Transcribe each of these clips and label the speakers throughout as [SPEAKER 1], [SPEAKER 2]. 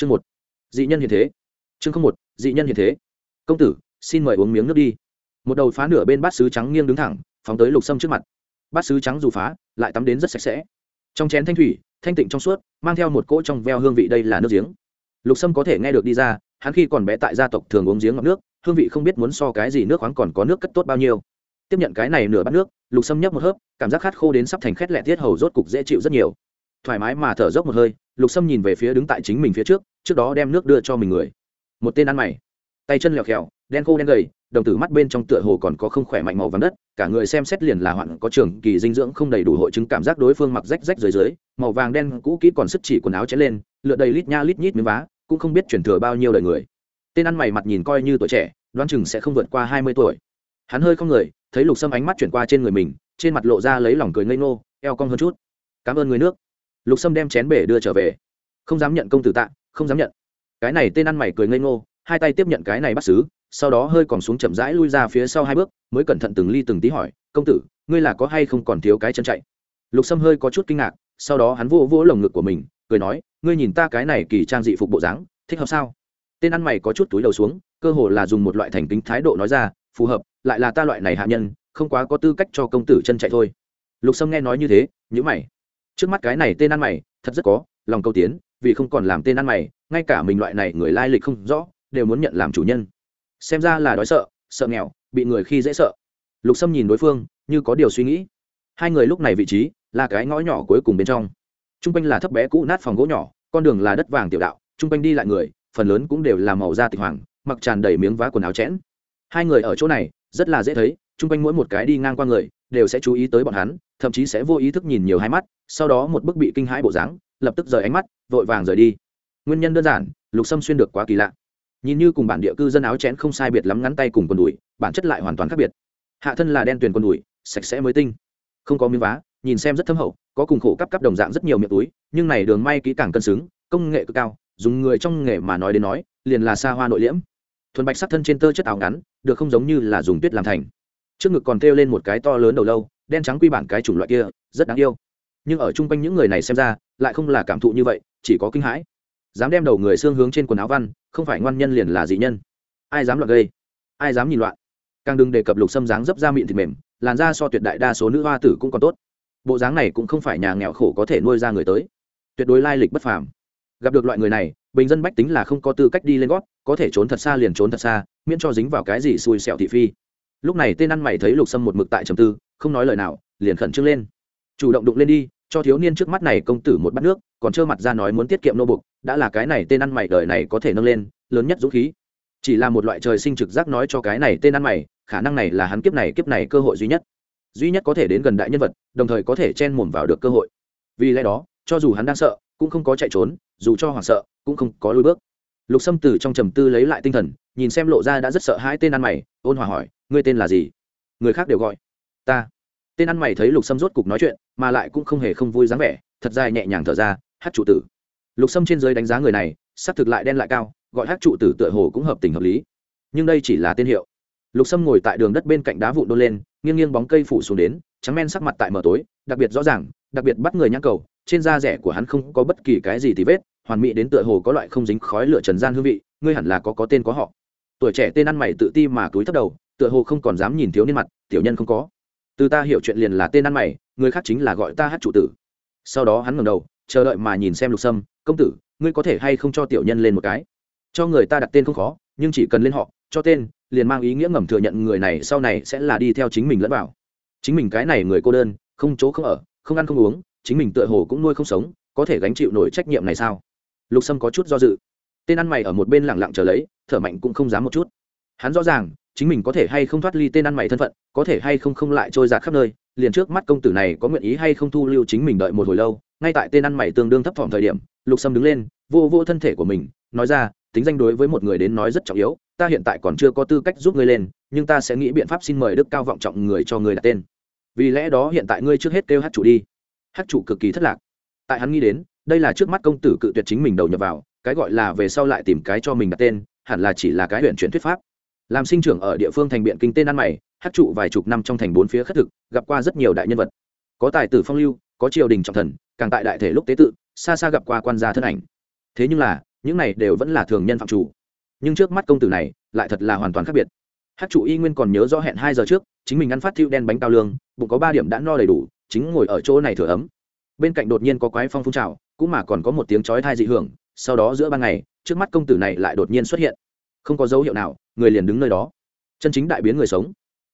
[SPEAKER 1] chương một. Dị nhân hiện thế. Chương không một, dị nhân hiện thế. Công tử, xin mời uống miếng nước đi. Một đầu phá nửa bên bát sứ trắng nghiêng đứng thẳng, phóng tới lục sâm trước mặt. Bát sứ trắng dù phá, lại tắm đến rất sạch sẽ. Trong chén thanh thủy, thanh tịnh trong suốt, mang theo một cỗ trong veo hương vị đây là nước giếng. Lục sâm có thể nghe được đi ra, hắn khi còn bé tại gia tộc thường uống giếng ngọc nước, hương vị không biết muốn so cái gì nước khoáng còn có nước cất tốt bao nhiêu. Tiếp nhận cái này nửa bát nước, lục sâm nhấp một hớp, cảm giác khát khô đến sắp thành khét lẹ thiết hầu rốt cục dễ chịu rất nhiều thoải mái mà thở dốc một hơi, lục sâm nhìn về phía đứng tại chính mình phía trước trước đó đem nước đưa cho mình người. Một tên ăn mày. Tay chân lẹo khèo đen khô đen gầy, đồng tử mắt bên trong tựa hồ còn có không khỏe mạnh màu vàng đất, cả người xem xét liền là hoạn có trường kỳ dinh dưỡng không đầy đủ hội chứng cảm giác đối phương mặc rách rách dưới dưới, màu vàng đen cũ kỹ còn sức chỉ quần áo chén lên lựa đầy lít nha lít nhít miếng vá, cũng không biết chuyển thừa bao nhiêu đời người. Tên ăn mày mặt nhìn coi như tuổi trẻ, đoán chừng sẽ không vượt qua hai mươi tuổi. Hắn hơi không người, thấy lục sâm ánh mắt chuyển qua trên người mình, trên mặt lộ ra lấy lòng cười ngây ngô, eo cong hơn chút. Cảm ơn người nước lục sâm đem chén bể đưa trở về. Không dám nhận công tử tạ, không dám nhận. Cái này tên ăn mày cười ngây ngô, hai tay tiếp nhận cái này bắt xứ, sau đó hơi còn xuống chậm rãi lui ra phía sau hai bước, mới cẩn thận từng ly từng tí hỏi, công tử, ngươi là có hay không còn thiếu cái chân chạy? Lục sâm hơi có chút kinh ngạc, sau đó hắn vô vỗ lồng ngực của mình, cười nói, ngươi nhìn ta cái này kỳ trang dị phục bộ dáng, thích hợp sao? Tên ăn mày có chút túi đầu xuống, cơ hồ là dùng một loại thành kính thái độ nói ra, phù hợp, lại là ta loại này hạ nhân, không quá có tư cách cho công tử chân chạy thôi. Lục sâm nghe nói như thế nhữ mày trước mắt cái này tên ăn mày, thật rất có, lòng câu tiến, vì không còn làm tên ăn mày, ngay cả mình loại này người lai lịch không rõ, đều muốn nhận làm chủ nhân. Xem ra là đói sợ sợ nghèo, bị người khi dễ sợ. Lục sâm nhìn đối phương, như có điều suy nghĩ. Hai người lúc này vị trí, là cái ngõ nhỏ cuối cùng bên trong. T r u n g quanh là thấp bé cũ nát phòng gỗ nhỏ, con đường là đất vàng tiểu đạo t r u n g quanh đi lại người, phần lớn cũng đều là màu da tịch hoàng, mặc tràn đầy miếng vá quần áo chẽn. Hai người ở chỗ này, rất là dễ thấy t r u n g quanh mỗi một cái đi ngang qua người đều sẽ chú ý tới bọn hắn, thậm chí sẽ vô ý thức nhìn nhiều hai mắt, sau đó một bức bị kinh hãi bộ dáng, lập tức rời ánh mắt, vội vàng rời đi. Nguyên nhân đơn giản, lục sâm xuyên được quá kỳ lạ. Nhìn như cùng bản địa cư dân áo chén không sai biệt lắm ngắn tay cùng quần đùi, bản chất lại hoàn toàn khác biệt. Hạ thân là đen tuyền quần đùi, sạch sẽ mới tinh. Không có miếng vá, nhìn xem rất thâm hậu, có cùng khổ cắp cắp đồng dạng rất nhiều miệng túi, nhưng này đường may kỹ càng cân xứng, công nghệ cực cao, dùng người trong nghề mà nói đến nói, liền là xa hoa nội liễm. Thuần bạch sắc thân trên tơ chất áo ngắn, được không giống như là dùng tuyết làm thành trước ngực còn thêu lên một cái to lớn đầu lâu, đen trắng quy bản cái chủng loại kia, rất đáng yêu. Nhưng ở chung quanh những người này xem ra, lại không là cảm thụ như vậy, chỉ có kinh hãi. Dám đem đầu người xương hướng trên quần áo văn, không phải ngoan nhân liền là dị nhân. Ai dám loạn gây? Ai dám nhìn loạn? Càng đừng đề cập lục xâm dáng dấp da mịn thịt mềm, làn da so tuyệt đại đa số nữ hoa tử cũng còn tốt. Bộ dáng này cũng không phải nhà nghèo khổ có thể nuôi ra người tới. Tuyệt đối lai lịch bất phàm. Gặp được loại người này, bình dân bách tính là không có tư cách đi lên gót, có thể trốn thật xa liền trốn thật xa, miễn cho dính vào cái gì xui xẹo thị phi lúc này tên ăn mày thấy lục sâm một mực tại trầm tư, không nói lời nào, liền khẩn trương lên. Chủ động đụng lên đi, cho thiếu niên trước mắt này công tử một bát nước, còn trơ mặt ra nói muốn tiết kiệm nô bục, đã là cái này tên ăn mày đời này có thể nâng lên, lớn nhất dũng khí. Chỉ là một loại trời sinh trực giác nói cho cái này tên ăn mày, khả năng này là hắn kiếp này kiếp này cơ hội duy nhất. Duy nhất có thể đến gần đại nhân vật, đồng thời có thể chen mồm vào được cơ hội. Vì lẽ đó, cho dù hắn đang sợ, cũng không có chạy trốn, dù cho hoảng sợ, cũng không có lùi bước. Lục sâm từ trong trầm tư lấy lại tinh thần, nhìn xem lộ ra đã rất sợ hai tên ăn mày, ôn hòa hỏi ngươi tên là gì? Người khác đều gọi. Ta. Tên ăn mày thấy lục sâm rốt cục nói chuyện, mà lại cũng không hề không vui dáng vẻ, thật dài nhẹ nhàng thở ra, hát trụ tử. Lục sâm trên giới đánh giá người này, sắc thực lại đen lại cao, gọi hát trụ tử tựa hồ cũng hợp tình hợp lý. Nhưng đây chỉ là tên hiệu. Lục sâm ngồi tại đường đất bên cạnh đá vụn đôn lên, nghiêng nghiêng bóng cây phủ xuống đến, trắng men sắc mặt tại mờ tối, đặc biệt rõ ràng, đặc biệt bắt người nhãn cầu, trên da rẻ của hắn không có bất kỳ cái gì thì vết, hoàn mỹ đến tựa hồ có loại không dính khói lửa trần gian hương vị, ngươi hẳn là có có tên có họ. Tuổi trẻ tên ăn mày tự ti mà túi thấp đầu tựa hồ không còn dám nhìn thiếu niên mặt, tiểu nhân không có. Từ ta hiểu chuyện liền là tên ăn mày, người khác chính là gọi ta hát chủ tử. Sau đó hắn ngẩng đầu, chờ đợi mà nhìn xem lục sâm, công tử, ngươi có thể hay không cho tiểu nhân lên một cái? Cho người ta đặt tên không khó, nhưng chỉ cần lên họ, cho tên, liền mang ý nghĩa ngầm thừa nhận người này sau này sẽ là đi theo chính mình lẫn vào. Chính mình cái này người cô đơn, không chỗ không ở, không ăn không uống, chính mình tựa hồ cũng nuôi không sống, có thể gánh chịu nổi trách nhiệm này sao? Lục sâm có chút do dự. Tên ăn mày ở một bên lẳng lặng chờ lấy, thở mạnh cũng không dám một chút. Hắn rõ ràng chính mình có thể hay không thoát ly tên ăn mày thân phận, có thể hay không không lại trôi giạt khắp nơi, liền trước mắt công tử này có nguyện ý hay không thu lưu chính mình đợi một hồi lâu, ngay tại tên ăn mày tương đương thấp thỏm thời điểm, lục sâm đứng lên, vô vô thân thể của mình, nói ra, tính danh đối với một người đến nói rất trọng yếu, ta hiện tại còn chưa có tư cách giúp ngươi lên, nhưng ta sẽ nghĩ biện pháp xin mời đức cao vọng trọng người cho người đặt tên. Vì lẽ đó hiện tại ngươi trước hết kêu hát chủ đi. Hát chủ cực kỳ thất lạc. Tại hắn nghĩ đến, đây là trước mắt công tử cự tuyệt chính mình đầu nhập vào, cái gọi là về sau lại tìm cái cho mình đặt tên, hẳn là chỉ là cái huyện chuyển thuyết pháp làm sinh trưởng ở địa phương thành biện kinh tên ăn mày, hát trụ vài chục năm trong thành bốn phía khất thực, gặp qua rất nhiều đại nhân vật. Có tài tử phong lưu, có triều đình trọng thần, càng tại đại thể lúc tế tự, xa xa gặp qua quan gia thân ảnh. Thế nhưng là, những này đều vẫn là thường nhân phạm chủ. Nhưng trước mắt công tử này, lại thật là hoàn toàn khác biệt. Hát chủ y nguyên còn nhớ rõ hẹn hai giờ trước, chính mình ăn phát thiêu đen bánh cao lương, bụng có ba điểm đã no đầy đủ, chính ngồi ở chỗ này thừa ấm. Bên cạnh đột nhiên có quái phong phun trào, cũng mà còn có một tiếng chói thai dị hưởng, sau đó giữa ban ngày, trước mắt công tử này lại đột nhiên xuất hiện không có dấu hiệu nào, người liền đứng nơi đó. Chân chính đại biến người sống.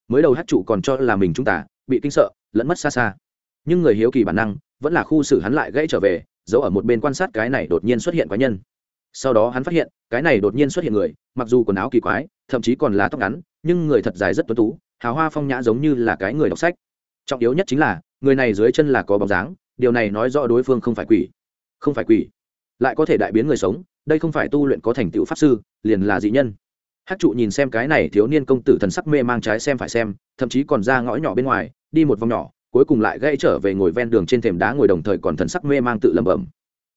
[SPEAKER 1] Mới đầu hát chủ còn cho là mình chúng ta, bị kinh sợ, lẫn mất xa xa. Nhưng người hiếu kỳ bản năng, vẫn là khu xử hắn lại gãy trở về, giấu ở một bên quan sát cái này đột nhiên xuất hiện quái nhân. Sau đó hắn phát hiện, cái này đột nhiên xuất hiện người, mặc dù quần áo kỳ quái, thậm chí còn là tóc ngắn, nhưng người thật dài rất tuấn tú, hào hoa phong nhã giống như là cái người đọc sách. Trọng yếu nhất chính là, người này dưới chân là có bóng dáng, điều này nói rõ đối phương không phải quỷ. Không phải quỷ lại có thể đại biến người sống, đây không phải tu luyện có thành tựu pháp sư, liền là dị nhân. Hát trụ nhìn xem cái này thiếu niên công tử thần sắc mê mang trái xem phải xem, thậm chí còn ra ngõ nhỏ bên ngoài, đi một vòng nhỏ, cuối cùng lại gãy trở về ngồi ven đường trên thềm đá ngồi đồng thời còn thần sắc mê mang tự lẩm bẩm.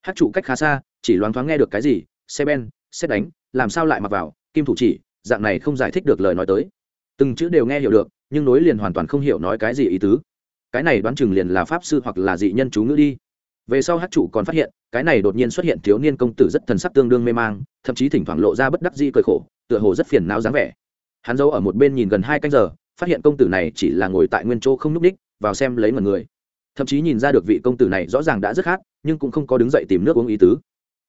[SPEAKER 1] Hát trụ cách khá xa, chỉ loáng thoáng nghe được cái gì, xe ben xét đánh, làm sao lại mặc vào, kim thủ chỉ, dạng này không giải thích được lời nói tới. Từng chữ đều nghe hiểu được, nhưng nối liền hoàn toàn không hiểu nói cái gì ý tứ. Cái này đoán chừng liền là pháp sư hoặc là dị nhân chú ngữ đi về sau hát trụ còn phát hiện, cái này đột nhiên xuất hiện thiếu niên công tử rất thần sắc tương đương mê mang, thậm chí thỉnh thoảng lộ ra bất đắc di cười khổ, tựa hồ rất phiền não dáng vẻ. Hắn giấu ở một bên nhìn gần hai canh giờ, phát hiện công tử này chỉ là ngồi tại nguyên chỗ không n ú c ních vào xem lấy mật người. Thậm chí nhìn ra được vị công tử này rõ ràng đã rất khát, nhưng cũng không có đứng dậy tìm nước uống ý tứ.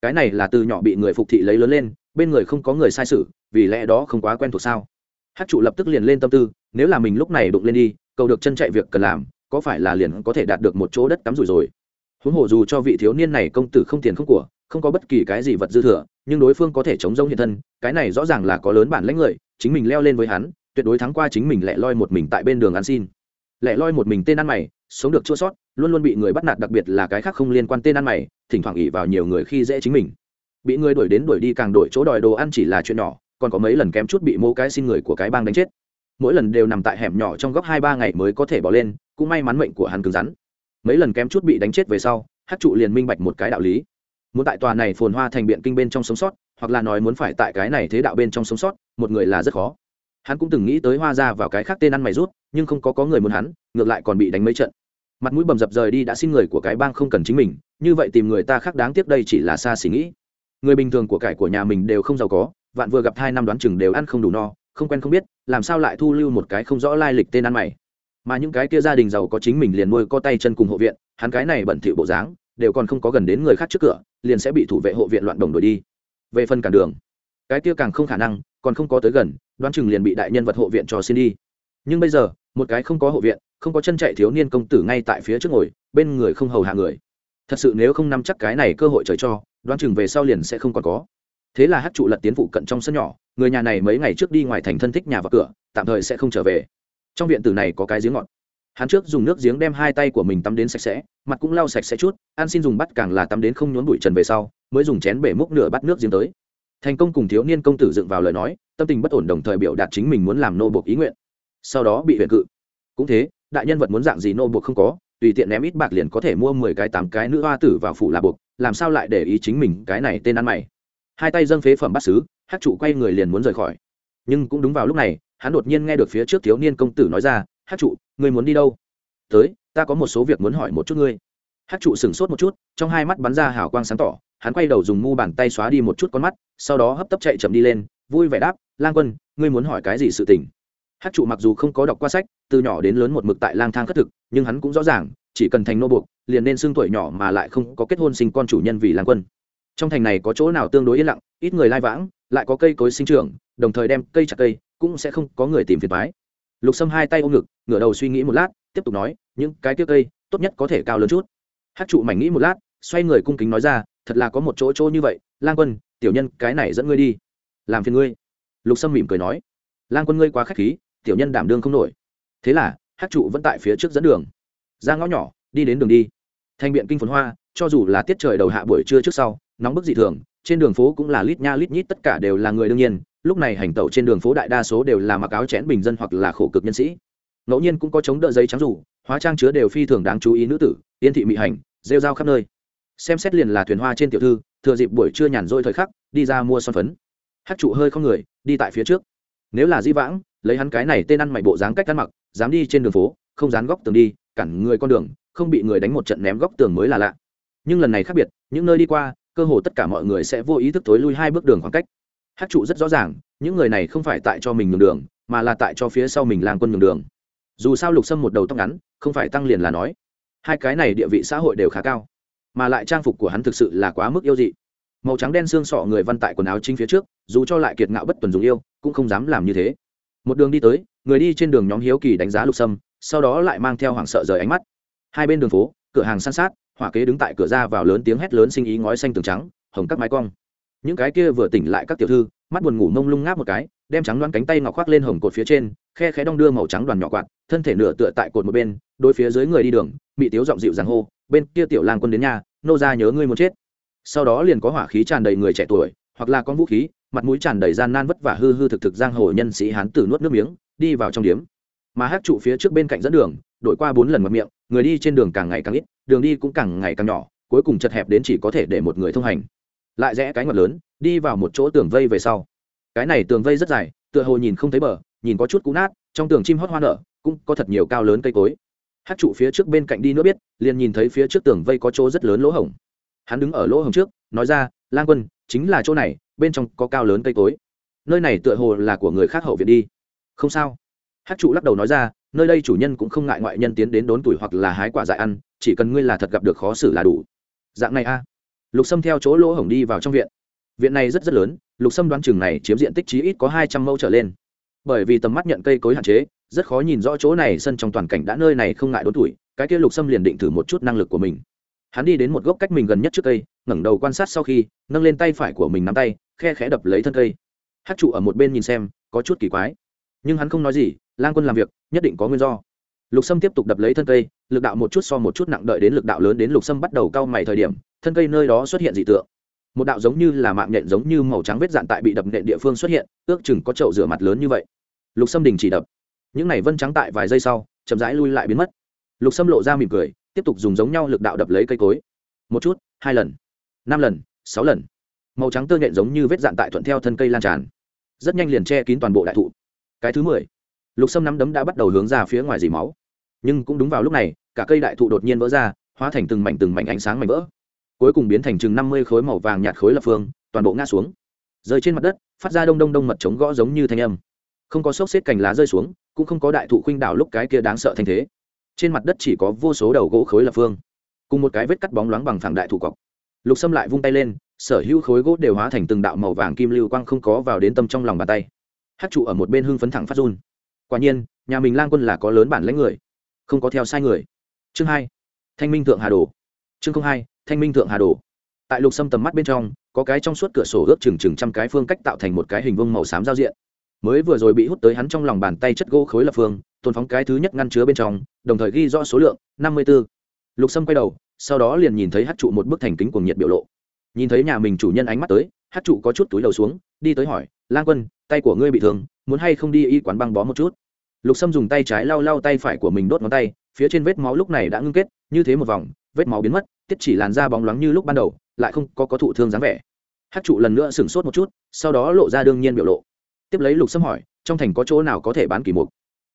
[SPEAKER 1] Cái này là từ nhỏ bị người phục thị lấy lớn lên, bên người không có người sai sự, vì lẽ đó không quá quen thuộc sao. Hát trụ lập tức liền lên tâm tư, nếu là mình lúc này đụng lên đi, cầu được chân chạy việc cần làm, có phải là liền có thể đạt được một chỗ đất cắm rủi rồi? Huống hồ dù cho vị thiếu niên này công tử không tiền không của, không có bất kỳ cái gì vật dư thừa, nhưng đối phương có thể chống rông hiện thân, cái này rõ ràng là có lớn bản lãnh người, chính mình leo lên với hắn, tuyệt đối thắng qua chính mình lẻ loi một mình tại bên đường ăn xin. Lẻ loi một mình tên ăn mày, sống được chua sót, luôn luôn bị người bắt nạt đặc biệt là cái khác không liên quan tên ăn mày, thỉnh thoảng ỉ vào nhiều người khi dễ chính mình. Bị người đuổi đến đuổi đi càng đổi chỗ đòi đồ ăn chỉ là chuyện nhỏ, còn có mấy lần kém chút bị mô cái xin người của cái bang đánh chết. Mỗi lần đều nằm tại hẻm nhỏ trong góc hai ba ngày mới có thể bỏ lên, cũng may mắn mệnh của hắn cứng rắn mấy lần kém chút bị đánh chết về sau hát trụ liền minh bạch một cái đạo lý. Muốn tại tòa này phồn hoa thành biện kinh bên trong sống sót, hoặc là nói muốn phải tại cái này thế đạo bên trong sống sót, một người là rất khó. Hắn cũng từng nghĩ tới hoa ra vào cái khác tên ăn mày rút, nhưng không có có người muốn hắn, ngược lại còn bị đánh mấy trận. Mặt mũi bầm dập rời đi đã xin người của cái bang không cần chính mình, như vậy tìm người ta khác đáng tiếc đây chỉ là xa xỉ nghĩ. Người bình thường của cải của nhà mình đều không giàu có, vạn vừa gặp hai năm đoán chừng đều ăn không đủ no, không quen không biết, làm sao lại thu lưu một cái không rõ lai lịch tên ăn mày mà những cái kia gia đình giàu có chính mình liền nuôi co tay chân cùng hộ viện, hắn cái này bẩn thỉu bộ dáng, đều còn không có gần đến người khác trước cửa, liền sẽ bị thủ vệ hộ viện loạn đồng đổi đi. Về phần cản đường, cái kia càng không khả năng, còn không có tới gần, đoán chừng liền bị đại nhân vật hộ viện cho xin đi. Nhưng bây giờ, một cái không có hộ viện, không có chân chạy thiếu niên công tử ngay tại phía trước ngồi, bên người không hầu hạ người. Thật sự nếu không nắm chắc cái này cơ hội trời cho, đoán chừng về sau liền sẽ không còn có. Thế là hát trụ lật tiến phụ cận trong sân nhỏ, người nhà này mấy ngày trước đi ngoài thành thân thích nhà vào cửa, tạm thời sẽ không trở về trong viện tử này có cái giếng ngọt. Hắn trước dùng nước giếng đem hai tay của mình tắm đến sạch sẽ, mặt cũng lau sạch sẽ chút an xin dùng bắt càng là tắm đến không nhốn bụi trần về sau, mới dùng chén bể múc nửa bắt nước giếng tới. Thành công cùng thiếu niên công tử dựng vào lời nói, tâm tình bất ổn đồng thời biểu đạt chính mình muốn làm nô buộc ý nguyện. Sau đó bị huyện cự. Cũng thế, đại nhân vật muốn dạng gì nô buộc không có, tùy tiện ném ít bạc liền có thể mua mười cái tám cái nữ hoa tử vào phủ là buộc, làm sao lại để ý chính mình cái này tên ăn mày. Hai tay dâng phế phẩm bắt xứ hát trụ quay người liền muốn rời khỏi. Nhưng cũng đúng vào lúc này hắn đột nhiên nghe được phía trước thiếu niên công tử nói ra hát trụ, ngươi muốn đi đâu? Tới, ta có một số việc muốn hỏi một chút ngươi. Hát trụ sửng sốt một chút, trong hai mắt bắn ra hào quang sáng tỏ, hắn quay đầu dùng mu bàn tay xóa đi một chút con mắt, sau đó hấp tấp chạy chậm đi lên, vui vẻ đáp, lang quân, ngươi muốn hỏi cái gì sự tình? Hát trụ mặc dù không có đọc qua sách, từ nhỏ đến lớn một mực tại lang thang khất thực, nhưng hắn cũng rõ ràng, chỉ cần thành nô buộc, liền nên xưng tuổi nhỏ mà lại không có kết hôn sinh con chủ nhân vì lang quân. Trong thành này có chỗ nào tương đối yên lặng, ít người lai vãng, lại có cây cối sinh trưởng, đồng thời đem cây chặt cây cũng sẽ không có người tìm phiền thoái lục sâm hai tay ôm ngực, ngửa đầu suy nghĩ một lát, tiếp tục nói, những cái tiếc cây, tốt nhất có thể cao lớn chút. Hát trụ mảnh nghĩ một lát, xoay người cung kính nói ra, thật là có một chỗ chỗ như vậy, lang quân, tiểu nhân cái này dẫn ngươi đi. Làm phiền ngươi. Lục sâm mỉm cười nói, lang quân ngươi quá k h á c h khí, tiểu nhân đảm đương không nổi. Thế là hát trụ vẫn tại phía trước dẫn đường. Ra ngõ nhỏ, đi đến đường đi. Thành biện kinh phồn hoa, cho dù là tiết trời đầu hạ buổi trưa trước sau, nóng bức dị thường, trên đường phố cũng là lít nha lít nhít, tất cả đều là người đương nhiên lúc này hành tẩu trên đường phố đại đa số đều là mặc áo chẽn bình dân hoặc là khổ cực nhân sĩ. Ngẫu nhiên cũng có chống đỡ giấy trắng rủ hóa trang chứa đều phi thường đáng chú ý nữ tử, yên thị mị hành, rêu rao khắp nơi. Xem xét liền là thuyền hoa trên tiểu thư, thừa dịp buổi trưa nhàn rỗi thời khắc, đi ra mua son phấn. Hát trụ hơi không người, đi tại phía trước. Nếu là di vãng, lấy hắn cái này tên ăn mày bộ dáng cách ăn mặc, dám đi trên đường phố, không dán góc tường đi, cản người con đường, không bị người đánh một trận ném góc tường mới là lạ. Nhưng lần này khác biệt, những nơi đi qua, cơ hồ tất cả mọi người sẽ vô ý thức tối lui hai bước đường khoảng cách hát trụ rất rõ ràng, những người này không phải tại cho mình nhường đường, mà là tại cho phía sau mình lang quân nhường đường. Dù sao lục sâm một đầu tóc ngắn, không phải tăng liền là nói. Hai cái này địa vị xã hội đều khá cao, mà lại trang phục của hắn thực sự là quá mức yêu dị. Màu trắng đen xương sọ người văn tại quần áo chính phía trước, dù cho lại kiệt ngạo bất tuần dùng yêu, cũng không dám làm như thế. Một đường đi tới, người đi trên đường nhóm hiếu kỳ đánh giá lục sâm, sau đó lại mang theo hoảng sợ rời ánh mắt. Hai bên đường phố, cửa hàng san sát, hỏa kế đứng tại cửa ra vào lớn tiếng hét lớn sinh ý ngói xanh tường trắng, hồng các mái cong những cái kia vừa tỉnh lại các tiểu thư, mắt buồn ngủ mông lung ngáp một cái, đem trắng đoán cánh tay ngọc khoác lên hồng cột phía trên, khe khẽ đong đưa màu trắng đoàn nhỏ quạt, thân thể nửa tựa tại cột một bên đôi phía dưới người đi đường bị tiếu giọng dịu dàng hô, bên kia tiểu lang quân đến nhà, nô ra nhớ ngươi muốn chết. Sau đó liền có hỏa khí tràn đầy người trẻ tuổi, hoặc là con vũ khí, mặt mũi tràn đầy gian nan vất vả hư hư thực thực giang hồ nhân sĩ hán tử nuốt nước miếng, đi vào trong điếm. Mà hát trụ phía trước bên cạnh dẫn đường, đổi qua bốn lần mặt miệng, người đi trên đường càng ngày càng ít, đường đi cũng càng ngày càng nhỏ, cuối cùng chật hẹp đến chỉ có thể để một người thông hành lại rẽ cái ngoặt lớn, đi vào một chỗ tường vây về sau. Cái này tường vây rất dài, tựa hồ nhìn không thấy bờ, nhìn có chút cũ nát, trong tường chim hót hoa nở, cũng có thật nhiều cao lớn cây cối. Hát trụ phía trước bên cạnh đi nữa biết, liền nhìn thấy phía trước tường vây có chỗ rất lớn lỗ hổng. Hắn đứng ở lỗ hổng trước, nói ra, lang quân, chính là chỗ này, bên trong có cao lớn cây cối. Nơi này tựa hồ là của người khác hậu viện đi. Không sao. Hát trụ lắc đầu nói ra, nơi đây chủ nhân cũng không ngại ngoại nhân tiến đến đốn tuổi hoặc là hái quả dại ăn, chỉ cần ngươi là thật gặp được khó xử là đủ. Dạng này a lục sâm theo chỗ lỗ hổng đi vào trong viện. Viện này rất rất lớn, lục sâm đoán chừng này chiếm diện tích chí ít có hai trăm mẫu trở lên. Bởi vì tầm mắt nhận cây cối hạn chế, rất khó nhìn rõ chỗ này sân trong toàn cảnh đã nơi này không ngại đốn tuổi, cái kia lục sâm liền định thử một chút năng lực của mình. Hắn đi đến một gốc cách mình gần nhất trước cây, ngẩng đầu quan sát sau khi, nâng lên tay phải của mình nắm tay, khe khẽ đập lấy thân cây. Hát trụ ở một bên nhìn xem, có chút kỳ quái. Nhưng hắn không nói gì, lang quân làm việc, nhất định có nguyên do. Lục sâm tiếp tục đập lấy thân cây, lực đạo một chút so một chút nặng đợi đến lực đạo lớn đến lục sâm bắt đầu cau mày thời điểm thân cây nơi đó xuất hiện dị tượng. Một đạo giống như là mạng nhện giống như màu trắng vết dạn tại bị đập nện địa phương xuất hiện, ước chừng có chậu rửa mặt lớn như vậy. Lục sâm đình chỉ đập. Những này vân trắng tại vài giây sau, chậm rãi lui lại biến mất. Lục sâm lộ ra mỉm cười, tiếp tục dùng giống nhau lực đạo đập lấy cây cối. Một chút, hai lần, năm lần, sáu lần. Màu trắng tơ nhện giống như vết dạn tại thuận theo thân cây lan tràn. Rất nhanh liền che kín toàn bộ đại thụ. Cái thứ mười, lục sâm nắm đấm đã bắt đầu hướng ra phía ngoài dì máu. Nhưng cũng đúng vào lúc này, cả cây đại thụ đột nhiên vỡ ra, hóa thành từng mảnh từng mảnh ánh sáng mảnh vỡ cuối cùng biến thành chừng năm mươi khối màu vàng nhạt khối lập phương, toàn bộ ngã xuống. Rơi trên mặt đất, phát ra đông đông đông mật chống gõ giống như thanh âm. Không có xốc xếp cành lá rơi xuống, cũng không có đại thụ khuynh đảo lúc cái kia đáng sợ thanh thế. Trên mặt đất chỉ có vô số đầu gỗ khối lập phương, cùng một cái vết cắt bóng loáng bằng phẳng đại thụ cọc. Lục xâm lại vung tay lên, sở hữu khối gỗ đều hóa thành từng đạo màu vàng kim lưu quang không có vào đến tâm trong lòng bàn tay. Hát trụ ở một bên hưng phấn thẳng phát run. Quả nhiên, nhà mình lang quân là có lớn bản lãnh người, không có theo sai người. Chương hai, thanh minh thượng hà đồ. Chương hai thanh minh thượng hà đồ. Tại lục sâm tầm mắt bên trong, có cái trong suốt cửa sổ ước chừng chừng trăm cái phương cách tạo thành một cái hình vuông màu xám giao diện. Mới vừa rồi bị hút tới hắn trong lòng bàn tay chất gỗ khối lập phương tồn phóng cái thứ nhất ngăn chứa bên trong, đồng thời ghi rõ số lượng, năm mươi b ố lục sâm quay đầu, sau đó liền nhìn thấy hát trụ một bức thành kính cuồng nhiệt biểu lộ. Nhìn thấy nhà mình chủ nhân ánh mắt tới, hát trụ có chút túi đầu xuống, đi tới hỏi lan quân, tay của ngươi bị thương, muốn hay không đi y quán băng bó một chút? Lục sâm dùng tay trái lau lau tay phải của mình đốt ngón tay, phía trên vết máu lúc này đã ngưng kết, như thế một vòng vết máu biến mất, tiết chỉ làn da bóng loáng như lúc ban đầu, lại không có có thụ thương dáng vẻ. Hát trụ lần nữa sửng sốt một chút, sau đó lộ ra đương nhiên biểu lộ. Tiếp lấy lục sâm hỏi, trong thành có chỗ nào có thể bán kỳ mục?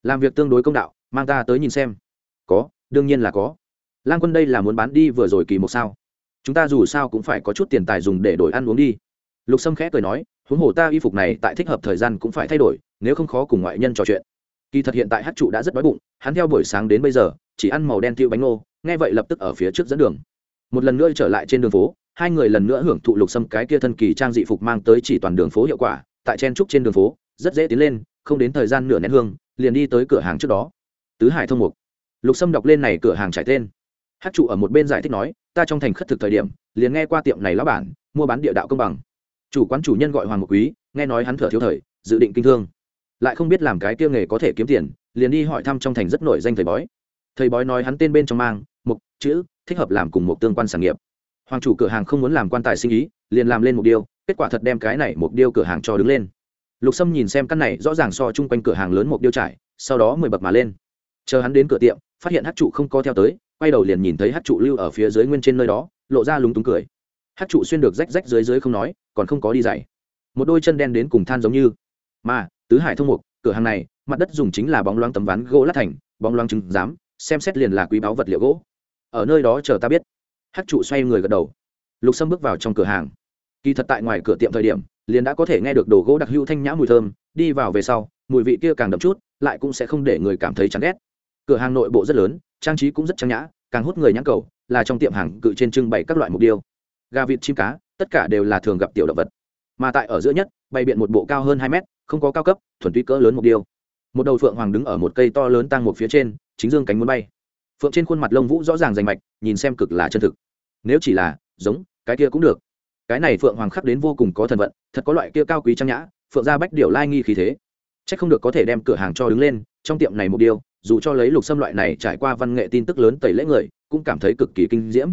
[SPEAKER 1] Làm việc tương đối công đạo, mang ta tới nhìn xem. Có, đương nhiên là có. Lan quân đây là muốn bán đi vừa rồi kỳ mục sao? Chúng ta dù sao cũng phải có chút tiền tài dùng để đổi ăn uống đi. Lục sâm khẽ cười nói, huống hồ ta y phục này tại thích hợp thời gian cũng phải thay đổi, nếu không khó cùng ngoại nhân trò chuyện. Kỳ thật hiện tại hát trụ đã rất đói bụng, hắn theo buổi sáng đến bây giờ, chỉ ăn màu đen tiêu bánh ngô nghe vậy lập tức ở phía trước dẫn đường. Một lần nữa trở lại trên đường phố, hai người lần nữa hưởng thụ lục xâm cái kia thân kỳ trang dị phục mang tới chỉ toàn đường phố hiệu quả, tại chen trúc trên đường phố, rất dễ tiến lên, không đến thời gian nửa nén hương, liền đi tới cửa hàng trước đó. Tứ hải thông mục. Lục sâm đọc lên này cửa hàng trải tên. Hát trụ ở một bên giải thích nói, ta trong thành khất thực thời điểm, liền nghe qua tiệm này lão bản, mua bán địa đạo công bằng. Chủ quán chủ nhân gọi hoàng một quý, nghe nói hắn thừa thiếu thời, dự định kinh thương. Lại không biết làm cái kia nghề có thể kiếm tiền, liền đi hỏi thăm trong thành rất nổi danh thầy bói. Thầy bói nói hắn tên bên trong mang chữ, thích hợp làm cùng một tương quan sản nghiệp. Hoàng chủ cửa hàng không muốn làm quan tài sinh ý, liền làm lên một điêu kết quả thật đem cái này một điêu cửa hàng cho đứng lên. Lục sâm nhìn xem căn này, rõ ràng so chung quanh cửa hàng lớn một điêu trải, sau đó mười bậc mà lên. Chờ hắn đến cửa tiệm, phát hiện hát trụ không có theo tới, quay đầu liền nhìn thấy hát trụ lưu ở phía dưới nguyên trên nơi đó, lộ ra lúng túng cười. Hát trụ xuyên được rách rách dưới dưới không nói, còn không có đi dày một đôi chân đen đến cùng than giống như. Mà, tứ hải thông mục, cửa hàng này, mặt đất dùng chính là bóng loáng tấm ván gỗ lát thành, bóng loáng trứng giám, xem xét liền là quý báu vật liệu gỗ ở nơi đó chờ ta biết. Hát trụ xoay người gật đầu. Lục sâm bước vào trong cửa hàng. Kỳ thật tại ngoài cửa tiệm thời điểm liền đã có thể nghe được đồ gỗ đặc hữu thanh nhã mùi thơm đi vào về sau mùi vị kia càng đậm chút lại cũng sẽ không để người cảm thấy chán ghét. Cửa hàng nội bộ rất lớn trang trí cũng rất trang nhã càng hút người nhãn cầu là trong tiệm hàng cự trên trưng bày các loại mục tiêu, gà vịt chim cá tất cả đều là thường gặp tiểu động vật. Mà tại ở giữa nhất bày biện một bộ cao hơn hai mét không có cao cấp thuần túy cỡ lớn mục tiêu. một đầu phượng hoàng đứng ở một cây to lớn tăng một phía trên chính dương cánh muốn bay phượng trên khuôn mặt lông vũ rõ ràng rành mạch, nhìn xem cực là chân thực. Nếu chỉ là, giống, cái kia cũng được. Cái này phượng hoàng khắc đến vô cùng có thần vận, thật có loại kia cao quý trang nhã, phượng ra bách điều lai nghi khí thế. C h ắ c không được có thể đem cửa hàng cho đứng lên, trong tiệm này một điều, dù cho lấy lục xâm loại này trải qua văn nghệ tin tức lớn tẩy lễ người, cũng cảm thấy cực kỳ kinh diễm.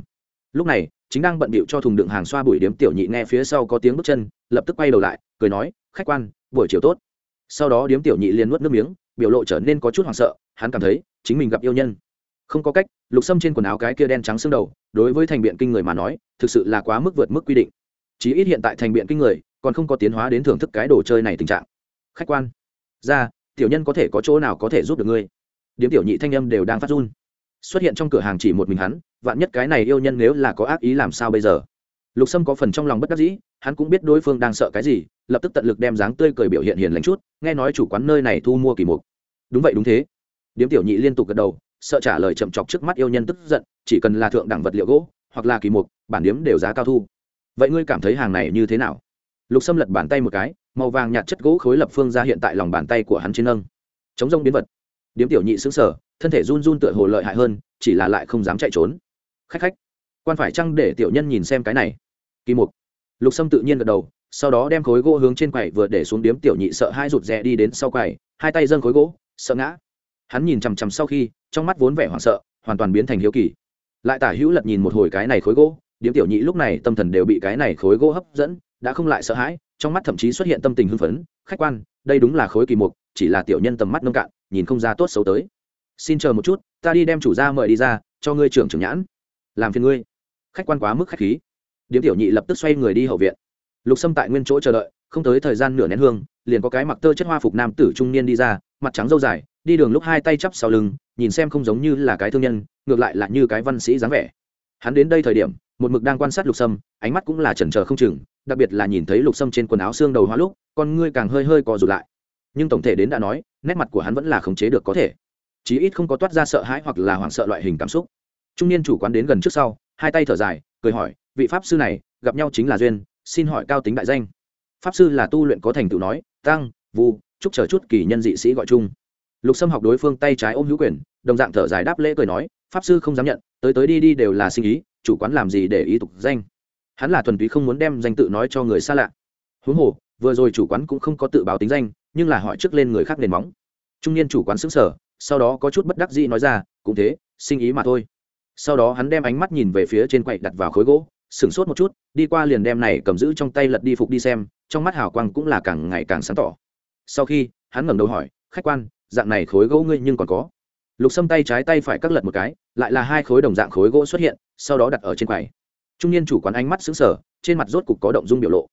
[SPEAKER 1] Lúc này, chính đang bận bịu cho thùng đựng hàng xoa bụi điếm tiểu nhị nghe phía sau có tiếng bước chân, lập tức quay đầu lại, cười nói, khách quan, buổi chiều tốt. Sau đó điếm tiểu nhị liền nuốt nước miếng, biểu lộ trở nên có chút hoảng sợ, hắn cảm thấy chính mình gặp yêu nhân không có cách, lục xâm trên quần áo cái kia đen trắng xương đầu, đối với thành biện kinh người mà nói, thực sự là quá mức vượt mức quy định. Chí ít hiện tại thành biện kinh người, còn không có tiến hóa đến thưởng thức cái đồ chơi này tình trạng. Khách quan. Ra, tiểu nhân có thể có chỗ nào có thể giúp được ngươi? Điếm tiểu nhị thanh âm đều đang phát run. Xuất hiện trong cửa hàng chỉ một mình hắn, vạn nhất cái này yêu nhân nếu là có ác ý làm sao bây giờ? Lục sâm có phần trong lòng bất đắc dĩ, hắn cũng biết đối phương đang sợ cái gì, lập tức tận lực đem dáng tươi cười biểu hiện hiền lành chút, nghe nói chủ quán nơi này thu mua kỳ mục. Đúng vậy đúng thế. Điếm tiểu nhị liên tục gật đầu sợ trả lời chậm chọc trước mắt yêu nhân tức giận, chỉ cần là thượng đẳng vật liệu gỗ, hoặc là kỳ mục, bản điếm đều giá cao thu. Vậy ngươi cảm thấy hàng này như thế nào? Lục sâm lật bàn tay một cái, màu vàng nhạt chất gỗ khối lập phương ra hiện tại lòng bàn tay của hắn trên nâng. Chống rông biến vật. Điếm tiểu nhị xứng sở thân thể run run tựa hồ lợi hại hơn, chỉ là lại không dám chạy trốn. Khách khách. Quan phải chăng để tiểu nhân nhìn xem cái này? Kỳ mục. Lục sâm tự nhiên gật đầu, sau đó đem khối gỗ hướng trên quầy vừa để xuống điếm tiểu nhị sợ hai rụt rè đi đến sau quầy, hai tay dâng khối gỗ, sợ ngã hắn nhìn chằm chằm sau khi, trong mắt vốn vẻ hoảng sợ, hoàn toàn biến thành hiếu kỳ. Lại tả hữu lật nhìn một hồi cái này khối gỗ, điếm tiểu nhị lúc này tâm thần đều bị cái này khối gỗ hấp dẫn, đã không lại sợ hãi, trong mắt thậm chí xuất hiện tâm tình hưng phấn, khách quan, đây đúng là khối kỳ mục, chỉ là tiểu nhân tầm mắt nông cạn, nhìn không ra tốt xấu tới. Xin chờ một chút, ta đi đem chủ gia mời đi ra, cho ngươi trưởng trưởng nhãn. Làm phiền ngươi. Khách quan quá mức khách khí. Điếm tiểu nhị lập tức xoay người đi hậu viện. Lục sâm tại nguyên chỗ chờ đợi, không tới thời gian nửa nén hương, liền có cái mặc tơ chất hoa phục nam tử trung niên đi ra, mặt trắng dâu dài đi đường lúc hai tay chắp sau lưng, nhìn xem không giống như là cái thương nhân, ngược lại là như cái văn sĩ dáng vẻ. Hắn đến đây thời điểm, một mực đang quan sát lục sâm, ánh mắt cũng là chần chờ không chừng, đặc biệt là nhìn thấy lục sâm trên quần áo xương đầu hóa lúc, con ngươi càng hơi hơi co rụt lại. Nhưng tổng thể đến đã nói, nét mặt của hắn vẫn là khống chế được có thể. Chí ít không có toát ra sợ hãi hoặc là hoảng sợ loại hình cảm xúc. Trung niên chủ quán đến gần trước sau, hai tay thở dài, cười hỏi, vị pháp sư này, gặp nhau chính là duyên, xin hỏi cao tính đại danh. Pháp sư là tu luyện có thành tựu nói, tăng, vu, chúc chờ chút kỳ nhân dị sĩ gọi chung lục sâm học đối phương tay trái ôm hữu quyền, đồng dạng thở dài đáp lễ cười nói, pháp sư không dám nhận, tới tới đi đi đều là sinh ý, chủ quán làm gì để ý tục danh? Hắn là thuần túy không muốn đem danh tự nói cho người xa lạ. Huống hồ, vừa rồi chủ quán cũng không có tự báo tính danh, nhưng là hỏi trước lên người khác nền móng. Trung niên chủ quán xứng sở sau đó có chút bất đắc dĩ nói ra, cũng thế, sinh ý mà thôi. Sau đó hắn đem ánh mắt nhìn về phía trên quậy đặt vào khối gỗ, sửng sốt một chút, đi qua liền đem này cầm giữ trong tay lật đi phục đi xem, trong mắt hào quang cũng là càng ngày càng sáng tỏ. Sau khi, hắn ngẩng đầu hỏi, khách quan dạng này khối gỗ ngươi nhưng còn có. Lục xâm tay trái tay phải cắt lật một cái, lại là hai khối đồng dạng khối gỗ xuất hiện, sau đó đặt ở trên quầy. Trung niên chủ quán ánh mắt xứng sở trên mặt rốt cục có động dung biểu lộ.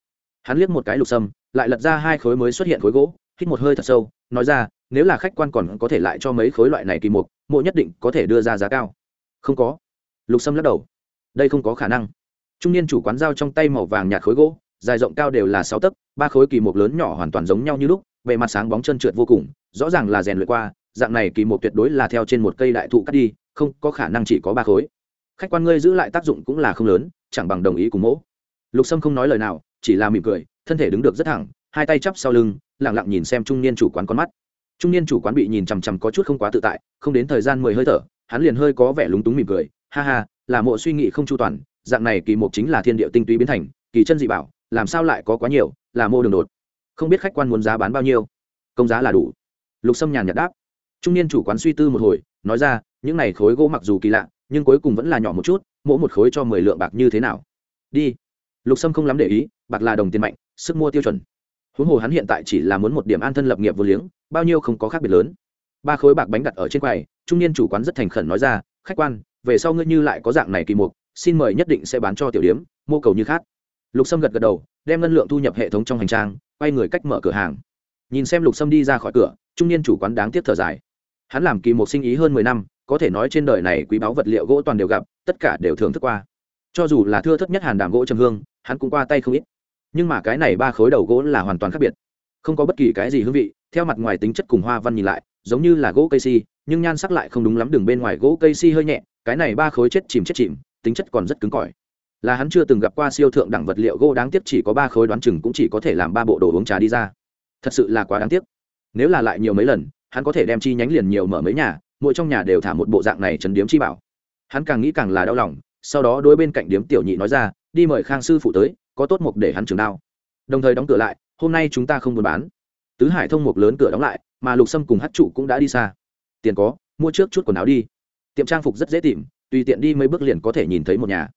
[SPEAKER 1] Hắn liếc một cái lục sâm, lại lật ra hai khối mới xuất hiện khối gỗ, hít một hơi thật sâu, nói ra, nếu là khách quan còn có thể lại cho mấy khối loại này kỳ mục mộ nhất định có thể đưa ra giá cao. Không có. Lục sâm lắc đầu. Đây không có khả năng. Trung niên chủ quán giao trong tay màu vàng nhạt khối gỗ, dài rộng cao đều là sáu tấc, ba khối kỳ mục lớn nhỏ hoàn toàn giống nhau như lúc, bề mặt sáng bóng chân trượt vô cùng rõ ràng là rèn luyện qua, dạng này kỳ mục tuyệt đối là theo trên một cây đại thụ cắt đi, không có khả năng chỉ có ba khối. Khách quan ngươi giữ lại tác dụng cũng là không lớn, chẳng bằng đồng ý cùng mỗ. Lục sâm không nói lời nào, chỉ là mỉm cười, thân thể đứng được rất thẳng, hai tay chắp sau lưng lẳng lặng nhìn xem trung niên chủ quán con mắt. Trung niên chủ quán bị nhìn chằm chằm có chút không quá tự tại, không đến thời gian mười hơi thở, hắn liền hơi có vẻ lúng túng mỉm cười, ha ha, là mộ suy nghĩ không chu toàn, dạng này kỳ mục chính là thiên địa tinh túy biến thành, kỳ chân dị bảo, làm sao lại có quá nhiều, là mô đường đột. Không biết khách quan muốn giá bán bao nhiêu, công giá là đủ lục sâm nhàn nhạt đáp. Trung niên chủ quán suy tư một hồi, nói ra, những này khối gỗ mặc dù kỳ lạ, nhưng cuối cùng vẫn là nhỏ một chút, mỗi một khối cho mười lượng bạc như thế nào? Đi. Lục sâm không lắm để ý, bạc là đồng tiền mạnh, sức mua tiêu chuẩn. Huống hồ hắn hiện tại chỉ là muốn một điểm an thân lập nghiệp vô liếng, bao nhiêu không có khác biệt lớn. Ba khối bạc bánh đặt ở trên quầy, trung niên chủ quán rất thành khẩn nói ra, khách quan, về sau ngươi như lại có dạng này kỳ mục, xin mời nhất định sẽ bán cho tiểu điếm mô cầu như khác. Lục sâm gật gật đầu, đem ngân lượng thu nhập hệ thống trong hành trang, quay người cách mở cửa hàng nhìn xem lục sâm đi ra khỏi cửa, trung niên chủ quán đáng tiếc thở dài. Hắn làm kỳ một sinh ý hơn mười năm, có thể nói trên đời này quý báu vật liệu gỗ toàn đều gặp, tất cả đều thưởng thức qua. Cho dù là thưa thất nhất hàn đàm gỗ trầm hương, hắn cũng qua tay không ít. Nhưng mà cái này ba khối đầu gỗ là hoàn toàn khác biệt. Không có bất kỳ cái gì hương vị, theo mặt ngoài tính chất cùng hoa văn nhìn lại, giống như là gỗ cây si, nhưng nhan sắc lại không đúng lắm, đường bên ngoài gỗ cây si hơi nhẹ, cái này ba khối chết chìm chết chìm, tính chất còn rất cứng cỏi. Là hắn chưa từng gặp qua siêu thượng đẳng vật liệu gỗ đáng tiếc chỉ có ba khối đoán chừng cũng chỉ có thể làm ba bộ đồ uống trà đi ra thật sự là quá đáng tiếc. Nếu là lại nhiều mấy lần, hắn có thể đem chi nhánh liền nhiều mở mấy nhà, mỗi trong nhà đều thả một bộ dạng này chấn điếm chi bảo. Hắn càng nghĩ càng là đau lòng, sau đó đối bên cạnh điếm tiểu nhị nói ra, đi mời khang sư phụ tới, có tốt mục để hắn trường đao. Đồng thời đóng cửa lại, hôm nay chúng ta không buôn bán. Tứ hải thông mục lớn cửa đóng lại, mà lục sâm cùng hát trụ cũng đã đi xa. Tiền có, mua trước chút quần áo đi. Tiệm trang phục rất dễ tìm, tùy tiện đi mấy bước liền có thể nhìn thấy một nhà.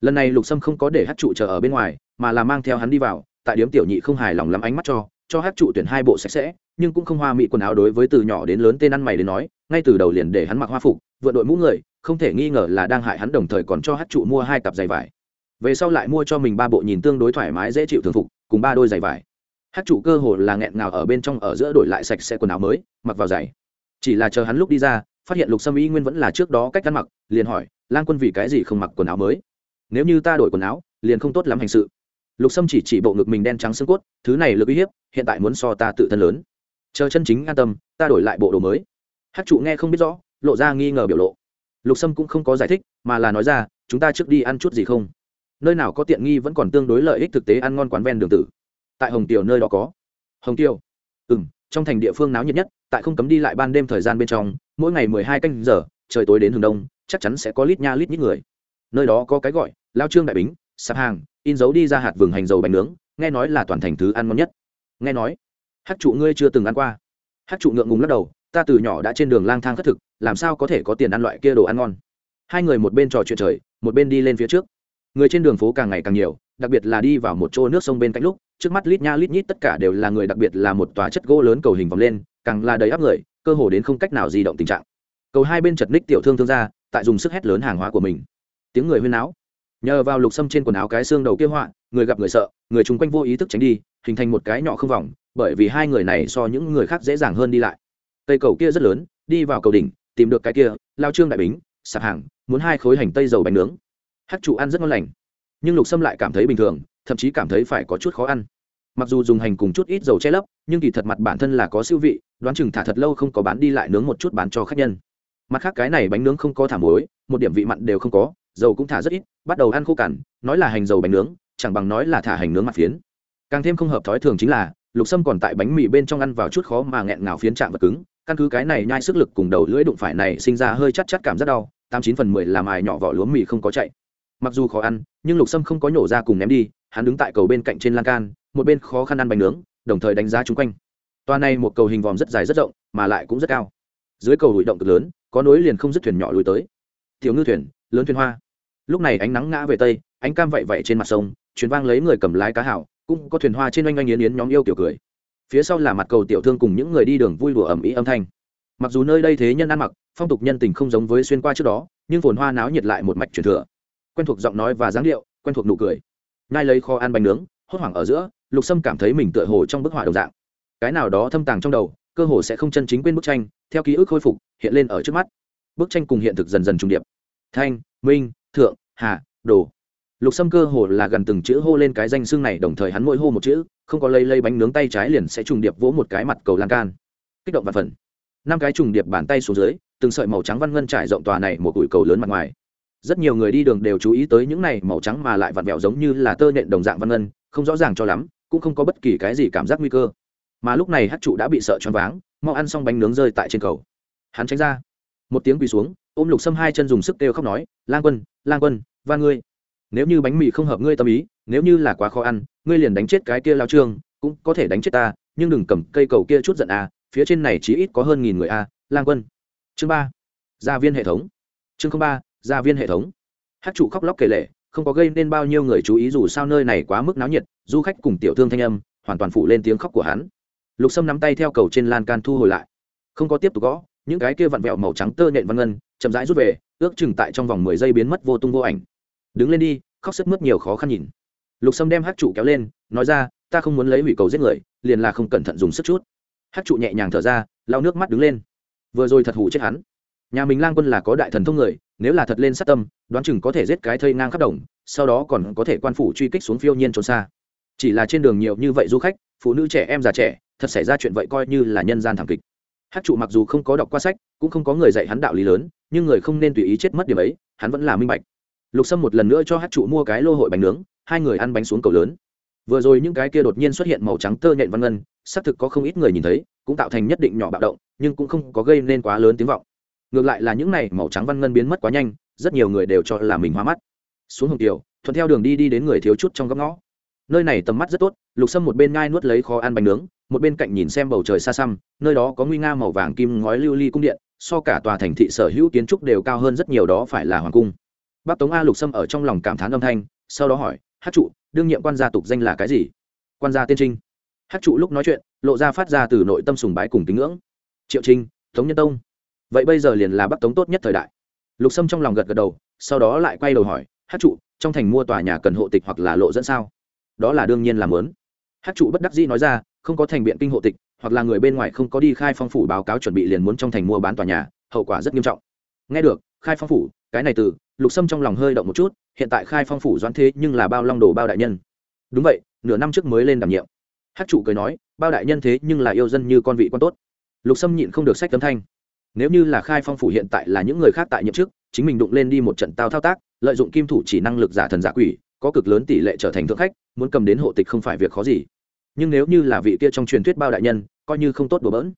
[SPEAKER 1] Lần này lục sâm không có để hát trụ chờ ở bên ngoài, mà là mang theo hắn đi vào, tại điếm tiểu nhị không hài lòng lắm ánh mắt cho cho hát trụ tuyển hai bộ sạch sẽ, nhưng cũng không hoa mỹ quần áo đối với từ nhỏ đến lớn tên ăn mày đến nói, ngay từ đầu liền để hắn mặc hoa phục vượt đội mũ người, không thể nghi ngờ là đang hại hắn đồng thời còn cho hát trụ mua hai cặp giày vải. Về sau lại mua cho mình ba bộ nhìn tương đối thoải mái dễ chịu thường phục, cùng ba đôi giày vải. Hát trụ cơ hồ là nghẹn ngào ở bên trong ở giữa đổi lại sạch sẽ quần áo mới, mặc vào giày. Chỉ là chờ hắn lúc đi ra, phát hiện lục sâm y nguyên vẫn là trước đó cách ăn mặc, liền hỏi lan quân vì cái gì không mặc quần áo mới? Nếu như ta đổi quần áo, liền không tốt lắm hành sự lục sâm chỉ chỉ bộ ngực mình đen trắng xương cốt, thứ này lực uy hiếp, hiện tại muốn so ta tự thân lớn. Chờ chân chính an tâm, ta đổi lại bộ đồ mới. Hát trụ nghe không biết rõ, lộ ra nghi ngờ biểu lộ. Lục sâm cũng không có giải thích, mà là nói ra, chúng ta trước đi ăn chút gì không? Nơi nào có tiện nghi vẫn còn tương đối lợi ích thực tế ăn ngon quán ven đường tử. Tại hồng tiểu nơi đó có. Hồng tiêu ừ m trong thành địa phương náo nhiệt nhất, tại không cấm đi lại ban đêm thời gian bên trong, mỗi ngày mười hai canh giờ, trời tối đến hừng đông, chắc chắn sẽ có lít nha lít nhít người. Nơi đó có cái gọi, lao trương đại bính, sạp hàng in dấu đi ra hạt vừng hành dầu bánh nướng, nghe nói là toàn thành thứ ăn ngon nhất. Nghe nói, hát trụ ngươi chưa từng ăn qua. Hát trụ ngượng ngùng lắc đầu, ta từ nhỏ đã trên đường lang thang khất thực, làm sao có thể có tiền ăn loại kia đồ ăn ngon? Hai người một bên trò chuyện trời, một bên đi lên phía trước. Người trên đường phố càng ngày càng nhiều, đặc biệt là đi vào một chỗ nước sông bên cạnh lúc, trước mắt lít nha lít nhít tất cả đều là người, đặc biệt là một tòa chất gỗ lớn cầu hình vòng lên, càng là đầy áp người, cơ hồ đến không cách nào di động tình trạng. Cầu hai bên chật ních tiểu thương thương ra tại dùng sức hét lớn hàng hóa của mình. Tiếng người huyên náo nhờ vào lục sâm trên quần áo cái xương đầu kia họa, người gặp người sợ, người chung quanh vô ý thức tránh đi, hình thành một cái nhỏ không vòng, bởi vì hai người này so những người khác dễ dàng hơn đi lại. Cây cầu kia rất lớn, đi vào cầu đỉnh, tìm được cái kia, lao trương đại bính, sạp hàng, muốn hai khối hành tây dầu bánh nướng. Hát chủ ăn rất ngon lành, nhưng lục sâm lại cảm thấy bình thường, thậm chí cảm thấy phải có chút khó ăn. Mặc dù dùng hành cùng chút ít dầu che lấp, nhưng kỳ thật mặt bản thân là có siêu vị, đoán chừng thả thật lâu không có bán đi lại nướng một chút bán cho khách nhân. Mặt khác cái này bánh nướng không có thả muối, một điểm vị mặn đều không có dầu cũng thả rất ít, bắt đầu ăn khô cằn, nói là hành dầu bánh nướng, chẳng bằng nói là thả hành nướng mặt phiến. Càng thêm không hợp thói thường chính là, lục sâm còn tại bánh mì bên trong ăn vào chút khó mà nghẹn ngào phiến chạm vật cứng, căn cứ cái này nhai sức lực cùng đầu lưỡi đụng phải này sinh ra hơi chắc chắc cảm rất đau, tám chín phần mười làm ai nhỏ vỏ lúa mì không có chạy. Mặc dù khó ăn, nhưng lục sâm không có nhổ ra cùng ném đi, hắn đứng tại cầu bên cạnh trên lan can, một bên khó khăn ăn bánh nướng, đồng thời đánh giá chung quanh. Toa này một cầu hình vòm rất dài rất rộng, mà lại cũng rất cao. Dưới cầu hủy động cực lớn, có nối liền không dứt thuyền nhỏ lùi tới. Tiểu ngư thuyền, lớn thuyền hoa lúc này ánh nắng ngã về tây, ánh cam vậy vậy trên mặt sông chuyến vang lấy người cầm lái cá hảo, cũng có thuyền hoa trên oanh oanh yến yến nhóm yêu kiểu cười. Phía sau là mặt cầu tiểu thương cùng những người đi đường vui đùa ẩm ý âm thanh. Mặc dù nơi đây thế nhân ăn mặc, phong tục nhân tình không giống với xuyên qua trước đó, nhưng phồn hoa náo nhiệt lại một mạch truyền thừa. Quen thuộc giọng nói và dáng điệu, quen thuộc nụ cười. Ngay lấy kho ăn bánh nướng, hốt hoảng ở giữa, lục sâm cảm thấy mình tựa hồ trong bức họa đồng dạng. Cái nào đó thâm tàng trong đầu, cơ hồ sẽ không chân chính quên bức tranh, theo ký ức khôi phục, hiện lên ở trước mắt. Bức tranh cùng hiện thực dần dần trùng điệp. Thanh, minh thượng hạ đồ. Lục sâm cơ hồ là gần từng chữ hô lên cái danh xương này, đồng thời hắn mỗi hô một chữ, không có lây lây bánh nướng tay trái liền sẽ trùng điệp vỗ một cái mặt cầu lan can. Kích động và phần. Năm cái trùng điệp bàn tay xuống dưới, từng sợi màu trắng văn ngân trải rộng tòa này một bụi cầu lớn mặt ngoài. Rất nhiều người đi đường đều chú ý tới những này màu trắng mà lại vặn vẹo giống như là tơ nhện đồng dạng văn ngân, không rõ ràng cho lắm, cũng không có bất kỳ cái gì cảm giác nguy cơ. Mà lúc này hát trụ đã bị sợ choáng váng, mau ăn xong bánh nướng rơi tại trên cầu. Hắn tránh ra. Một tiếng quỳ xuống ôm lục sâm hai chân dùng sức kêu khóc nói, lang quân lang quân và ngươi. Nếu như bánh mì không hợp ngươi tâm ý, nếu như là quá khó ăn, ngươi liền đánh chết cái kia lao trương, cũng có thể đánh chết ta, nhưng đừng cầm cây cầu kia chút giận a phía trên này chỉ ít có hơn nghìn người a lang quân. Chương ba, gia viên hệ thống. Chương ba, gia viên hệ thống. Hát trụ khóc lóc kể lệ không có gây nên bao nhiêu người chú ý dù sao nơi này quá mức náo nhiệt, du khách cùng tiểu thương thanh âm hoàn toàn phụ lên tiếng khóc của hắn. Lục sâm nắm tay theo cầu trên lan can thu hồi lại. Không có tiếp tục gõ, những cái kia vặn vẹo màu trắng tơ nhện văn ngân chậm rãi rút về, ước chừng tại trong vòng mười giây biến mất vô tung vô ảnh. Đứng lên đi, khóc sức mướt nhiều khó khăn nhìn. Lục sâm đem hát trụ kéo lên, nói ra, ta không muốn lấy hủy cầu giết người, liền là không cẩn thận dùng sức chút. Hát trụ nhẹ nhàng thở ra, lau nước mắt đứng lên. Vừa rồi thật hủ chết hắn. Nhà mình lang quân là có đại thần thông người, nếu là thật lên sát tâm, đoán chừng có thể giết cái thây ngang khắp đồng, sau đó còn có thể quan phủ truy kích xuống phiêu nhiên trốn xa. Chỉ là trên đường nhiều như vậy du khách, phụ nữ trẻ em già trẻ, thật xảy ra chuyện vậy coi như là nhân gian thảm kịch hát trụ mặc dù không có đọc qua sách, cũng không có người dạy hắn đạo lý lớn, nhưng người không nên tùy ý chết mất điểm ấy, hắn vẫn là minh bạch. Lục sâm một lần nữa cho hát trụ mua cái lô hội bánh nướng, hai người ăn bánh xuống cầu lớn. Vừa rồi những cái kia đột nhiên xuất hiện màu trắng tơ nhện văn ngân, xác thực có không ít người nhìn thấy, cũng tạo thành nhất định nhỏ bạo động, nhưng cũng không có gây nên quá lớn tiếng vọng. Ngược lại là những này màu trắng văn ngân biến mất quá nhanh, rất nhiều người đều cho là mình hoa mắt. Xuống hồng tiểu thuận theo đường đi đi đến người thiếu chút trong góc ngõ. Nơi này tầm mắt rất tốt, lục sâm một bên ngai nuốt lấy kho ăn bánh nướng một bên cạnh nhìn xem bầu trời xa xăm, nơi đó có nguy nga màu vàng kim ngói lưu ly cung điện, so cả tòa thành thị sở hữu kiến trúc đều cao hơn rất nhiều đó phải là hoàng cung. Bác tống a lục sâm ở trong lòng cảm thán âm thanh, sau đó hỏi, hát trụ, đương nhiệm quan gia tục danh là cái gì? Quan gia tiên trinh. Hát trụ lúc nói chuyện, lộ ra phát ra từ nội tâm sùng bái cùng tín ngưỡng. Triệu trinh, tống nhân tông. Vậy bây giờ liền là bắc tống tốt nhất thời đại. Lục sâm trong lòng gật gật đầu, sau đó lại quay đầu hỏi, hát trụ, trong thành mua tòa nhà cần hộ tịch hoặc là lộ dẫn sao? Đó là đương nhiên làm lớn hát trụ bất đắc dĩ nói ra không có thành biện kinh hộ tịch, hoặc là người bên ngoài không có đi khai phong phủ báo cáo chuẩn bị liền muốn trong thành mua bán tòa nhà, hậu quả rất nghiêm trọng. Nghe được, khai phong phủ, cái này từ, lục sâm trong lòng hơi động một chút, hiện tại khai phong phủ doãn thế nhưng là bao long đồ bao đại nhân. Đúng vậy, nửa năm trước mới lên đảm nhiệm. Hát chủ cười nói, bao đại nhân thế nhưng là yêu dân như con vị con tốt. Lục sâm nhịn không được sách tấm thanh. Nếu như là khai phong phủ hiện tại là những người khác tại nhiệm chức, chính mình đụng lên đi một trận tao thao tác, lợi dụng kim thủ chỉ năng lực giả thần giả quỷ, có cực lớn tỷ lệ trở thành thượng khách, muốn cầm đến hộ tịch không phải việc khó gì nhưng nếu như là vị kia trong truyền thuyết bao đại nhân, coi như không tốt đùa bỡn.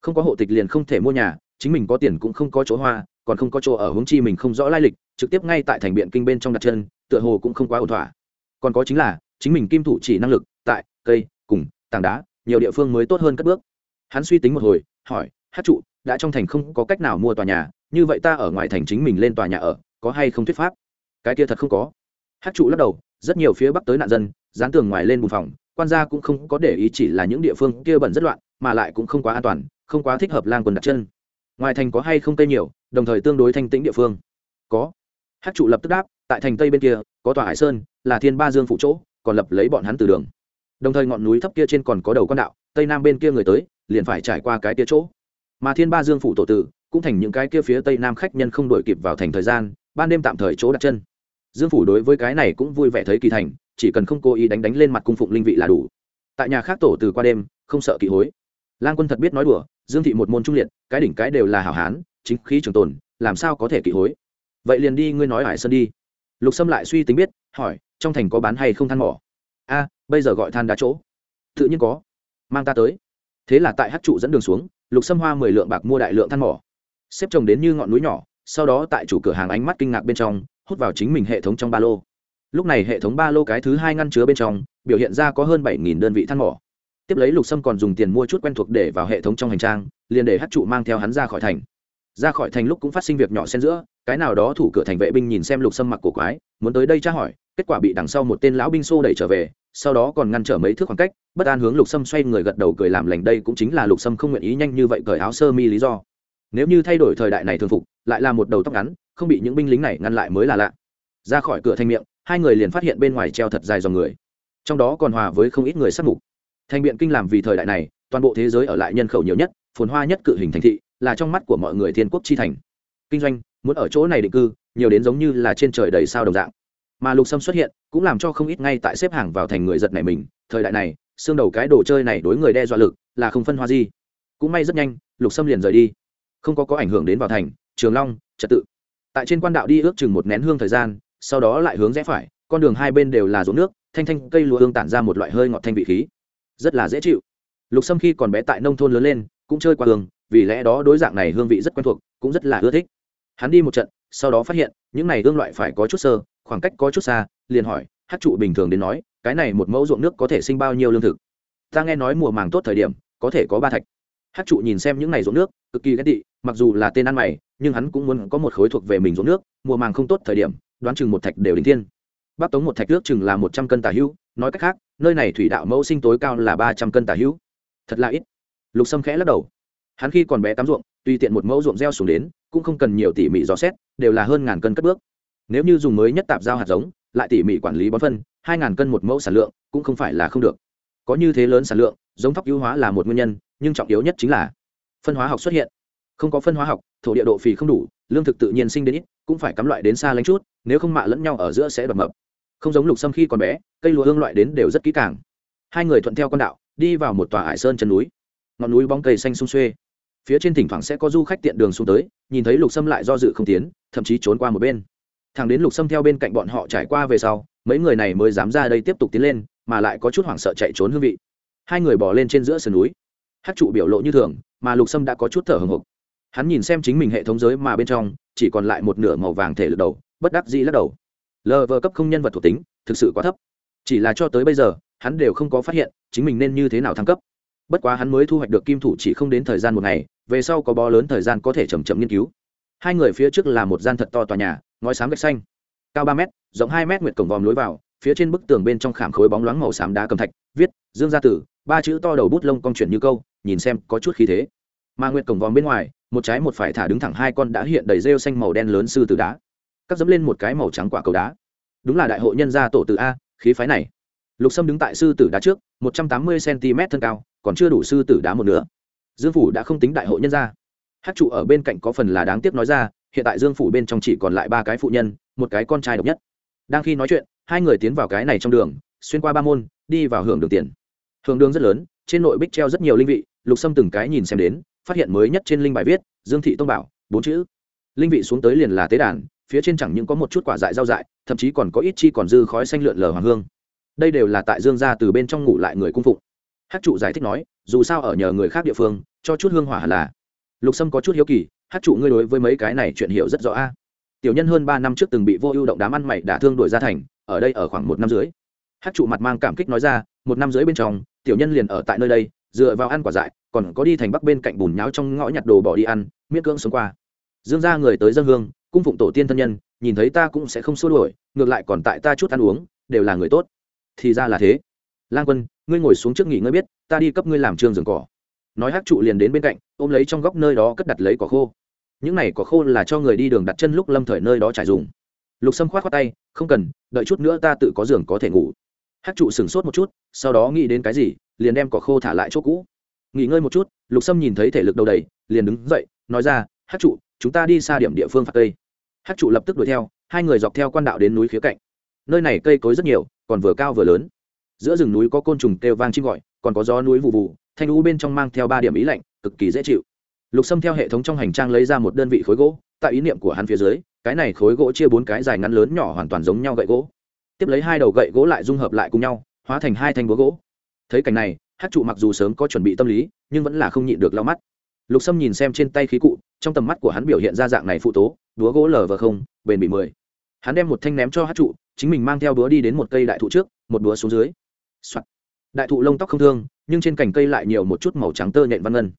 [SPEAKER 1] Không có hộ tịch liền không thể mua nhà, chính mình có tiền cũng không có chỗ hoa, còn không có chỗ ở hướng chi mình không rõ lai lịch, trực tiếp ngay tại thành biện kinh bên trong đặt chân, tựa hồ cũng không quá ổn thỏa. Còn có chính là, chính mình kim thủ chỉ năng lực, tại, cây, cùng, tảng đá, nhiều địa phương mới tốt hơn các bước. Hắn suy tính một hồi, hỏi, hát trụ, đã trong thành không có cách nào mua tòa nhà, như vậy ta ở ngoài thành chính mình lên tòa nhà ở, có hay không thuyết pháp? Cái kia thật không có. Hát trụ lắc đầu, rất nhiều phía bắc tới nạn dân, dán tường ngoài lên bùn phòng quan gia cũng không có để ý chỉ là những địa phương kia bẩn rất loạn, mà lại cũng không quá an toàn, không quá thích hợp lang quần đặt chân. Ngoài thành có hay không tây nhiều, đồng thời tương đối thanh tĩnh địa phương. Có. Hát trụ lập tức đáp, tại thành tây bên kia, có tòa hải sơn, là thiên ba dương phụ chỗ, còn lập lấy bọn hắn từ đường. Đồng thời ngọn núi thấp kia trên còn có đầu con đạo, tây nam bên kia người tới, liền phải trải qua cái kia chỗ. Mà thiên ba dương phụ tổ tử, cũng thành những cái kia phía tây nam khách nhân không đổi kịp vào thành thời gian, ban đêm tạm thời chỗ đặt chân. Dương phủ đối với cái này cũng vui vẻ thấy kỳ thành chỉ cần không cố ý đánh đánh lên mặt cung phụng linh vị là đủ. Tại nhà khác tổ từ qua đêm, không sợ kỵ hối. Lang quân thật biết nói đùa, dương thị một môn trung liệt, cái đỉnh cái đều là hảo hán, chính khí trường tồn, làm sao có thể kỵ hối? Vậy liền đi ngươi nói hải sơn đi. Lục sâm lại suy tính biết, hỏi, trong thành có bán hay không than mỏ? A, bây giờ gọi than đá chỗ. Tự nhiên có. Mang ta tới. Thế là tại hát trụ dẫn đường xuống, lục sâm hoa mười lượng bạc mua đại lượng than mỏ. Xếp trồng đến như ngọn núi nhỏ, sau đó tại chủ cửa hàng ánh mắt kinh ngạc bên trong, hút vào chính mình hệ thống trong ba lô lúc này hệ thống ba lô cái thứ hai ngăn chứa bên trong, biểu hiện ra có hơn bảy đơn vị than mỏ. Tiếp lấy lục sâm còn dùng tiền mua chút quen thuộc để vào hệ thống trong hành trang, liền để hát trụ mang theo hắn ra khỏi thành. Ra khỏi thành lúc cũng phát sinh việc nhỏ xen giữa, cái nào đó thủ cửa thành vệ binh nhìn xem lục sâm mặc cổ quái, muốn tới đây tra hỏi, kết quả bị đằng sau một tên lão binh xô đẩy trở về, sau đó còn ngăn trở mấy thước khoảng cách, bất an hướng lục sâm xoay người gật đầu cười làm lành đây cũng chính là lục sâm không nguyện ý nhanh như vậy cởi áo sơ mi lý do. Nếu như thay đổi thời đại này thường phục, lại là một đầu tóc ngắn, không bị những binh lính này ngăn lại mới là lạ. Ra khỏi cửa thanh miệng hai người liền phát hiện bên ngoài treo thật dài dòng người, trong đó còn hòa với không ít người sát mục. Thành biện kinh làm vì thời đại này, toàn bộ thế giới ở lại nhân khẩu nhiều nhất, phồn hoa nhất cự hình thành thị, là trong mắt của mọi người thiên quốc chi thành. Kinh doanh, muốn ở chỗ này định cư, nhiều đến giống như là trên trời đầy sao đồng dạng. Mà lục sâm xuất hiện, cũng làm cho không ít ngay tại xếp hàng vào thành người giật này mình, thời đại này, xương đầu cái đồ chơi này đối người đe dọa lực, là không phân hoa gì. Cũng may rất nhanh, lục sâm liền rời đi. Không có có ảnh hưởng đến vào thành, trường long, trật tự. Tại trên quan đạo đi ước chừng một nén hương thời gian sau đó lại hướng rẽ phải, con đường hai bên đều là ruộng nước, thanh thanh cây lúa hương tản ra một loại hơi ngọt thanh vị khí. Rất là dễ chịu. Lục sâm khi còn bé tại nông thôn lớn lên, cũng chơi qua hương vì lẽ đó đối dạng này hương vị rất quen thuộc, cũng rất là ưa thích. Hắn đi một trận, sau đó phát hiện, những này hương loại phải có chút sơ, khoảng cách có chút xa, liền hỏi hát trụ bình thường đến nói, cái này một mẫu ruộng nước có thể sinh bao nhiêu lương thực? Ta nghe nói mùa màng tốt thời điểm, có thể có ba thạch. Hát trụ nhìn xem những này ruộng nước, cực kỳ ghét tị, mặc dù là tên ăn mày, nhưng hắn cũng muốn có một khối thuộc về mình ruộng nước, mùa màng không tốt thời điểm đoán chừng một thạch đều đỉnh thiên. Bắc tống một thạch nước chừng là một trăm cân tà hữu, nói cách khác, nơi này thủy đạo mẫu sinh tối cao là ba trăm cân tà hữu. Thật là ít. Lục sâm khẽ lắc đầu. Hắn khi còn bé tắm ruộng, tùy tiện một mẫu ruộng gieo xuống đến, cũng không cần nhiều tỉ mỉ dò xét, đều là hơn ngàn cân cất bước. Nếu như dùng mới nhất tạp giao hạt giống, lại tỉ mỉ quản lý bón phân, hai ngàn cân một mẫu sản lượng, cũng không phải là không được. Có như thế lớn sản lượng, giống thóc ưu hóa là một nguyên nhân, nhưng trọng yếu nhất chính là phân hóa học xuất hiện. Không có phân hóa học, thổ địa độ phì không đủ lương thực tự nhiên sinh đến ít, cũng phải cắm loại đến xa lánh chút, nếu không mạ lẫn nhau ở giữa sẽ đập mập. Không giống lục sâm khi còn bé, cây lúa hương loại đến đều rất kỹ càng. Hai người thuận theo con đạo, đi vào một tòa hải sơn chân núi. Ngọn núi bóng cây xanh sung xuê. Phía trên thỉnh thoảng sẽ có du khách tiện đường xuống tới, nhìn thấy lục sâm lại do dự không tiến, thậm chí trốn qua một bên. Thằng đến lục sâm theo bên cạnh bọn họ trải qua về sau, mấy người này mới dám ra đây tiếp tục tiến lên, mà lại có chút hoảng sợ chạy trốn hương vị. Hai người bỏ lên trên giữa sườn núi. Hát trụ biểu lộ như thường, mà lục sâm đã có chút thở hồng hộc hắn nhìn xem chính mình hệ thống giới mà bên trong, chỉ còn lại một nửa màu vàng thể lực đầu, bất đắc dĩ lắc đầu. Lờ vờ cấp không nhân vật thuộc tính, thực sự quá thấp. Chỉ là cho tới bây giờ, hắn đều không có phát hiện chính mình nên như thế nào thăng cấp. Bất quá hắn mới thu hoạch được kim thủ chỉ không đến thời gian một ngày, về sau có bó lớn thời gian có thể chầm chậm nghiên cứu. Hai người phía trước là một gian thật to tòa nhà, ngói xám gạch xanh. Cao ba m rộng hai m nguyệt cổng vòm lối vào, phía trên bức tường bên trong khảm khối bóng loáng màu xám đá cầm thạch, viết, dương gia tử, ba chữ to đầu bút lông cong chuyển như câu, nhìn xem có chút khí thế. Mà nguyệt cổng vòm bên ngoài một trái một phải thả đứng thẳng hai con đã hiện đầy rêu xanh màu đen lớn sư tử đá. Cắt dẫm lên một cái màu trắng quả cầu đá. Đúng là đại hội nhân gia tổ tử a, khí phái này. Lục sâm đứng tại sư tử đá trước, một trăm tám mươi cm thân cao, còn chưa đủ sư tử đá một nửa. Dương phủ đã không tính đại hội nhân gia. Hát trụ ở bên cạnh có phần là đáng tiếc nói ra, hiện tại dương phủ bên trong chỉ còn lại ba cái phụ nhân, một cái con trai độc nhất. Đang khi nói chuyện, hai người tiến vào cái này trong đường, xuyên qua ba môn, đi vào hưởng đường tiền. Hưởng đường rất lớn, trên nội bích treo rất nhiều linh vị, lục sâm từng cái nhìn xem đến phát hiện mới nhất trên linh bài viết, dương thị tông bảo, bốn chữ. Linh vị xuống tới liền là tế đàn, phía trên chẳng những có một chút quả dại rau dại, thậm chí còn có ít chi còn dư khói xanh lượn lờ hoàng hương. Đây đều là tại dương gia từ bên trong ngủ lại người cung phụng. Hát trụ giải thích nói, dù sao ở nhờ người khác địa phương, cho chút hương hỏa hẳn là. Lục sâm có chút hiếu kỳ hát trụ ngươi đối với mấy cái này chuyện hiểu rất rõ a? Tiểu nhân hơn ba năm trước từng bị vô ưu động đám ăn mày đả thương đổi ra thành, ở đây ở khoảng một năm dưới hát trụ mặt mang cảm kích nói ra, một năm dưới bên trong, tiểu nhân liền ở tại nơi đây dựa vào ăn quả dại, còn có đi thành bắc bên cạnh bùn nháo trong ngõ nhặt đồ bỏ đi ăn, miễn cưỡng sống qua. Dương ra người tới dân hương, cung phụng tổ tiên thân nhân, nhìn thấy ta cũng sẽ không xua đuổi, ngược lại còn tại ta chút ăn uống, đều là người tốt. Thì ra là thế. Lang quân, ngươi ngồi xuống trước nghỉ ngơi biết, ta đi cấp ngươi làm trường giường cỏ. Nói hát trụ liền đến bên cạnh, ôm lấy trong góc nơi đó cất đặt lấy cỏ khô. Những này cỏ khô là cho người đi đường đặt chân lúc lâm thời nơi đó trải dùng. Lục sâm khoát khoát tay, không cần, đợi chút nữa ta tự có giường có thể ngủ. Hát trụ sửng sốt một chút, sau đó nghĩ đến cái gì? Liền đem cỏ khô thả lại chỗ cũ. Nghỉ ngơi một chút, lục sâm nhìn thấy thể lực đầu đầy, liền đứng dậy, nói ra hát trụ, chúng ta đi xa điểm địa phương phạt cây. Hát trụ lập tức đuổi theo, hai người dọc theo quan đạo đến núi khía cạnh. Nơi này cây cối rất nhiều, còn vừa cao vừa lớn. Giữa rừng núi có côn trùng kêu vang chim gọi, còn có gió núi vụ vụ thanh lũ bên trong mang theo ba điểm ý lạnh, cực kỳ dễ chịu. Lục sâm theo hệ thống trong hành trang lấy ra một đơn vị khối gỗ, tại ý niệm của hắn phía dưới, cái này khối gỗ chia bốn cái dài ngắn lớn nhỏ hoàn toàn giống nhau gậy gỗ. Tiếp lấy hai đầu gậy gỗ lại dung hợp lại cùng nhau, hóa thành hai thanh búa gỗ thấy cảnh này hát trụ mặc dù sớm có chuẩn bị tâm lý, nhưng vẫn là không nhịn được lau mắt. Lục sâm nhìn xem trên tay khí cụ, trong tầm mắt của hắn biểu hiện ra dạng này phụ tố đúa gỗ lờ vờ không, bền bị mười. Hắn đem một thanh ném cho hát trụ, chính mình mang theo đúa đi đến một cây đại thụ trước, một đúa xuống dưới、Soạn. đại thụ lông tóc không thương, nhưng trên cành cây lại nhiều một chút màu trắng tơ nhện văn ngân.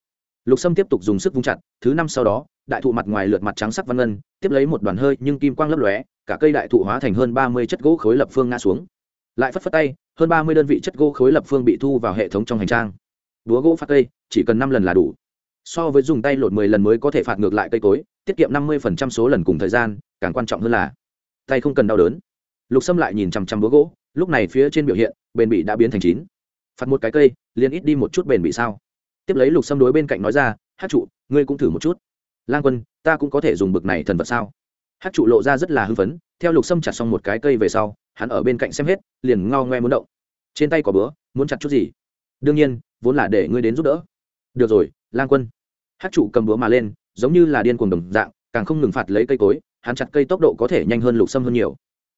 [SPEAKER 1] Lục sâm tiếp tục dùng sức vung chặt, thứ năm sau đó, đại thụ mặt ngoài lượt mặt trắng sắc văn ngân, tiếp lấy một đoàn hơi nhưng kim quang lấp lóe, cả cây đại thụ hóa thành hơn ba mươi chất gỗ khối lập phương ngã xuống lại phất phất tay, hơn ba mươi đơn vị chất gỗ khối lập phương bị thu vào hệ thống trong hành trang. Búa gỗ phạt cây, chỉ cần năm lần là đủ. So với dùng tay lột mười lần mới có thể phạt ngược lại cây cối, tiết kiệm năm mươi phần trăm số lần cùng thời gian, càng quan trọng hơn là tay không cần đau đớn. Lục sâm lại nhìn chằm chằm búa gỗ, lúc này phía trên biểu hiện, bền bị đã biến thành chín. Phạt một cái cây, liền ít đi một chút bền bị sao? Tiếp lấy lục sâm đối bên cạnh nói ra, hát trụ, ngươi cũng thử một chút. Lang quân, ta cũng có thể dùng bực này thần vật sao? Hát trụ lộ ra rất là hưng phấn, theo lục sâm chặt xong một cái cây về sau hắn ở bên cạnh xem hết, liền ngao ngoe muốn động. Trên tay có bữa, muốn chặt chút gì? Đương nhiên, vốn là để ngươi đến giúp đỡ. Được rồi, lang quân. Hát trụ cầm búa mà lên, giống như là điên cuồng đồng dạng, càng không ngừng phạt lấy cây cối, hắn chặt cây tốc độ có thể nhanh hơn lục sâm hơn nhiều.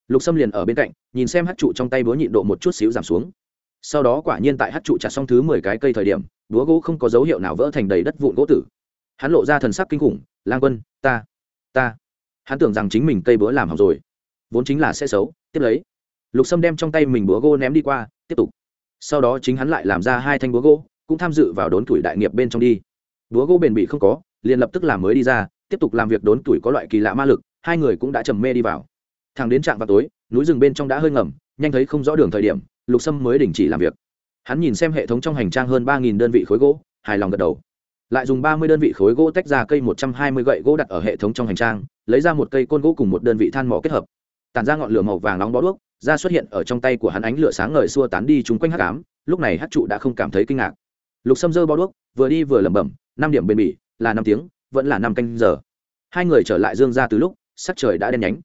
[SPEAKER 1] Lục sâm liền ở bên cạnh, nhìn xem hát trụ trong tay búa nhịn độ một chút xíu giảm xuống. Sau đó quả nhiên tại hát trụ chặt xong thứ mười cái cây thời điểm, búa gỗ không có dấu hiệu nào vỡ thành đầy đất vụn gỗ tử. Hắn lộ ra thần sắc kinh khủng, lang quân, ta ta. Hắn tưởng rằng chính mình cây búa làm hỏng rồi, vốn chính là sẽ xấu tiếp lấy. Lục sâm đem trong tay mình búa gỗ ném đi qua, tiếp tục. Sau đó chính hắn lại làm ra hai thanh búa gỗ, cũng tham dự vào đốn tuổi đại nghiệp bên trong đi. Búa gỗ bền bị không có, liền lập tức làm mới đi ra, tiếp tục làm việc đốn tuổi có loại kỳ lạ ma lực, hai người cũng đã trầm mê đi vào. Thằng đến trạm vào tối, núi rừng bên trong đã hơi ngầm, nhanh thấy không rõ đường thời điểm, lục sâm mới đình chỉ làm việc. Hắn nhìn xem hệ thống trong hành trang hơn ba đơn vị khối gỗ, hài lòng gật đầu. Lại dùng ba mươi đơn vị khối gỗ tách ra cây một trăm hai mươi gậy gỗ đặt ở hệ thống trong hành trang, lấy ra một cây côn gỗ cùng một đơn vị than mỏ kết hợp tàn ra ngọn lửa màu vàng nóng bó đuốc, ra xuất hiện ở trong tay của hắn ánh lửa sáng ngời xua tán đi chúng quanh hắc ám, lúc này hát trụ đã không cảm thấy kinh ngạc. Lục sâm dơ bó đuốc, vừa đi vừa lẩm bẩm, năm điểm bền bỉ, là năm tiếng, vẫn là năm canh giờ. Hai người trở lại dương ra từ lúc, sắc trời đã đen nhánh.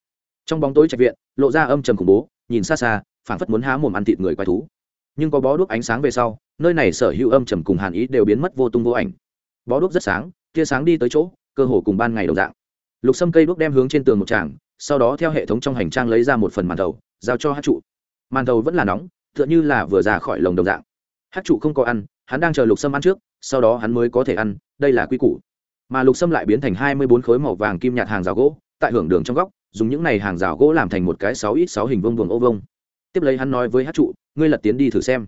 [SPEAKER 1] Trong bóng tối trạch viện, lộ ra âm trầm khủng bố, nhìn xa xa, phảng phất muốn há mồm ăn thịt người quái thú. Nhưng có bó đuốc ánh sáng về sau, nơi này sở hữu âm trầm cùng hàn ý đều biến mất vô tung vô ảnh. Bó đuốc rất sáng, tia sáng đi tới chỗ, cơ hồ cùng ban ngày đồng dạng. Lục sâm cây đuốc đem hướng trên tường một tràng sau đó theo hệ thống trong hành trang lấy ra một phần màn thầu giao cho hát trụ. Màn thầu vẫn là nóng, tựa như là vừa ra khỏi lồng đồng dạng. Hát trụ không có ăn, hắn đang chờ lục sâm ăn trước, sau đó hắn mới có thể ăn, đây là quy củ. Mà lục sâm lại biến thành hai mươi bốn khối màu vàng kim nhạt hàng rào gỗ, tại hưởng đường trong góc, dùng những này hàng rào gỗ làm thành một cái sáu ít sáu hình vương buồng ô vông tiếp lấy hắn nói với hát trụ, ngươi lật tiến đi thử xem.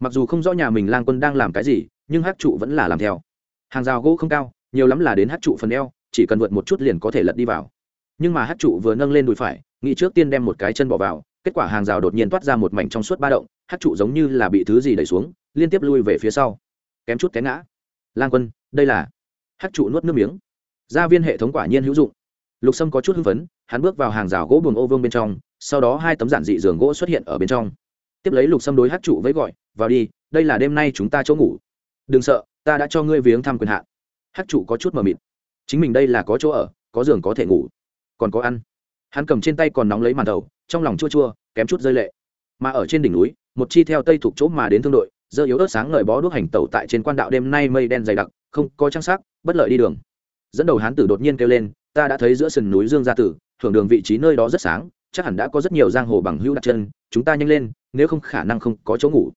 [SPEAKER 1] Mặc dù không rõ nhà mình lang quân đang làm cái gì, nhưng hát trụ vẫn là làm theo. Hàng rào gỗ không cao, nhiều lắm là đến hát trụ phần eo, chỉ cần vượt một chút liền có thể lật đi vào nhưng mà hát trụ vừa nâng lên đùi phải, nghĩ trước tiên đem một cái chân bỏ vào, kết quả hàng rào đột nhiên toát ra một mảnh trong suốt ba động, hát trụ giống như là bị thứ gì đẩy xuống, liên tiếp lui về phía sau. Kém chút té ngã. Lang quân, đây là hát trụ nuốt nước miếng. Gia viên hệ thống quả nhiên hữu dụng. Lục sâm có chút hưng phấn, hắn bước vào hàng rào gỗ buồng ô vương bên trong, sau đó hai tấm giản dị giường gỗ xuất hiện ở bên trong. Tiếp lấy lục sâm đối hát trụ với gọi, vào đi, đây là đêm nay chúng ta chỗ ngủ. Đừng sợ, ta đã cho ngươi viếng thăm quyền hạn. Hát trụ có chút mờ mịt. Chính mình đây là có chỗ ở, có giường có thể ngủ còn có ăn. Hắn cầm trên tay còn nóng lấy màn đầu, trong lòng chua chua, kém chút rơi lệ. Mà ở trên đỉnh núi, một chi theo tây thuộc chỗ mà đến thương đội dơ yếu ớt sáng ngời bó đuốc hành tẩu tại trên quan đạo đêm nay mây đen dày đặc, không có trang sắc, bất lợi đi đường. Dẫn đầu hán tử đột nhiên kêu lên, ta đã thấy giữa sườn núi dương gia tử hưởng đường vị trí nơi đó rất sáng, chắc hẳn đã có rất nhiều giang hồ bằng hữu đặt chân, chúng ta nhanh lên, nếu không khả năng không có chỗ ngủ.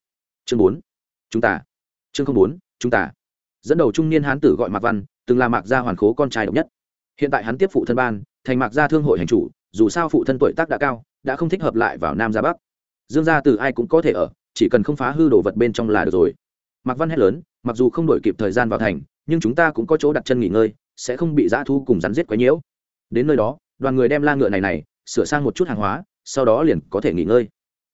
[SPEAKER 1] Chương bốn. Chúng ta. Chương không bốn, chúng ta. Dẫn đầu trung niên hán tử gọi mạc văn, từng là mạc gia hoàn khố con trai độc nhất. Hiện tại hắn tiếp phụ thân ban thành mạc gia thương hội hành chủ, dù sao phụ thân tuổi tác đã cao, đã không thích hợp lại vào nam ra bắc. Dương gia từ ai cũng có thể ở, chỉ cần không phá hư đồ vật bên trong là được rồi. Mạc văn hét lớn, mặc dù không đổi kịp thời gian vào thành, nhưng chúng ta cũng có chỗ đặt chân nghỉ ngơi, sẽ không bị dã thu cùng rắn giết quấy nhiễu. Đến nơi đó, đoàn người đem la ngựa này này, sửa sang một chút hàng hóa, sau đó liền có thể nghỉ ngơi.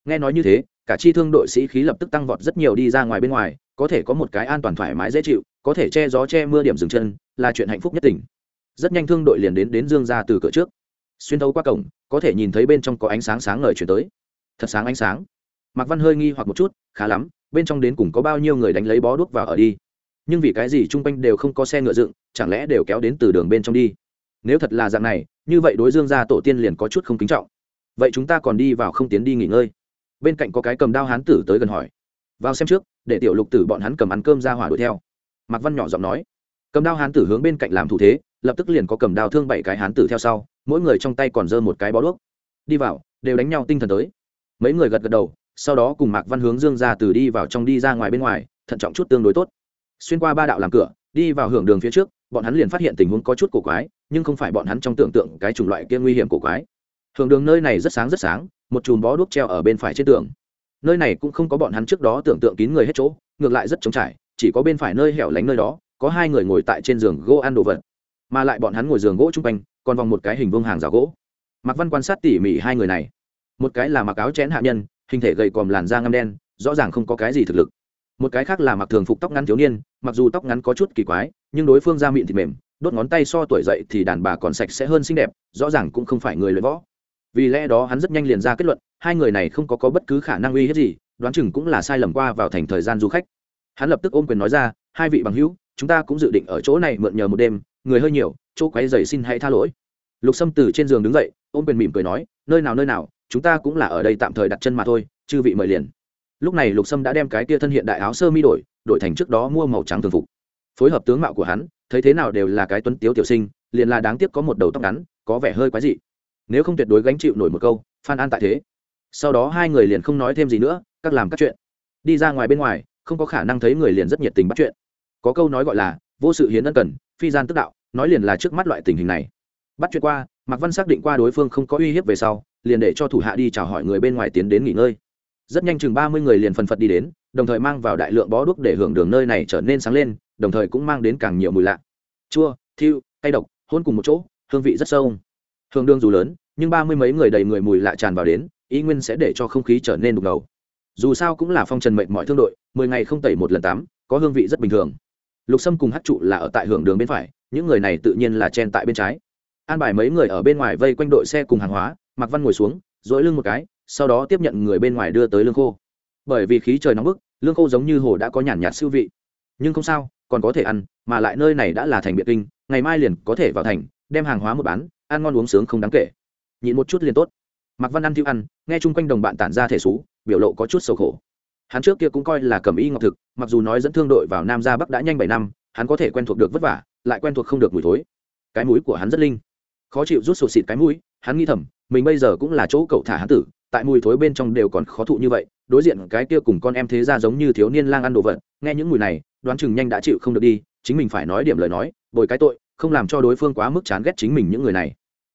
[SPEAKER 1] Nghe nói như thế, cả chi thương đội sĩ khí lập tức tăng vọt rất nhiều đi ra ngoài bên ngoài, có thể có một cái an toàn thoải mái dễ chịu, có thể che gió che mưa điểm dừng chân, là chuyện hạnh phúc nhất tỉnh rất nhanh thương đội liền đến đến dương ra từ cửa trước. Xuyên thấu qua cổng, có thể nhìn thấy bên trong có ánh sáng sáng ngời chuyển tới. Thật sáng ánh sáng. Mạc văn hơi nghi hoặc một chút, khá lắm, bên trong đến cùng có bao nhiêu người đánh lấy bó đuốc vào ở đi. Nhưng vì cái gì chung quanh đều không có xe ngựa dựng, chẳng lẽ đều kéo đến từ đường bên trong đi? Nếu thật là dạng này, như vậy đối dương gia tổ tiên liền có chút không kính trọng. Vậy chúng ta còn đi vào không tiến đi nghỉ ngơi. Bên cạnh có cái cầm đao hán tử tới gần hỏi. Vào xem trước, để tiểu lục tử bọn hắn cầm ăn cơm ra hỏa đuổi theo. Mạc văn nhỏ giọng nói cầm đao hán tử hướng bên cạnh làm thủ thế, lập tức liền có cầm đao thương bảy cái hán tử theo sau, mỗi người trong tay còn giơ một cái bó đuốc. Đi vào, đều đánh nhau tinh thần tới. Mấy người gật gật đầu, sau đó cùng mạc văn hướng dương ra từ đi vào trong đi ra ngoài bên ngoài, thận trọng chút tương đối tốt. Xuyên qua ba đạo làm cửa, đi vào hưởng đường phía trước, bọn hắn liền phát hiện tình huống có chút cổ quái, nhưng không phải bọn hắn trong tưởng tượng cái chủng loại kia nguy hiểm cổ quái. Hưởng đường nơi này rất sáng rất sáng, một chùm bó đuốc treo ở bên phải trên tường. Nơi này cũng không có bọn hắn trước đó tưởng tượng kín người hết chỗ, ngược lại rất trống trải, chỉ có bên phải nơi hẻo lánh nơi đó có hai người ngồi tại trên giường gỗ ăn đồ vật mà lại bọn hắn ngồi giường gỗ chung quanh còn vòng một cái hình vương hàng rào gỗ. Mạc văn quan sát tỉ mỉ hai người này. Một cái là mặc áo chén hạ nhân hình thể gầy còm làn da ngăm đen rõ ràng không có cái gì thực lực. Một cái khác là mặc thường phục tóc ngắn thiếu niên mặc dù tóc ngắn có chút kỳ quái nhưng đối phương da mịn thịt mềm đốt ngón tay so tuổi dậy thì đàn bà còn sạch sẽ hơn xinh đẹp rõ ràng cũng không phải người luyện võ. Vì lẽ đó hắn rất nhanh liền ra kết luận hai người này không có, có bất cứ khả năng uy hiếp gì đoán chừng cũng là sai lầm qua vào thành thời gian du khách. Hắn lập tức ôm quyền nói ra hai vị bằng hữu chúng ta cũng dự định ở chỗ này mượn nhờ một đêm, người hơi nhiều, chỗ quấy dày xin hãy tha lỗi. Lục sâm từ trên giường đứng dậy, ôm quyền mỉm cười nói, nơi nào nơi nào, chúng ta cũng là ở đây tạm thời đặt chân mà thôi, chư vị mời liền. Lúc này lục sâm đã đem cái tia thân hiện đại áo sơ mi đổi đổi thành trước đó mua màu trắng thường phục. Phối hợp tướng mạo của hắn, thấy thế nào đều là cái tuấn tiếu tiểu sinh, liền là đáng tiếc có một đầu tóc ngắn, có vẻ hơi quái dị. Nếu không tuyệt đối gánh chịu nổi một câu, phan an tại thế. Sau đó hai người liền không nói thêm gì nữa, các làm các chuyện. Đi ra ngoài bên ngoài, không có khả năng thấy người liền rất nhiệt tình bắt chuyện có câu nói gọi là, vô sự hiến ân cần, phi gian tức đạo. Nói liền là trước mắt loại tình hình này. Bắt chuyện qua, mạc văn xác định qua đối phương không có uy hiếp về sau, liền để cho thủ hạ đi chào hỏi người bên ngoài tiến đến nghỉ ngơi. Rất nhanh chừng ba mươi người liền phần phật đi đến, đồng thời mang vào đại lượng bó đuốc để hưởng đường nơi này trở nên sáng lên, đồng thời cũng mang đến càng nhiều mùi lạ. Chua, thiêu, cay độc, hôn cùng một chỗ, hương vị rất sâu. Hương đương dù lớn, nhưng ba mươi mấy người đầy người mùi lạ tràn vào đến, ý nguyên sẽ để cho không khí trở nên đục ngầu. Dù sao cũng là phong trần mệnh mọi thương đội, mười ngày không tẩy một lần tắm có hương vị rất bình thường lục sâm cùng hát trụ là ở tại hưởng đường bên phải, những người này tự nhiên là chen tại bên trái. An bài mấy người ở bên ngoài vây quanh đội xe cùng hàng hóa mặc văn ngồi xuống dỗi lưng một cái, sau đó tiếp nhận người bên ngoài đưa tới lương khô. Bởi vì khí trời nóng bức, lương khô giống như hồ đã có nhàn nhạt siêu vị. Nhưng không sao, còn có thể ăn, mà lại nơi này đã là thành biệt kinh, ngày mai liền có thể vào thành, đem hàng hóa một bán, ăn ngon uống sướng không đáng kể. Nhịn một chút liền tốt. Mặc văn ăn thiêu ăn, nghe chung quanh đồng bạn tản ra thể xú, biểu lộ có chút sầu khổ hắn trước kia cũng coi là cầm y ngọc thực, mặc dù nói dẫn thương đội vào nam ra bắc đã nhanh bảy năm, hắn có thể quen thuộc được vất vả, lại quen thuộc không được mùi thối. Cái mũi của hắn rất linh. Khó chịu rút sụt xịt cái mũi, hắn nghĩ thầm, mình bây giờ cũng là chỗ cậu thả hắn tử, tại mùi thối bên trong đều còn khó thụ như vậy, đối diện cái kia cùng con em thế ra giống như thiếu niên lang ăn đồ vật, nghe những mùi này, đoán chừng nhanh đã chịu không được đi, chính mình phải nói điểm lời nói, bồi cái tội, không làm cho đối phương quá mức chán ghét chính mình những người này.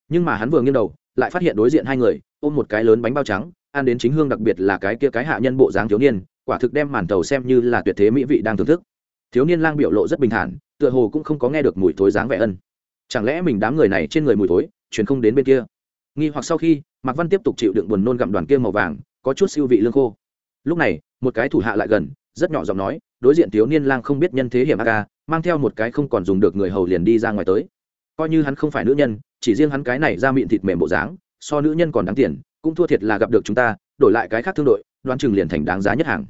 [SPEAKER 1] Nhưng mà hắn vừa nghiêng đầu, lại phát hiện đối diện hai người, ôm một cái lớn bánh bao trắng ăn đến chính hương đặc biệt là cái kia cái hạ nhân bộ dáng thiếu niên, quả thực đem màn tàu xem như là tuyệt thế mỹ vị đang thưởng thức. Thiếu niên lang biểu lộ rất bình thản, tựa hồ cũng không có nghe được mùi thối dáng vẻ ân. Chẳng lẽ mình đám người này trên người mùi thối chuyển không đến bên kia? Nghi hoặc sau khi, mạc văn tiếp tục chịu đựng buồn nôn gặm đoàn kia màu vàng, có chút siêu vị lương khô. Lúc này, một cái thủ hạ lại gần, rất nhỏ giọng nói, đối diện thiếu niên lang không biết nhân thế hiểm a ca à, mang theo một cái không còn dùng được người hầu liền đi ra ngoài tới. Coi như hắn không phải nữ nhân, chỉ riêng hắn cái này ra miệng thịt mềm bộ dáng, so nữ nhân còn đáng tiền cũng thua thiệt là gặp được chúng ta, đổi lại cái khác thương đội, đoán chừng liền thành đáng giá nhất hàng.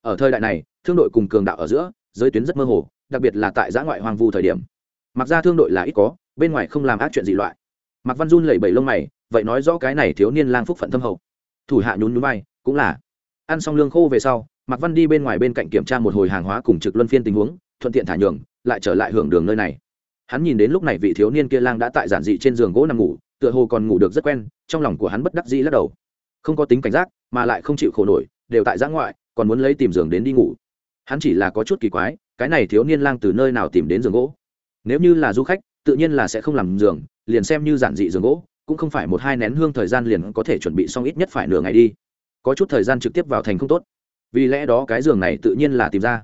[SPEAKER 1] Ở thời đại này, thương đội cùng cường đạo ở giữa, giới tuyến rất mơ hồ, đặc biệt là tại giã ngoại hoang vu thời điểm. Mặc ra thương đội là ít có, bên ngoài không làm ác chuyện gì loại. Mặc văn run lẩy bẩy lông mày, vậy nói rõ cái này thiếu niên lang phúc phận thâm hậu. Thủ hạ nhún núi bay cũng là. Ăn xong lương khô về sau, mặc văn đi bên ngoài bên cạnh kiểm tra một hồi hàng hóa cùng trực luân phiên tình huống, thuận tiện thả nhường, lại trở lại hưởng đường nơi này. Hắn nhìn đến lúc này vị thiếu niên kia lang đã tại giản dị trên giường gỗ nằm ngủ tựa hồ còn ngủ được rất quen, trong lòng của hắn bất đắc dĩ lắc đầu. Không có tính cảnh giác, mà lại không chịu khổ nổi, đều tại giã ngoại, còn muốn lấy tìm giường đến đi ngủ. Hắn chỉ là có chút kỳ quái, cái này thiếu niên lang từ nơi nào tìm đến giường gỗ? Nếu như là du khách, tự nhiên là sẽ không làm giường, liền xem như giản dị giường gỗ, cũng không phải một hai nén hương thời gian liền có thể chuẩn bị xong ít nhất phải nửa ngày đi. Có chút thời gian trực tiếp vào thành không tốt. Vì lẽ đó cái giường này tự nhiên là tìm ra.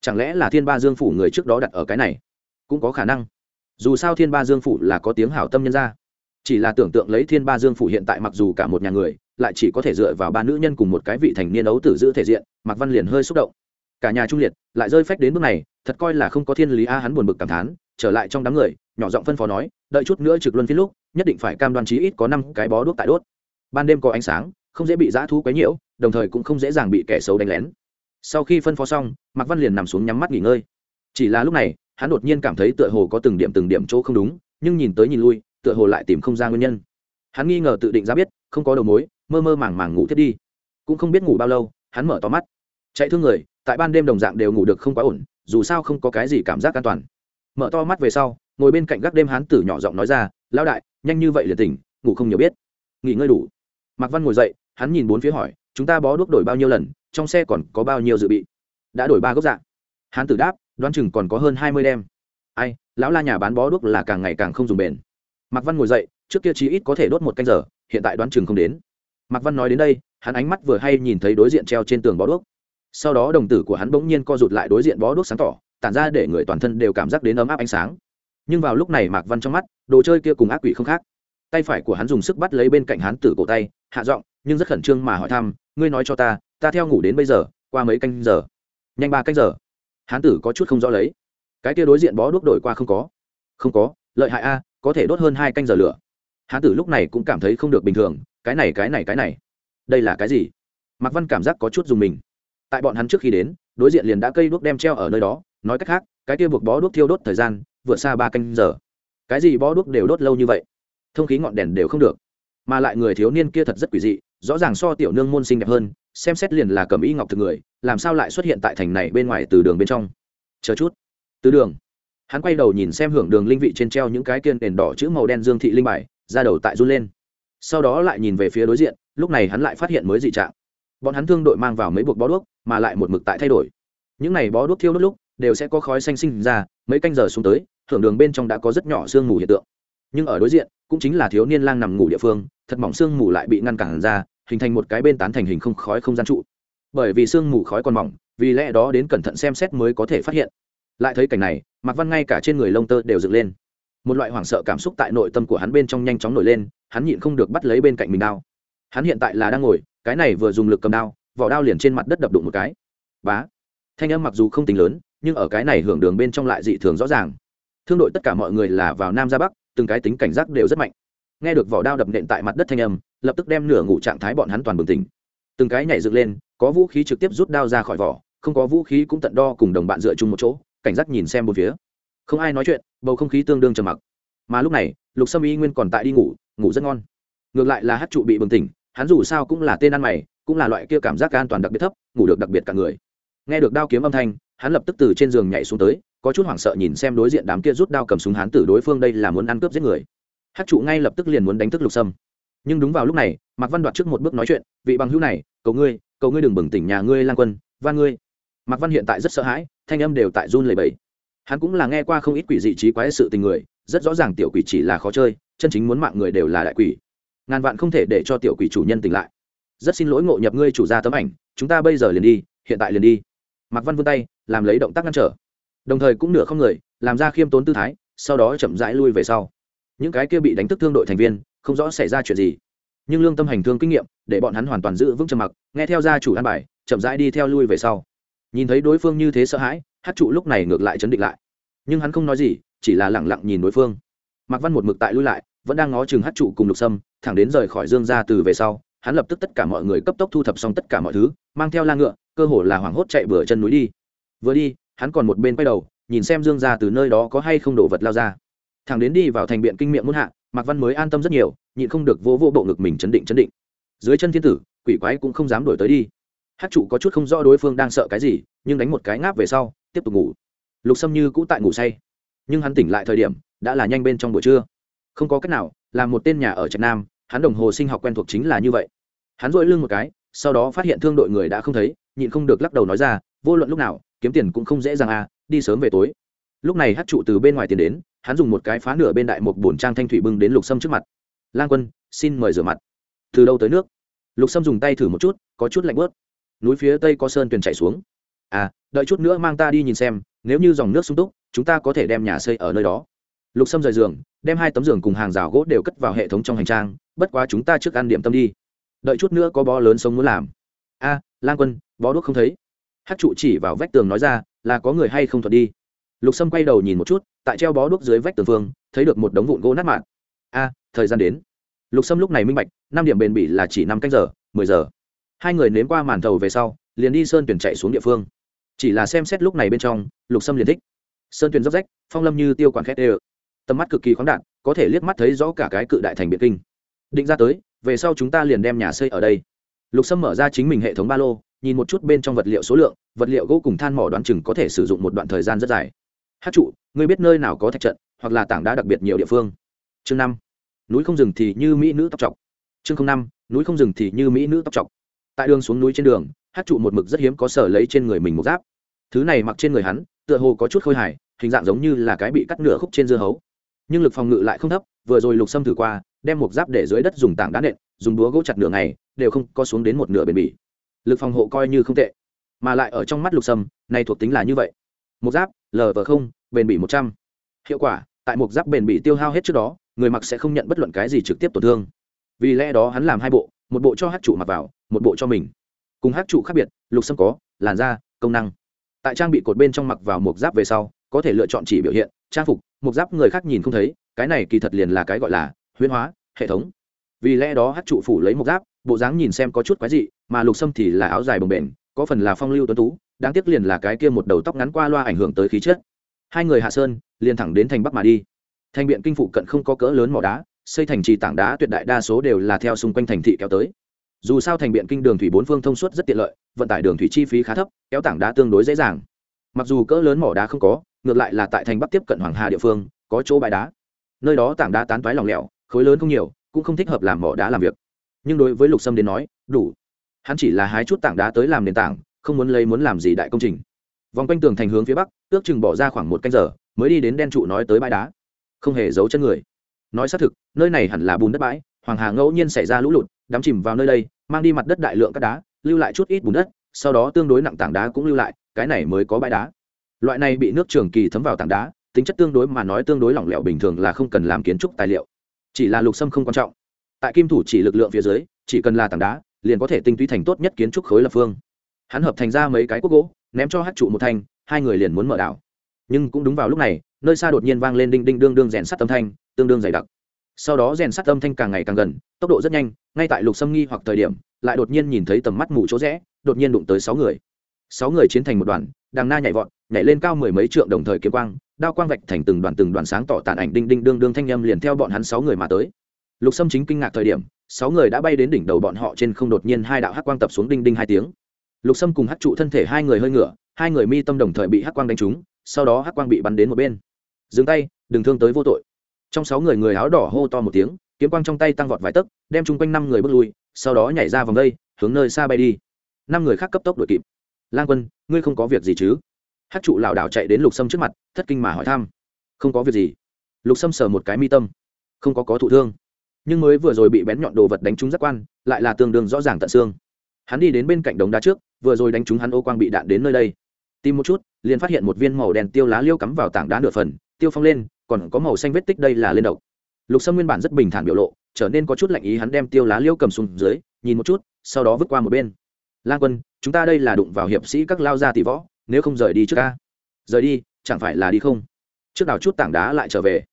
[SPEAKER 1] Chẳng lẽ là thiên ba dương phủ người trước đó đặt ở cái này? Cũng có khả năng. Dù sao thiên ba dương phủ là có tiếng hảo tâm nhân ra chỉ là tưởng tượng lấy thiên ba dương phủ hiện tại mặc dù cả một nhà người, lại chỉ có thể dựa vào ba nữ nhân cùng một cái vị thành niên ấu tử giữ thể diện, mạc văn liền hơi xúc động. Cả nhà trung liệt, lại rơi phách đến bước này, thật coi là không có thiên lý a, hắn buồn bực cảm thán, trở lại trong đám người, nhỏ giọng phân phó nói, đợi chút nữa trực luân phiên lúc, nhất định phải cam đoan chí ít có năm cái bó đuốc tại đốt. Ban đêm có ánh sáng, không dễ bị dã thú quấy nhiễu, đồng thời cũng không dễ dàng bị kẻ xấu đánh lén. Sau khi phân phó xong, mạc văn liền nằm xuống nhắm mắt nghỉ ngơi. Chỉ là lúc này, hắn đột nhiên cảm thấy tựa hồ có từng điểm từng điểm chỗ không đúng, nhưng nhìn tới nhìn lui tựa hồ lại tìm không ra nguyên nhân. Hắn nghi ngờ tự định ra biết, không có đầu mối, mơ mơ màng màng ngủ thiết đi. Cũng không biết ngủ bao lâu, hắn mở to mắt. Chạy thương người, tại ban đêm đồng dạng đều ngủ được không quá ổn, dù sao không có cái gì cảm giác an toàn. Mở to mắt về sau, ngồi bên cạnh gác đêm hắn tử nhỏ giọng nói ra, lão đại, nhanh như vậy liền tỉnh, ngủ không nhiều biết. Nghỉ ngơi đủ. Mạc văn ngồi dậy, hắn nhìn bốn phía hỏi, chúng ta bó đuốc đổi bao nhiêu lần, trong xe còn có bao nhiêu dự bị? Đã đổi ba gốc dạng hắn tử đáp, đoán chừng còn có hơn hai mươi đem. Ai, lão la nhà bán bó đuốc là càng ngày càng không dùng bền mạc văn ngồi dậy, trước kia chí ít có thể đốt một canh giờ, hiện tại đoán chừng không đến. Mạc văn nói đến đây, hắn ánh mắt vừa hay nhìn thấy đối diện treo trên tường bó đuốc. Sau đó đồng tử của hắn bỗng nhiên co rụt lại đối diện bó đuốc sáng tỏ, tản ra để người toàn thân đều cảm giác đến ấm áp ánh sáng. Nhưng vào lúc này mạc văn trong mắt, đồ chơi kia cùng ác quỷ không khác. Tay phải của hắn dùng sức bắt lấy bên cạnh hắn tử cổ tay, hạ giọng, nhưng rất khẩn trương mà hỏi thăm, ngươi nói cho ta ta theo ngủ đến bây giờ, qua mấy canh giờ? Nhanh ba canh giờ. Hán tử có chút không rõ lấy. Cái kia đối diện bó đuốc đổi qua không có. Không có, lợi hại a có thể đốt hơn hai canh giờ lửa. Hán tử lúc này cũng cảm thấy không được bình thường, cái này cái này cái này. Đây là cái gì? Mạc văn cảm giác có chút dùng mình. Tại bọn hắn trước khi đến, đối diện liền đã cây đuốc đem treo ở nơi đó, nói cách khác, cái kia buộc bó đuốc thiêu đốt thời gian vượt xa ba canh giờ. Cái gì bó đuốc đều đốt lâu như vậy? Thông khí ngọn đèn đều không được. Mà lại người thiếu niên kia thật rất quỷ dị, rõ ràng so tiểu nương môn xinh đẹp hơn, xem xét liền là cầm y ngọc thực người, làm sao lại xuất hiện tại thành này bên ngoài từ đường bên trong? Chờ chút. Từ đường hắn quay đầu nhìn xem hưởng đường linh vị trên treo những cái kiên đèn đỏ chữ màu đen dương thị linh bài, ra đầu tại run lên. Sau đó lại nhìn về phía đối diện, lúc này hắn lại phát hiện mới dị trạng. Bọn hắn thương đội mang vào mấy buộc bó đuốc, mà lại một mực tại thay đổi. Những này bó đuốc thiêu đốt lúc, đều sẽ có khói xanh sinh ra, mấy canh giờ xuống tới, hưởng đường bên trong đã có rất nhỏ sương mù hiện tượng. Nhưng ở đối diện, cũng chính là thiếu niên lang nằm ngủ địa phương, thật mỏng sương mù lại bị ngăn cản ra, hình thành một cái bên tán thành hình không khói không gian trụ. Bởi vì sương mù khói còn mỏng, vì lẽ đó đến cẩn thận xem xét mới có thể phát hiện lại thấy cảnh này mặc văn ngay cả trên người lông tơ đều dựng lên. Một loại hoảng sợ cảm xúc tại nội tâm của hắn bên trong nhanh chóng nổi lên, hắn nhịn không được bắt lấy bên cạnh mình đao. Hắn hiện tại là đang ngồi, cái này vừa dùng lực cầm đao, vỏ đao liền trên mặt đất đập đụng một cái. Bá! Thanh âm mặc dù không tính lớn, nhưng ở cái này hưởng đường bên trong lại dị thường rõ ràng. Thương đội tất cả mọi người là vào nam ra bắc, từng cái tính cảnh giác đều rất mạnh. Nghe được vỏ đao đập nện tại mặt đất thanh âm, lập tức đem nửa ngủ trạng thái bọn hắn toàn bừng tỉnh. Từng cái nhảy dựng lên, có vũ khí trực tiếp rút đao ra khỏi vỏ, không có vũ khí cũng tận đo cùng đồng bạn dựa chung một chỗ cảnh giác nhìn xem bốn phía. Không ai nói chuyện, bầu không khí tương đương trầm mặc. Mà lúc này, lục sâm y nguyên còn tại đi ngủ ngủ rất ngon. Ngược lại là hát trụ bị bừng tỉnh, hắn dù sao cũng là tên ăn mày, cũng là loại kia cảm giác an toàn đặc biệt thấp, ngủ được đặc biệt cả người. Nghe được đao kiếm âm thanh, hắn lập tức từ trên giường nhảy xuống tới, có chút hoảng sợ nhìn xem đối diện đám kia rút đao cầm súng hắn tử đối phương đây là muốn ăn cướp giết người. Hát trụ ngay lập tức liền muốn đánh thức lục sâm. Nhưng đúng vào lúc này, mạc văn đoạt trước một bước nói chuyện, vị bằng hữu này, cầu ngươi cầu ngươi đừng bừng tỉnh nhà ngươi lang quân, van ngươi mạc văn hiện tại rất sợ hãi, thanh âm đều tại run lầy bẫy hắn cũng là nghe qua không ít quỷ dị trí quái sự tình người, rất rõ ràng tiểu quỷ chỉ là khó chơi, chân chính muốn mạng người đều là đại quỷ. Ngàn vạn không thể để cho tiểu quỷ chủ nhân tỉnh lại. Rất xin lỗi ngộ nhập ngươi chủ ra tấm ảnh, chúng ta bây giờ liền đi, hiện tại liền đi. Mạc văn vươn tay, làm lấy động tác ngăn trở. Đồng thời cũng nửa không người, làm ra khiêm tốn tư thái, sau đó chậm rãi lui về sau. Những cái kia bị đánh thức thương đội thành viên, không rõ xảy ra chuyện gì. Nhưng lương tâm hành thương kinh nghiệm, để bọn hắn hoàn toàn giữ vững trầm mặc, nghe theo gia chủ an bài, chậm rãi đi theo lui về sau nhìn thấy đối phương như thế sợ hãi hát trụ lúc này ngược lại chấn định lại. Nhưng hắn không nói gì, chỉ là lẳng lặng nhìn đối phương. Mạc văn một mực tại lui lại, vẫn đang ngó chừng hát trụ cùng lục sâm, thẳng đến rời khỏi dương ra từ về sau, hắn lập tức tất cả mọi người cấp tốc thu thập xong tất cả mọi thứ, mang theo la ngựa, cơ hồ là hoảng hốt chạy bừa chân núi đi. Vừa đi, hắn còn một bên quay đầu, nhìn xem dương ra từ nơi đó có hay không đổ vật lao ra. Thằng đến đi vào thành biện kinh miệng muốn hạ, mạc văn mới an tâm rất nhiều, nhịn không được vô vô bộ ngực mình chấn định chấn định. Dưới chân thiên tử, quỷ quái cũng không dám đổi tới đi hát trụ có chút không rõ đối phương đang sợ cái gì, nhưng đánh một cái ngáp về sau, tiếp tục ngủ. Lục sâm như cũ tại ngủ say. Nhưng hắn tỉnh lại thời điểm, đã là nhanh bên trong buổi trưa. Không có cách nào làm một tên nhà ở trạch nam, hắn đồng hồ sinh học quen thuộc chính là như vậy. Hắn dội lưng một cái, sau đó phát hiện thương đội người đã không thấy, nhịn không được lắc đầu nói ra, vô luận lúc nào, kiếm tiền cũng không dễ dàng à đi sớm về tối. Lúc này hát trụ từ bên ngoài tiền đến, hắn dùng một cái phá nửa bên đại một bồn trang thanh thủy bưng đến lục sâm trước mặt. Lang quân, xin mời rửa mặt. Từ đâu tới nước? Lục sâm dùng tay thử một chút, có chút lạnh bớt núi phía tây có sơn tuyền chảy xuống. À đợi chút nữa mang ta đi nhìn xem, nếu như dòng nước sung túc, chúng ta có thể đem nhà xây ở nơi đó. Lục sâm rời giường, đem hai tấm giường cùng hàng rào gỗ đều cất vào hệ thống trong hành trang, bất quá chúng ta trước ăn điểm tâm đi. Đợi chút nữa có bó lớn sống muốn làm. A lang quân, bó đuốc không thấy. Hát trụ chỉ vào vách tường nói ra, là có người hay không thuật đi. Lục sâm quay đầu nhìn một chút, tại treo bó đuốc dưới vách tường phương, thấy được một đống vụn gỗ nát mạn. A thời gian đến. Lục sâm lúc này minh bạch, năm điểm bền bỉ là chỉ năm cách giờ, mười giờ hai người nếm qua màn thầu về sau, liền đi sơn tuyển chạy xuống địa phương. Chỉ là xem xét lúc này bên trong, lục sâm liền thích. Sơn tuyển dốc rách, phong lâm như tiêu quản khét ê ờ tầm mắt cực kỳ khoáng đạn có thể liếc mắt thấy rõ cả cái cự đại thành biệt kinh. Định ra tới, về sau chúng ta liền đem nhà xây ở đây. Lục sâm mở ra chính mình hệ thống ba lô, nhìn một chút bên trong vật liệu số lượng, vật liệu gỗ cùng than mỏ đoán chừng có thể sử dụng một đoạn thời gian rất dài. Hát trụ, ngươi biết nơi nào có thạch trận, hoặc là tảng đá đặc biệt nhiều địa phương. Chương năm. Núi không rừng thì như mỹ nữ tóc trọc. Chương năm. Núi không rừng thì như mỹ nữ tóc trọc tại đường xuống núi trên đường, hát trụ một mực rất hiếm có sở lấy trên người mình một giáp. Thứ này mặc trên người hắn, tựa hồ có chút khôi hài, hình dạng giống như là cái bị cắt nửa khúc trên dưa hấu. Nhưng lực phòng ngự lại không thấp, vừa rồi lục xâm thử qua, đem một giáp để dưới đất dùng tảng đá nện, dùng búa gỗ chặt nửa ngày, đều không có xuống đến một nửa bền bỉ. Lực phòng hộ coi như không tệ, mà lại ở trong mắt lục sâm này thuộc tính là như vậy. Một giáp lv không, bền bỉ một trăm. Hiệu quả, tại một giáp bền bỉ tiêu hao hết trước đó, người mặc sẽ không nhận bất luận cái gì trực tiếp tổn thương. Vì lẽ đó hắn làm hai bộ, một bộ cho hát trụ mặc vào một bộ cho mình. Cùng hát trụ khác biệt, lục sâm có, làn da, công năng. Tại trang bị cột bên trong mặc vào một giáp về sau, có thể lựa chọn chỉ biểu hiện, trang phục một giáp người khác nhìn không thấy, cái này kỳ thật liền là cái gọi là huyễn hóa, hệ thống. Vì lẽ đó hát trụ phủ lấy một giáp, bộ dáng nhìn xem có chút quái dị, mà lục sâm thì là áo dài bồng bềnh, có phần là phong lưu tuấn tú, đáng tiếc liền là cái kia một đầu tóc ngắn qua loa ảnh hưởng tới khí chất. Hai người hạ sơn, liền thẳng đến thành bắc mà đi. Thành biện kinh phụ cận không có cỡ lớn mỏ đá, xây thành trì tảng đá tuyệt đại đa số đều là theo xung quanh thành thị kéo tới dù sao thành biện kinh đường thủy bốn phương thông suốt rất tiện lợi, vận tải đường thủy chi phí khá thấp, kéo tảng đá tương đối dễ dàng. Mặc dù cỡ lớn mỏ đá không có, ngược lại là tại thành bắc tiếp cận hoàng hà địa phương, có chỗ bãi đá. Nơi đó tảng đá tán toái lỏng lẻo, khối lớn không nhiều, cũng không thích hợp làm mỏ đá làm việc. Nhưng đối với lục sâm đến nói, đủ. Hắn chỉ là hái chút tảng đá tới làm nền tảng, không muốn lấy muốn làm gì đại công trình. Vòng quanh tường thành hướng phía bắc, ước chừng bỏ ra khoảng một canh giờ, mới đi đến đen trụ nói tới bãi đá. Không hề giấu chân người. Nói xác thực, nơi này hẳn là bùn đất bãi hoàng hà ngẫu nhiên xảy ra lũ lụt, đắm chìm vào nơi đây, mang đi mặt đất đại lượng các đá, lưu lại chút ít bùn đất, sau đó tương đối nặng tảng đá cũng lưu lại, cái này mới có bãi đá. Loại này bị nước trường kỳ thấm vào tảng đá, tính chất tương đối mà nói tương đối lỏng lẻo bình thường là không cần làm kiến trúc tài liệu. Chỉ là lục sâm không quan trọng. Tại kim thủ chỉ lực lượng phía dưới, chỉ cần là tảng đá, liền có thể tinh túy thành tốt nhất kiến trúc khối lập phương. Hắn hợp thành ra mấy cái cuốc gỗ, ném cho hát trụ một thanh, hai người liền muốn mở đảo. Nhưng cũng đúng vào lúc này, nơi xa đột nhiên vang lên đinh đinh đương đương rèn sắt âm thanh, tương đương dày đặc sau đó rèn sắt âm thanh càng ngày càng gần, tốc độ rất nhanh, ngay tại lục sâm nghi hoặc thời điểm, lại đột nhiên nhìn thấy tầm mắt mù chỗ rẽ, đột nhiên đụng tới sáu người. Sáu người chiến thành một đoàn, đằng na nhảy vọt, nhảy lên cao mười mấy trượng đồng thời kiếm quang, đao quang vạch thành từng đoàn từng đoàn sáng tỏ tàn ảnh đinh đinh đương đương thanh â m liền theo bọn hắn sáu người mà tới. Lục sâm chính kinh ngạc thời điểm, sáu người đã bay đến đỉnh đầu bọn họ trên không đột nhiên hai đạo hắc quang tập xuống đinh đinh hai tiếng. Lục sâm cùng hắc trụ thân thể hai người hơi ngửa, hai người mi tâm đồng thời bị hắc quang đánh trúng, sau đó hắc quang bị bắn đến một bên. Dừng tay, đừng thương tới vô tội trong sáu người người áo đỏ hô to một tiếng, kiếm quang trong tay tăng vọt vài tấc, đem chung quanh năm người bước lui, sau đó nhảy ra vòng đây, hướng nơi xa bay đi. Năm người khác cấp tốc đuổi kịp. Lang quân, ngươi không có việc gì chứ? Hát trụ lảo đảo chạy đến lục sâm trước mặt, thất kinh mà hỏi thăm. Không có việc gì. Lục sâm sờ một cái mi tâm. Không có có thụ thương. Nhưng mới vừa rồi bị bén nhọn đồ vật đánh trúng giác quan, lại là tương đương rõ ràng tận xương. Hắn đi đến bên cạnh đống đá trước, vừa rồi đánh trúng hắn ô quang bị đạn đến nơi đây. Tìm một chút, liền phát hiện một viên màu đen tiêu lá liêu cắm vào tảng đá nửa phần, tiêu phong lên còn có màu xanh vết tích đây là lên độc. Lục sâm nguyên bản rất bình thản biểu lộ, trở nên có chút lạnh ý hắn đem tiêu lá liêu cầm xuống dưới, nhìn một chút, sau đó vứt qua một bên. Lan quân, chúng ta đây là đụng vào hiệp sĩ các lao gia tỷ võ, nếu không rời đi trước ca rời đi, chẳng phải là đi không? Trước đào chút tảng đá lại trở về.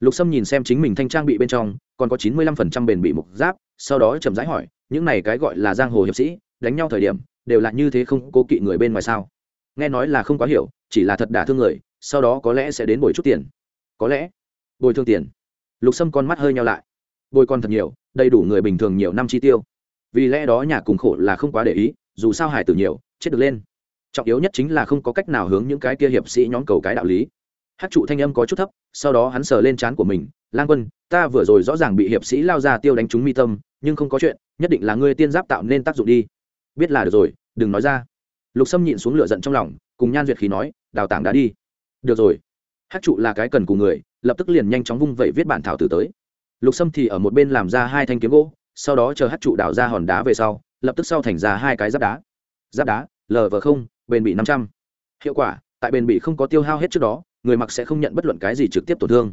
[SPEAKER 1] Lục sâm nhìn xem chính mình thanh trang bị bên trong, còn có chín mươi lăm phần trăm bền bị mục giáp, sau đó chậm rãi hỏi, những này cái gọi là giang hồ hiệp sĩ, đánh nhau thời điểm, đều là như thế không cố kỵ người bên ngoài sao? Nghe nói là không quá hiểu, chỉ là thật đả thương người, sau đó có lẽ sẽ đến bồi chút tiền có lẽ, bồi thương tiền. Lục sâm con mắt hơi nhau lại. Bồi con thật nhiều, đầy đủ người bình thường nhiều năm chi tiêu. Vì lẽ đó nhà cùng khổ là không quá để ý, dù sao hải tử nhiều, chết được lên. Trọng yếu nhất chính là không có cách nào hướng những cái kia hiệp sĩ nhóm cầu cái đạo lý. Hát trụ thanh âm có chút thấp, sau đó hắn sờ lên trán của mình, lang quân, ta vừa rồi rõ ràng bị hiệp sĩ lao ra tiêu đánh trúng mi tâm, nhưng không có chuyện, nhất định là ngươi tiên giáp tạo nên tác dụng đi. Biết là được rồi, đừng nói ra. Lục sâm nhịn xuống lửa giận trong lòng, cùng nhan duyệt khí nói, đào tảng đã đi. Được rồi hát trụ là cái cần của người, lập tức liền nhanh chóng vung vẩy viết bản thảo từ tới. Lục sâm thì ở một bên làm ra hai thanh kiếm gỗ, sau đó chờ hát trụ đào ra hòn đá về sau, lập tức sau thành ra hai cái giáp đá. Giáp đá lv không, bền bị năm trăm. Hiệu quả, tại bền bị không có tiêu hao hết trước đó, người mặc sẽ không nhận bất luận cái gì trực tiếp tổn thương.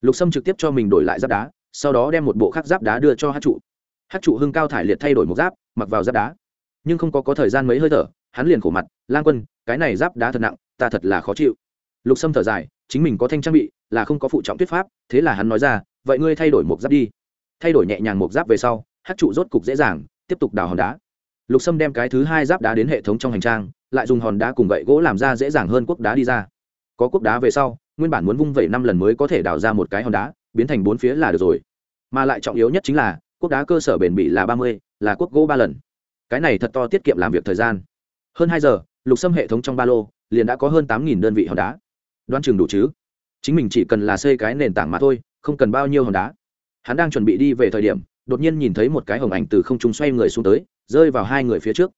[SPEAKER 1] Lục sâm trực tiếp cho mình đổi lại giáp đá, sau đó đem một bộ khác giáp đá đưa cho hát trụ. Hát trụ hưng cao thải liệt thay đổi một giáp, mặc vào giáp đá. Nhưng không có có thời gian mấy hơi thở, hắn liền khổ mặt lan quân, cái này giáp đá thật nặng, ta thật là khó chịu lục sâm thở dài, chính mình có thanh trang bị, là không có phụ trọng tuyết pháp, thế là hắn nói ra, vậy ngươi thay đổi một giáp đi. Thay đổi nhẹ nhàng một giáp về sau, hát trụ rốt cục dễ dàng, tiếp tục đào hòn đá. Lục sâm đem cái thứ hai giáp đá đến hệ thống trong hành trang, lại dùng hòn đá cùng gậy gỗ làm ra dễ dàng hơn quốc đá đi ra. Có quốc đá về sau, nguyên bản muốn vung vẩy năm lần mới có thể đào ra một cái hòn đá, biến thành bốn phía là được rồi. Mà lại trọng yếu nhất chính là, quốc đá cơ sở bền bỉ là ba mươi, là quốc gỗ ba lần. Cái này thật to tiết kiệm làm việc thời gian. Hơn hai giờ, lục xâm hệ thống trong ba lô, liền đã có hơn tám nghìn đơn vị hòn đá đoán chừng đủ chứ. Chính mình chỉ cần là xây cái nền tảng mà thôi, không cần bao nhiêu hòn đá. Hắn đang chuẩn bị đi về thời điểm, đột nhiên nhìn thấy một cái hồng ảnh từ không trung xoay người xuống tới, rơi vào hai người phía trước.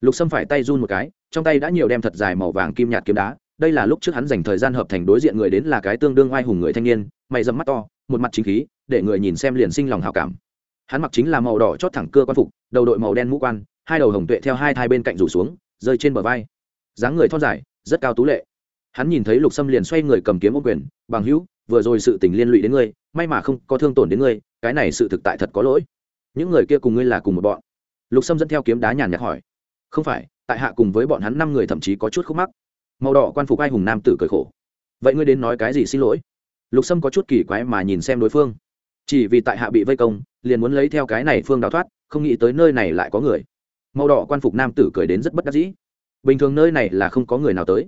[SPEAKER 1] Lục sâm phải tay run một cái, trong tay đã nhiều đem thật dài màu vàng kim nhạt kiếm đá. Đây là lúc trước hắn dành thời gian hợp thành đối diện người đến là cái tương đương oai hùng người thanh niên, mày dẫm mắt to, một mặt chính khí, để người nhìn xem liền sinh lòng hào cảm. Hắn mặc chính là màu đỏ chót thẳng cưa quan phục, đầu đội màu đen mũ quan, hai đầu hồng tuệ theo hai thai bên cạnh rủ xuống, rơi trên bờ vai. Dáng người thon dài, rất cao tú lệ hắn nhìn thấy lục sâm liền xoay người cầm kiếm ô quyền, bằng hữu, vừa rồi sự tình liên lụy đến ngươi, may mà không có thương tổn đến ngươi, cái này sự thực tại thật có lỗi. Những người kia cùng ngươi là cùng một bọn. Lục sâm dẫn theo kiếm đá nhàn nhạt hỏi, không phải, tại hạ cùng với bọn hắn năm người thậm chí có chút khúc mắc. Màu đỏ quan phục ai hùng nam tử cười khổ, vậy ngươi đến nói cái gì xin lỗi? Lục sâm có chút kỳ quái mà nhìn xem đối phương, chỉ vì tại hạ bị vây công, liền muốn lấy theo cái này phương đào thoát, không nghĩ tới nơi này lại có người. Màu đỏ quan phục nam tử cười đến rất bất đắc dĩ, bình thường nơi này là không có người nào tới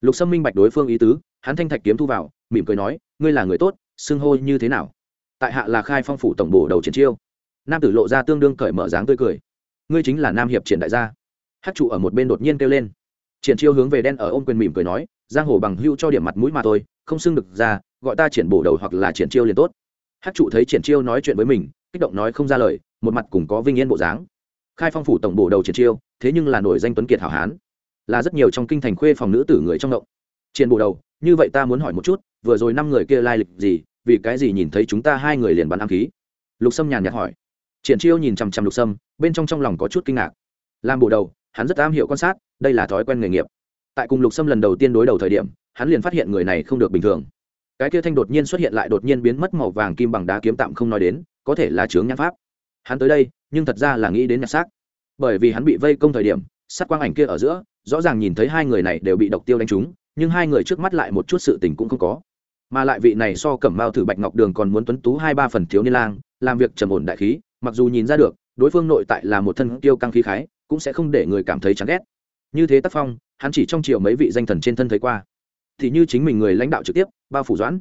[SPEAKER 1] lục sâm minh bạch đối phương ý tứ, hắn thanh thạch kiếm thu vào, mỉm cười nói, ngươi là người tốt, xưng hô như thế nào? Tại hạ là khai phong phủ tổng bổ đầu triển chiêu. Nam tử lộ ra tương đương cởi mở dáng tươi cười. Ngươi chính là nam hiệp triển đại gia. Hát trụ ở một bên đột nhiên kêu lên. Triển chiêu hướng về đen ở ôm quyền mỉm cười nói, giang hồ bằng hưu cho điểm mặt mũi mà thôi, không xưng được ra, gọi ta triển bổ đầu hoặc là triển chiêu liền tốt. Hát trụ thấy triển chiêu nói chuyện với mình, kích động nói không ra lời, một mặt cùng có vinh yên bộ dáng. Khai phong phủ tổng bổ đầu triển chiêu, thế nhưng là nổi danh tuấn kiệt hảo hán là rất nhiều trong kinh thành khuê phòng nữ tử người trong động. Triển bộ đầu, như vậy ta muốn hỏi một chút, vừa rồi năm người kia lai lịch gì, vì cái gì nhìn thấy chúng ta hai người liền bắn ám khí? Lục sâm nhàn nhạt hỏi. Triển chiêu nhìn chằm chằm lục sâm, bên trong trong lòng có chút kinh ngạc. Làm bộ đầu, hắn rất am hiểu quan sát, đây là thói quen nghề nghiệp. Tại cùng lục sâm lần đầu tiên đối đầu thời điểm, hắn liền phát hiện người này không được bình thường. Cái kia thanh đột nhiên xuất hiện lại đột nhiên biến mất màu vàng kim bằng đá kiếm tạm không nói đến, có thể là chướng nhãn pháp. Hắn tới đây, nhưng thật ra là nghĩ đến nhặt xác. Bởi vì hắn bị vây công thời điểm, sát quang ảnh kia ở giữa rõ ràng nhìn thấy hai người này đều bị độc tiêu đánh trúng, nhưng hai người trước mắt lại một chút sự tình cũng không có. Mà lại vị này so cẩm mao thử bạch ngọc đường còn muốn tuấn tú hai ba phần thiếu niên lang, làm việc trầm ổn đại khí, mặc dù nhìn ra được, đối phương nội tại là một thân tiêu căng khí khái, cũng sẽ không để người cảm thấy chán ghét. Như thế tác phong, hắn chỉ trong chiều mấy vị danh thần trên thân thấy qua. Thì như chính mình người lãnh đạo trực tiếp, bao phủ doãn.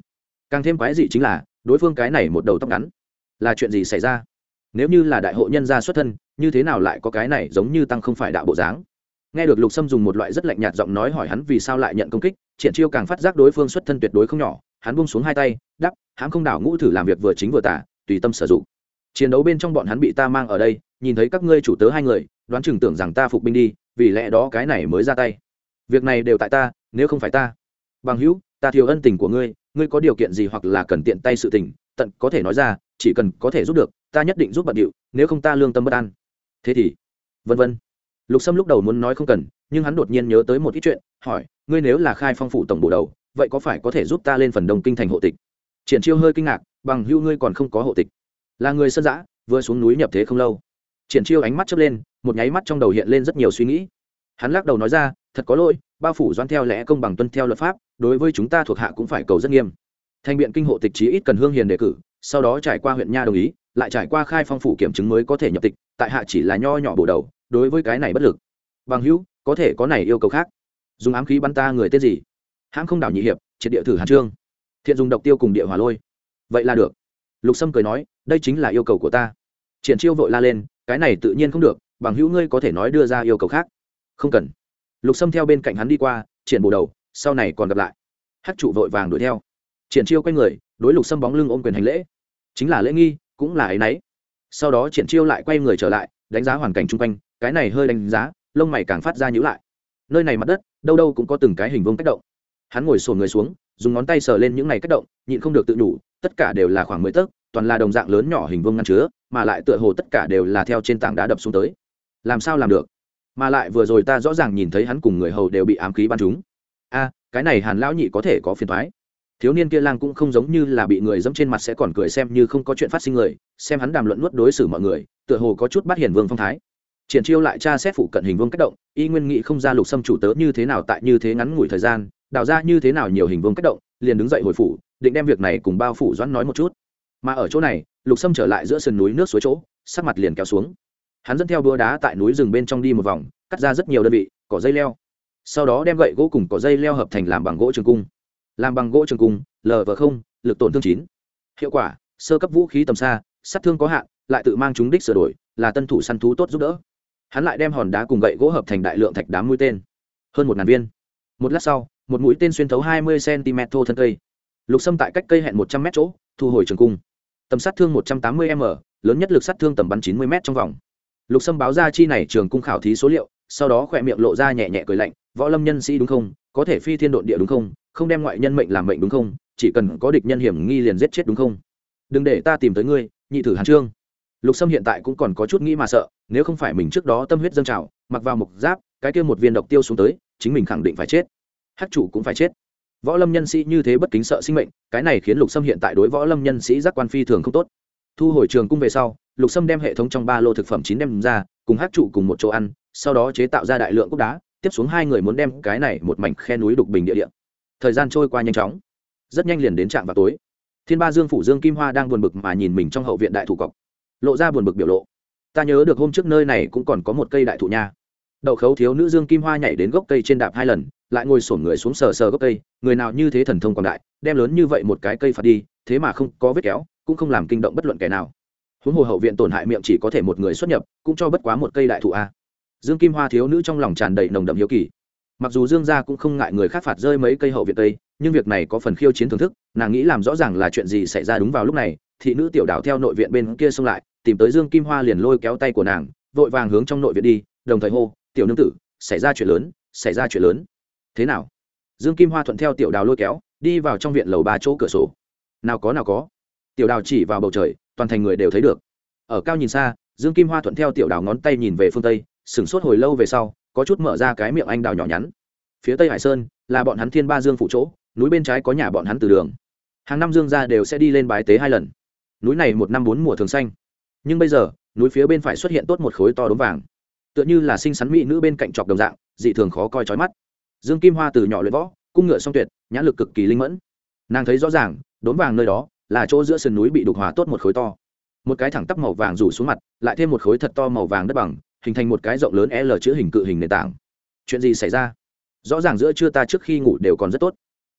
[SPEAKER 1] Càng thêm quái dị chính là, đối phương cái này một đầu tóc ngắn. Là chuyện gì xảy ra? Nếu như là đại hộ nhân gia xuất thân, như thế nào lại có cái này giống như tăng không phải đạo bộ dáng? Nghe được lục sâm dùng một loại rất lạnh nhạt giọng nói hỏi hắn vì sao lại nhận công kích, triển chiêu càng phát giác đối phương xuất thân tuyệt đối không nhỏ, hắn buông xuống hai tay đắp hãng không đảo ngũ thử làm việc vừa chính vừa tả, tùy tâm sử dụng. Chiến đấu bên trong bọn hắn bị ta mang ở đây, nhìn thấy các ngươi chủ tớ hai người, đoán chừng tưởng rằng ta phục binh đi, vì lẽ đó cái này mới ra tay. Việc này đều tại ta, nếu không phải ta. Bằng hữu, ta thiếu ân tình của ngươi ngươi có điều kiện gì hoặc là cần tiện tay sự tình, tận có thể nói ra, chỉ cần có thể giúp được, ta nhất định giúp bận điệu, nếu không ta lương tâm bất an. Thế thì, vân vân lục sâm lúc đầu muốn nói không cần, nhưng hắn đột nhiên nhớ tới một ít chuyện, hỏi, ngươi nếu là khai phong phủ tổng bộ đầu, vậy có phải có thể giúp ta lên phần đông kinh thành hộ tịch? Triển chiêu hơi kinh ngạc, bằng hưu ngươi còn không có hộ tịch. Là người sân giã, vừa xuống núi nhập thế không lâu. Triển chiêu ánh mắt chớp lên, một nháy mắt trong đầu hiện lên rất nhiều suy nghĩ. Hắn lắc đầu nói ra, thật có lỗi, bao phủ doan theo lẽ công bằng tuân theo luật pháp, đối với chúng ta thuộc hạ cũng phải cầu rất nghiêm. Thành biện kinh hộ tịch chí ít cần hương hiền đề cử, sau đó trải qua huyện nha đồng ý, lại trải qua khai phong phủ kiểm chứng mới có thể nhập tịch, tại hạ chỉ là nho nhỏ bổ đầu đối với cái này bất lực. Bằng hữu, có thể có này yêu cầu khác. Dùng ám khí bắn ta người tên gì? Hãng không đảo nhị hiệp, triệt địa thử hàn trương. Thiện dùng độc tiêu cùng địa hỏa lôi. Vậy là được. Lục sâm cười nói, đây chính là yêu cầu của ta. Triển chiêu vội la lên, cái này tự nhiên không được, bằng hữu ngươi có thể nói đưa ra yêu cầu khác. Không cần. Lục sâm theo bên cạnh hắn đi qua, triển bù đầu, sau này còn gặp lại. Hát trụ vội vàng đuổi theo. Triển chiêu quay người, đối lục sâm bóng lưng ôm quyền hành lễ. Chính là lễ nghi, cũng là ấy y sau đó triển chiêu lại quay người trở lại, đánh giá hoàn cảnh chung quanh cái này hơi đánh giá, lông mày càng phát ra nhữ lại. Nơi này mặt đất, đâu đâu cũng có từng cái hình vuông cách động. Hắn ngồi sổ người xuống, dùng ngón tay sờ lên những này cách động, nhịn không được tự đủ tất cả đều là khoảng mười tấc, toàn là đồng dạng lớn nhỏ hình vuông ngăn chứa, mà lại tựa hồ tất cả đều là theo trên tảng đá đập xuống tới. Làm sao làm được? Mà lại vừa rồi ta rõ ràng nhìn thấy hắn cùng người hầu đều bị ám khí bắn chúng a, cái này hàn lão nhị có thể có phiền thoái thiếu niên kia lang cũng không giống như là bị người dẫm trên mặt sẽ còn cười xem như không có chuyện phát sinh người, xem hắn đàm luận nuốt đối xử mọi người, tựa hồ có chút bắt hiển vương phong thái triển chiêu lại tra xét phụ cận hình vương cách động, y nguyên nghị không ra lục xâm chủ tớ như thế nào tại như thế ngắn ngủi thời gian, đào ra như thế nào nhiều hình vương cách động, liền đứng dậy hồi phủ, định đem việc này cùng bao phủ doãn nói một chút. Mà ở chỗ này, lục xâm trở lại giữa sườn núi nước suối chỗ, sắc mặt liền kéo xuống. Hắn dẫn theo đua đá tại núi rừng bên trong đi một vòng, cắt ra rất nhiều đơn vị, cỏ dây leo. Sau đó đem gậy gỗ cùng cỏ dây leo hợp thành làm bằng gỗ trường cung. Làm bằng gỗ trường cung lv không, lực tổn thương chín. Hiệu quả, sơ cấp vũ khí tầm xa, sát thương có hạn, lại tự mang chúng đích sửa đổi, là tân thủ săn thú tốt giúp đỡ hắn lại đem hòn đá cùng gậy gỗ hợp thành đại lượng thạch đám mũi tên. Hơn một ngàn viên. Một lát sau, một mũi tên xuyên thấu hai mươi cm thô thân cây. Lục xâm tại cách cây hẹn một trăm m chỗ, thu hồi trường cung. Tầm sát thương một trăm tám mươi m, lớn nhất lực sát thương tầm bắn chín mươi m trong vòng. Lục sâm báo ra chi này trường cung khảo thí số liệu, sau đó khỏe miệng lộ ra nhẹ nhẹ cười lạnh, võ lâm nhân sĩ đúng không? Có thể phi thiên độn địa đúng không? Không đem ngoại nhân mệnh làm mệnh đúng không? Chỉ cần có địch nhân hiểm nghi liền giết chết đúng không? Đừng để ta tìm tới ngươi, nhị thử hàn trương lục sâm hiện tại cũng còn có chút nghĩ mà sợ, nếu không phải mình trước đó tâm huyết dâng trào, mặc vào mục giáp, cái kia một viên độc tiêu xuống tới, chính mình khẳng định phải chết. Hát chủ cũng phải chết. Võ lâm nhân sĩ như thế bất kính sợ sinh mệnh, cái này khiến lục sâm hiện tại đối võ lâm nhân sĩ giác quan phi thường không tốt. Thu hồi trường cung về sau, lục sâm đem hệ thống trong ba lô thực phẩm chín đem ra, cùng hát trụ cùng một chỗ ăn, sau đó chế tạo ra đại lượng cốc đá, tiếp xuống hai người muốn đem cái này một mảnh khe núi đục bình địa địa thời gian trôi qua nhanh chóng. Rất nhanh liền đến trạm vào tối. Thiên ba dương phủ dương kim hoa đang buồn bực mà nhìn mình trong hậu viện đại thủ cọc lộ ra buồn bực biểu lộ. Ta nhớ được hôm trước nơi này cũng còn có một cây đại thụ nha. Đậu khấu thiếu nữ dương kim hoa nhảy đến gốc cây trên đạp hai lần, lại ngồi sổm người xuống sờ sờ gốc cây, người nào như thế thần thông quảng đại, đem lớn như vậy một cái cây phạt đi, thế mà không có vết kéo, cũng không làm kinh động bất luận kẻ nào. Huống hồ hậu viện tổn hại miệng chỉ có thể một người xuất nhập, cũng cho bất quá một cây đại thụ a. Dương kim hoa thiếu nữ trong lòng tràn đầy nồng đậm hiếu kỳ. Mặc dù dương gia cũng không ngại người khác phạt rơi mấy cây hậu viện tây nhưng việc này có phần khiêu chiến thưởng thức, nàng nghĩ làm rõ ràng là chuyện gì xảy ra đúng vào lúc này, thị nữ tiểu đào theo nội viện bên kia xông lại tìm tới dương kim hoa liền lôi kéo tay của nàng, vội vàng hướng trong nội viện đi, đồng thời hô, tiểu nương tử, xảy ra chuyện lớn, xảy ra chuyện lớn. Thế nào? Dương kim hoa thuận theo tiểu đào lôi kéo, đi vào trong viện lầu ba chỗ cửa sổ. Nào có nào có. Tiểu đào chỉ vào bầu trời, toàn thành người đều thấy được. Ở cao nhìn xa, dương kim hoa thuận theo tiểu đào ngón tay nhìn về phương tây, sửng sốt hồi lâu về sau, có chút mở ra cái miệng anh đào nhỏ nhắn. Phía tây hải sơn, là bọn hắn thiên ba dương phụ chỗ, núi bên trái có nhà bọn hắn từ đường. Hàng năm dương ra đều sẽ đi lên bái tế hai lần. Núi này một năm bốn mùa thường xanh nhưng bây giờ, núi phía bên phải xuất hiện tốt một khối to đốm vàng. Tựa như là sinh sắn mỹ nữ bên cạnh chọc đồng dạng, dị thường khó coi trói mắt. Dương kim hoa từ nhỏ luyện võ, cung ngựa song tuyệt, nhãn lực cực kỳ linh mẫn. Nàng thấy rõ ràng, đốm vàng nơi đó là chỗ giữa sườn núi bị đục hòa tốt một khối to. Một cái thẳng tắp màu vàng rủ xuống mặt, lại thêm một khối thật to màu vàng đất bằng, hình thành một cái rộng lớn l chữ hình cự hình nền tảng. Chuyện gì xảy ra? Rõ ràng giữa trưa ta trước khi ngủ đều còn rất tốt.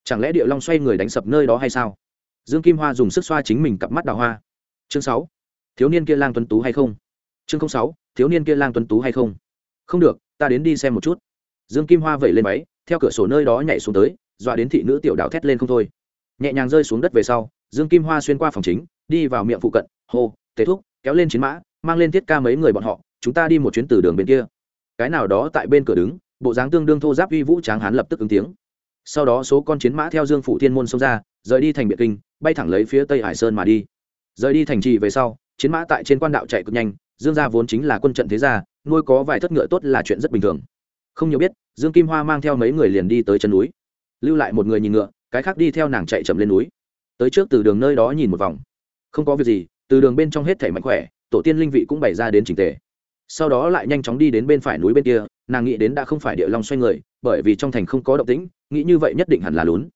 [SPEAKER 1] Chẳng lẽ địa long xoay người đánh sập nơi đó hay sao? Dương kim hoa dùng sức xoa chính mình cặp mắt đào hoa. Chương sáu thiếu niên kia lang tuấn tú hay không? Chương sáu, thiếu niên kia lang tuấn tú hay không? Không được, ta đến đi xem một chút. Dương kim hoa vẩy lên máy theo cửa sổ nơi đó nhảy xuống tới, dọa đến thị nữ tiểu đạo thét lên không thôi. Nhẹ nhàng rơi xuống đất về sau, dương kim hoa xuyên qua phòng chính, đi vào miệng phụ cận, hô tế thúc, kéo lên chiến mã, mang lên thiết ca mấy người bọn họ, chúng ta đi một chuyến từ đường bên kia. Cái nào đó tại bên cửa đứng, bộ dáng tương đương thô giáp uy vũ tráng hán lập tức ứng tiếng. Sau đó số con chiến mã theo dương phụ thiên môn xông ra, rời đi thành biệt kinh, bay thẳng lấy phía tây hải sơn mà đi. Rời đi thành trì về sau chiến mã tại trên quan đạo chạy cực nhanh, dương gia vốn chính là quân trận thế gia, nuôi có vài thất ngựa tốt là chuyện rất bình thường. Không nhiều biết, dương kim hoa mang theo mấy người liền đi tới chân núi. Lưu lại một người nhìn ngựa, cái khác đi theo nàng chạy chậm lên núi. Tới trước từ đường nơi đó nhìn một vòng. Không có việc gì, từ đường bên trong hết thể mạnh khỏe, tổ tiên linh vị cũng bày ra đến trình tề. Sau đó lại nhanh chóng đi đến bên phải núi bên kia, nàng nghĩ đến đã không phải địa long xoay người, bởi vì trong thành không có động tĩnh, nghĩ như vậy nhất định hẳn là lún.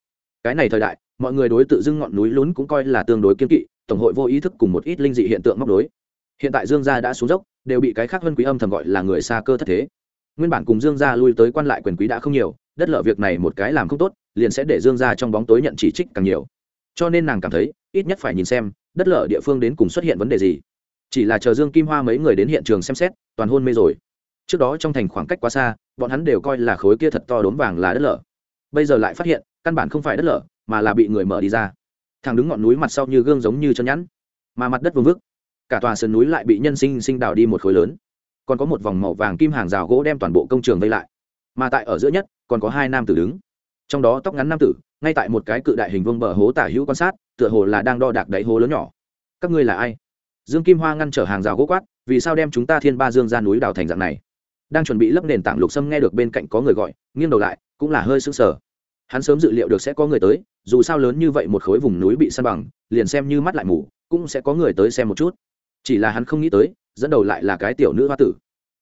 [SPEAKER 1] Cái này thời đại, mọi người đối tự dưng ngọn núi lún cũng coi là tương đối kiên kỵ tổng hội vô ý thức cùng một ít linh dị hiện tượng móc đối hiện tại dương gia đã xuống dốc, đều bị cái khác vân quý âm thầm gọi là người xa cơ thất thế. Nguyên bản cùng dương gia lui tới quan lại quyền quý đã không nhiều, đất lợ việc này một cái làm không tốt, liền sẽ để dương gia trong bóng tối nhận chỉ trích càng nhiều. Cho nên nàng cảm thấy, ít nhất phải nhìn xem, đất lở địa phương đến cùng xuất hiện vấn đề gì. Chỉ là chờ dương kim hoa mấy người đến hiện trường xem xét, toàn hôn mê rồi. Trước đó trong thành khoảng cách quá xa, bọn hắn đều coi là khối kia thật to đốm vàng là đất lở. Bây giờ lại phát hiện, căn bản không phải đất lở, mà là bị người mở đi ra thằng đứng ngọn núi mặt sau như gương giống như chân nhẵn, mà mặt đất vương vức. Cả tòa sườn núi lại bị nhân sinh sinh đào đi một khối lớn. Còn có một vòng màu vàng kim hàng rào gỗ đem toàn bộ công trường vây lại. Mà tại ở giữa nhất, còn có hai nam tử đứng. Trong đó tóc ngắn nam tử, ngay tại một cái cự đại hình vương bờ hố tả hữu quan sát, tựa hồ là đang đo đạc đáy hố lớn nhỏ. Các ngươi là ai? Dương kim hoa ngăn trở hàng rào gỗ quát, vì sao đem chúng ta thiên ba dương ra núi đào thành dạng này? Đang chuẩn bị lấp nền tảng lục sâm nghe được bên cạnh có người gọi, nghiêng đầu lại, cũng là hơi sững sờ hắn sớm dự liệu được sẽ có người tới, dù sao lớn như vậy một khối vùng núi bị săn bằng, liền xem như mắt lại mù, cũng sẽ có người tới xem một chút. Chỉ là hắn không nghĩ tới, dẫn đầu lại là cái tiểu nữ hoa tử.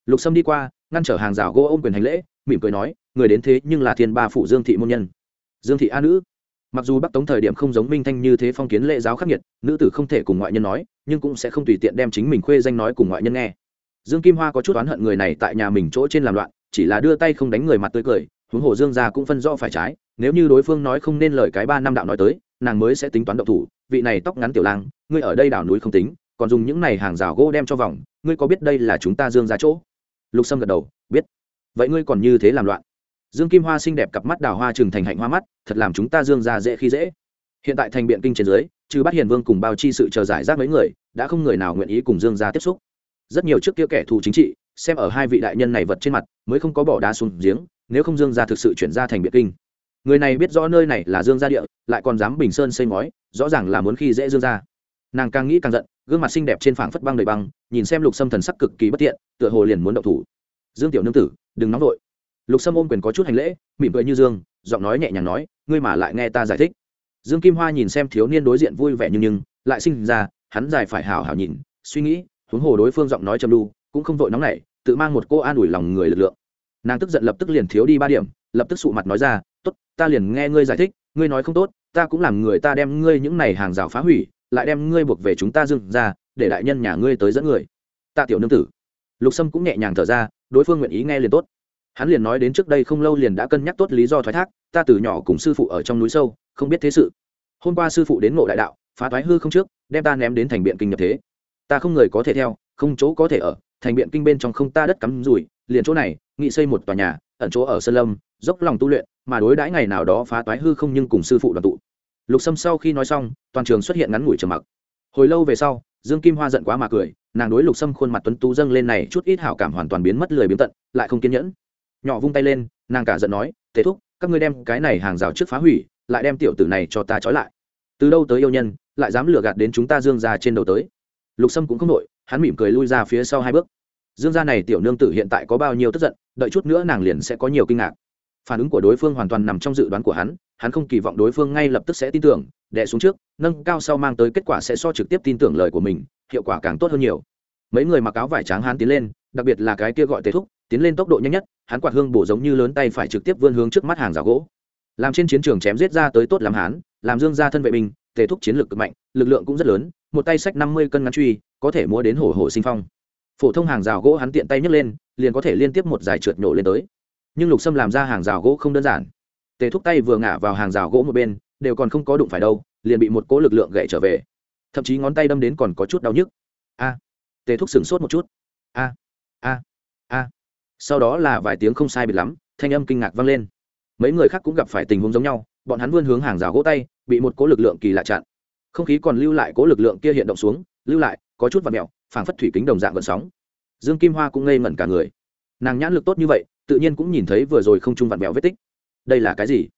[SPEAKER 1] Lục sâm đi qua, ngăn trở hàng rào gỗ ôm quyền hành lễ, mỉm cười nói, người đến thế nhưng là thiên ba phụ dương thị môn nhân. Dương thị a nữ? Mặc dù bắc tống thời điểm không giống minh thanh như thế phong kiến lễ giáo khắc nghiệt, nữ tử không thể cùng ngoại nhân nói, nhưng cũng sẽ không tùy tiện đem chính mình khuê danh nói cùng ngoại nhân nghe. Dương kim hoa có chút oán hận người này tại nhà mình chỗ trên làm loạn, chỉ là đưa tay không đánh người mặt tươi cười, huống hồ dương gia cũng phân rõ phải trái nếu như đối phương nói không nên lời cái ba năm đạo nói tới, nàng mới sẽ tính toán động thủ. Vị này tóc ngắn tiểu lang, ngươi ở đây đảo núi không tính, còn dùng những này hàng rào gỗ đem cho vòng, ngươi có biết đây là chúng ta dương ra chỗ? Lục sâm gật đầu, biết. Vậy ngươi còn như thế làm loạn? Dương kim hoa xinh đẹp cặp mắt đào hoa trừng thành hạnh hoa mắt, thật làm chúng ta dương ra dễ khi dễ. Hiện tại thành biện kinh trên dưới, trừ bắt hiền vương cùng bao chi sự chờ giải rác mấy người, đã không người nào nguyện ý cùng dương ra tiếp xúc. Rất nhiều trước kia kẻ thù chính trị, xem ở hai vị đại nhân này vật trên mặt, mới không có bỏ đá xuống giếng, nếu không dương ra thực sự chuyển ra thành biện kinh người này biết rõ nơi này là dương gia địa, lại còn dám bình sơn xây ngói, rõ ràng là muốn khi dễ dương gia. nàng càng nghĩ càng giận, gương mặt xinh đẹp trên phảng phất băng đầy băng, nhìn xem lục sâm thần sắc cực kỳ bất tiện tựa hồ liền muốn động thủ. Dương tiểu nương tử, đừng nóng vội. Lục sâm ôm quyền có chút hành lễ, mỉm cười như dương, giọng nói nhẹ nhàng nói, ngươi mà lại nghe ta giải thích. Dương kim hoa nhìn xem thiếu niên đối diện vui vẻ nhưng nhưng, lại sinh ra, hắn dài phải hào hào nhìn, suy nghĩ, huống hồ đối phương giọng nói châm lu cũng không vội nóng nảy, tự mang một cô an ủi lòng người lực lượng. Nàng tức giận lập tức liền thiếu đi ba điểm, lập tức sụ mặt nói ra tốt, ta liền nghe ngươi giải thích, ngươi nói không tốt, ta cũng làm người ta đem ngươi những này hàng rào phá hủy, lại đem ngươi buộc về chúng ta dừng ra, để đại nhân nhà ngươi tới dẫn người. Tạ tiểu nương tử. Lục sâm cũng nhẹ nhàng thở ra, đối phương nguyện ý nghe liền tốt. Hắn liền nói đến trước đây không lâu liền đã cân nhắc tốt lý do thoái thác, ta từ nhỏ cùng sư phụ ở trong núi sâu, không biết thế sự. Hôm qua sư phụ đến ngộ đại đạo, phá thoái hư không trước, đem ta ném đến thành biện kinh nhập thế. Ta không người có thể theo, không chỗ có thể ở, thành biện kinh bên trong không ta đất cắm rủi, liền chỗ này, nghị xây một tòa nhà, ẩn chỗ ở sơn lâm, dốc lòng tu luyện mà đối đãi ngày nào đó phá toái hư không nhưng cùng sư phụ đoàn tụ. Lục sâm sau khi nói xong, toàn trường xuất hiện ngắn ngủi trầm mặc. Hồi lâu về sau, dương kim hoa giận quá mà cười, nàng đối lục sâm khuôn mặt tuấn tú dâng lên này chút ít hảo cảm hoàn toàn biến mất lười biến tận, lại không kiên nhẫn. Nhỏ vung tay lên, nàng cả giận nói thế thúc, các ngươi đem cái này hàng rào trước phá hủy, lại đem tiểu tử này cho ta trói lại. Từ đâu tới yêu nhân, lại dám lừa gạt đến chúng ta dương ra trên đầu tới? Lục sâm cũng không nội hắn mỉm cười lui ra phía sau hai bước. Dương gia này tiểu nương tử hiện tại có bao nhiêu tức giận, đợi chút nữa nàng liền sẽ có nhiều kinh ngạc phản ứng của đối phương hoàn toàn nằm trong dự đoán của hắn hắn không kỳ vọng đối phương ngay lập tức sẽ tin tưởng đẻ xuống trước, nâng cao sau mang tới kết quả sẽ so trực tiếp tin tưởng lời của mình, hiệu quả càng tốt hơn nhiều. Mấy người mặc áo vải trắng hắn tiến lên, đặc biệt là cái kia gọi tề thúc, tiến lên tốc độ nhanh nhất, hắn quạt hương bổ giống như lớn tay phải trực tiếp vươn hướng trước mắt hàng rào gỗ. Làm trên chiến trường chém giết ra tới tốt làm hán làm dương gia thân vệ binh, tề thúc chiến lược cực mạnh, lực lượng cũng rất lớn, một tay sách năm mươi cân ngắn truy, có thể mua đến hổ hổ sinh phong. Phổ thông hàng rào gỗ hắn tiện tay nhấc lên, liền có thể liên tiếp một giải trượt nhổ lên tới nhưng lục sâm làm ra hàng rào gỗ không đơn giản. Tề thúc tay vừa ngả vào hàng rào gỗ một bên, đều còn không có đụng phải đâu, liền bị một cỗ lực lượng gậy trở về. Thậm chí ngón tay đâm đến còn có chút đau nhức. A! Tề thúc sửng sốt một chút. A! A! A! Sau đó là vài tiếng không sai biệt lắm, thanh âm kinh ngạc vang lên. Mấy người khác cũng gặp phải tình huống giống nhau, bọn hắn vươn hướng hàng rào gỗ tay, bị một cỗ lực lượng kỳ lạ chặn. Không khí còn lưu lại cỗ lực lượng kia hiện động xuống, lưu lại, có chút vật mẹo phảng phất thủy kính đồng dạng gợn sóng. Dương kim hoa cũng ngây ngẩn cả người. Nàng nhãn lực tốt như vậy tự nhiên cũng nhìn thấy vừa rồi không trung vặn vẹo vết tích. Đây là cái gì?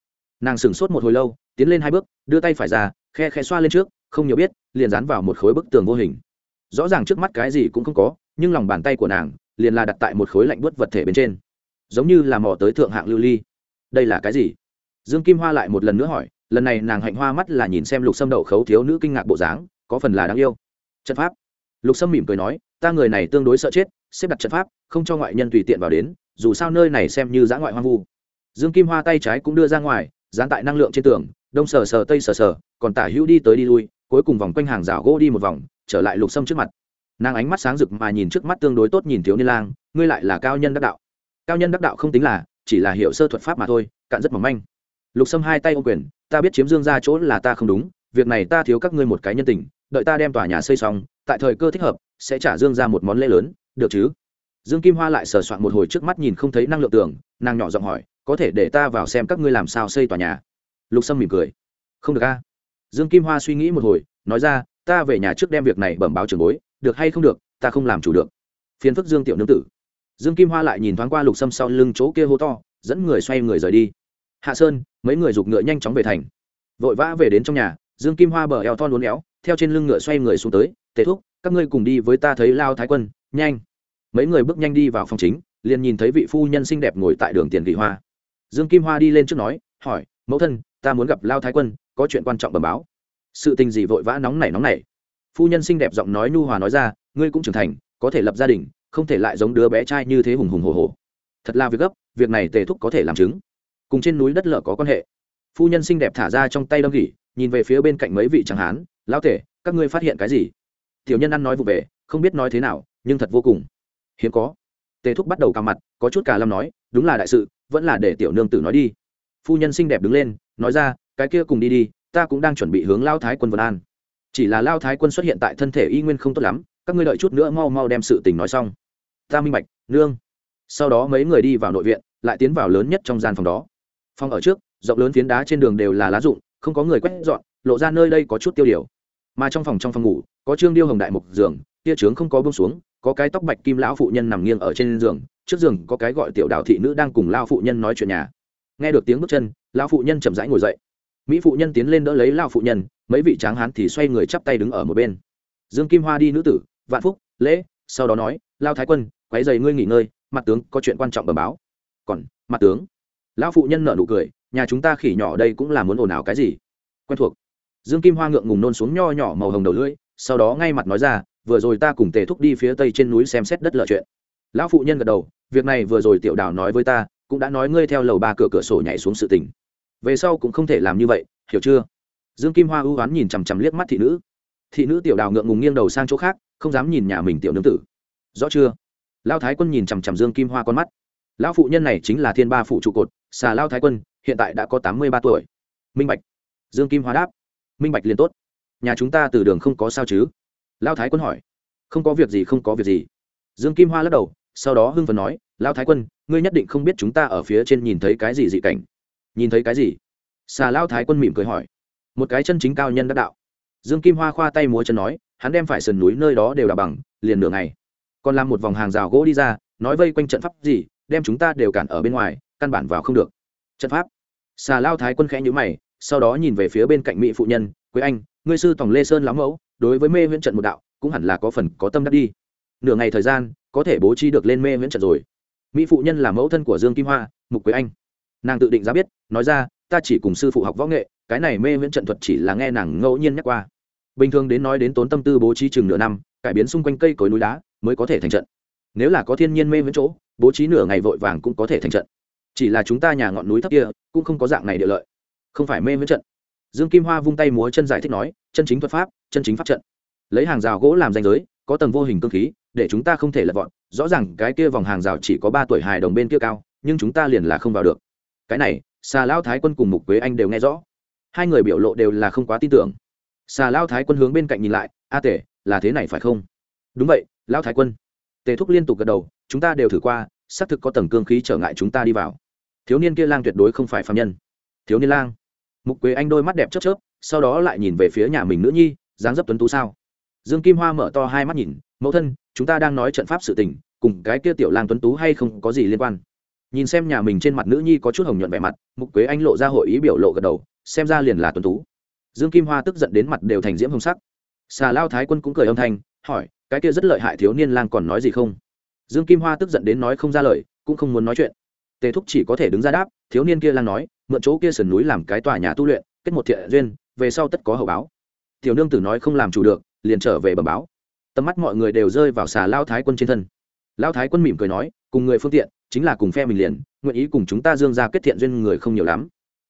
[SPEAKER 1] Nàng sửng sốt một hồi lâu, tiến lên hai bước, đưa tay phải ra, khe khe xoa lên trước, không nhiều biết, liền dán vào một khối bức tường vô hình. Rõ ràng trước mắt cái gì cũng không có, nhưng lòng bàn tay của nàng liền là đặt tại một khối lạnh buốt vật thể bên trên. Giống như là mò tới thượng hạng lưu ly. Đây là cái gì? Dương kim hoa lại một lần nữa hỏi, lần này nàng hạnh hoa mắt là nhìn xem lục sâm đậu khấu thiếu nữ kinh ngạc bộ dáng, có phần là đáng yêu. Trận pháp. Lục sâm mỉm cười nói, ta người này tương đối sợ chết, xếp đặt trận pháp, không cho ngoại nhân tùy tiện vào đến dù sao nơi này xem như giã ngoại hoang vu. Dương kim hoa tay trái cũng đưa ra ngoài, dán tại năng lượng trên tường, đông sờ sờ, tây sờ sờ, còn tả hữu đi tới đi lui, cuối cùng vòng quanh hàng rào gỗ đi một vòng, trở lại lục sâm trước mặt. Nàng ánh mắt sáng rực mà nhìn trước mắt tương đối tốt nhìn thiếu niên lang, ngươi lại là cao nhân đắc đạo. Cao nhân đắc đạo không tính là, chỉ là hiệu sơ thuật pháp mà thôi, cạn rất mỏng manh. Lục sâm hai tay ô quyền, ta biết chiếm dương ra chỗ là ta không đúng, việc này ta thiếu các ngươi một cái nhân tình, đợi ta đem tòa nhà xây xong, tại thời cơ thích hợp, sẽ trả dương ra một món lễ lớn, được chứ? Dương kim hoa lại sờ soạn một hồi trước mắt nhìn không thấy năng lượng tưởng nàng nhỏ giọng hỏi, có thể để ta vào xem các ngươi làm sao xây tòa nhà? Lục sâm mỉm cười, không được a. Dương kim hoa suy nghĩ một hồi, nói ra, ta về nhà trước đem việc này bẩm báo trường bối, được hay không được, ta không làm chủ được. Phiền phức dương tiểu nương tử. Dương kim hoa lại nhìn thoáng qua lục sâm sau lưng chỗ kia hô to, dẫn người xoay người rời đi. Hạ sơn, mấy người giục ngựa nhanh chóng về thành. Vội vã về đến trong nhà, dương kim hoa bờ eo thon uốn éo, theo trên lưng ngựa xoay người xuống tới, tề thúc, các ngươi cùng đi với ta thấy lao thái quân, nhanh mấy người bước nhanh đi vào phòng chính, liền nhìn thấy vị phu nhân xinh đẹp ngồi tại đường tiền kỳ hoa. Dương kim hoa đi lên trước nói, hỏi, mẫu thân, ta muốn gặp lao thái quân, có chuyện quan trọng bẩm báo. Sự tình gì vội vã nóng nảy nóng nảy. Phu nhân xinh đẹp giọng nói nu hòa nói ra, ngươi cũng trưởng thành, có thể lập gia đình, không thể lại giống đứa bé trai như thế hùng hùng hồ hồ thật là việc gấp, việc này tề thúc có thể làm chứng. Cùng trên núi đất lở có quan hệ. Phu nhân xinh đẹp thả ra trong tay đâm gỉ, nhìn về phía bên cạnh mấy vị chẳng hán, lão tể, các ngươi phát hiện cái gì? Tiểu nhân ăn nói vụ về, không biết nói thế nào, nhưng thật vô cùng hiếm có. Tề thúc bắt đầu cao mặt, có chút cả lâm nói, đúng là đại sự, vẫn là để tiểu nương tử nói đi. Phu nhân xinh đẹp đứng lên, nói ra, cái kia cùng đi đi, ta cũng đang chuẩn bị hướng lao thái quân vân an. Chỉ là lao thái quân xuất hiện tại thân thể y nguyên không tốt lắm, các ngươi đợi chút nữa mau mau đem sự tình nói xong. Ta minh bạch, nương. Sau đó mấy người đi vào nội viện, lại tiến vào lớn nhất trong gian phòng đó. Phòng ở trước, rộng lớn phiến đá trên đường đều là lá rụng, không có người quét dọn, lộ ra nơi đây có chút tiêu điều. Mà trong phòng trong phòng ngủ, có trương điêu hồng đại mục giường tia trướng không có bông xuống có cái tóc bạch kim lão phụ nhân nằm nghiêng ở trên giường, trước giường có cái gọi tiểu đào thị nữ đang cùng lao phụ nhân nói chuyện nhà. Nghe được tiếng bước chân lao phụ nhân chậm rãi ngồi dậy. Mỹ phụ nhân tiến lên đỡ lấy lao phụ nhân, mấy vị tráng hán thì xoay người chắp tay đứng ở một bên. Dương kim hoa đi nữ tử, vạn phúc, lễ, sau đó nói lao thái quân quáy dày ngươi nghỉ ngơi, mặt tướng có chuyện quan trọng bẩm báo. Còn, mặt tướng? Lão phụ nhân nở nụ cười, nhà chúng ta khỉ nhỏ đây cũng là muốn ồn ào cái gì? Quen thuộc. Dương kim hoa ngượng ngùng nôn xuống nho nhỏ màu hồng đầu lưỡi sau đó ngay mặt nói ra, vừa rồi ta cùng tề thúc đi phía tây trên núi xem xét đất lợi chuyện. Lão phụ nhân gật đầu, việc này vừa rồi tiểu đào nói với ta, cũng đã nói ngươi theo lầu ba cửa cửa sổ nhảy xuống sự tình. Về sau cũng không thể làm như vậy, hiểu chưa? Dương kim hoa ưu oán nhìn chằm chằm liếc mắt thị nữ. Thị nữ tiểu đào ngượng ngùng nghiêng đầu sang chỗ khác, không dám nhìn nhà mình tiểu nương tử. Rõ chưa? Lao thái quân nhìn chằm chằm dương kim hoa con mắt. Lão phụ nhân này chính là thiên ba phụ trụ cột, xà lao thái quân, hiện tại đã có tám mươi ba tuổi. Minh bạch. Dương kim hoa đáp. Minh bạch liền tốt nhà chúng ta từ đường không có sao chứ? Lao thái quân hỏi. Không có việc gì, không có việc gì. Dương kim hoa lắc đầu, sau đó hưng phần nói lao thái quân, ngươi nhất định không biết chúng ta ở phía trên nhìn thấy cái gì dị cảnh. Nhìn thấy cái gì? Xà lao thái quân mỉm cười hỏi. Một cái chân chính cao nhân đắc đạo. Dương kim hoa khoa tay múa chân nói, hắn đem phải sườn núi nơi đó đều đ bằng, liền nửa ngày. Còn làm một vòng hàng rào gỗ đi ra, nói vây quanh trận pháp gì, đem chúng ta đều cản ở bên ngoài, căn bản vào không được. Trận pháp. Xà lao thái quân khẽ nhữ mày, sau đó nhìn về phía bên cạnh mỹ phụ nhân, quế anh ngươi sư tổng lê sơn lắm mẫu, đối với mê viễn trận một đạo, cũng hẳn là có phần có tâm đắc đi. Nửa ngày thời gian, có thể bố trí được lên mê viễn trận rồi. Mỹ phụ nhân là mẫu thân của dương kim hoa, mục quế anh. Nàng tự định ra biết, nói ra, ta chỉ cùng sư phụ học võ nghệ, cái này mê viễn trận thuật chỉ là nghe nàng ngẫu nhiên nhắc qua. Bình thường đến nói đến tốn tâm tư bố trí chừng nửa năm, cải biến xung quanh cây cối núi đá, mới có thể thành trận. Nếu là có thiên nhiên mê viễn chỗ, bố trí nửa ngày vội vàng cũng có thể thành trận. Chỉ là chúng ta nhà ngọn núi thấp kia, cũng không có dạng này địa lợi. Không phải mê viễn trận dương kim hoa vung tay múa chân giải thích nói, chân chính thuật pháp, chân chính pháp trận. Lấy hàng rào gỗ làm danh giới, có tầng vô hình cơ khí, để chúng ta không thể lật vọn rõ ràng cái kia vòng hàng rào chỉ có ba tuổi hài đồng bên kia cao, nhưng chúng ta liền là không vào được. Cái này, xà lao thái quân cùng mục quế anh đều nghe rõ. Hai người biểu lộ đều là không quá tin tưởng. Xà lao thái quân hướng bên cạnh nhìn lại, a tể là thế này phải không? Đúng vậy, lão thái quân. Tề thúc liên tục gật đầu, chúng ta đều thử qua, xác thực có tầng cương khí trở ngại chúng ta đi vào. Thiếu niên kia lang tuyệt đối không phải phạm nhân. Thiếu niên lang? Mục quế anh đôi mắt đẹp chớp chớp, sau đó lại nhìn về phía nhà mình nữ nhi, dáng dấp tuấn tú sao? Dương kim hoa mở to hai mắt nhìn, mẫu thân, chúng ta đang nói trận pháp sự tình, cùng cái kia tiểu lang tuấn tú hay không có gì liên quan? Nhìn xem nhà mình trên mặt nữ nhi có chút hồng nhuận vẻ mặt, mục quế anh lộ ra hội ý biểu lộ gật đầu, xem ra liền là tuấn tú. Dương kim hoa tức giận đến mặt đều thành diễm hồng sắc. Xà lao thái quân cũng cười âm thanh, hỏi, cái kia rất lợi hại thiếu niên lang còn nói gì không? Dương kim hoa tức giận đến nói không ra lời, cũng không muốn nói chuyện. Tề thúc chỉ có thể đứng ra đáp, thiếu niên kia lang nói mượn chỗ kia sườn núi làm cái tòa nhà tu luyện, kết một thiện duyên, về sau tất có hậu báo. Tiểu nương tử nói không làm chủ được, liền trở về bẩm báo. Tầm mắt mọi người đều rơi vào xà lao thái quân trên thân. Lao thái quân mỉm cười nói, cùng người phương tiện, chính là cùng phe mình liền, nguyện ý cùng chúng ta dương ra kết thiện duyên người không nhiều lắm.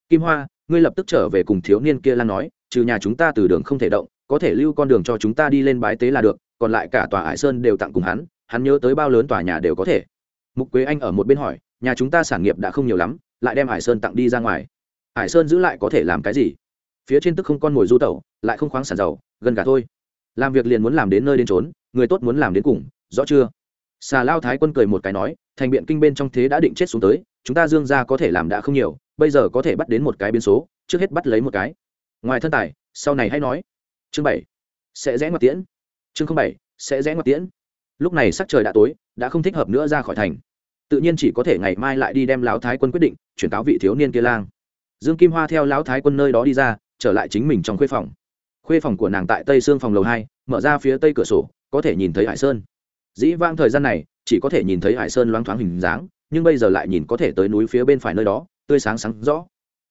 [SPEAKER 1] Kim hoa, ngươi lập tức trở về cùng thiếu niên kia lan nói, trừ nhà chúng ta từ đường không thể động, có thể lưu con đường cho chúng ta đi lên bái tế là được, còn lại cả tòa hải sơn đều tặng cùng hắn hắn nhớ tới bao lớn tòa nhà đều có thể. Mục quế anh ở một bên hỏi, nhà chúng ta sản nghiệp đã không nhiều lắm lại đem hải sơn tặng đi ra ngoài. Hải sơn giữ lại có thể làm cái gì? Phía trên tức không con mồi du tẩu, lại không khoáng sản dầu gần cả thôi. Làm việc liền muốn làm đến nơi đến trốn người tốt muốn làm đến cùng, rõ chưa? Xà lao thái quân cười một cái nói, thành biện kinh bên trong thế đã định chết xuống tới, chúng ta dương ra có thể làm đã không nhiều, bây giờ có thể bắt đến một cái biến số, trước hết bắt lấy một cái. Ngoài thân tài, sau này hãy nói. Chương bảy, sẽ rẽ ngoặt tiễn. Chương bảy, sẽ rẽ ngoặt tiễn. Lúc này sắc trời đã tối, đã không thích hợp nữa ra khỏi thành tự nhiên chỉ có thể ngày mai lại đi đem lão thái quân quyết định, chuyển cáo vị thiếu niên kia lang. Dương kim hoa theo lão thái quân nơi đó đi ra, trở lại chính mình trong khuê phòng. Khuê phòng của nàng tại tây xương phòng lầu hai, mở ra phía tây cửa sổ, có thể nhìn thấy hải sơn. Dĩ vãng thời gian này, chỉ có thể nhìn thấy hải sơn loáng thoáng hình dáng, nhưng bây giờ lại nhìn có thể tới núi phía bên phải nơi đó, tươi sáng sáng rõ.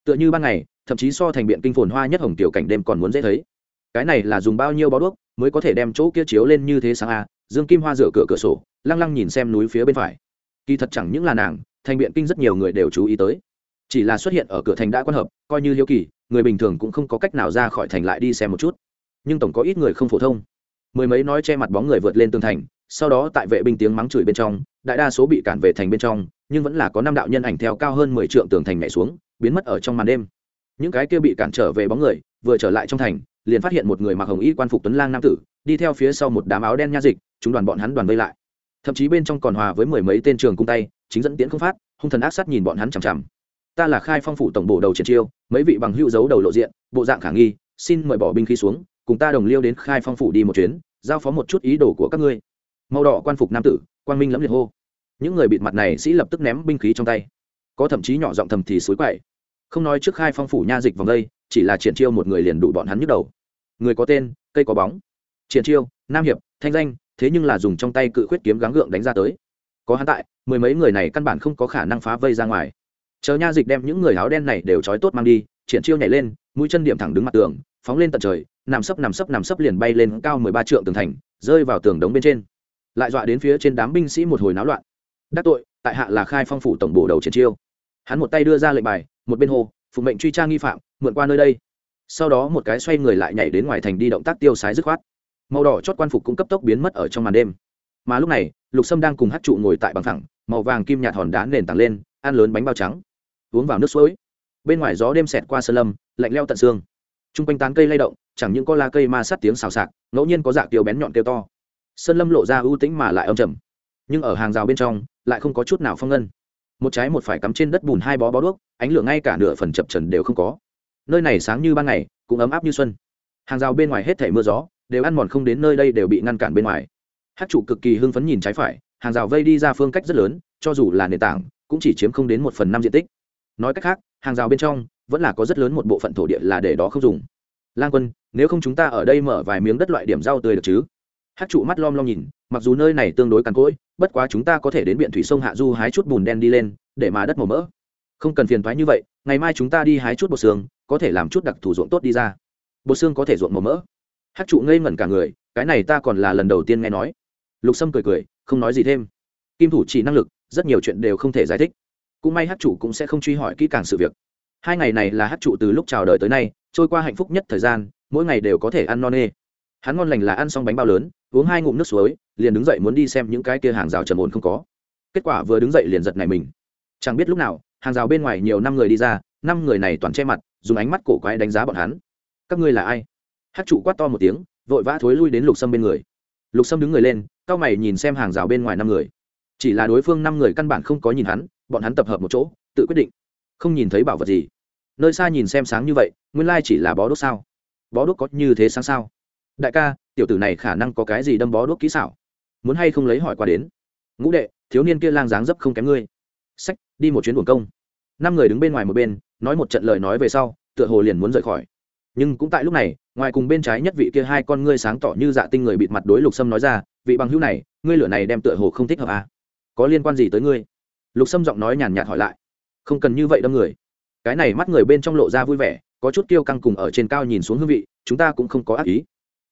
[SPEAKER 1] Tựa như ban ngày, thậm chí so thành biện kinh phồn hoa nhất hồng tiểu cảnh đêm còn muốn dễ thấy. Cái này là dùng bao nhiêu bó đuốc mới có thể đem chỗ kia chiếu lên như thế sáng a dương kim hoa rửa cửa cửa sổ, lăng lăng nhìn xem núi phía bên phải kỳ thật chẳng những là nàng, thành biện kinh rất nhiều người đều chú ý tới. Chỉ là xuất hiện ở cửa thành đã quan hợp, coi như hiếu kỳ, người bình thường cũng không có cách nào ra khỏi thành lại đi xem một chút. Nhưng tổng có ít người không phổ thông. Mười mấy nói che mặt bóng người vượt lên tường thành, sau đó tại vệ binh tiếng mắng chửi bên trong, đại đa số bị cản về thành bên trong, nhưng vẫn là có năm đạo nhân ảnh theo cao hơn mười trượng tường thành nhảy xuống, biến mất ở trong màn đêm. Những cái kia bị cản trở về bóng người, vừa trở lại trong thành, liền phát hiện một người mặc hồng y quan phục tuấn lang nam tử, đi theo phía sau một đám áo đen nha dịch, chúng đoàn bọn hắn đoàn vây lại thậm chí bên trong còn hòa với mười mấy tên trường cung tay, chính dẫn tiễn không phát, hung thần ác sát nhìn bọn hắn chằm chằm. Ta là khai phong phủ tổng bộ đầu triển chiêu, mấy vị bằng hữu dấu đầu lộ diện, bộ dạng khả nghi, xin mời bỏ binh khí xuống, cùng ta đồng liêu đến khai phong phủ đi một chuyến, giao phó một chút ý đồ của các ngươi. Màu đỏ quan phục nam tử, quang minh lẫm liệt hô. Những người bịt mặt này sĩ lập tức ném binh khí trong tay. Có thậm chí nhỏ giọng thầm thì suối quậy. Không nói trước khai phong phủ nha dịch vòng đây, chỉ là triển chiêu một người liền đủ bọn hắn nhức đầu. Người có tên, cây có bóng. Triển chiêu, nam hiệp, thanh danh thế nhưng là dùng trong tay cự khuyết kiếm gắng gượng đánh ra tới. Có hắn tại, mười mấy người này căn bản không có khả năng phá vây ra ngoài. Chờ nha dịch đem những người áo đen này đều trói tốt mang đi, triển chiêu nhảy lên, mũi chân điểm thẳng đứng mặt tường, phóng lên tận trời, nằm sấp nằm sấp nằm sấp liền bay lên cao mười ba trượng tường thành, rơi vào tường đống bên trên. Lại dọa đến phía trên đám binh sĩ một hồi náo loạn. Đắc tội, tại hạ là khai phong phủ tổng bổ đầu triển chiêu. Hắn một tay đưa ra lệnh bài, một bên hồ phụ mệnh truy tra nghi phạm, mượn qua nơi đây. Sau đó một cái xoay người lại nhảy đến ngoài thành đi động tác tiêu sái dứt khoát màu đỏ chót quan phục cũng cấp tốc biến mất ở trong màn đêm. Mà lúc này, lục sâm đang cùng hát trụ ngồi tại bằng thẳng màu vàng kim nhạt hòn đá nền tảng lên, ăn lớn bánh bao trắng. Uống vào nước suối. Bên ngoài gió đêm xẹt qua sơn lâm, lạnh leo tận xương. T r u n g quanh tán cây lay động, chẳng những có lá cây ma sát tiếng xào xạc, ngẫu nhiên có dạ tiêu bén nhọn kêu to. Sơn lâm lộ ra ưu tĩnh mà lại âm trầm. Nhưng ở hàng rào bên trong, lại không có chút nào phong ngân. Một trái một phải cắm trên đất bùn hai bó bó đuốc, ánh lửa ngay cả nửa phần chập trần đều không có. Nơi này sáng như ban ngày, cũng ấm áp như xuân. Hàng rào bên ngoài hết thảy mưa gió đều ăn mòn không đến nơi đây đều bị ngăn cản bên ngoài. Hát chủ cực kỳ hưng phấn nhìn trái phải, hàng rào vây đi ra phương cách rất lớn, cho dù là nền tảng, cũng chỉ chiếm không đến một phần năm diện tích. Nói cách khác, hàng rào bên trong, vẫn là có rất lớn một bộ phận thổ địa là để đó không dùng. Lang quân, nếu không chúng ta ở đây mở vài miếng đất loại điểm rau tươi được chứ? Hát trụ mắt lom lom nhìn, mặc dù nơi này tương đối cằn cỗi, bất quá chúng ta có thể đến biện thủy sông hạ du hái chút bùn đen đi lên, để mà đất màu mỡ. Không cần phiền thoái như vậy, ngày mai chúng ta đi hái chút bột xương, có thể làm chút đặc thủ ruộng tốt đi ra. Bột xương có thể ruộng màu mỡ hát trụ ngây ngẩn cả người, cái này ta còn là lần đầu tiên nghe nói. Lục sâm cười cười, không nói gì thêm. Kim thủ chỉ năng lực, rất nhiều chuyện đều không thể giải thích. Cũng may hát trụ cũng sẽ không truy hỏi kỹ càng sự việc. Hai ngày này là hát trụ từ lúc chào đời tới nay, trôi qua hạnh phúc nhất thời gian, mỗi ngày đều có thể ăn non nê. Hắn ngon lành là ăn xong bánh bao lớn, uống hai ngụm nước suối, liền đứng dậy muốn đi xem những cái kia hàng rào trầm ồn không có. Kết quả vừa đứng dậy liền giật này mình. Chẳng biết lúc nào, hàng rào bên ngoài nhiều năm người đi ra, năm người này toàn che mặt, dùng ánh mắt cổ quái đánh giá bọn hắn. Các ngươi là ai? Hát trụ quát to một tiếng, vội vã thối lui đến lục sâm bên người. Lục sâm đứng người lên, cao mày nhìn xem hàng rào bên ngoài năm người. Chỉ là đối phương năm người căn bản không có nhìn hắn, bọn hắn tập hợp một chỗ, tự quyết định. Không nhìn thấy bảo vật gì. Nơi xa nhìn xem sáng như vậy, nguyên lai chỉ là bó đốt sao? Bó đốt có như thế sáng sao? Đại ca, tiểu tử này khả năng có cái gì đâm bó đốt kỹ xảo? Muốn hay không lấy hỏi qua đến? Ngũ đệ, thiếu niên kia lang dáng dấp không kém ngươi. Sách, đi một chuyến buồng công. Năm người đứng bên ngoài một bên, nói một trận lời nói về sau, tựa hồ liền muốn rời khỏi nhưng cũng tại lúc này, ngoài cùng bên trái nhất vị kia hai con ngươi sáng tỏ như dạ tinh người bịt mặt đối lục sâm nói ra, vị bằng hữu này, ngươi lửa này đem tựa hồ không thích hợp à? có liên quan gì tới ngươi? Lục sâm giọng nói nhàn nhạt hỏi lại, không cần như vậy đâm người. Cái này mắt người bên trong lộ ra vui vẻ, có chút kiêu căng cùng ở trên cao nhìn xuống hương vị, chúng ta cũng không có ác ý.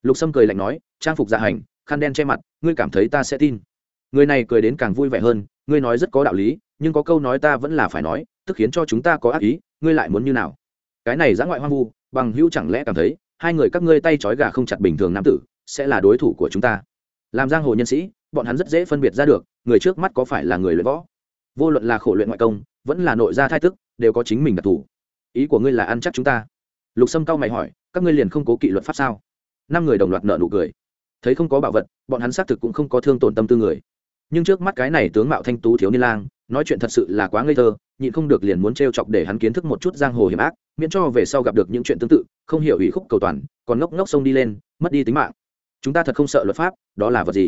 [SPEAKER 1] Lục sâm cười lạnh nói, trang phục dạ hành, khăn đen che mặt, ngươi cảm thấy ta sẽ tin. Người này cười đến càng vui vẻ hơn, ngươi nói rất có đạo lý, nhưng có câu nói ta vẫn là phải nói, tức khiến cho chúng ta có ác ý, ngươi lại muốn như nào? Cái này giã ngoại hoang vu bằng hữu chẳng lẽ cảm thấy hai người các ngươi tay trói gà không chặt bình thường nam tử sẽ là đối thủ của chúng ta? Làm giang hồ nhân sĩ, bọn hắn rất dễ phân biệt ra được, người trước mắt có phải là người luyện võ? Vô luận là khổ luyện ngoại công, vẫn là nội gia thai tức, đều có chính mình đặc thù. Ý của ngươi là ăn chắc chúng ta? Lục sâm cao mày hỏi, các ngươi liền không cố kỷ luật pháp sao? Năm người đồng loạt nợ nụ cười. Thấy không có bảo vật, bọn hắn xác thực cũng không có thương tổn tâm tư người. Nhưng trước mắt cái này tướng mạo thanh tú thiếu niên lang nói chuyện thật sự là quá ngây thơ, nhịn không được liền muốn t r e o chọc để hắn kiến thức một chút giang hồ hiểm ác, miễn cho về sau gặp được những chuyện tương tự, không hiểu ủy khúc cầu toàn, còn ngốc ngốc xông đi lên, mất đi tính mạng. Chúng ta thật không sợ luật pháp, đó là vật gì?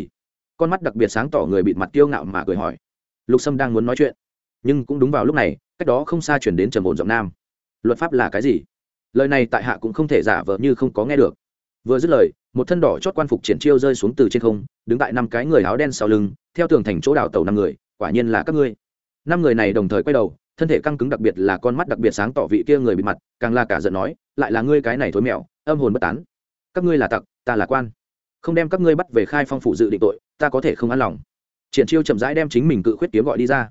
[SPEAKER 1] Con mắt đặc biệt sáng tỏ người bịt mặt kiêu ngạo mà cười hỏi. Lục sâm đang muốn nói chuyện, nhưng cũng đúng vào lúc này, cách đó không xa chuyển đến trầm ổn giọng nam. Luật pháp là cái gì? Lời này tại hạ cũng không thể giả vờ như không có nghe được. Vừa dứt lời, một thân đỏ chót quan phục triển chiêu rơi xuống từ trên không, đứng tại năm cái người áo đen sau lưng, theo tường thành chỗ đảo tàu năm người, quả nhiên là các ngươi năm người này đồng thời quay đầu, thân thể căng cứng đặc biệt là con mắt đặc biệt sáng tỏ vị kia người bị mặt, càng là cả giận nói, lại là ngươi cái này thối mèo, âm hồn bất tán. Các ngươi là tặc, ta là quan. Không đem các ngươi bắt về khai phong phủ dự định tội, ta có thể không an lòng. Triển chiêu chậm rãi đem chính mình cự khuyết kiếm gọi đi ra.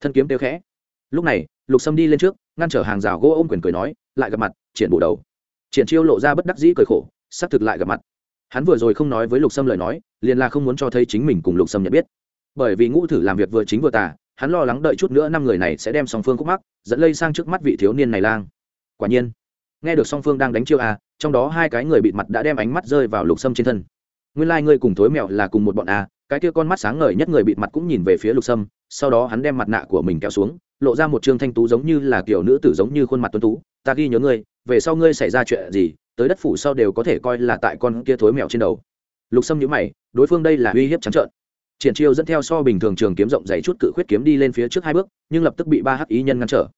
[SPEAKER 1] Thân kiếm tiêu khẽ. Lúc này, lục sâm đi lên trước, ngăn trở hàng rào gỗ ôm quyền cười nói, lại gặp mặt, triển bổ đầu. Triển chiêu lộ ra bất đắc dĩ cười khổ sắp thực lại gặp mặt. Hắn vừa rồi không nói với lục sâm lời nói, liền là không muốn cho thấy chính mình cùng lục sâm nhận biết. Bởi vì ngũ thử làm việc vừa chính vừa tà hắn lo lắng đợi chút nữa năm người này sẽ đem song phương khúc mắc dẫn lây sang trước mắt vị thiếu niên này lang. Quả nhiên, nghe được song phương đang đánh chiêu à trong đó hai cái người bịt mặt đã đem ánh mắt rơi vào lục sâm trên thân. Nguyên lai、like、ngươi cùng thối mẹo là cùng một bọn à cái kia con mắt sáng ngời nhất người bịt mặt cũng nhìn về phía lục sâm, sau đó hắn đem mặt nạ của mình kéo xuống, lộ ra một trương thanh tú giống như là kiểu nữ tử giống như khuôn mặt tuấn tú. Ta ghi nhớ ngươi, về sau ngươi xảy ra chuyện gì, tới đất phủ sau đều có thể coi là tại con kia thối mèo trên đầu. Lục sâm nhữ mày, đối phương đây là uy hiếp trắng trợn triển chiêu dẫn theo so bình thường trường kiếm rộng dày chút cự khuyết kiếm đi lên phía trước hai bước, nhưng lập tức bị ba hắc ý nhân ngăn trở.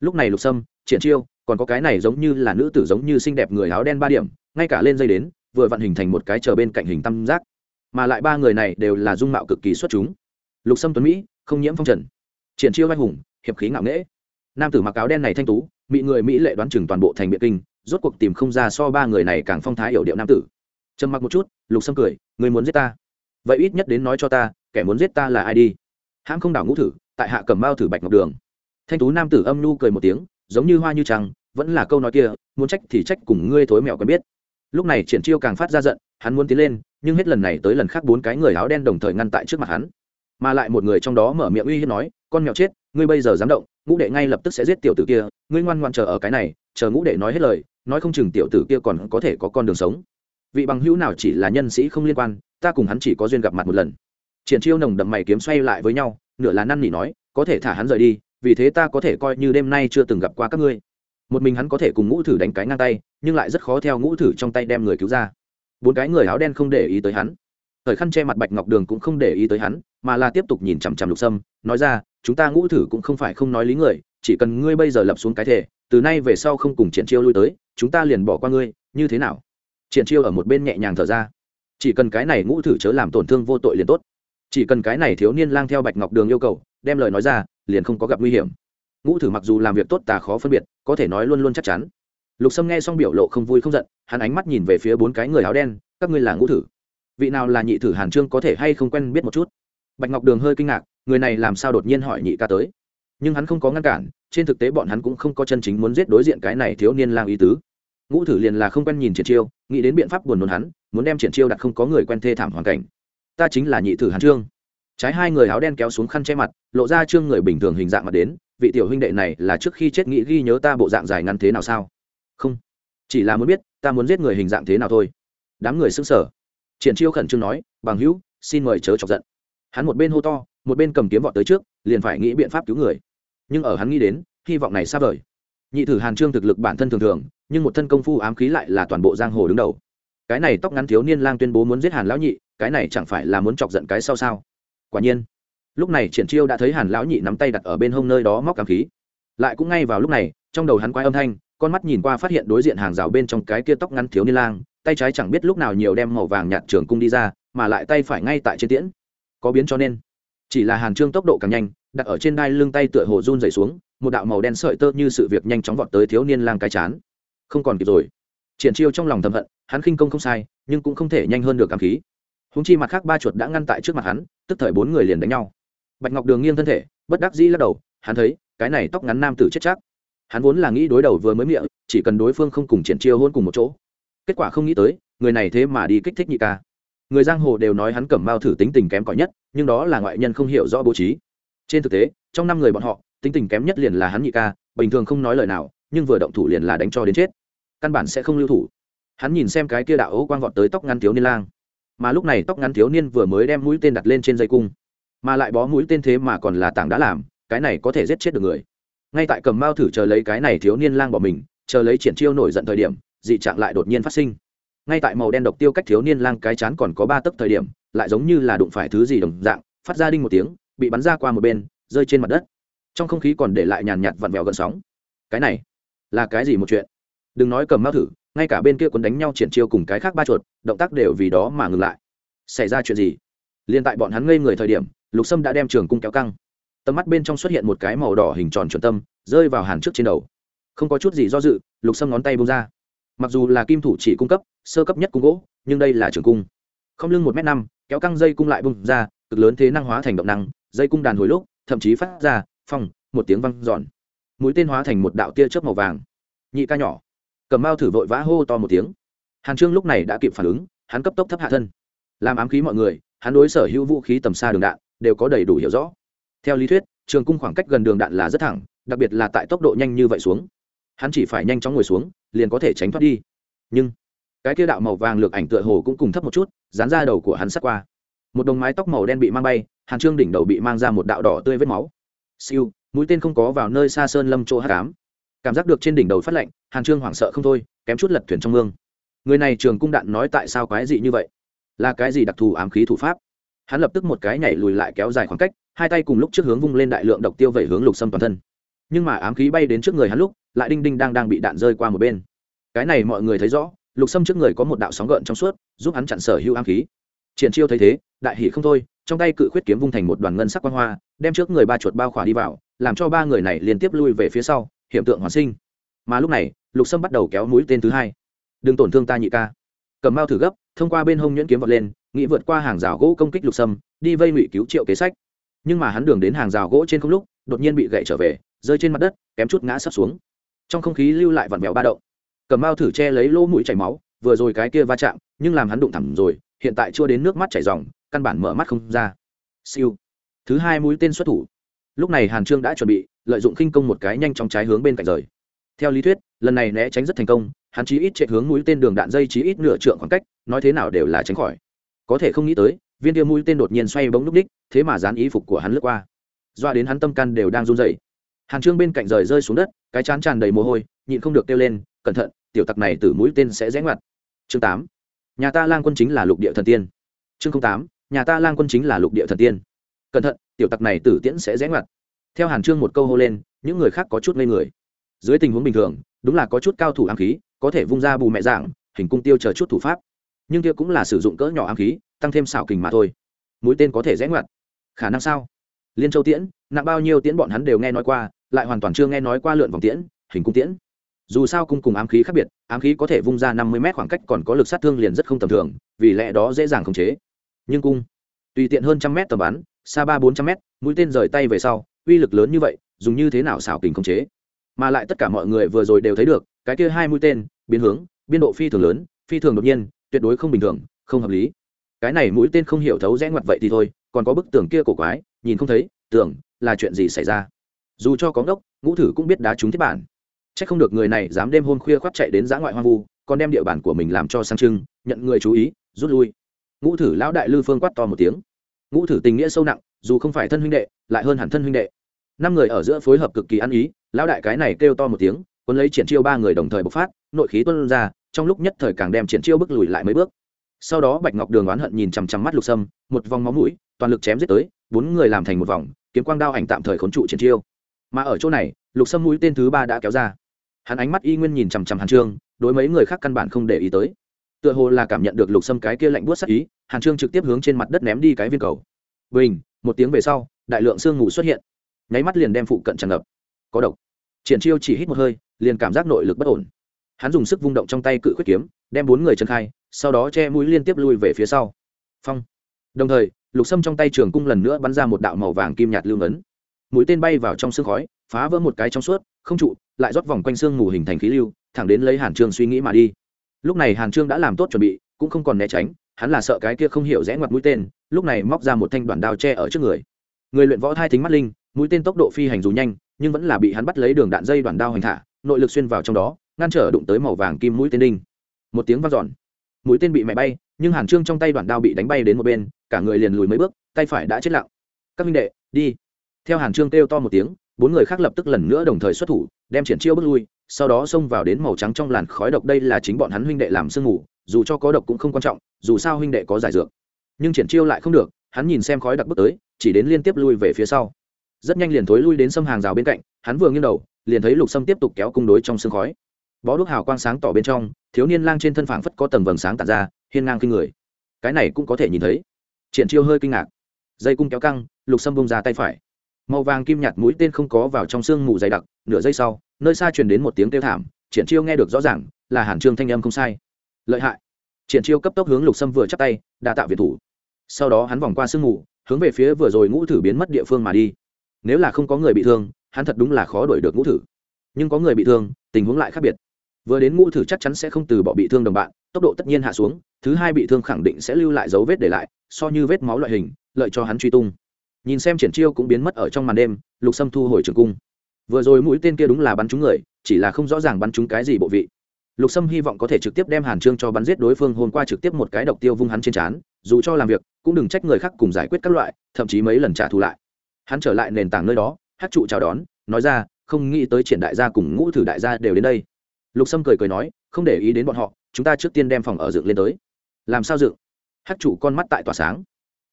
[SPEAKER 1] Lúc này lục sâm, triển chiêu, còn có cái này giống như là nữ tử giống như xinh đẹp người áo đen ba điểm, ngay cả lên dây đến, vừa vặn hình thành một cái chờ bên cạnh hình tam giác. Mà lại ba người này đều là dung mạo cực kỳ xuất chúng. Lục sâm tuấn mỹ, không nhiễm phong trần. Triển chiêu anh hùng, hiệp khí ngạo nghễ. Nam tử mặc áo đen này thanh tú, mỹ người mỹ lệ đoán chừng toàn bộ thành biện kinh, rốt cuộc tìm không ra so ba người này càng phong thái hiểu điệu nam tử. Trầm mặc một chút, lục sâm cười, người muốn giết ta vậy ít nhất đến nói cho ta, kẻ muốn giết ta là ai đi? Hãng không đảo ngũ thử, tại hạ cầm bao thử bạch ngọc đường. Thanh tú nam tử âm nhu cười một tiếng, giống như hoa như trăng, vẫn là câu nói kia, muốn trách thì trách cùng ngươi thối mẹo quen biết. Lúc này triển chiêu càng phát ra giận, hắn muốn tiến lên, nhưng hết lần này tới lần khác bốn cái người áo đen đồng thời ngăn tại trước mặt hắn. Mà lại một người trong đó mở miệng uy hiếp nói, con mèo chết, ngươi bây giờ dám động, ngũ đệ ngay lập tức sẽ giết tiểu tử kia, ngươi ngoan ngoan chờ ở cái này, chờ ngũ đệ nói hết lời, nói không chừng tiểu tử kia còn có thể có con đường sống. Vị bằng hữu nào chỉ là nhân sĩ không liên quan ta cùng hắn chỉ có duyên gặp mặt một lần. Triển chiêu nồng đậm mày kiếm xoay lại với nhau, nửa là năn nỉ nói, có thể thả hắn rời đi, vì thế ta có thể coi như đêm nay chưa từng gặp qua các ngươi. Một mình hắn có thể cùng ngũ thử đánh cái ngang tay, nhưng lại rất khó theo ngũ thử trong tay đem người cứu ra. Bốn cái người áo đen không để ý tới hắn. Thời khăn che mặt bạch ngọc đường cũng không để ý tới hắn, mà là tiếp tục nhìn chằm chằm lục sâm, nói ra, chúng ta ngũ thử cũng không phải không nói lý người, chỉ cần ngươi bây giờ lập xuống cái thể, từ nay về sau không cùng triển chiêu lui tới, chúng ta liền bỏ qua ngươi, như thế nào? Triển chiêu ở một bên nhẹ nhàng thở ra chỉ cần cái này ngũ thử chớ làm tổn thương vô tội liền tốt. Chỉ cần cái này thiếu niên lang theo bạch ngọc đường yêu cầu, đem lời nói ra, liền không có gặp nguy hiểm. Ngũ thử mặc dù làm việc tốt tà khó phân biệt, có thể nói luôn luôn chắc chắn. Lục sâm nghe xong biểu lộ không vui không giận, hắn ánh mắt nhìn về phía bốn cái người áo đen, các ngươi là ngũ thử. Vị nào là nhị thử hàn trương có thể hay không quen biết một chút? Bạch ngọc đường hơi kinh ngạc, người này làm sao đột nhiên hỏi nhị ca tới? Nhưng hắn không có ngăn cản, trên thực tế bọn hắn cũng không có chân chính muốn giết đối diện cái này thiếu niên lang ý tứ ngũ thử liền là không quen nhìn triển chiêu, nghĩ đến biện pháp buồn nôn hắn, muốn đem triển chiêu đặt không có người quen thê thảm hoàn cảnh. Ta chính là nhị thử hàn trương. Trái hai người áo đen kéo xuống khăn che mặt, lộ ra trương người bình thường hình dạng mặt đến, vị tiểu huynh đệ này là trước khi chết nghĩ ghi nhớ ta bộ dạng dài ngắn thế nào sao? Không. Chỉ là muốn biết, ta muốn giết người hình dạng thế nào thôi. Đám người xứng sở triển chiêu khẩn trương nói, bằng hữu, xin mời chớ chọc giận. Hắn một bên hô to, một bên cầm kiếm vọt tới trước, liền phải nghĩ biện pháp cứu người. Nhưng ở hắn nghĩ đến, hy vọng này xa vời. Nhị thử hàn trương thực lực bản thân thường thường nhưng một thân công phu ám khí lại là toàn bộ giang hồ đứng đầu. Cái này tóc ngắn thiếu niên lang tuyên bố muốn giết hàn lão nhị, cái này chẳng phải là muốn chọc giận cái sau sao? Quả nhiên, lúc này triển chiêu đã thấy hàn lão nhị nắm tay đặt ở bên hông nơi đó móc ám khí. Lại cũng ngay vào lúc này, trong đầu hắn quay âm thanh, con mắt nhìn qua phát hiện đối diện hàng rào bên trong cái kia tóc ngắn thiếu niên lang, tay trái chẳng biết lúc nào nhiều đem màu vàng nhạt trường cung đi ra, mà lại tay phải ngay tại trên tiễn. Có biến cho nên, chỉ là hàn trương tốc độ càng nhanh, đặt ở trên đai lưng tay tựa hồ run dày xuống, một đạo màu đen sợi tơ như sự việc nhanh chóng vọt tới thiếu niên lang cái chán không còn kịp rồi. Triển chiêu trong lòng thầm hận, hắn khinh công không sai, nhưng cũng không thể nhanh hơn được cảm khí. Húng chi mặt khác ba chuột đã ngăn tại trước mặt hắn, tức thời bốn người liền đánh nhau. Bạch ngọc đường nghiêng thân thể, bất đắc dĩ lắc đầu, hắn thấy, cái này tóc ngắn nam tử chết chắc. Hắn vốn là nghĩ đối đầu vừa mới miệng, chỉ cần đối phương không cùng triển chiêu hôn cùng một chỗ. Kết quả không nghĩ tới, người này thế mà đi kích thích nhị ca. Người giang hồ đều nói hắn cẩm mao thử tính tình kém cỏi nhất, nhưng đó là ngoại nhân không hiểu rõ bố trí. Trên thực tế, trong năm người bọn họ, tính tình kém nhất liền là hắn nhị ca, bình thường không nói lời nào nhưng vừa động thủ liền là đánh cho đến chết. Căn bản sẽ không lưu thủ. Hắn nhìn xem cái kia đạo ấu quang vọt tới tóc ngắn thiếu niên lang. Mà lúc này tóc ngắn thiếu niên vừa mới đem mũi tên đặt lên trên dây cung, mà lại bó mũi tên thế mà còn là tảng đã làm, cái này có thể giết chết được người. Ngay tại cầm mao thử chờ lấy cái này thiếu niên lang bỏ mình, chờ lấy triển chiêu nổi giận thời điểm, dị trạng lại đột nhiên phát sinh. Ngay tại màu đen độc tiêu cách thiếu niên lang cái chán còn có ba tấc thời điểm, lại giống như là đụng phải thứ gì đồng dạng, phát ra đinh một tiếng, bị bắn ra qua một bên, rơi trên mặt đất. Trong không khí còn để lại nhàn nhạt vặn vẹo gần sóng. Cái này là cái gì một chuyện? Đừng nói cầm mao thử, ngay cả bên kia quấn đánh nhau triển chiêu cùng cái khác ba chuột, động tác đều vì đó mà ngừng lại. Xảy ra chuyện gì? Liên tại bọn hắn ngây người thời điểm, lục sâm đã đem trường cung kéo căng. Tầm mắt bên trong xuất hiện một cái màu đỏ hình tròn chuẩn tâm, rơi vào hàn trước trên đầu. Không có chút gì do dự, lục sâm ngón tay bông ra. Mặc dù là kim thủ chỉ cung cấp, sơ cấp nhất cung gỗ, nhưng đây là trường cung. Không lưng một m năm, kéo căng dây cung lại bung ra, cực lớn thế năng hóa thành động năng, dây cung đàn hồi lúc, thậm chí phát ra, phong, một tiếng văng giòn mũi tên hóa thành một đạo tia chớp màu vàng. Nhị ca nhỏ. Cầm mao thử vội vã hô to một tiếng. Hàn trương lúc này đã kịp phản ứng, hắn cấp tốc thấp hạ thân. Làm ám khí mọi người, hắn đối sở hữu vũ khí tầm xa đường đạn, đều có đầy đủ hiểu rõ. Theo lý thuyết, trường cung khoảng cách gần đường đạn là rất thẳng, đặc biệt là tại tốc độ nhanh như vậy xuống. Hắn chỉ phải nhanh chóng ngồi xuống, liền có thể tránh thoát đi. Nhưng, cái kia đạo màu vàng lược ảnh tựa hồ cũng cùng thấp một chút, dán ra đầu của hắn sắt qua. Một đồng mái tóc màu đen bị mang bay, hàn trương đỉnh đầu bị mang ra một đạo đỏ tươi vết máu siêu, mũi tên không có vào nơi xa sơn lâm chỗ hát cám. Cảm giác được trên đỉnh đầu phát lạnh, hàn trương hoảng sợ không thôi, kém chút lật thuyền trong mương. Người này trường cung đạn nói tại sao quái dị như vậy? Là cái gì đặc thù ám khí thủ pháp? Hắn lập tức một cái nhảy lùi lại kéo dài khoảng cách, hai tay cùng lúc trước hướng vung lên đại lượng độc tiêu vẩy hướng lục sâm toàn thân. Nhưng mà ám khí bay đến trước người hắn lúc, lại đinh đinh đang đang bị đạn rơi qua một bên. Cái này mọi người thấy rõ, lục sâm trước người có một đạo sóng gợn trong suốt, giúp hắn chặn sở hữu ám khí triển chiêu thấy thế, đại hỉ không thôi, trong tay cự khuyết kiếm vung thành một đoàn ngân sắc quan hoa, đem trước người ba chuột bao khỏa đi vào, làm cho ba người này liên tiếp lui về phía sau hiện tượng hoàn sinh. Mà lúc này, lục sâm bắt đầu kéo mũi tên thứ hai. Đừng tổn thương ta nhị ca. Cầm mao thử gấp, thông qua bên hông nhuyễn kiếm vọt lên, nghĩ vượt qua hàng rào gỗ công kích lục sâm, đi vây ngụy cứu triệu kế sách. Nhưng mà hắn đường đến hàng rào gỗ trên không lúc, đột nhiên bị gậy trở về, rơi trên mặt đất, kém chút ngã sắp xuống. Trong không khí lưu lại vặn vẹo ba động. Cầm mao thử che lấy lỗ mũi chảy máu, vừa rồi cái kia va chạm, nhưng làm hắn đụng thẳng rồi hiện tại chưa đến nước mắt chảy ròng, căn bản mở mắt không ra. Siêu. Thứ hai mũi tên xuất thủ. Lúc này hàn trương đã chuẩn bị, lợi dụng khinh công một cái nhanh trong trái hướng bên cạnh rời. Theo lý thuyết, lần này né tránh rất thành công, hắn chí ít chạy hướng mũi tên đường đạn dây chí ít nửa trượng khoảng cách, nói thế nào đều là tránh khỏi. Có thể không nghĩ tới, viên tiêu mũi tên đột nhiên xoay bóng núp đích, thế mà dán ý phục của hắn lướt qua. Doa đến hắn tâm can đều đang run rẩy. Hàn trương bên cạnh rời rơi xuống đất, cái chán tràn đầy mồ hôi, nhịn không được kêu lên, cẩn thận, tiểu tặc này từ mũi tên sẽ rẽ ngoặt. Chương tám nhà ta lang quân chính là lục địa thần tiên. Chương tám, nhà ta lang quân chính là lục địa thần tiên. Cẩn thận, tiểu tặc này tử tiễn sẽ rẽ ngoặt. Theo hàn trương một câu hô lên, những người khác có chút ngây người. Dưới tình huống bình thường, đúng là có chút cao thủ ám khí, có thể vung ra bù mẹ dạng, hình cung tiêu chờ chút thủ pháp. Nhưng kia cũng là sử dụng cỡ nhỏ ám khí, tăng thêm xảo kình mà thôi. Mũi tên có thể rẽ ngoặt. Khả năng sao? Liên châu tiễn, nặng bao nhiêu tiễn bọn hắn đều nghe nói qua, lại hoàn toàn chưa nghe nói qua lượn vòng tiễn, hình cung tiễn dù sao cung cùng ám khí khác biệt, ám khí có thể vung ra năm mươi mét khoảng cách còn có lực sát thương liền rất không tầm thường, vì lẽ đó dễ dàng khống chế. Nhưng cung, tùy tiện hơn trăm mét tầm bắn, xa ba bốn trăm mét, mũi tên rời tay về sau, uy lực lớn như vậy, dùng như thế nào xảo kình khống chế? Mà lại tất cả mọi người vừa rồi đều thấy được, cái kia hai mũi tên, biến hướng, biên độ phi thường lớn, phi thường đột nhiên, tuyệt đối không bình thường, không hợp lý. Cái này mũi tên không hiểu thấu rẽ ngoặt vậy thì thôi, còn có bức tường kia cổ quái, nhìn không thấy, tưởng là chuyện gì xảy ra. Dù cho có ngốc, ngũ thử cũng biết đá trúng thiết bản. Chắc không được người này dám đêm hôm khuya khoắt chạy đến giã ngoại hoang vu, còn đem địa bàn của mình làm cho sang trưng, nhận người chú ý, rút lui. Ngũ thử lão đại lư phương quát to một tiếng. Ngũ thử tình nghĩa sâu nặng, dù không phải thân huynh đệ, lại hơn hẳn thân huynh đệ. Năm người ở giữa phối hợp cực kỳ ăn ý, lão đại cái này kêu to một tiếng, cuốn lấy triển chiêu ba người đồng thời bộc phát, nội khí tuôn ra, trong lúc nhất thời càng đem triển chiêu bước lùi lại mấy bước. Sau đó bạch ngọc đường oán hận nhìn chằm chằm mắt lục sâm, một vòng máu mũi, toàn lực chém giết tới, bốn người làm thành một vòng, kiếm quang đao ảnh tạm thời khốn trụ triển chiêu. Mà ở chỗ này, lục sâm mũi tên thứ ba đã kéo ra hắn ánh mắt y nguyên nhìn chằm chằm hàn trương, đối mấy người khác căn bản không để ý tới. Tựa hồ là cảm nhận được lục sâm cái kia lạnh buốt sắc ý, hàn trương trực tiếp hướng trên mặt đất ném đi cái viên cầu. Bình, một tiếng về sau, đại lượng sương mù xuất hiện. Nháy mắt liền đem phụ cận tràn ngập. Có độc. Triển chiêu chỉ hít một hơi, liền cảm giác nội lực bất ổn. Hắn dùng sức vung động trong tay cự khuyết kiếm, đem bốn người chân khai, sau đó che mũi liên tiếp lui về phía sau. Phong. Đồng thời, lục sâm trong tay trường cung lần nữa bắn ra một đạo màu vàng kim nhạt lưu ngấn mũi tên bay vào trong sương khói, phá vỡ một cái trong suốt không trụ, lại rót vòng quanh xương mù hình thành khí lưu, thẳng đến lấy hàn trương suy nghĩ mà đi. Lúc này hàn trương đã làm tốt chuẩn bị, cũng không còn né tránh, hắn là sợ cái kia không hiểu rẽ ngoặt mũi tên, lúc này móc ra một thanh đoạn đao tre ở trước người. Người luyện võ thai thính mắt linh, mũi tên tốc độ phi hành dù nhanh, nhưng vẫn là bị hắn bắt lấy đường đạn dây đoạn đao hành thả, nội lực xuyên vào trong đó, ngăn trở đụng tới màu vàng kim mũi tên đinh. Một tiếng vang dọn, mũi tên bị mẹ bay, nhưng hàn trương trong tay đoạn đao bị đánh bay đến một bên, cả người liền lùi mấy bước, tay phải đã chết lặng. Các minh đệ, đi. Theo hàn trương kêu to một tiếng bốn người khác lập tức lần nữa đồng thời xuất thủ, đem triển chiêu bước lui, sau đó xông vào đến màu trắng trong làn khói độc. Đây là chính bọn hắn huynh đệ làm sương ngủ dù cho có độc cũng không quan trọng, dù sao huynh đệ có giải dược. Nhưng triển chiêu lại không được, hắn nhìn xem khói đặc bước tới, chỉ đến liên tiếp lui về phía sau. Rất nhanh liền thối lui đến sâm hàng rào bên cạnh, hắn vừa nghiêng đầu, liền thấy lục sâm tiếp tục kéo cung đối trong sương khói. Bó đuốc hào quang sáng tỏ bên trong, thiếu niên lang trên thân phảng phất có tầng vầng sáng tàn ra, hiên ngang kinh người. Cái này cũng có thể nhìn thấy. Triển chiêu hơi kinh ngạc. Dây cung kéo căng, lục sâm bông ra tay phải màu vàng kim nhạt mũi tên không có vào trong sương mù dày đặc, nửa giây sau, nơi xa truyền đến một tiếng kêu thảm, triển chiêu nghe được rõ ràng, là hàn trương thanh âm không sai. Lợi hại. Triển chiêu cấp tốc hướng lục sâm vừa chắp tay, đa tạo việt thủ. Sau đó hắn vòng qua sương mù, hướng về phía vừa rồi ngũ thử biến mất địa phương mà đi. Nếu là không có người bị thương, hắn thật đúng là khó đuổi được ngũ thử. Nhưng có người bị thương, tình huống lại khác biệt. Vừa đến ngũ thử chắc chắn sẽ không từ bỏ bị thương đồng bạn, tốc độ tất nhiên hạ xuống, thứ hai bị thương khẳng định sẽ lưu lại dấu vết để lại, so như vết máu loại hình, lợi cho hắn truy tung nhìn xem triển chiêu cũng biến mất ở trong màn đêm, lục sâm thu hồi trường cung. Vừa rồi mũi tên kia đúng là bắn trúng người, chỉ là không rõ ràng bắn trúng cái gì bộ vị. Lục sâm hy vọng có thể trực tiếp đem hàn trương cho bắn giết đối phương, hôm qua trực tiếp một cái độc tiêu vung hắn trên trán, dù cho làm việc, cũng đừng trách người khác cùng giải quyết các loại, thậm chí mấy lần trả thù lại. Hắn trở lại nền tảng nơi đó, hát trụ chào đón, nói ra, không nghĩ tới triển đại gia cùng ngũ thử đại gia đều đến đây. Lục sâm cười cười nói, không để ý đến bọn họ, chúng ta trước tiên đem phòng ở dựng lên tới. Làm sao dựng? Hát trụ con mắt tại tỏa sáng.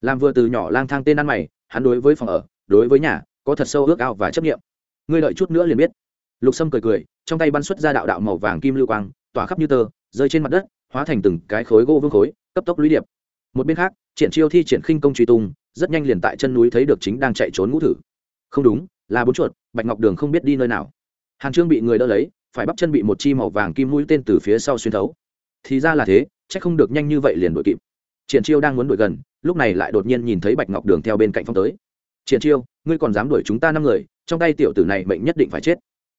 [SPEAKER 1] Làm vừa từ nhỏ lang thang tên ăn mày hắn đối với phòng ở, đối với nhà, có thật sâu ước ao và chấp nghiệm ngươi đợi chút nữa liền biết. Lục sâm cười cười, trong tay bắn xuất ra đạo đạo màu vàng kim lưu quang, tỏa khắp như tơ, rơi trên mặt đất, hóa thành từng cái khối gỗ vương khối, cấp tốc lũy điệp. Một bên khác, triển chiêu thi triển khinh công truy tung, rất nhanh liền tại chân núi thấy được chính đang chạy trốn ngũ thử. Không đúng, là bốn chuột, bạch ngọc đường không biết đi nơi nào. Hàn trương bị người đỡ lấy, phải bắp chân bị một chi màu vàng kim mũi tên từ phía sau xuyên thấu. Thì ra là thế, chắc không được nhanh như vậy liền đuổi kịp triển chiêu đang muốn đuổi gần, lúc này lại đột nhiên nhìn thấy bạch ngọc đường theo bên cạnh phong tới. Triển chiêu, ngươi còn dám đuổi chúng ta năm người, trong tay tiểu tử này mệnh nhất định phải chết.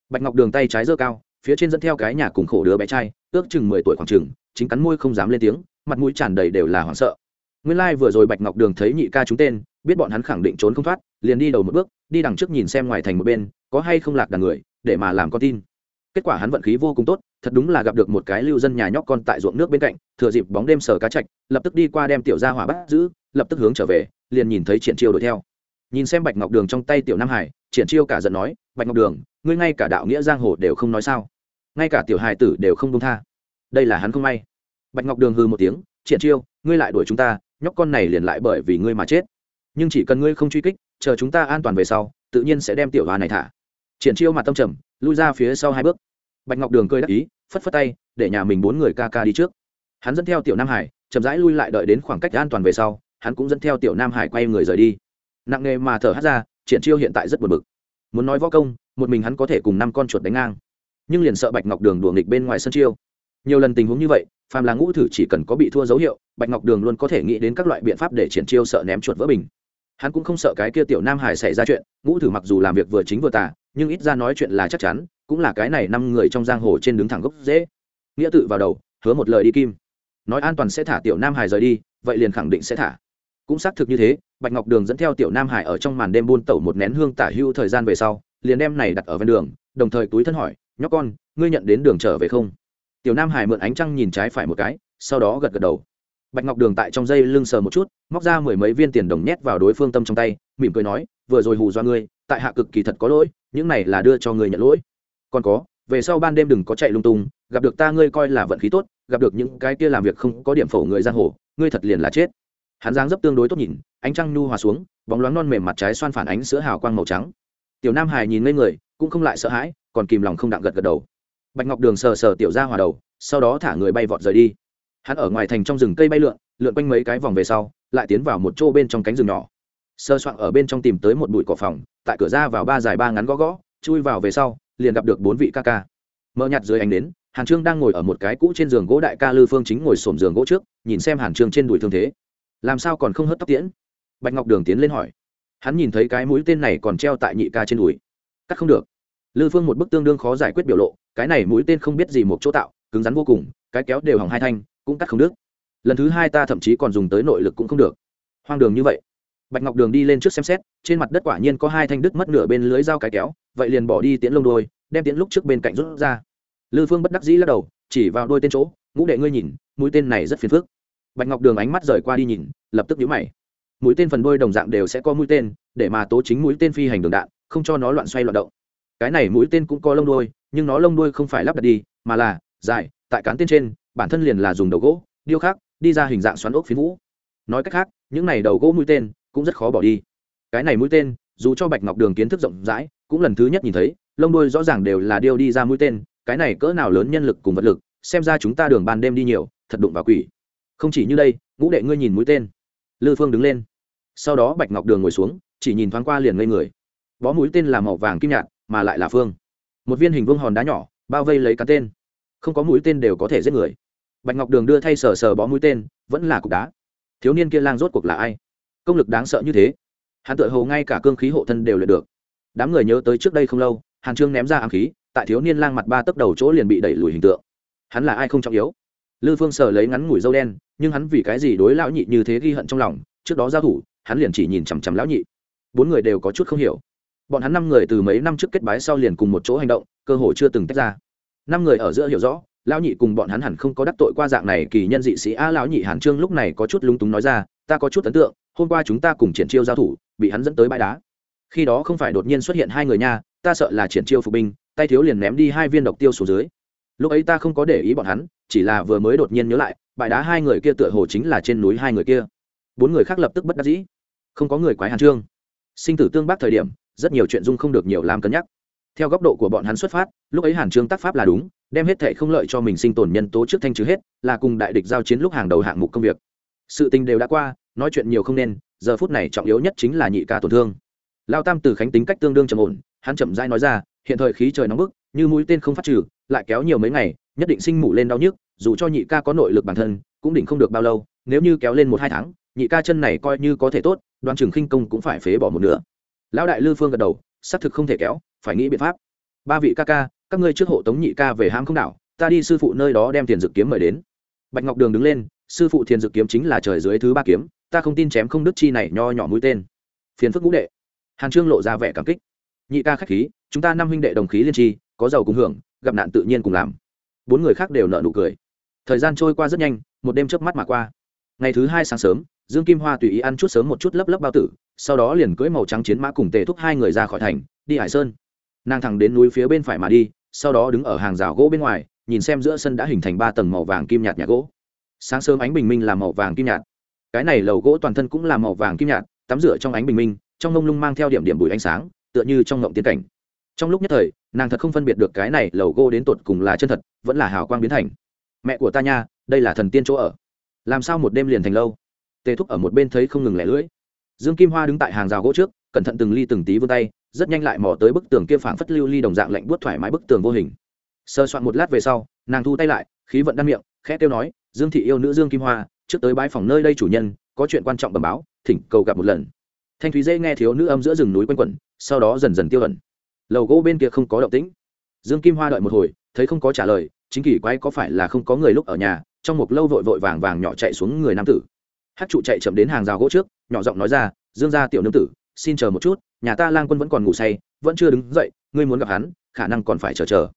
[SPEAKER 1] Bạch ngọc đường tay trái giơ cao, phía trên dẫn theo cái nhà cùng khổ đứa bé trai, ước chừng mười tuổi khoảng chừng, chính cắn môi không dám lên tiếng, mặt mũi tràn đầy đều là hoảng sợ. Nguyên lai vừa rồi bạch ngọc đường thấy nhị ca chúng tên, biết bọn hắn khẳng định trốn không thoát, liền đi đầu một bước, đi đằng trước nhìn xem ngoài thành một bên, có hay không lạc đàn người, để mà làm con tin kết quả hắn vận khí vô cùng tốt, thật đúng là gặp được một cái lưu dân nhà nhóc con tại ruộng nước bên cạnh, thừa dịp bóng đêm sờ cá chạch, lập tức đi qua đem tiểu gia hỏa bắt giữ, lập tức hướng trở về, liền nhìn thấy triển chiêu đuổi theo. Nhìn xem bạch ngọc đường trong tay tiểu nam hải, triển chiêu cả giận nói, bạch ngọc đường, ngươi ngay cả đạo nghĩa giang hồ đều không nói sao? Ngay cả tiểu hài tử đều không đông tha. Đây là hắn không may. Bạch ngọc đường hư một tiếng, triển chiêu, ngươi lại đuổi chúng ta, nhóc con này liền lại bởi vì ngươi mà chết. Nhưng chỉ cần ngươi không truy kích, chờ chúng ta an toàn về sau, tự nhiên sẽ đem tiểu hòa này thả triển chiêu mặt tâm trầm, lui ra phía sau hai bước. Bạch ngọc đường cười đắc ý, phất phất tay, để nhà mình bốn người ca ca đi trước. Hắn dẫn theo tiểu nam hải, chậm rãi lui lại đợi đến khoảng cách an toàn về sau, hắn cũng dẫn theo tiểu nam hải quay người rời đi. Nặng nề mà thở hát ra, triển chiêu hiện tại rất buồn bực. Muốn nói võ công, một mình hắn có thể cùng năm con chuột đánh ngang. Nhưng liền sợ bạch ngọc đường đùa nghịch bên ngoài sân chiêu. Nhiều lần tình huống như vậy, phàm là ngũ thử chỉ cần có bị thua dấu hiệu, bạch ngọc đường luôn có thể nghĩ đến các loại biện pháp để triển chiêu sợ ném chuột vỡ bình hắn cũng không sợ cái kia tiểu nam hải xảy ra chuyện, ngũ thử mặc dù làm việc vừa chính vừa tả nhưng ít ra nói chuyện là chắc chắn, cũng là cái này năm người trong giang hồ trên đứng thẳng gốc dễ. Nghĩa tự vào đầu, hứa một lời đi kim. Nói an toàn sẽ thả tiểu nam hải rời đi, vậy liền khẳng định sẽ thả. Cũng xác thực như thế, bạch ngọc đường dẫn theo tiểu nam hải ở trong màn đêm buôn tẩu một nén hương tả hưu thời gian về sau, liền đem này đặt ở ven đường, đồng thời túi thân hỏi, nhóc con, ngươi nhận đến đường trở về không? Tiểu nam hải mượn ánh trăng nhìn trái phải một cái, sau đó gật gật đầu bạch ngọc đường tại trong dây lưng sờ một chút, móc ra mười mấy viên tiền đồng nhét vào đối phương tâm trong tay, mỉm cười nói, vừa rồi hù do ngươi, tại hạ cực kỳ thật có lỗi, những này là đưa cho ngươi nhận lỗi. Còn có, về sau ban đêm đừng có chạy lung tung, gặp được ta ngươi coi là vận khí tốt, gặp được những cái kia làm việc không có điểm phổ người giang hồ, ngươi thật liền là chết. Hắn dáng dấp tương đối tốt nhìn, ánh trăng nhu hòa xuống, bóng loáng non mềm mặt trái xoan phản ánh sữa hào quang màu trắng. Tiểu nam hải nhìn ngây người, cũng không lại sợ hãi, còn kìm lòng không đặng gật gật đầu. Bạch ngọc đường sờ sờ tiểu ra hòa đầu, sau đó thả người bay vọt rời đi hắn ở ngoài thành trong rừng cây bay lượn lượn quanh mấy cái vòng về sau, lại tiến vào một chỗ bên trong cánh rừng nhỏ. Sơ soạn ở bên trong tìm tới một bụi cỏ phòng, tại cửa ra vào ba dài ba ngắn gõ gõ, chui vào về sau, liền gặp được bốn vị ca ca. Mờ nhặt dưới ánh đến hàn trương đang ngồi ở một cái cũ trên giường gỗ đại ca lư phương chính ngồi xổm giường gỗ trước, nhìn xem hàn trương trên đùi thương thế. Làm sao còn không hớt tóc tiễn? Bạch ngọc đường tiến lên hỏi. Hắn nhìn thấy cái mũi tên này còn treo tại nhị ca trên đùi. Cắt không được. Lư phương một bức tương đương khó giải quyết biểu lộ, cái này mũi tên không biết gì một chỗ tạo, cứng rắn vô cùng, cái kéo đều hỏng hai thanh cũng cắt không được lần thứ hai ta thậm chí còn dùng tới nội lực cũng không được. Hoang đường như vậy. Bạch ngọc đường đi lên trước xem xét, trên mặt đất quả nhiên có hai thanh đứt mất nửa bên lưới dao cái kéo, vậy liền bỏ đi tiễn lông đôi, đem tiễn lúc trước bên cạnh rút ra. Lư phương bất đắc dĩ lắc đầu, chỉ vào đôi tên chỗ, ngũ đệ ngươi nhìn, mũi tên này rất phiền phức. Bạch ngọc đường ánh mắt rời qua đi nhìn, lập tức nhíu mày. Mũi tên phần đôi đồng dạng đều sẽ có mũi tên, để mà tố chính mũi tên phi hành đường đạn, không cho nó loạn xoay loạn động. Cái này mũi tên cũng có lông đôi nhưng nó lông đôi không phải lắp đặt đi, mà là dài, tại cán tên trên bản thân liền là dùng đầu gỗ, điêu khắc, đi ra hình dạng xoắn ốc phiến vũ. Nói cách khác, những này đầu gỗ mũi tên cũng rất khó bỏ đi. Cái này mũi tên, dù cho bạch ngọc đường kiến thức rộng rãi, cũng lần thứ nhất nhìn thấy, lông đuôi rõ ràng đều là điêu đi ra mũi tên, cái này cỡ nào lớn nhân lực cùng vật lực, xem ra chúng ta đường ban đêm đi nhiều, thật đụng vào quỷ. Không chỉ như đây, ngũ đệ ngươi nhìn mũi tên. Lư phương đứng lên. Sau đó bạch ngọc đường ngồi xuống, chỉ nhìn thoáng qua liền ngây người. Bó mũi tên là màu vàng kim nhạt, mà lại là phương. Một viên hình vương hòn đá nhỏ, bao vây lấy cá tên. Không có mũi tên đều có thể giết người bạch ngọc đường đưa thay sờ sờ bó mũi tên, vẫn là cục đá. Thiếu niên kia lang rốt cuộc là ai? Công lực đáng sợ như thế. Hắn tự hồ ngay cả cương khí hộ thân đều lượt được. Đám người nhớ tới trước đây không lâu, hàn trương ném ra ám khí, tại thiếu niên lang mặt ba tấc đầu chỗ liền bị đẩy lùi hình tượng. Hắn là ai không trọng yếu. Lư phương sờ lấy ngắn ngủi dâu đen, nhưng hắn vì cái gì đối lão nhị như thế ghi hận trong lòng, trước đó giao thủ, hắn liền chỉ nhìn chằm chằm lão nhị. Bốn người đều có chút không hiểu. Bọn hắn năm người từ mấy năm trước kết bái sau liền cùng một chỗ hành động, cơ hội chưa từng tách ra. Năm người ở giữa hiểu rõ lão nhị cùng bọn hắn hẳn không có đắc tội qua dạng này, kỳ nhân dị sĩ a lão nhị hàn trương lúc này có chút lúng túng nói ra, ta có chút ấn tượng, hôm qua chúng ta cùng triển chiêu giao thủ, bị hắn dẫn tới bãi đá. Khi đó không phải đột nhiên xuất hiện hai người nha, ta sợ là triển chiêu phục binh, tay thiếu liền ném đi hai viên độc tiêu xuống dưới. Lúc ấy ta không có để ý bọn hắn, chỉ là vừa mới đột nhiên nhớ lại, bãi đá hai người kia tựa hồ chính là trên núi hai người kia. Bốn người khác lập tức bất đắc dĩ. Không có người quái hàn trương. Sinh tử tương bác thời điểm, rất nhiều chuyện dung không được nhiều làm cân nhắc. Theo góc độ của bọn hắn xuất phát, lúc ấy hàn trương tác pháp là đúng đem hết thệ không lợi cho mình sinh tồn nhân tố trước thanh trừ hết, là cùng đại địch giao chiến lúc hàng đầu hạng mục công việc. Sự tình đều đã qua, nói chuyện nhiều không nên, giờ phút này trọng yếu nhất chính là nhị ca tổn thương. Lao tam từ khánh tính cách tương đương trầm ổn, hắn chậm dai nói ra, hiện thời khí trời nóng bức, như mũi tên không phát trừ, lại kéo nhiều mấy ngày, nhất định sinh mủ lên đau nhức, dù cho nhị ca có nội lực bản thân, cũng định không được bao lâu, nếu như kéo lên một hai tháng, nhị ca chân này coi như có thể tốt đoàn trường khinh công cũng phải phế bỏ một nửa. Lão đại lư phương gật đầu, xác thực không thể kéo, phải nghĩ biện pháp. Ba vị ca ca các ngươi trước hộ tống nhị ca về ham không đảo, ta đi sư phụ nơi đó đem tiền dự kiếm mời đến. Bạch ngọc đường đứng lên, sư phụ thiền dự kiếm chính là trời dưới thứ ba kiếm, ta không tin chém không đứt chi này nho nhỏ mũi tên. Phiền phức ngũ đệ. Hàn trương lộ ra vẻ cảm kích. Nhị ca khách khí, chúng ta năm huynh đệ đồng khí liên tri, có giàu cùng hưởng, gặp nạn tự nhiên cùng làm. Bốn người khác đều nợ nụ cười. Thời gian trôi qua rất nhanh, một đêm chớp mắt mà qua. Ngày thứ hai sáng sớm, dương kim hoa tùy ý ăn chút sớm một chút lấp lấp bao tử, sau đó liền cưỡi màu trắng chiến mã cùng tề thúc hai người ra khỏi thành, đi hải sơn nàng thẳng đến núi phía bên phải mà đi, sau đó đứng ở hàng rào gỗ bên ngoài, nhìn xem giữa sân đã hình thành ba tầng màu vàng kim nhạt nhà gỗ. Sáng sớm ánh bình minh là màu vàng kim nhạt. Cái này lầu gỗ toàn thân cũng là màu vàng kim nhạt, tắm rửa trong ánh bình minh, trong mông lung mang theo điểm điểm bụi ánh sáng, tựa như trong ngộng tiến cảnh. Trong lúc nhất thời, nàng thật không phân biệt được cái này lầu gỗ đến tột cùng là chân thật, vẫn là hào quang biến thành. Mẹ của ta nha, đây là thần tiên chỗ ở. Làm sao một đêm liền thành lâu? Tề thúc ở một bên thấy không ngừng lẻ lưỡi. Dương kim hoa đứng tại hàng rào gỗ trước, cẩn thận từng ly từng tí vươn tay rất nhanh lại mò tới bức tường kia phảng phất lưu ly đồng dạng lạnh buốt thoải mái bức tường vô hình. Sơ soạn một lát về sau, nàng thu tay lại, khí vận đan miệng, khẽ kêu nói, dương thị yêu nữ dương kim hoa, trước tới bãi phòng nơi đây chủ nhân, có chuyện quan trọng bẩm báo, thỉnh cầu gặp một lần. Thanh thúy dễ nghe thiếu nữ âm giữa rừng núi quanh quẩn, sau đó dần dần tiêu ẩn. Lầu gỗ bên kia không có động tĩnh. Dương kim hoa đợi một hồi, thấy không có trả lời, chính kỳ quái có phải là không có người lúc ở nhà, trong một lâu vội vội vàng vàng nhỏ chạy xuống người nam tử. Hát trụ chạy chậm đến hàng rào gỗ trước, nhỏ giọng nói ra, dương gia tiểu nương tử xin chờ một chút, nhà ta lang quân vẫn còn ngủ say, vẫn chưa đứng dậy, ngươi muốn gặp hắn, khả năng còn phải chờ chờ.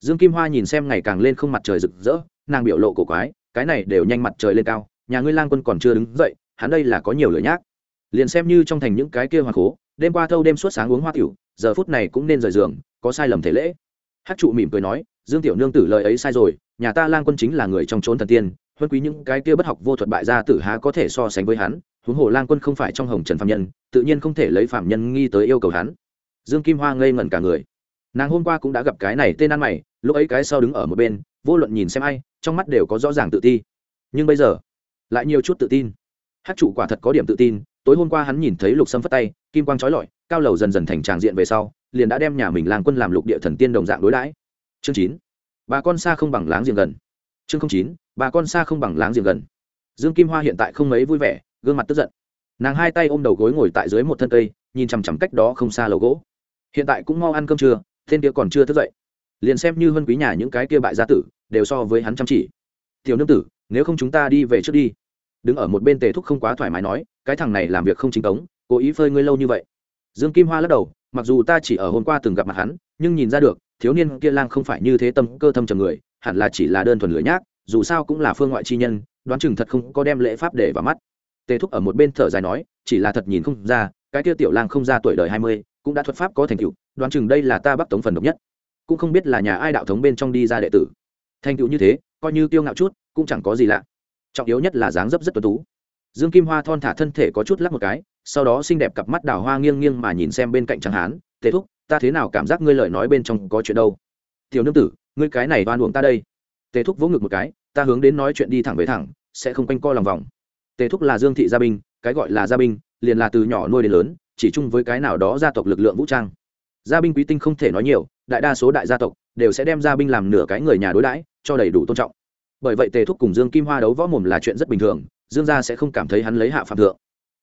[SPEAKER 1] Dương kim hoa nhìn xem ngày càng lên không mặt trời rực rỡ, nàng biểu lộ cổ quái, cái này đều nhanh mặt trời lên cao, nhà ngươi lang quân còn chưa đứng dậy, hắn đây là có nhiều lửa nhác. Liền xem như trong thành những cái kia hoàng khố, đêm qua thâu đêm suốt sáng uống hoa tiểu, giờ phút này cũng nên rời giường, có sai lầm thể lễ. Hát trụ mỉm cười nói, dương tiểu nương tử lời ấy sai rồi, nhà ta lang quân chính là người trong trốn thần tiên, huân quý những cái kia bất học vô thuật bại gia tử há có thể so sánh với hắn huống hồ lang quân không phải trong hồng trần phạm nhân, tự nhiên không thể lấy phạm nhân nghi tới yêu cầu hắn. Dương kim hoa ngây ngẩn cả người. Nàng hôm qua cũng đã gặp cái này tên ăn mày, lúc ấy cái sau đứng ở một bên, vô luận nhìn xem ai, trong mắt đều có rõ ràng tự ti. Nhưng bây giờ, lại nhiều chút tự tin. Hát chủ quả thật có điểm tự tin, tối hôm qua hắn nhìn thấy lục sâm phất tay, kim quang trói lọi, cao lầu dần dần thành tràng diện về sau, liền đã đem nhà mình lang quân làm lục địa thần tiên đồng dạng đối đãi. Chương chín, bà con xa không bằng láng giềng gần. Chương chín, bà con xa không bằng láng giềng gần. Dương kim hoa hiện tại không mấy vui vẻ gương mặt tức giận. Nàng hai tay ôm đầu gối ngồi tại dưới một thân cây, nhìn chằm chằm cách đó không xa lầu gỗ. Hiện tại cũng mau ăn cơm trưa, tên kia còn chưa thức dậy. Liền xem như vân quý nhà những cái kia bại gia tử, đều so với hắn chăm chỉ. Tiểu nương tử, nếu không chúng ta đi về trước đi. Đứng ở một bên tề thúc không quá thoải mái nói, cái thằng này làm việc không chính tống, cố ý phơi ngươi lâu như vậy. Dương kim hoa lắc đầu, mặc dù ta chỉ ở hôm qua từng gặp mặt hắn, nhưng nhìn ra được, thiếu niên kia lang không phải như thế tâm cơ thâm trầm người, hẳn là chỉ là đơn thuần lưỡi nhác, dù sao cũng là phương ngoại chi nhân, đoán chừng thật không có đem lễ pháp để vào mắt tề thúc ở một bên thở dài nói, chỉ là thật nhìn không ra, cái kia tiểu lang không ra tuổi đời hai mươi, cũng đã thuật pháp có thành tựu, đoán chừng đây là ta bắc tống phần độc nhất. Cũng không biết là nhà ai đạo thống bên trong đi ra đệ tử. Thành tựu như thế, coi như kiêu ngạo chút, cũng chẳng có gì lạ. Trọng yếu nhất là dáng dấp rất tuấn tú. Dương kim hoa thon thả thân thể có chút lắc một cái, sau đó xinh đẹp cặp mắt đào hoa nghiêng nghiêng mà nhìn xem bên cạnh trắng hán, tề thúc, ta thế nào cảm giác ngươi lời nói bên trong có chuyện đâu? Tiểu nương tử, ngươi cái này đoan uổng ta đây. Tề thúc vỗ ngực một cái, ta hướng đến nói chuyện đi thẳng với thẳng, sẽ không quanh co lòng vòng tề thúc là dương thị gia binh, cái gọi là gia binh, liền là từ nhỏ nuôi đến lớn, chỉ chung với cái nào đó gia tộc lực lượng vũ trang. Gia binh quý tinh không thể nói nhiều, đại đa số đại gia tộc đều sẽ đem gia binh làm nửa cái người nhà đối đãi, cho đầy đủ tôn trọng. Bởi vậy tề thúc cùng dương kim hoa đấu võ mồm là chuyện rất bình thường, dương gia sẽ không cảm thấy hắn lấy hạ phạm thượng.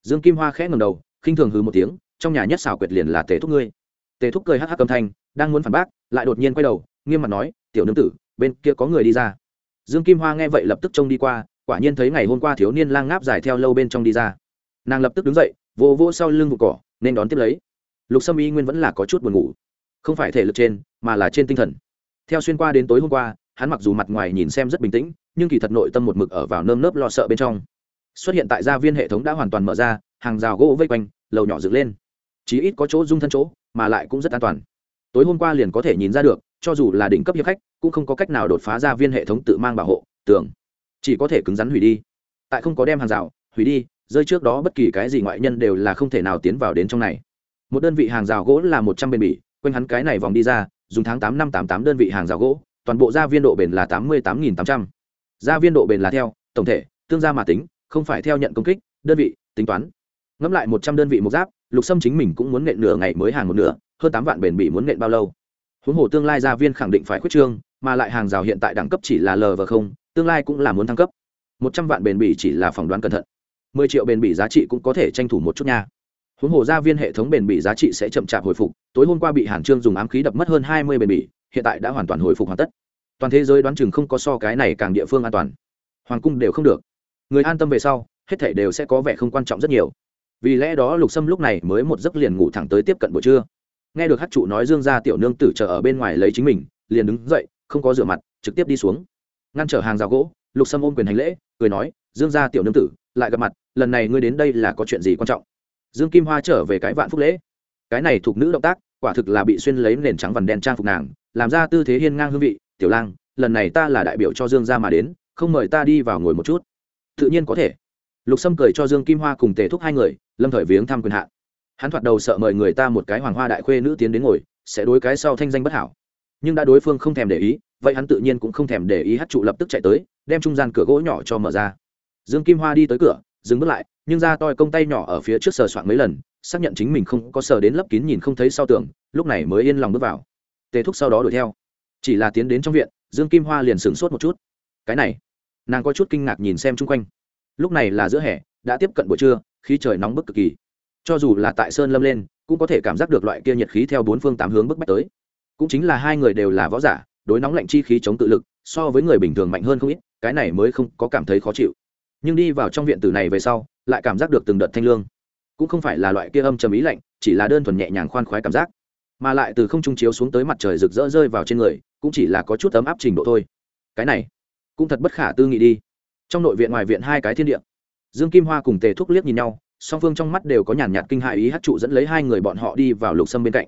[SPEAKER 1] Dương kim hoa khẽ ngầm đầu, khinh thường hư một tiếng, trong nhà nhất xảo quyệt liền là tề thúc ngươi. Tề thúc cười hắc hắc âm thanh, đang muốn phản bác, lại đột nhiên quay đầu, nghiêm mặt nói, tiểu nương tử, bên kia có người đi ra. Dương kim hoa nghe vậy lập tức trông đi qua quả nhiên thấy ngày hôm qua thiếu niên lang ngáp dài theo lâu bên trong đi ra. Nàng lập tức đứng dậy vô vô sau lưng vụ cỏ, nên đón tiếp lấy. Lục sâm y nguyên vẫn là có chút buồn ngủ. Không phải thể lực trên, mà là trên tinh thần. Theo xuyên qua đến tối hôm qua, hắn mặc dù mặt ngoài nhìn xem rất bình tĩnh, nhưng kỳ thật nội tâm một mực ở vào nơm nớp lo sợ bên trong. Xuất hiện tại gia viên hệ thống đã hoàn toàn mở ra, hàng rào gỗ vây quanh, lầu nhỏ dựng lên. Chí ít có chỗ dung thân chỗ, mà lại cũng rất an toàn. Tối hôm qua liền có thể nhìn ra được, cho dù là đỉnh cấp hiệp khách, cũng không có cách nào đột phá ra viên hệ thống tự mang bảo hộ, tường chỉ có thể cứng rắn hủy đi. Tại không có đem hàng rào, hủy đi, rơi trước đó bất kỳ cái gì ngoại nhân đều là không thể nào tiến vào đến trong này. Một đơn vị hàng rào gỗ là một trăm bên bỉ, quanh hắn cái này vòng đi ra, dùng tháng tám năm tám tám đơn vị hàng rào gỗ, toàn bộ gia viên độ bền là tám mươi tám nghìn tám trăm. Gia viên độ bền là theo, tổng thể, tương gia mà tính, không phải theo nhận công kích, đơn vị, tính toán. Ngẫm lại một trăm đơn vị một giáp, lục sâm chính mình cũng muốn nghệ nửa ngày mới hàng một nửa, hơn tám vạn bền bỉ muốn nghệ bao lâu. Huống hồ tương lai gia viên khẳng định phải khuyết trương, mà lại hàng rào hiện tại đẳng cấp chỉ là l và không tương lai cũng là muốn thăng cấp. Một trăm vạn bền bỉ chỉ là phỏng đoán cẩn thận. Mười triệu bền bỉ giá trị cũng có thể tranh thủ một chút nha. Huống hồ gia viên hệ thống bền bỉ giá trị sẽ chậm chạp hồi phục, tối hôm qua bị hàn trương dùng ám khí đập mất hơn hai mươi bền bỉ, hiện tại đã hoàn toàn hồi phục hoàn tất. Toàn thế giới đoán chừng không có so cái này càng địa phương an toàn. Hoàng cung đều không được. Người an tâm về sau, hết thể đều sẽ có vẻ không quan trọng rất nhiều. Vì lẽ đó lục sâm lúc này mới một giấc liền ngủ thẳng tới tiếp cận buổi trưa. Nghe được hát trụ nói dương gia tiểu nương tử chờ ở bên ngoài lấy chính mình, liền đứng dậy, không có rửa mặt, trực tiếp đi xuống ngăn trở hàng rào gỗ, lục sâm ôm quyền hành lễ, cười nói, dương gia tiểu nương tử, lại gặp mặt, lần này ngươi đến đây là có chuyện gì quan trọng? Dương kim hoa trở về cái vạn phúc lễ. Cái này thuộc nữ động tác, quả thực là bị xuyên lấy nền trắng vằn đen trang phục nàng, làm ra tư thế hiên ngang hương vị, tiểu lang, lần này ta là đại biểu cho dương gia mà đến, không mời ta đi vào ngồi một chút. Tự nhiên có thể. Lục sâm cười cho dương kim hoa cùng tề thúc hai người, lâm thời viếng thăm quyền hạn. Hắn thoạt đầu sợ mời người ta một cái hoàng hoa đại khuê nữ tiến đến ngồi, sẽ đối cái sau thanh danh bất hảo. Nhưng đã đối phương không thèm để ý vậy hắn tự nhiên cũng không thèm để ý hát trụ lập tức chạy tới, đem trung gian cửa gỗ nhỏ cho mở ra. Dương kim hoa đi tới cửa, dừng bước lại, nhưng ra toi công tay nhỏ ở phía trước sờ soạn mấy lần, xác nhận chính mình không có sờ đến lấp kín nhìn không thấy sau tường, lúc này mới yên lòng bước vào. Tề thúc sau đó đuổi theo. Chỉ là tiến đến trong viện, dương kim hoa liền sửng sốt một chút. Cái này, nàng có chút kinh ngạc nhìn xem chung quanh. Lúc này là giữa hè, đã tiếp cận buổi trưa khi trời nóng bức cực kỳ. Cho dù là tại sơn lâm lên, cũng có thể cảm giác được loại kia nhiệt khí theo bốn phương tám hướng bức bách tới. Cũng chính là hai người đều là võ giả đối nóng lạnh chi khí chống tự lực, so với người bình thường mạnh hơn không ít, cái này mới không có cảm thấy khó chịu. Nhưng đi vào trong viện tử này về sau, lại cảm giác được từng đợt thanh lương. Cũng không phải là loại kia âm trầm ý lạnh, chỉ là đơn thuần nhẹ nhàng khoan khoái cảm giác. Mà lại từ không trung chiếu xuống tới mặt trời rực rỡ rơi vào trên người, cũng chỉ là có chút ấm áp trình độ thôi. Cái này, cũng thật bất khả tư nghị đi. Trong nội viện ngoài viện hai cái thiên địa, dương kim hoa cùng tề thúc liếc nhìn nhau, song phương trong mắt đều có nhàn nhạt kinh hại ý hát trụ dẫn lấy hai người bọn họ đi vào lục sâm bên cạnh.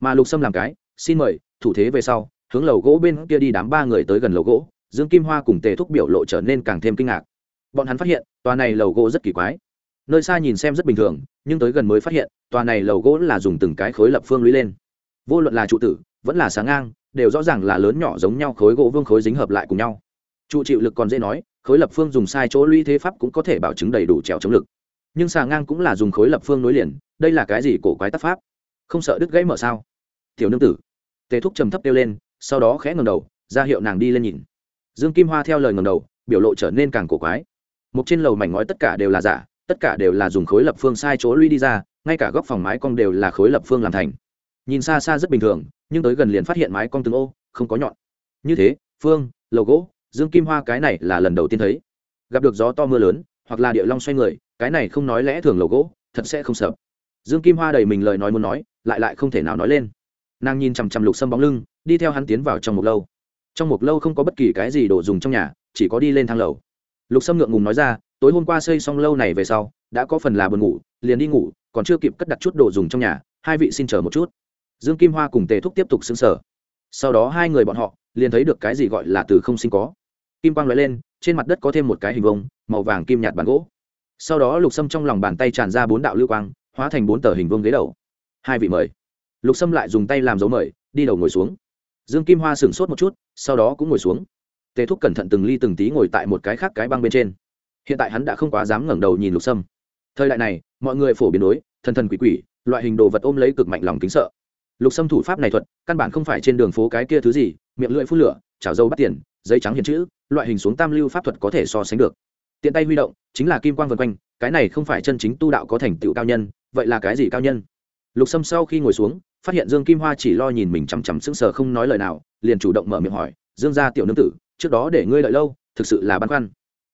[SPEAKER 1] Mà lục sâm làm cái, xin mời, thủ thế về sau hướng lầu gỗ bên kia đi đám ba người tới gần lầu gỗ, dương kim hoa cùng tề thúc biểu lộ trở nên càng thêm kinh ngạc. Bọn hắn phát hiện, tòa này lầu gỗ rất kỳ quái. Nơi xa nhìn xem rất bình thường, nhưng tới gần mới phát hiện, tòa này lầu gỗ là dùng từng cái khối lập phương lũy lên. Vô luận là trụ tử, vẫn là sáng ngang, đều rõ ràng là lớn nhỏ giống nhau khối gỗ vương khối dính hợp lại cùng nhau. Trụ chịu lực còn dễ nói, khối lập phương dùng sai chỗ lũy thế pháp cũng có thể bảo chứng đầy đủ trèo chống lực. Nhưng xà ngang cũng là dùng khối lập phương nối liền, đây là cái gì cổ quái tác pháp? Không sợ đứt gãy mở sao? Tiểu nương tử. Tề thúc trầm thấp kêu lên sau đó khẽ ngầm đầu, ra hiệu nàng đi lên nhìn. Dương kim hoa theo lời ngầm đầu, biểu lộ trở nên càng cổ quái. Một trên lầu mảnh ngói tất cả đều là giả, tất cả đều là dùng khối lập phương sai chỗ lũy đi ra, ngay cả góc phòng mái cong đều là khối lập phương làm thành. Nhìn xa xa rất bình thường, nhưng tới gần liền phát hiện mái cong từng ô, không có nhọn. Như thế, phương, lầu gỗ, dương kim hoa cái này là lần đầu tiên thấy. Gặp được gió to mưa lớn, hoặc là địa long xoay người, cái này không nói lẽ thường lầu gỗ, thật sẽ không sợ. Dương kim hoa đầy mình lời nói muốn nói, lại lại không thể nào nói lên. Nàng nhìn chằm chằm lục sâm bóng lưng đi theo hắn tiến vào trong một lâu. Trong một lâu không có bất kỳ cái gì đồ dùng trong nhà, chỉ có đi lên thang lầu. Lục sâm ngượng ngùng nói ra, tối hôm qua xây xong lâu này về sau, đã có phần là buồn ngủ, liền đi ngủ, còn chưa kịp cất đặt chút đồ dùng trong nhà, hai vị xin chờ một chút. Dương kim hoa cùng tề thúc tiếp tục xứng sở sau đó hai người bọn họ liền thấy được cái gì gọi là từ không sinh có. Kim quang nói lên, trên mặt đất có thêm một cái hình vông màu vàng kim nhạt bàn gỗ. Sau đó lục sâm trong lòng bàn tay tràn ra bốn đạo lưu quang, hóa thành bốn tờ hình vông ghế đầu. Hai vị mời. Lục sâm lại dùng tay làm dấu mời, đi đầu ngồi xuống dương kim hoa sửng sốt một chút, sau đó cũng ngồi xuống. Tề thúc cẩn thận từng ly từng tí ngồi tại một cái khác cái băng bên trên. Hiện tại hắn đã không quá dám ngẩng đầu nhìn lục sâm. Thời đại này, mọi người phổ biến đối, thần thần quỷ quỷ, loại hình đồ vật ôm lấy cực mạnh lòng kính sợ. Lục sâm thủ pháp này thuật, căn bản không phải trên đường phố cái kia thứ gì, miệng lưỡi phun lửa, chảo dâu bắt tiền, giấy trắng hiện chữ, loại hình xuống tam lưu pháp thuật có thể so sánh được. Tiện tay huy động, chính là kim quang vân quanh, cái này không phải chân chính tu đạo có thành tựu cao nhân, vậy là cái gì cao nhân? Lục sâm sau khi ngồi xuống phát hiện dương kim hoa chỉ lo nhìn mình chằm chằm sững sờ không nói lời nào, liền chủ động mở miệng hỏi, dương gia tiểu nương tử, trước đó để ngươi đợi lâu, thực sự là băn khoăn.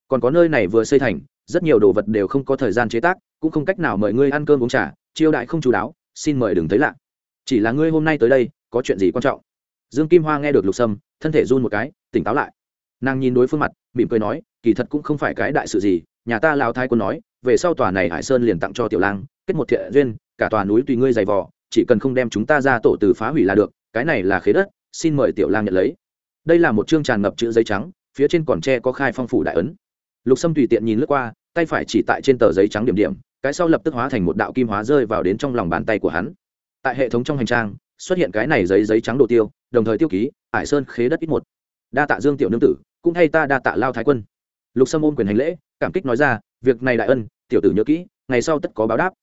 [SPEAKER 1] Còn có nơi này vừa xây thành, rất nhiều đồ vật đều không có thời gian chế tác, cũng không cách nào mời ngươi ăn cơm uống trà chiêu đại không chú đáo, xin mời đừng thấy lạ. Chỉ là ngươi hôm nay tới đây, có chuyện gì quan trọng? Dương kim hoa nghe được lục sâm, thân thể run một cái, tỉnh táo lại. Nàng nhìn đối phương mặt, mỉm cười nói, kỳ thật cũng không phải cái đại sự gì, nhà ta lao thái quân nói, về sau tòa này hải sơn liền tặng cho tiểu lang, kết một thiện duyên, cả tòa núi tùy ngươi dày vò chỉ cần không đem chúng ta ra tổ từ phá hủy là được, cái này là khế đất, xin mời tiểu lang nhận lấy. Đây là một chương tràn ngập chữ giấy trắng, phía trên còn tre có khai phong phủ đại ấn. Lục sâm tùy tiện nhìn lướt qua, tay phải chỉ tại trên tờ giấy trắng điểm điểm, cái sau lập tức hóa thành một đạo kim hóa rơi vào đến trong lòng bàn tay của hắn. Tại hệ thống trong hành trang, xuất hiện cái này giấy giấy trắng đồ tiêu, đồng thời tiêu ký ải sơn khế đất ít một. Đa tạ dương tiểu nương tử, cũng thay ta đa tạ lao thái quân. Lục sâm ôm quyền hành lễ, cảm kích nói ra, việc này đại ân, tiểu tử nhớ kỹ, ngày sau tất có báo đáp.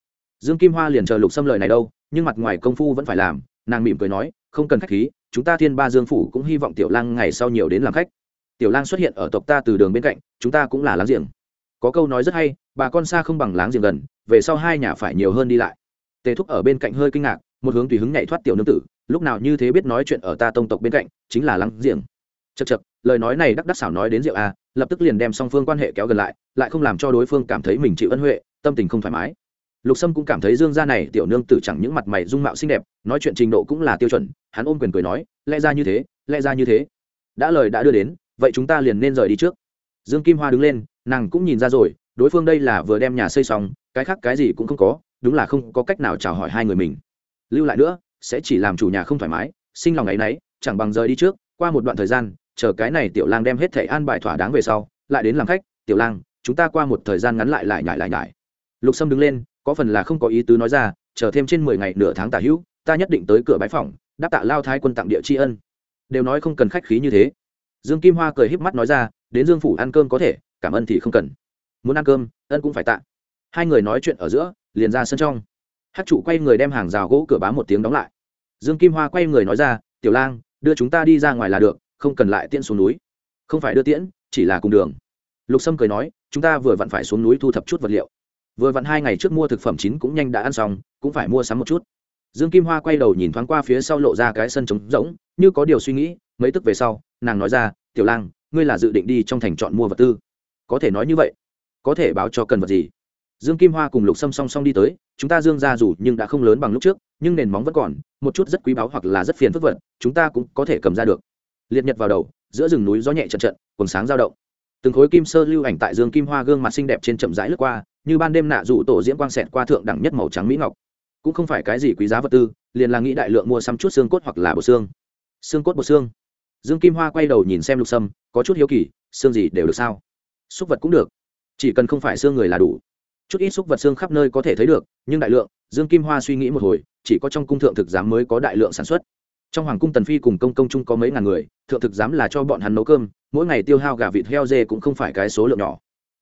[SPEAKER 1] Dương kim hoa liền chờ lục sâm lời này đâu nhưng mặt ngoài công phu vẫn phải làm, nàng mỉm cười nói, không cần khách khí, chúng ta thiên ba dương phủ cũng hy vọng tiểu lang ngày sau nhiều đến làm khách. Tiểu lang xuất hiện ở tộc ta từ đường bên cạnh, chúng ta cũng là láng giềng. Có câu nói rất hay, bà con xa không bằng láng giềng gần, về sau hai nhà phải nhiều hơn đi lại. Tề thúc ở bên cạnh hơi kinh ngạc, một hướng tùy hứng nhảy thoát tiểu nương tử, lúc nào như thế biết nói chuyện ở ta tông tộc bên cạnh, chính là láng giềng. Chật chật lời nói này đắc đắc xảo nói đến rượu a, lập tức liền đem song phương quan hệ kéo gần lại lại không làm cho đối phương cảm thấy mình chịu ân huệ, tâm tình không thoải mái lục sâm cũng cảm thấy dương gia này tiểu nương tử chẳng những mặt mày dung mạo xinh đẹp, nói chuyện trình độ cũng là tiêu chuẩn, hắn ôm quyền cười nói, lẽ ra như thế, lẽ ra như thế. Đã lời đã đưa đến, vậy chúng ta liền nên rời đi trước. Dương kim hoa đứng lên, nàng cũng nhìn ra rồi, đối phương đây là vừa đem nhà xây xong, cái khác cái gì cũng không có, đúng là không có cách nào chào hỏi hai người mình. Lưu lại nữa, sẽ chỉ làm chủ nhà không thoải mái, sinh lòng ấ y n ấ y chẳng bằng rời đi trước, qua một đoạn thời gian, chờ cái này tiểu lang đem hết thẻ an bài thỏa đáng về sau, lại đến làm khách, tiểu lang, chúng ta qua một thời gian ngắn lại lại nhải lại nhải. Lục sâm đứng lên có phần là không có ý tứ nói ra, chờ thêm trên mười ngày nửa tháng tả hữu, ta nhất định tới cửa bãi phòng đáp tạ lao thái quân tặng địa tri ân. Đều nói không cần khách khí như thế. Dương kim hoa cười híp mắt nói ra, đến dương phủ ăn cơm có thể, cảm ơn thì không cần. Muốn ăn cơm, ân cũng phải tạ. Hai người nói chuyện ở giữa, liền ra sân trong. Hát chủ quay người đem hàng rào gỗ cửa bám một tiếng đóng lại. Dương kim hoa quay người nói ra, tiểu lang, đưa chúng ta đi ra ngoài là được, không cần lại tiễn xuống núi. Không phải đưa tiễn, chỉ là cùng đường. Lục sâm cười nói, chúng ta vừa vặn phải xuống núi thu thập chút vật liệu vừa vặn hai ngày trước mua thực phẩm chín cũng nhanh đã ăn xong, cũng phải mua sắm một chút. Dương kim hoa quay đầu nhìn thoáng qua phía sau lộ ra cái sân trống rỗng, như có điều suy nghĩ, mấy tức về sau, nàng nói ra, tiểu lang, ngươi là dự định đi trong thành chọn mua vật tư. Có thể nói như vậy. Có thể báo cho cần vật gì? Dương kim hoa cùng lục sâm song song đi tới, chúng ta dương ra dù nhưng đã không lớn bằng lúc trước, nhưng nền móng vẫn còn, một chút rất quý báu hoặc là rất phiền phức vật, chúng ta cũng có thể cầm ra được. Liệt nhật vào đầu, giữa rừng núi gió nhẹ trận trận quần sáng dao động. Từng khối kim sơ lưu ảnh tại dương kim hoa gương mặt xinh đẹp trên chậm rãi lướt qua như ban đêm nạ dụ tổ diễm quang xẹt qua thượng đẳng nhất màu trắng mỹ ngọc. Cũng không phải cái gì quý giá vật tư, liền là nghĩ đại lượng mua xăm chút xương cốt hoặc là bộ xương. Xương cốt bộ xương. Dương kim hoa quay đầu nhìn xem lục sâm, có chút hiếu kỳ, xương gì đều được sao? Xúc vật cũng được. Chỉ cần không phải xương người là đủ. Chút ít xúc vật xương khắp nơi có thể thấy được, nhưng đại lượng, dương kim hoa suy nghĩ một hồi, chỉ có trong cung thượng thực giám mới có đại lượng sản xuất. Trong hoàng cung tần phi cùng công công chung có mấy ngàn người, thượng thực giám là cho bọn hắn nấu cơm, mỗi ngày tiêu hao gà vịt heo dê cũng không phải cái số lượng nhỏ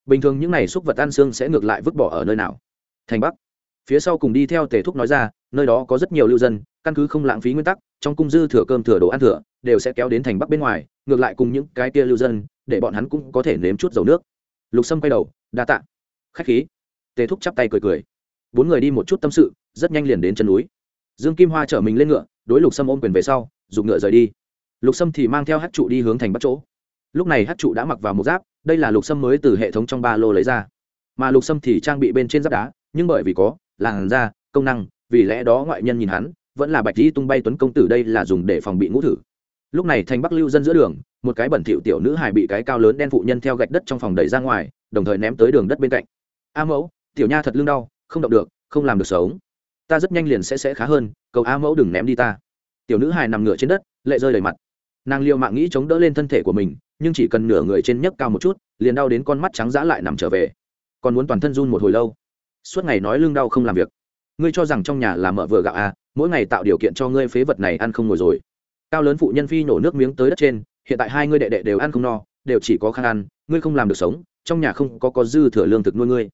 [SPEAKER 1] bình thường những n à y xúc vật ăn xương sẽ ngược lại vứt bỏ ở nơi nào? Thành bắc. Phía sau cùng đi theo tề thúc nói ra, nơi đó có rất nhiều lưu dân, căn cứ không lãng phí nguyên tắc, trong cung dư thừa cơm thừa đồ ăn thừa, đều sẽ kéo đến thành bắc bên ngoài, ngược lại cùng những cái kia lưu dân, để bọn hắn cũng có thể nếm chút dầu nước. Lục sâm quay đầu, đa tạ. Khách khí. Tề thúc chắp tay cười cười. Bốn người đi một chút tâm sự, rất nhanh liền đến chân núi. Dương kim hoa chở mình lên ngựa, đối lục sâm ôm quyền về sau dùng ngựa rời đi. Lục sâm thì mang theo hát trụ đi hướng thành bắt chỗ. Lúc này hát trụ đã mặc vào một giáp đây là lục sâm mới từ hệ thống trong ba lô lấy ra. Mà lục sâm thì trang bị bên trên giáp đá, nhưng bởi vì có làn da, công năng, vì lẽ đó ngoại nhân nhìn hắn, vẫn là bạch dĩ tung bay tuấn công tử đây là dùng để phòng bị ngũ thử. Lúc này thành bắc lưu dân giữa đường, một cái bẩn thỉu tiểu nữ hài bị cái cao lớn đen phụ nhân theo gạch đất trong phòng đẩy ra ngoài, đồng thời ném tới đường đất bên cạnh. A mẫu, tiểu nha thật lương đau, không động được, không làm được sống. Ta rất nhanh liền sẽ sẽ khá hơn, cầu a mẫu đừng ném đi ta. Tiểu nữ hài nằm ngửa trên đất, lệ rơi đầy mặt nàng liều mạng nghĩ chống đỡ lên thân thể của mình, nhưng chỉ cần nửa người trên nhấc cao một chút, liền đau đến con mắt trắng dã lại nằm trở về. Còn muốn toàn thân run một hồi lâu. Suốt ngày nói lưng đau không làm việc. Ngươi cho rằng trong nhà là mợ vừa gạo à mỗi ngày tạo điều kiện cho ngươi phế vật này ăn không ngồi rồi. Cao lớn phụ nhân phi nổ nước miếng tới đất trên, hiện tại hai ngươi đệ đệ đều ăn không no, đều chỉ có khăn ăn, ngươi không làm được sống, trong nhà không có có dư thừa lương thực nuôi ngươi.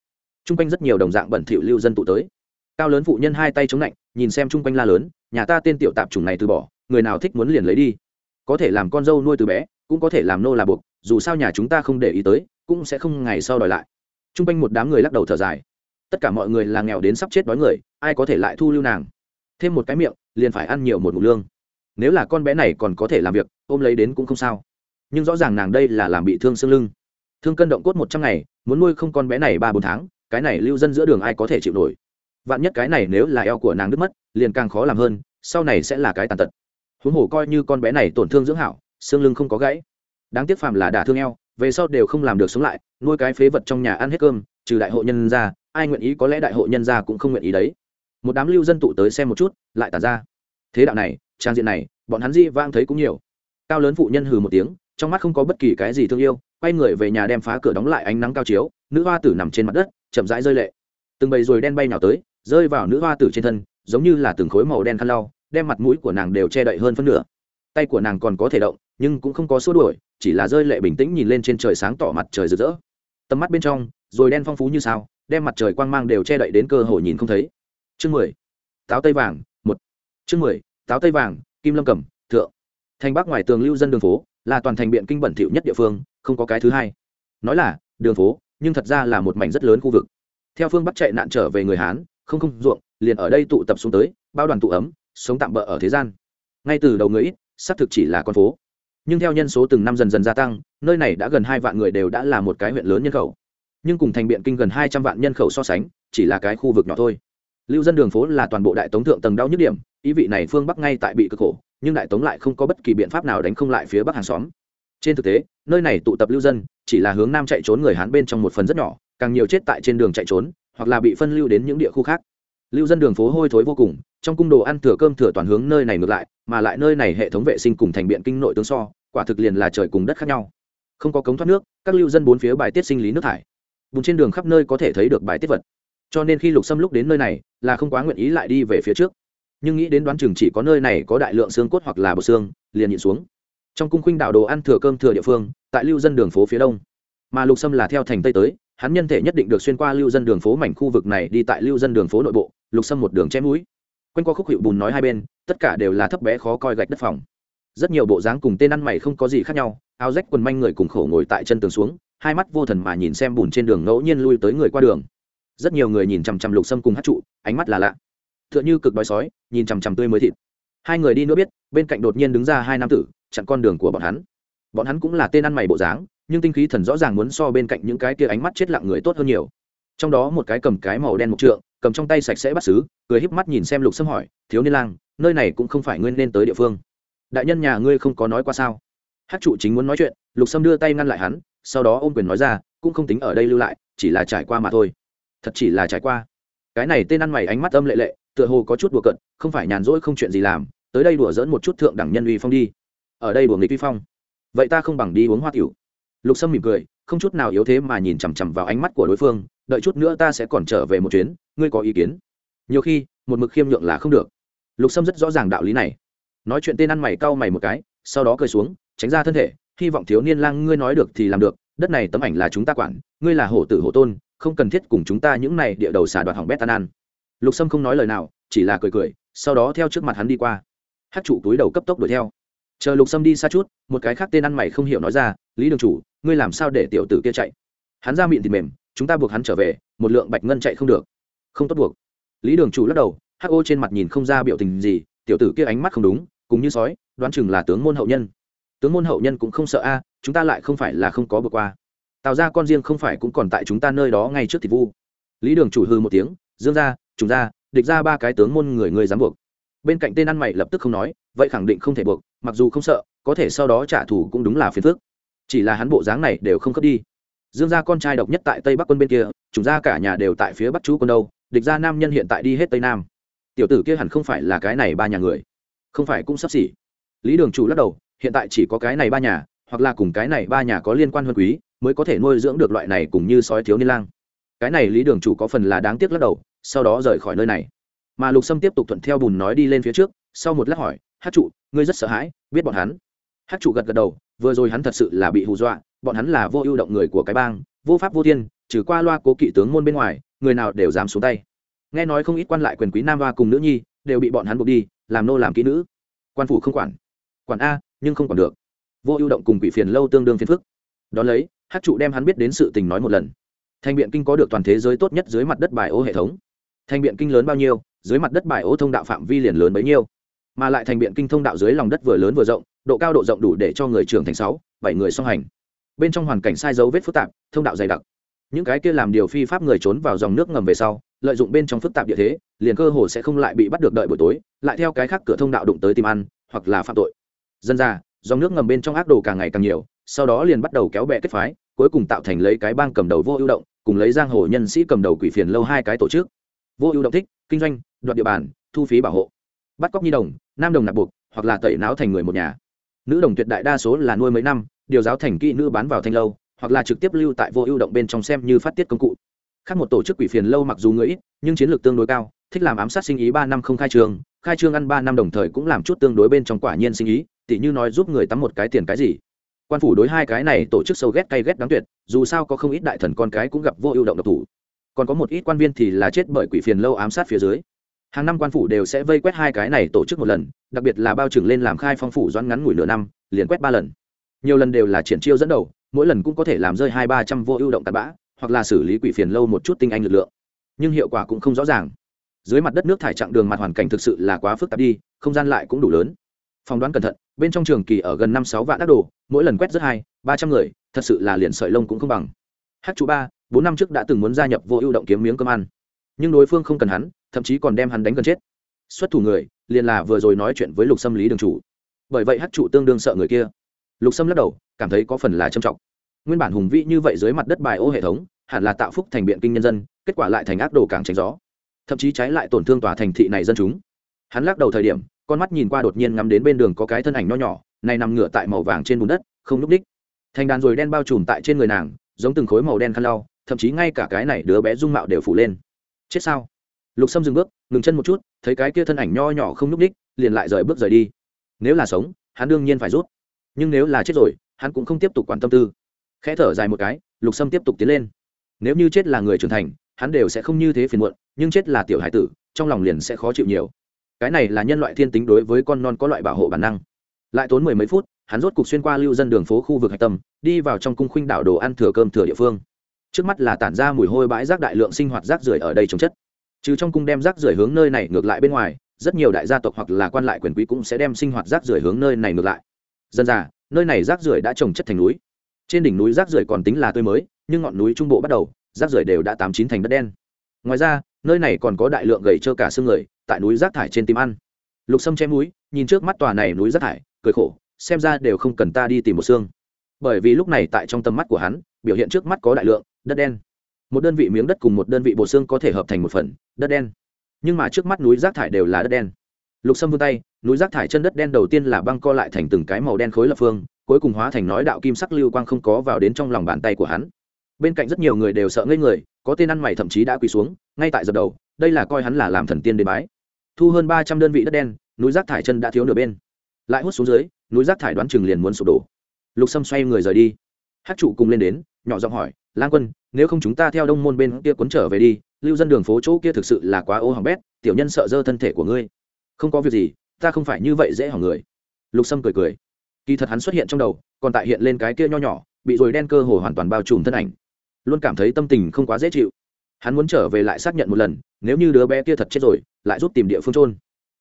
[SPEAKER 1] T r u n g quanh rất nhiều đồng dạng bẩn thỉu lưu dân tụ tới. Cao lớn phụ nhân hai tay chống lạnh, nhìn xem chung quanh la lớn, nhà ta tên tiểu tạp chủng này từ bỏ, người nào thích muốn liền lấy đi có thể làm con dâu nuôi từ bé, cũng có thể làm nô là buộc, dù sao nhà chúng ta không để ý tới, cũng sẽ không ngày sau đòi lại. T r u n g quanh một đám người lắc đầu thở dài. Tất cả mọi người là nghèo đến sắp chết đói người, ai có thể lại thu lưu nàng? Thêm một cái miệng, liền phải ăn nhiều một mục lương. Nếu là con bé này còn có thể làm việc, ôm lấy đến cũng không sao. Nhưng rõ ràng nàng đây là làm bị thương xương lưng. Thương cân động cốt một trăm ngày, muốn nuôi không con bé này ba bốn tháng, cái này lưu dân giữa đường ai có thể chịu nổi? Vạn nhất cái này nếu là eo của nàng đứt mất, liền càng khó làm hơn, sau này sẽ là cái tàn tật huống hồ coi như con bé này tổn thương dưỡng hảo, xương lưng không có gãy. Đáng tiếc phàm là đả thương eo, về sau đều không làm được sống lại, nuôi cái phế vật trong nhà ăn hết cơm, trừ đại hội nhân ra, ai nguyện ý có lẽ đại hội nhân ra cũng không nguyện ý đấy. Một đám lưu dân tụ tới xem một chút, lại tàn ra. Thế đạo này, trang diện này, bọn hắn di vang thấy cũng nhiều. Cao lớn phụ nhân hừ một tiếng, trong mắt không có bất kỳ cái gì thương yêu, quay người về nhà đem phá cửa đóng lại ánh nắng cao chiếu, nữ hoa tử nằm trên mặt đất, chậm rãi rơi lệ. Từng bầy rồi đen bay nào tới, rơi vào nữ hoa tử trên thân, giống như là từng khối màu đen khăn lau đem mặt mũi của nàng đều che đậy hơn phân nửa. Tay của nàng còn có thể động, nhưng cũng không có xua đuổi, chỉ là rơi lệ bình tĩnh nhìn lên trên trời sáng tỏ mặt trời rực rỡ. Tầm mắt bên trong, rồi đen phong phú như sao, đem mặt trời quang mang đều che đậy đến cơ hội nhìn không thấy. Chương mười, táo tây vàng, một. Chương mười, táo tây vàng, kim lâm cẩm, thượng. Thành bắc ngoài tường lưu dân đường phố, là toàn thành biện kinh bẩn thỉu nhất địa phương, không có cái thứ hai. Nói là, đường phố, nhưng thật ra là một mảnh rất lớn khu vực. Theo phương bắc chạy nạn trở về người hán, không không ruộng, liền ở đây tụ tập xuống tới, bao đoàn tụ ấm sống tạm bỡ ở thế gian. Ngay từ đầu người ít, xác thực chỉ là con phố. Nhưng theo nhân số từng năm dần dần gia tăng, nơi này đã gần hai vạn người đều đã là một cái huyện lớn nhân khẩu. Nhưng cùng thành biện kinh gần hai trăm vạn nhân khẩu so sánh, chỉ là cái khu vực nhỏ thôi. Lưu dân đường phố là toàn bộ đại tống thượng tầng đau nhức điểm, ý vị này phương bắc ngay tại bị cực khổ, nhưng đại tống lại không có bất kỳ biện pháp nào đánh không lại phía bắc hàng xóm. Trên thực tế, nơi này tụ tập lưu dân, chỉ là hướng nam chạy trốn người hán bên trong một phần rất nhỏ, càng nhiều chết tại trên đường chạy trốn, hoặc là bị phân lưu đến những địa khu khác. Lưu dân đường phố hôi thối vô cùng trong cung đồ ăn thừa cơm thừa toàn hướng nơi này ngược lại, mà lại nơi này hệ thống vệ sinh cùng thành biện kinh nội tướng so, quả thực liền là trời cùng đất khác nhau. Không có cống thoát nước, các lưu dân bốn phía bài tiết sinh lý nước thải. Bùn trên đường khắp nơi có thể thấy được bài tiết vật. Cho nên khi lục xâm lúc đến nơi này, là không quá nguyện ý lại đi về phía trước. Nhưng nghĩ đến đoán chừng chỉ có nơi này có đại lượng xương cốt hoặc là bột xương, liền nhịn xuống. Trong cung khuynh đảo đồ ăn thừa cơm thừa địa phương, tại lưu dân đường phố phía đông. Mà lục sâm là theo thành tây tới, hắn nhân thể nhất định được xuyên qua lưu dân đường phố mảnh khu vực này đi tại lưu dân đường phố nội bộ, lục sâm một đường chém mũi quanh qua khúc hiệu bùn nói hai bên, tất cả đều là thấp bé khó coi gạch đất phòng. Rất nhiều bộ dáng cùng tên ăn mày không có gì khác nhau, áo rách quần manh người cùng khổ ngồi tại chân tường xuống, hai mắt vô thần mà nhìn xem bùn trên đường ngẫu nhiên lui tới người qua đường. Rất nhiều người nhìn chằm chằm lục sâm cùng hát trụ, ánh mắt là lạ. T h ư ợ n h ư cực đói sói, nhìn chằm chằm tươi mới thịt. Hai người đi nữa biết, bên cạnh đột nhiên đứng ra hai nam tử, chặn con đường của bọn hắn. Bọn hắn cũng là tên ăn mày bộ dáng, nhưng tinh khí thần rõ ràng muốn so bên cạnh những cái kia ánh mắt chết lặng người tốt hơn nhiều. Trong đó một cái cầm cái màu đen mục trượng cầm trong tay sạch sẽ bắt xứ, cười híp mắt nhìn xem lục sâm hỏi, thiếu niên lang, nơi này cũng không phải ngươi nên tới địa phương. Đại nhân nhà ngươi không có nói qua sao? Hát trụ chính muốn nói chuyện, lục sâm đưa tay ngăn lại hắn, sau đó ôm quyền nói ra, cũng không tính ở đây lưu lại, chỉ là trải qua mà thôi. Thật chỉ là trải qua. Cái này tên ăn mày ánh mắt âm lệ lệ, tựa hồ có chút đùa cận không phải nhàn rỗi không chuyện gì làm, tới đây đùa dỡn một chút thượng đẳng nhân uy phong đi. Ở đây đùa nghịch uy phong. Vậy ta không bằng đi uống hoa tiểu. Lục sâm mỉm cười, không chút nào yếu thế mà nhìn chằm chằm vào ánh mắt của đối phương, đợi chút nữa ta sẽ còn trở về một chuyến ngươi có ý kiến? Nhiều khi, một mực khiêm nhượng là không được. Lục sâm rất rõ ràng đạo lý này. Nói chuyện tên ăn mày cau mày một cái, sau đó cười xuống, tránh ra thân thể, hy vọng thiếu niên lang ngươi nói được thì làm được, đất này tấm ảnh là chúng ta quản, ngươi là hổ tử hổ tôn, không cần thiết cùng chúng ta những này địa đầu xả đoạt hỏng bét tan ăn. Lục sâm không nói lời nào, chỉ là cười cười, sau đó theo trước mặt hắn đi qua. Hát trụ túi đầu cấp tốc đuổi theo. Chờ lục sâm đi xa chút, một cái khác tên ăn mày không hiểu nói ra, lý đường chủ, ngươi làm sao để tiểu tử kia chạy? Hắn ra miệng thì mềm, chúng ta buộc hắn trở về, một lượng bạch ngân chạy không được không tốt buộc. Lý đường chủ lắc đầu, hắc ô trên mặt nhìn không ra biểu tình gì, tiểu tử kia ánh mắt không đúng cũng như sói, đoán chừng là tướng môn hậu nhân. Tướng môn hậu nhân cũng không sợ a, chúng ta lại không phải là không có vượt qua. Tào ra con riêng không phải cũng còn tại chúng ta nơi đó ngay trước thịt vu. Lý đường chủ hư một tiếng, dương ra trùng ra địch ra ba cái tướng môn người người dám buộc. Bên cạnh tên ăn mày lập tức không nói, vậy khẳng định không thể buộc, mặc dù không sợ, có thể sau đó trả thù cũng đúng là phiền phức. Chỉ là hắn bộ dáng này đều không khớp đi. Dương gia con trai độc nhất tại tây bắc quân bên kia chúng ra cả nhà đều tại phía bắc chú quân đâu địch gia nam nhân hiện tại đi hết tây nam tiểu tử kia hẳn không phải là cái này ba nhà người không phải cũng sắp xỉ lý đường chủ lắc đầu hiện tại chỉ có cái này ba nhà hoặc là cùng cái này ba nhà có liên quan hơn quý mới có thể nuôi dưỡng được loại này cùng như sói thiếu niên lang cái này lý đường chủ có phần là đáng tiếc lắc đầu sau đó rời khỏi nơi này mà lục sâm tiếp tục thuận theo bùn nói đi lên phía trước sau một lát hỏi hát trụ ngươi rất sợ hãi biết bọn hắn hát trụ gật gật đầu vừa rồi hắn thật sự là bị hù dọa bọn hắn là vô ưu động người của cái bang vô pháp vô thiên trừ qua loa cố kỵ tướng môn bên ngoài người nào đều dám xuống tay. Nghe nói không ít quan lại quyền quý nam hoa cùng nữ nhi đều bị bọn hắn buộc đi, làm nô làm kỹ nữ. Quan phủ không quản. Quản a, nhưng không quản được. Vô ưu động cùng quỷ phiền lâu tương đương phiền phức. Đón lấy hát trụ đem hắn biết đến sự tình nói một lần. Thành biện kinh có được toàn thế giới tốt nhất dưới mặt đất bài ô hệ thống. Thành biện kinh lớn bao nhiêu, dưới mặt đất bài ô thông đạo phạm vi liền lớn bấy nhiêu. Mà lại thành biện kinh thông đạo dưới lòng đất vừa lớn vừa rộng, độ cao độ rộng đủ để cho người trưởng thành sáu, bảy người song hành. Bên trong hoàn cảnh sai dấu vết phức tạp, thông đạo dày đặc những cái kia làm điều phi pháp người trốn vào dòng nước ngầm về sau, lợi dụng bên trong phức tạp địa thế, liền cơ hồ sẽ không lại bị bắt được đợi buổi tối, lại theo cái khác cửa thông đạo đụng tới tìm ăn, hoặc là phạm tội. Dân ra, dòng nước ngầm bên trong ác đồ càng ngày càng nhiều, sau đó liền bắt đầu kéo bè kết phái, cuối cùng tạo thành lấy cái bang cầm đầu vô ưu động, cùng lấy giang hồ nhân sĩ cầm đầu quỷ phiền lâu hai cái tổ chức. Vô ưu động thích, kinh doanh, đoạt địa bàn, thu phí bảo hộ. Bắt cóc nhi đồng, nam đồng nạp buộc, hoặc là tẩy não thành người một nhà. Nữ đồng tuyệt đại đa số là nuôi mấy năm, điều giáo thành kỹ nữ bán vào thanh lâu hoặc là trực tiếp lưu tại vô ưu động bên trong xem như phát tiết công cụ. Khác một tổ chức quỷ phiền lâu mặc dù người ít, nhưng chiến lược tương đối cao, thích làm ám sát sinh ý ba năm không khai trường, khai trương ăn ba năm đồng thời cũng làm chút tương đối bên trong quả nhiên sinh ý, tỉ như nói giúp người tắm một cái tiền cái gì. Quan phủ đối hai cái này tổ chức sâu ghét cay ghét đáng tuyệt, dù sao có không ít đại thần con cái cũng gặp vô ưu động độc thủ. Còn có một ít quan viên thì là chết bởi quỷ phiền lâu ám sát phía dưới. Hàng năm quan phủ đều sẽ vây quét hai cái này tổ chức một lần, đặc biệt là bao trưởng lên làm khai phong phủ doãn ngắn ngủi nửa năm, liền quét ba lần. Nhiều lần đều là triển chiêu dẫn đầu mỗi lần cũng có thể làm rơi hai ba trăm vô ưu động tạt bã, hoặc là xử lý quỷ phiền lâu một chút tinh anh lực lượng. Nhưng hiệu quả cũng không rõ ràng. Dưới mặt đất nước thải chặng đường mặt hoàn cảnh thực sự là quá phức tạp đi, không gian lại cũng đủ lớn. Phỏng đoán cẩn thận, bên trong trường kỳ ở gần năm sáu vạn đắc đồ, mỗi lần quét rất hai, ba trăm người, thật sự là liền sợi lông cũng không bằng. Hát chú ba, bốn năm trước đã từng muốn gia nhập vô ưu động kiếm miếng cơm ăn. Nhưng đối phương không cần hắn, thậm chí còn đem hắn đánh gần chết. Xuất thủ người, liền là vừa rồi nói chuyện với lục xâm lý đường chủ. Bởi vậy hát trụ tương đương sợ người kia lục Sâm lắc đầu, cảm thấy có phần là trầm trọng. Nguyên bản hùng vĩ như vậy dưới mặt đất bài ô hệ thống, hẳn là tạo phúc thành biện kinh nhân dân, kết quả lại thành ác đồ càng tránh gió. Thậm chí trái lại tổn thương tòa thành thị này dân chúng. Hắn lắc đầu thời điểm, con mắt nhìn qua đột nhiên ngắm đến bên đường có cái thân ảnh nho nhỏ, này nằm ngửa tại màu vàng trên bùn đất, không núp đích thành đàn rồi đen bao trùm tại trên người nàng, giống từng khối màu đen khăn lau, thậm chí ngay cả cái này đứa bé dung mạo đều phủ lên. Chết sao? Lục sâm dừng bước, ngừng chân một chút, thấy cái kia thân ảnh nho nhỏ không núp đích liền lại rời bước rời đi. Nếu là sống, hắn đương nhiên phải rút nhưng nếu là chết rồi, hắn cũng không tiếp tục quan tâm tư. Khẽ thở dài một cái, lục sâm tiếp tục tiến lên. Nếu như chết là người trưởng thành, hắn đều sẽ không như thế phiền muộn, nhưng chết là tiểu hải tử, trong lòng liền sẽ khó chịu nhiều. Cái này là nhân loại thiên tính đối với con non có loại bảo hộ bản năng. Lại tốn mười mấy phút, hắn rốt cục xuyên qua lưu dân đường phố khu vực hạch tâm, đi vào trong cung khuynh đảo đồ ăn thừa cơm thừa địa phương. Trước mắt là tản ra mùi hôi bãi rác đại lượng sinh hoạt rác rưởi ở đây trồng chất. Trừ trong cung đem rác rưởi hướng nơi này ngược lại bên ngoài, rất nhiều đại gia tộc hoặc là quan lại quyền quý cũng sẽ đem sinh hoạt rác rưởi hướng nơi này ngược lại dân già, nơi này rác rưởi đã trồng chất thành núi. Trên đỉnh núi rác rưởi còn tính là tươi mới, nhưng ngọn núi trung bộ bắt đầu, rác rưởi đều đã tám chín thành đất đen. Ngoài ra, nơi này còn có đại lượng gầy trơ cả xương người, tại núi rác thải trên tim ăn. Lục sâm che mũi, nhìn trước mắt tòa này núi rác thải, cười khổ, xem ra đều không cần ta đi tìm một xương. Bởi vì lúc này tại trong tầm mắt của hắn, biểu hiện trước mắt có đại lượng, đất đen. Một đơn vị miếng đất cùng một đơn vị bộ xương có thể hợp thành một phần, đất đen. Nhưng mà trước mắt núi rác thải đều là đất đen lục sâm vươn tay, núi rác thải chân đất đen đầu tiên là băng co lại thành từng cái màu đen khối lập phương, cuối cùng hóa thành nói đạo kim sắc lưu quang không có vào đến trong lòng bàn tay của hắn. Bên cạnh rất nhiều người đều sợ ngây người, có tên ăn mày thậm chí đã quỳ xuống, ngay tại dập đầu, đây là coi hắn là làm thần tiên đến bái. Thu hơn ba trăm đơn vị đất đen, núi rác thải chân đã thiếu nửa bên. Lại hút xuống dưới, núi rác thải đoán chừng liền muốn sụp đổ. Lục sâm xoay người rời đi. Hát trụ cùng lên đến, nhỏ giọng hỏi lan quân, nếu không chúng ta theo đông môn bên kia cuốn trở về đi, lưu dân đường phố chỗ kia thực sự là quá ô hỏng bét, tiểu nhân sợ dơ thân thể của ngươi không có việc gì, ta không phải như vậy dễ hỏng người. Lục sâm cười cười. Kỳ thật hắn xuất hiện trong đầu, còn tại hiện lên cái kia nho nhỏ, bị rồi đen cơ hồ hoàn toàn bao trùm thân ảnh. Luôn cảm thấy tâm tình không quá dễ chịu. Hắn muốn trở về lại xác nhận một lần, nếu như đứa bé kia thật chết rồi, lại giúp tìm địa phương trôn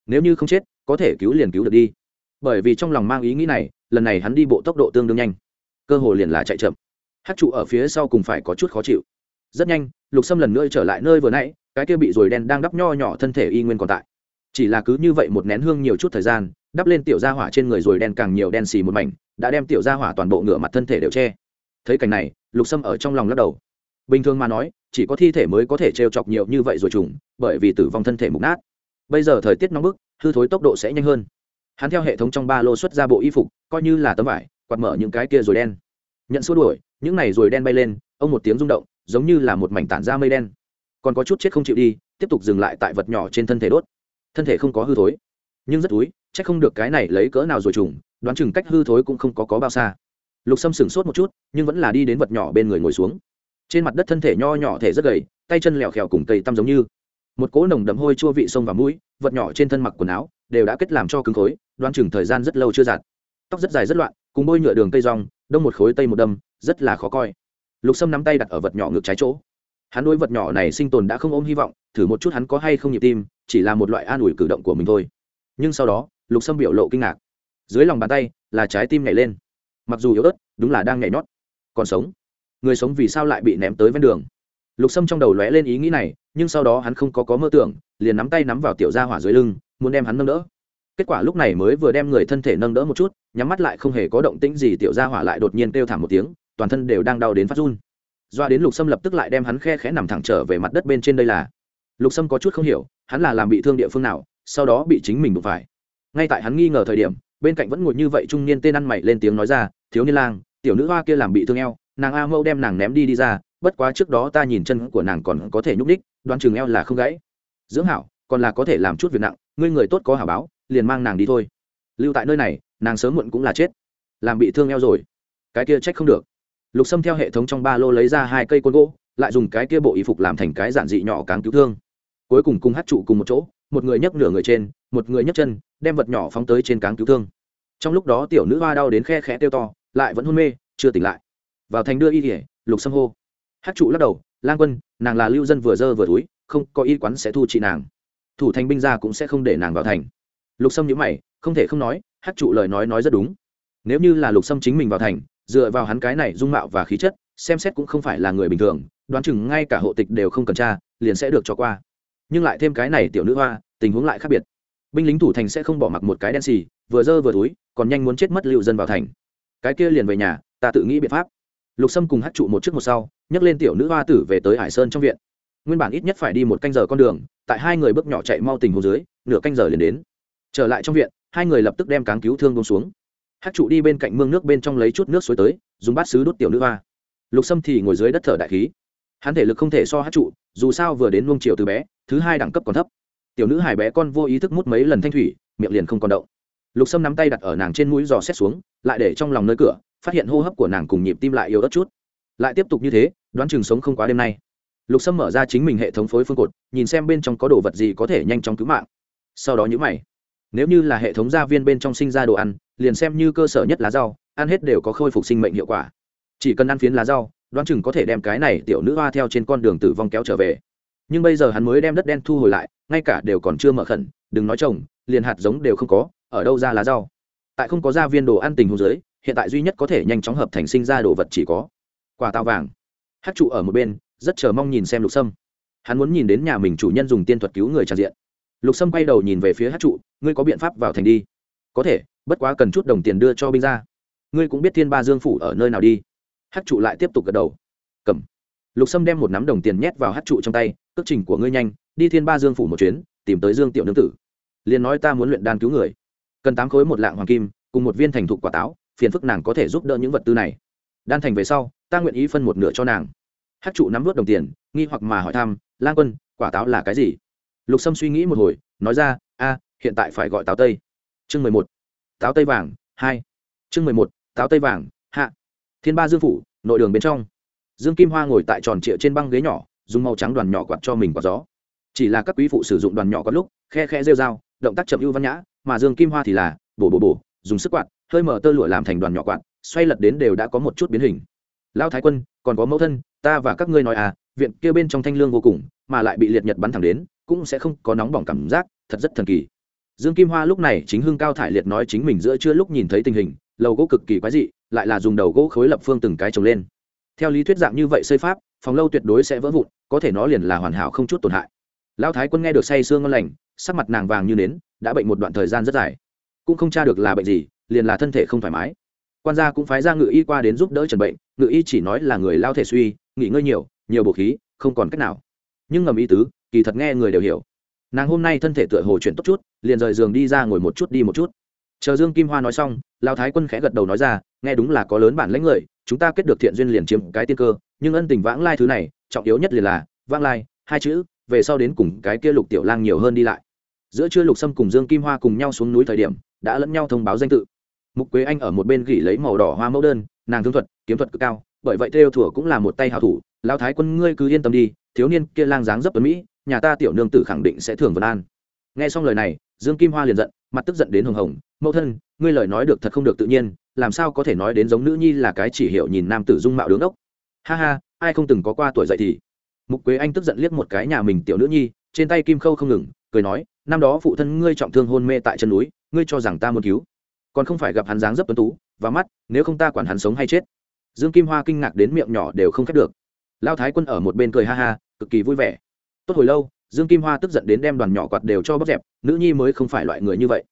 [SPEAKER 1] nếu như không chết, có thể cứu liền cứu được đi. Bởi vì trong lòng mang ý nghĩ này, lần này hắn đi bộ tốc độ tương đương nhanh. Cơ hồ liền là chạy chậm. Hát trụ ở phía sau cùng phải có chút khó chịu. Rất nhanh, lục sâm lần nữa trở lại nơi vừa nãy, cái kia bị rồi đen đang đắp nho nhỏ thân thể y nguyên còn tại chỉ là cứ như vậy một nén hương nhiều chút thời gian, đắp lên tiểu gia hỏa trên người rồi đen càng nhiều đen xì một mảnh, đã đem tiểu gia hỏa toàn bộ ngửa mặt thân thể đều che. Thấy cảnh này, lục sâm ở trong lòng lắc đầu. Bình thường mà nói, chỉ có thi thể mới có thể trêu chọc nhiều như vậy rồi trùng, bởi vì tử vong thân thể mục nát. Bây giờ thời tiết nóng bức, hư thối tốc độ sẽ nhanh hơn. Hắn theo hệ thống trong ba lô xuất ra bộ y phục, coi như là tấm vải, quạt mở những cái kia rồi đen. Nhận xua đuổi, những này rồi đen bay lên, ông một tiếng rung động, giống như là một mảnh tản ra mây đen. Còn có chút chết không chịu đi, tiếp tục dừng lại tại vật nhỏ trên thân thể đốt thân thể không có hư thối. Nhưng rất túi chắc không được cái này lấy cỡ nào rồi trùng, đoán chừng cách hư thối cũng không có có bao xa. Lục sâm sửng sốt một chút, nhưng vẫn là đi đến vật nhỏ bên người ngồi xuống. Trên mặt đất thân thể nho nhỏ thể rất gầy, tay chân lẹo khèo cùng cây tăm giống như. Một cỗ nồng đậm hôi chua vị sông và mũi, vật nhỏ trên thân mặc quần áo, đều đã kết làm cho cứng khối, đoán chừng thời gian rất lâu chưa giặt. Tóc rất dài rất loạn, cùng bôi nhựa đường cây rong, đông một khối tây một đâm, rất là khó coi. Lục sâm nắm tay đặt ở vật nhỏ ngược trái chỗ. Hắn đôi vật nhỏ này sinh tồn đã không ôm hy vọng thử một chút hắn có hay không nhịp tim, chỉ là một loại an ủi cử động của mình thôi. Nhưng sau đó, lục sâm biểu lộ kinh ngạc. Dưới lòng bàn tay là trái tim nhảy lên. Mặc dù yếu ớt, đúng là đang nhảy nhót. Còn sống. Người sống vì sao lại bị ném tới ven đường? Lục sâm trong đầu lóe lên ý nghĩ này, nhưng sau đó hắn không có có mơ tưởng, liền nắm tay nắm vào tiểu gia hỏa dưới lưng, muốn đem hắn nâng đỡ. Kết quả lúc này mới vừa đem người thân thể nâng đỡ một chút, nhắm mắt lại không hề có động tĩnh gì, tiểu gia hỏa lại đột nhiên kêu thảm một tiếng, toàn thân đều đang đau đến phát run. Doa đến lục sâm lập tức lại đem hắn khe khẽ nằm thẳng trở về mặt đất bên trên đây là lục sâm có chút không hiểu, hắn là làm bị thương địa phương nào, sau đó bị chính mình đụng phải. Ngay tại hắn nghi ngờ thời điểm, bên cạnh vẫn ngồi như vậy trung niên tên ăn mày lên tiếng nói ra, thiếu niên lang, tiểu nữ hoa kia làm bị thương eo, nàng a mẫu đem nàng ném đi đi ra, bất quá trước đó ta nhìn chân của nàng còn có thể nhúc đích đoán chừng eo là không gãy. Dưỡng hảo, còn là có thể làm chút việc nặng, ngươi người tốt có hảo báo, liền mang nàng đi thôi. Lưu tại nơi này, nàng sớm muộn cũng là chết. Làm bị thương eo rồi. Cái kia trách không được. Lục sâm theo hệ thống trong ba lô lấy ra hai cây côn gỗ, lại dùng cái kia bộ y phục làm thành cái giản dị nhỏ cáng cứu thương cuối cùng cùng hát trụ cùng một chỗ, một người nhấc nửa người trên, một người nhấc chân, đem vật nhỏ phóng tới trên cáng cứu thương. Trong lúc đó tiểu nữ hoa đau đến khe khẽ tiêu to, lại vẫn hôn mê, chưa tỉnh lại. Vào thành đưa y thể lục sâm hô. Hát trụ lắc đầu, lang quân, nàng là lưu dân vừa dơ vừa túi, không có y quán sẽ thu trị nàng. Thủ thành binh ra cũng sẽ không để nàng vào thành. Lục sâm nhữ mày, không thể không nói, hát trụ lời nói nói rất đúng. Nếu như là lục sâm chính mình vào thành, dựa vào hắn cái này dung mạo và khí chất, xem xét cũng không phải là người bình thường, đoán chừng ngay cả hộ tịch đều không cần tra, liền sẽ được cho qua nhưng lại thêm cái này tiểu nữ hoa, tình huống lại khác biệt. Binh lính thủ thành sẽ không bỏ mặc một cái đen xì, vừa dơ vừa túi, còn nhanh muốn chết mất lưu dân vào thành. Cái kia liền về nhà, ta tự nghĩ biện pháp. Lục sâm cùng hát trụ một trước một sau nhấc lên tiểu nữ hoa tử về tới hải sơn trong viện. Nguyên bản ít nhất phải đi một canh giờ con đường, tại hai người bước nhỏ chạy mau tình hồ dưới, nửa canh giờ liền đến. Trở lại trong viện, hai người lập tức đem cáng cứu thương bông xuống. Hát trụ đi bên cạnh mương nước bên trong lấy chút nước suối tới, dùng bát xứ đốt tiểu nữ hoa. Lục sâm thì ngồi dưới đất thở đại khí. Hắn thể lực không thể so hát trụ, dù sao vừa đến nuông chiều từ bé thứ hai đẳng cấp còn thấp. Tiểu nữ hải bé con vô ý thức mút mấy lần thanh thủy, miệng liền không còn động. Lục sâm nắm tay đặt ở nàng trên mũi giò xét xuống, lại để trong lòng nơi cửa, phát hiện hô hấp của nàng cùng nhịp tim lại yếu ớt chút. Lại tiếp tục như thế, đoán chừng sống không quá đêm nay. Lục sâm mở ra chính mình hệ thống phối phương cột, nhìn xem bên trong có đồ vật gì có thể nhanh chóng cứu mạng. Sau đó nhữ mày. Nếu như là hệ thống gia viên bên trong sinh ra đồ ăn, liền xem như cơ sở nhất lá rau, ăn hết đều có khôi phục sinh mệnh hiệu quả. Chỉ cần ăn phiến lá rau, đoán chừng có thể đem cái này tiểu nữ hoa theo trên con đường tử vong kéo trở về nhưng bây giờ hắn mới đem đất đen thu hồi lại, ngay cả đều còn chưa mở khẩn, đừng nói trồng, liền hạt giống đều không có, ở đâu ra lá rau. Tại không có gia viên đồ ăn tình hồ dưới, hiện tại duy nhất có thể nhanh chóng hợp thành sinh ra đồ vật chỉ có quả tàu vàng. Hát trụ ở một bên, rất chờ mong nhìn xem lục sâm. Hắn muốn nhìn đến nhà mình chủ nhân dùng tiên thuật cứu người tràn diện. Lục sâm quay đầu nhìn về phía hát trụ, ngươi có biện pháp vào thành đi. Có thể, bất quá cần chút đồng tiền đưa cho binh ra ngươi cũng biết thiên ba dương phủ ở nơi nào đi. Hát trụ lại tiếp tục gật đầu. Cầm lục sâm đem một nắm đồng tiền nhét vào hát trụ trong tay, cước trình của ngươi nhanh, đi thiên ba dương phủ một chuyến, tìm tới dương tiểu nương tử. Liền nói ta muốn luyện đan cứu người. Cần tám khối một lạng hoàng kim, cùng một viên thành thục quả táo, phiền phức nàng có thể giúp đỡ những vật tư này. Đan thành về sau, ta nguyện ý phân một nửa cho nàng. Hát trụ nắm vớt đồng tiền, nghi hoặc mà hỏi thăm, lang quân, quả táo là cái gì? Lục sâm suy nghĩ một hồi, nói ra, a, hiện tại phải gọi táo tây. Chương mười một, táo tây vàng, hai. Chương mười một, táo tây vàng, hạ. Thiên ba dương phủ, nội đường bên trong dương kim hoa ngồi tại tròn trịa trên băng ghế nhỏ, dùng màu trắng đoàn nhỏ quạt cho mình quạt gió. Chỉ là các quý phụ sử dụng đoàn nhỏ có lúc, khe khe rêu dao động tác chậm ưu văn nhã, mà dương kim hoa thì là, bổ bổ bổ, dùng sức quạt, hơi mở tơ lụa làm thành đoàn nhỏ quạt, xoay lật đến đều đã có một chút biến hình. Lao thái quân, còn có mẫu thân, ta và các ngươi nói à viện kia bên trong thanh lương vô cùng, mà lại bị liệt nhật bắn thẳng đến, cũng sẽ không có nóng bỏng cảm giác, thật rất thần kỳ. Dương kim hoa lúc này chính hưng cao thải liệt nói chính mình giữa chưa lúc nhìn thấy tình hình, lầu gỗ cực kỳ quái dị, lại là dùng đầu gỗ khối lập phương từng cái trồng lên theo lý thuyết dạng như vậy xây pháp, phòng lâu tuyệt đối sẽ vỡ vụn, có thể nó liền là hoàn hảo không chút tổn hại. Lão thái quân nghe được say sương ngon lành, sắc mặt nàng vàng như nến, đã bệnh một đoạn thời gian rất dài. Cũng không tra được là bệnh gì, liền là thân thể không thoải mái. Quan gia cũng phái ra ngự y qua đến giúp đỡ trần bệnh, ngự y chỉ nói là người lao thể suy, nghỉ ngơi nhiều nhiều bổ khí, không còn cách nào. Nhưng ngầm ý tứ, kỳ thật nghe người đều hiểu. Nàng hôm nay thân thể tựa hồ chuyển tốt chút, liền rời giường đi ra ngồi một chút đi một chút. Chờ dương kim hoa nói xong lao thái quân khẽ gật đầu nói ra, nghe đúng là có lớn bản lãnh người chúng ta kết được thiện duyên liền chiếm cái tiên cơ, nhưng ân tình vãng lai thứ này, trọng yếu nhất liền là, vãng lai, hai chữ, về sau đến cùng cái kia lục tiểu lang nhiều hơn đi lại. Giữa trưa lục sâm cùng dương kim hoa cùng nhau xuống núi thời điểm, đã lẫn nhau thông báo danh tự. Mục quế anh ở một bên gỉ lấy màu đỏ hoa mẫu đơn, nàng thương thuật, kiếm thuật cực cao, bởi vậy theo thủa cũng là một tay hào thủ lao thái quân, ngươi cứ yên tâm đi, thiếu niên kia lang dáng dấp tuấn mỹ, nhà ta tiểu nương tử khẳng định sẽ thường vân an. Nghe xong lời này, dương kim hoa liền giận, mặt tức giận đến hồng hồng, mẫu thân, ngươi lời nói được thật không được tự nhiên làm sao có thể nói đến giống nữ nhi là cái chỉ hiểu nhìn nam tử dung mạo đứng ốc? Ha ha, ai không từng có qua tuổi dậy thì? Mục quế anh tức giận liếc một cái nhà mình tiểu nữ nhi, trên tay kim khâu không ngừng, cười nói, năm đó phụ thân ngươi trọng thương hôn mê tại chân núi, ngươi cho rằng ta muốn cứu. Còn không phải gặp hắn dáng dấp tuấn tú, và mắt, nếu không ta quản hắn sống hay chết. Dương kim hoa kinh ngạc đến miệng nhỏ đều không khép được. Lao thái quân ở một bên cười ha ha, cực kỳ vui vẻ. Tốt hồi lâu, dương kim hoa tức giận đến đem đoàn nhỏ quạt đều cho bóc dẹp, nữ nhi mới không phải loại người như vậy.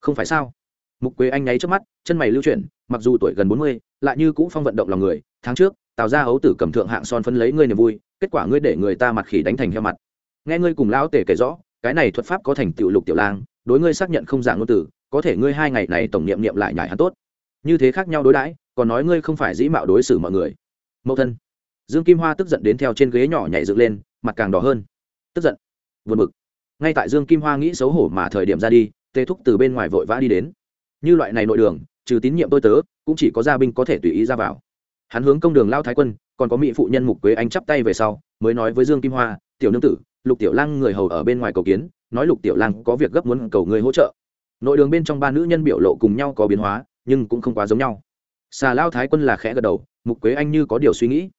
[SPEAKER 1] Không phải sao? Mục quế anh nháy trước mắt, chân mày lưu chuyển, mặc dù tuổi gần bốn mươi, lại như cũ phong vận động lòng người, tháng trước, tào ra ấu tử cầm thượng hạng son phấn lấy ngươi niềm vui, kết quả ngươi để người ta mặt khỉ đánh thành heo mặt. Nghe ngươi cùng lão tể kể rõ, cái này thuật pháp có thành tiểu lục tiểu lang, đối ngươi xác nhận không dạng ngôn tử có thể ngươi hai ngày này tổng niệm niệm lại nhải hắn tốt. Như thế khác nhau đối đãi, còn nói ngươi không phải dĩ mạo đối xử mọi người. Mẫu thân. Dương kim hoa tức giận đến theo trên ghế nhỏ nhảy dựng lên, mặt càng đỏ hơn. Tức giận. Vượt mực ngay tại dương kim hoa nghĩ xấu hổ mà thời điểm ra đi tê thúc từ bên ngoài vội vã đi đến như loại này nội đường, trừ tín nhiệm tôi tớ, cũng chỉ có gia binh có thể tùy ý ra vào. Hắn hướng công đường lao thái quân, còn có mỹ phụ nhân mục quế anh chắp tay về sau, mới nói với dương kim hoa, tiểu nương tử, lục tiểu lang người hầu ở bên ngoài cầu kiến, nói lục tiểu lang có việc gấp muốn cầu người hỗ trợ. Nội đường bên trong ba nữ nhân biểu lộ cùng nhau có biến hóa, nhưng cũng không quá giống nhau. Xà lao thái quân là khẽ gật đầu, mục quế anh như có điều suy nghĩ.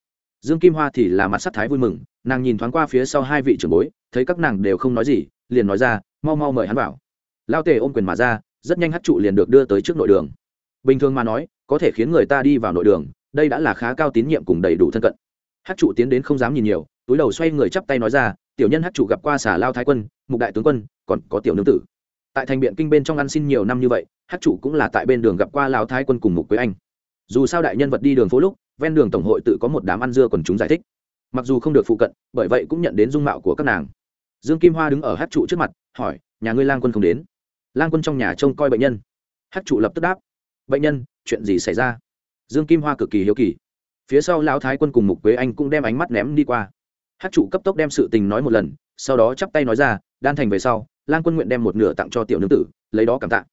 [SPEAKER 1] Dương kim hoa thì là mặt sắc thái vui mừng, nàng nhìn thoáng qua phía sau hai vị trưởng bối, thấy các nàng đều không nói gì, liền nói ra, mau mau mời hắn vào. Lao tề ôm quyền mà ra rất nhanh hát trụ liền được đưa tới trước nội đường. Bình thường mà nói, có thể khiến người ta đi vào nội đường, đây đã là khá cao tín nhiệm cùng đầy đủ thân cận. Hát trụ tiến đến không dám nhìn nhiều, túi đầu xoay người chắp tay nói ra, tiểu nhân hát trụ gặp qua xà lao thái quân, mục đại tướng quân, còn có tiểu nương tử. Tại thành biện kinh bên trong ăn xin nhiều năm như vậy, hát trụ cũng là tại bên đường gặp qua lao thái quân cùng mục quế anh. Dù sao đại nhân vật đi đường phố lúc, ven đường tổng hội tự có một đám ăn dưa còn chúng giải thích. Mặc dù không được phụ cận, bởi vậy cũng nhận đến dung mạo của các nàng. Dương kim hoa đứng ở hát trụ trước mặt, hỏi, nhà ngươi lang quân không đến? Lang quân trong nhà trông coi bệnh nhân. Hát trụ lập tức đáp. Bệnh nhân, chuyện gì xảy ra? Dương kim hoa cực kỳ hiếu kỳ. Phía sau lão thái quân cùng mục quế anh cũng đem ánh mắt ném đi qua. Hát trụ cấp tốc đem sự tình nói một lần, sau đó chắp tay nói ra, đan thành về sau, lang quân nguyện đem một nửa tặng cho tiểu nương tử, lấy đó cảm tạ.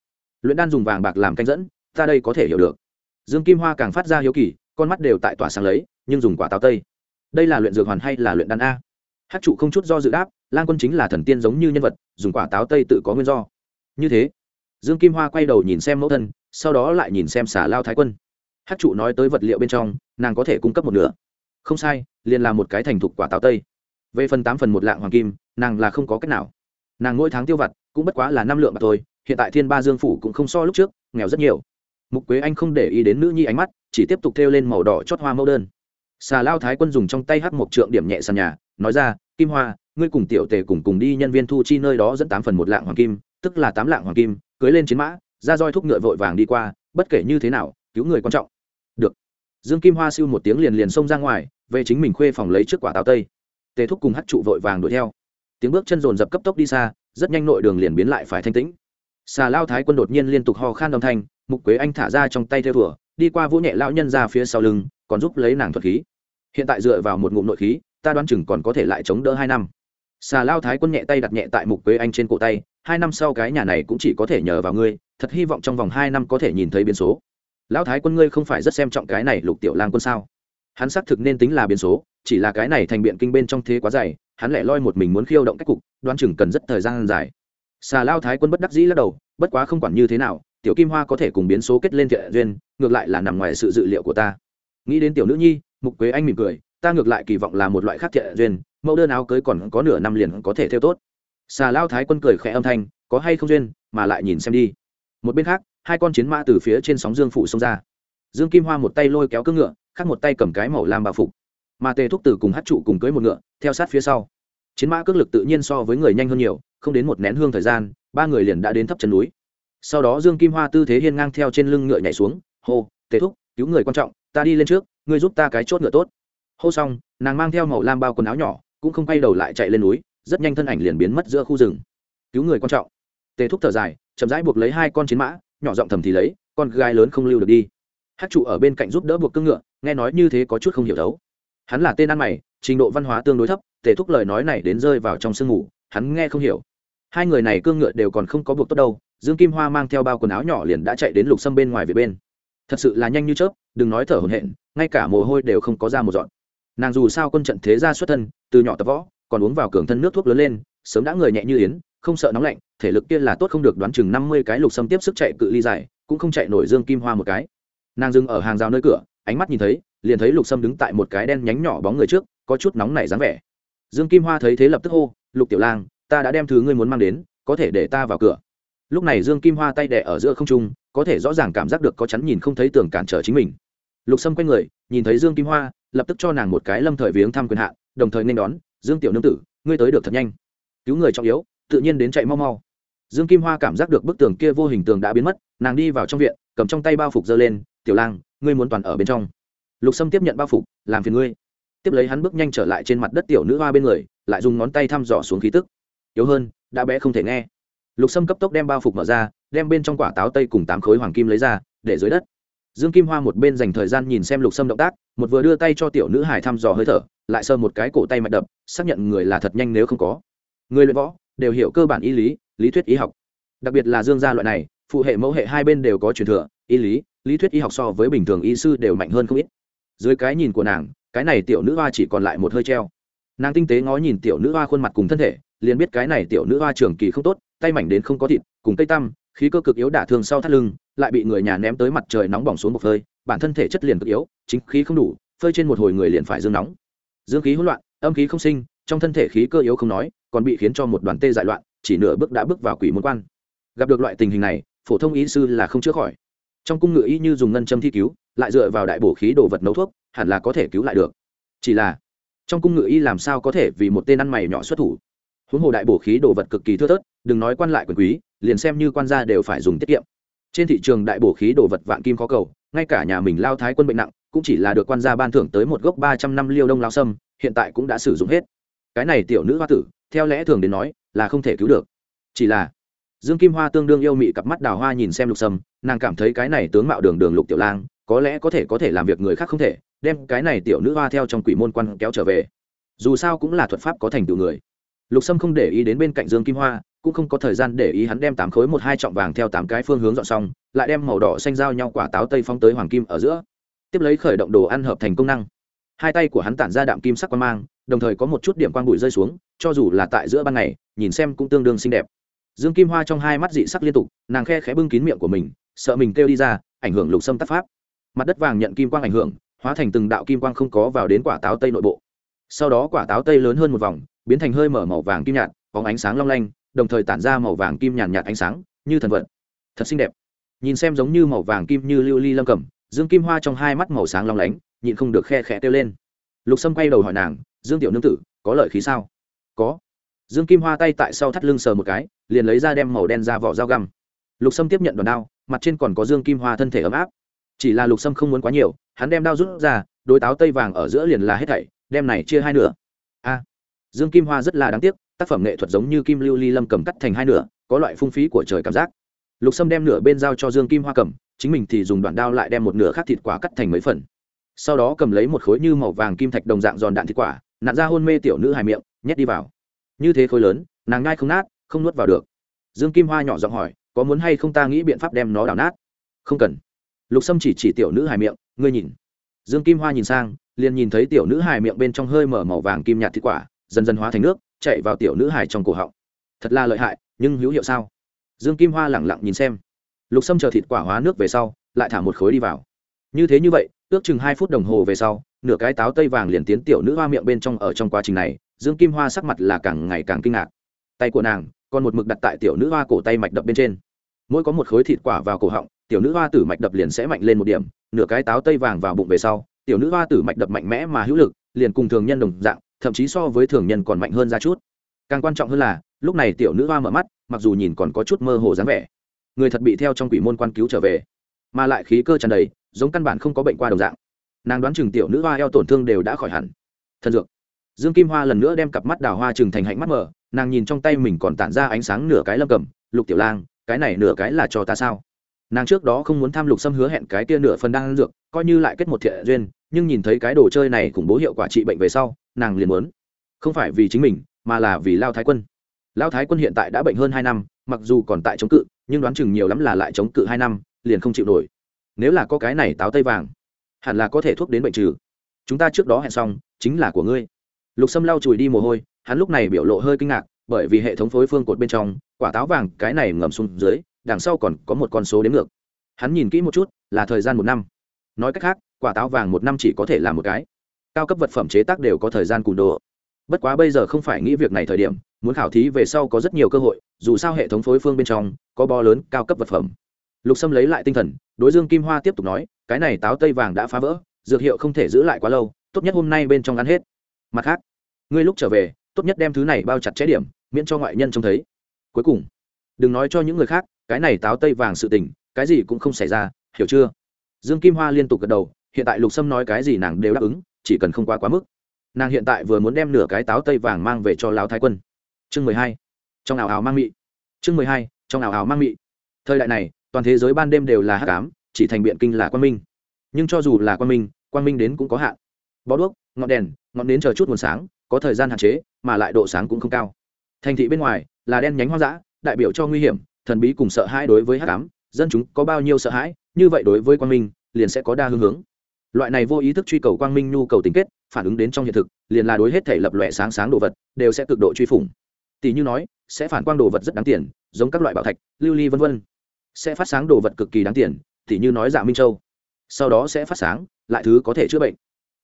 [SPEAKER 1] Luyện đan dùng vàng bạc làm canh dẫn, ta đây có thể hiểu được. Dương kim hoa càng phát ra hiếu kỳ, con mắt đều tại tỏa sáng lấy, nhưng dùng quả táo tây. Đây là luyện dược hoàn hay là luyện đan a? Hát trụ không chút do dự đáp, lang quân chính là thần tiên giống như nhân vật, dùng quả táo tây tự có nguyên do như thế. Dương kim hoa quay đầu nhìn xem mẫu thân, sau đó lại nhìn xem xả lao thái quân. Hát trụ nói tới vật liệu bên trong, nàng có thể cung cấp một nửa. Không sai, liền là một cái thành thục quả táo tây. Về phần tám phần một lạng hoàng kim, nàng là không có cách nào. Nàng mỗi tháng tiêu vặt, cũng bất quá là năm lượng mà thôi, hiện tại thiên ba dương phủ cũng không so lúc trước, nghèo rất nhiều. Mục quế anh không để ý đến nữ nhi ánh mắt, chỉ tiếp tục thêu lên màu đỏ chót hoa mẫu đơn. Xà lao thái quân dùng trong tay hắc một trượng điểm nhẹ sàn nhà, nói ra, kim hoa, ngươi cùng tiểu tề cùng cùng đi nhân viên thu chi nơi đó dẫn tám phần một lạng hoàng kim tức là tám lạng hoàng kim, cưới lên chiến mã, ra roi thúc ngựa vội vàng đi qua, bất kể như thế nào, cứu người quan trọng. Được. Dương kim hoa siêu một tiếng liền liền xông ra ngoài, về chính mình khuê phòng lấy trước quả táo tây. Tề thúc cùng hát trụ vội vàng đuổi theo. Tiếng bước chân dồn dập cấp tốc đi xa, rất nhanh nội đường liền biến lại phải thanh tĩnh. Xà lao thái quân đột nhiên liên tục ho khan đồng thanh, mục quế anh thả ra trong tay theo thửa đi qua vỗ nhẹ lão nhân ra phía sau lưng, còn giúp lấy nàng thuật khí. Hiện tại dựa vào một ngụm nội khí, ta đoán chừng còn có thể lại chống đỡ hai năm xà lao thái quân nhẹ tay đặt nhẹ tại mục quế anh trên cổ tay, hai năm sau cái nhà này cũng chỉ có thể nhờ vào ngươi, thật hy vọng trong vòng hai năm có thể nhìn thấy biến số. Lão thái quân ngươi không phải rất xem trọng cái này lục tiểu lang quân sao? Hắn xác thực nên tính là biến số, chỉ là cái này thành biện kinh bên trong thế quá dày, hắn lại loi một mình muốn khiêu động cách cục, đoán chừng cần rất thời gian dài. Xà lao thái quân bất đắc dĩ lắc đầu, bất quá không quản như thế nào, tiểu kim hoa có thể cùng biến số kết lên thiện duyên, ngược lại là nằm ngoài sự dự liệu của ta. Nghĩ đến tiểu nữ nhi, mục quế anh mỉm cười, ta ngược lại kỳ vọng là một loại khác thiện duyên mẫu đơn áo cưới còn có nửa năm liền có thể theo tốt. Xà lao thái quân cười khẽ âm thanh, có hay không duyên, mà lại nhìn xem đi. Một bên khác, hai con chiến mã từ phía trên sóng dương phủ xông ra. Dương kim hoa một tay lôi kéo cưỡng ngựa, khác một tay cầm cái màu lam bao phục. Mà tề thúc tử cùng hát trụ cùng cưới một ngựa, theo sát phía sau. Chiến mã cước lực tự nhiên so với người nhanh hơn nhiều, không đến một nén hương thời gian, ba người liền đã đến thấp chân núi. Sau đó dương kim hoa tư thế hiên ngang theo trên lưng ngựa nhảy xuống, hô, tề thúc, cứu người quan trọng, ta đi lên trước, ngươi giúp ta cái chốt ngựa tốt. Hô xong, nàng mang theo màu lam bao quần áo nhỏ cũng không quay đầu lại chạy lên núi, rất nhanh thân ảnh liền biến mất giữa khu rừng. Cứu người quan trọng. Tề thúc thở dài, chậm rãi buộc lấy hai con chiến mã, nhỏ giọng thầm thì lấy, con gái lớn không lưu được đi. Hát trụ ở bên cạnh giúp đỡ buộc cương ngựa, nghe nói như thế có chút không hiểu đấu hắn là tên ăn mày, trình độ văn hóa tương đối thấp, tề thúc lời nói này đến rơi vào trong sương ngủ hắn nghe không hiểu. Hai người này cương ngựa đều còn không có buộc tốt đâu, dương kim hoa mang theo bao quần áo nhỏ liền đã chạy đến lục sâm bên ngoài về bên. Thật sự là nhanh như chớp, đừng nói thở hổn hển, ngay cả mồ hôi đều không có ra một dọn nàng dù sao quân trận thế gia xuất thân, từ nhỏ tập võ, còn uống vào cường thân nước thuốc lớn lên, sớm đã người nhẹ như yến, không sợ nóng lạnh, thể lực kia là tốt không được đoán chừng năm mươi cái lục sâm tiếp sức chạy cự ly dài, cũng không chạy nổi dương kim hoa một cái. Nàng dừng ở hàng rào nơi cửa, ánh mắt nhìn thấy, liền thấy lục sâm đứng tại một cái đen nhánh nhỏ bóng người trước, có chút nóng nảy dáng vẻ. Dương kim hoa thấy thế lập tức hô, lục tiểu lang, ta đã đem thứ ngươi muốn mang đến, có thể để ta vào cửa. Lúc này dương kim hoa tay đẻ ở giữa không trung, có thể rõ ràng cảm giác được có chắn nhìn không thấy tường cản trở chính mình lục sâm quay người, nhìn thấy dương kim hoa, lập tức cho nàng một cái lâm thời viếng thăm quyền hạn, đồng thời nên đón, dương tiểu nương tử, ngươi tới được thật nhanh. Cứu người trọng yếu, tự nhiên đến chạy mau mau. Dương kim hoa cảm giác được bức tường kia vô hình tường đã biến mất, nàng đi vào trong viện, cầm trong tay bao phục giơ lên, tiểu lang, ngươi muốn toàn ở bên trong. Lục sâm tiếp nhận bao phục, làm phiền ngươi. Tiếp lấy hắn bước nhanh trở lại trên mặt đất tiểu nữ hoa bên người, lại dùng ngón tay thăm dò xuống khí tức. Yếu hơn, đã bé không thể nghe. Lục sâm cấp tốc đem bao phục mở ra, đem bên trong quả táo tây cùng tám khối hoàng kim lấy ra, để dưới đất dương kim hoa một bên dành thời gian nhìn xem lục sâm động tác, một vừa đưa tay cho tiểu nữ hải thăm dò hơi thở, lại sơ một cái cổ tay mạch đập, xác nhận người là thật nhanh nếu không có. Người luyện võ, đều hiểu cơ bản y lý lý thuyết y học. Đặc biệt là dương gia loại này, phụ hệ mẫu hệ hai bên đều có truyền thừa, y lý lý thuyết y học so với bình thường y sư đều mạnh hơn không ít. Dưới cái nhìn của nàng, cái này tiểu nữ hoa chỉ còn lại một hơi treo. Nàng tinh tế ngó nhìn tiểu nữ hoa khuôn mặt cùng thân thể, liền biết cái này tiểu nữ hoa trường kỳ không tốt, tay mảnh đến không có thịt, cùng cây tăm khí cơ cực yếu đả thương sau thắt lưng, lại bị người nhà ném tới mặt trời nóng bỏng xuống một phơi, bản thân thể chất liền cực yếu, chính khí không đủ, phơi trên một hồi người liền phải dương nóng. Dương khí hỗn loạn, âm khí không sinh, trong thân thể khí cơ yếu không nói, còn bị khiến cho một đoàn tê dại loạn, chỉ nửa bước đã bước vào quỷ môn quan. Gặp được loại tình hình này, phổ thông y sư là không chữa khỏi. Trong cung ngựa y như dùng ngân châm thi cứu, lại dựa vào đại bổ khí đồ vật nấu thuốc, hẳn là có thể cứu lại được. Chỉ là, trong cung ngựa y làm sao có thể vì một tên ăn mày nhỏ xuất thủ? Huống hồ đại bổ khí đồ vật cực kỳ thưa thớt, đừng nói quan lại quyền quý liền xem như quan gia đều phải dùng tiết kiệm. Trên thị trường đại bổ khí đồ vật vạn kim có cầu, ngay cả nhà mình lao thái quân bệnh nặng, cũng chỉ là được quan gia ban thưởng tới một gốc ba trăm năm liêu đông lao sâm, hiện tại cũng đã sử dụng hết. Cái này tiểu nữ hoa tử, theo lẽ thường đến nói, là không thể cứu được. Chỉ là, dương kim hoa tương đương yêu mị cặp mắt đào hoa nhìn xem lục sâm, nàng cảm thấy cái này tướng mạo đường đường lục tiểu lang, có lẽ có thể có thể làm việc người khác không thể, đem cái này tiểu nữ hoa theo trong quỷ môn quan kéo trở về. Dù sao cũng là thuật pháp có thành tựu người. Lục sâm không để ý đến bên cạnh dương kim hoa cũng không có thời gian để ý hắn đem tám khối một hai trọng vàng theo tám cái phương hướng dọn xong, lại đem màu đỏ xanh giao nhau quả táo tây phong tới hoàng kim ở giữa, tiếp lấy khởi động đồ ăn hợp thành công năng. Hai tay của hắn tản ra đạm kim sắc quang mang, đồng thời có một chút điểm quang bụi rơi xuống, cho dù là tại giữa ban ngày, nhìn xem cũng tương đương xinh đẹp. Dương kim hoa trong hai mắt dị sắc liên tục, nàng khe khẽ bưng kín miệng của mình, sợ mình kêu đi ra, ảnh hưởng lục sâm tác pháp. Mặt đất vàng nhận kim quang ảnh hưởng, hóa thành từng đạo kim quang không có vào đến quả táo tây nội bộ. Sau đó quả táo tây lớn hơn một vòng, biến thành hơi mở màu vàng kim nhạt có ánh sáng long lanh đồng thời tản ra màu vàng kim nhàn nhạt ánh sáng, như thần vật. Thật xinh đẹp. Nhìn xem giống như màu vàng kim như lưu ly lâm cầm, dương kim hoa trong hai mắt màu sáng long lánh, nhịn không được khe khẽ kêu lên. Lục sâm quay đầu hỏi nàng, dương tiểu nương tử, có lợi khí sao? Có. Dương kim hoa tay tại sau thắt lưng sờ một cái, liền lấy ra đem màu đen ra vỏ dao găm. Lục sâm tiếp nhận đòn đao, mặt trên còn có dương kim hoa thân thể ấm áp. Chỉ là lục sâm không muốn quá nhiều, hắn đem đao rút ra đôi táo tây vàng ở giữa liền là hết thảy, đem này chia hai nửa. A. Dương kim hoa rất là đáng tiếc tác phẩm nghệ thuật giống như kim lưu ly lâm cầm cắt thành hai nửa, có loại phung phí của trời cảm giác. Lục sâm đem nửa bên dao cho dương kim hoa cầm, chính mình thì dùng đoạn đao lại đem một nửa khác thịt quả cắt thành mấy phần. Sau đó cầm lấy một khối như màu vàng kim thạch đồng dạng giòn đạn thịt quả, nặn ra hôn mê tiểu nữ hài miệng, nhét đi vào. Như thế khối lớn, nàng ngai không nát, không nuốt vào được. Dương kim hoa nhỏ giọng hỏi, có muốn hay không ta nghĩ biện pháp đem nó đảo nát? Không cần. Lục sâm chỉ chỉ tiểu nữ hài miệng, ngươi nhìn. Dương kim hoa nhìn sang, liền nhìn thấy tiểu nữ hài miệng bên trong hơi mở màu vàng kim nhạt thịt quả, dần dần hóa thành nước chạy vào tiểu nữ hài trong cổ họng. Thật là lợi hại, nhưng hữu hiệu sao? Dương kim hoa lẳng lặng nhìn xem. Lục sâm chờ thịt quả hóa nước về sau, lại thả một khối đi vào. Như thế như vậy, ước chừng hai phút đồng hồ về sau, nửa cái táo tây vàng liền tiến tiểu nữ hoa miệng bên trong ở trong quá trình này, dương kim hoa sắc mặt là càng ngày càng kinh ngạc. Tay của nàng còn một mực đặt tại tiểu nữ hoa cổ tay mạch đập bên trên. Mỗi có một khối thịt quả vào cổ họng, tiểu nữ hoa tử mạch đập liền sẽ mạnh lên một điểm, nửa cái táo tây vàng vào bụng về sau, tiểu nữ hoa tử mạch đập mạnh mẽ mà hữu lực, liền cùng thường nhân đồng dạng thậm chí so với thường nhân còn mạnh hơn ra chút. Càng quan trọng hơn là, lúc này tiểu nữ hoa mở mắt, mặc dù nhìn còn có chút mơ hồ dáng vẻ, người thật bị theo trong quỷ môn quan cứu trở về, mà lại khí cơ tràn đầy, giống căn bản không có bệnh qua đồng dạng. Nàng đoán chừng tiểu nữ hoa eo tổn thương đều đã khỏi hẳn. Thần dược. Dương kim hoa lần nữa đem cặp mắt đào hoa trừng thành hạnh mắt mở, nàng nhìn trong tay mình còn tản ra ánh sáng nửa cái lâm cầm, lục tiểu lang, cái này nửa cái là cho ta sao? Nàng trước đó không muốn tham lục xâm hứa hẹn cái tia nửa phần đang dược, coi như lại kết một thiện duyên, nhưng nhìn thấy cái đồ chơi này khủng bố hiệu quả trị bệnh về sau nàng liền muốn. Không phải vì chính mình, mà là vì lao thái quân. Lao thái quân hiện tại đã bệnh hơn hai năm, mặc dù còn tại chống cự, nhưng đoán chừng nhiều lắm là lại chống cự hai năm, liền không chịu nổi. Nếu là có cái này táo tây vàng, hẳn là có thể thuốc đến bệnh trừ. Chúng ta trước đó hẹn xong, chính là của ngươi. Lục sâm lau chùi đi mồ hôi, hắn lúc này biểu lộ hơi kinh ngạc, bởi vì hệ thống phối phương cột bên trong, quả táo vàng cái này ngầm xuống dưới, đằng sau còn có một con số đến ngược. Hắn nhìn kỹ một chút, là thời gian một năm. Nói cách khác, quả táo vàng một năm chỉ có thể là một cái cao cấp vật phẩm chế tác đều có thời gian cùn đồ. Bất quá bây giờ không phải nghĩ việc này thời điểm, muốn khảo thí về sau có rất nhiều cơ hội, dù sao hệ thống phối phương bên trong có bo lớn cao cấp vật phẩm. Lục sâm lấy lại tinh thần, đối dương kim hoa tiếp tục nói, cái này táo tây vàng đã phá vỡ, dược hiệu không thể giữ lại quá lâu, tốt nhất hôm nay bên trong ăn hết. Mặt khác, ngươi lúc trở về, tốt nhất đem thứ này bao chặt chế điểm, miễn cho ngoại nhân trông thấy. Cuối cùng, đừng nói cho những người khác, cái này táo tây vàng sự tình, cái gì cũng không xảy ra, hiểu chưa? Dương kim hoa liên tục gật đầu, hiện tại lục sâm nói cái gì nàng đều đáp ứng chỉ cần không quá quá mức. Nàng hiện tại vừa muốn đem nửa cái táo tây vàng mang về cho lão thái quân. Chương mười hai. Trong ảo ảo mang mị. Chương mười hai. Trong ảo ảo mang mị. Thời đại này, toàn thế giới ban đêm đều là hát cám chỉ thành biện kinh là quan minh. Nhưng cho dù là quan minh quan minh đến cũng có hạn. Bó đuốc, ngọn đèn, ngọn đến chờ chút nguồn sáng, có thời gian hạn chế, mà lại độ sáng cũng không cao. Thành thị bên ngoài, là đen nhánh hoang dã, đại biểu cho nguy hiểm, thần bí cùng sợ hãi đối với hát cám dân chúng có bao nhiêu sợ hãi, như vậy đối với quan minh, liền sẽ có đa hướng hướng loại này vô ý thức truy cầu quang minh nhu cầu tính kết, phản ứng đến trong hiện thực, liền là đối hết thể lập lòe sáng sáng đồ vật, đều sẽ cực độ truy phủng. Tỷ như nói, sẽ phản quang đồ vật rất đáng tiền, giống các loại bảo thạch, lưu ly vân vân. Sẽ phát sáng đồ vật cực kỳ đáng tiền, tỷ như nói dạ minh châu. Sau đó sẽ phát sáng, lại thứ có thể chữa bệnh.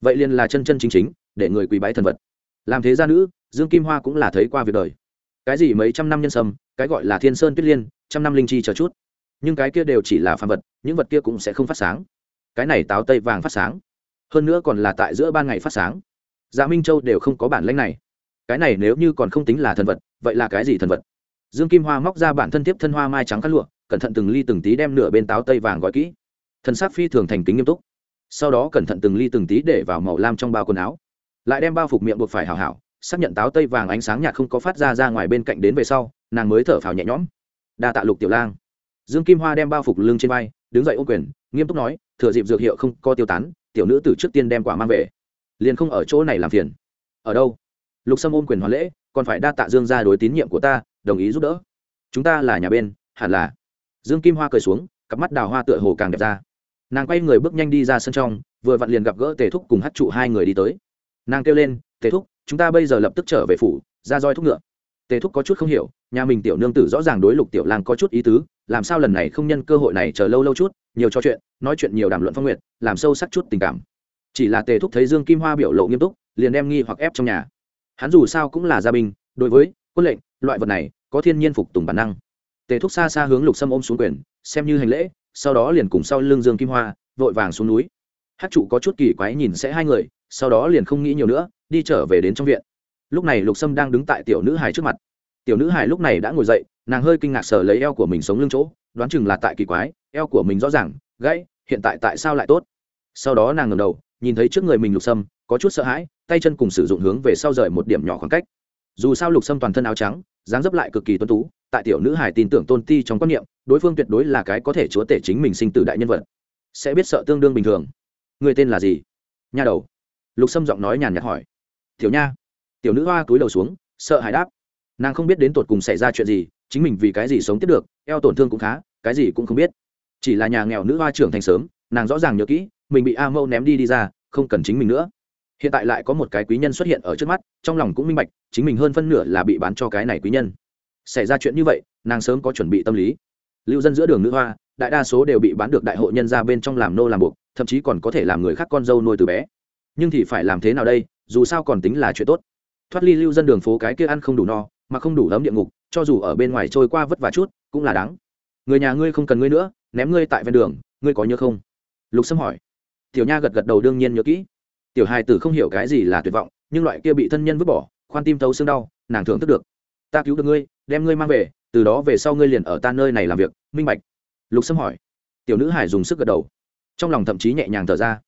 [SPEAKER 1] Vậy liền là chân chân chính chính, để người quý bái thần vật. Làm thế gia nữ, dương kim hoa cũng là thấy qua việc đời. Cái gì mấy trăm năm nhân sâm, cái gọi là thiên sơn tuyết liên, trăm năm linh chi chờ chút. Nhưng cái kia đều chỉ là phàm vật, những vật kia cũng sẽ không phát sáng cái này táo tây vàng phát sáng. Hơn nữa còn là tại giữa ban ngày phát sáng. Dạ minh châu đều không có bản lãnh này. Cái này nếu như còn không tính là thần vật, vậy là cái gì thần vật? Dương kim hoa móc ra bản thân tiếp thân hoa mai trắng khăn lụa, cẩn thận từng ly từng tí đem nửa bên táo tây vàng gói kỹ. Thần sắc phi thường thành kính nghiêm túc. Sau đó cẩn thận từng ly từng tí để vào màu lam trong bao quần áo. Lại đem bao phục miệng buộc phải hảo hảo, xác nhận táo tây vàng ánh sáng nhạt không có phát ra ra ngoài bên cạnh đến về sau, nàng mới thở phào nhẹ nhõm. Đa tạ lục tiểu lang. Dương kim hoa đem bao phục lưng trên vai đứng dậy ô quyền, nghiêm túc nói, thừa dịp dược hiệu không có tiêu tán, tiểu nữ từ trước tiên đem quả mang về. Liền không ở chỗ này làm phiền. Ở đâu? Lục sâm ôm quyền hoàn lễ, còn phải đa tạ dương ra đối tín nhiệm của ta, đồng ý giúp đỡ. Chúng ta là nhà bên, hẳn là. Dương kim hoa cười xuống, cặp mắt đào hoa tựa hồ càng đẹp ra. Nàng quay người bước nhanh đi ra sân trong, vừa vặn liền gặp gỡ tề thúc cùng hát trụ hai người đi tới. Nàng kêu lên, tề thúc, chúng ta bây giờ lập tức trở về phủ, ra roi thúc ngựa. Tề thúc có chút không hiểu, nhà mình tiểu nương tử rõ ràng đối lục tiểu lang có chút ý tứ làm sao lần này không nhân cơ hội này chờ lâu lâu chút, nhiều trò chuyện, nói chuyện nhiều đàm luận phong nguyện làm sâu sắc chút tình cảm. Chỉ là tề thúc thấy dương kim hoa biểu lộ nghiêm túc, liền đem nghi hoặc ép trong nhà. Hắn dù sao cũng là gia binh, đối với quân lệnh, loại vật này, có thiên nhiên phục tùng bản năng. Tề thúc xa xa hướng lục sâm ôm xuống quyền, xem như hành lễ, sau đó liền cùng sau lưng dương kim hoa, vội vàng xuống núi. Hát trụ có chút kỳ quái nhìn sẽ hai người, sau đó liền không nghĩ nhiều nữa, đi trở về đến trong viện. Lúc này lục sâm đang đứng tại tiểu nữ hải trước mặt. Tiểu nữ hải lúc này đã ngồi dậy nàng hơi kinh ngạc sờ lấy eo của mình sống lưng chỗ, đoán chừng là tại kỳ quái, eo của mình rõ ràng, gãy, hiện tại tại sao lại tốt? Sau đó nàng ngầm đầu, nhìn thấy trước người mình lục sâm, có chút sợ hãi, tay chân cùng sử dụng hướng về sau rời một điểm nhỏ khoảng cách. Dù sao lục sâm toàn thân áo trắng, dáng dấp lại cực kỳ tuân tú, tại tiểu nữ hải tin tưởng tôn ti trong quan niệm, đối phương tuyệt đối là cái có thể chúa tể chính mình sinh tử đại nhân vật. Sẽ biết sợ tương đương bình thường. Người tên là gì? Nha đầu. Lục sâm giọng nói nhàn nhạt hỏi. Tiểu nha. Tiểu nữ hoa túi đầu xuống, sợ hãi đáp. Nàng không biết đến tột cùng xảy ra chuyện gì chính mình vì cái gì sống tiếp được, eo tổn thương cũng khá, cái gì cũng không biết. Chỉ là nhà nghèo nữ hoa trưởng thành sớm, nàng rõ ràng nhớ kỹ, mình bị a mâu ném đi đi ra, không cần chính mình nữa. Hiện tại lại có một cái quý nhân xuất hiện ở trước mắt, trong lòng cũng minh bạch, chính mình hơn phân nửa là bị bán cho cái này quý nhân. Xảy ra chuyện như vậy, nàng sớm có chuẩn bị tâm lý. Lưu dân giữa đường nữ hoa, đại đa số đều bị bán được đại hội nhân ra bên trong làm nô làm buộc, thậm chí còn có thể làm người khác con dâu nuôi từ bé. Nhưng thì phải làm thế nào đây, dù sao còn tính là chuyện tốt. Thoát ly lưu dân đường phố cái kia ăn không đủ no, mà không đủ ấm địa ngục cho dù ở bên ngoài trôi qua vất vả chút, cũng là đáng. Người nhà ngươi không cần ngươi nữa, ném ngươi tại ven đường, ngươi có nhớ không? Lục sâm hỏi. Tiểu nha gật gật đầu đương nhiên nhớ kỹ. Tiểu hài tử không hiểu cái gì là tuyệt vọng, nhưng loại kia bị thân nhân vứt bỏ, khoan tim thấu xương đau, nàng thưởng thức được. Ta cứu được ngươi, đem ngươi mang về, từ đó về sau ngươi liền ở ta nơi này làm việc, minh bạch. Lục sâm hỏi. Tiểu nữ hải dùng sức gật đầu. Trong lòng thậm chí nhẹ nhàng thở ra.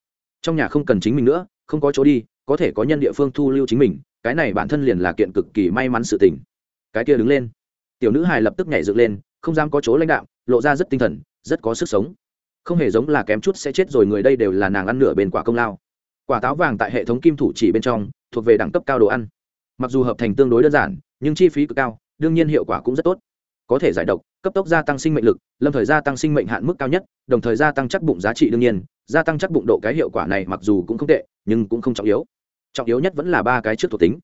[SPEAKER 1] Trong nhà không cần chính mình nữa, không có chỗ đi, có thể có nhân địa phương thu lưu chính mình, cái này bản thân liền là kiện cực kỳ may mắn sự tình cái kia đứng lên. Tiểu nữ hài lập tức nhảy dựng lên, không dám có chỗ lãnh đạo lộ ra rất tinh thần, rất có sức sống. Không hề giống là kém chút sẽ chết rồi, người đây đều là nàng ăn nửa bên quả công lao. Quả táo vàng tại hệ thống kim thủ chỉ bên trong, thuộc về đẳng cấp cao đồ ăn. Mặc dù hợp thành tương đối đơn giản, nhưng chi phí cực cao, đương nhiên hiệu quả cũng rất tốt. Có thể giải độc, cấp tốc gia tăng sinh mệnh lực, lâm thời gia tăng sinh mệnh hạn mức cao nhất, đồng thời gia tăng chắc bụng giá trị đương nhiên, gia tăng chắc bụng độ cái hiệu quả này mặc dù cũng không tệ, nhưng cũng không trọng yếu. Trọng yếu nhất vẫn là ba cái trước thuộc tính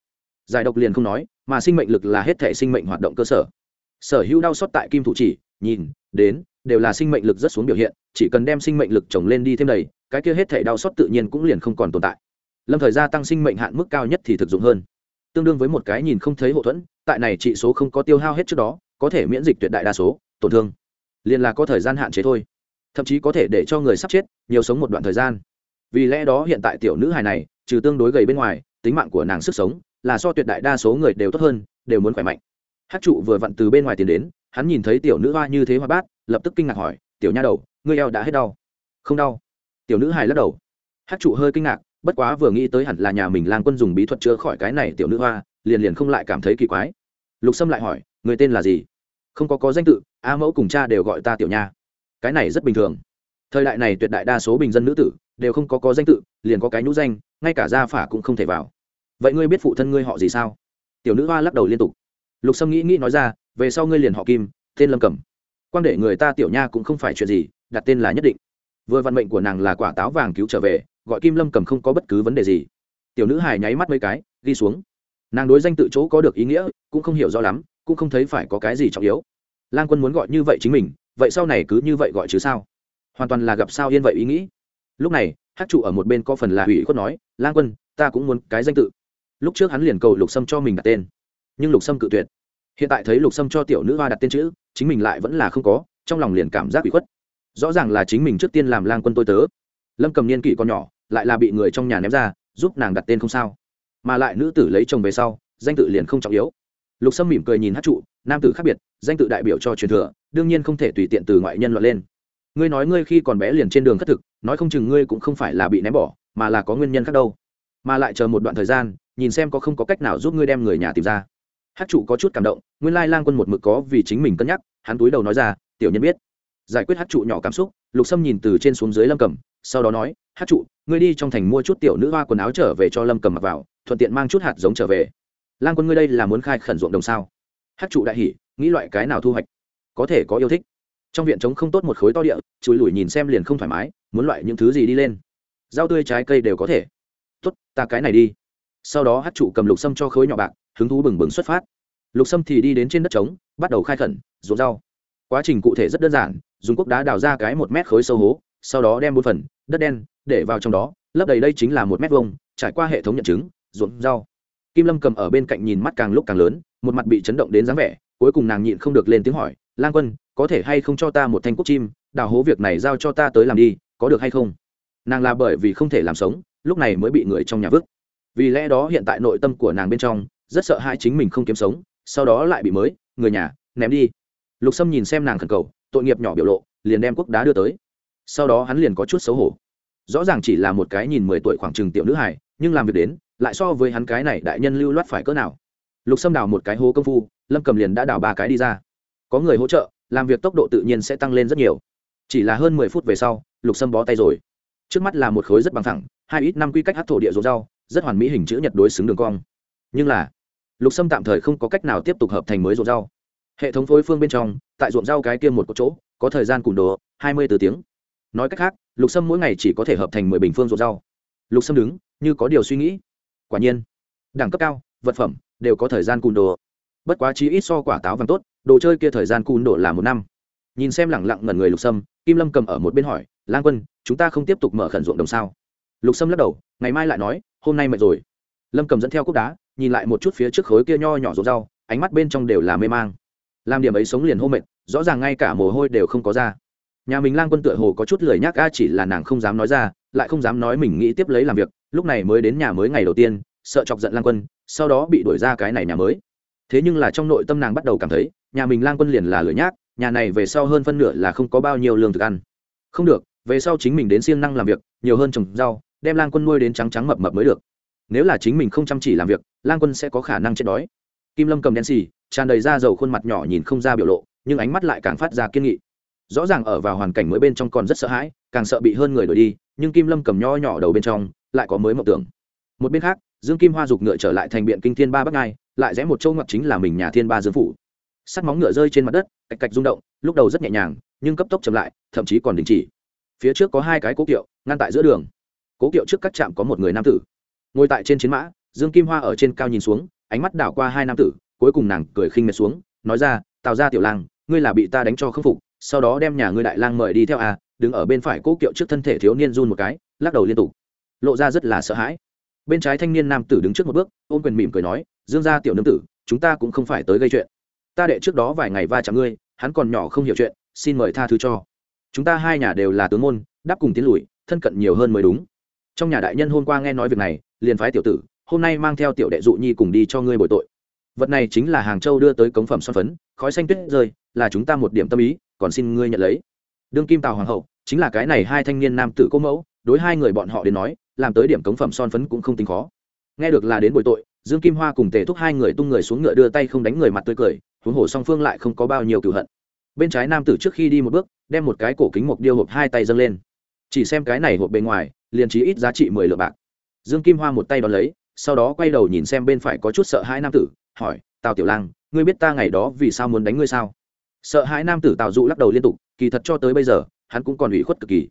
[SPEAKER 1] giải độc liền không nói, mà sinh mệnh lực là hết thể sinh mệnh hoạt động cơ sở. Sở hữu đau xót tại kim thủ chỉ, nhìn, đến, đều là sinh mệnh lực rất xuống biểu hiện, chỉ cần đem sinh mệnh lực trồng lên đi thêm đầy, cái kia hết thể đau xót tự nhiên cũng liền không còn tồn tại. Lâm thời gia tăng sinh mệnh hạn mức cao nhất thì thực dụng hơn. Tương đương với một cái nhìn không thấy hậu thuẫn, tại này trị số không có tiêu hao hết trước đó, có thể miễn dịch tuyệt đại đa số, tổn thương. Liền là có thời gian hạn chế thôi. Thậm chí có thể để cho người sắp chết, nhiều sống một đoạn thời gian. Vì lẽ đó hiện tại tiểu nữ hài này, trừ tương đối gầy bên ngoài, tính mạng của nàng sức sống là so tuyệt đại đa số người đều tốt hơn, đều muốn khỏe mạnh. Hát trụ vừa vặn từ bên ngoài tiến đến, hắn nhìn thấy tiểu nữ hoa như thế hoa bát, lập tức kinh ngạc hỏi, tiểu nha đầu, ngươi eo đã hết đau? Không đau. Tiểu nữ hài lắc đầu. Hát trụ hơi kinh ngạc, bất quá vừa nghĩ tới hẳn là nhà mình lang quân dùng bí thuật chữa khỏi cái này tiểu nữ hoa, liền liền không lại cảm thấy kỳ quái. Lục sâm lại hỏi, người tên là gì? Không có có danh tự, a mẫu cùng cha đều gọi ta tiểu nha. Cái này rất bình thường. Thời đại này tuyệt đại đa số bình dân nữ tử, đều không có có danh tự, liền có cái nhũ danh, ngay cả gia phả cũng không thể vào vậy ngươi biết phụ thân ngươi họ gì sao? Tiểu nữ hoa lắc đầu liên tục. Lục sâm nghĩ nghĩ nói ra, về sau ngươi liền họ kim, tên lâm cẩm. Quan để người ta tiểu nha cũng không phải chuyện gì, đặt tên là nhất định. Vừa vận mệnh của nàng là quả táo vàng cứu trở về, gọi kim lâm cầm không có bất cứ vấn đề gì. Tiểu nữ hài nháy mắt mấy cái, ghi xuống. Nàng đối danh tự chỗ có được ý nghĩa, cũng không hiểu rõ lắm, cũng không thấy phải có cái gì trọng yếu. Lan quân muốn gọi như vậy chính mình, vậy sau này cứ như vậy gọi chứ sao? Hoàn toàn là gặp sao yên vậy ý nghĩ. Lúc này hát trụ ở một bên có phần là ủy khuất nói lan quân, ta cũng muốn cái danh tự lúc trước hắn liền cầu lục sâm cho mình đặt tên, nhưng lục sâm cự tuyệt. Hiện tại thấy lục sâm cho tiểu nữ hoa đặt tên chữ, chính mình lại vẫn là không có, trong lòng liền cảm giác bị khuất. Rõ ràng là chính mình trước tiên làm lang quân tôi tớ. Lâm cầm niên kỷ con nhỏ, lại là bị người trong nhà ném ra, giúp nàng đặt tên không sao. Mà lại nữ tử lấy chồng về sau, danh tự liền không trọng yếu. Lục sâm mỉm cười nhìn hát trụ, nam tử khác biệt, danh tự đại biểu cho truyền thừa, đương nhiên không thể tùy tiện từ ngoại nhân loại lên. Ngươi nói ngươi khi còn bé liền trên đường khất thực, nói không chừng ngươi cũng không phải là bị ném bỏ, mà là có nguyên nhân khác đâu. Mà lại chờ một đoạn thời gian nhìn xem có không có cách nào giúp ngươi đem người nhà tìm ra. Hát trụ có chút cảm động, nguyên lai lang quân một mực có vì chính mình cân nhắc, hắn túi đầu nói ra, tiểu nhân biết. Giải quyết hát trụ nhỏ cảm xúc, lục sâm nhìn từ trên xuống dưới lâm cầm sau đó nói hát trụ, ngươi đi trong thành mua chút tiểu nữ hoa quần áo trở về cho lâm cầm mặc vào, thuận tiện mang chút hạt giống trở về. Lang quân ngươi đây là muốn khai khẩn ruộng đồng sao? Hát trụ đại hỉ, nghĩ loại cái nào thu hoạch? Có thể có yêu thích. Trong viện trống không tốt một khối to địa, chùi lùi nhìn xem liền không thoải mái, muốn loại những thứ gì đi lên. Rau tươi trái cây đều có thể. Tốt, ta cái này đi sau đó hát trụ cầm lục sâm cho khối nhỏ bạc, hứng thú bừng bừng xuất phát. Lục sâm thì đi đến trên đất trống, bắt đầu khai khẩn, ruộng rau. Quá trình cụ thể rất đơn giản, dùng cuốc đá đào ra cái một mét khối sâu hố, sau đó đem bốn phần, đất đen, để vào trong đó, lấp đầy đây chính là một mét vuông, trải qua hệ thống nhận chứng, ruộng rau. Kim lâm cầm ở bên cạnh nhìn mắt càng lúc càng lớn, một mặt bị chấn động đến dáng vẻ, cuối cùng nàng nhịn không được lên tiếng hỏi, lang quân, có thể hay không cho ta một thanh cúc chim, đào hố việc này giao cho ta tới làm đi, có được hay không? Nàng là bởi vì không thể làm sống, lúc này mới bị người trong nhà vứt vì lẽ đó hiện tại nội tâm của nàng bên trong rất sợ hai chính mình không kiếm sống, sau đó lại bị mới, người nhà, ném đi. Lục sâm nhìn xem nàng khẩn cầu, tội nghiệp nhỏ biểu lộ, liền đem quốc đá đưa tới. Sau đó hắn liền có chút xấu hổ. Rõ ràng chỉ là một cái nhìn mười tuổi khoảng chừng tiểu nữ hải nhưng làm việc đến, lại so với hắn cái này đại nhân lưu loát phải cỡ nào. Lục sâm đào một cái hố công phu, lâm cầm liền đã đào ba cái đi ra. Có người hỗ trợ, làm việc tốc độ tự nhiên sẽ tăng lên rất nhiều. Chỉ là hơn mười phút về sau, lục sâm bó tay rồi. Trước mắt là một khối rất bằng thẳng, hai ít năm quy cách hát thổ địa rộn rau rất hoàn mỹ hình chữ nhật đối xứng đường cong. Nhưng là, lục sâm tạm thời không có cách nào tiếp tục hợp thành mới ruộng rau. Hệ thống phối phương bên trong, tại ruộng rau cái kia một chỗ, có thời gian cùn đồ, hai mươi từ tiếng. Nói cách khác, lục sâm mỗi ngày chỉ có thể hợp thành mười bình phương ruộng rau. Lục sâm đứng, như có điều suy nghĩ. Quả nhiên, đẳng cấp cao, vật phẩm, đều có thời gian cùn đồ. Bất quá chí ít so quả táo vàng tốt, đồ chơi kia thời gian cùn đồ là một năm. Nhìn xem lẳng lặng ngẩn người lục sâm, kim lâm cầm ở một bên hỏi, lang quân, chúng ta không tiếp tục mở khẩn ruộng đồng sao? Lục sâm lắc đầu, ngày mai lại nói hôm nay mệt rồi. Lâm cầm dẫn theo cúc đá, nhìn lại một chút phía trước khối kia nho nhỏ ruộng rau, ánh mắt bên trong đều là mê mang. Làm điểm ấy sống liền hô mệt, rõ ràng ngay cả mồ hôi đều không có ra. Nhà mình lang quân tựa hồ có chút lười nhác, a, chỉ là nàng không dám nói ra, lại không dám nói mình nghĩ tiếp lấy làm việc, lúc này mới đến nhà mới ngày đầu tiên, sợ chọc giận lang quân, sau đó bị đuổi ra cái này nhà mới. Thế nhưng là trong nội tâm nàng bắt đầu cảm thấy, nhà mình lang quân liền là lười nhác, nhà này về sau hơn phân nửa là không có bao nhiêu lương thực ăn. Không được, về sau chính mình đến siêng năng làm việc, nhiều hơn trồng rau đem lang quân nuôi đến trắng trắng mập mập mới được. Nếu là chính mình không chăm chỉ làm việc, lang quân sẽ có khả năng chết đói. Kim lâm cầm đen xì, tràn đầy da dầu khuôn mặt nhỏ nhìn không ra biểu lộ, nhưng ánh mắt lại càng phát ra kiên nghị. Rõ ràng ở vào hoàn cảnh mới bên trong còn rất sợ hãi, càng sợ bị hơn người đuổi đi, nhưng kim lâm cầm nho nhỏ đầu bên trong, lại có mới mộng tưởng. Một bên khác, dương kim hoa giục ngựa trở lại thành biện kinh thiên ba bắc ngai, lại rẽ một châu ngọc chính là mình nhà thiên ba dương phủ. Sắt móng ngựa rơi trên mặt đất, cạch cạch rung động, lúc đầu rất nhẹ nhàng, nhưng cấp tốc chậm lại, thậm chí còn đình chỉ. Phía trước có hai cái cố kiệu, ngăn tại giữa đường cố kiệu trước các trạm có một người nam tử. Ngồi tại trên chiến mã, dương kim hoa ở trên cao nhìn xuống, ánh mắt đảo qua hai nam tử, cuối cùng nàng cười khinh mệt xuống, nói ra, tào ra tiểu lang, ngươi là bị ta đánh cho khâm phục, sau đó đem nhà ngươi đại lang mời đi theo à đứng ở bên phải cố kiệu trước thân thể thiếu niên run một cái, lắc đầu liên tục. Lộ ra rất là sợ hãi. Bên trái thanh niên nam tử đứng trước một bước, ôm quyền mỉm cười nói, dương gia tiểu nương tử, chúng ta cũng không phải tới gây chuyện. Ta đệ trước đó vài ngày va chạm ngươi, hắn còn nhỏ không hiểu chuyện, xin mời tha thứ cho. Chúng ta hai nhà đều là tướng môn, đáp cùng tiến lùi, thân cận nhiều hơn mới đúng trong nhà đại nhân hôm qua nghe nói việc này, liền phái tiểu tử, hôm nay mang theo tiểu đệ dụ nhi cùng đi cho ngươi bồi tội. Vật này chính là hàng châu đưa tới cống phẩm son phấn, khói xanh tuyết rơi, là chúng ta một điểm tâm ý, còn xin ngươi nhận lấy. Đương kim tào hoàng hậu, chính là cái này hai thanh niên nam tử cô mẫu, đối hai người bọn họ đến nói, làm tới điểm cống phẩm son phấn cũng không tính khó. Nghe được là đến bồi tội, dương kim hoa cùng tề thúc hai người tung người xuống ngựa đưa tay không đánh người mặt tươi cười, huống hồ song phương lại không có bao nhiêu cựu hận. Bên trái nam tử trước khi đi một bước, đem một cái cổ kính mộc điêu hộp hai tay dâng lên. Chỉ xem cái này hộp bề ngoài liền trí ít giá trị mười lượng bạc. Dương kim hoa một tay đón lấy, sau đó quay đầu nhìn xem bên phải có chút sợ hãi nam tử, hỏi, tào tiểu lang, ngươi biết ta ngày đó vì sao muốn đánh ngươi sao? Sợ hãi nam tử tào dụ lắc đầu liên tục, kỳ thật cho tới bây giờ, hắn cũng còn ủy khuất cực kỳ.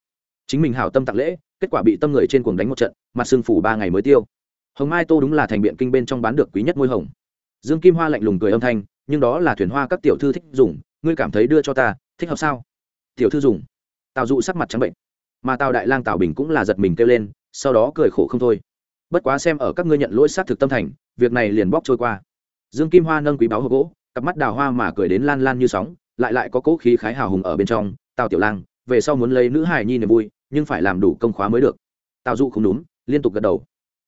[SPEAKER 1] Chính mình hảo tâm tặng lễ, kết quả bị tâm người trên cuồng đánh một trận, mặt sưng phủ ba ngày mới tiêu. Hồng mai tô đúng là thành biện kinh bên trong bán được quý nhất môi hồng. Dương kim hoa lạnh lùng cười âm thanh, nhưng đó là thuyền hoa các tiểu thư thích dùng, ngươi cảm thấy đưa cho ta, thích hợp sao? Tiểu thư dùng. Tào dụ sắc mặt trắng bệnh mà tào đại lang tào bình cũng là giật mình kêu lên, sau đó cười khổ không thôi. Bất quá xem ở các ngươi nhận lỗi xác thực tâm thành, việc này liền bóc trôi qua. Dương kim hoa nâng quý báo hộp gỗ, cặp mắt đào hoa mà cười đến lan lan như sóng, lại lại có cỗ khí khái hào hùng ở bên trong, tào tiểu lang, về sau muốn lấy nữ hài nhi niềm vui, nhưng phải làm đủ công khóa mới được. Tào dụ không đúng, liên tục gật đầu.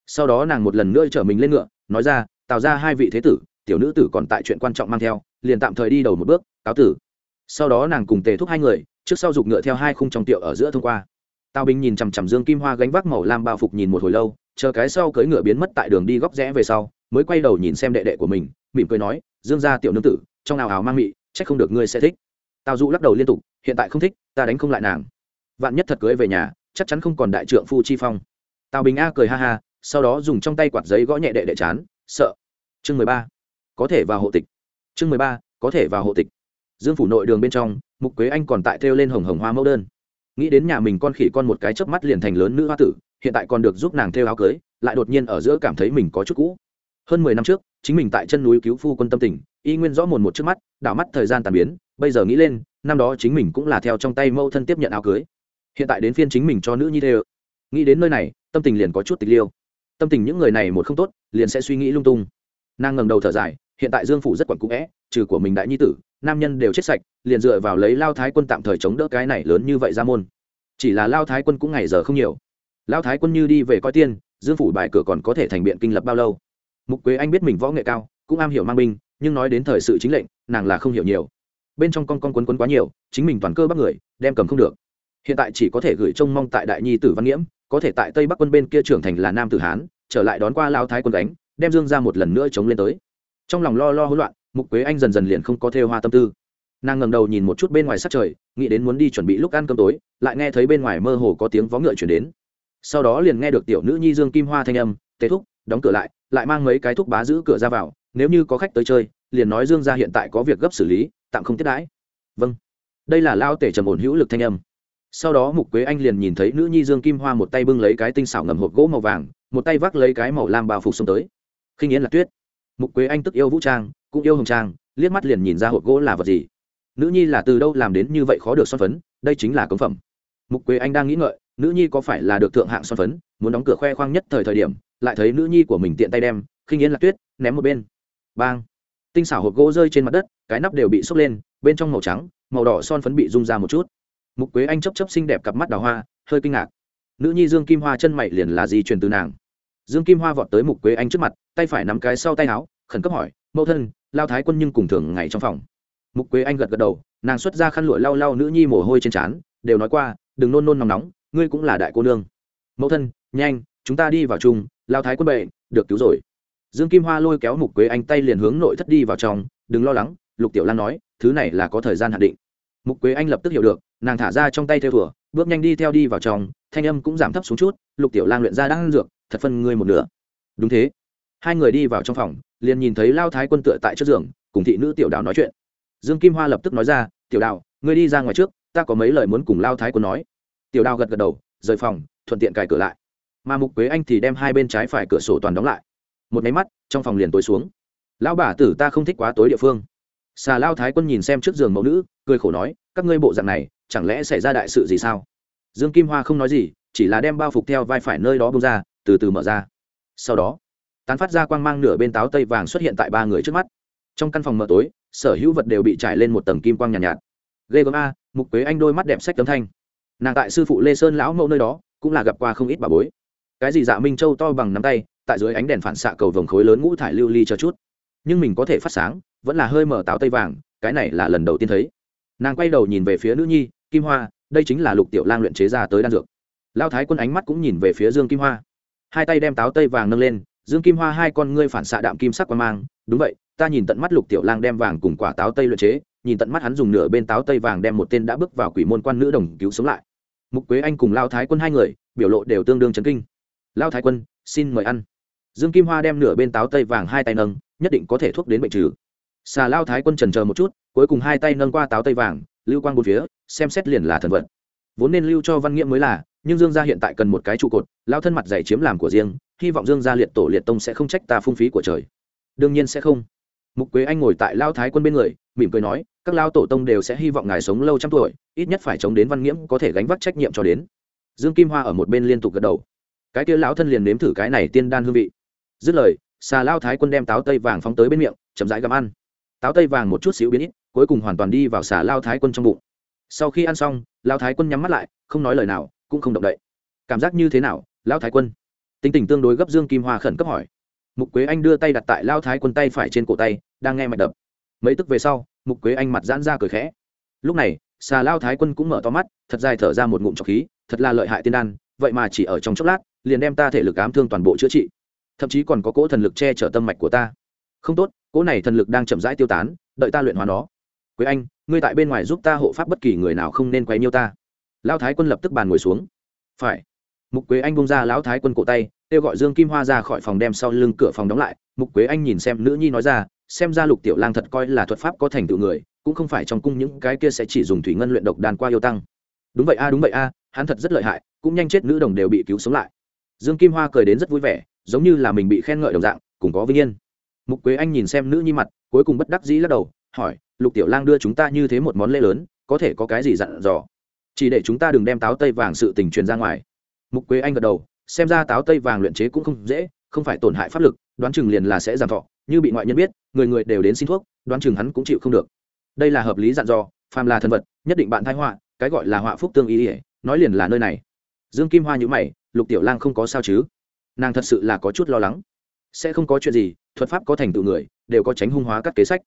[SPEAKER 1] Sau đó nàng một lần nữa chở mình lên ngựa, nói ra, tào ra hai vị thế tử, tiểu nữ tử còn tại chuyện quan trọng mang theo, liền tạm thời đi đầu một bước, cáo tử. Sau đó nàng cùng tề thúc hai người, trước sau giục ngựa theo hai khung trong tiệu ở giữa thông qua tào bình nhìn chằm chằm dương kim hoa gánh vác màu lam bao phục nhìn một hồi lâu, chờ cái sau cưỡi ngựa biến mất tại đường đi góc rẽ về sau, mới quay đầu nhìn xem đệ đệ của mình, mỉm cười nói, dương gia tiểu nương tử, trong nào áo mang mị, chắc không được ngươi sẽ thích. Tào dụ lắc đầu liên tục, hiện tại không thích, ta đánh không lại nàng. Vạn nhất thật cưới về nhà, chắc chắn không còn đại trượng phu chi phong. Tào bình a cười ha ha, sau đó dùng trong tay quạt giấy gõ nhẹ đệ đệ chán, sợ. Chương mười ba. Có thể vào hộ tịch. Chương mười ba. Có thể vào hộ tịch. Dương phủ nội đường bên trong, mục quế anh còn tại thêu lên hồng hồng hoa mẫu đơn nghĩ đến nhà mình con khỉ con một cái chớp mắt liền thành lớn nữ hoa tử, hiện tại còn được giúp nàng thêu áo cưới, lại đột nhiên ở giữa cảm thấy mình có chút cũ. Hơn mười năm trước, chính mình tại chân núi cứu phu quân tâm tình, y nguyên rõ mồn một trước mắt, đảo mắt thời gian tàn biến, bây giờ nghĩ lên, năm đó chính mình cũng là theo trong tay mâu thân tiếp nhận áo cưới. Hiện tại đến phiên chính mình cho nữ nhi thê nghĩ đến nơi này, tâm tình liền có chút tịch liêu. Tâm tình những người này một không tốt, liền sẽ suy nghĩ lung tung. Nàng ngẩng đầu thở dài hiện tại dương phủ rất quẩn cũng é trừ của mình đại nhi tử, nam nhân đều chết sạch, liền dựa vào lấy lao thái quân tạm thời chống đỡ cái này lớn như vậy ra môn. Chỉ là lao thái quân cũng ngày giờ không nhiều. Lao thái quân như đi về coi tiên, dương phủ bài cửa còn có thể thành biện kinh lập bao lâu. Mục quế anh biết mình võ nghệ cao, cũng am hiểu mang binh, nhưng nói đến thời sự chính lệnh, nàng là không hiểu nhiều. Bên trong con con quấn quấn quá nhiều, chính mình toàn cơ bắc người, đem cầm không được. Hiện tại chỉ có thể gửi trông mong tại đại nhi tử văn nghiễm, có thể tại tây bắc quân bên kia trưởng thành là nam tử hán, trở lại đón qua lao thái quân đánh đem dương ra một lần nữa chống lên tới trong lòng lo lo hỗn loạn, mục quế anh dần dần liền không có thêu hoa tâm tư. Nàng ngầm đầu nhìn một chút bên ngoài sát trời, nghĩ đến muốn đi chuẩn bị lúc ăn cơm tối, lại nghe thấy bên ngoài mơ hồ có tiếng vó ngựa chuyển đến. Sau đó liền nghe được tiểu nữ nhi dương kim hoa thanh âm tế thúc, đóng cửa lại lại mang mấy cái thúc bá giữ cửa ra vào, nếu như có khách tới chơi, liền nói dương ra hiện tại có việc gấp xử lý, tạm không tiếp đãi. Vâng. Đây là lao tể trầm ổn hữu lực thanh âm. Sau đó mục quế anh liền nhìn thấy nữ nhi dương kim hoa một tay bưng lấy cái tinh xảo ngầm hộp gỗ màu vàng, một tay vác lấy cái màu lam bao phục xông tới. Khinh yến là tuyết mục quế anh tức yêu vũ trang, cũng yêu hồng trang, liếc mắt liền nhìn ra hộp gỗ là vật gì. Nữ nhi là từ đâu làm đến như vậy khó được son phấn, đây chính là cống phẩm. Mục quế anh đang nghĩ ngợi, nữ nhi có phải là được thượng hạng son phấn, muốn đóng cửa khoe khoang nhất thời thời điểm, lại thấy nữ nhi của mình tiện tay đem, khinh yến là tuyết, ném một bên. Bang! Tinh xảo hộp gỗ rơi trên mặt đất, cái nắp đều bị xốc lên, bên trong màu trắng, màu đỏ son phấn bị rung ra một chút. Mục quế anh chấp chấp xinh đẹp cặp mắt đào hoa, hơi kinh ngạc. Nữ nhi dương kim hoa chân mày liền là gì truyền từ nàng dương kim hoa vọt tới mục quế anh trước mặt, tay phải nắm cái sau tay áo, khẩn cấp hỏi, mẫu thân, lao thái quân nhưng cùng thường ngày trong phòng. Mục quế anh gật gật đầu, nàng xuất ra khăn lụa lau lau nữ nhi mồ hôi trên trán, đều nói qua, đừng nôn nôn nóng nóng, ngươi cũng là đại cô nương. Mẫu thân, nhanh, chúng ta đi vào chung, lao thái quân bệ, được cứu rồi. Dương kim hoa lôi kéo mục quế anh tay liền hướng nội thất đi vào trong, đừng lo lắng, lục tiểu lan nói, thứ này là có thời gian hạn định. Mục quế anh lập tức hiểu được, nàng thả ra trong tay theo thùa bước nhanh đi theo đi vào trong, thanh âm cũng giảm thấp xuống chút, lục tiểu Lan luyện ra đang dược thật phân ngươi một nửa. Đúng thế. Hai người đi vào trong phòng, liền nhìn thấy lao thái quân tựa tại trước giường, cùng thị nữ tiểu đào nói chuyện. Dương kim hoa lập tức nói ra, tiểu đào ngươi đi ra ngoài trước, ta có mấy lời muốn cùng lao thái quân nói. Tiểu đào gật gật đầu, rời phòng, thuận tiện cài cửa lại. Mà mục quế anh thì đem hai bên trái phải cửa sổ toàn đóng lại. Một máy mắt, trong phòng liền tối xuống. Lão bà tử, ta không thích quá tối địa phương. Xà lao thái quân nhìn xem trước giường mẫu nữ, cười khổ nói, các ngươi bộ dạng này, chẳng lẽ xảy ra đại sự gì sao? Dương kim hoa không nói gì, chỉ là đem bao phục theo vai phải nơi đó bông ra từ từ mở ra. Sau đó tán phát ra quang mang nửa bên táo tây vàng xuất hiện tại ba người trước mắt. Trong căn phòng mờ tối sở hữu vật đều bị trải lên một tầng kim quang nhàn nhạt, nhạt. Ghê gớm a mục quế anh đôi mắt đẹp sách tấm thanh. Nàng tại sư phụ lê sơn lão mẫu nơi đó cũng là gặp qua không ít bà bối. Cái gì dạ minh châu to bằng nắm tay tại dưới ánh đèn phản xạ cầu vồng khối lớn ngũ thải lưu ly cho chút. Nhưng mình có thể phát sáng vẫn là hơi mở táo tây vàng cái này là lần đầu tiên thấy. Nàng quay đầu nhìn về phía nữ nhi kim hoa đây chính là lục tiểu lang luyện chế ra tới đan dược. Lao thái quân ánh mắt cũng nhìn về phía dương kim hoa hai tay đem táo tây vàng nâng lên, dương kim hoa hai con ngươi phản xạ đạm kim sắc qua mang, đúng vậy, ta nhìn tận mắt lục tiểu lang đem vàng cùng quả táo tây luyện chế, nhìn tận mắt hắn dùng nửa bên táo tây vàng đem một tên đã bước vào quỷ môn quan nữ đồng cứu sống lại. Mục quế anh cùng lao thái quân hai người, biểu lộ đều tương đương chấn kinh. Lao thái quân, xin mời ăn. Dương kim hoa đem nửa bên táo tây vàng hai tay nâng, nhất định có thể thuốc đến bệnh trừ. Xà lao thái quân trần chờ một chút, cuối cùng hai tay nâng qua táo tây vàng, lưu quang bốn phía, xem xét liền là thần vật. Vốn nên lưu cho văn nghĩa mới là nhưng dương gia hiện tại cần một cái trụ cột lao thân mặt dày chiếm làm của riêng, hy vọng dương gia liệt tổ liệt tông sẽ không trách ta phung phí của trời. Đương nhiên sẽ không. Mục quế anh ngồi tại lao thái quân bên người, mỉm cười nói, các lao tổ tông đều sẽ hy vọng ngài sống lâu trăm tuổi, ít nhất phải chống đến văn nghiễm có thể gánh vác trách nhiệm cho đến. Dương kim hoa ở một bên liên tục gật đầu. Cái kia lão thân liền nếm thử cái này tiên đan hương vị. Dứt lời, xà lao thái quân đem táo tây vàng phóng tới bên miệng, chậm rãi gặm ăn. Táo tây vàng một chút xíu biến ít, cuối cùng hoàn toàn đi vào xà lao thái quân trong bụng. Sau khi ăn xong lao thái quân nhắm mắt lại, không nói lời nào cũng không động đậy. Cảm giác như thế nào, lão thái quân? Tính tình tương đối gấp dương kim hoa khẩn cấp hỏi. Mục quế anh đưa tay đặt tại lao thái quân tay phải trên cổ tay, đang nghe mạch đập. Mấy tức về sau, mục quế anh mặt giãn ra cười khẽ. Lúc này, xà lao thái quân cũng mở to mắt, thật dài thở ra một ngụm trọc khí, thật là lợi hại tiên đan, vậy mà chỉ ở trong chốc lát, liền đem ta thể lực ám thương toàn bộ chữa trị. Thậm chí còn có cỗ thần lực che chở tâm mạch của ta. Không tốt, cỗ này thần lực đang chậm rãi tiêu tán, đợi ta luyện hóa nó. Quế anh, ngươi tại bên ngoài giúp ta hộ pháp bất kỳ người nào không nên quấy nhiêu ta lao thái quân lập tức bàn ngồi xuống. Phải. Mục quế anh bông ra lão thái quân cổ tay, kêu gọi dương kim hoa ra khỏi phòng đem sau lưng cửa phòng đóng lại. Mục quế anh nhìn xem nữ nhi nói ra, xem ra lục tiểu lang thật coi là thuật pháp có thành tựu người, cũng không phải trong cung những cái kia sẽ chỉ dùng thủy ngân luyện độc đàn qua yêu tăng. Đúng vậy a, đúng vậy a, hắn thật rất lợi hại, cũng nhanh chết nữ đồng đều bị cứu sống lại. Dương kim hoa cười đến rất vui vẻ, giống như là mình bị khen ngợi đồng dạng, cùng có vinh yên. Mục quế anh nhìn xem nữ nhi mặt, cuối cùng bất đắc dĩ lắc đầu, hỏi, lục tiểu lang đưa chúng ta như thế một món lễ lớn, có thể có cái gì dặn dò? Chỉ để chúng ta đừng đem táo tây vàng sự tình truyền ra ngoài. Mục quế anh gật đầu, xem ra táo tây vàng luyện chế cũng không dễ, không phải tổn hại pháp lực, đoán chừng liền là sẽ giảm thọ. Như bị ngoại nhân biết, người người đều đến xin thuốc, đoán chừng hắn cũng chịu không được. Đây là hợp lý dặn dò, phàm là thần vật, nhất định bạn thái họa, cái gọi là họa phúc tương ý ỉa nói liền là nơi này. Dương kim hoa nhữ mày, lục tiểu lang không có sao chứ? Nàng thật sự là có chút lo lắng. Sẽ không có chuyện gì, thuật pháp có thành tựu người, đều có tránh hung hóa các kế sách.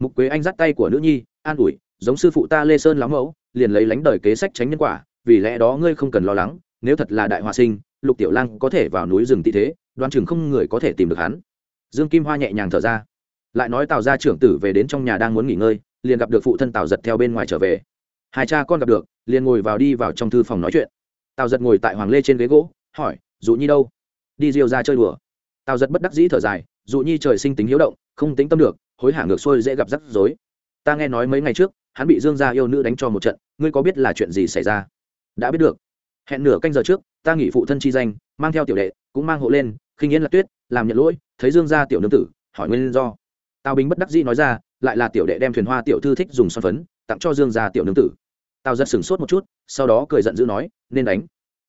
[SPEAKER 1] Mục quế anh dắt tay của nữ nhi, an ủi, giống sư phụ ta lê sơn lắm mẫu liền lấy lánh đời kế sách tránh nhân quả, vì lẽ đó ngươi không cần lo lắng, nếu thật là đại hòa sinh, lục tiểu lang có thể vào núi rừng tị thế, đoan chừng không người có thể tìm được hắn. Dương kim hoa nhẹ nhàng thở ra. Lại nói tào gia trưởng tử về đến trong nhà đang muốn nghỉ ngơi, liền gặp được phụ thân tào giật theo bên ngoài trở về. Hai cha con gặp được, liền ngồi vào đi vào trong thư phòng nói chuyện. Tào giật ngồi tại hoàng lê trên ghế gỗ, hỏi, dụ nhi đâu? Đi diêu ra chơi đùa. Tào giật bất đắc dĩ thở dài, dụ nhi trời sinh tính hiếu động, không tính tâm được, hối hả ngược xuôi dễ gặp rắc rối. Ta nghe nói mấy ngày trước, hắn bị dương gia yêu nữ đánh cho một trận ngươi có biết là chuyện gì xảy ra? Đã biết được. Hẹn nửa canh giờ trước, ta nghỉ phụ thân chi danh, mang theo tiểu đệ, cũng mang hộ lên, khinh yên là tuyết, làm nhận lỗi, thấy dương gia tiểu nương tử, hỏi nguyên do. Tào bình bất đắc dĩ nói ra, lại là tiểu đệ đem thuyền hoa tiểu thư thích dùng son phấn, tặng cho dương gia tiểu nương tử. Tào giật sửng sốt một chút, sau đó cười giận dữ nói, nên đánh.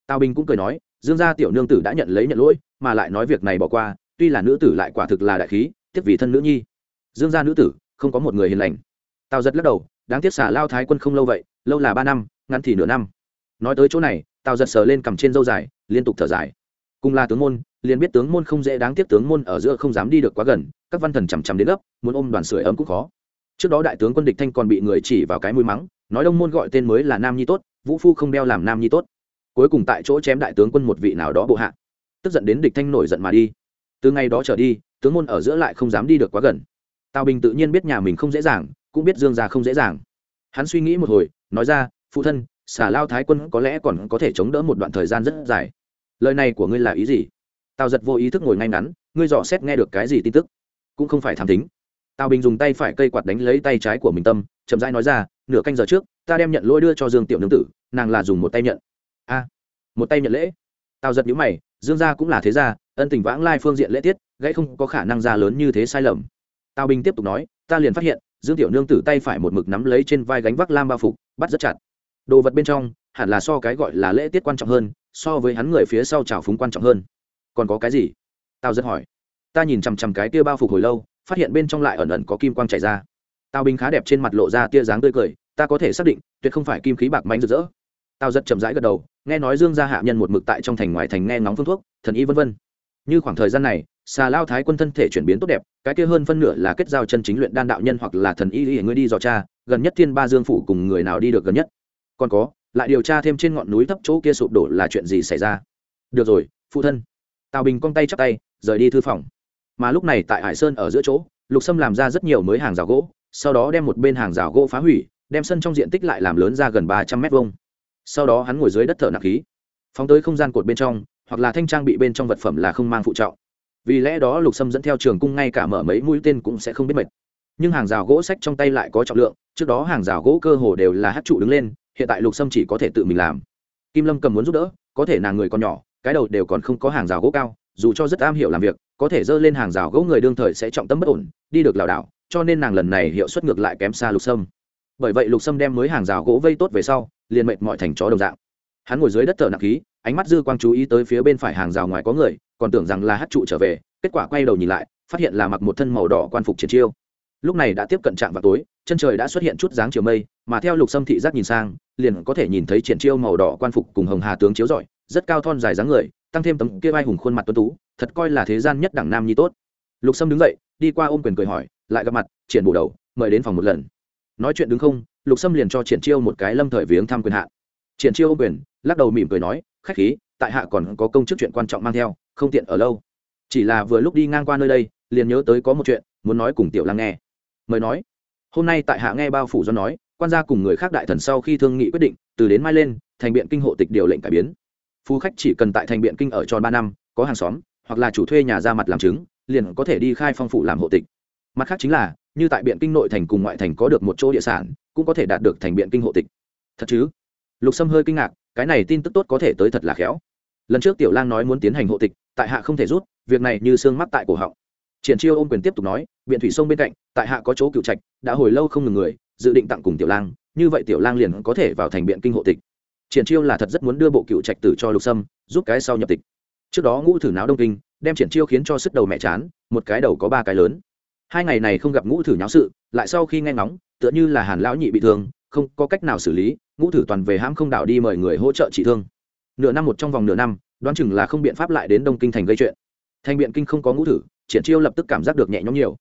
[SPEAKER 1] Tào bình cũng cười nói, dương gia tiểu nương tử đã nhận lấy nhận lỗi, mà lại nói việc này bỏ qua, tuy là nữ tử lại quả thực là đại khí tiếp vì thân nữ nhi. Dương gia nữ tử, không có một người hiền lành. Tào giật lắc đầu, đáng tiếc xả lao thái quân không lâu vậy lâu là ba năm, ngắn thì nửa năm. Nói tới chỗ này, tào giật sờ lên cầm trên dâu dài, liên tục thở dài. Cùng là tướng môn, liền biết tướng môn không dễ đáng tiếc tướng môn ở giữa không dám đi được quá gần, các văn thần chằm chằm đến gấp, muốn ôm đoàn sưởi ấm cũng khó. Trước đó đại tướng quân địch thanh còn bị người chỉ vào cái mũi mắng, nói đông môn gọi tên mới là nam nhi tốt, vũ phu không đeo làm nam nhi tốt. Cuối cùng tại chỗ chém đại tướng quân một vị nào đó bộ hạ. Tức giận đến địch thanh nổi giận mà đi. Từ ngày đó trở đi, tướng môn ở giữa lại không dám đi được quá gần. Tào bình tự nhiên biết nhà mình không dễ dàng, cũng biết dương gia không dễ dàng. Hắn suy nghĩ một hồi nói ra, phụ thân xả lao thái quân có lẽ còn có thể chống đỡ một đoạn thời gian rất dài. Lời này của ngươi là ý gì? Tào giật vô ý thức ngồi ngay ngắn, ngươi dò xét nghe được cái gì tin tức? Cũng không phải tham tính tào bình dùng tay phải cây quạt đánh lấy tay trái của mình tâm, chậm rãi nói ra, nửa canh giờ trước, ta đem nhận lỗi đưa cho dương tiểu nương tử, nàng là dùng một tay nhận. A, một tay nhận lễ? Tào giật nhữ mày, dương gia cũng là thế gia, ân tình vãng lai phương diện lễ tiết, gãy không có khả năng ra lớn như thế sai lầm. Tào bình tiếp tục nói, ta liền phát hiện dương tiểu nương tử tay phải một mực nắm lấy trên vai gánh vác lam bao phục, bắt rất chặt. Đồ vật bên trong, hẳn là so cái gọi là lễ tiết quan trọng hơn, so với hắn người phía sau trào phúng quan trọng hơn. Còn có cái gì? Tao rất hỏi. Ta nhìn chằm chằm cái tia bao phục hồi lâu, phát hiện bên trong lại ẩn ẩn có kim quang chảy ra. Tao bình khá đẹp trên mặt lộ ra tia dáng tươi cười, ta có thể xác định, tuyệt không phải kim khí bạc mánh rực rỡ. Tao rất chậm rãi gật đầu, nghe nói dương gia hạ nhân một mực tại trong thành ngoài thành nghe ngóng phương thuốc, thần y vân vân. Như khoảng thời gian này xà lao thái quân thân thể chuyển biến tốt đẹp, cái kia hơn phân nửa là kết giao chân chính luyện đan đạo nhân hoặc là thần y để ngươi đi dò cha gần nhất thiên ba dương phủ cùng người nào đi được gần nhất? Còn có, lại điều tra thêm trên ngọn núi thấp chỗ kia sụp đổ là chuyện gì xảy ra? Được rồi, phụ thân. Tào bình cong tay chắp tay, rời đi thư phòng. Mà lúc này tại hải sơn ở giữa chỗ, lục sâm làm ra rất nhiều mới hàng rào gỗ, sau đó đem một bên hàng rào gỗ phá hủy, đem sân trong diện tích lại làm lớn ra gần ba trăm mét vuông. Sau đó hắn ngồi dưới đất thở nặng khí. Phóng tới không gian cột bên trong, hoặc là thanh trang bị bên trong vật phẩm là không mang phụ trọng vì lẽ đó lục sâm dẫn theo trường cung ngay cả mở mấy mũi tên cũng sẽ không biết mệt. Nhưng hàng rào gỗ sách trong tay lại có trọng lượng, trước đó hàng rào gỗ cơ hồ đều là hát trụ đứng lên, hiện tại lục sâm chỉ có thể tự mình làm. Kim lâm cầm muốn giúp đỡ, có thể nàng người còn nhỏ, cái đầu đều còn không có hàng rào gỗ cao, dù cho rất am hiểu làm việc, có thể dơ lên hàng rào gỗ người đương thời sẽ trọng tâm bất ổn, đi được lảo đảo, cho nên nàng lần này hiệu suất ngược lại kém xa lục sâm. Bởi vậy lục sâm đem mới hàng rào gỗ vây tốt về sau, liền mệt mọi thành chó đồng dạng hắn ngồi dưới đất thở nặng khí, ánh mắt dư quang chú ý tới phía bên phải hàng rào ngoài có người, còn tưởng rằng là hát trụ trở về, kết quả quay đầu nhìn lại, phát hiện là mặc một thân màu đỏ quan phục triển chiêu. Lúc này đã tiếp cận trạm vào tối, chân trời đã xuất hiện chút dáng chiều mây, mà theo lục sâm thị giác nhìn sang, liền có thể nhìn thấy triển chiêu màu đỏ quan phục cùng hồng hà tướng chiếu rọi, rất cao thon dài dáng người, tăng thêm tấm kia vai hùng khuôn mặt tuấn tú, thật coi là thế gian nhất đẳng nam nhi tốt. Lục sâm đứng dậy, đi qua ôm quyền cười hỏi, lại gặp mặt, triển bù đầu, mời đến phòng một lần. Nói chuyện đứng không, lục sâm liền cho triển chiêu một cái lâm thời viếng thăm quyền hạ triển chiêu ôm quyền lắc đầu mỉm cười nói, khách khí, tại hạ còn có công chức chuyện quan trọng mang theo, không tiện ở lâu. Chỉ là vừa lúc đi ngang qua nơi đây, liền nhớ tới có một chuyện, muốn nói cùng tiểu lang nghe. Mời nói. Hôm nay tại hạ nghe bao phủ do nói, quan gia cùng người khác đại thần sau khi thương nghị quyết định, từ đến mai lên, thành biện kinh hộ tịch điều lệnh cải biến. Phu khách chỉ cần tại thành biện kinh ở tròn ba năm, có hàng xóm, hoặc là chủ thuê nhà ra mặt làm chứng, liền có thể đi khai phong phủ làm hộ tịch. Mặt khác chính là, như tại biện kinh nội thành cùng ngoại thành có được một chỗ địa sản, cũng có thể đạt được thành biện kinh hộ tịch. Thật chứ? Lục sâm hơi kinh ngạc cái này tin tức tốt có thể tới thật là khéo. Lần trước tiểu lang nói muốn tiến hành hộ tịch, tại hạ không thể rút, việc này như xương mắt tại cổ họng. Triển chiêu ôm quyền tiếp tục nói, biện thủy sông bên cạnh, tại hạ có chỗ cựu trạch, đã hồi lâu không ngừng người, dự định tặng cùng tiểu lang, như vậy tiểu lang liền có thể vào thành biện kinh hộ tịch. Triển chiêu là thật rất muốn đưa bộ cựu trạch tử cho lục sâm, giúp cái sau nhập tịch. Trước đó ngũ thử náo đông kinh, đem triển chiêu khiến cho sức đầu mẹ chán, một cái đầu có ba cái lớn. Hai ngày này không gặp ngũ thử nháo sự, lại sau khi nghe ngóng, tựa như là hàn lão nhị bị thương, không có cách nào xử lý ngũ thử toàn về hãm không đảo đi mời người hỗ trợ trị thương. Nửa năm một trong vòng nửa năm, đoán chừng là không biện pháp lại đến đông kinh thành gây chuyện. Thành biện kinh không có ngũ thử, triển chiêu lập tức cảm giác được nhẹ nhõm nhiều.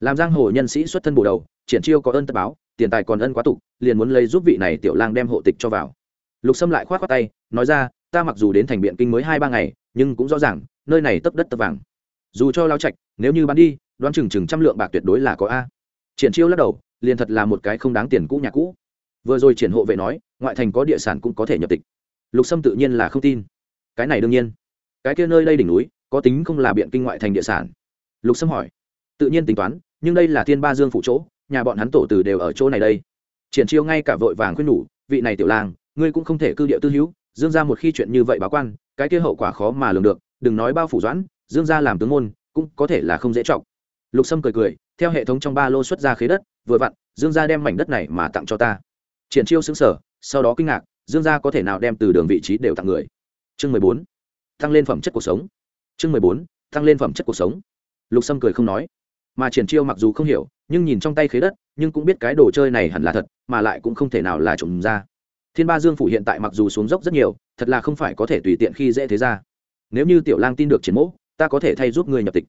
[SPEAKER 1] Làm giang hồ nhân sĩ xuất thân bổ đầu, triển chiêu có ơn tất báo, tiền tài còn ân quá tục, liền muốn lấy giúp vị này tiểu lang đem hộ tịch cho vào. Lục sâm lại khoát khoát tay, nói ra, ta mặc dù đến thành biện kinh mới hai ba ngày, nhưng cũng rõ ràng, nơi này tấp đất tấp vàng. Dù cho lao trạch, nếu như bán đi, đoán chừng chừng trăm lượng bạc tuyệt đối là có a. Triển chiêu lắc đầu, liền thật là một cái không đáng tiền cũ nhà cũ vừa rồi triển hộ vệ nói, ngoại thành có địa sản cũng có thể nhập tịch. Lục sâm tự nhiên là không tin. Cái này đương nhiên. Cái kia nơi đây đỉnh núi, có tính không là biện kinh ngoại thành địa sản? Lục sâm hỏi. Tự nhiên tính toán, nhưng đây là thiên ba dương phụ chỗ, nhà bọn hắn tổ từ đều ở chỗ này đây. Triển chiêu ngay cả vội vàng khuyên nhủ, vị này tiểu lang ngươi cũng không thể cư địa tư hữu, dương ra một khi chuyện như vậy báo quan, cái kia hậu quả khó mà lường được, đừng nói bao phủ doãn, dương ra làm tướng môn, cũng có thể là không dễ trọng lục sâm cười cười, theo hệ thống trong ba lô xuất ra khế đất, vừa vặn, dương gia đem mảnh đất này mà tặng cho ta triển chiêu xứng sở, sau đó kinh ngạc, dương gia có thể nào đem từ đường vị trí đều tặng người? Chương mười bốn, tăng lên phẩm chất cuộc sống. Chương mười bốn, tăng lên phẩm chất cuộc sống. Lục sâm cười không nói. Mà triển chiêu mặc dù không hiểu, nhưng nhìn trong tay khế đất, nhưng cũng biết cái đồ chơi này hẳn là thật, mà lại cũng không thể nào là trộm ra. Thiên ba dương phủ hiện tại mặc dù xuống dốc rất nhiều, thật là không phải có thể tùy tiện khi dễ thế ra nếu như tiểu lang tin được triển mỗ, ta có thể thay giúp người nhập tịch.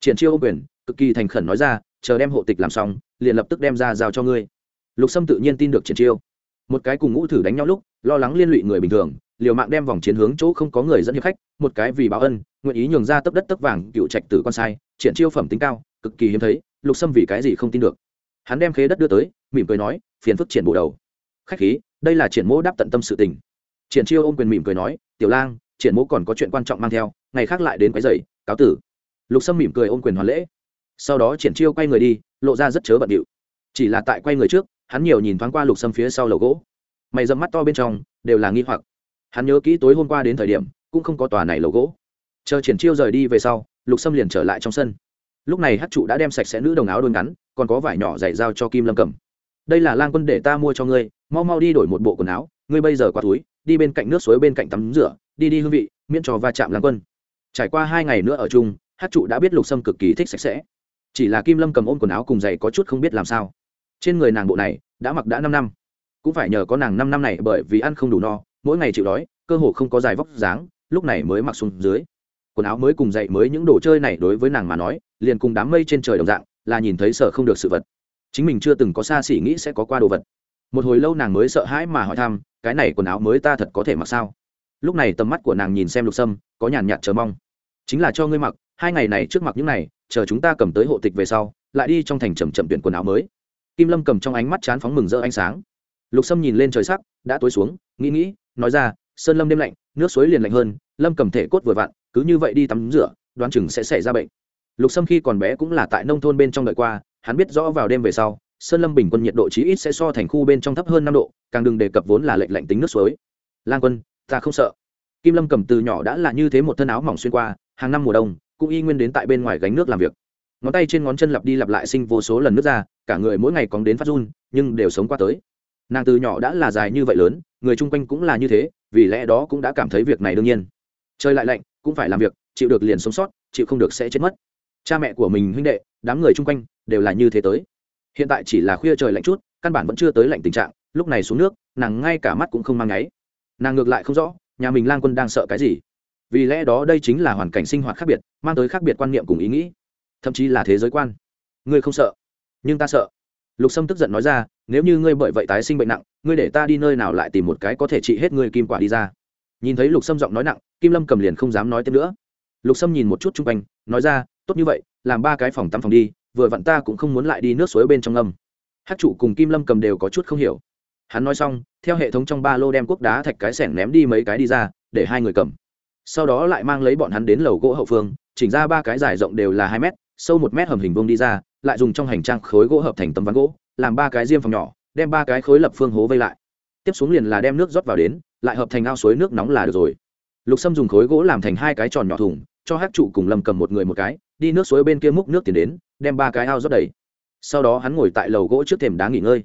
[SPEAKER 1] Triển chiêu ô quyền, cực kỳ thành khẩn nói ra, chờ đem hộ tịch làm xong, liền lập tức đem ra giao cho ngươi. Lục sâm tự nhiên tin được triển chiêu một cái cùng ngũ thử đánh nhau lúc, lo lắng liên lụy người bình thường, liều mạng đem vòng chiến hướng chỗ không có người dẫn hiệp khách, một cái vì báo ân, nguyện ý nhường ra tấp đất tấp vàng, cựu trạch tử con sai, triển chiêu phẩm tính cao, cực kỳ hiếm thấy, lục sâm vì cái gì không tin được. Hắn đem khế đất đưa tới, mỉm cười nói, phiền phức triển bộ đầu. Khách khí, đây là triển mỗ đáp tận tâm sự tình. Triển chiêu ôm quyền mỉm cười nói, tiểu lang, triển mỗ còn có chuyện quan trọng mang theo, ngày khác lại đến quái dày cáo tử. Lục sâm mỉm cười ôm quyền hoàn lễ. Sau đó triển chiêu quay người đi, lộ ra rất chớ bận điệu. Chỉ là tại quay người trước hắn nhiều nhìn thoáng qua lục sâm phía sau lầu gỗ. Mày dâm mắt to bên trong, đều là nghi hoặc. Hắn nhớ kỹ tối hôm qua đến thời điểm, cũng không có tòa này lầu gỗ. Chờ triển chiêu rời đi về sau, lục sâm liền trở lại trong sân. Lúc này hát trụ đã đem sạch sẽ nữ đồng áo đôi ngắn, còn có vải nhỏ dày dao cho kim lâm cầm. Đây là lang quân để ta mua cho ngươi, mau mau đi đổi một bộ quần áo, ngươi bây giờ qua túi, đi bên cạnh nước suối bên cạnh tắm rửa, đi đi hương vị, miễn cho va chạm lang quân. Trải qua hai ngày nữa ở chung, hát trụ đã biết lục sâm cực kỳ thích sạch sẽ. Chỉ là kim lâm cầm ôm quần áo cùng giày có chút không biết làm sao trên người nàng bộ này đã mặc đã năm năm. Cũng phải nhờ có nàng năm năm này bởi vì ăn không đủ no, mỗi ngày chịu đói, cơ hồ không có dài vóc dáng, lúc này mới mặc xuống dưới. Quần áo mới cùng dậy mới những đồ chơi này đối với nàng mà nói, liền cùng đám mây trên trời đồng dạng, là nhìn thấy sợ không được sự vật. Chính mình chưa từng có xa xỉ nghĩ sẽ có qua đồ vật. Một hồi lâu nàng mới sợ hãi mà hỏi thăm, cái này quần áo mới ta thật có thể mặc sao? Lúc này tầm mắt của nàng nhìn xem lục sâm, có nhàn nhạt chờ mong. Chính là cho ngươi mặc, hai ngày này trước mặc những này, chờ chúng ta cầm tới hộ tịch về sau, lại đi trong thành chầm chậm tuyển quần áo mới kim lâm cầm trong ánh mắt chán phóng mừng rỡ ánh sáng. Lục sâm nhìn lên trời sắc, đã tối xuống, nghĩ nghĩ, nói ra, sơn lâm đêm lạnh, nước suối liền lạnh hơn, lâm cầm thể cốt vừa vặn, cứ như vậy đi tắm rửa, đoán chừng sẽ xảy ra bệnh. Lục sâm khi còn bé cũng là tại nông thôn bên trong đợi qua, hắn biết rõ vào đêm về sau, sơn lâm bình quân nhiệt độ chí ít sẽ so thành khu bên trong thấp hơn năm độ, càng đừng đề cập vốn là lệnh lạnh tính nước suối. Lang quân, ta không sợ. Kim lâm cầm từ nhỏ đã là như thế một thân áo mỏng xuyên qua, hàng năm mùa đông, cũng y nguyên đến tại bên ngoài gánh nước làm việc. Ngón tay trên ngón chân lặp đi lặp lại sinh vô số lần nước ra cả người mỗi ngày còn đến phát run, nhưng đều sống qua tới. Nàng từ nhỏ đã là dài như vậy lớn, người chung quanh cũng là như thế, vì lẽ đó cũng đã cảm thấy việc này đương nhiên. Trời lại lạnh, cũng phải làm việc, chịu được liền sống sót, chịu không được sẽ chết mất. Cha mẹ của mình, huynh đệ, đám người chung quanh đều là như thế tới. Hiện tại chỉ là khuya trời lạnh chút, căn bản vẫn chưa tới lạnh tình trạng, lúc này xuống nước, nàng ngay cả mắt cũng không mang ngáy nàng ngược lại không rõ, nhà mình lang quân đang sợ cái gì. Vì lẽ đó đây chính là hoàn cảnh sinh hoạt khác biệt, mang tới khác biệt quan niệm cùng ý nghĩ. Thậm chí là thế giới quan. Ngươi không sợ nhưng ta sợ. Lục sâm tức giận nói ra, nếu như ngươi bởi vậy tái sinh bệnh nặng, ngươi để ta đi nơi nào lại tìm một cái có thể trị hết ngươi kim quả đi ra. Nhìn thấy lục sâm giọng nói nặng, kim lâm cầm liền không dám nói thêm nữa. Lục sâm nhìn một chút chung quanh, nói ra, tốt như vậy, làm ba cái phòng tắm phòng đi, vừa vặn ta cũng không muốn lại đi nước suối bên trong ngâm. Hát trụ cùng kim lâm cầm đều có chút không hiểu. Hắn nói xong, theo hệ thống trong ba lô đem quốc đá thạch cái sẻng ném đi mấy cái đi ra, để hai người cầm. Sau đó lại mang lấy bọn hắn đến lầu gỗ hậu phương, chỉnh ra ba cái dài rộng đều là hai mét, sâu một mét hầm hình vuông đi ra lại dùng trong hành trang khối gỗ hợp thành tấm ván gỗ, làm ba cái diêm phòng nhỏ, đem ba cái khối lập phương hố vây lại. Tiếp xuống liền là đem nước rót vào đến, lại hợp thành ao suối nước nóng là được rồi. Lục sâm dùng khối gỗ làm thành hai cái tròn nhỏ thùng, cho hát trụ cùng lâm cầm một người một cái, đi nước suối bên kia múc nước tiền đến, đem ba cái ao rót đầy. Sau đó hắn ngồi tại lầu gỗ trước thềm đá nghỉ ngơi.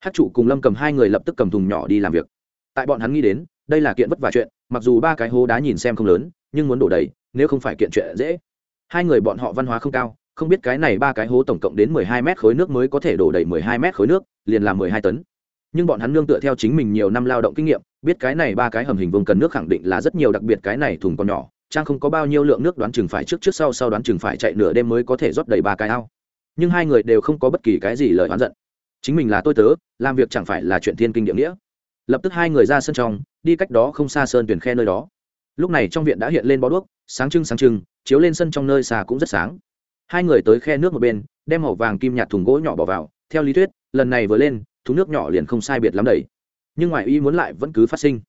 [SPEAKER 1] Hát trụ cùng lâm cầm hai người lập tức cầm thùng nhỏ đi làm việc. Tại bọn hắn nghĩ đến, đây là kiện vất vả chuyện, mặc dù ba cái hố đá nhìn xem không lớn, nhưng muốn đổ đầy, nếu không phải kiện chuyện dễ. Hai người bọn họ văn hóa không cao không biết cái này ba cái hố tổng cộng đến mười hai mét khối nước mới có thể đổ đầy mười hai mét khối nước, liền là mười hai tấn. Nhưng bọn hắn nương tựa theo chính mình nhiều năm lao động kinh nghiệm, biết cái này ba cái hầm hình vùng cần nước khẳng định là rất nhiều, đặc biệt cái này thùng còn nhỏ, trang không có bao nhiêu lượng nước đoán chừng phải trước trước sau sau đoán chừng phải chạy nửa đêm mới có thể rót đầy ba cái ao. Nhưng hai người đều không có bất kỳ cái gì lời oán giận. Chính mình là tôi tớ, làm việc chẳng phải là chuyện thiên kinh địa nghĩa. Lập tức hai người ra sân trong, đi cách đó không xa sơn tuyển khe nơi đó. Lúc này trong viện đã hiện lên bó đuốc, sáng trưng sáng trưng, chiếu lên sân trong nơi xa cũng rất sáng hai người tới khe nước một bên, đem màu vàng kim nhạt thùng gỗ nhỏ bỏ vào. Theo lý thuyết, lần này vừa lên, thùng nước nhỏ liền không sai biệt lắm đầy nhưng ngoài y muốn lại vẫn cứ phát sinh.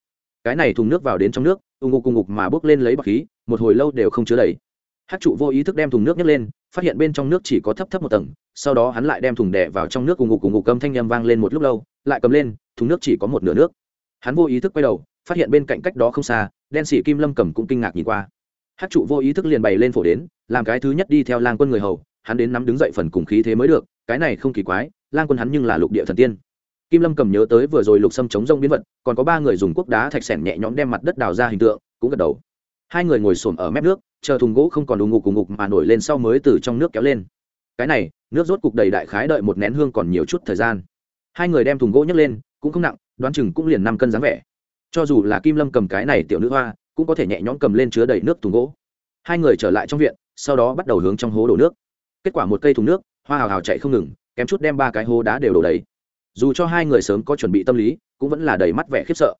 [SPEAKER 1] Cái này thùng nước vào đến trong nước ù ngục cùng ngục mà bốc lên lấy bọc khí, một hồi lâu đều không chứa đầy. Hát trụ vô ý thức đem thùng nước nhấc lên, phát hiện bên trong nước chỉ có thấp thấp một tầng, sau đó hắn lại đem thùng đẻ vào trong nước ù ngục cùng ngục cầm thanh â m vang lên một lúc lâu, lại cầm lên, thùng nước chỉ có một nửa nước. Hắn vô ý thức quay đầu, phát hiện bên cạnh cách đó không xa, đen xỉ kim lâm cầm cũng kinh ngạc nhìn qua hát trụ vô ý thức liền bày lên phổ đến, làm cái thứ nhất đi theo lang quân người hầu, hắn đến nắm đứng dậy phần cùng khí thế mới được, cái này không kỳ quái, lang quân hắn nhưng là lục địa thần tiên. Kim lâm cầm nhớ tới vừa rồi lục xâm chống rông biến vật, còn có ba người dùng quốc đá thạch sẻn nhẹ nhõm đem mặt đất đào ra hình tượng, cũng gật đầu. Hai người ngồi xổm ở mép nước, chờ thùng gỗ không còn đủ ngục cùng ngục mà nổi lên sau mới từ trong nước kéo lên. Cái này, nước rốt cục đầy đại khái đợi một nén hương còn nhiều chút thời gian. Hai người đem thùng gỗ nhấc lên, cũng không nặng, đoán chừng cũng liền năm cân dáng vẻ. Cho dù là kim lâm cầm cái này tiểu nữ hoa cũng có thể nhẹ nhõm cầm lên chứa đầy nước thùng gỗ. Hai người trở lại trong viện, sau đó bắt đầu hướng trong hố đổ nước. Kết quả một cây thùng nước, hoa hào hào chạy không ngừng, kém chút đem ba cái hố đá đều đổ đầy. Dù cho hai người sớm có chuẩn bị tâm lý, cũng vẫn là đầy mắt vẻ khiếp sợ.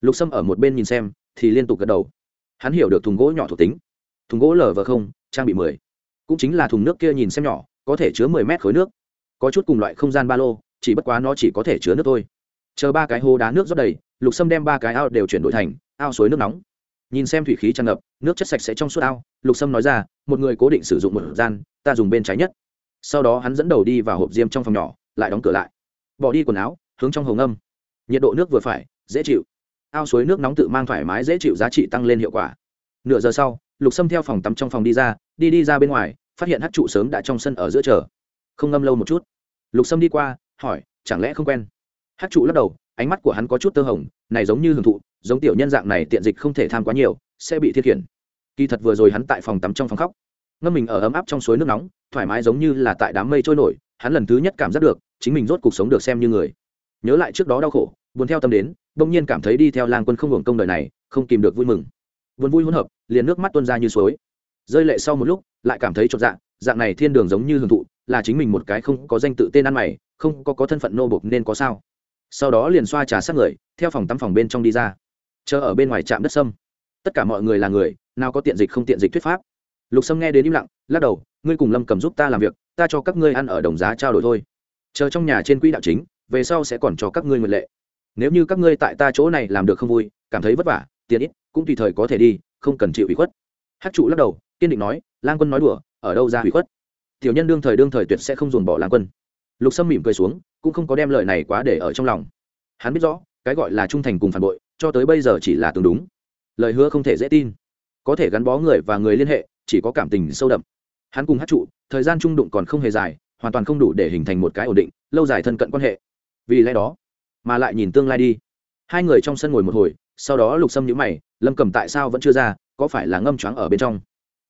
[SPEAKER 1] Lục sâm ở một bên nhìn xem, thì liên tục gật đầu. Hắn hiểu được thùng gỗ nhỏ thuộc tính. Thùng gỗ lở lv không, trang bị mười. Cũng chính là thùng nước kia nhìn xem nhỏ, có thể chứa mười mét khối nước. Có chút cùng loại không gian ba lô, chỉ bất quá nó chỉ có thể chứa nước thôi. Chờ ba cái hố đá nước rót đầy, lục sâm đem ba cái ao đều chuyển đổi thành ao suối nước nóng nhìn xem thủy khí tràn ngập, nước chất sạch sẽ trong suốt ao, lục sâm nói ra, một người cố định sử dụng một gian, ta dùng bên trái nhất. Sau đó hắn dẫn đầu đi vào hộp diêm trong phòng nhỏ, lại đóng cửa lại. Bỏ đi quần áo, hướng trong hồng âm nhiệt độ nước vừa phải, dễ chịu. Ao suối nước nóng tự mang thoải mái dễ chịu giá trị tăng lên hiệu quả. Nửa giờ sau, lục sâm theo phòng tắm trong phòng đi ra, đi đi ra bên ngoài, phát hiện hát trụ sớm đã trong sân ở giữa chờ. Không ngâm lâu một chút. Lục sâm đi qua, hỏi, chẳng lẽ không quen? Hát trụ lắc đầu ánh mắt của hắn có chút tơ hồng, này giống như hưởng thụ, giống tiểu nhân dạng này tiện dịch không thể tham quá nhiều, sẽ bị thiết khiển. Kỳ thật vừa rồi hắn tại phòng tắm trong phòng khóc. Ngâm mình ở ấm áp trong suối nước nóng, thoải mái giống như là tại đám mây trôi nổi, hắn lần thứ nhất cảm giác được, chính mình rốt cuộc sống được xem như người. Nhớ lại trước đó đau khổ, buồn theo tâm đến, bỗng nhiên cảm thấy đi theo lang quân không hưởng công đời này, không kìm được vui mừng. Buồn vui hỗn hợp, liền nước mắt tuôn ra như suối. Rơi lệ sau một lúc, lại cảm thấy chột dạng dạng này thiên đường giống như hưởng thụ, là chính mình một cái không có danh tự tên ăn mày, không có có thân phận nô bộc nên có sao sau đó liền xoa trà sát người, theo phòng tắm phòng bên trong đi ra. Chờ ở bên ngoài trạm đất sâm. Tất cả mọi người là người, nào có tiện dịch không tiện dịch thuyết pháp. Lục sâm nghe đến im lặng, lắc đầu, ngươi cùng lâm cầm giúp ta làm việc, ta cho các ngươi ăn ở đồng giá trao đổi thôi. Chờ trong nhà trên quỹ đạo chính, về sau sẽ còn cho các ngươi nguyện lệ. Nếu như các ngươi tại ta chỗ này làm được không vui, cảm thấy vất vả, tiền ít, cũng tùy thời có thể đi, không cần chịu ủy khuất. Hát trụ lắc đầu, kiên định nói, lang quân nói đùa, ở đâu ra ủy khuất? Tiểu nhân đương thời đương thời tuyệt sẽ không dồn bỏ lang quân. Lục sâm mỉm cười xuống cũng không có đem lời này quá để ở trong lòng. Hắn biết rõ, cái gọi là trung thành cùng phản bội, cho tới bây giờ chỉ là tương đúng. Lời hứa không thể dễ tin. Có thể gắn bó người và người liên hệ, chỉ có cảm tình sâu đậm. Hắn cùng hát trụ, thời gian trung đụng còn không hề dài, hoàn toàn không đủ để hình thành một cái ổn định, lâu dài thân cận quan hệ. Vì lẽ đó, mà lại nhìn tương lai đi. Hai người trong sân ngồi một hồi, sau đó lục xâm nhữ mày, lâm cầm tại sao vẫn chưa ra, có phải là ngâm choáng ở bên trong?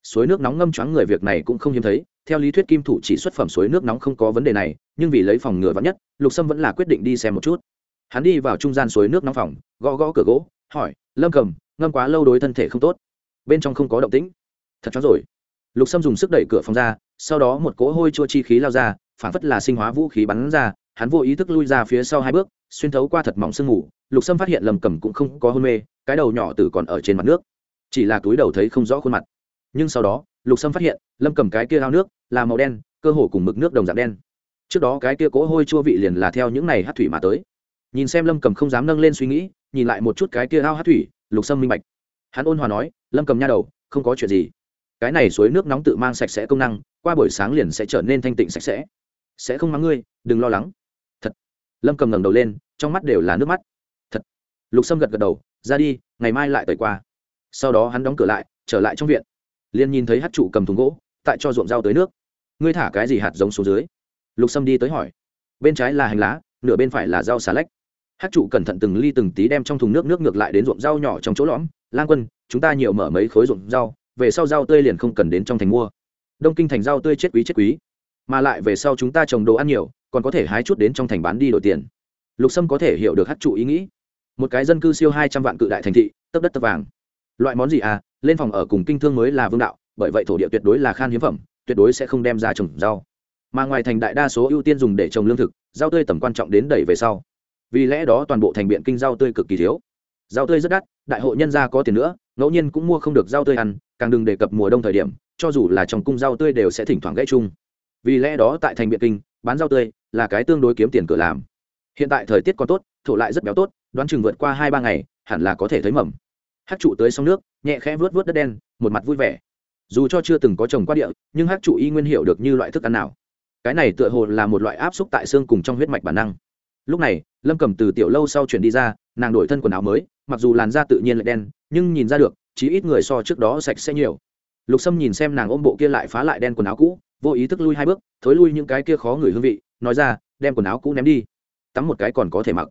[SPEAKER 1] Suối nước nóng ngâm choáng người việc này cũng không hiếm thấy theo lý thuyết kim thủ chỉ xuất phẩm suối nước nóng không có vấn đề này, nhưng vì lấy phòng ngừa vắng nhất, lục sâm vẫn là quyết định đi xem một chút. Hắn đi vào trung gian suối nước nóng phòng, gõ gõ cửa gỗ, hỏi, lâm cầm, ngâm quá lâu đối thân thể không tốt. Bên trong không có động tĩnh. Thật chó rồi. Lục sâm dùng sức đẩy cửa phòng ra, sau đó một cỗ hôi chua chi khí lao ra, phản phất là sinh hóa vũ khí bắn ra, hắn vô ý thức lui ra phía sau hai bước, xuyên thấu qua thật mỏng sương mù, lục sâm phát hiện lầm cầm cũng không có hôn mê, cái đầu nhỏ tử còn ở trên mặt nước. Chỉ là túi đầu thấy không rõ khuôn mặt. Nhưng sau đó lục sâm phát hiện, lâm cầm cái kia ao nước là màu đen, cơ hồ cùng mực nước đồng dạng đen. Trước đó cái kia cỗ hôi chua vị liền là theo những này hát thủy mà tới. Nhìn xem lâm cầm không dám nâng lên suy nghĩ, nhìn lại một chút cái kia ao hát thủy, lục sâm minh bạch. Hắn ôn hòa nói, lâm cầm nha đầu, không có chuyện gì. Cái này suối nước nóng tự mang sạch sẽ công năng, qua buổi sáng liền sẽ trở nên thanh tịnh sạch sẽ. Sẽ không mắng ngươi, đừng lo lắng. Thật. Lâm cầm ngẩng đầu lên, trong mắt đều là nước mắt. Thật. Lục sâm gật gật đầu, ra đi, ngày mai lại tẩy qua. Sau đó hắn đóng cửa lại, trở lại trong viện liền nhìn thấy hát trụ cầm thùng gỗ, tại cho ruộng rau tới nước. Ngươi thả cái gì hạt giống xuống dưới? Lục sâm đi tới hỏi. Bên trái là hành lá, nửa bên phải là rau xà lách. Hát trụ cẩn thận từng ly từng tí đem trong thùng nước nước ngược lại đến ruộng rau nhỏ trong chỗ lõm. Lan quân, chúng ta nhiều mở mấy khối ruộng rau, về sau rau tươi liền không cần đến trong thành mua. Đông kinh thành rau tươi chết quý chết quý. Mà lại về sau chúng ta trồng đồ ăn nhiều, còn có thể hái chút đến trong thành bán đi đổi tiền. Lục sâm có thể hiểu được hát trụ ý nghĩ. Một cái dân cư siêu hai trăm vạn cự đại thành thị, tấp đất tấp vàng loại món gì à lên phòng ở cùng kinh thương mới là vương đạo, bởi vậy thổ địa tuyệt đối là khan hiếm phẩm, tuyệt đối sẽ không đem ra trồng rau. Mà ngoài thành đại đa số ưu tiên dùng để trồng lương thực, rau tươi tầm quan trọng đến đẩy về sau. Vì lẽ đó toàn bộ thành biện kinh rau tươi cực kỳ thiếu. Rau tươi rất đắt, đại hội nhân gia có tiền nữa, ngẫu nhiên cũng mua không được rau tươi ăn, càng đừng đề cập mùa đông thời điểm, cho dù là trong cung rau tươi đều sẽ thỉnh thoảng gãy chung. Vì lẽ đó tại thành biện kinh, bán rau tươi là cái tương đối kiếm tiền cửa làm. Hiện tại thời tiết còn tốt, thổ lại rất béo tốt, đoán chừng vượt qua hai ba ngày, hẳn là có thể thấy mầm hát trụ tới sông nước, nhẹ khẽ vớt vớt đất đen, một mặt vui vẻ. Dù cho chưa từng có trồng qua địa, nhưng hát trụ y nguyên hiểu được như loại thức ăn nào. Cái này tựa hồ là một loại áp xúc tại xương cùng trong huyết mạch bản năng. Lúc này, lâm cầm từ tiểu lâu sau chuyển đi ra, nàng đổi thân quần áo mới, mặc dù làn da tự nhiên lại đen, nhưng nhìn ra được, chí ít người so trước đó sạch sẽ nhiều. Lục sâm nhìn xem nàng ôm bộ kia lại phá lại đen quần áo cũ, vô ý thức lui hai bước, thối lui những cái kia khó người hương vị, nói ra, đem quần áo cũ ném đi, tắm một cái còn có thể mặc.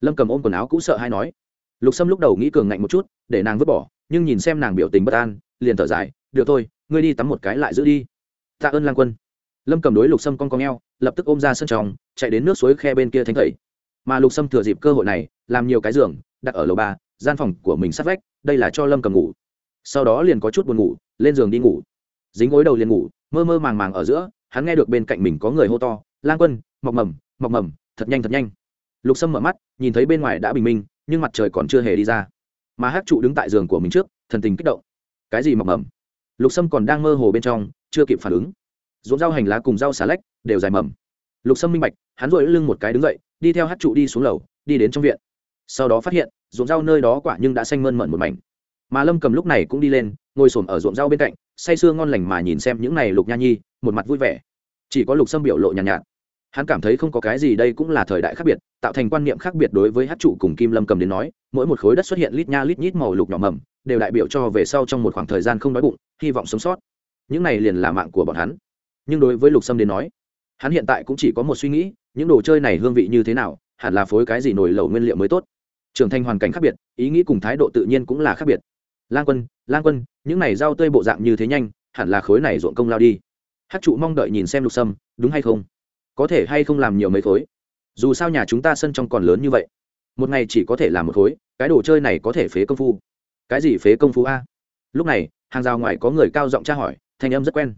[SPEAKER 1] Lâm cầm ôm quần áo cũ sợ hay nói. Lục sâm lúc đầu nghĩ cường ngạnh một chút để nàng vứt bỏ, nhưng nhìn xem nàng biểu tình bất an, liền thở dài, được thôi, ngươi đi tắm một cái lại giữ đi. Tạ ơn lang quân. Lâm cầm đối lục sâm con con g lập tức ôm ra sân tròng chạy đến nước suối khe bên kia thánh thầy. Mà lục sâm thừa dịp cơ hội này, làm nhiều cái giường, đặt ở lầu ba, gian phòng của mình sát vách, đây là cho lâm cầm ngủ. Sau đó liền có chút buồn ngủ, lên giường đi ngủ. Dính gối đầu liền ngủ, mơ mơ màng màng ở giữa, hắn nghe được bên cạnh mình có người hô to lang quân, mọc mầm mọc mầm, thật nhanh thật nhanh. Lục sâm mở mắt, nhìn thấy bên ngoài đã bình minh, nhưng mặt trời còn chưa hề đi ra mà hát trụ đứng tại giường của mình trước thần tình kích động. Cái gì mọc mầm? Lục sâm còn đang mơ hồ bên trong chưa kịp phản ứng. Ruộng rau hành lá cùng rau xà lách đều dài mầm. Lục sâm minh bạch hắn rội lưng một cái đứng dậy đi theo hát trụ đi xuống lầu đi đến trong viện. Sau đó phát hiện ruộng rau nơi đó quả nhưng đã xanh mơn mận một mảnh. Mà lâm cầm lúc này cũng đi lên ngồi s ổ m ở ruộng rau bên cạnh say sưa ngon lành mà nhìn xem những n à y lục nha nhi một mặt vui vẻ. Chỉ có lục sâm biểu lộ nhàn nhạt, nhạt. Hắn cảm thấy không có cái gì đây cũng là thời đại khác biệt tạo thành quan niệm khác biệt đối với hát trụ cùng kim lâm cầm đến nói mỗi một khối đất xuất hiện lít nha lít nhít màu lục nhỏ mầm, đều đại biểu cho về sau trong một khoảng thời gian không đói bụng, hy vọng sống sót. Những này liền là mạng của bọn hắn. Nhưng đối với lục sâm đến nói, hắn hiện tại cũng chỉ có một suy nghĩ, những đồ chơi này hương vị như thế nào, hẳn là phối cái gì nổi lẩu nguyên liệu mới tốt. Trưởng thành hoàn cảnh khác biệt, ý nghĩ cùng thái độ tự nhiên cũng là khác biệt. Lang quân lang quân, những này rau tươi bộ dạng như thế nhanh, hẳn là khối này ruộng công lao đi. Hát trụ mong đợi nhìn xem lục sâm, đúng hay không? Có thể hay không làm nhiều mấy khối? Dù sao nhà chúng ta sân trong còn lớn như vậy một ngày chỉ có thể làm một khối, cái đồ chơi này có thể phế công phu. Cái gì phế công phu a? Lúc này, hàng rào ngoài có người cao giọng tra hỏi, thanh âm rất quen.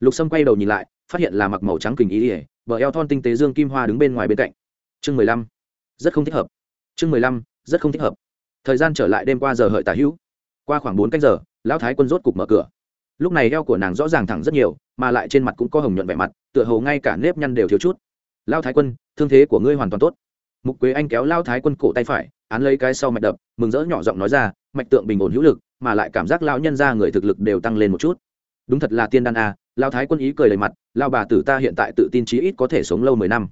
[SPEAKER 1] Lục sâm quay đầu nhìn lại, phát hiện là mặc màu trắng kình ý ỉa bờ eo thon tinh tế dương kim hoa đứng bên ngoài bên cạnh. Chương mười lăm. Rất không thích hợp. Chương mười lăm, rất không thích hợp. Thời gian trở lại đêm qua giờ hợi tả hữu. Qua khoảng bốn canh giờ, lão thái quân rốt cục mở cửa. Lúc này eo của nàng rõ ràng thẳng rất nhiều, mà lại trên mặt cũng có hồng nhuận vẻ mặt, tựa hồ ngay cả nếp nhăn đều thiếu chút. Lao thái quân, thương thế của ngươi hoàn toàn tốt mục quế anh kéo lao thái quân cổ tay phải án lấy cái sau mạch đập mừng rỡ nhỏ giọng nói ra mạch tượng bình ổn hữu lực mà lại cảm giác lao nhân ra người thực lực đều tăng lên một chút. Đúng thật là tiên đan a à, lao thái quân ý cười đầy mặt lao bà tử ta hiện tại tự tin chí ít có thể sống lâu mười năm.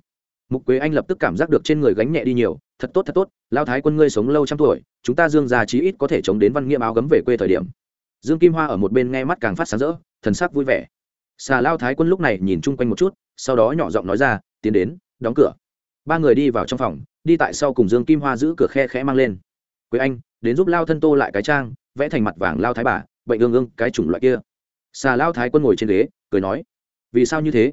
[SPEAKER 1] Mục quế anh lập tức cảm giác được trên người gánh nhẹ đi nhiều thật tốt thật tốt lao thái quân ngươi sống lâu trăm tuổi chúng ta dương già chí ít có thể chống đến văn nghiêm áo gấm về quê thời điểm. Dương kim hoa ở một bên nghe mắt càng phát sáng rỡ thần sắc vui vẻ. Xà lao thái quân lúc này nhìn chung quanh một chút sau đó nhỏ giọng nói ra tiến đến đóng cửa ba người đi vào trong phòng, đi tại sau cùng dương kim hoa giữ cửa khe khẽ mang lên. Quế anh, đến giúp lao thân tô lại cái trang, vẽ thành mặt vàng lao thái bà, bệnh ương ương, cái chủng loại kia. Xà lao thái quân ngồi trên ghế, cười nói, vì sao như thế?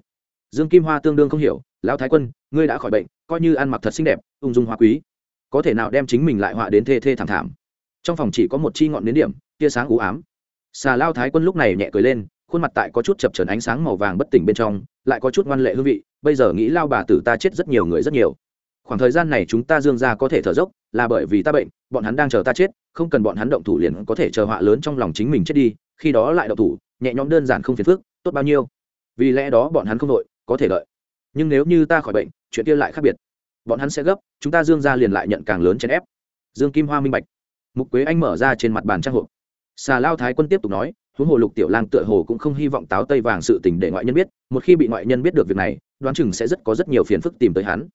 [SPEAKER 1] Dương kim hoa tương đương không hiểu lão thái quân, ngươi đã khỏi bệnh, coi như ăn mặc thật xinh đẹp, ung dung hoa quý, có thể nào đem chính mình lại họa đến thê thê thảm thảm? Trong phòng chỉ có một chi ngọn nến điểm, tia sáng ú ám. Xà lao thái quân lúc này nhẹ cười lên khuôn mặt tại có chút chập trần ánh sáng màu vàng bất tỉnh bên trong, lại có chút ngoan lệ hương vị, bây giờ nghĩ lao bà tử ta chết rất nhiều người rất nhiều. Khoảng thời gian này chúng ta dương ra có thể thở dốc, là bởi vì ta bệnh, bọn hắn đang chờ ta chết, không cần bọn hắn động thủ liền có thể chờ họa lớn trong lòng chính mình chết đi, khi đó lại động thủ, nhẹ nhõm đơn giản không phiền phức, tốt bao nhiêu. Vì lẽ đó bọn hắn không đội, có thể đợi. Nhưng nếu như ta khỏi bệnh, chuyện kia lại khác biệt. Bọn hắn sẽ gấp, chúng ta dương ra liền lại nhận càng lớn chèn ép. Dương kim hoa minh bạch. Mục quế anh mở ra trên mặt bàn trang hộp. Xà lao thái quân tiếp tục nói huống hồ lục tiểu lang tựa hồ cũng không hy vọng táo tây vàng sự tình để ngoại nhân biết, một khi bị ngoại nhân biết được việc này, đoán chừng sẽ rất có rất nhiều phiền phức tìm tới hắn.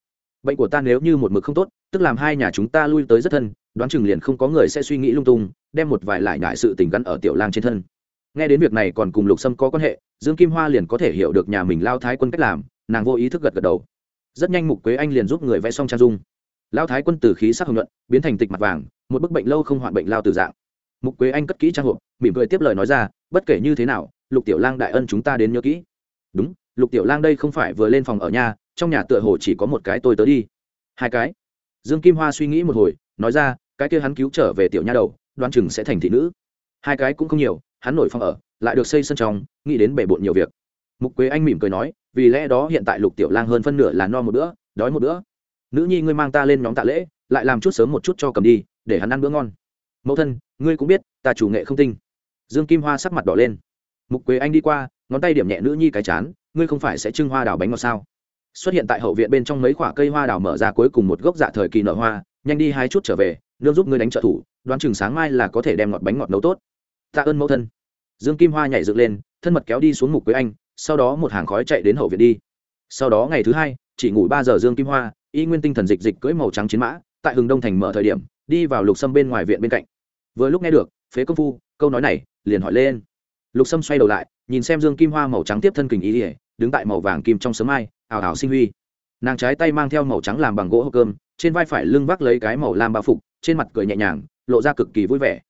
[SPEAKER 1] Bệnh của ta nếu như một mực không tốt, tức làm hai nhà chúng ta lui tới rất thân, đoán chừng liền không có người sẽ suy nghĩ lung tung, đem một vài lại ngại sự tình gắn ở tiểu lang trên thân. Nghe đến việc này còn cùng lục sâm có quan hệ, dương kim hoa liền có thể hiểu được nhà mình lao thái quân cách làm, nàng vô ý thức gật gật đầu. Rất nhanh mục quế anh liền giúp người vẽ xong trang dung. Lao thái quân từ khí sắc hồng nhuận, biến thành tịch mặt vàng, một bức bệnh lâu không hoạn bệnh lao từ dạng mục quế anh cất kỹ trang hộp, mỉm cười tiếp lời nói ra, bất kể như thế nào, lục tiểu lang đại ân chúng ta đến nhớ kỹ. Đúng, lục tiểu lang đây không phải vừa lên phòng ở nhà, trong nhà tựa hồ chỉ có một cái tôi tới đi. Hai cái? Dương kim hoa suy nghĩ một hồi, nói ra, cái kia hắn cứu trở về tiểu nha đầu đoan chừng sẽ thành thị nữ. Hai cái cũng không nhiều, hắn nổi phòng ở, lại được xây sân trong, nghĩ đến bể bộn nhiều việc. Mục quế anh mỉm cười nói, vì lẽ đó hiện tại lục tiểu lang hơn phân nửa là no một bữa, đói một bữa. Nữ nhi ngươi mang ta lên nhóm tạ lễ, lại làm chút sớm một chút cho cầm đi, để hắn ăn bữa ngon mẫu thân, ngươi cũng biết, ta chủ nghệ không tinh. Dương kim hoa sắc mặt đỏ lên. Mục quế anh đi qua, ngón tay điểm nhẹ nữ nhi cái chán, ngươi không phải sẽ trưng hoa đào bánh ngọt sao? Xuất hiện tại hậu viện bên trong mấy khoả cây hoa đào mở ra cuối cùng một gốc dạ thời kỳ nở hoa, nhanh đi hai chút trở về, nương giúp ngươi đánh trợ thủ, đoán chừng sáng mai là có thể đem ngọt bánh ngọt nấu tốt. Tạ ơn mẫu thân. Dương kim hoa nhảy dựng lên, thân mật kéo đi xuống mục quế anh, sau đó một hàng khói chạy đến hậu viện đi. Sau đó ngày thứ hai, chỉ ngủ ba giờ dương kim hoa, y nguyên tinh thần dịch dịch cưỡi màu trắng chiến mã, tại hừng đông thành mở thời điểm, đi vào lục sâm bên ngoài viện bên cạnh vừa lúc nghe được, phế công phu, câu nói này, liền hỏi lên. Lục sâm xoay đầu lại, nhìn xem dương kim hoa màu trắng tiếp thân kình ý ỉa đứng tại màu vàng kim trong sớm mai, ảo ảo sinh huy. Nàng trái tay mang theo màu trắng làm bằng gỗ hộp cơm, trên vai phải lưng vác lấy cái màu lam bao phục, trên mặt cười nhẹ nhàng, lộ ra cực kỳ vui vẻ.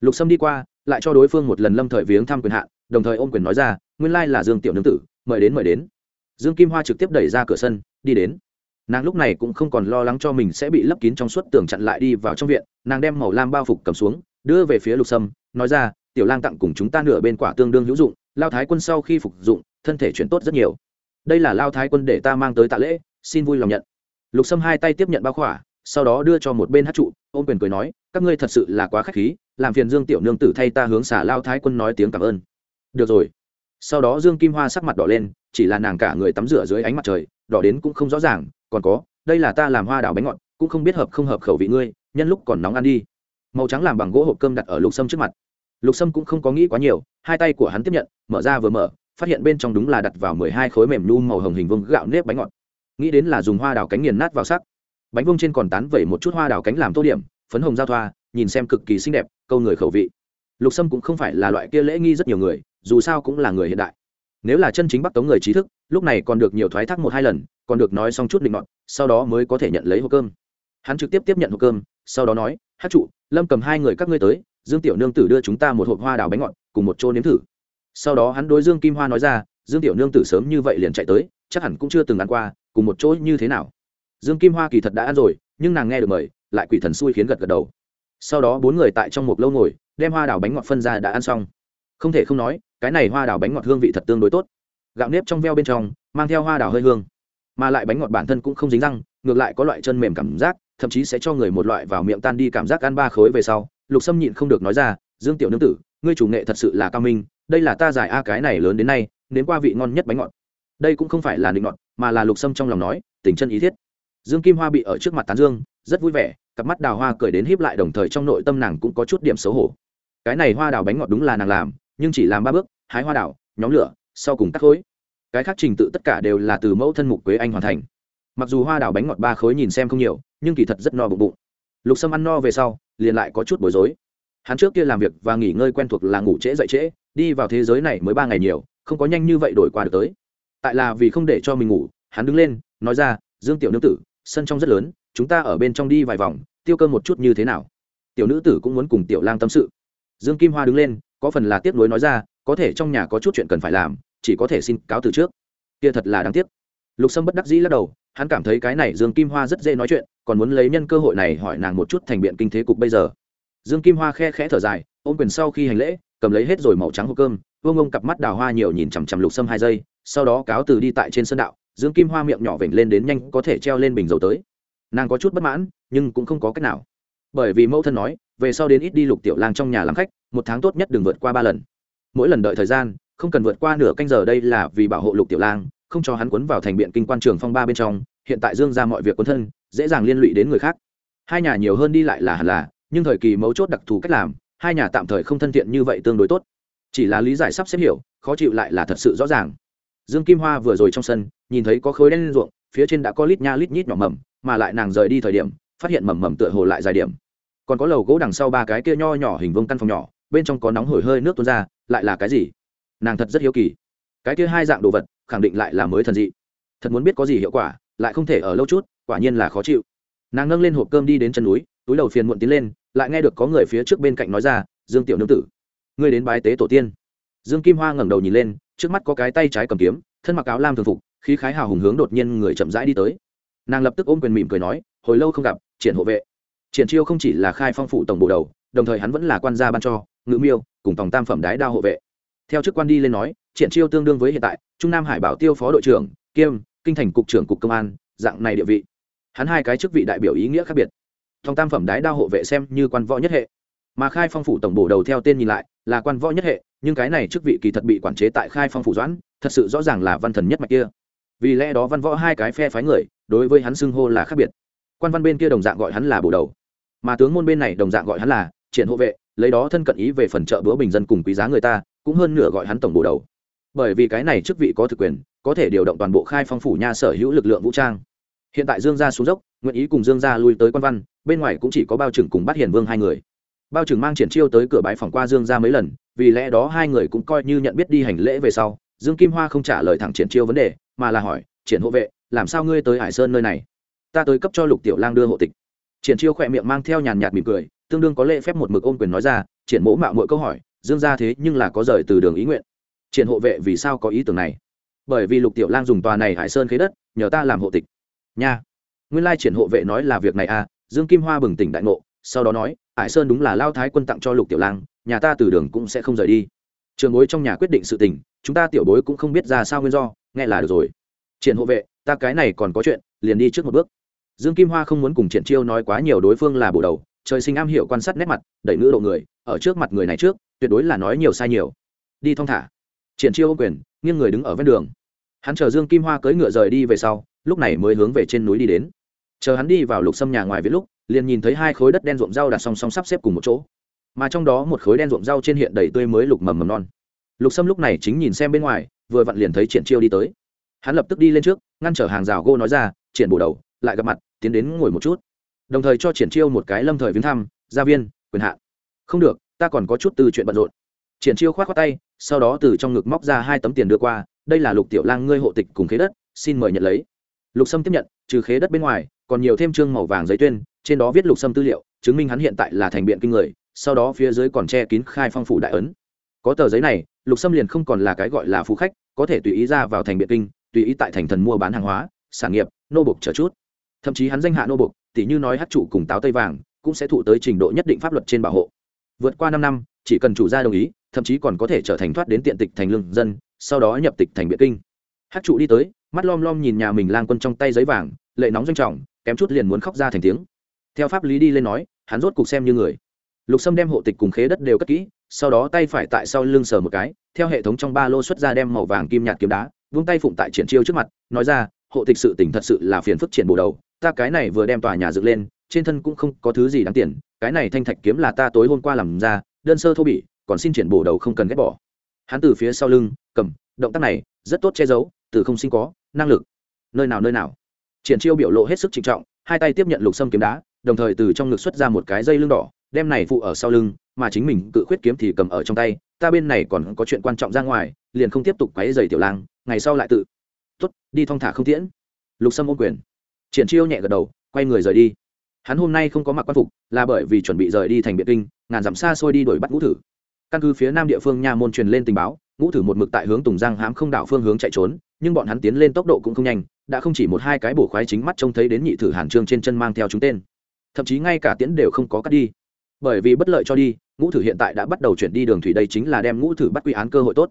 [SPEAKER 1] Lục sâm đi qua, lại cho đối phương một lần lâm thời viếng thăm quyền hạn, đồng thời ôm quyền nói ra, nguyên lai là dương tiểu nương tử, mời đến mời đến. Dương kim hoa trực tiếp đẩy ra cửa sân, đi đến. Nàng lúc này cũng không còn lo lắng cho mình sẽ bị lấp kín trong suốt tường chặn lại đi vào trong viện, nàng đem màu lam bao phục cầm xuống đưa về phía lục sâm, nói ra, tiểu lang tặng cùng chúng ta nửa bên quả tương đương hữu dụng, lao thái quân sau khi phục dụng, thân thể chuyển tốt rất nhiều. Đây là lao thái quân để ta mang tới tạ lễ, xin vui lòng nhận. Lục sâm hai tay tiếp nhận bao khỏa, sau đó đưa cho một bên hát trụ, ôm quyền cười nói, các ngươi thật sự là quá k h á c h khí, làm phiền dương tiểu nương tử thay ta hướng xả lao thái quân nói tiếng cảm ơn. Được rồi. Sau đó dương kim hoa sắc mặt đỏ lên, chỉ là nàng cả người tắm rửa dưới ánh mặt trời, đỏ đến cũng không rõ ràng, còn có, đây là ta làm hoa đào bánh ngọt, cũng không biết hợp không hợp khẩu vị ngươi, nhân lúc còn nóng ăn đi màu trắng làm bằng gỗ hộp cơm đặt ở lục sâm trước mặt. Lục sâm cũng không có nghĩ quá nhiều, hai tay của hắn tiếp nhận, mở ra vừa mở, phát hiện bên trong đúng là đặt vào mười hai khối mềm nu màu hồng hình vương gạo nếp bánh ngọt. Nghĩ đến là dùng hoa đào cánh nghiền nát vào sắc. Bánh vông trên còn tán vẩy một chút hoa đào cánh làm tô điểm, phấn hồng giao thoa, nhìn xem cực kỳ xinh đẹp, câu người khẩu vị. Lục sâm cũng không phải là loại kia lễ nghi rất nhiều người, dù sao cũng là người hiện đại. Nếu là chân chính bắt tống người trí thức, lúc này còn được nhiều thoái thác một hai lần, còn được nói xong chút định ngọn sau đó mới có thể nhận lấy hộp cơm. Hắn trực tiếp tiếp nhận hộp cơm, sau đó nói hát trụ lâm cầm hai người các ngươi tới, dương tiểu nương tử đưa chúng ta một hộp hoa đào bánh ngọt, cùng một chỗ nếm thử. Sau đó hắn đối dương kim hoa nói ra, dương tiểu nương tử sớm như vậy liền chạy tới, chắc hẳn cũng chưa từng ăn qua, cùng một chỗ như thế nào? Dương kim hoa kỳ thật đã ăn rồi, nhưng nàng nghe được mời, lại quỷ thần xui khiến gật gật đầu. Sau đó bốn người tại trong một lâu ngồi, đem hoa đào bánh ngọt phân ra đã ăn xong. Không thể không nói, cái này hoa đào bánh ngọt hương vị thật tương đối tốt. Gạo nếp trong veo bên trong, mang theo hoa đào hơi hương. Mà lại bánh ngọt bản thân cũng không dính răng, ngược lại có loại chân mềm cảm giác thậm chí sẽ cho người một loại vào miệng tan đi cảm giác ăn ba khối về sau. Lục sâm nhịn không được nói ra, dương tiểu nương tử, ngươi chủ nghệ thật sự là cao minh, đây là ta giải a cái này lớn đến nay, nếm qua vị ngon nhất bánh ngọt. Đây cũng không phải là định ngọt mà là lục sâm trong lòng nói, tình chân ý thiết. Dương kim hoa bị ở trước mặt tán dương, rất vui vẻ, cặp mắt đào hoa cười đến híp lại đồng thời trong nội tâm nàng cũng có chút điểm xấu hổ. Cái này hoa đào bánh ngọt đúng là nàng làm, nhưng chỉ làm ba bước, hái hoa đào, nhóm lửa, sau cùng cắt khối. Cái khác trình tự tất cả đều là từ mẫu thân mục quế anh hoàn thành mặc dù hoa đào bánh ngọt ba khối nhìn xem không nhiều, nhưng kỳ thật rất no bụng bụng. Lục sâm ăn no về sau, liền lại có chút bối rối. Hắn trước kia làm việc và nghỉ ngơi quen thuộc là ngủ trễ dậy trễ, đi vào thế giới này mới ba ngày nhiều, không có nhanh như vậy đổi qua được tới. Tại là vì không để cho mình ngủ, hắn đứng lên, nói ra, dương tiểu nương tử, sân trong rất lớn, chúng ta ở bên trong đi vài vòng, tiêu cơm một chút như thế nào? Tiểu nữ tử cũng muốn cùng tiểu lang tâm sự. Dương kim hoa đứng lên, có phần là tiếc nuối nói ra, có thể trong nhà có chút chuyện cần phải làm, chỉ có thể xin cáo từ trước. Kia thật là đáng tiếc lục sâm bất đắc dĩ lắc đầu, hắn cảm thấy cái này dương kim hoa rất dễ nói chuyện, còn muốn lấy nhân cơ hội này hỏi nàng một chút thành biện kinh thế cục bây giờ. Dương kim hoa khe khẽ thở dài, ôm quyền sau khi hành lễ, cầm lấy hết rồi màu trắng hộp cơm, vương ông cặp mắt đào hoa nhiều nhìn chằm chằm lục sâm hai giây, sau đó cáo từ đi tại trên sân đạo, dương kim hoa miệng nhỏ vểnh lên đến nhanh có thể treo lên bình dầu tới. Nàng có chút bất mãn, nhưng cũng không có cách nào. Bởi vì mẫu thân nói, về sau đến ít đi lục tiểu lang trong nhà làm khách, một tháng tốt nhất đừng vượt qua ba lần. Mỗi lần đợi thời gian, không cần vượt qua nửa canh giờ đây là vì bảo hộ lục tiểu lang không cho hắn quấn vào thành biện kinh quan trường phong ba bên trong, hiện tại dương ra mọi việc quân thân, dễ dàng liên lụy đến người khác. Hai nhà nhiều hơn đi lại là hẳn là, nhưng thời kỳ mấu chốt đặc thù cách làm, hai nhà tạm thời không thân thiện như vậy tương đối tốt. Chỉ là lý giải sắp xếp hiểu, khó chịu lại là thật sự rõ ràng. Dương kim hoa vừa rồi trong sân, nhìn thấy có khối đen lên ruộng, phía trên đã có lít nha lít nhít nhỏ mầm, mà lại nàng rời đi thời điểm, phát hiện mầm mầm tựa hồ lại dài điểm. Còn có lầu gỗ đằng sau ba cái kia nho nhỏ hình vương căn phòng nhỏ, bên trong có nóng hổi hơi nước tuôn ra, lại là cái gì? Nàng thật rất hiếu kỳ. Cái kia hai dạng đồ vật khẳng định lại là mới thần dị. Thật muốn biết có gì hiệu quả, lại không thể ở lâu chút, quả nhiên là khó chịu. Nàng nâng lên hộp cơm đi đến chân núi, túi đầu phiền muộn tiến lên, lại nghe được có người phía trước bên cạnh nói ra, dương tiểu nương tử, ngươi đến bái tế tổ tiên. Dương kim hoa ngẩng đầu nhìn lên, trước mắt có cái tay trái cầm kiếm, thân mặc áo lam thường phục, khí khái hào hùng hướng đột nhiên người chậm rãi đi tới. Nàng lập tức ôm quyền mỉm cười nói, hồi lâu không gặp, triển hộ vệ. Triển chiêu không chỉ là khai phong phụ tổng bộ đầu, đồng thời hắn vẫn là quan gia ban cho ngữ miêu, cùng tổng tam phẩm đái đao hộ vệ. Theo chức quan đi lên nói triển chiêu tương đương với hiện tại, trung nam hải bảo tiêu phó đội trưởng, kiêm, kinh thành cục trưởng cục công an, dạng này địa vị. Hắn hai cái chức vị đại biểu ý nghĩa khác biệt. Tòng tam phẩm đái đao hộ vệ xem như quan võ nhất hệ. Mà khai phong phủ tổng bổ đầu theo tên nhìn lại, là quan võ nhất hệ, nhưng cái này chức vị kỳ thật bị quản chế tại khai phong phủ doãn, thật sự rõ ràng là văn thần nhất mạch kia. Vì lẽ đó văn võ hai cái phe phái người, đối với hắn xưng hô là khác biệt. Quan văn bên kia đồng dạng gọi hắn là bổ đầu. Mà tướng môn bên này đồng dạng gọi hắn là triển hộ vệ, lấy đó thân cận ý về phần trợ bữa bình dân cùng quý giá người ta, cũng hơn nửa gọi hắn tổng bổ đầu bởi vì cái này chức vị có thực quyền, có thể điều động toàn bộ khai phong phủ nha sở hữu lực lượng vũ trang. Hiện tại dương gia xuống dốc, nguyện ý cùng dương gia lui tới quan văn, bên ngoài cũng chỉ có bao trưởng cùng bắt hiền vương hai người. Bao trưởng mang triển chiêu tới cửa bái phòng qua dương gia mấy lần, vì lẽ đó hai người cũng coi như nhận biết đi hành lễ về sau, dương kim hoa không trả lời thẳng triển chiêu vấn đề, mà là hỏi, triển hộ vệ, làm sao ngươi tới hải sơn nơi này? Ta tới cấp cho lục tiểu lang đưa hộ tịch. Triển chiêu khỏe miệng mang theo nhàn nhạt mỉm cười, tương đương có lễ phép một mực ôm quyền nói ra, triển mỗ mạo mọi câu hỏi, dương gia thế nhưng là có rời từ đường ý nguyện triển hộ vệ vì sao có ý tưởng này? Bởi vì lục tiểu lang dùng tòa này hải sơn khế đất, nhờ ta làm hộ tịch. Nha. Nguyên lai triển hộ vệ nói là việc này à dương kim hoa bừng tỉnh đại ngộ, sau đó nói, hải sơn đúng là lao thái quân tặng cho lục tiểu lang, nhà ta từ đường cũng sẽ không rời đi. Trường bối trong nhà quyết định sự tình, chúng ta tiểu bối cũng không biết ra sao nguyên do, nghe là được rồi. Triển hộ vệ, ta cái này còn có chuyện, liền đi trước một bước. Dương kim hoa không muốn cùng triển chiêu nói quá nhiều đối phương là bổ đầu, trời sinh am hiểu quan sát nét mặt, đẩy ngữ độ người, ở trước mặt người này trước, tuyệt đối là nói nhiều sai nhiều. Đi thong thả triển chiêu ô quyền, nghiêng người đứng ở ven đường. Hắn chờ dương kim hoa cưỡi ngựa rời đi về sau, lúc này mới hướng về trên núi đi đến. Chờ hắn đi vào lục sâm nhà ngoài viết lúc, liền nhìn thấy hai khối đất đen ruộng rau đặt song song sắp xếp cùng một chỗ. Mà trong đó một khối đen ruộng rau trên hiện đầy tươi mới lục mầm mầm non. Lục sâm lúc này chính nhìn xem bên ngoài, vừa vặn liền thấy triển chiêu đi tới. Hắn lập tức đi lên trước, ngăn trở hàng rào gô nói ra, triển bổ đầu, lại gặp mặt, tiến đến ngồi một chút. Đồng thời cho triển chiêu một cái lâm thời viếng thăm, gia viên, quyền hạn. Không được, ta còn có chút từ chuyện bận rộn. Triển chiêu khoát khoát tay sau đó từ trong ngực móc ra hai tấm tiền đưa qua, đây là lục tiểu lang ngươi hộ tịch cùng khế đất, xin mời nhận lấy. Lục sâm tiếp nhận, trừ khế đất bên ngoài, còn nhiều thêm trương màu vàng giấy tuyên, trên đó viết lục sâm tư liệu, chứng minh hắn hiện tại là thành biện kinh người, sau đó phía dưới còn che kín khai phong phủ đại ấn. Có tờ giấy này, lục sâm liền không còn là cái gọi là phú khách, có thể tùy ý ra vào thành biện kinh, tùy ý tại thành thần mua bán hàng hóa, sản nghiệp, nô bục trở chút. Thậm chí hắn danh hạ nô bục tỷ như nói hát chủ cùng táo tây vàng, cũng sẽ thụ tới trình độ nhất định pháp luật trên bảo hộ. Vượt qua năm năm, chỉ cần chủ gia đồng ý thậm chí còn có thể trở thành thoát đến tiện tịch thành lương dân, sau đó nhập tịch thành biện kinh. Hát trụ đi tới, mắt lom lom nhìn nhà mình lang quân trong tay giấy vàng, lệ nóng doanh trọng, kém chút liền muốn khóc ra thành tiếng. Theo pháp lý đi lên nói, hắn rốt cục xem như người. Lục sâm đem hộ tịch cùng khế đất đều cất kỹ, sau đó tay phải tại sau lưng sờ một cái, theo hệ thống trong ba lô xuất ra đem màu vàng kim nhạt kiếm đá, vung tay phụng tại triển chiêu trước mặt, nói ra, hộ tịch sự tỉnh thật sự là phiền phức triển bộ đầu, ta cái này vừa đem tòa nhà dựng lên, trên thân cũng không có thứ gì đáng tiền, cái này thanh thạch kiếm là ta tối hôm qua làm ra, đơn sơ thô bỉ còn xin triển bổ đầu không cần ghét bỏ. Hắn từ phía sau lưng, cầm, động tác này, rất tốt che giấu, từ không sinh có, năng lực. Nơi nào nơi nào? Triển chiêu biểu lộ hết sức trịnh trọng, hai tay tiếp nhận lục sâm kiếm đá, đồng thời từ trong ngực xuất ra một cái dây lưng đỏ, đem này phụ ở sau lưng, mà chính mình cự khuyết kiếm thì cầm ở trong tay, ta bên này còn có chuyện quan trọng ra ngoài, liền không tiếp tục quấy giày tiểu lang, ngày sau lại tự. Tốt, đi thong thả không tiễn. Lục sâm ôm quyền. Triển chiêu nhẹ gật đầu, quay người rời đi. Hắn hôm nay không có mặc quan phục, là bởi vì chuẩn bị rời đi thành biệt kinh, ngàn dặm xa xôi đi đuổi bắt ngũ thử căn cứ phía nam địa phương nha môn truyền lên tình báo, ngũ thử một mực tại hướng tùng giang hãm không đảo phương hướng chạy trốn, nhưng bọn hắn tiến lên tốc độ cũng không nhanh, đã không chỉ một hai cái bổ khoái chính mắt trông thấy đến nhị thử hàn trương trên chân mang theo chúng tên. Thậm chí ngay cả tiễn đều không có cắt đi. Bởi vì bất lợi cho đi, ngũ thử hiện tại đã bắt đầu chuyển đi đường thủy đây chính là đem ngũ thử bắt quy án cơ hội tốt.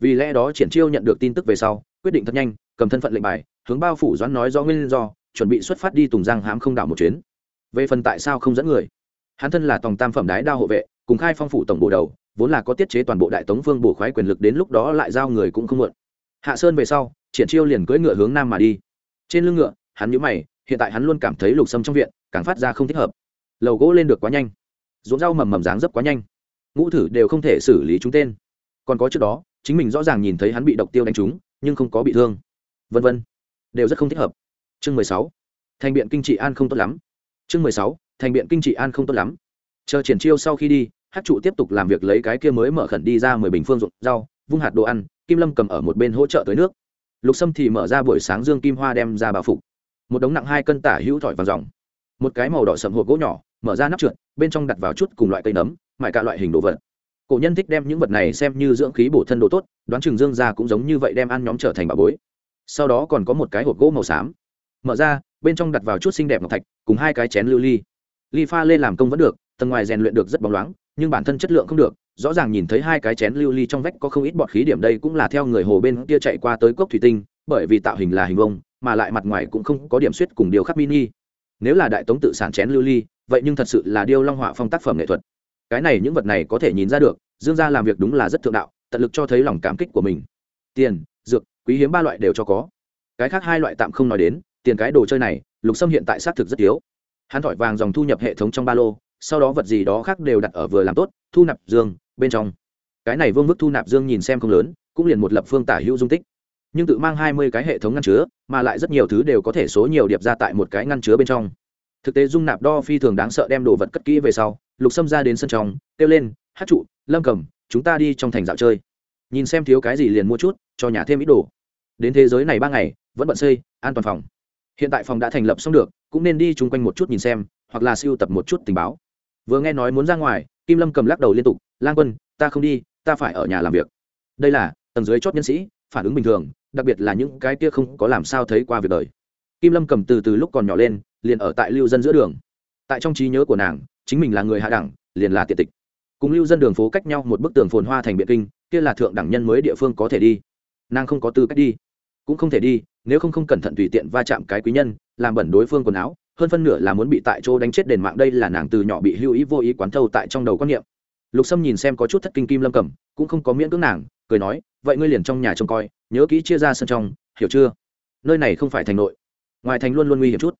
[SPEAKER 1] Vì lẽ đó triển chiêu nhận được tin tức về sau, quyết định thật nhanh, cầm thân phận lệnh bài, hướng bao phủ doãn nói do nguyên do, chuẩn bị xuất phát đi tùng giang hãm không đảo một chuyến. Về phần tại sao không dẫn người? Hắn thân là tòng tam phẩm đái đao hộ vệ, cùng khai phong phủ tổng bộ đầu vốn là có tiết chế toàn bộ đại tống vương bổ khoái quyền lực đến lúc đó lại giao người cũng không mượn. Hạ sơn về sau, triển chiêu liền cưỡi ngựa hướng nam mà đi. Trên lưng ngựa, hắn nhíu mày, hiện tại hắn luôn cảm thấy lục sâm trong viện, càng phát ra không thích hợp. Lầu gỗ lên được quá nhanh, ruộng rau mầm mầm dáng dấp quá nhanh. Ngũ thử đều không thể xử lý chúng tên. Còn có trước đó, chính mình rõ ràng nhìn thấy hắn bị độc tiêu đánh trúng, nhưng không có bị thương. Vân vân, đều rất không thích hợp. Chương mười sáu, thành biện kinh trị an không tốt lắm. Chương mười sáu, thành biện kinh trị an không tốt lắm. Chờ triển chiêu sau khi đi hát trụ tiếp tục làm việc lấy cái kia mới mở khẩn đi ra mười bình phương ruộng, rau, vung hạt đồ ăn, kim lâm cầm ở một bên hỗ trợ tới nước. Lục sâm thì mở ra buổi sáng dương kim hoa đem ra bảo phục. Một đống nặng hai cân tả hữu thỏi vàng dòng. Một cái màu đỏ sậm hộp gỗ nhỏ, mở ra nắp trượt, bên trong đặt vào chút cùng loại cây nấm mại cả loại hình đồ vật. Cổ nhân thích đem những vật này xem như dưỡng khí bổ thân đồ tốt, đoán chừng dương ra cũng giống như vậy đem ăn nhóm trở thành bà bối. Sau đó còn có một cái hộp gỗ màu xám. Mở ra, bên trong đặt vào chút xinh đẹp ngọc thạch, cùng hai cái chén lưu ly. Ly pha lên làm công vẫn được, tầng ngoài rèn luyện được rất bóng loáng nhưng bản thân chất lượng không được, rõ ràng nhìn thấy hai cái chén lưu ly trong vách có không ít bọt khí điểm đây cũng là theo người hồ bên kia chạy qua tới cốc thủy tinh, bởi vì tạo hình là hình vông mà lại mặt ngoài cũng không có điểm suyết cùng điều khắc mini. Nếu là đại tống tự sản chén lưu ly, vậy nhưng thật sự là điêu long họa phong tác phẩm nghệ thuật. Cái này những vật này có thể nhìn ra được, dương gia làm việc đúng là rất thượng đạo, tận lực cho thấy lòng cảm kích của mình. Tiền, dược, quý hiếm ba loại đều cho có. Cái khác hai loại tạm không nói đến, tiền cái đồ chơi này, lục sâm hiện tại xác thực rất thiếu hắn thỏi vàng dòng thu nhập hệ thống trong ba lô sau đó vật gì đó khác đều đặt ở vừa làm tốt, thu nạp dương, bên trong. Cái này vương vức thu nạp dương nhìn xem không lớn, cũng liền một lập phương tả hữu dung tích. Nhưng tự mang hai mươi cái hệ thống ngăn chứa, mà lại rất nhiều thứ đều có thể số nhiều điệp ra tại một cái ngăn chứa bên trong. Thực tế dung nạp đo phi thường đáng sợ đem đồ vật cất kỹ về sau, lục xâm ra đến sân trong, kêu lên, hát trụ, lâm cầm, chúng ta đi trong thành dạo chơi. Nhìn xem thiếu cái gì liền mua chút, cho nhà thêm ít đồ. Đến thế giới này ba ngày, vẫn bận xây, an toàn phòng. Hiện tại phòng đã thành lập xong được, cũng nên đi chung quanh một chút nhìn xem, hoặc là siêu tập một chút tình báo vừa nghe nói muốn ra ngoài, kim lâm cầm lắc đầu liên tục, lang quân, ta không đi, ta phải ở nhà làm việc. Đây là tầng dưới chót nhân sĩ, phản ứng bình thường, đặc biệt là những cái kia không có làm sao thấy qua việc đời. Kim lâm cầm từ từ lúc còn nhỏ lên, liền ở tại lưu dân giữa đường. Tại trong trí nhớ của nàng, chính mình là người hạ đẳng, liền là tiện tịch. Cùng lưu dân đường phố cách nhau một bức tường phồn hoa thành biện kinh, kia là thượng đẳng nhân mới địa phương có thể đi. Nàng không có tư cách đi. Cũng không thể đi, nếu không không cẩn thận tùy tiện va chạm cái quý nhân, làm bẩn đối phương quần áo hơn phân nửa là muốn bị tại chỗ đánh chết đền mạng. Đây là nàng từ nhỏ bị hưu ý vô ý quán thâu tại trong đầu quan niệm. Lục sâm nhìn xem có chút thất kinh kim lâm cầm, cũng không có miễn cưỡng nàng, cười nói, vậy ngươi liền trong nhà trông coi, nhớ kỹ chia ra sân trong, hiểu chưa? Nơi này không phải thành nội. Ngoài thành luôn luôn nguy hiểm chút,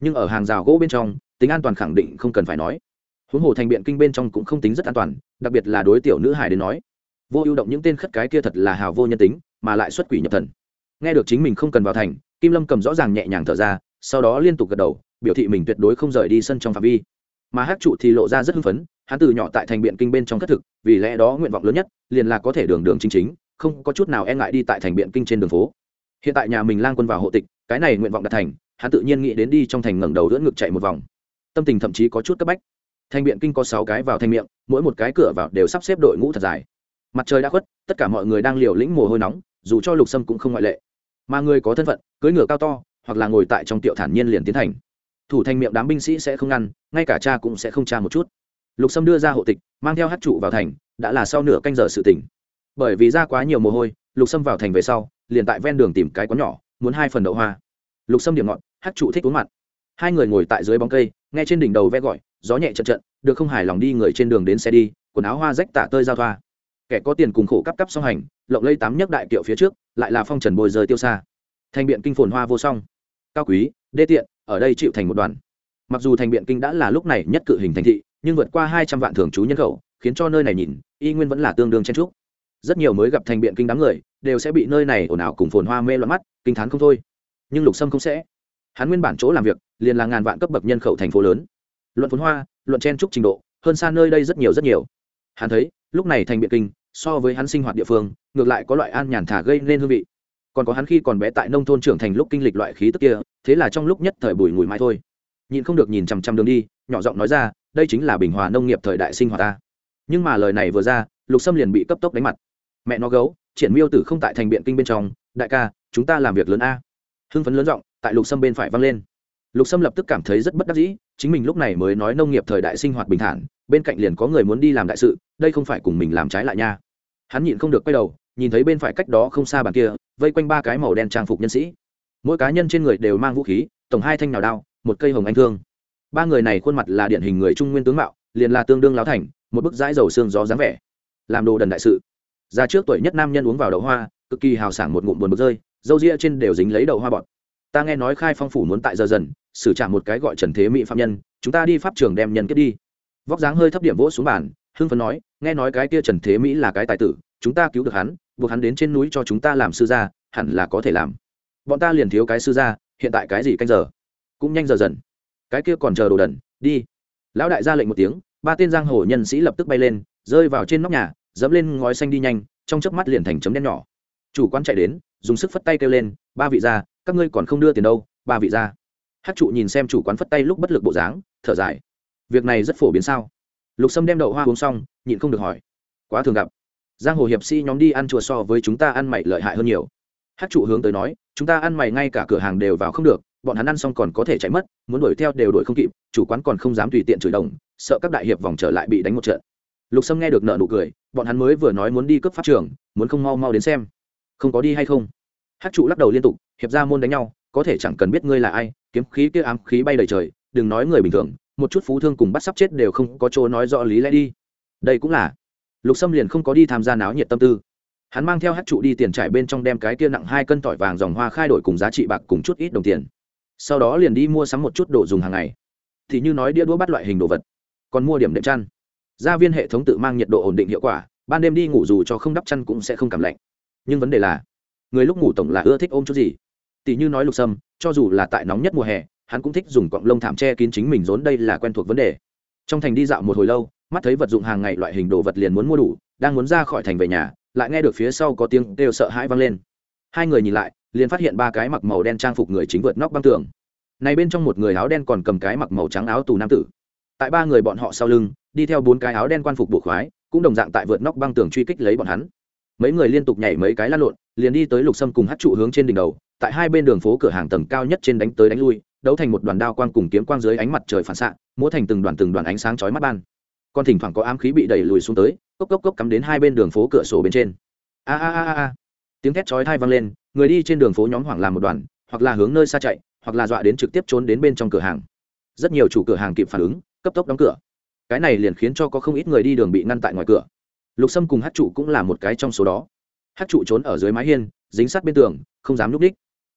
[SPEAKER 1] nhưng ở hàng rào gỗ bên trong, tính an toàn khẳng định không cần phải nói. Huống hồ thành biện kinh bên trong cũng không tính rất an toàn, đặc biệt là đối tiểu nữ hải đến nói. Vô ưu động những tên khất cái kia thật là hào vô nhân tính, mà lại xuất quỷ nhập thần. Nghe được chính mình không cần vào thành, kim lâm cầm rõ ràng nhẹ nhàng thở ra sau đó liên tục gật đầu, biểu thị mình tuyệt đối không rời đi sân trong phạm vi. Mà hát trụ thì lộ ra rất hưng phấn, hắn từ nhỏ tại thành biện kinh bên trong cất thực, vì lẽ đó nguyện vọng lớn nhất liền là có thể đường đường chính chính, không có chút nào e ngại đi tại thành biện kinh trên đường phố. Hiện tại nhà mình lang quân vào hộ tịch, cái này nguyện vọng đạt thành, hắn tự nhiên nghĩ đến đi trong thành ngẩng đầu đỡ ngực chạy một vòng. Tâm tình thậm chí có chút cấp bách. Thành biện kinh có sáu cái vào thành miệng, mỗi một cái cửa vào đều sắp xếp đội ngũ thật dài. Mặt trời đã khuất, tất cả mọi người đang liều lĩnh mồ hôi nóng, dù cho lục sâm cũng không ngoại lệ. Mà người có thân phận cưỡi ngựa cao to hoặc là ngồi tại trong tiệu thản nhiên liền tiến thành. Thủ thành miệng đám binh sĩ sẽ không ngăn, ngay cả cha cũng sẽ không tra một chút. Lục sâm đưa ra hộ tịch, mang theo hát trụ vào thành, đã là sau nửa canh giờ sự tỉnh. Bởi vì ra quá nhiều mồ hôi, lục sâm vào thành về sau, liền tại ven đường tìm cái quán nhỏ, muốn hai phần đậu hoa. Lục sâm điểm ngọn hát trụ thích uống mặt hai người ngồi tại dưới bóng cây, nghe trên đỉnh đầu ve gọi, gió nhẹ trận trận được không hài lòng đi người trên đường đến xe đi, quần áo hoa rách tả tơi giao thoa. Kẻ có tiền cùng khổ cắp cắp song hành, lộng lây tám nhấc đại kiệu phía trước, lại là phong trần bồi rời tiêu xa thành biện kinh phồn hoa vô song. Cao quý, đê tiện, ở đây chịu thành một đoàn. Mặc dù thành biện kinh đã là lúc này nhất cự hình thành thị, nhưng vượt qua hai trăm vạn thường trú nhân khẩu, khiến cho nơi này nhìn, y nguyên vẫn là tương đương chen trúc rất nhiều mới gặp thành biện kinh đám người, đều sẽ bị nơi này ồn ào cùng phồn hoa mê loạn mắt, kinh t h á n không thôi. Nhưng lục sâm không sẽ. Hắn nguyên bản chỗ làm việc, liền là ngàn vạn cấp bậc nhân khẩu thành phố lớn. Luận phồn hoa, luận chen trúc trình độ, hơn xa nơi đây rất nhiều rất nhiều. Hắn thấy, lúc này thành biện kinh, so với hắn sinh hoạt địa phương, ngược lại có loại an nhàn thả gây nên hương vị còn có hắn khi còn bé tại nông thôn trưởng thành lúc kinh lịch loại khí tức kia, thế là trong lúc nhất thời bùi ngùi mãi thôi. Nhìn không được nhìn chằm chằm đường đi, nhỏ giọng nói ra, đây chính là bình hòa nông nghiệp thời đại sinh hoạt ta. Nhưng mà lời này vừa ra, lục sâm liền bị cấp tốc đánh mặt. Mẹ nó gấu, triển miêu tử không tại thành biện kinh bên trong, đại ca, chúng ta làm việc lớn a. Hưng phấn lớn giọng, tại lục sâm bên phải vang lên. Lục sâm lập tức cảm thấy rất bất đắc dĩ, chính mình lúc này mới nói nông nghiệp thời đại sinh hoạt bình thản, bên cạnh liền có người muốn đi làm đại sự, đây không phải cùng mình làm trái lại nha. Hắn nhịn không được quay đầu nhìn thấy bên phải cách đó không xa bàn kia, vây quanh ba cái màu đen trang phục nhân sĩ. Mỗi cá nhân trên người đều mang vũ khí, tổng hai thanh nào đao, một cây hồng anh thương. Ba người này khuôn mặt là điển hình người trung nguyên tướng mạo, liền là tương đương láo thành, một bức dãi dầu xương gió dáng vẻ. Làm đồ đần đại sự. Ra trước tuổi nhất nam nhân uống vào đậu hoa, cực kỳ hào sảng một ngụm buồn bực rơi, dâu ria trên đều dính lấy đậu hoa bọt. Ta nghe nói khai phong phủ muốn tại giờ dần, xử trả một cái gọi trần thế mỹ phạm nhân, chúng ta đi pháp trường đem nhân kết đi. Vóc dáng hơi thấp điểm vỗ xuống bàn, hưng phấn nói, nghe nói cái kia trần thế mỹ là cái tài tử chúng ta cứu được hắn, buộc hắn đến trên núi cho chúng ta làm sư gia, hẳn là có thể làm. Bọn ta liền thiếu cái sư gia, hiện tại cái gì canh giờ? Cũng nhanh giờ dần. Cái kia còn chờ đồ đần, đi. Lão đại ra lệnh một tiếng, ba tên giang hồ nhân sĩ lập tức bay lên, rơi vào trên nóc nhà, dẫm lên ngói xanh đi nhanh, trong chớp mắt liền thành chấm đen nhỏ. Chủ quan chạy đến, dùng sức phất tay kêu lên, ba vị gia, các ngươi còn không đưa tiền đâu, ba vị gia. Hát trụ nhìn xem chủ quán phất tay lúc bất lực bộ dáng, thở dài. Việc này rất phổ biến sao? Lục sâm đem đậu hoa uống xong, nhịn không được hỏi. Quá thường gặp giang hồ hiệp sĩ nhóm đi ăn chùa so với chúng ta ăn mày lợi hại hơn nhiều. Hát trụ hướng tới nói, chúng ta ăn mày ngay cả cửa hàng đều vào không được, bọn hắn ăn xong còn có thể chạy mất, muốn đuổi theo đều đuổi không kịp, chủ quán còn không dám tùy tiện chửi đồng, sợ các đại hiệp vòng trở lại bị đánh một trận. Lục sâm nghe được nợ nụ cười, bọn hắn mới vừa nói muốn đi cướp pháp trường, muốn không mau mau đến xem. Không có đi hay không? Hát trụ lắc đầu liên tục, hiệp ra môn đánh nhau, có thể chẳng cần biết ngươi là ai, kiếm khí kia ám khí bay đầy trời, đừng nói người bình thường, một chút phú thương cùng bắt sắp chết đều không có chỗ nói rõ lý lẽ đi. Đây cũng là lục sâm liền không có đi tham gia náo nhiệt tâm tư. Hắn mang theo hát trụ đi tiền trải bên trong đem cái kia nặng hai cân tỏi vàng dòng hoa khai đổi cùng giá trị bạc cùng chút ít đồng tiền. Sau đó liền đi mua sắm một chút đồ dùng hàng ngày. Thì như nói đĩa đũa bắt loại hình đồ vật, còn mua điểm đệm chăn. Gia viên hệ thống tự mang nhiệt độ ổn định hiệu quả, ban đêm đi ngủ dù cho không đắp chăn cũng sẽ không cảm lạnh. Nhưng vấn đề là, người lúc ngủ tổng là ưa thích ôm chút gì? Tỷ như nói lục sâm, cho dù là tại nóng nhất mùa hè, hắn cũng thích dùng cọng lông thảm che kín chính mình, rốn đây là quen thuộc vấn đề. Trong thành đi dạo một hồi lâu mắt thấy vật dụng hàng ngày loại hình đồ vật liền muốn mua đủ, đang muốn ra khỏi thành về nhà, lại nghe được phía sau có tiếng kêu sợ hãi vang lên. Hai người nhìn lại, liền phát hiện ba cái mặc màu đen trang phục người chính vượt nóc băng tường. Này bên trong một người áo đen còn cầm cái mặc màu trắng áo tù nam tử. Tại ba người bọn họ sau lưng, đi theo bốn cái áo đen quan phục bộ khoái, cũng đồng dạng tại vượt nóc băng tường truy kích lấy bọn hắn. Mấy người liên tục nhảy mấy cái lăn lộn, liền đi tới lục sâm cùng hát trụ hướng trên đỉnh đầu, tại hai bên đường phố cửa hàng tầng cao nhất trên đánh tới đánh lui, đấu thành một đoàn đao quang cùng kiếm quang dưới ánh mặt trời phản xạ, múa thành từng đoàn từng đoàn ánh sáng chói mắt ban còn thỉnh thoảng có ám khí bị đẩy lùi xuống tới, cốc cốc cốc cắm đến hai bên đường phố cửa sổ bên trên. A a a a tiếng thét chói thai vang lên, người đi trên đường phố nhóm hoảng làm một đoàn, hoặc là hướng nơi xa chạy, hoặc là dọa đến trực tiếp trốn đến bên trong cửa hàng. Rất nhiều chủ cửa hàng kịp phản ứng, cấp tốc đóng cửa. Cái này liền khiến cho có không ít người đi đường bị ngăn tại ngoài cửa. Lục sâm cùng hát trụ cũng là một cái trong số đó. Hát trụ trốn ở dưới mái hiên, dính sát bên tường, không dám núp đích.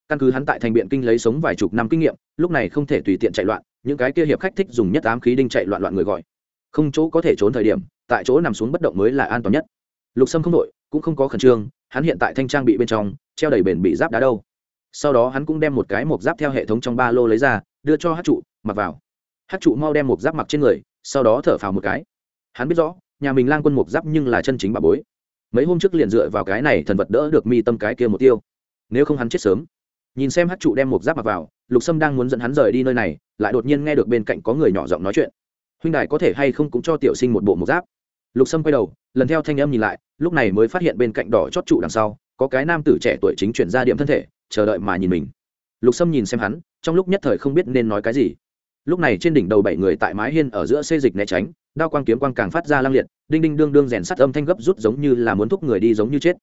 [SPEAKER 1] Căn cứ hắn tại thành biện kinh lấy sống vài chục năm kinh nghiệm, lúc này không thể tùy tiện chạy loạn, những cái kia hiệp khách thích dùng nhất ám khí đinh chạy loạn loạn người gọi không chỗ có thể trốn thời điểm, tại chỗ nằm xuống bất động mới là an toàn nhất. Lục sâm không đội, cũng không có khẩn trương, hắn hiện tại thanh trang bị bên trong, treo đầy bền bị giáp đá đâu. Sau đó hắn cũng đem một cái mộc giáp theo hệ thống trong ba lô lấy ra, đưa cho hát trụ, mặc vào. Hát trụ mau đem mộc giáp mặc trên người, sau đó thở phào một cái. Hắn biết rõ, nhà mình lang quân mộc giáp nhưng là chân chính bà bối. Mấy hôm trước liền dựa vào cái này thần vật đỡ được mi tâm cái kia một tiêu. Nếu không hắn chết sớm. Nhìn xem hát trụ đem mộc giáp mặc vào, lục sâm đang muốn dẫn hắn rời đi nơi này, lại đột nhiên nghe được bên cạnh có người nhỏ giọng nói chuyện huynh đài có thể hay không cũng cho tiểu sinh một bộ mộc giáp. Lục sâm quay đầu, lần theo thanh âm nhìn lại, lúc này mới phát hiện bên cạnh đỏ chót trụ đằng sau, có cái nam tử trẻ tuổi chính chuyển ra điểm thân thể, chờ đợi mà nhìn mình. Lục sâm nhìn xem hắn, trong lúc nhất thời không biết nên nói cái gì. Lúc này trên đỉnh đầu bảy người tại mái hiên ở giữa xê dịch né tránh, đao quang kiếm quang càng phát ra lang liệt, đinh đinh đương đương rèn sắt âm thanh gấp rút giống như là muốn thúc người đi giống như chết.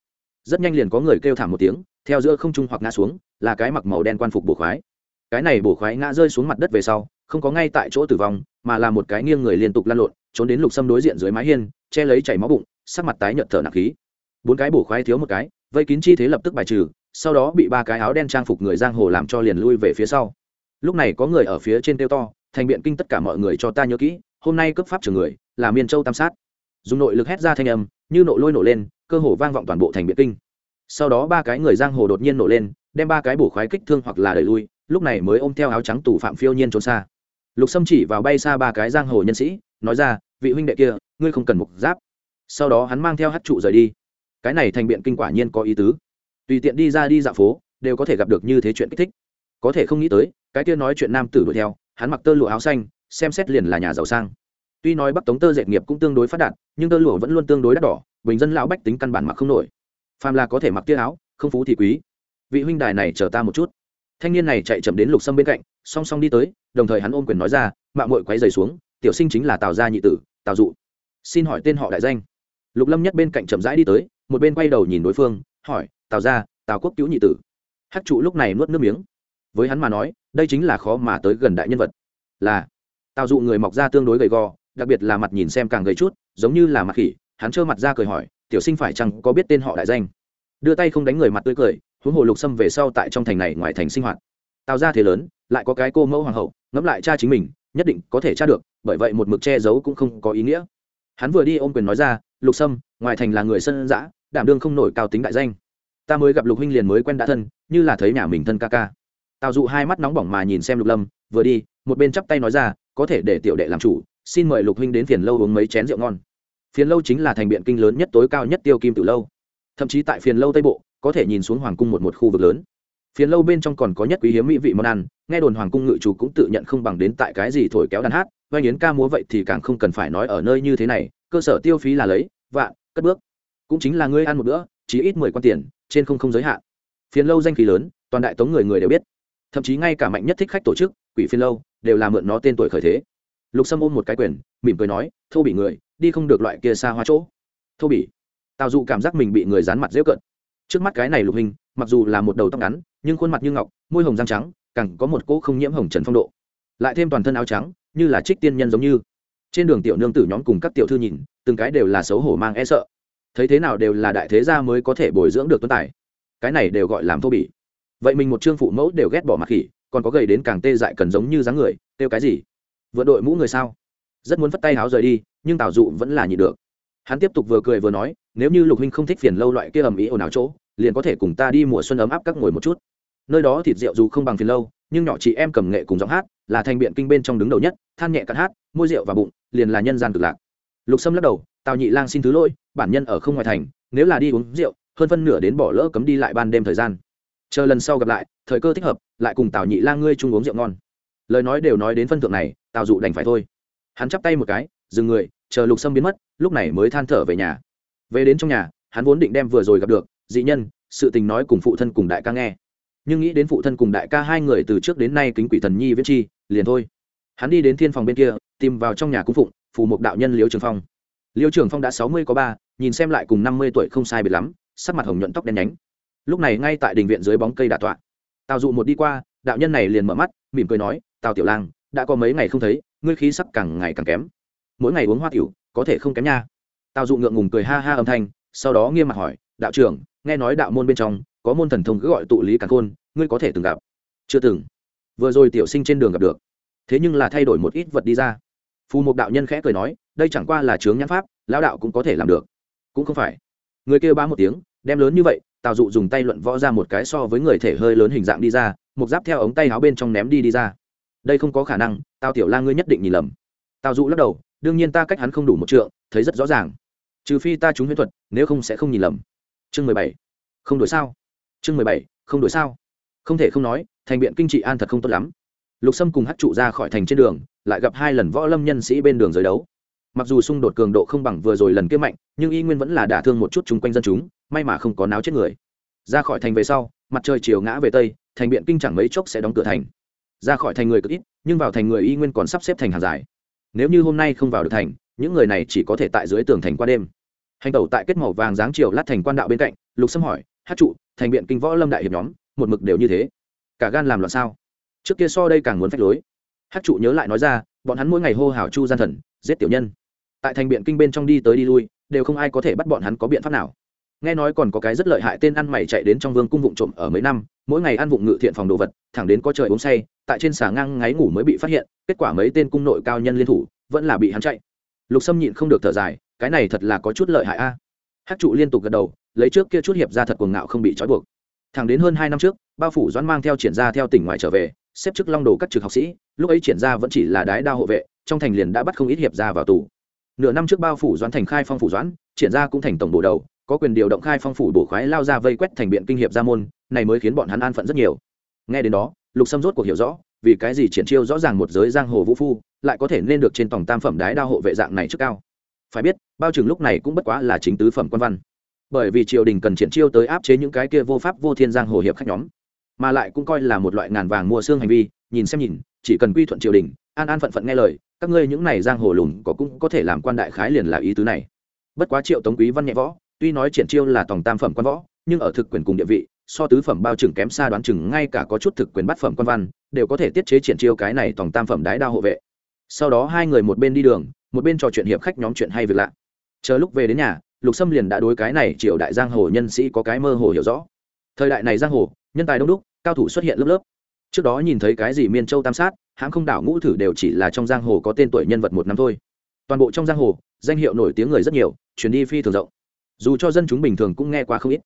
[SPEAKER 1] Rất nhanh liền có người kêu thảm một tiếng, theo giữa không trung hoặc ngã xuống, là cái mặc màu đen quan phục bổ khoái. Cái này bổ khoái ngã rơi xuống mặt đất về sau không có ngay tại chỗ tử vong, mà là một cái nghiêng người liên tục lăn lộn, trốn đến lục sâm đối diện dưới mái hiên, che lấy chảy máu bụng, sắc mặt tái nhợt thở nặng khí. Bốn cái bổ khoái thiếu một cái, vây kín chi thế lập tức bài trừ, sau đó bị ba cái áo đen trang phục người giang hồ làm cho liền lui về phía sau. Lúc này có người ở phía trên tiêu to, thành biện kinh tất cả mọi người cho ta nhớ kỹ, hôm nay cấp pháp trường người là miền châu tam sát. Dùng nội lực hét ra thanh âm, như nổ lôi nổ lên, cơ hồ vang vọng toàn bộ thành biện kinh. Sau đó ba cái người giang hồ đột nhiên nổ lên, đem ba cái bổ khoái kích thương hoặc là đẩy lui, lúc này mới ôm theo áo trắng tù phạm phiêu nhiên trốn xa lục sâm chỉ vào bay xa ba cái giang hồ nhân sĩ, nói ra, vị huynh đệ kia, ngươi không cần mục giáp. Sau đó hắn mang theo hát trụ rời đi. Cái này thành biện kinh quả nhiên có ý tứ. Tùy tiện đi ra đi dạo phố, đều có thể gặp được như thế chuyện kích thích. Có thể không nghĩ tới, cái kia nói chuyện nam tử đuổi theo, hắn mặc tơ lụa áo xanh, xem xét liền là nhà giàu sang. Tuy nói bắc tống tơ dệt nghiệp cũng tương đối phát đạt, nhưng tơ lụa vẫn luôn tương đối đắt đỏ, bình dân lão bách tính căn bản mặc không nổi. Phàm là có thể mặc tia áo, không phú thì quý. Vị huynh đài này chờ ta một chút thanh niên này chạy chậm đến lục sâm bên cạnh, song song đi tới, đồng thời hắn ôm quyền nói ra mạng mội quay dày xuống, tiểu sinh chính là tào gia nhị tử, tào dụ. Xin hỏi tên họ đại danh. Lục lâm nhất bên cạnh chậm rãi đi tới, một bên quay đầu nhìn đối phương, hỏi, tào gia, tào quốc cứu nhị tử? Hát trụ lúc này nuốt nước miếng. Với hắn mà nói, đây chính là khó mà tới gần đại nhân vật. Là, tào dụ người mọc ra tương đối gầy gò, đặc biệt là mặt nhìn xem càng gầy chút, giống như là mặt khỉ, hắn trơ mặt ra cười hỏi, tiểu sinh phải chăng có biết tên họ đại danh? Đưa tay không đánh người mặt tươi cười huống hồ lục sâm về sau tại trong thành này ngoài thành sinh hoạt. Tào ra thế lớn, lại có cái cô mẫu hoàng hậu, ngẫm lại cha chính mình, nhất định có thể tra được, bởi vậy một mực che giấu cũng không có ý nghĩa. Hắn vừa đi ôm quyền nói ra, lục sâm, ngoài thành là người sân giã đảm đương không nổi cao tính đại danh. Ta mới gặp lục huynh liền mới quen đã thân, như là thấy nhà mình thân ca ca. Tào dụ hai mắt nóng bỏng mà nhìn xem lục lâm, vừa đi, một bên chắp tay nói ra, có thể để tiểu đệ làm chủ, xin mời lục huynh đến phiền lâu uống mấy chén rượu ngon. Phiền lâu chính là thành biện kinh lớn nhất tối cao nhất tiêu kim từ lâu. Thậm chí tại phiền lâu tây bộ có thể nhìn xuống hoàng cung một một khu vực lớn. Phiến lâu bên trong còn có nhất quý hiếm mỹ vị món ăn, nghe đồn hoàng cung ngự chủ cũng tự nhận không bằng đến tại cái gì thổi kéo đàn hát oanh yến ca múa vậy thì càng không cần phải nói ở nơi như thế này, cơ sở tiêu phí là lấy, vạn, cất bước. Cũng chính là ngươi ăn một bữa chỉ ít mười quan tiền, trên không không giới hạn. Phiến lâu danh khí lớn, toàn đại tống người người đều biết. Thậm chí ngay cả mạnh nhất thích khách tổ chức, quỷ phiên lâu, đều là mượn nó tên tuổi khởi thế. Lục sâm ôm một cái quyền, mỉm cười nói, thô bị người, đi không được loại kia xa hoa chỗ. Thô bỉ. Tào dụ cảm giác mình bị người dán mặt dễ cận trước mắt cái này lục hình, mặc dù là một đầu tóc ngắn, nhưng khuôn mặt như ngọc, môi hồng răng trắng, càng có một cỗ không nhiễm hồng trần phong độ. Lại thêm toàn thân áo trắng, như là trích tiên nhân giống như. Trên đường tiểu nương tử nhóm cùng các tiểu thư nhìn, từng cái đều là xấu hổ mang e sợ. Thấy thế nào đều là đại thế gia mới có thể bồi dưỡng được tuấn tài. Cái này đều gọi làm thô bỉ. Vậy mình một trương phụ mẫu đều ghét bỏ mặt khỉ, còn có gầy đến càng tê dại cần giống như dáng người, kêu cái gì? Vượt đội mũ người sao? Rất muốn phất tay háo rời đi, nhưng tào dụ vẫn là nhịn được. Hắn tiếp tục vừa cười vừa nói, nếu như lục huynh không thích phiền lâu loại kia ầm ĩ ồn ào chỗ liền có thể cùng ta đi mùa xuân ấm áp các ngồi một chút. Nơi đó thịt rượu dù không bằng phiền lâu, nhưng nhỏ chị em cầm nghệ cùng giọng hát là thành biện kinh bên trong đứng đầu nhất, than nhẹ cất hát, môi rượu và bụng, liền là nhân gian cực lạc. Lục sâm lắc đầu, tào nhị lang xin thứ lỗi, bản nhân ở không ngoài thành, nếu là đi uống rượu, hơn phân nửa đến bỏ lỡ cấm đi lại ban đêm thời gian. Chờ lần sau gặp lại, thời cơ thích hợp, lại cùng tào nhị lang ngươi chung uống rượu ngon. Lời nói đều nói đến phân thượng này, tào dụ đành phải thôi. Hắn chắp tay một cái, dừng người, chờ lục sâm biến mất, lúc này mới than thở về nhà. Về đến trong nhà, hắn vốn định đem vừa rồi gặp được dị nhân, sự tình nói cùng phụ thân cùng đại ca nghe. Nhưng nghĩ đến phụ thân cùng đại ca hai người từ trước đến nay kính quỷ thần nhi viễn chi, liền thôi. Hắn đi đến thiên phòng bên kia, tìm vào trong nhà cung phụng, phù một đạo nhân liêu trường phong. Liêu trường phong đã sáu mươi có ba, nhìn xem lại cùng năm mươi tuổi không sai biệt lắm, sắc mặt hồng nhuận tóc đen nhánh. Lúc này ngay tại đình viện dưới bóng cây đà tọa. Tào dụ một đi qua, đạo nhân này liền mở mắt, mỉm cười nói, tào tiểu lang, đã có mấy ngày không thấy, ngươi khí sắc càng ngày càng kém. Mỗi ngày uống hoa tiểu, có thể không kém nha. Tào dụ ngượng ngùng cười ha ha âm thanh, sau đó nghiêm mặt hỏi, đạo trưởng nghe nói đạo môn bên trong, có môn thần thông cứ gọi tụ lý càn khôn, ngươi có thể từng gặp. Chưa từng. Vừa rồi tiểu sinh trên đường gặp được. Thế nhưng là thay đổi một ít vật đi ra. Phù một đạo nhân khẽ cười nói, đây chẳng qua là chướng nhãn pháp, lão đạo cũng có thể làm được. Cũng không phải. Người kêu ba một tiếng, đem lớn như vậy, tào dụ dùng tay luận võ ra một cái so với người thể hơi lớn hình dạng đi ra một giáp theo ống tay áo bên trong ném đi đi ra. Đây không có khả năng, tào tiểu la ngươi nhất định nhìn lầm. Tào dụ lắc đầu, đương nhiên ta cách hắn không đủ một trượng, thấy rất rõ ràng. Trừ phi ta trúng huyễn thuật, nếu không sẽ không nhìn lầm chương mười bảy. Không đổi sao? Chương mười bảy, không đổi sao? Không thể không nói, thành biện kinh trị an thật không tốt lắm. Lục sâm cùng hát trụ ra khỏi thành trên đường, lại gặp hai lần võ lâm nhân sĩ bên đường giới đấu. Mặc dù xung đột cường độ không bằng vừa rồi lần kia mạnh, nhưng y nguyên vẫn là đả thương một chút chung quanh dân chúng, may mà không có náo chết người. Ra khỏi thành về sau, mặt trời chiều ngã về tây, thành biện kinh chẳng mấy chốc sẽ đóng cửa thành. Ra khỏi thành người cực ít, nhưng vào thành người y nguyên còn sắp xếp thành hàng dài. Nếu như hôm nay không vào được thành, những người này chỉ có thể tại dưới tường thành qua đêm hành tẩu tại kết màu vàng dáng chiều lát thành quan đạo bên cạnh, lục sâm hỏi, hát trụ, thành biện kinh võ lâm đại hiệp nhóm, một mực đều như thế. Cả gan làm loạn sao? Trước kia so đây càng muốn phách lối. Hát trụ nhớ lại nói ra, bọn hắn mỗi ngày hô hào chu gian thần, giết tiểu nhân. Tại thành biện kinh bên trong đi tới đi lui, đều không ai có thể bắt bọn hắn có biện pháp nào. Nghe nói còn có cái rất lợi hại tên ăn mày chạy đến trong vương cung vụng trộm ở mấy năm, mỗi ngày ăn vụng ngự thiện phòng đồ vật, thẳng đến có trời uống say, tại trên xà ngang ngáy ngủ mới bị phát hiện, kết quả mấy tên cung nội cao nhân liên thủ, vẫn là bị hắn chạy. Lục sâm nhịn không được thở dài cái này thật là có chút lợi hại a. À. hát trụ liên tục gật đầu, lấy trước kia chút hiệp ra thật cuồng ngạo không bị trói buộc. Thẳng đến hơn hai năm trước, bao phủ doãn mang theo triển ra theo tỉnh ngoài trở về, xếp chức long đồ các trực học sĩ, lúc ấy triển ra vẫn chỉ là đái đao hộ vệ, trong thành liền đã bắt không ít hiệp ra vào tù. Nửa năm trước bao phủ doãn thành khai phong phủ doãn, triển ra cũng thành tổng bộ đầu, có quyền điều động khai phong phủ bổ khoái lao ra vây quét thành biện kinh hiệp gia môn, này mới khiến bọn hắn an phận rất nhiều. Nghe đến đó, lục sâm rốt cuộc hiểu rõ, vì cái gì triển chiêu rõ ràng một giới giang hồ vũ phu, lại có thể nên được trên tổng tam phẩm đái đao hộ vệ dạng này trước cao phải biết, bao trừng lúc này cũng bất quá là chính tứ phẩm quan văn. Bởi vì triều đình cần triển chiêu tới áp chế những cái kia vô pháp vô thiên giang hồ hiệp khách nhóm, mà lại cũng coi là một loại ngàn vàng mua xương hành vi, nhìn xem nhìn, chỉ cần quy thuận triều đình, an an phận phận nghe lời, các ngươi những này giang hồ lùn có cũng có thể làm quan đại khái liền là ý tứ này. Bất quá triệu tống quý văn nhẹ võ, tuy nói triển chiêu là tổng tam phẩm quan võ, nhưng ở thực quyền cùng địa vị, so tứ phẩm bao trừng kém xa đoán chừng ngay cả có chút thực quyền bắt phẩm quan văn, đều có thể tiết chế triển chiêu cái này tổng tam phẩm đái đao hộ vệ. Sau đó hai người một bên đi đường một bên trò chuyện hiệp khách nhóm chuyện hay việc lạ. Chờ lúc về đến nhà, lục sâm liền đã đối cái này triều đại giang hồ nhân sĩ có cái mơ hồ hiểu rõ. Thời đại này giang hồ, nhân tài đông đúc, cao thủ xuất hiện lớp lớp. Trước đó nhìn thấy cái gì miên châu tam sát, hãng không đảo ngũ thử đều chỉ là trong giang hồ có tên tuổi nhân vật một năm thôi. Toàn bộ trong giang hồ, danh hiệu nổi tiếng người rất nhiều chuyến đi phi thường rộng. Dù cho dân chúng bình thường cũng nghe qua không ít.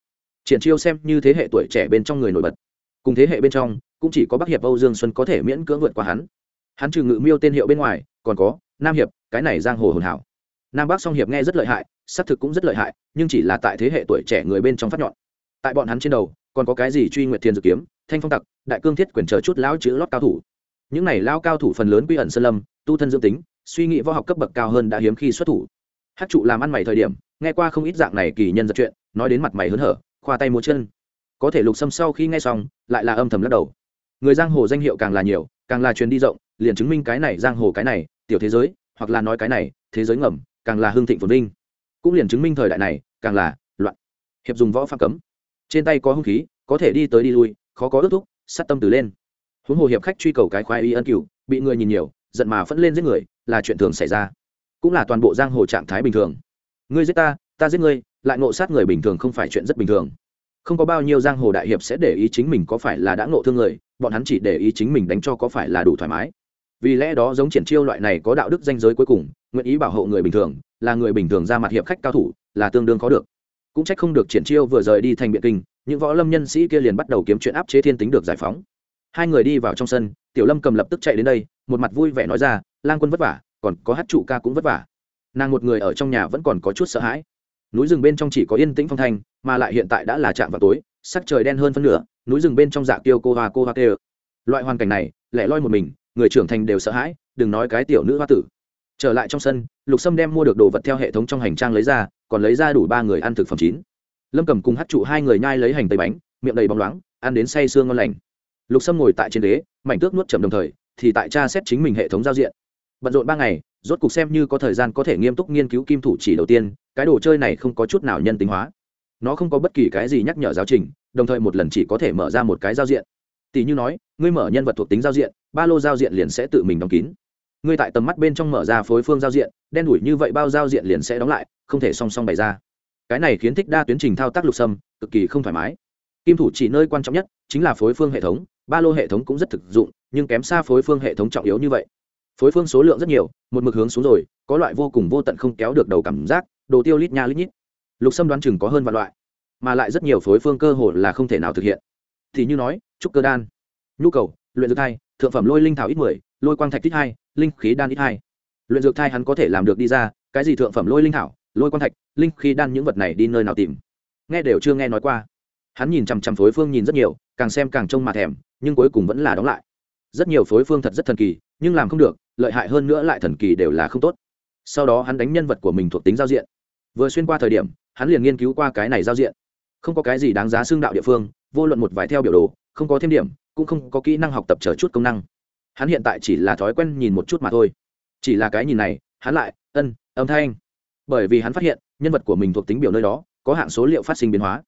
[SPEAKER 1] Triển chiêu xem như thế hệ tuổi trẻ bên trong người nổi bật. Cùng thế hệ bên trong, cũng chỉ có bắc hiệp âu dương xuân có thể miễn cưỡng vượt qua hắn. Hắn trừ ngự miêu tên hiệu bên ngoài, còn có nam hiệp, cái này giang hồ hồn hảo. Nam bắc song hiệp nghe rất lợi hại, xác thực cũng rất lợi hại, nhưng chỉ là tại thế hệ tuổi trẻ người bên trong phát nhọn. Tại bọn hắn trên đầu, còn có cái gì truy nguyệt thiên dự kiếm, thanh phong tặc, đại cương thiết quyền chờ chút lão chữ lót cao thủ. Những này lao cao thủ phần lớn quy ẩn sơn lâm, tu thân dưỡng tính, suy nghĩ võ học cấp bậc cao hơn đã hiếm khi xuất thủ. Hát trụ làm ăn mày thời điểm, nghe qua không ít dạng này kỳ nhân giật chuyện, nói đến mặt mày hớn hở, khoa tay múa chân. Có thể lục xâm sau khi nghe xong, lại là âm thầm lắc đầu. Người giang hồ danh hiệu càng là nhiều, càng là truyền đi rộng, liền chứng minh cái này giang hồ cái này tiểu thế giới, hoặc là nói cái này, thế giới ngầm, càng là hương thịnh phồn vinh. Cũng liền chứng minh thời đại này, càng là loạn. Hiệp dùng võ phạm cấm. Trên tay có hung khí, có thể đi tới đi lui, khó có ước thúc, sát tâm từ lên. Huống hồ hiệp khách truy cầu cái khoái y ân cựu bị người nhìn nhiều, giận mà phẫn lên giết người, là chuyện thường xảy ra. Cũng là toàn bộ giang hồ trạng thái bình thường. Ngươi giết ta ta giết ngươi, lại ngộ sát người bình thường không phải chuyện rất bình thường. Không có bao nhiêu giang hồ đại hiệp sẽ để ý chính mình có phải là đã ngộ thương người, bọn hắn chỉ để ý chính mình đánh cho có phải là đủ thoải mái vì lẽ đó giống triển chiêu loại này có đạo đức danh giới cuối cùng, nguyện ý bảo hộ người bình thường, là người bình thường ra mặt hiệp khách cao thủ, là tương đương có được. Cũng trách không được triển chiêu vừa rời đi thành biện kinh, những võ lâm nhân sĩ kia liền bắt đầu kiếm chuyện áp chế thiên tính được giải phóng. Hai người đi vào trong sân, tiểu lâm cầm lập tức chạy đến đây, một mặt vui vẻ nói ra, lang quân vất vả, còn có hát trụ ca cũng vất vả. Nàng một người ở trong nhà vẫn còn có chút sợ hãi. Núi rừng bên trong chỉ có yên tĩnh phong thanh, mà lại hiện tại đã là trạm vào tối, sắc trời đen hơn phân nửa, núi rừng bên trong dạ tiêu cô hoa cô hoa tê loại hoàn cảnh này, lẻ loi một mình người trưởng thành đều sợ hãi, đừng nói cái tiểu nữ hoa tử. Trở lại trong sân, lục sâm đem mua được đồ vật theo hệ thống trong hành trang lấy ra, còn lấy ra đủ ba người ăn thực phẩm chín. Lâm cầm cùng hát trụ hai người nhai lấy hành tây bánh, miệng đầy bóng loáng, ăn đến say sương ngon lành. Lục sâm ngồi tại trên ghế, mảnh tước nuốt chậm đồng thời, thì tại cha xét chính mình hệ thống giao diện. Bận rộn ba ngày, rốt cục xem như có thời gian có thể nghiêm túc nghiên cứu kim thủ chỉ đầu tiên, cái đồ chơi này không có chút nào nhân tính hóa. Nó không có bất kỳ cái gì nhắc nhở giáo trình, đồng thời một lần chỉ có thể mở ra một cái giao diện tỷ như nói, ngươi mở nhân vật thuộc tính giao diện, ba lô giao diện liền sẽ tự mình đóng kín. Ngươi tại tầm mắt bên trong mở ra phối phương giao diện, đen đủi như vậy bao giao diện liền sẽ đóng lại, không thể song song bày ra. Cái này khiến thích đa tuyến trình thao tác lục sâm, cực kỳ không thoải mái. Kim thủ chỉ nơi quan trọng nhất chính là phối phương hệ thống, ba lô hệ thống cũng rất thực dụng, nhưng kém xa phối phương hệ thống trọng yếu như vậy. Phối phương số lượng rất nhiều, một mực hướng xuống rồi, có loại vô cùng vô tận không kéo được đầu cảm giác, đồ tiêu lít nha lít nhít. Lục sâm đoán chừng có hơn vạn loại, mà lại rất nhiều phối phương cơ hội là không thể nào thực hiện thì như nói, trúc cơ đan. Nhu cầu, luyện dược thai, thượng phẩm lôi linh thảo ít mười, lôi quang thạch ít hai, linh khí đan ít hai. Luyện dược thai hắn có thể làm được đi ra, cái gì thượng phẩm lôi linh thảo, lôi quang thạch, linh khí đan những vật này đi nơi nào tìm? Nghe đều chưa nghe nói qua. Hắn nhìn chằm chằm phối phương nhìn rất nhiều, càng xem càng trông mà thèm, nhưng cuối cùng vẫn là đóng lại. Rất nhiều phối phương thật rất thần kỳ, nhưng làm không được, lợi hại hơn nữa lại thần kỳ đều là không tốt. Sau đó hắn đánh nhân vật của mình thuộc tính giao diện. Vừa xuyên qua thời điểm, hắn liền nghiên cứu qua cái này giao diện. Không có cái gì đáng giá xương đạo địa phương vô luận một vài theo biểu đồ, không có thêm điểm, cũng không có kỹ năng học tập chờ chút công năng. Hắn hiện tại chỉ là thói quen nhìn một chút mà thôi. Chỉ là cái nhìn này, hắn lại, ân, âm thanh. Bởi vì hắn phát hiện, nhân vật của mình thuộc tính biểu nơi đó, có hạng số liệu phát sinh biến hóa.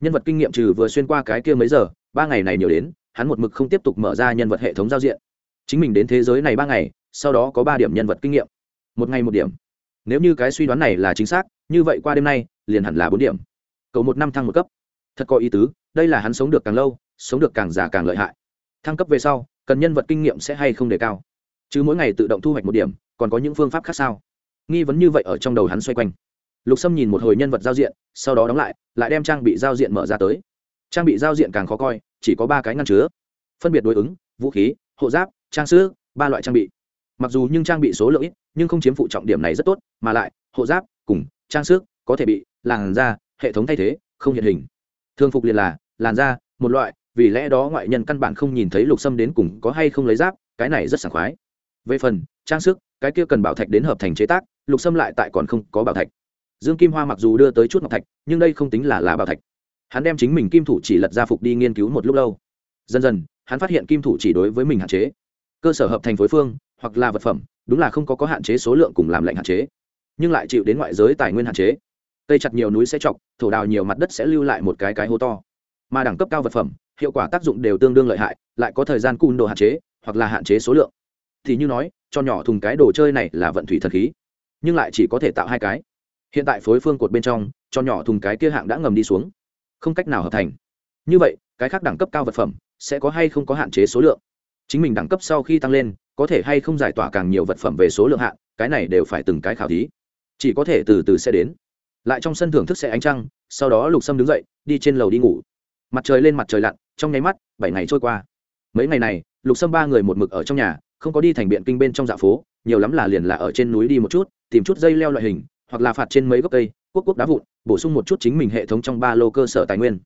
[SPEAKER 1] Nhân vật kinh nghiệm trừ vừa xuyên qua cái kia mấy giờ, ba ngày này nhiều đến, hắn một mực không tiếp tục mở ra nhân vật hệ thống giao diện. Chính mình đến thế giới này ba ngày, sau đó có ba điểm nhân vật kinh nghiệm. Một ngày một điểm. Nếu như cái suy đoán này là chính xác, như vậy qua đêm nay, liền hẳn là bốn điểm. Cầu một năm thăng một cấp. Thật có ý tứ đây là hắn sống được càng lâu, sống được càng già càng lợi hại. Thăng cấp về sau, cần nhân vật kinh nghiệm sẽ hay không đề cao? Chứ mỗi ngày tự động thu hoạch một điểm, còn có những phương pháp khác sao? Nghi vấn như vậy ở trong đầu hắn xoay quanh. Lục sâm nhìn một hồi nhân vật giao diện, sau đó đóng lại lại đem trang bị giao diện mở ra tới. Trang bị giao diện càng khó coi, chỉ có ba cái ngăn chứa. Phân biệt đối ứng, vũ khí, hộ giáp, trang sứ ba loại trang bị. Mặc dù nhưng trang bị số lượng ít, nhưng không chiếm phụ trọng điểm này rất tốt, mà lại, hộ giáp cùng trang sức có thể bị làn da, hệ thống thay thế, không hiện hình. Thường phục liền là làn da, một loại, vì lẽ đó ngoại nhân căn bản không nhìn thấy lục sâm đến cùng có hay không lấy giáp, cái này rất sảng khoái. Về phần, trang sức, cái kia cần bảo thạch đến hợp thành chế tác, lục sâm lại tại còn không có bảo thạch. Dương kim hoa mặc dù đưa tới chút ngọc thạch, nhưng đây không tính là là bảo thạch. Hắn đem chính mình kim thủ chỉ lật ra phục đi nghiên cứu một lúc lâu. Dần dần, hắn phát hiện kim thủ chỉ đối với mình hạn chế. Cơ sở hợp thành phối phương, hoặc là vật phẩm, đúng là không có có hạn chế số lượng cùng làm lệnh hạn chế. Nhưng lại chịu đến ngoại giới tài nguyên hạn chế. Cây chặt nhiều núi sẽ chọc, thổ đào nhiều mặt đất sẽ lưu lại một cái cái hố to mà đẳng cấp cao vật phẩm, hiệu quả tác dụng đều tương đương lợi hại, lại có thời gian cun đồ hạn chế, hoặc là hạn chế số lượng. Thì như nói, cho nhỏ thùng cái đồ chơi này là vận thủy thần khí, nhưng lại chỉ có thể tạo hai cái. Hiện tại phối phương cột bên trong, cho nhỏ thùng cái kia hạng đã ngầm đi xuống. Không cách nào hợp thành. Như vậy, cái khác đẳng cấp cao vật phẩm sẽ có hay không có hạn chế số lượng? Chính mình đẳng cấp sau khi tăng lên, có thể hay không giải tỏa càng nhiều vật phẩm về số lượng hạn, cái này đều phải từng cái khảo thí. Chỉ có thể từ từ sẽ đến. Lại trong sân thưởng thức sẽ ánh trăng, sau đó lục sâm đứng dậy, đi trên lầu đi ngủ mặt trời lên mặt trời lặn, trong nháy mắt, bảy ngày trôi qua. Mấy ngày này, lục sâm ba người một mực ở trong nhà, không có đi thành biện kinh bên trong dạ phố, nhiều lắm là liền là ở trên núi đi một chút, tìm chút dây leo loại hình, hoặc là phạt trên mấy gốc cây quốc quốc đá vụn, bổ sung một chút chính mình hệ thống trong ba lô cơ sở tài nguyên.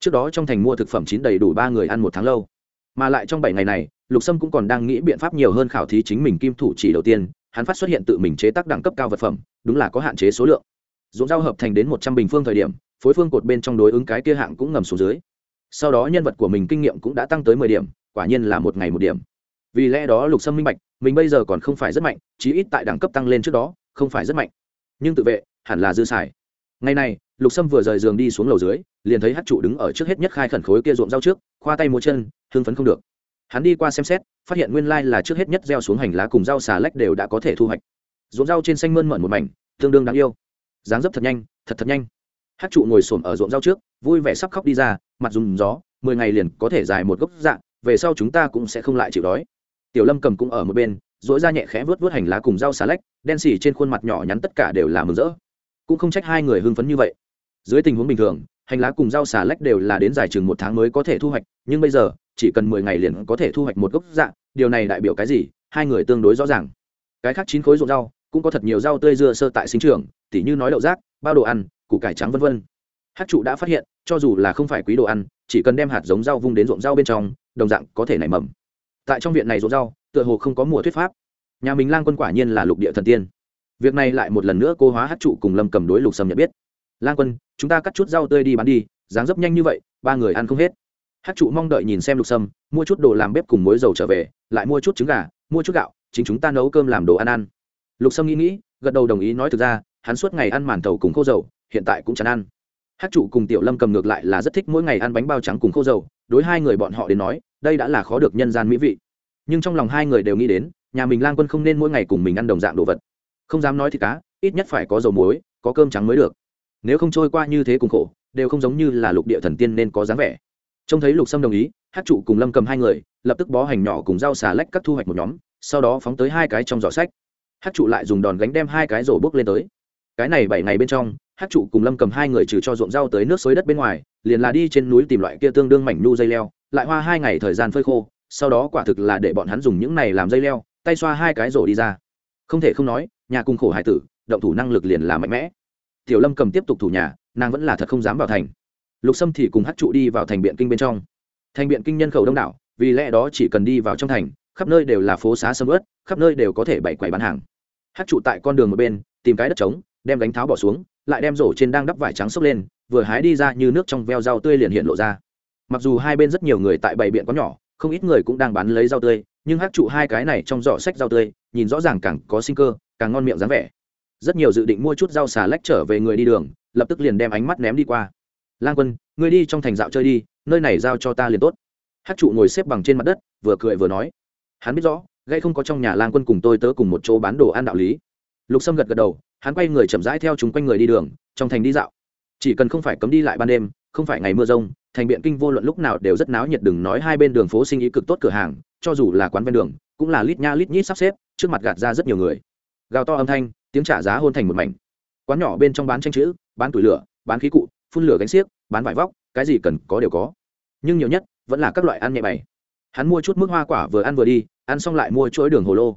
[SPEAKER 1] Trước đó trong thành mua thực phẩm chín đầy đủ ba người ăn một tháng lâu. Mà lại trong bảy ngày này, lục sâm cũng còn đang nghĩ biện pháp nhiều hơn khảo thí chính mình kim thủ chỉ đầu tiên, hắn phát xuất hiện tự mình chế tác đẳng cấp cao vật phẩm, đúng là có hạn chế số lượng. Dũng giao hợp thành đến một trăm bình phương thời điểm, phối phương cột bên trong đối ứng cái kia hạng cũng ngầm xuống dưới sau đó nhân vật của mình kinh nghiệm cũng đã tăng tới mười điểm, quả nhiên là một ngày một điểm. Vì lẽ đó lục sâm minh bạch, mình bây giờ còn không phải rất mạnh, chí ít tại đẳng cấp tăng lên trước đó, không phải rất mạnh. Nhưng tự vệ, hẳn là dư xài. Ngày này, lục sâm vừa rời giường đi xuống lầu dưới, liền thấy hát trụ đứng ở trước hết nhất khai khẩn khối kia ruộng rau trước, khoa tay múa chân, hưng phấn không được. Hắn đi qua xem xét, phát hiện nguyên lai là trước hết nhất gieo xuống hành lá cùng rau xà lách đều đã có thể thu hoạch. Ruộng rau trên xanh mơn mận một mảnh, tương đương đáng yêu. Dáng dấp thật nhanh, thật thật nhanh hát trụ ngồi xổm ở ruộng rau trước, vui vẻ sắp khóc đi ra, mặt dùng gió, mười ngày liền có thể dài một gốc dạng, về sau chúng ta cũng sẽ không lại chịu đói. Tiểu lâm cầm cũng ở một bên dỗi ra nhẹ khẽ vớt vớt hành lá cùng rau xà lách, đen xỉ trên khuôn mặt nhỏ nhắn tất cả đều là mừng rỡ. Cũng không trách hai người hưng phấn như vậy. Dưới tình huống bình thường, hành lá cùng rau xà lách đều là đến dài chừng một tháng mới có thể thu hoạch, nhưng bây giờ, chỉ cần mười ngày liền có thể thu hoạch một gốc dạng, điều này đại biểu cái gì? Hai người tương đối rõ ràng. Cái khác chín khối ruộng rau, cũng có thật nhiều rau tươi dưa sơ tại sinh trường, tỉ như nói đậu rác, bao đồ ăn củ cải trắng vân vân. hát trụ đã phát hiện, cho dù là không phải quý đồ ăn, chỉ cần đem hạt giống rau vung đến ruộng rau bên trong, đồng dạng có thể nảy mầm. Tại trong viện này ruộng rau, tựa hồ không có mùa thuyết pháp. Nhà mình lang quân quả nhiên là lục địa thần tiên. Việc này lại một lần nữa cô hóa hát trụ cùng lâm cầm đối lục sâm nhận biết. Lang quân, chúng ta cắt chút rau tươi đi bán đi, dáng dấp nhanh như vậy, ba người ăn không hết. Hát trụ mong đợi nhìn xem lục sâm, mua chút đồ làm bếp cùng muối dầu trở về, lại mua chút trứng gà, mua chút gạo, chính chúng ta nấu cơm làm đồ ăn ăn. Lục sâm nghĩ nghĩ, gật đầu đồng ý nói thực ra, hắn suốt ngày ăn màn tàu cùng khô dầu hiện tại cũng chán ăn. Hát trụ cùng tiểu lâm cầm ngược lại là rất thích mỗi ngày ăn bánh bao trắng cùng khô dầu, đối hai người bọn họ đến nói, đây đã là khó được nhân gian mỹ vị. Nhưng trong lòng hai người đều nghĩ đến, nhà mình lang quân không nên mỗi ngày cùng mình ăn đồng dạng đồ vật. Không dám nói thì cá, ít nhất phải có dầu muối, có cơm trắng mới được. Nếu không trôi qua như thế cùng khổ, đều không giống như là lục địa thần tiên nên có dáng vẻ. Trông thấy lục sâm đồng ý, hát trụ cùng lâm cầm hai người, lập tức bó hành nhỏ cùng rau xà lách các thu hoạch một nhóm, sau đó phóng tới hai cái trong giỏ sách. Hát trụ lại dùng đòn gánh đem hai cái rổ bước lên tới. Cái này bảy ngày bên trong hát trụ cùng lâm cầm hai người trừ cho ruộng rau tới nước xối đất bên ngoài, liền là đi trên núi tìm loại kia tương đương mảnh nhu dây leo, lại hoa hai ngày thời gian phơi khô, sau đó quả thực là để bọn hắn dùng những này làm dây leo, tay xoa hai cái rổ đi ra. Không thể không nói, nhà cùng khổ hải tử, động thủ năng lực liền là mạnh mẽ. Tiểu lâm cầm tiếp tục thủ nhà, nàng vẫn là thật không dám vào thành. Lục sâm thì cùng hát trụ đi vào thành biện kinh bên trong. Thành biện kinh nhân khẩu đông đảo, vì lẽ đó chỉ cần đi vào trong thành, khắp nơi đều là phố xá sầm ớt khắp nơi đều có thể bày quầy bán hàng. Hát trụ tại con đường một bên, tìm cái đất trống, đem gánh tháo bỏ xuống lại đem rổ trên đang đắp vải trắng xốc lên, vừa hái đi ra như nước trong veo rau tươi liền hiện lộ ra. Mặc dù hai bên rất nhiều người tại bày biện có nhỏ, không ít người cũng đang bán lấy rau tươi, nhưng hát trụ hai cái này trong giỏ sách rau tươi, nhìn rõ ràng càng có sinh cơ, càng ngon miệng dáng vẻ. Rất nhiều dự định mua chút rau xà lách trở về người đi đường, lập tức liền đem ánh mắt ném đi qua. Lang quân, ngươi đi trong thành dạo chơi đi, nơi này giao cho ta liền tốt. Hát trụ ngồi xếp bằng trên mặt đất, vừa cười vừa nói. Hắn biết rõ gây không có trong nhà lang quân cùng tôi tớ cùng một chỗ bán đồ ăn đạo lý. Lục sâm gật gật đầu hắn quay người chậm rãi theo chúng quanh người đi đường, trong thành đi dạo. Chỉ cần không phải cấm đi lại ban đêm, không phải ngày mưa rông, thành biện kinh vô luận lúc nào đều rất náo nhiệt đừng nói hai bên đường phố sinh ý cực tốt cửa hàng, cho dù là quán ven đường, cũng là lít nha lít nhít sắp xếp, trước mặt gạt ra rất nhiều người. Gào to âm thanh, tiếng trả giá hôn thành một mảnh. Quán nhỏ bên trong bán tranh chữ, bán tủi lửa, bán khí cụ, phun lửa gánh xiếc, bán vải vóc, cái gì cần có đều có. Nhưng nhiều nhất, vẫn là các loại ăn nhẹ bày. Hắn mua chút mức hoa quả vừa ăn vừa đi, ăn xong lại mua chuỗi đường hồ lô.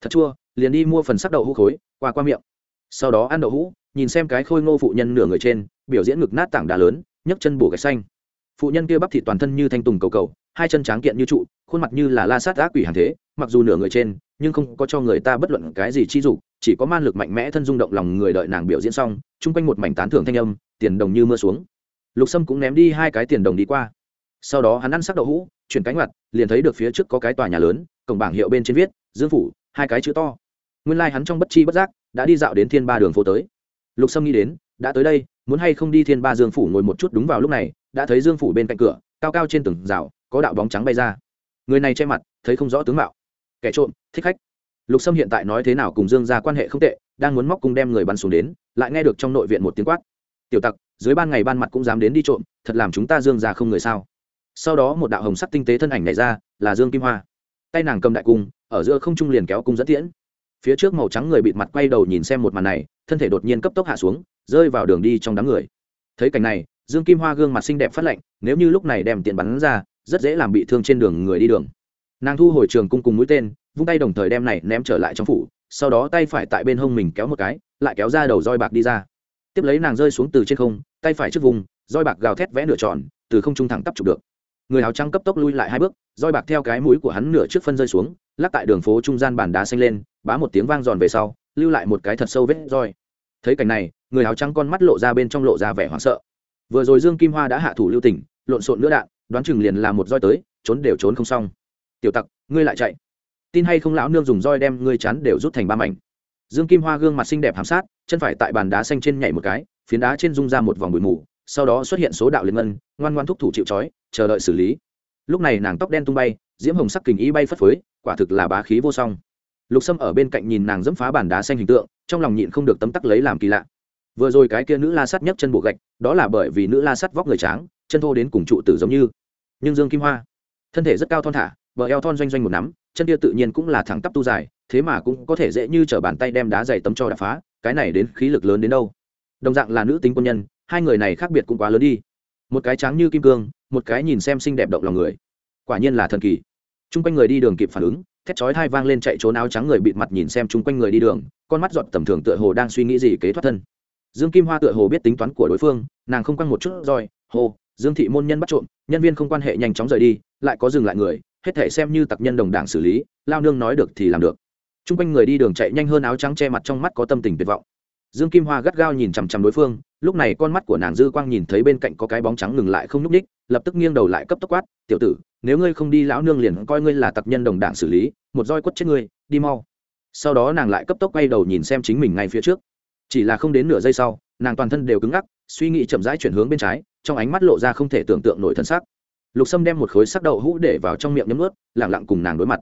[SPEAKER 1] Thật chua, liền đi mua phần sắc đậu hũ khối, qua qua miệng sau đó ăn đậu hũ, nhìn xem cái khôi ngô phụ nhân nửa người trên, biểu diễn ngực nát tảng đá lớn, nhấc chân bổ gạch xanh. Phụ nhân kia bắp thịt toàn thân như thanh tùng cầu cầu, hai chân tráng kiện như trụ, khuôn mặt như là la sát ác quỷ hàng thế, mặc dù nửa người trên, nhưng không có cho người ta bất luận cái gì chi dục, chỉ có man lực mạnh mẽ thân rung động lòng người đợi nàng biểu diễn xong, chung quanh một mảnh tán thưởng thanh âm, tiền đồng như mưa xuống. Lục sâm cũng ném đi hai cái tiền đồng đi qua. Sau đó hắn ăn sắc đậu hũ, chuyển cánh mặt, liền thấy được phía trước có cái tòa nhà lớn, cổng bảng hiệu bên trên viết dương phủ hai cái chữ to nguyên lai、like、hắn trong bất chi bất giác đã đi dạo đến thiên ba đường phố tới. Lục sâm nghĩ đến, đã tới đây, muốn hay không đi thiên ba dương phủ ngồi một chút đúng vào lúc này, đã thấy dương phủ bên cạnh cửa, cao cao trên tường rào, có đạo bóng trắng bay ra. Người này che mặt, thấy không rõ tướng mạo. Kẻ trộm, thích khách. Lục sâm hiện tại nói thế nào cùng dương ra quan hệ không tệ, đang muốn móc cùng đem người bắn xuống đến, lại nghe được trong nội viện một tiếng quát. Tiểu tặc, dưới ban ngày ban mặt cũng dám đến đi trộm, thật làm chúng ta dương ra không người sao? Sau đó một đạo hồng sắc tinh tế thân ảnh này ra, là dương kim hoa. Tay nàng cầm đại cung, ở giữa không trung liền kéo cung dẫn tiễn phía trước màu trắng người bịt mặt quay đầu nhìn xem một màn này, thân thể đột nhiên cấp tốc hạ xuống, rơi vào đường đi trong đám người. Thấy cảnh này, dương kim hoa gương mặt xinh đẹp phát lạnh, nếu như lúc này đem tiền bắn ra, rất dễ làm bị thương trên đường người đi đường. Nàng thu hồi trường cung cùng mũi tên, vung tay đồng thời đem này ném trở lại trong phủ, sau đó tay phải tại bên hông mình kéo một cái, lại kéo ra đầu roi bạc đi ra. Tiếp lấy nàng rơi xuống từ trên không, tay phải trước vùng, roi bạc gào thét vẽ nửa tròn, từ không trung thẳng tắp chụp được. Người áo trắng cấp tốc lui lại hai bước, roi bạc theo cái mũi của hắn nửa trước phân rơi xuống lắc tại đường phố trung gian bàn đá xanh lên, bá một tiếng vang giòn về sau, lưu lại một cái thật sâu vết roi. Thấy cảnh này, người áo trắng con mắt lộ ra bên trong lộ ra vẻ hoảng sợ. Vừa rồi dương kim hoa đã hạ thủ lưu tỉnh lộn xộn nữa đạn, đoán chừng liền là một roi tới, trốn đều trốn không xong. Tiểu tặc, ngươi lại chạy. Tin hay không lão nương dùng roi đem ngươi chắn đều rút thành ba mảnh. Dương kim hoa gương mặt xinh đẹp hàm sát, chân phải tại bàn đá xanh trên nhảy một cái, phiến đá trên rung ra một vòng bụi mù, sau đó xuất hiện số đạo liên ngân, ngoan ngoan thúc thủ chịu trói, chờ đợi xử lý. Lúc này nàng tóc đen tung bay diễm hồng sắc kình ý bay phất phới, quả thực là bá khí vô song. Lục sâm ở bên cạnh nhìn nàng dẫm phá bàn đá xanh hình tượng, trong lòng nhịn không được tấm tắc lấy làm kỳ lạ. Vừa rồi cái kia nữ la sắt nhấc chân bộ gạch, đó là bởi vì nữ la sắt vóc người tráng, chân thô đến cùng trụ tử giống như. Nhưng dương kim hoa, thân thể rất cao thon thả, bờ eo thon doanh doanh một nắm, chân kia tự nhiên cũng là thẳng tắp tu dài, thế mà cũng có thể dễ như t bàn tay đem đá dày tấm cho đập phá, cái này đến khí lực lớn đến đâu? Đồng dạng là nữ tính quân nhân, hai người này khác biệt cũng quá lớn đi. Một cái trắng như kim cương, một cái nhìn xem xinh đẹp động lòng người quả nhiên là thần kỳ. T r u n g quanh người đi đường kịp phản ứng, thét chói thai vang lên chạy trốn áo trắng người bịt mặt nhìn xem chung quanh người đi đường, con mắt giọt tầm thường tựa hồ đang suy nghĩ gì kế thoát thân. Dương kim hoa tựa hồ biết tính toán của đối phương, nàng không quăng một chút roi hồ dương thị môn nhân bắt trộm, nhân viên không quan hệ nhanh chóng rời đi, lại có dừng lại người, hết thể xem như tặc nhân đồng đảng xử lý, lao nương nói được thì làm được. T r u n g quanh người đi đường chạy nhanh hơn áo trắng che mặt trong mắt có tâm tình tuyệt vọng. Dương kim hoa gắt gao nhìn chằm chằm đối phương, lúc này con mắt của nàng dư quang nhìn thấy bên cạnh có cái bóng trắng ngừng lại không n ú c ních lập tức nghiêng đầu lại cấp tốc quát, tiểu tử, nếu ngươi không đi lão nương liền coi ngươi là tặc nhân đồng đảng xử lý, một roi quất chết ngươi, đi mau. Sau đó nàng lại cấp tốc quay đầu nhìn xem chính mình ngay phía trước. Chỉ là không đến nửa giây sau, nàng toàn thân đều cứng ngắc, suy nghĩ chậm rãi chuyển hướng bên trái, trong ánh mắt lộ ra không thể tưởng tượng nổi thân sắc. Lục sâm đem một khối sắc đậu hũ để vào trong miệng nhấm ướt lẳng lặng cùng nàng đối mặt.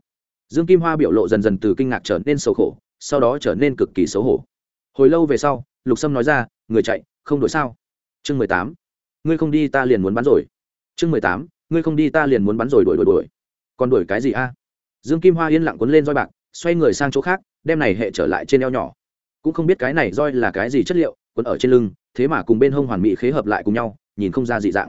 [SPEAKER 1] Dương kim hoa biểu lộ dần dần từ kinh ngạc trở nên xấu khổ sau đó trở nên cực kỳ xấu hổ. Hồi lâu về sau, lục sâm nói ra, người chạy, không đổi sao? Chương mười tám, ngươi không đi ta liền muốn bắn rồi chương mười tám, ngươi không đi ta liền muốn bắn rồi đuổi đuổi đuổi. Còn đuổi cái gì a? Dương kim hoa yên lặng quấn lên roi bạc, xoay người sang chỗ khác, đem này hệ trở lại trên eo nhỏ. Cũng không biết cái này roi là cái gì chất liệu quấn ở trên lưng, thế mà cùng bên hông hoàn mỹ khế hợp lại cùng nhau, nhìn không ra dị dạng.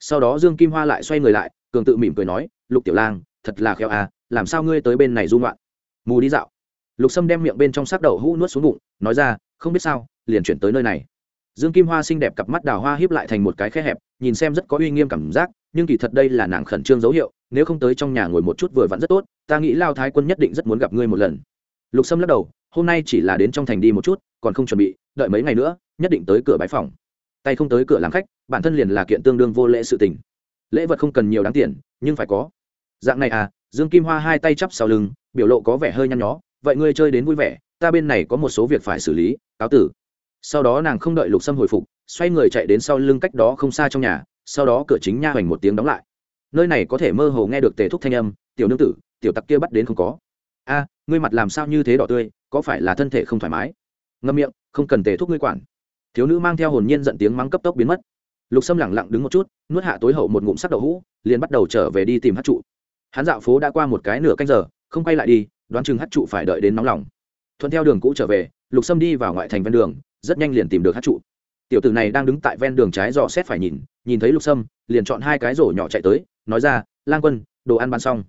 [SPEAKER 1] Sau đó dương kim hoa lại xoay người lại, cường tự mỉm cười nói, lục tiểu lang, thật là khéo à làm sao ngươi tới bên này dung loạn mù đi dạo. Lục sâm đem miệng bên trong sắc đậu hũ nuốt xuống bụng, nói ra, không biết sao, liền chuyển tới nơi này dương kim hoa xinh đẹp cặp mắt đào hoa hiếp lại thành một cái khe hẹp, nhìn xem rất có uy nghiêm cảm giác, nhưng kỳ thật đây là nàng khẩn trương dấu hiệu, nếu không tới trong nhà ngồi một chút vừa vặn rất tốt, ta nghĩ lao thái quân nhất định rất muốn gặp ngươi một lần. Lục sâm lắc đầu, hôm nay chỉ là đến trong thành đi một chút, còn không chuẩn bị, đợi mấy ngày nữa, nhất định tới cửa bãi phòng. Tay không tới cửa làm khách, bản thân liền là kiện tương đương vô lễ sự tình. Lễ vật không cần nhiều đáng tiền, nhưng phải có. Dạng này à dương kim hoa hai tay chắp sau lưng, biểu lộ có vẻ hơi nhăn nhó, vậy ngươi chơi đến vui vẻ, ta bên này có một số việc phải xử lý, cáo tử sau đó nàng không đợi lục sâm hồi phục, xoay người chạy đến sau lưng cách đó không xa trong nhà, sau đó cửa chính nha hoành một tiếng đóng lại. Nơi này có thể mơ hồ nghe được tề thúc thanh âm, tiểu nương tử, tiểu tặc kia bắt đến không có. A, ngươi mặt làm sao như thế đỏ tươi, có phải là thân thể không thoải mái? Ngâm miệng, không cần tề thúc ngươi quản. Thiếu nữ mang theo hồn nhiên giận tiếng mắng cấp tốc biến mất. Lục sâm lẳng lặng đứng một chút, nuốt hạ tối hậu một ngụm sắc đậu hũ, liền bắt đầu trở về đi tìm hát trụ. Hắn dạo phố đã qua một cái nửa canh giờ, không quay lại đi, đoán chừng hát trụ phải đợi đến nóng lòng. Thuận theo đường cũ trở về, lục sâm đi vào ngoại thành ven đường rất nhanh liền tìm được hát trụ. Tiểu tử này đang đứng tại ven đường trái dò xét phải nhìn nhìn thấy lục sâm, liền chọn hai cái rổ nhỏ chạy tới, nói ra, lang quân, đồ ăn bán xong.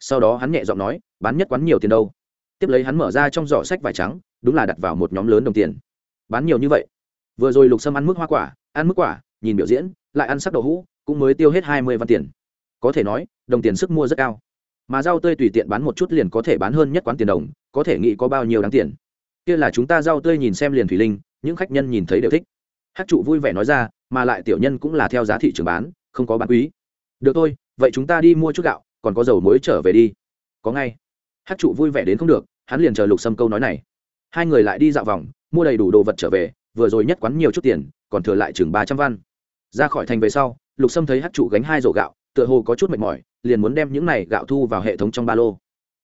[SPEAKER 1] Sau đó hắn nhẹ giọng nói, bán nhất quán nhiều tiền đâu? Tiếp lấy hắn mở ra trong giỏ sách vải trắng, đúng là đặt vào một nhóm lớn đồng tiền. Bán nhiều như vậy? Vừa rồi lục sâm ăn mức hoa quả, ăn mức quả, nhìn biểu diễn, lại ăn sắc đậu hũ, cũng mới tiêu hết hai mươi văn tiền. Có thể nói, đồng tiền sức mua rất cao. Mà rau tươi tùy tiện bán một chút liền có thể bán hơn nhất quán tiền đồng, có thể nghĩ có bao nhiêu đáng tiền. Kia là chúng ta rau tươi nhìn xem liền thủy linh những khách nhân nhìn thấy đều thích. Hát trụ vui vẻ nói ra, mà lại tiểu nhân cũng là theo giá thị trường bán, không có bán quý. Được thôi, vậy chúng ta đi mua chút gạo, còn có dầu muối trở về đi. Có ngay. Hát trụ vui vẻ đến không được, hắn liền chờ lục sâm câu nói này. Hai người lại đi dạo vòng, mua đầy đủ đồ vật trở về, vừa rồi nhất quán nhiều chút tiền, còn thừa lại chừng ba trăm văn. Ra khỏi thành về sau, lục sâm thấy hát trụ gánh hai rổ gạo, tựa hồ có chút mệt mỏi, liền muốn đem những này gạo thu vào hệ thống trong ba lô.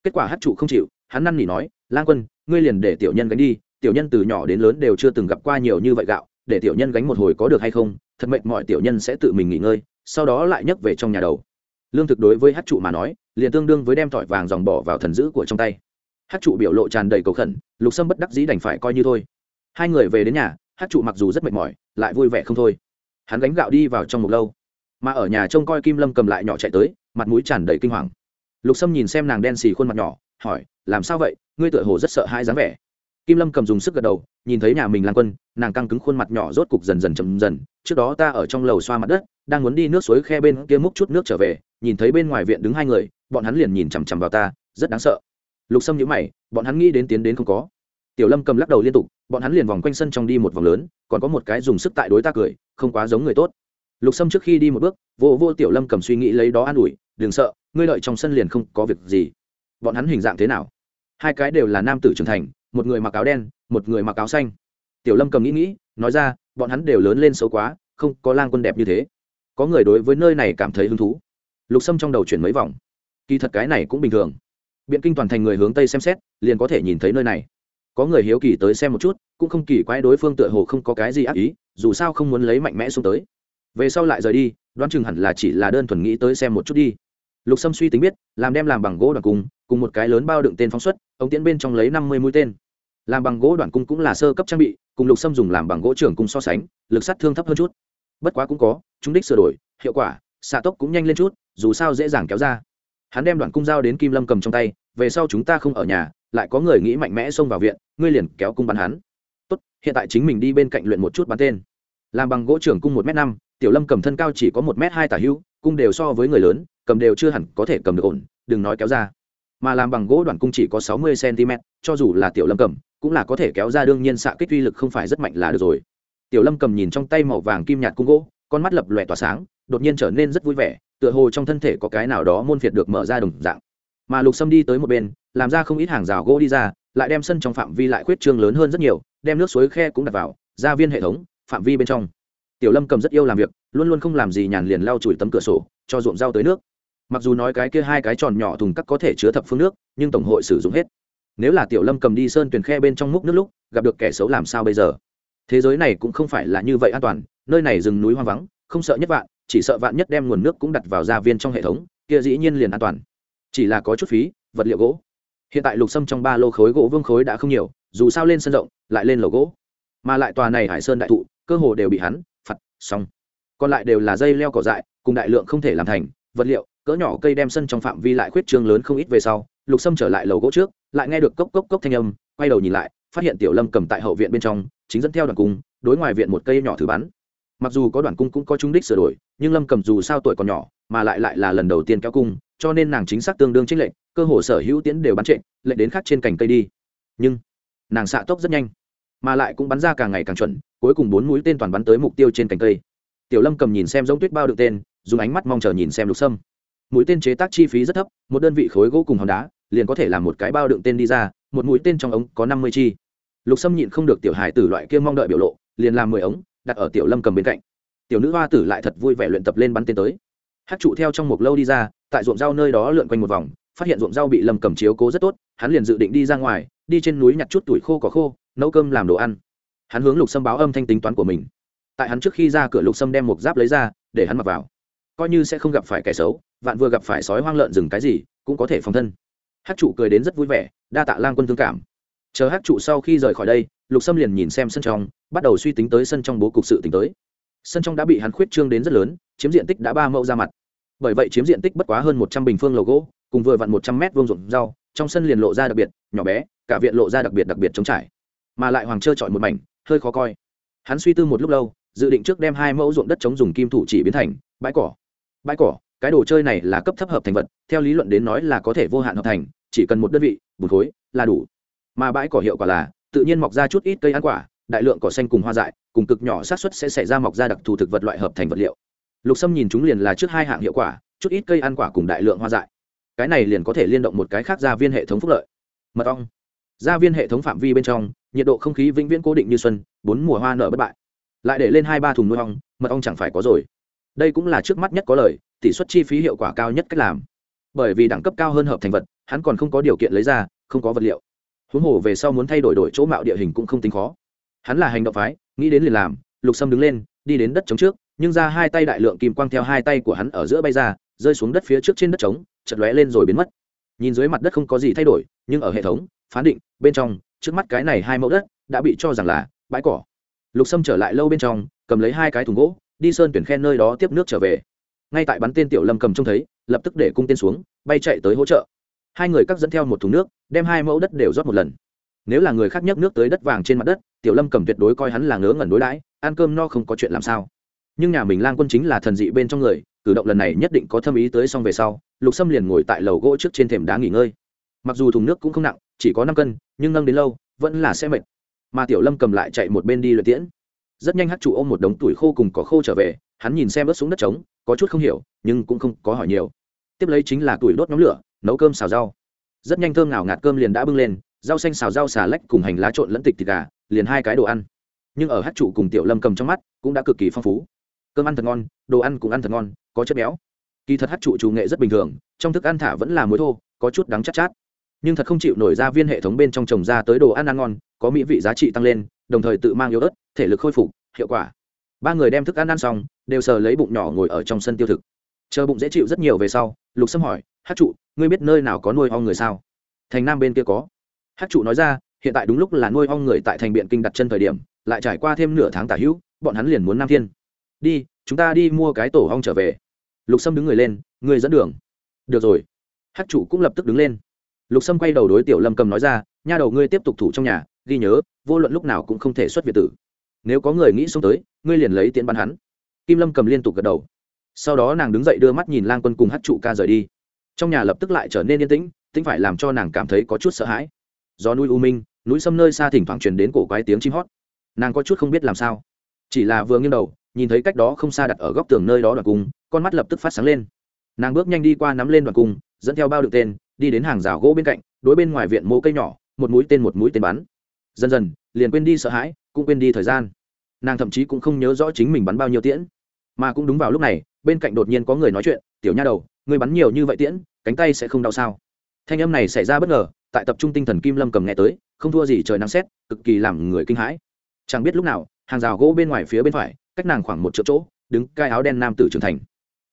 [SPEAKER 1] Kết quả hát trụ không chịu, hắn năn nỉ nói, lang quân, ngươi liền để tiểu nhân gánh đi tiểu nhân từ nhỏ đến lớn đều chưa từng gặp qua nhiều như vậy gạo, để tiểu nhân gánh một hồi có được hay không, thật mệnh mọi tiểu nhân sẽ tự mình nghỉ ngơi, sau đó lại nhấc về trong nhà đầu. Lương thực đối với hát trụ mà nói, liền tương đương với đem thỏi vàng dòng bỏ vào thần dữ của trong tay. Hát trụ biểu lộ tràn đầy cầu khẩn, lục sâm bất đắc dĩ đành phải coi như thôi. Hai người về đến nhà hát trụ mặc dù rất mệt mỏi, lại vui vẻ không thôi. Hắn gánh gạo đi vào trong một lâu, mà ở nhà trông coi kim lâm cầm lại nhỏ chạy tới, mặt mũi tràn đầy kinh hoàng. Lục sâm nhìn xem nàng đen xì khuôn mặt nhỏ, hỏi, làm sao vậy? Ngươi tựa hồ rất sợ hai dáng vẻ kim lâm cầm dùng sức gật đầu, nhìn thấy nhà mình lan quân, nàng căng cứng khuôn mặt nhỏ rốt cục dần dần chậm dần. Trước đó ta ở trong lầu xoa mặt đất, đang muốn đi nước suối khe bên kia múc chút nước trở về, nhìn thấy bên ngoài viện đứng hai người, bọn hắn liền nhìn chằm chằm vào ta, rất đáng sợ. Lục sâm nhữ mày, bọn hắn nghĩ đến tiến đến không có. Tiểu lâm cầm lắc đầu liên tục, bọn hắn liền vòng quanh sân trong đi một vòng lớn, còn có một cái dùng sức tại đối ta cười, không quá giống người tốt. Lục sâm trước khi đi một bước, vô vô tiểu lâm cầm suy nghĩ lấy đó an ủi, đừng sợ, ngươi lợi trong sân liền không có việc gì. Bọn hắn hình dạng thế nào? Hai cái đều là nam tử trưởng thành một người mặc áo đen, một người mặc áo xanh. Tiểu lâm cầm nghĩ nghĩ, nói ra, bọn hắn đều lớn lên xấu quá, không có lang quân đẹp như thế. Có người đối với nơi này cảm thấy hứng thú. Lục sâm trong đầu chuyển mấy vòng. Kỳ thật cái này cũng bình thường. Biện kinh toàn thành người hướng tây xem xét, liền có thể nhìn thấy nơi này. Có người hiếu kỳ tới xem một chút, cũng không kỳ quái đối phương tựa hồ không có cái gì ác ý, dù sao không muốn lấy mạnh mẽ xuống tới. Về sau lại rời đi, đoán chừng hẳn là chỉ là đơn thuần nghĩ tới xem một chút đi. Lục sâm suy tính biết, làm đem làm bằng gỗ đoàn cung cùng một cái lớn bao đựng tên phóng xuất ống tiễn bên trong lấy năm mươi mũi tên. Làm bằng gỗ đoạn cung cũng là sơ cấp trang bị, cùng lục sâm dùng làm bằng gỗ trưởng cung so sánh, lực sát thương thấp hơn chút. Bất quá cũng có, chúng đích sửa đổi, hiệu quả, xạ tốc cũng nhanh lên chút, dù sao dễ dàng kéo ra. Hắn đem đoạn cung dao đến kim lâm cầm trong tay, về sau chúng ta không ở nhà, lại có người nghĩ mạnh mẽ xông vào viện, ngươi liền kéo cung bắn hắn. Tốt, hiện tại chính mình đi bên cạnh luyện một chút bắn tên. Làm bằng gỗ trưởng cung một m năm, tiểu lâm cầm thân cao chỉ có một m hai tả hữu, cung đều so với người lớn, cầm đều chưa hẳn có thể cầm được ổn, đừng nói kéo ra mà làm bằng gỗ đoạn cung chỉ có sáu mươi cm, cho dù là tiểu lâm cầm, cũng là có thể kéo ra đương nhiên xạ kích uy lực không phải rất mạnh là được rồi. Tiểu lâm cầm nhìn trong tay màu vàng kim nhạt cung gỗ, con mắt lập lòe tỏa sáng, đột nhiên trở nên rất vui vẻ, tựa hồ trong thân thể có cái nào đó môn phiệt được mở ra đồng dạng. Mà lục sâm đi tới một bên, làm ra không ít hàng rào gỗ đi ra, lại đem sân trong phạm vi lại khuyết trương lớn hơn rất nhiều, đem nước suối khe cũng đặt vào, ra viên hệ thống, phạm vi bên trong. Tiểu lâm cầm rất yêu làm việc, luôn luôn không làm gì nhàn liền lau chùi tấm cửa sổ, cho ruộng rau tới nước mặc dù nói cái kia hai cái tròn nhỏ thùng cắt có thể chứa thập phương nước, nhưng tổng hội sử dụng hết. Nếu là tiểu lâm cầm đi sơn tuyển khe bên trong múc nước lúc, gặp được kẻ xấu làm sao bây giờ? Thế giới này cũng không phải là như vậy an toàn, nơi này rừng núi hoang vắng, không sợ nhất vạn, chỉ sợ vạn nhất đem nguồn nước cũng đặt vào gia viên trong hệ thống, kia dĩ nhiên liền an toàn. Chỉ là có chút phí, vật liệu gỗ. Hiện tại lục sâm trong ba lô khối gỗ vương khối đã không nhiều, dù sao lên sân rộng, lại lên lầu gỗ. Mà lại tòa này hải sơn đại thụ, cơ hồ đều bị hắn phật xong. Còn lại đều là dây leo cỏ dại, cùng đại lượng không thể làm thành, vật liệu cỡ nhỏ cây đem sân trong phạm vi lại khuyết trương lớn không ít về sau, lục sâm trở lại lầu gỗ trước, lại nghe được cốc cốc cốc thanh âm, quay đầu nhìn lại, phát hiện tiểu lâm cầm tại hậu viện bên trong, chính dẫn theo đoàn cung, đối ngoài viện một cây nhỏ thử bắn. Mặc dù có đoàn cung cũng có trung đích sửa đổi, nhưng lâm cầm dù sao tuổi còn nhỏ, mà lại lại là lần đầu tiên kéo cung, cho nên nàng chính xác tương đương trích lệnh cơ hồ sở hữu tiễn đều bắn trệ lệnh đến khác trên cành cây đi. Nhưng, nàng xạ tốc rất nhanh, mà lại cũng bắn ra càng ngày càng chuẩn, cuối cùng bốn mũi tên toàn bắn tới mục tiêu trên cành cây. Tiểu lâm cầm nhìn xem giống tuyết bao được tên, dùng ánh mắt mong chờ nhìn xem lục sâm mũi tên chế tác chi phí rất thấp, một đơn vị khối gỗ cùng hòn đá, liền có thể làm một cái bao đựng tên đi ra, một mũi tên trong ống có năm mươi chi. Lục sâm nhịn không được tiểu hài tử loại kia mong đợi biểu lộ, liền làm mười ống, đặt ở tiểu lâm cầm bên cạnh. Tiểu nữ hoa tử lại thật vui vẻ luyện tập lên bắn tên tới. Hát trụ theo trong một lâu đi ra, tại ruộng rau nơi đó lượn quanh một vòng, phát hiện ruộng rau bị lâm cầm chiếu cố rất tốt, hắn liền dự định đi ra ngoài, đi trên núi nhặt chút tuổi khô có khô, nấu cơm làm đồ ăn. Hắn hướng lục sâm báo âm thanh tính toán của mình. Tại hắn trước khi ra cửa, lục sâm đem một giáp lấy ra, để hắn mặc vào coi như sẽ không gặp phải kẻ xấu, vạn vừa gặp phải sói hoang lợn rừng cái gì, cũng có thể phòng thân. Hát trụ cười đến rất vui vẻ, đa tạ lang quân thương cảm. Chờ hát trụ sau khi rời khỏi đây, lục sâm liền nhìn xem sân trong, bắt đầu suy tính tới sân trong bố cục sự tính tới. Sân trong đã bị hắn khuyết trương đến rất lớn, chiếm diện tích đã ba mẫu ra mặt. Bởi vậy chiếm diện tích bất quá hơn một trăm bình phương lầu gỗ, cùng vừa vặn một trăm mét vuông ruộng rau, trong sân liền lộ ra đặc biệt, nhỏ bé, cả viện lộ ra đặc biệt đặc biệt trống trải. Mà lại hoàng trơ trọi một mảnh, hơi khó coi. Hắn suy tư một lúc lâu, dự định trước đem hai mẫu ruộng đất chống dùng kim thủ chỉ biến thành bãi cỏ bãi cỏ, cái đồ chơi này là cấp thấp hợp thành vật, theo lý luận đến nói là có thể vô hạn hợp thành, chỉ cần một đơn vị bùn khối là đủ. Mà bãi cỏ hiệu quả là, tự nhiên mọc ra chút ít cây ăn quả, đại lượng cỏ xanh cùng hoa dại, cùng cực nhỏ xác suất sẽ xảy ra mọc ra đặc thù thực vật loại hợp thành vật liệu. Lục sâm nhìn chúng liền là trước hai hạng hiệu quả, chút ít cây ăn quả cùng đại lượng hoa dại. Cái này liền có thể liên động một cái khác gia viên hệ thống phúc lợi. Mật ong. Gia viên hệ thống phạm vi bên trong, nhiệt độ không khí vĩnh viễn cố định như xuân, bốn mùa hoa nở bất bại. Lại để lên hai ba thùng nuôi ong, mật ong chẳng phải có rồi đây cũng là trước mắt nhất có lời, tỷ suất chi phí hiệu quả cao nhất cách làm. Bởi vì đẳng cấp cao hơn hợp thành vật, hắn còn không có điều kiện lấy ra, không có vật liệu. Huống hồ về sau muốn thay đổi đổi chỗ mạo địa hình cũng không tính khó. Hắn là hành động phái, nghĩ đến liền làm, lục sâm đứng lên, đi đến đất trống trước, nhưng ra hai tay đại lượng kim quang theo hai tay của hắn ở giữa bay ra, rơi xuống đất phía trước trên đất trống chật lóe lên rồi biến mất. Nhìn dưới mặt đất không có gì thay đổi, nhưng ở hệ thống, phán định, bên trong, trước mắt cái này hai mẫu đất, đã bị cho rằng là bãi cỏ. Lục sâm trở lại lâu bên trong, cầm lấy hai cái thùng gỗ đi sơn tuyển khen nơi đó tiếp nước trở về. Ngay tại bắn tên tiểu lâm cầm trông thấy, lập tức để cung tên xuống, bay chạy tới hỗ trợ. Hai người cắt dẫn theo một thùng nước, đem hai mẫu đất đều rót một lần. Nếu là người khác nhấc nước tới đất vàng trên mặt đất, tiểu lâm cầm tuyệt đối coi hắn là ngớ ngẩn đối đãi, ăn cơm no không có chuyện làm sao. Nhưng nhà mình lang quân chính là thần dị bên trong người, cử động lần này nhất định có thâm ý tới xong về sau, lục sâm liền ngồi tại lầu gỗ trước trên thềm đá nghỉ ngơi. Mặc dù thùng nước cũng không nặng, chỉ có năm cân, nhưng nâng đến lâu, vẫn là sẽ mệt. Mà tiểu lâm cầm lại chạy một bên đi luyện tiễn rất nhanh hát trụ ôm một đống tuổi khô cùng có khô trở về, hắn nhìn xem ớt xuống đất trống, có chút không hiểu, nhưng cũng không có hỏi nhiều. Tiếp lấy chính là tuổi đốt nhóm lửa, nấu cơm xào rau. Rất nhanh thơm nào ngạt cơm liền đã bưng lên, rau xanh xào rau xà lách cùng hành lá trộn lẫn tịch thịt gà, liền hai cái đồ ăn. Nhưng ở hát trụ cùng tiểu lâm cầm trong mắt, cũng đã cực kỳ phong phú. Cơm ăn thật ngon, đồ ăn cũng ăn thật ngon, có chất béo. Kỳ thật hát trụ chủ nghệ rất bình thường, trong thức ăn thả vẫn là muối thô, có chút đắng chát chát. Nhưng thật không chịu nổi ra viên hệ thống bên trong trồng ra tới đồ ăn ăn ngon, có mỹ vị giá trị tăng lên đồng thời tự mang yếu ớt, thể lực khôi phục, hiệu quả. Ba người đem thức ăn ăn xong, đều sờ lấy bụng nhỏ ngồi ở trong sân tiêu thực. Chờ bụng dễ chịu rất nhiều về sau, lục sâm hỏi hát trụ, ngươi biết nơi nào có nuôi ong người sao? Thành nam bên kia có. Hát trụ nói ra, hiện tại đúng lúc là nuôi ong người tại thành biện kinh đặt chân thời điểm, lại trải qua thêm nửa tháng tả hữu, bọn hắn liền muốn nam thiên. Đi, chúng ta đi mua cái tổ ong trở về. Lục sâm đứng người lên người dẫn đường. Được rồi. Hát trụ cũng lập tức đứng lên. Lục sâm quay đầu đối tiểu lâm cầm nói ra, nha đầu ngươi tiếp tục thủ trong nhà ghi nhớ, vô luận lúc nào cũng không thể xuất việt tử. Nếu có người nghĩ xông tới, ngươi liền lấy tiễn bắn hắn. Kim lâm cầm liên tục gật đầu. Sau đó nàng đứng dậy đưa mắt nhìn lang quân cùng hát trụ ca rời đi. Trong nhà lập tức lại trở nên yên tĩnh tĩnh phải làm cho nàng cảm thấy có chút sợ hãi. Do núi u minh, núi sâm nơi xa thỉnh thoảng truyền đến cổ quái tiếng chim hót. Nàng có chút không biết làm sao. Chỉ là vừa nghiêng đầu, nhìn thấy cách đó không xa đặt ở góc tường nơi đó đoàn cung, con mắt lập tức phát sáng lên. Nàng bước nhanh đi qua nắm lên đoàn cung, dẫn theo bao đựng tên, đi đến hàng rào gỗ bên cạnh, đối bên ngoài viện mô cây nhỏ, một mũi tên một mũi tên bắn dần dần, liền quên đi sợ hãi, cũng quên đi thời gian. Nàng thậm chí cũng không nhớ rõ chính mình bắn bao nhiêu tiễn. Mà cũng đúng vào lúc này, bên cạnh đột nhiên có người nói chuyện, tiểu nha đầu người bắn nhiều như vậy tiễn, cánh tay sẽ không đau sao? Thanh âm này xảy ra bất ngờ, tại tập trung tinh thần kim lâm cầm nghe tới, không thua gì trời nắng xét cực kỳ làm người kinh hãi. Chẳng biết lúc nào, hàng rào gỗ bên ngoài phía bên phải, cách nàng khoảng một triệu chỗ, đứng cai áo đen nam tử trưởng thành.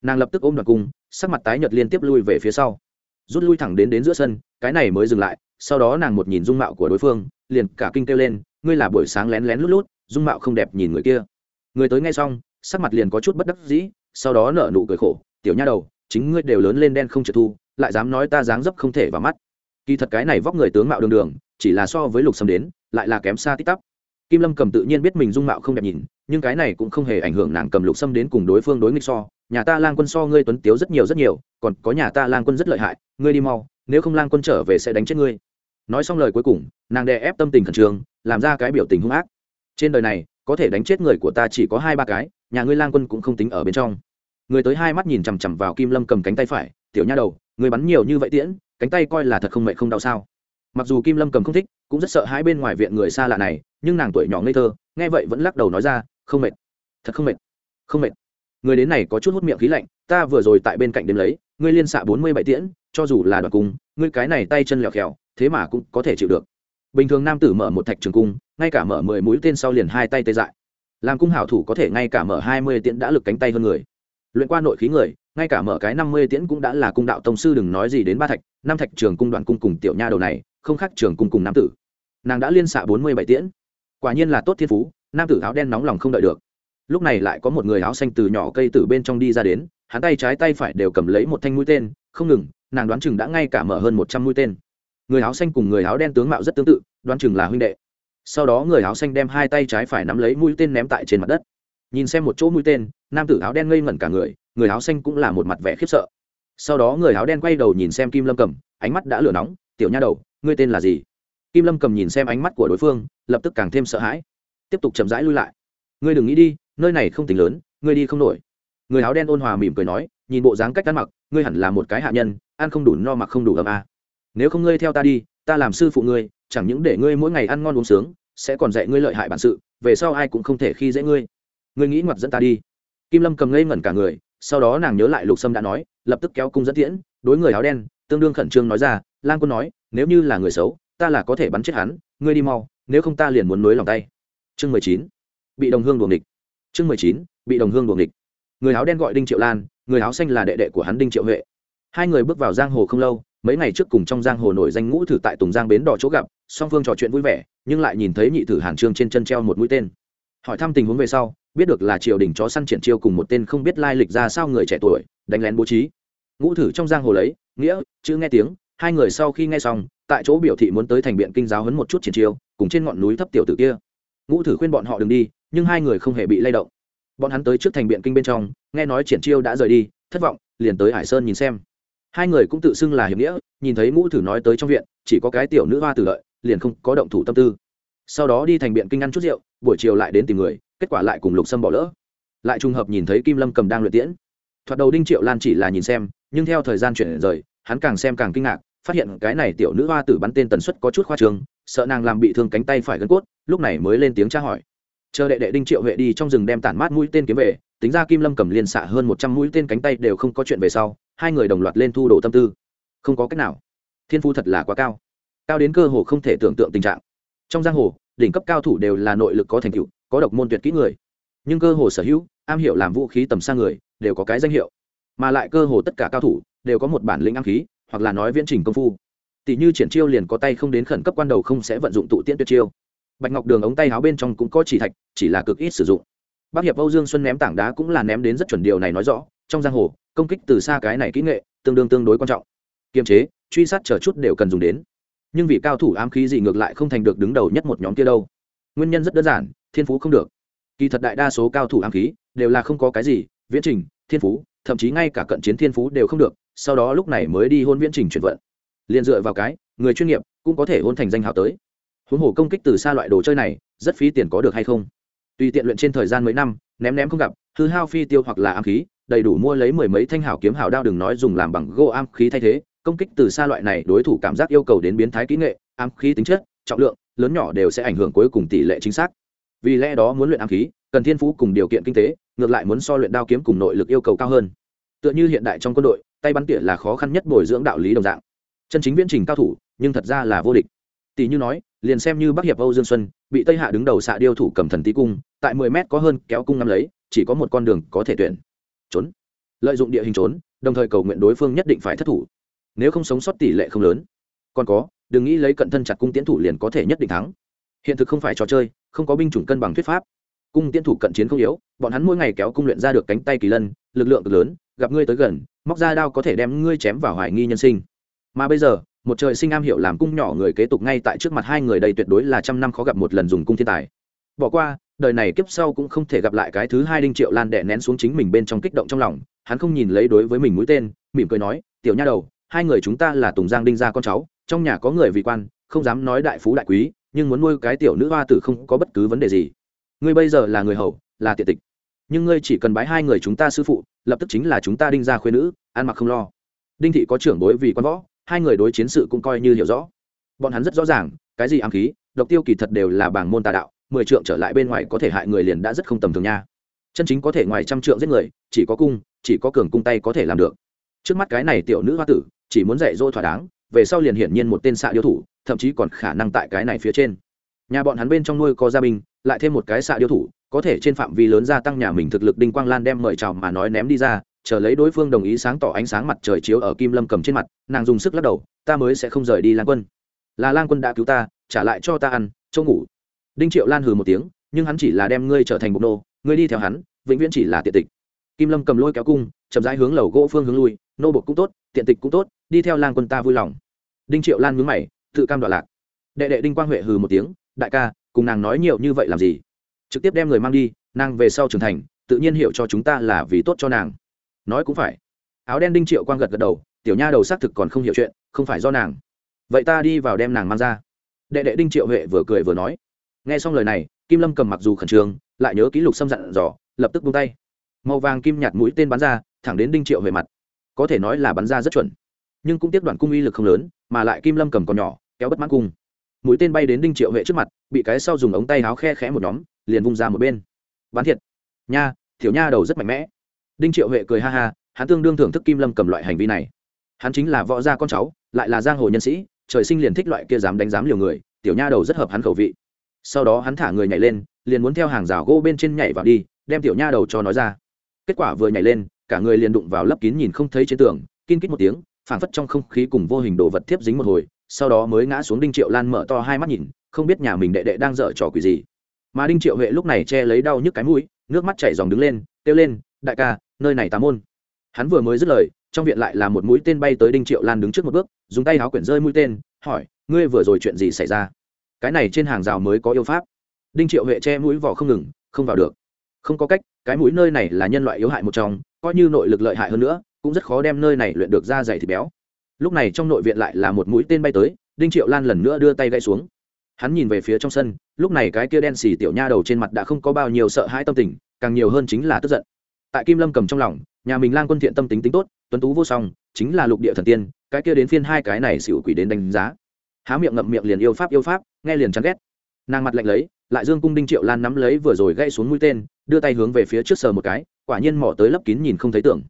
[SPEAKER 1] Nàng lập tức ôm đoạt cung, sắc mặt tái nhợt liên tiếp lui về phía sau. Rút lui thẳng đến đến giữa sân, cái này mới dừng lại, sau đó nàng một nhìn dung mạo của đối phương liền cả kinh kêu lên, ngươi là buổi sáng lén lén lút lút, dung mạo không đẹp nhìn người kia. Người tới ngay xong, sắc mặt liền có chút bất đắc dĩ, sau đó nở nụ cười khổ, tiểu nha đầu, chính ngươi đều lớn lên đen không trượt thu, lại dám nói ta dáng dấp không thể vào mắt. Kỳ thật cái này vóc người tướng mạo đường đường, chỉ là so với lục sâm đến, lại là kém xa tít tắp. Kim lâm cầm tự nhiên biết mình dung mạo không đẹp nhìn, nhưng cái này cũng không hề ảnh hưởng nàng cầm lục sâm đến cùng đối phương đối nghịch so. Nhà ta lang quân so ngươi tuấn tiếu rất nhiều rất nhiều, còn có nhà ta lang quân rất lợi hại, ngươi đi mau, nếu không lang quân trở về sẽ đánh chết ngươi nói xong lời cuối cùng, nàng đè ép tâm tình khẩn trương, làm ra cái biểu tình hung ác. Trên đời này, có thể đánh chết người của ta chỉ có hai ba cái, nhà ngươi lang quân cũng không tính ở bên trong. Người tới hai mắt nhìn chằm chằm vào kim lâm cầm cánh tay phải, tiểu nha đầu người bắn nhiều như vậy tiễn, cánh tay coi là thật không mệt không đau sao? Mặc dù kim lâm cầm không thích, cũng rất sợ hai bên ngoài viện người xa lạ này, nhưng nàng tuổi nhỏ ngây thơ, nghe vậy vẫn lắc đầu nói ra, không mệt, thật không mệt không mệt. Người đến này có chút hút miệng khí lạnh, ta vừa rồi tại bên cạnh đêm lấy, ngươi liên xạ bốn mươi bảy tiễn, cho dù là đoạt cung ngươi cái này tay chân lẹo khèo thế mà cũng có thể chịu được. Bình thường nam tử mở một thạch trường cung, ngay cả mở mười mũi tên sau liền hai tay tê dại. Làm cung hảo thủ có thể ngay cả mở hai mươi tiễn đã lực cánh tay hơn người. Luyện qua nội khí người, ngay cả mở cái năm mươi tiễn cũng đã là cung đạo tông sư đừng nói gì đến ba thạch, năm thạch trường cung đoạn cung cùng tiểu nha đầu này, không khác trường cung cùng nam tử. Nàng đã liên xạ bốn mươi bảy tiễn. Quả nhiên là tốt thiên phú, nam tử áo đen nóng lòng không đợi được. Lúc này lại có một người áo xanh từ nhỏ cây từ bên trong đi ra đến, hắn tay trái tay phải đều cầm lấy một thanh mũi tên, không ngừng nàng đoán chừng đã ngay cả mở hơn một trăm mũi tên. Người áo xanh cùng người áo đen tướng mạo rất tương tự, đoán chừng là huynh đệ. Sau đó người áo xanh đem hai tay trái phải nắm lấy mũi tên ném tại trên mặt đất. Nhìn xem một chỗ mũi tên, nam tử áo đen ngây ngẩn cả người người áo xanh cũng là một mặt vẻ khiếp sợ. Sau đó người áo đen quay đầu nhìn xem kim lâm cầm, ánh mắt đã lửa nóng, tiểu nha đầu, ngươi tên là gì? Kim lâm cầm nhìn xem ánh mắt của đối phương, lập tức càng thêm sợ hãi. Tiếp tục chậm rãi lui lại. Ngươi đừng nghĩ đi, nơi này không tính lớn, ngươi đi không nổi. Người áo đen ôn hòa mỉm cười nói nhìn bộ dáng cách ăn mặc, ngươi hẳn là một cái hạ nhân, ăn không đủ no mặc không đủ ấm à. nếu không ngươi theo ta đi, ta làm sư phụ ngươi, chẳng những để ngươi mỗi ngày ăn ngon uống sướng, sẽ còn dạy ngươi lợi hại bản sự, về sau ai cũng không thể khi dễ ngươi. Ngươi nghĩ ngoặt dẫn ta đi. Kim lâm cầm ngây ngẩn cả người, sau đó nàng nhớ lại lục sâm đã nói, lập tức kéo cung dẫn tiễn, đối người áo đen, tương đương khẩn trương nói ra lan quân nói, nếu như là người xấu, ta là có thể bắn chết hắn, ngươi đi mau, nếu không ta liền muốn nối lòng tay. Chương mười chín. Bị đồng hương đuồng địch chương mười chín. Bị đồng hương đuồng địch người áo đen gọi đinh triệu lan người áo xanh là đệ đệ của hắn đinh triệu huệ. Hai người bước vào giang hồ không lâu, mấy ngày trước cùng trong giang hồ nổi danh ngũ thử tại tùng giang bến đỏ chỗ gặp, song phương trò chuyện vui vẻ, nhưng lại nhìn thấy nhị thử hàn trương trên chân treo một mũi tên. Hỏi thăm tình huống về sau, biết được là triều đình chó săn triển chiêu cùng một tên không biết lai lịch ra sao người trẻ tuổi, đánh lén bố trí. Ngũ thử trong giang hồ lấy, nghĩa, chữ nghe tiếng, hai người sau khi nghe xong, tại chỗ biểu thị muốn tới thành biện kinh giáo hấn một chút triển chiêu, cùng trên ngọn núi thấp tiểu tử kia. Ngũ thử khuyên bọn họ đừng đi, nhưng hai người không hề bị lay động bọn hắn tới trước thành biện kinh bên trong, nghe nói triển chiêu đã rời đi, thất vọng, liền tới hải sơn nhìn xem. Hai người cũng tự xưng là hiểm nghĩa, nhìn thấy ngũ thử nói tới trong viện, chỉ có cái tiểu nữ hoa tử lợi, liền không có động thủ tâm tư. Sau đó đi thành biện kinh ăn chút rượu, buổi chiều lại đến tìm người, kết quả lại cùng lục sâm bỏ lỡ. Lại trùng hợp nhìn thấy kim lâm cầm đang luyện tiễn. Thoạt đầu đinh triệu lan chỉ là nhìn xem, nhưng theo thời gian chuyển rời, hắn càng xem càng kinh ngạc, phát hiện cái này tiểu nữ hoa tử bắn tên tần suất có chút khoa trường sợ nàng làm bị thương cánh tay phải gân cốt, lúc này mới lên tiếng tra hỏi chờ đệ đệ đinh triệu huệ đi trong rừng đem tản mát mũi tên kiếm về, tính ra kim lâm cầm liên xạ hơn một trăm mũi tên cánh tay đều không có chuyện về sau, hai người đồng loạt lên thu đồ tâm tư. Không có cách nào. Thiên phu thật là quá cao. Cao đến cơ hồ không thể tưởng tượng tình trạng. Trong giang hồ, đỉnh cấp cao thủ đều là nội lực có thành tựu, có độc môn tuyệt kỹ người. Nhưng cơ hồ sở hữu, am hiểu làm vũ khí tầm xa người, đều có cái danh hiệu. Mà lại cơ hồ tất cả cao thủ, đều có một bản lĩnh am khí, hoặc là nói viễn trình công phu. Tỷ như triển chiêu liền có tay không đến khẩn cấp quan đầu không sẽ vận dụng tụ tiễn tuyệt chiêu bạch ngọc đường ống tay áo bên trong cũng có chỉ thạch, chỉ là cực ít sử dụng. Bác hiệp âu dương xuân ném tảng đá cũng là ném đến rất chuẩn điều này nói rõ, trong giang hồ, công kích từ xa cái này kỹ nghệ, tương đương tương đối quan trọng. Kiềm chế, truy sát chờ chút đều cần dùng đến. Nhưng vì cao thủ ám khí gì ngược lại không thành được đứng đầu nhất một nhóm kia đâu. Nguyên nhân rất đơn giản, thiên phú không được. Kỳ thật đại đa số cao thủ ám khí đều là không có cái gì, viễn trình, thiên phú, thậm chí ngay cả cận chiến thiên phú đều không được, sau đó lúc này mới đi hôn viễn trình chuyển vận. Liền dựa vào cái, người chuyên nghiệp cũng có thể hôn thành danh hào tới huống hồ công kích từ xa loại đồ chơi này, rất phí tiền có được hay không? Tùy tiện luyện trên thời gian mấy năm, ném ném không gặp, hư hao phi tiêu hoặc là ám khí, đầy đủ mua lấy mười mấy thanh hảo kiếm hảo đao đừng nói dùng làm bằng gỗ ám khí thay thế, công kích từ xa loại này đối thủ cảm giác yêu cầu đến biến thái kỹ nghệ, ám khí tính chất, trọng lượng, lớn nhỏ đều sẽ ảnh hưởng cuối cùng tỷ lệ chính xác. Vì lẽ đó muốn luyện ám khí, cần thiên phú cùng điều kiện kinh tế, ngược lại muốn so luyện đao kiếm cùng nội lực yêu cầu cao hơn. Tựa như hiện đại trong quân đội, tay bắn tỉa là khó khăn nhất bồi dưỡng đạo lý đồng dạng. Chân chính viễn trình cao thủ, nhưng thật ra là vô địch. Tỷ như nói liền xem như bắc hiệp âu dương xuân, bị tây hạ đứng đầu xạ điêu thủ cầm thần tí cung, tại mười mét có hơn kéo cung ngắm lấy, chỉ có một con đường có thể tuyển. Trốn. Lợi dụng địa hình trốn, đồng thời cầu nguyện đối phương nhất định phải thất thủ. Nếu không sống sót tỷ lệ không lớn. Còn có, đừng nghĩ lấy cận thân chặt cung tiến thủ liền có thể nhất định thắng. Hiện thực không phải trò chơi, không có binh chủng cân bằng thuyết pháp. Cung tiến thủ cận chiến không yếu, bọn hắn mỗi ngày kéo cung luyện ra được cánh tay kỳ lân, lực lượng cực lớn, gặp ngươi tới gần, móc ra đao có thể đem ngươi chém vào hoài nghi nhân sinh. Mà bây giờ một trời sinh am hiểu làm cung nhỏ người kế tục ngay tại trước mặt hai người đây tuyệt đối là trăm năm khó gặp một lần dùng cung thiên tài. Bỏ qua, đời này kiếp sau cũng không thể gặp lại cái thứ hai đinh triệu lan đẻ nén xuống chính mình bên trong kích động trong lòng, hắn không nhìn lấy đối với mình mũi tên, mỉm cười nói, tiểu nha đầu, hai người chúng ta là tùng giang đinh gia con cháu, trong nhà có người vị quan, không dám nói đại phú đại quý, nhưng muốn nuôi cái tiểu nữ hoa tử không có bất cứ vấn đề gì. Ngươi bây giờ là người hầu, là tiện tịch. Nhưng ngươi chỉ cần bái hai người chúng ta sư phụ, lập tức chính là chúng ta đinh gia khuyên nữ, ăn mặc không lo. Đinh thị có trưởng bối vì quan võ hai người đối chiến sự cũng coi như hiểu rõ. Bọn hắn rất rõ ràng, cái gì ám khí, độc tiêu kỳ thật đều là bảng môn tà đạo, mười trượng trở lại bên ngoài có thể hại người liền đã rất không tầm thường nha. Chân chính có thể ngoài trăm trượng giết người, chỉ có cung, chỉ có cường cung tay có thể làm được. Trước mắt cái này tiểu nữ hoa tử, chỉ muốn dạy dỗ thỏa đáng, về sau liền hiển nhiên một tên xạ điêu thủ, thậm chí còn khả năng tại cái này phía trên. Nhà bọn hắn bên trong nuôi có gia binh, lại thêm một cái xạ điêu thủ, có thể trên phạm vi lớn gia tăng nhà mình thực lực đinh quang lan đem mời chào mà nói ném đi ra chờ lấy đối phương đồng ý sáng tỏ ánh sáng mặt trời chiếu ở kim lâm cầm trên mặt, nàng dùng sức lắc đầu, ta mới sẽ không rời đi lan quân. Là lan quân đã cứu ta, trả lại cho ta ăn chỗ ngủ. Đinh triệu lan hừ một tiếng, nhưng hắn chỉ là đem ngươi trở thành bộc nô, ngươi đi theo hắn, vĩnh viễn chỉ là tiện tịch. Kim lâm cầm lôi kéo cung, chậm rãi hướng lầu gỗ phương hướng lui, nô bộc cũng tốt, tiện tịch cũng tốt, đi theo lang quân ta vui lòng. Đinh triệu lan nhướng mày, tự cam đoạn lạc. Đệ đệ đinh quang huệ hừ một tiếng, đại ca, cùng nàng nói nhiều như vậy làm gì? Trực tiếp đem người mang đi, nàng về sau trưởng thành, tự nhiên hiểu cho chúng ta là vì tốt cho nàng nói cũng phải. Áo đen đinh triệu quang gật gật đầu, tiểu nha đầu xác thực còn không hiểu chuyện, không phải do nàng. Vậy ta đi vào đem nàng mang ra. Đệ đệ đinh triệu huệ vừa cười vừa nói. Nghe xong lời này, kim lâm cầm mặc dù khẩn trương, lại nhớ ký lục xâm dặn dò, lập tức buông tay. Màu vàng kim nhạt mũi tên bắn ra, thẳng đến đinh triệu huệ mặt. Có thể nói là bắn ra rất chuẩn. Nhưng cũng tiếp đoạn cung uy lực không lớn, mà lại kim lâm cầm còn nhỏ, kéo bất mãn cung. Mũi tên bay đến đinh triệu huệ trước mặt, bị cái sau dùng ống tay áo khe khẽ một nhóm, liền vung ra một bên. Bắn thiệt. Nha thiểu nha đầu rất mạnh mẽ đinh triệu huệ cười ha ha, hắn tương đương thưởng thức kim lâm cầm loại hành vi này. Hắn chính là võ gia con cháu, lại là giang hồ nhân sĩ, trời sinh liền thích loại kia dám đánh dám liều người, tiểu nha đầu rất hợp hắn khẩu vị. Sau đó hắn thả người nhảy lên, liền muốn theo hàng rào gỗ bên trên nhảy vào đi, đem tiểu nha đầu cho nói ra. Kết quả vừa nhảy lên, cả người liền đụng vào lấp kín nhìn không thấy trên tường, kin kít một tiếng, phảng phất trong không khí cùng vô hình đồ vật tiếp dính một hồi, sau đó mới ngã xuống đinh triệu lan mở to hai mắt nhìn, không biết nhà mình đệ đệ đang dở trò quỷ gì. Mà đinh triệu huệ lúc này che lấy đau nhức cái mũi, nước mắt chảy dòng đứng lên, kêu lên, đại ca nơi này tà môn. Hắn vừa mới dứt lời, trong viện lại là một mũi tên bay tới đinh triệu lan đứng trước một bước, dùng tay áo quyển rơi mũi tên, hỏi, ngươi vừa rồi chuyện gì xảy ra? Cái này trên hàng rào mới có yêu pháp. Đinh triệu huệ che mũi vỏ không ngừng, không vào được. Không có cách, cái mũi nơi này là nhân loại yếu hại một trong, coi như nội lực lợi hại hơn nữa, cũng rất khó đem nơi này luyện được ra dày thịt béo. Lúc này trong nội viện lại là một mũi tên bay tới, đinh triệu lan lần nữa đưa tay gãy xuống. Hắn nhìn về phía trong sân, lúc này cái kia đen xì tiểu nha đầu trên mặt đã không có bao nhiêu sợ hãi tâm tình, càng nhiều hơn chính là tức giận tại kim lâm cầm trong lòng, nhà mình lang quân thiện tâm tính tính tốt, tuấn tú vô song, chính là lục địa thần tiên, cái kia đến phiên hai cái này xỉu quỷ đến đánh giá. Há miệng ngậm miệng liền yêu pháp yêu pháp, nghe liền chán ghét. Nàng mặt lạnh lấy, lại dương cung đinh triệu lan nắm lấy vừa rồi gãy xuống mũi tên, đưa tay hướng về phía trước sờ một cái, quả nhiên mỏ tới lấp kín nhìn không thấy tưởng.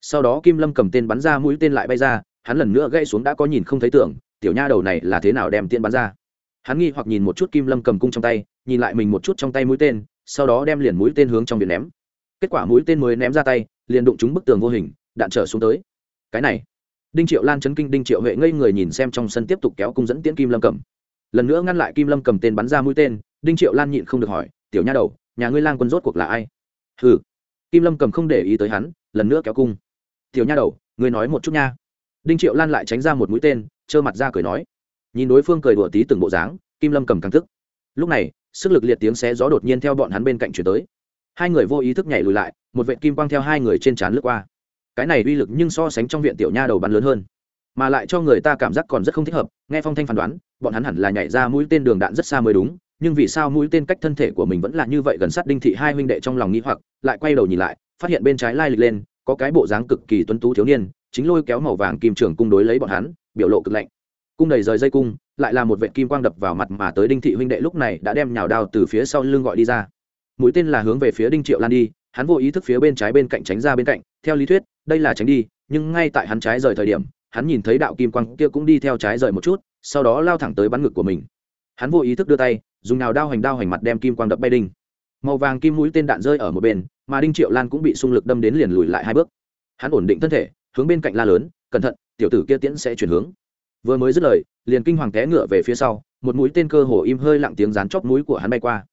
[SPEAKER 1] Sau đó kim lâm cầm tên bắn ra mũi tên lại bay ra, hắn lần nữa gãy xuống đã có nhìn không thấy tưởng, tiểu nha đầu này là thế nào đem tiên bắn ra? Hắn nghi hoặc nhìn một chút kim lâm cầm cung trong tay, nhìn lại mình một chút trong tay mũi tên, sau đó đem liền mũi tên hướng trong biển ném kết quả mũi tên mới ném ra tay, liền đụng trúng bức tường vô hình, đạn trở xuống tới. Cái này, đinh triệu lan chấn kinh đinh triệu huệ ngây người nhìn xem trong sân tiếp tục kéo cung dẫn tiễn kim lâm cầm. Lần nữa ngăn lại kim lâm cầm tên bắn ra mũi tên, đinh triệu lan nhịn không được hỏi, tiểu nha đầu, nhà ngươi lang quân rốt cuộc là ai? Ừ kim lâm cầm không để ý tới hắn, lần nữa kéo cung. Tiểu nha đầu, ngươi nói một chút nha. Đinh triệu lan lại tránh ra một mũi tên, trơ mặt ra cười nói. Nhìn đối phương cười đùa tí từng bộ dáng, kim lâm cầm căng tức. Lúc này, sức lực liệt tiếng xé gió đột nhiên theo bọn hắn bên cạnh chuyển tới hai người vô ý thức nhảy lùi lại, một vệ kim quang theo hai người trên trán lướt qua. Cái này uy lực nhưng so sánh trong viện tiểu nha đầu bắn lớn hơn, mà lại cho người ta cảm giác còn rất không thích hợp, nghe phong thanh phán đoán, bọn hắn hẳn là nhảy ra mũi tên đường đạn rất xa mới đúng, nhưng vì sao mũi tên cách thân thể của mình vẫn là như vậy gần sát đinh thị hai huynh đệ trong lòng nghĩ hoặc, lại quay đầu nhìn lại, phát hiện bên trái lai lịch lên, có cái bộ dáng cực kỳ tuấn tú thiếu niên, chính lôi kéo màu vàng kim trường cung đối lấy bọn hắn, biểu lộ cực lạnh. Cung đầy rời dây cung, lại là một vệ kim quang đập vào mặt mà tới đinh thị huynh đệ lúc này đã đem nhào đao từ phía sau lưng gọi đi ra mũi tên là hướng về phía đinh triệu lan đi, hắn vô ý thức phía bên trái bên cạnh tránh ra bên cạnh, theo lý thuyết, đây là tránh đi, nhưng ngay tại hắn trái rời thời điểm, hắn nhìn thấy đạo kim quang kia cũng đi theo trái rời một chút, sau đó lao thẳng tới bắn ngực của mình. Hắn vô ý thức đưa tay, dùng nào đao hành đao hành mặt đem kim quang đập bay đinh. Màu vàng kim mũi tên đạn rơi ở một bên, mà đinh triệu lan cũng bị xung lực đâm đến liền lùi lại hai bước. Hắn ổn định thân thể, hướng bên cạnh la lớn, cẩn thận, tiểu tử kia tiễn sẽ chuyển hướng. Vừa mới dứt lời, liền kinh hoàng té ngựa về phía sau, một mũi tên cơ hồ im hơi lặng tiếng rán chóp mũi của hắn bay qua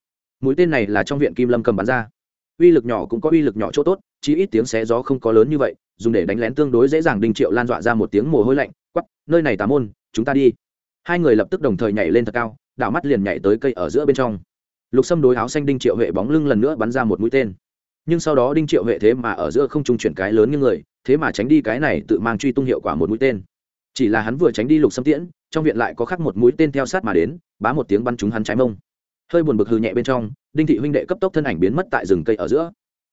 [SPEAKER 1] mũi tên này là trong viện kim lâm cầm bắn ra. Uy lực nhỏ cũng có uy lực nhỏ chỗ tốt chỉ ít tiếng xé gió không có lớn như vậy, dùng để đánh lén tương đối dễ dàng đinh triệu lan dọa ra một tiếng mồ hôi lạnh quắp nơi này tà môn, chúng ta đi. Hai người lập tức đồng thời nhảy lên thật cao, đảo mắt liền nhảy tới cây ở giữa bên trong. Lục xâm đối áo xanh đinh triệu huệ bóng lưng lần nữa bắn ra một mũi tên. Nhưng sau đó đinh triệu huệ thế mà ở giữa không trung chuyển cái lớn như người, thế mà tránh đi cái này tự mang truy tung hiệu quả một mũi tên. Chỉ là hắn vừa tránh đi lục xâm tiễn, trong viện lại có khắc một mũi tên theo sát mà đến, bá một tiếng bắn trúng hắn trái mông hơi buồn bực hư nhẹ bên trong, đinh thị huynh đệ cấp tốc thân ảnh biến mất tại rừng cây ở giữa.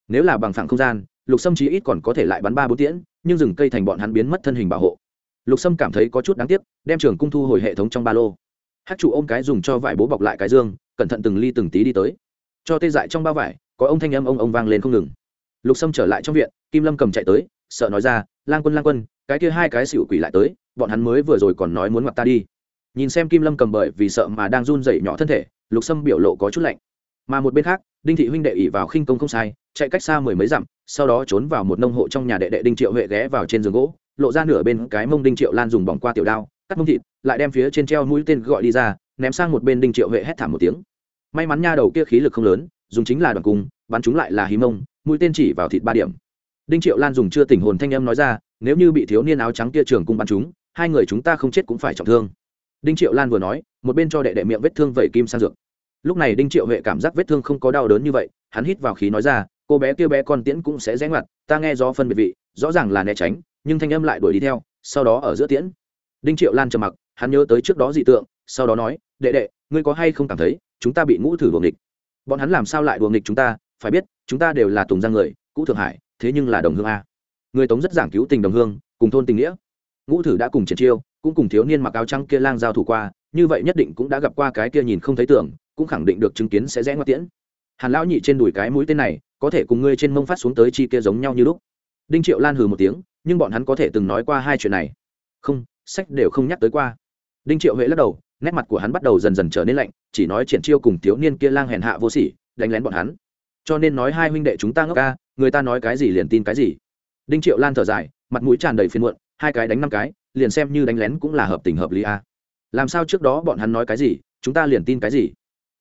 [SPEAKER 1] Nếu là bằng phẳng không gian, lục sâm chí ít còn có thể lại bắn ba bốn tiễn, nhưng rừng cây thành bọn hắn biến mất thân hình bảo hộ. Lục sâm cảm thấy có chút đáng tiếc, đem trường cung thu hồi hệ thống trong ba lô. Hát chủ ôm cái dùng cho vải bố bọc lại cái dương, cẩn thận từng ly từng tí đi tới. Cho tê dại trong bao vải, có ông thanh âm ông ông vang lên không ngừng. Lục sâm trở lại trong viện, kim lâm cầm chạy tới, sợ nói ra, lang quân lang quân, cái kia hai cái xỉu quỷ lại tới, bọn hắn mới vừa rồi còn nói muốn ngoặt ta đi. Nhìn xem kim lâm cầm bởi vì sợ mà đang run dậy nhỏ thân thể lục sâm biểu lộ có chút lạnh. Mà một bên khác, đinh thị huynh đệ ỉ vào khinh công không sai, chạy cách xa mười mấy dặm, sau đó trốn vào một nông hộ trong nhà đệ đệ đinh triệu huệ ghé vào trên giường gỗ, lộ ra nửa bên cái mông đinh triệu lan dùng bỏng qua tiểu đao, cắt mông thịt, lại đem phía trên treo mũi tên gọi đi ra, ném sang một bên đinh triệu huệ hét thảm một tiếng. May mắn nha đầu kia khí lực không lớn, dùng chính là đoàn cung, bắn chúng lại là hí mông, mũi tên chỉ vào thịt ba điểm. Đinh triệu lan dùng chưa tỉnh hồn thanh âm nói ra, nếu như bị thiếu niên áo trắng kia trường cung bắn chúng, hai người chúng ta không chết cũng phải trọng thương. Đinh triệu lan vừa nói một bên cho đệ đệ miệng vết thương vẩy kim sang dược. Lúc này đinh triệu huệ cảm giác vết thương không có đau đớn như vậy, hắn hít vào khí nói ra, cô bé kia bé con tiễn cũng sẽ rẽ ngoặt, ta nghe do phân biệt vị, rõ ràng là né tránh, nhưng thanh âm lại đuổi đi theo, sau đó ở giữa tiễn. Đinh triệu lan trầm mặc, hắn nhớ tới trước đó dị tượng, sau đó nói, đệ đệ, ngươi có hay không cảm thấy, chúng ta bị ngũ thử đuồng địch bọn hắn làm sao lại đuồng địch chúng ta? Phải biết, chúng ta đều là tùng giang người, cũ thượng hải, thế nhưng là đồng hương a. Người tống rất giảng cứu tình đồng hương, cùng thôn tình nghĩa. Ngũ thử đã cùng triển chiêu cũng cùng thiếu niên mặc áo trắng kia lang giao thủ qua, như vậy nhất định cũng đã gặp qua cái kia nhìn không thấy tưởng cũng khẳng định được chứng kiến sẽ rẽ ngoặt tiễn. Hàn lão nhị trên đùi cái mũi tên này, có thể cùng ngươi trên mông phát xuống tới chi kia giống nhau như lúc. Đinh triệu lan hừ một tiếng, nhưng bọn hắn có thể từng nói qua hai chuyện này. Không, sách đều không nhắc tới qua. Đinh triệu huệ lắc đầu, nét mặt của hắn bắt đầu dần dần trở nên lạnh, chỉ nói triển chiêu cùng thiếu niên kia lang hèn hạ vô sỉ, đánh lén bọn hắn. Cho nên nói hai huynh đệ chúng ta ngốc ca, người ta nói cái gì liền tin cái gì. Đinh triệu lan thở dài, mặt mũi tràn đầy phiền muộn, hai cái đánh năm cái liền xem như đánh lén cũng là hợp tình hợp lý a. Làm sao trước đó bọn hắn nói cái gì, chúng ta liền tin cái gì?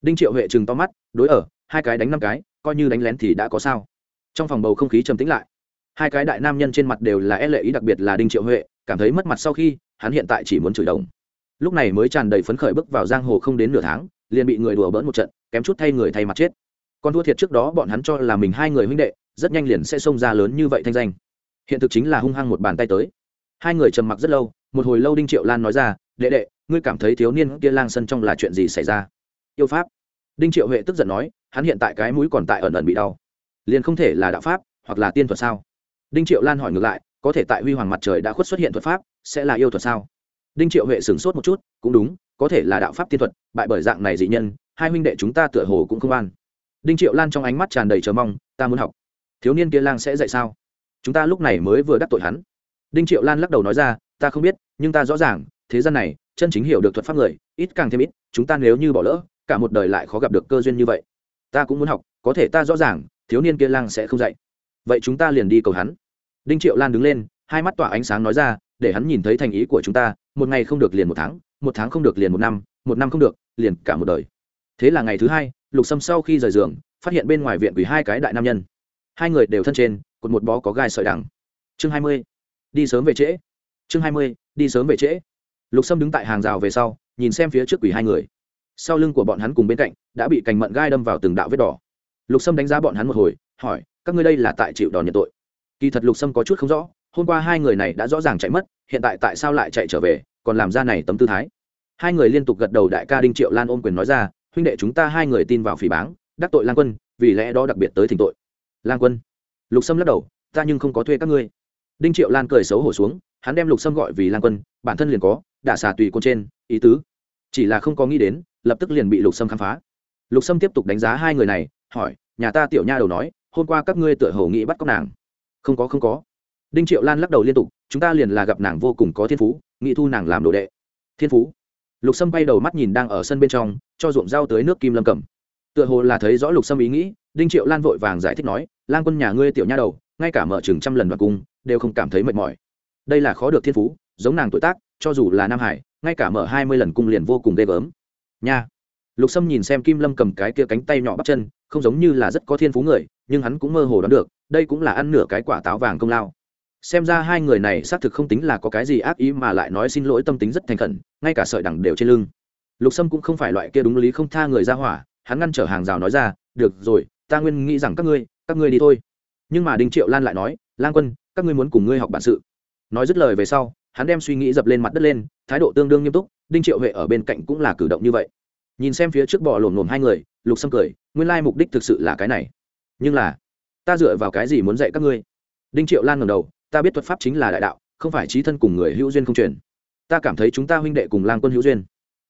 [SPEAKER 1] Đinh triệu huệ chừng to mắt, đối ở, hai cái đánh năm cái, coi như đánh lén thì đã có sao? Trong phòng bầu không khí trầm tĩnh lại. Hai cái đại nam nhân trên mặt đều là e lệ ý, đặc biệt là đinh triệu huệ, cảm thấy mất mặt sau khi, hắn hiện tại chỉ muốn chửi đồng. Lúc này mới tràn đầy phấn khởi bước vào giang hồ không đến nửa tháng, liền bị người đùa bỡn một trận, kém chút thay người thay mặt chết. Còn thua thiệt trước đó bọn hắn cho là mình hai người huynh đệ, rất nhanh liền sẽ xông ra lớn như vậy thanh danh. Hiện thực chính là hung hăng một bàn tay tới hai người trầm mặc rất lâu, một hồi lâu đinh triệu lan nói ra, đệ đệ, ngươi cảm thấy thiếu niên kia lang sân trong là chuyện gì xảy ra? Yêu pháp. Đinh triệu huệ tức giận nói, hắn hiện tại cái mũi còn tại ẩn ẩn bị đau. Liền không thể là đạo pháp, hoặc là tiên thuật sao? Đinh triệu lan hỏi ngược lại, có thể tại huy hoàng mặt trời đã khuất xuất hiện thuật pháp, sẽ là yêu thuật sao? Đinh triệu huệ sửng sốt một chút, cũng đúng, có thể là đạo pháp tiên thuật, bại bởi dạng này dị nhân, hai huynh đệ chúng ta tựa hồ cũng không an. Đinh triệu lan trong ánh mắt tràn đầy chờ mong, ta muốn học. Thiếu niên kia lang sẽ dạy sao? Chúng ta lúc này mới vừa đắc tội hắn đinh triệu lan lắc đầu nói ra, ta không biết, nhưng ta rõ ràng, thế gian này, chân chính hiểu được thuật pháp người, ít càng thêm ít, chúng ta nếu như bỏ lỡ, cả một đời lại khó gặp được cơ duyên như vậy. Ta cũng muốn học, có thể ta rõ ràng, thiếu niên kia lang sẽ không dạy. Vậy chúng ta liền đi cầu hắn. Đinh triệu lan đứng lên, hai mắt tỏa ánh sáng nói ra, để hắn nhìn thấy thành ý của chúng ta, một ngày không được liền một tháng một tháng không được liền một năm một năm không được, liền cả một đời. Thế là ngày thứ hai, lục sâm sau khi rời giường, phát hiện bên ngoài viện quỷ hai cái đại nam nhân. Hai người đều thân trên, cột một bó có gai sợi đằng. Chương hai mươi đi sớm về trễ. Chương hai mươi, đi sớm về trễ. Lục sâm đứng tại hàng rào về sau, nhìn xem phía trước quỷ hai người. Sau lưng của bọn hắn cùng bên cạnh, đã bị cành mận gai đâm vào từng đạo vết đỏ. Lục sâm đánh giá bọn hắn một hồi, hỏi, các ngươi đây là tại chịu đòn nhận tội? Kỳ thật lục sâm có chút không rõ, hôm qua hai người này đã rõ ràng chạy mất, hiện tại tại sao lại chạy trở về, còn làm ra này tấm tư thái. Hai người liên tục gật đầu đại ca đinh triệu lan ôm quyền nói ra, huynh đệ chúng ta hai người tin vào phỉ báng, đắc tội lan quân, vì lẽ đó đặc biệt tới thỉnh tội. Lan quân? Lục sâm lắc đầu, ta nhưng không có thuê các ngươi đinh triệu lan cười xấu hổ xuống, hắn đem lục sâm gọi vì lan quân, bản thân liền có, đả xà tùy côn trên, ý tứ. Chỉ là không có nghĩ đến, lập tức liền bị lục sâm khám phá. Lục sâm tiếp tục đánh giá hai người này, hỏi, nhà ta tiểu nha đầu nói, hôm qua các ngươi tựa hồ nghĩ bắt cóc nàng? Không có không có. Đinh triệu lan lắc đầu liên tục, chúng ta liền là gặp nàng vô cùng có thiên phú, nghĩ thu nàng làm đồ đệ. Thiên phú? Lục sâm bay đầu mắt nhìn đang ở sân bên trong, cho ruộng rau tới nước kim lâm cầm. Tựa hồ là thấy rõ lục sâm ý nghĩ, đinh triệu lan vội vàng giải thích nói lan quân nhà ngươi tiểu nha đầu, ngay cả mở chừng trăm lần và cung đều không cảm thấy mệt mỏi. Đây là khó được thiên phú, giống nàng tuổi tác, cho dù là nam hải, ngay cả mở hai mươi lần cung liền vô cùng ghê gớm. Nha. Lục sâm nhìn xem kim lâm cầm cái kia cánh tay nhỏ bắp chân, không giống như là rất có thiên phú người, nhưng hắn cũng mơ hồ đoán được, đây cũng là ăn nửa cái quả táo vàng công lao. Xem ra hai người này xác thực không tính là có cái gì ác ý mà lại nói xin lỗi tâm tính rất thành khẩn, ngay cả sợi đằng đều trên lưng. Lục sâm cũng không phải loại kia đúng lý không tha người ra hỏa, hắn ngăn trở hàng rào nói ra, được rồi, ta nguyên nghĩ rằng các ngươi các ngươi đi thôi nhưng mà đinh triệu lan lại nói lan quân, các ngươi muốn cùng ngươi học bản sự. Nói dứt lời về sau, hắn đem suy nghĩ dập lên mặt đất lên, thái độ tương đương nghiêm túc, đinh triệu huệ ở bên cạnh cũng là cử động như vậy. Nhìn xem phía trước bò lổm lổm hai người, lục sâm cười, nguyên lai mục đích thực sự là cái này. Nhưng là, ta dựa vào cái gì muốn dạy các ngươi? Đinh triệu lan ngầm đầu, ta biết thuật pháp chính là đại đạo, không phải trí thân cùng người hữu duyên không truyền. Ta cảm thấy chúng ta huynh đệ cùng lang quân hữu duyên.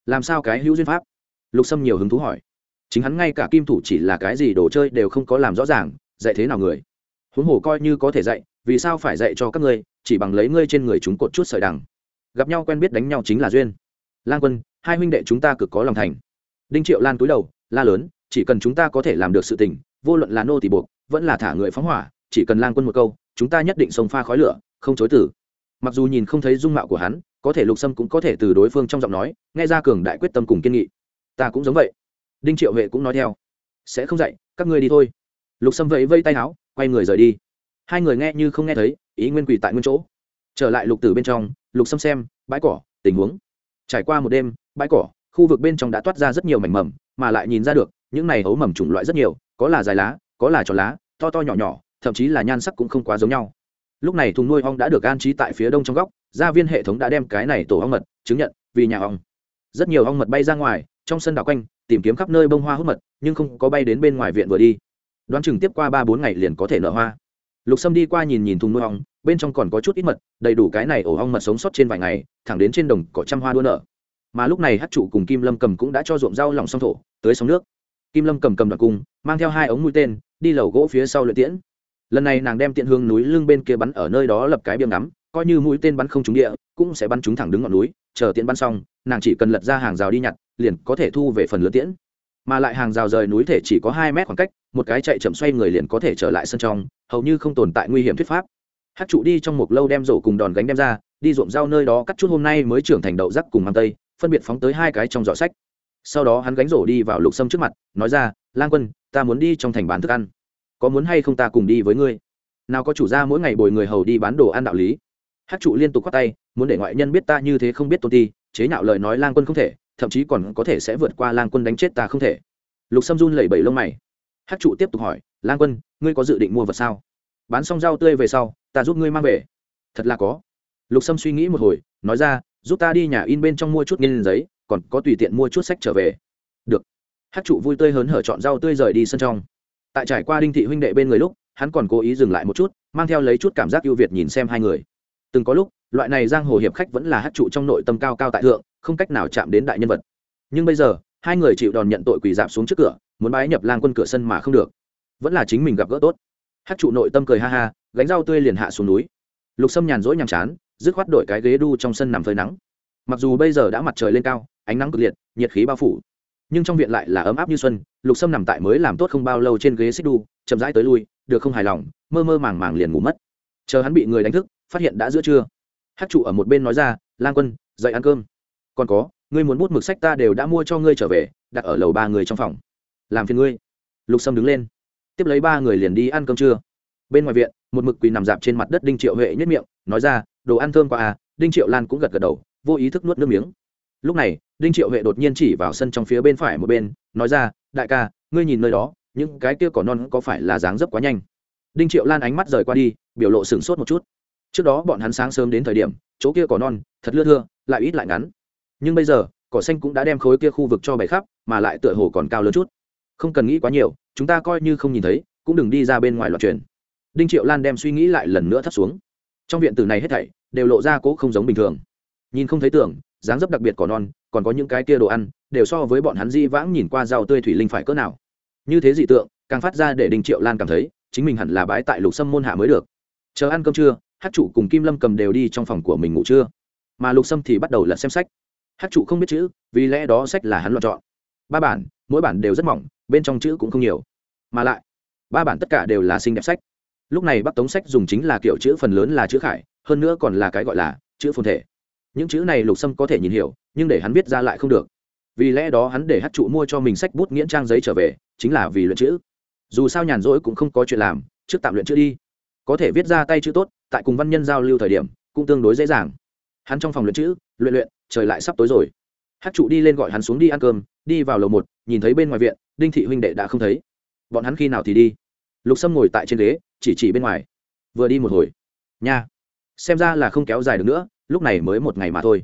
[SPEAKER 1] Làm sao cái hữu duyên pháp? Lục sâm nhiều hứng thú hỏi. Chính hắn ngay cả kim thủ chỉ là cái gì đồ chơi đều không có làm rõ ràng, dạy thế nào người? Huống hồ coi như có thể dạy, vì sao phải dạy cho các ngươi, chỉ bằng lấy ngươi trên người chúng cột chút sợi đằng. Gặp nhau quen biết đánh nhau chính là duyên. Lan quân, hai huynh đệ chúng ta cực có lòng thành. Đinh triệu lan túi đầu, la lớn, chỉ cần chúng ta có thể làm được sự tình, vô luận là nô thì buộc, vẫn là thả người phóng hỏa, chỉ cần lan quân một câu, chúng ta nhất định sông pha khói lửa, không chối tử mặc dù nhìn không thấy dung mạo của hắn, có thể lục sâm cũng có thể từ đối phương trong giọng nói, nghe ra cường đại quyết tâm cùng kiên nghị. Ta cũng giống vậy. Đinh triệu huệ cũng nói theo. Sẽ không dạy, các ngươi đi thôi. Lục sâm vẫy vây tay áo quay người rời đi. Hai người nghe như không nghe thấy, ý nguyên quỳ tại nguyên chỗ. Trở lại lục tử bên trong, lục xâm xem, bãi cỏ, tình huống. Trải qua một đêm, bãi cỏ, khu vực bên trong đã toát ra rất nhiều mảnh mầm, mà lại nhìn ra được, những này hấu mầm chủng loại rất nhiều, có là dài lá, có là tròn lá, to to nhỏ nhỏ, thậm chí là nhan sắc cũng không quá giống nhau. Lúc này thùng nuôi ong đã được an trí tại phía đông trong góc, gia viên hệ thống đã đem cái này tổ ong mật chứng nhận vì nhà ong. Rất nhiều ong mật bay ra ngoài, trong sân đảo quanh, tìm kiếm khắp nơi bông hoa hút mật, nhưng không có bay đến bên ngoài viện vừa đi đoán chừng tiếp qua ba bốn ngày liền có thể nở hoa. Lục sâm đi qua nhìn nhìn thùng nuôi ong, bên trong còn có chút ít mật, đầy đủ cái này ổ ong mật sống sót trên vài ngày, thẳng đến trên đồng cỏ trăm hoa đua nở. Mà lúc này hát trụ cùng kim lâm cầm cũng đã cho ruộng rau lòng sông thổ, tới sông nước. Kim lâm cầm cầm đặc cung, mang theo hai ống mũi tên, đi lầu gỗ phía sau luyện tiễn. Lần này nàng đem tiện hương núi lưng bên kia bắn ở nơi đó lập cái biếng ngắm, coi như mũi tên bắn không trúng địa, cũng sẽ bắn trúng thẳng đứng ngọn núi, chờ tiễn bắn xong, nàng chỉ cần lật ra hàng rào đi nhặt, liền có thể thu về phần lứa tiễn mà lại hàng rào rời núi thể chỉ có hai mét khoảng cách, một cái chạy chậm xoay người liền có thể trở lại sân trong, hầu như không tồn tại nguy hiểm thuyết pháp. Hát trụ đi trong một lâu đem rổ cùng đòn gánh đem ra, đi ruộng rau nơi đó cắt chút hôm nay mới trưởng thành đậu rắc cùng mang tây, phân biệt phóng tới hai cái trong giỏ sách. Sau đó hắn gánh rổ đi vào lục sâm trước mặt, nói ra, lang quân, ta muốn đi trong thành bán thức ăn. Có muốn hay không ta cùng đi với ngươi? Nào có chủ gia mỗi ngày bồi người hầu đi bán đồ ăn đạo lý. Hát trụ liên tục quát tay, muốn để ngoại nhân biết ta như thế không biết tôn ti, chế nhạo lời nói lang quân không thể thậm chí còn có thể sẽ vượt qua lang quân đánh chết ta không thể. Lục sâm run lẩy bẩy lông mày. Hát trụ tiếp tục hỏi, lang quân, ngươi có dự định mua vật sao? Bán xong rau tươi về sau, ta giúp ngươi mang về. Thật là có. Lục sâm suy nghĩ một hồi, nói ra, giúp ta đi nhà in bên trong mua chút nghiên giấy, còn có tùy tiện mua chút sách trở về. Được. Hát trụ vui tươi hớn hở chọn rau tươi rời đi sân trong. Tại trải qua đinh thị huynh đệ bên người lúc, hắn còn cố ý dừng lại một chút, mang theo lấy chút cảm giác ưu việt nhìn xem hai người. Từng có lúc, loại này giang hồ hiệp khách vẫn là hát trụ trong nội tâm cao cao tại thượng không cách nào chạm đến đại nhân vật. Nhưng bây giờ, hai người chịu đòn nhận tội quỳ dạp xuống trước cửa, muốn bái nhập lang quân cửa sân mà không được. Vẫn là chính mình gặp gỡ tốt. Hát trụ nội tâm cười ha ha, gánh rau tươi liền hạ xuống núi. Lục sâm nhàn rỗi nhàm chán, dứt khoát đổi cái ghế đu trong sân nằm phơi nắng. Mặc dù bây giờ đã mặt trời lên cao, ánh nắng cực liệt, nhiệt khí bao phủ, nhưng trong viện lại là ấm áp như xuân, lục sâm nằm tại mới làm tốt không bao lâu trên ghế xích đu, chậm rãi tới lui, được không hài lòng, mơ mơ màng màng liền ngủ mất. Chờ hắn bị người đánh thức, phát hiện đã giữa trưa. Hát trụ ở một bên nói ra, lang quân, dậy ăn cơm còn có, ngươi muốn bút mực sách ta đều đã mua cho ngươi trở về, đặt ở lầu ba người trong phòng. Làm phiền ngươi. Lục sâm đứng lên. Tiếp lấy ba người liền đi ăn cơm trưa. Bên ngoài viện, một mực quỳ nằm dạp trên mặt đất đinh triệu huệ nhất miệng, nói ra, đồ ăn thơm quá à. Đinh triệu lan cũng gật gật đầu, vô ý thức nuốt nước miếng. Lúc này, đinh triệu huệ đột nhiên chỉ vào sân trong phía bên phải một bên, nói ra, đại ca, ngươi nhìn nơi đó, những cái kia cỏ non có phải là dáng dấp quá nhanh? Đinh triệu lan ánh mắt rời qua đi, biểu lộ sửng sốt một chút. Trước đó bọn hắn sáng sớm đến thời điểm, chỗ kia cỏ non thật lưa thưa, lại ít lại ngắn nhưng bây giờ, cỏ xanh cũng đã đem khối kia khu vực cho bày khắp, mà lại tựa hồ còn cao lớn chút. Không cần nghĩ quá nhiều, chúng ta coi như không nhìn thấy, cũng đừng đi ra bên ngoài loạt truyền. Đinh triệu lan đem suy nghĩ lại lần nữa thắt xuống. Trong viện từ này hết thảy, đều lộ ra cố không giống bình thường. Nhìn không thấy tưởng dáng dấp đặc biệt cỏ non, còn có những cái kia đồ ăn, đều so với bọn hắn di vãng nhìn qua rau tươi thủy linh phải cỡ nào. Như thế dị tượng, càng phát ra để đinh triệu lan cảm thấy, chính mình hẳn là bãi tại lục sâm môn hạ mới được. Chờ ăn cơm trưa hát chủ cùng kim lâm cầm đều đi trong phòng của mình ngủ trưa. Mà lục sâm thì bắt đầu lật xem sách hát chủ không biết chữ vì lẽ đó sách là hắn lựa chọn ba bản mỗi bản đều rất mỏng bên trong chữ cũng không nhiều mà lại ba bản tất cả đều là xinh đẹp sách lúc này bắc tống sách dùng chính là kiểu chữ phần lớn là chữ khải hơn nữa còn là cái gọi là chữ phồn thể những chữ này lục sâm có thể nhìn hiểu nhưng để hắn viết ra lại không được vì lẽ đó hắn để hát trụ mua cho mình sách bút nghiễn trang giấy trở về chính là vì luyện chữ dù sao nhàn rỗi cũng không có chuyện làm trước tạm luyện chữ đi có thể viết ra tay chữ tốt tại cùng văn nhân giao lưu thời điểm cũng tương đối dễ dàng hắn trong phòng luyện chữ luyện luyện trời lại sắp tối rồi. Hát trụ đi lên gọi hắn xuống đi ăn cơm, đi vào lầu một, nhìn thấy bên ngoài viện, đinh thị huynh đệ đã không thấy. Bọn hắn khi nào thì đi? Lục sâm ngồi tại trên ghế, chỉ chỉ bên ngoài. Vừa đi một hồi. Nha. Xem ra là không kéo dài được nữa, lúc này mới một ngày mà thôi.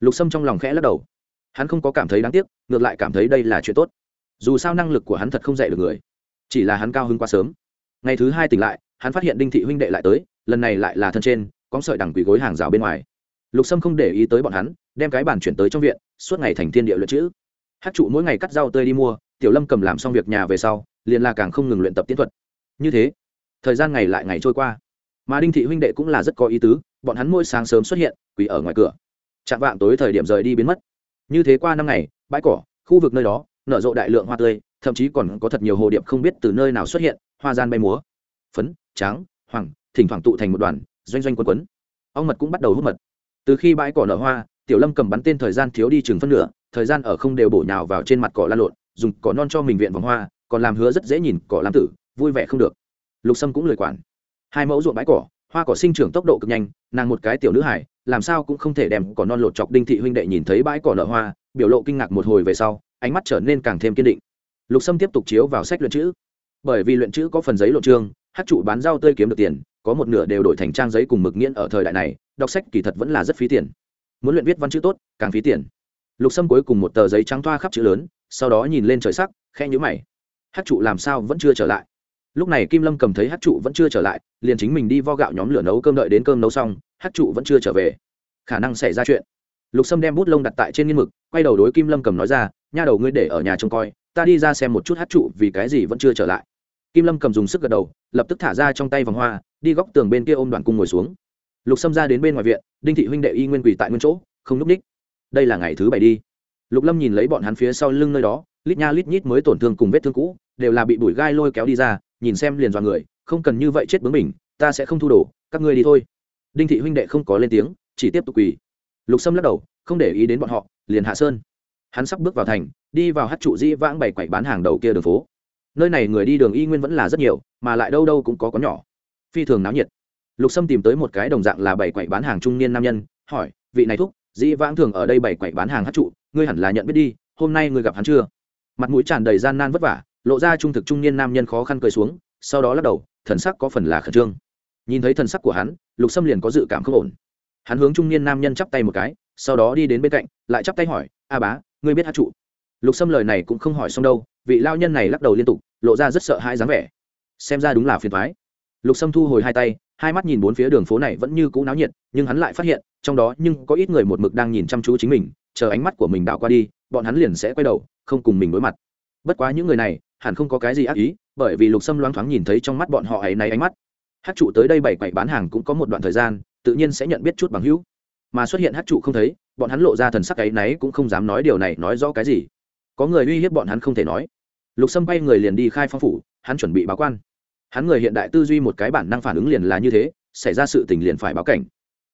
[SPEAKER 1] Lục sâm trong lòng khẽ lắc đầu. Hắn không có cảm thấy đáng tiếc, ngược lại cảm thấy đây là chuyện tốt. Dù sao năng lực của hắn thật không dạy được người. Chỉ là hắn cao hứng quá sớm. Ngày thứ hai tỉnh lại, hắn phát hiện đinh thị huynh đệ lại tới, lần này lại là thân trên có sợi đằng quỷ gối hàng rào bên ngoài. Lục sâm không để ý tới bọn hắn đem cái bàn chuyển tới trong viện, suốt ngày thành thiên địa luyện chữ. Hát trụ mỗi ngày cắt rau tươi đi mua, tiểu lâm cầm làm xong việc nhà về sau, liền là càng không ngừng luyện tập tiến thuật. Như thế, thời gian ngày lại ngày trôi qua. Mà đinh thị huynh đệ cũng là rất có ý tứ, bọn hắn mỗi sáng sớm xuất hiện, quỳ ở ngoài cửa. Chạm vạng tối thời điểm rời đi biến mất. Như thế qua năm ngày, bãi cỏ, khu vực nơi đó, nở rộ đại lượng hoa tươi, thậm chí còn có thật nhiều hồ điệp không biết từ nơi nào xuất hiện, hoa gian bay múa. Phấn, trắng, hoàng, thỉnh thoảng tụ thành một đoàn, doanh doanh quân quấn. Ong mật cũng bắt đầu hút mật. Từ khi bãi cỏ nở hoa tiểu lâm cầm bắn tên thời gian thiếu đi chừng phân nửa, thời gian ở không đều bổ nhào vào trên mặt cỏ lan lộn, dùng cỏ non cho mình viện vòng hoa, còn làm hứa rất dễ nhìn cỏ lam tử, vui vẻ không được. Lục sâm cũng lời quản. Hai mẫu ruộng bãi cỏ, hoa cỏ sinh trưởng tốc độ cực nhanh, nàng một cái tiểu nữ hải, làm sao cũng không thể đem cỏ non lột chọc đinh thị huynh đệ nhìn thấy bãi cỏ nở hoa, biểu lộ kinh ngạc một hồi về sau, ánh mắt trở nên càng thêm kiên định. Lục sâm tiếp tục chiếu vào sách luyện chữ. Bởi vì luyện chữ có phần giấy lộ trương hát trụ bán rau tươi kiếm được tiền, có một nửa đều đổi thành trang giấy cùng mực nghiễn ở thời đại này, đọc sách kỳ thật vẫn là rất phí tiền muốn luyện viết văn chữ tốt, càng phí tiền. Lục sâm cuối cùng một tờ giấy trắng thoa khắp chữ lớn, sau đó nhìn lên trời sắc khe nhữ mày. Hát trụ làm sao vẫn chưa trở lại? Lúc này kim lâm cầm thấy hát trụ vẫn chưa trở lại, liền chính mình đi vo gạo nhóm lửa nấu cơm đợi đến cơm nấu xong hát trụ vẫn chưa trở về. Khả năng xảy ra chuyện. Lục sâm đem bút lông đặt tại trên nghiên mực, quay đầu đối kim lâm cầm nói ra, nha đầu ngươi để ở nhà trông coi, ta đi ra xem một chút hát trụ vì cái gì vẫn chưa trở lại. Kim lâm cầm dùng sức gật đầu, lập tức thả ra trong tay vòng hoa, đi góc tường bên kia ôm đoàn cung ngồi xuống lục sâm ra đến bên ngoài viện, đinh thị huynh đệ y nguyên quỳ tại nguyên chỗ, không núp ních. Đây là ngày thứ bảy đi. Lục lâm nhìn lấy bọn hắn phía sau lưng nơi đó, lít nha lít nhít mới tổn thương cùng vết thương cũ, đều là bị bụi gai lôi kéo đi ra, nhìn xem liền dọa người, không cần như vậy chết bướng mình ta sẽ không thu đồ, các ngươi đi thôi. Đinh thị huynh đệ không có lên tiếng, chỉ tiếp tục quỳ. Lục sâm lắc đầu, không để ý đến bọn họ, liền hạ sơn. Hắn sắp bước vào thành, đi vào hát trụ di vãng bày quậy bán hàng đầu kia đường phố. Nơi này người đi đường y nguyên vẫn là rất nhiều, mà lại đâu đâu cũng có có nhỏ. Phi thường náo nhiệt lục sâm tìm tới một cái đồng dạng là bảy quậy bán hàng trung niên nam nhân, hỏi, vị này thúc, dĩ vãng thường ở đây bảy quậy bán hàng hát trụ, ngươi hẳn là nhận biết đi, hôm nay ngươi gặp hắn chưa? Mặt mũi tràn đầy gian nan vất vả, lộ ra trung thực trung niên nam nhân khó khăn cười xuống, sau đó lắc đầu, thần sắc có phần là khẩn trương. Nhìn thấy thần sắc của hắn, lục sâm liền có dự cảm không ổn. Hắn hướng trung niên nam nhân chắp tay một cái, sau đó đi đến bên cạnh, lại chắp tay hỏi, a bá, ngươi biết hát trụ? Lục sâm lời này cũng không hỏi xong đâu, vị lao nhân này lắc đầu liên tục, lộ ra rất sợ hãi dáng vẻ. Xem ra đúng là phiền thoái lục sâm thu hồi hai tay hai mắt nhìn bốn phía đường phố này vẫn như cũ náo nhiệt, nhưng hắn lại phát hiện, trong đó nhưng có ít người một mực đang nhìn chăm chú chính mình, chờ ánh mắt của mình đạo qua đi, bọn hắn liền sẽ quay đầu, không cùng mình đối mặt. Bất quá những người này, hẳn không có cái gì ác ý, bởi vì lục sâm loáng thoáng nhìn thấy trong mắt bọn họ ấy này ánh mắt. Hát trụ tới đây bảy quậy bán hàng cũng có một đoạn thời gian, tự nhiên sẽ nhận biết chút bằng hữu. Mà xuất hiện hát trụ không thấy, bọn hắn lộ ra thần sắc ấy náy cũng không dám nói điều này nói rõ cái gì. Có người uy hiếp bọn hắn không thể nói. Lục sâm bay người liền đi khai phong phủ, hắn chuẩn bị báo quan hắn người hiện đại tư duy một cái bản năng phản ứng liền là như thế, xảy ra sự tình liền phải báo cảnh.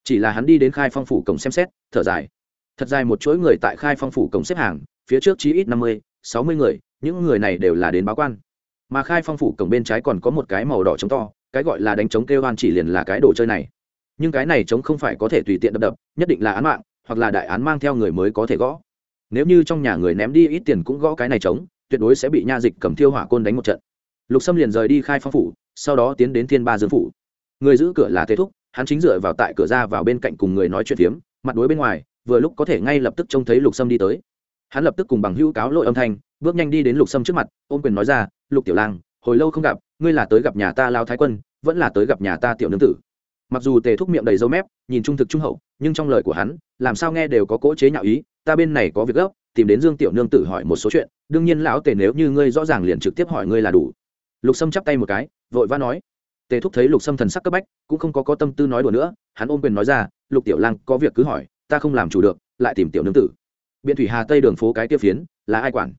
[SPEAKER 1] Chỉ là hắn đi đến khai phong phủ cổng xem xét, thở dài. Thật dài một chuỗi người tại khai phong phủ cổng xếp hàng, phía trước chí ít năm mươi, sáu mươi người, những người này đều là đến báo quan. Mà khai phong phủ cổng bên trái còn có một cái màu đỏ trống to, cái gọi là đánh trống kêu oan chỉ liền là cái đồ chơi này. Nhưng cái này trống không phải có thể tùy tiện đập đập, nhất định là án mạng, hoặc là đại án mang theo người mới có thể gõ. Nếu như trong nhà người ném đi ít tiền cũng gõ cái này trống, tuyệt đối sẽ bị nha dịch cầm thiêu hỏa côn đánh một trận lục sâm liền rời đi khai phong phủ, sau đó tiến đến thiên ba dương phủ. Người giữ cửa là thế thúc, hắn chính dựa vào tại cửa ra vào bên cạnh cùng người nói chuyện phiếm, mặt đối bên ngoài, vừa lúc có thể ngay lập tức trông thấy lục sâm đi tới. Hắn lập tức cùng bằng hữu cáo lỗi âm thanh, bước nhanh đi đến lục sâm trước mặt, ôm quyền nói ra, lục tiểu lang, hồi lâu không gặp, ngươi là tới gặp nhà ta lao thái quân, vẫn là tới gặp nhà ta tiểu nương tử. Mặc dù tề thúc miệng đầy dấu mép, nhìn trung thực trung hậu, nhưng trong lời của hắn, làm sao nghe đều có cỗ chế nhạo ý, ta bên này có việc gấp, tìm đến dương tiểu nương tử hỏi một số chuyện, đương nhiên lão tề nếu như ngươi rõ ràng liền trực tiếp hỏi ngươi là đủ lục sâm chắp tay một cái, vội vã nói, tề thúc thấy lục sâm thần sắc cấp bách, cũng không có có tâm tư nói đùa nữa, hắn ôm quyền nói ra, lục tiểu lang, có việc cứ hỏi, ta không làm chủ được, lại tìm tiểu nương tử. Biện thủy hà tây đường phố cái tiêu phiến, là ai quản?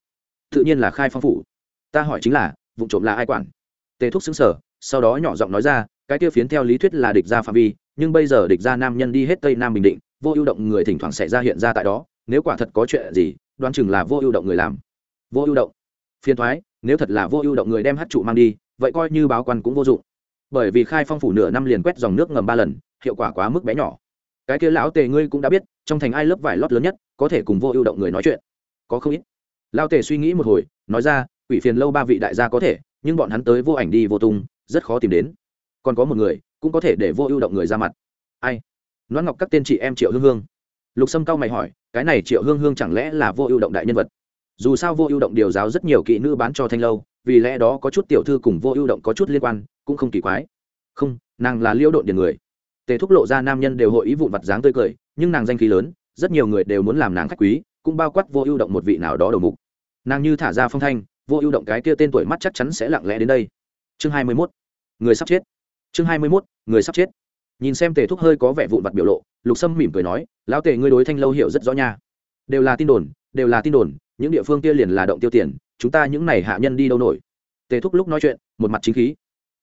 [SPEAKER 1] Tự nhiên là khai phong phủ. Ta hỏi chính là, vụ trộm là ai quản? Tề thúc xứng sở sau đó nhỏ giọng nói ra, cái tiêu phiến theo lý thuyết là địch gia phạm vi, nhưng bây giờ địch gia nam nhân đi hết tây nam bình định, vô ưu động người thỉnh thoảng sẽ ra hiện ra tại đó, nếu quả thật có chuyện gì, đoán chừng là vô ưu động người làm. Vô ưu động. Phiền thoái nếu thật là vô ưu động người đem hát trụ mang đi, vậy coi như báo quan cũng vô dụng. Bởi vì khai phong phủ nửa năm liền quét dòng nước ngầm ba lần, hiệu quả quá mức bé nhỏ. Cái kia lão tề ngươi cũng đã biết, trong thành ai lớp vải lót lớn nhất, có thể cùng vô ưu động người nói chuyện. Có không ít. Lão tề suy nghĩ một hồi, nói ra, quỷ phiền lâu ba vị đại gia có thể, nhưng bọn hắn tới vô ảnh đi vô tung, rất khó tìm đến. Còn có một người, cũng có thể để vô ưu động người ra mặt. Ai? Nói ngọc các tên chị em triệu hương hương. Lục sâm cao mày hỏi, cái này triệu hương hương chẳng lẽ là vô ưu động đại nhân vật? Dù sao vô ưu động điều giáo rất nhiều kỹ nữ bán cho thanh lâu, vì lẽ đó có chút tiểu thư cùng vô ưu động có chút liên quan, cũng không kỳ quái. Không, nàng là liêu độn điền người. Tề thúc lộ ra nam nhân đều hội ý vụn vặt dáng tươi cười, nhưng nàng danh khí lớn, rất nhiều người đều muốn làm nàng khách quý, cũng bao quát vô ưu động một vị nào đó đầu mục. Nàng như thả ra phong thanh, vô ưu động cái kia tên tuổi mắt chắc chắn sẽ lặng lẽ đến đây. Chương hai mươi mốt. Người sắp chết. Chương hai mươi mốt. Người sắp chết. Nhìn xem tề thúc hơi có vẻ vụn vặt biểu lộ, lục sâm mỉm cười nói, lão tề ngươi đối thanh lâu hiểu rất rõ nha. Đều là tin đồn, đều là tin đồn những địa phương kia liền là động tiêu tiền, chúng ta những này hạ nhân đi đâu nổi? Tề thúc lúc nói chuyện, một mặt chính khí.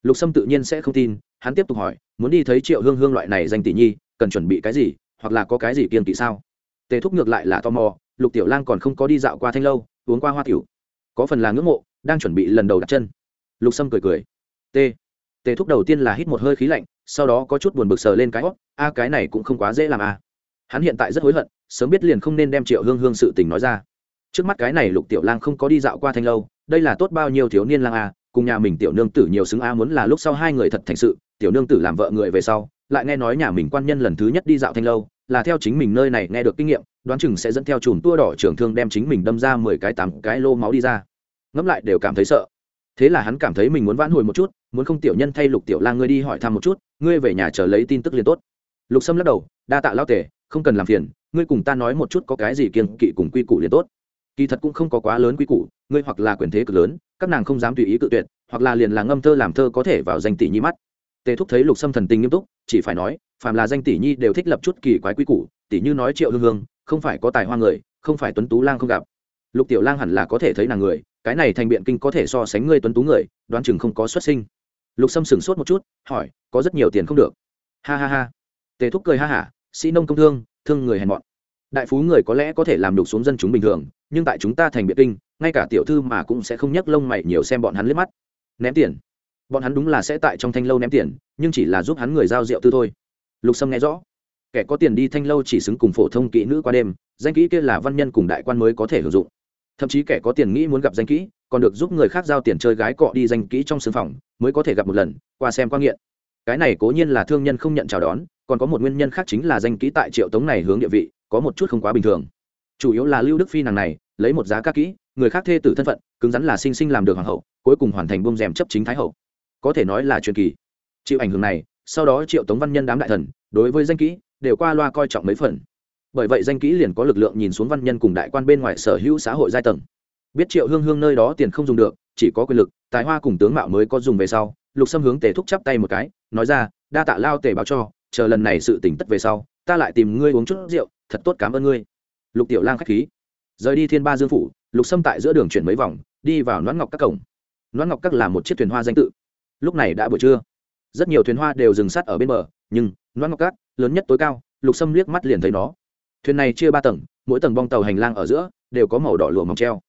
[SPEAKER 1] Lục sâm tự nhiên sẽ không tin, hắn tiếp tục hỏi, muốn đi thấy triệu hương hương loại này danh tỷ nhi, cần chuẩn bị cái gì, hoặc là có cái gì kiên kỵ sao? Tề thúc ngược lại là tò mò, lục tiểu lang còn không có đi dạo qua thanh lâu, uống qua hoa tiểu. Có phần là ngưỡng mộ, đang chuẩn bị lần đầu đặt chân. Lục sâm cười cười. T. Tề thúc đầu tiên là hít một hơi khí lạnh, sau đó có chút buồn bực sờ lên cái hót a, cái này cũng không quá dễ làm a hắn hiện tại rất hối hận, sớm biết liền không nên đem triệu hương hương sự tình nói ra trước mắt cái này lục tiểu lang không có đi dạo qua thanh lâu, đây là tốt bao nhiêu thiếu niên lang a, cùng nhà mình tiểu nương tử nhiều xứng a muốn là lúc sau hai người thật thành sự, tiểu nương tử làm vợ người về sau, lại nghe nói nhà mình quan nhân lần thứ nhất đi dạo thanh lâu, là theo chính mình nơi này nghe được kinh nghiệm, đoán chừng sẽ dẫn theo chùm tua đỏ trưởng thương đem chính mình đâm ra mười cái tám cái lô máu đi ra. Ngẫm lại đều cảm thấy sợ. Thế là hắn cảm thấy mình muốn vãn hồi một chút, muốn không tiểu nhân thay lục tiểu lang ngươi đi hỏi thăm một chút, ngươi về nhà chờ lấy tin tức liền tốt. Lục sâm lắc đầu, đa tạ lao tề không cần làm phiền, ngươi cùng ta nói một chút có cái gì kiên kỵ cùng quy củ liền tốt kỳ thật cũng không có quá lớn quy củ, ngươi hoặc là quyền thế cực lớn, các nàng không dám tùy ý cự tuyệt, hoặc là liền là ngâm thơ làm thơ có thể vào danh tỷ nhi mắt. Tề thúc thấy lục sâm thần tình nghiêm túc, chỉ phải nói, phàm là danh tỷ nhi đều thích lập chút kỳ quái quy củ, tỷ như nói triệu hương hương, không phải có tài hoa người, không phải tuấn tú lang không gặp. Lục tiểu lang hẳn là có thể thấy nàng người, cái này thành biện kinh có thể so sánh ngươi tuấn tú người, đoán chừng không có xuất sinh. Lục sâm sửng sốt một chút, hỏi, có rất nhiều tiền không được. Ha ha ha. Tề thúc cười ha hả, sĩ nông công thương thương người hèn mọn đại phú người có lẽ có thể làm đục xuống dân chúng bình thường, nhưng tại chúng ta thành Biệt kinh, ngay cả tiểu thư mà cũng sẽ không nhấc lông mày nhiều xem bọn hắn liếc mắt. Ném tiền. Bọn hắn đúng là sẽ tại trong thanh lâu ném tiền, nhưng chỉ là giúp hắn người giao rượu tư thôi. Lục sâm nghe rõ. Kẻ có tiền đi thanh lâu chỉ xứng cùng phổ thông kỹ nữ qua đêm, danh kỹ kia là văn nhân cùng đại quan mới có thể hưởng dụng. Thậm chí kẻ có tiền nghĩ muốn gặp danh kỹ, còn được giúp người khác giao tiền chơi gái cọ đi danh kỹ trong sưng phòng, mới có thể gặp một lần, qua xem qua nghiện. Cái này cố nhiên là thương nhân không nhận chào đón, còn có một nguyên nhân khác chính là danh kỹ tại triệu tống này hướng địa vị có một chút không quá bình thường. Chủ yếu là lưu đức phi nàng này, lấy một giá ca kỹ, người khác thê tử thân phận, cứng rắn là sinh sinh làm được hoàng hậu, cuối cùng hoàn thành bông rèm chấp chính thái hậu. Có thể nói là truyền kỳ. Chịu ảnh hưởng này, sau đó triệu tống văn nhân đám đại thần, đối với danh kỹ, đều qua loa coi trọng mấy phần. Bởi vậy danh kỹ liền có lực lượng nhìn xuống văn nhân cùng đại quan bên ngoài sở hữu xã hội giai tầng. Biết triệu hương hương nơi đó tiền không dùng được, chỉ có quyền lực, tài hoa cùng tướng mạo mới có dùng về sau, lục xâm hướng tề thúc chắp tay một cái, nói ra, đa tạ lao tề báo cho, chờ lần này sự tỉnh tất về sau ta lại tìm ngươi uống chút rượu, thật tốt cảm ơn ngươi. Lục tiểu lang k h á c h khí. Rời đi thiên ba dương phủ, lục xâm tại giữa đường chuyển mấy vòng, đi vào nón ngọc các cổng. Nón ngọc các là một chiếc thuyền hoa danh tự. Lúc này đã buổi trưa. Rất nhiều thuyền hoa đều dừng sắt ở bên bờ, nhưng nón ngọc các, lớn nhất tối cao, lục xâm liếc mắt liền thấy nó. Thuyền này chia ba tầng, mỗi tầng bong tàu hành lang ở giữa đều có màu đỏ lụa mỏng treo.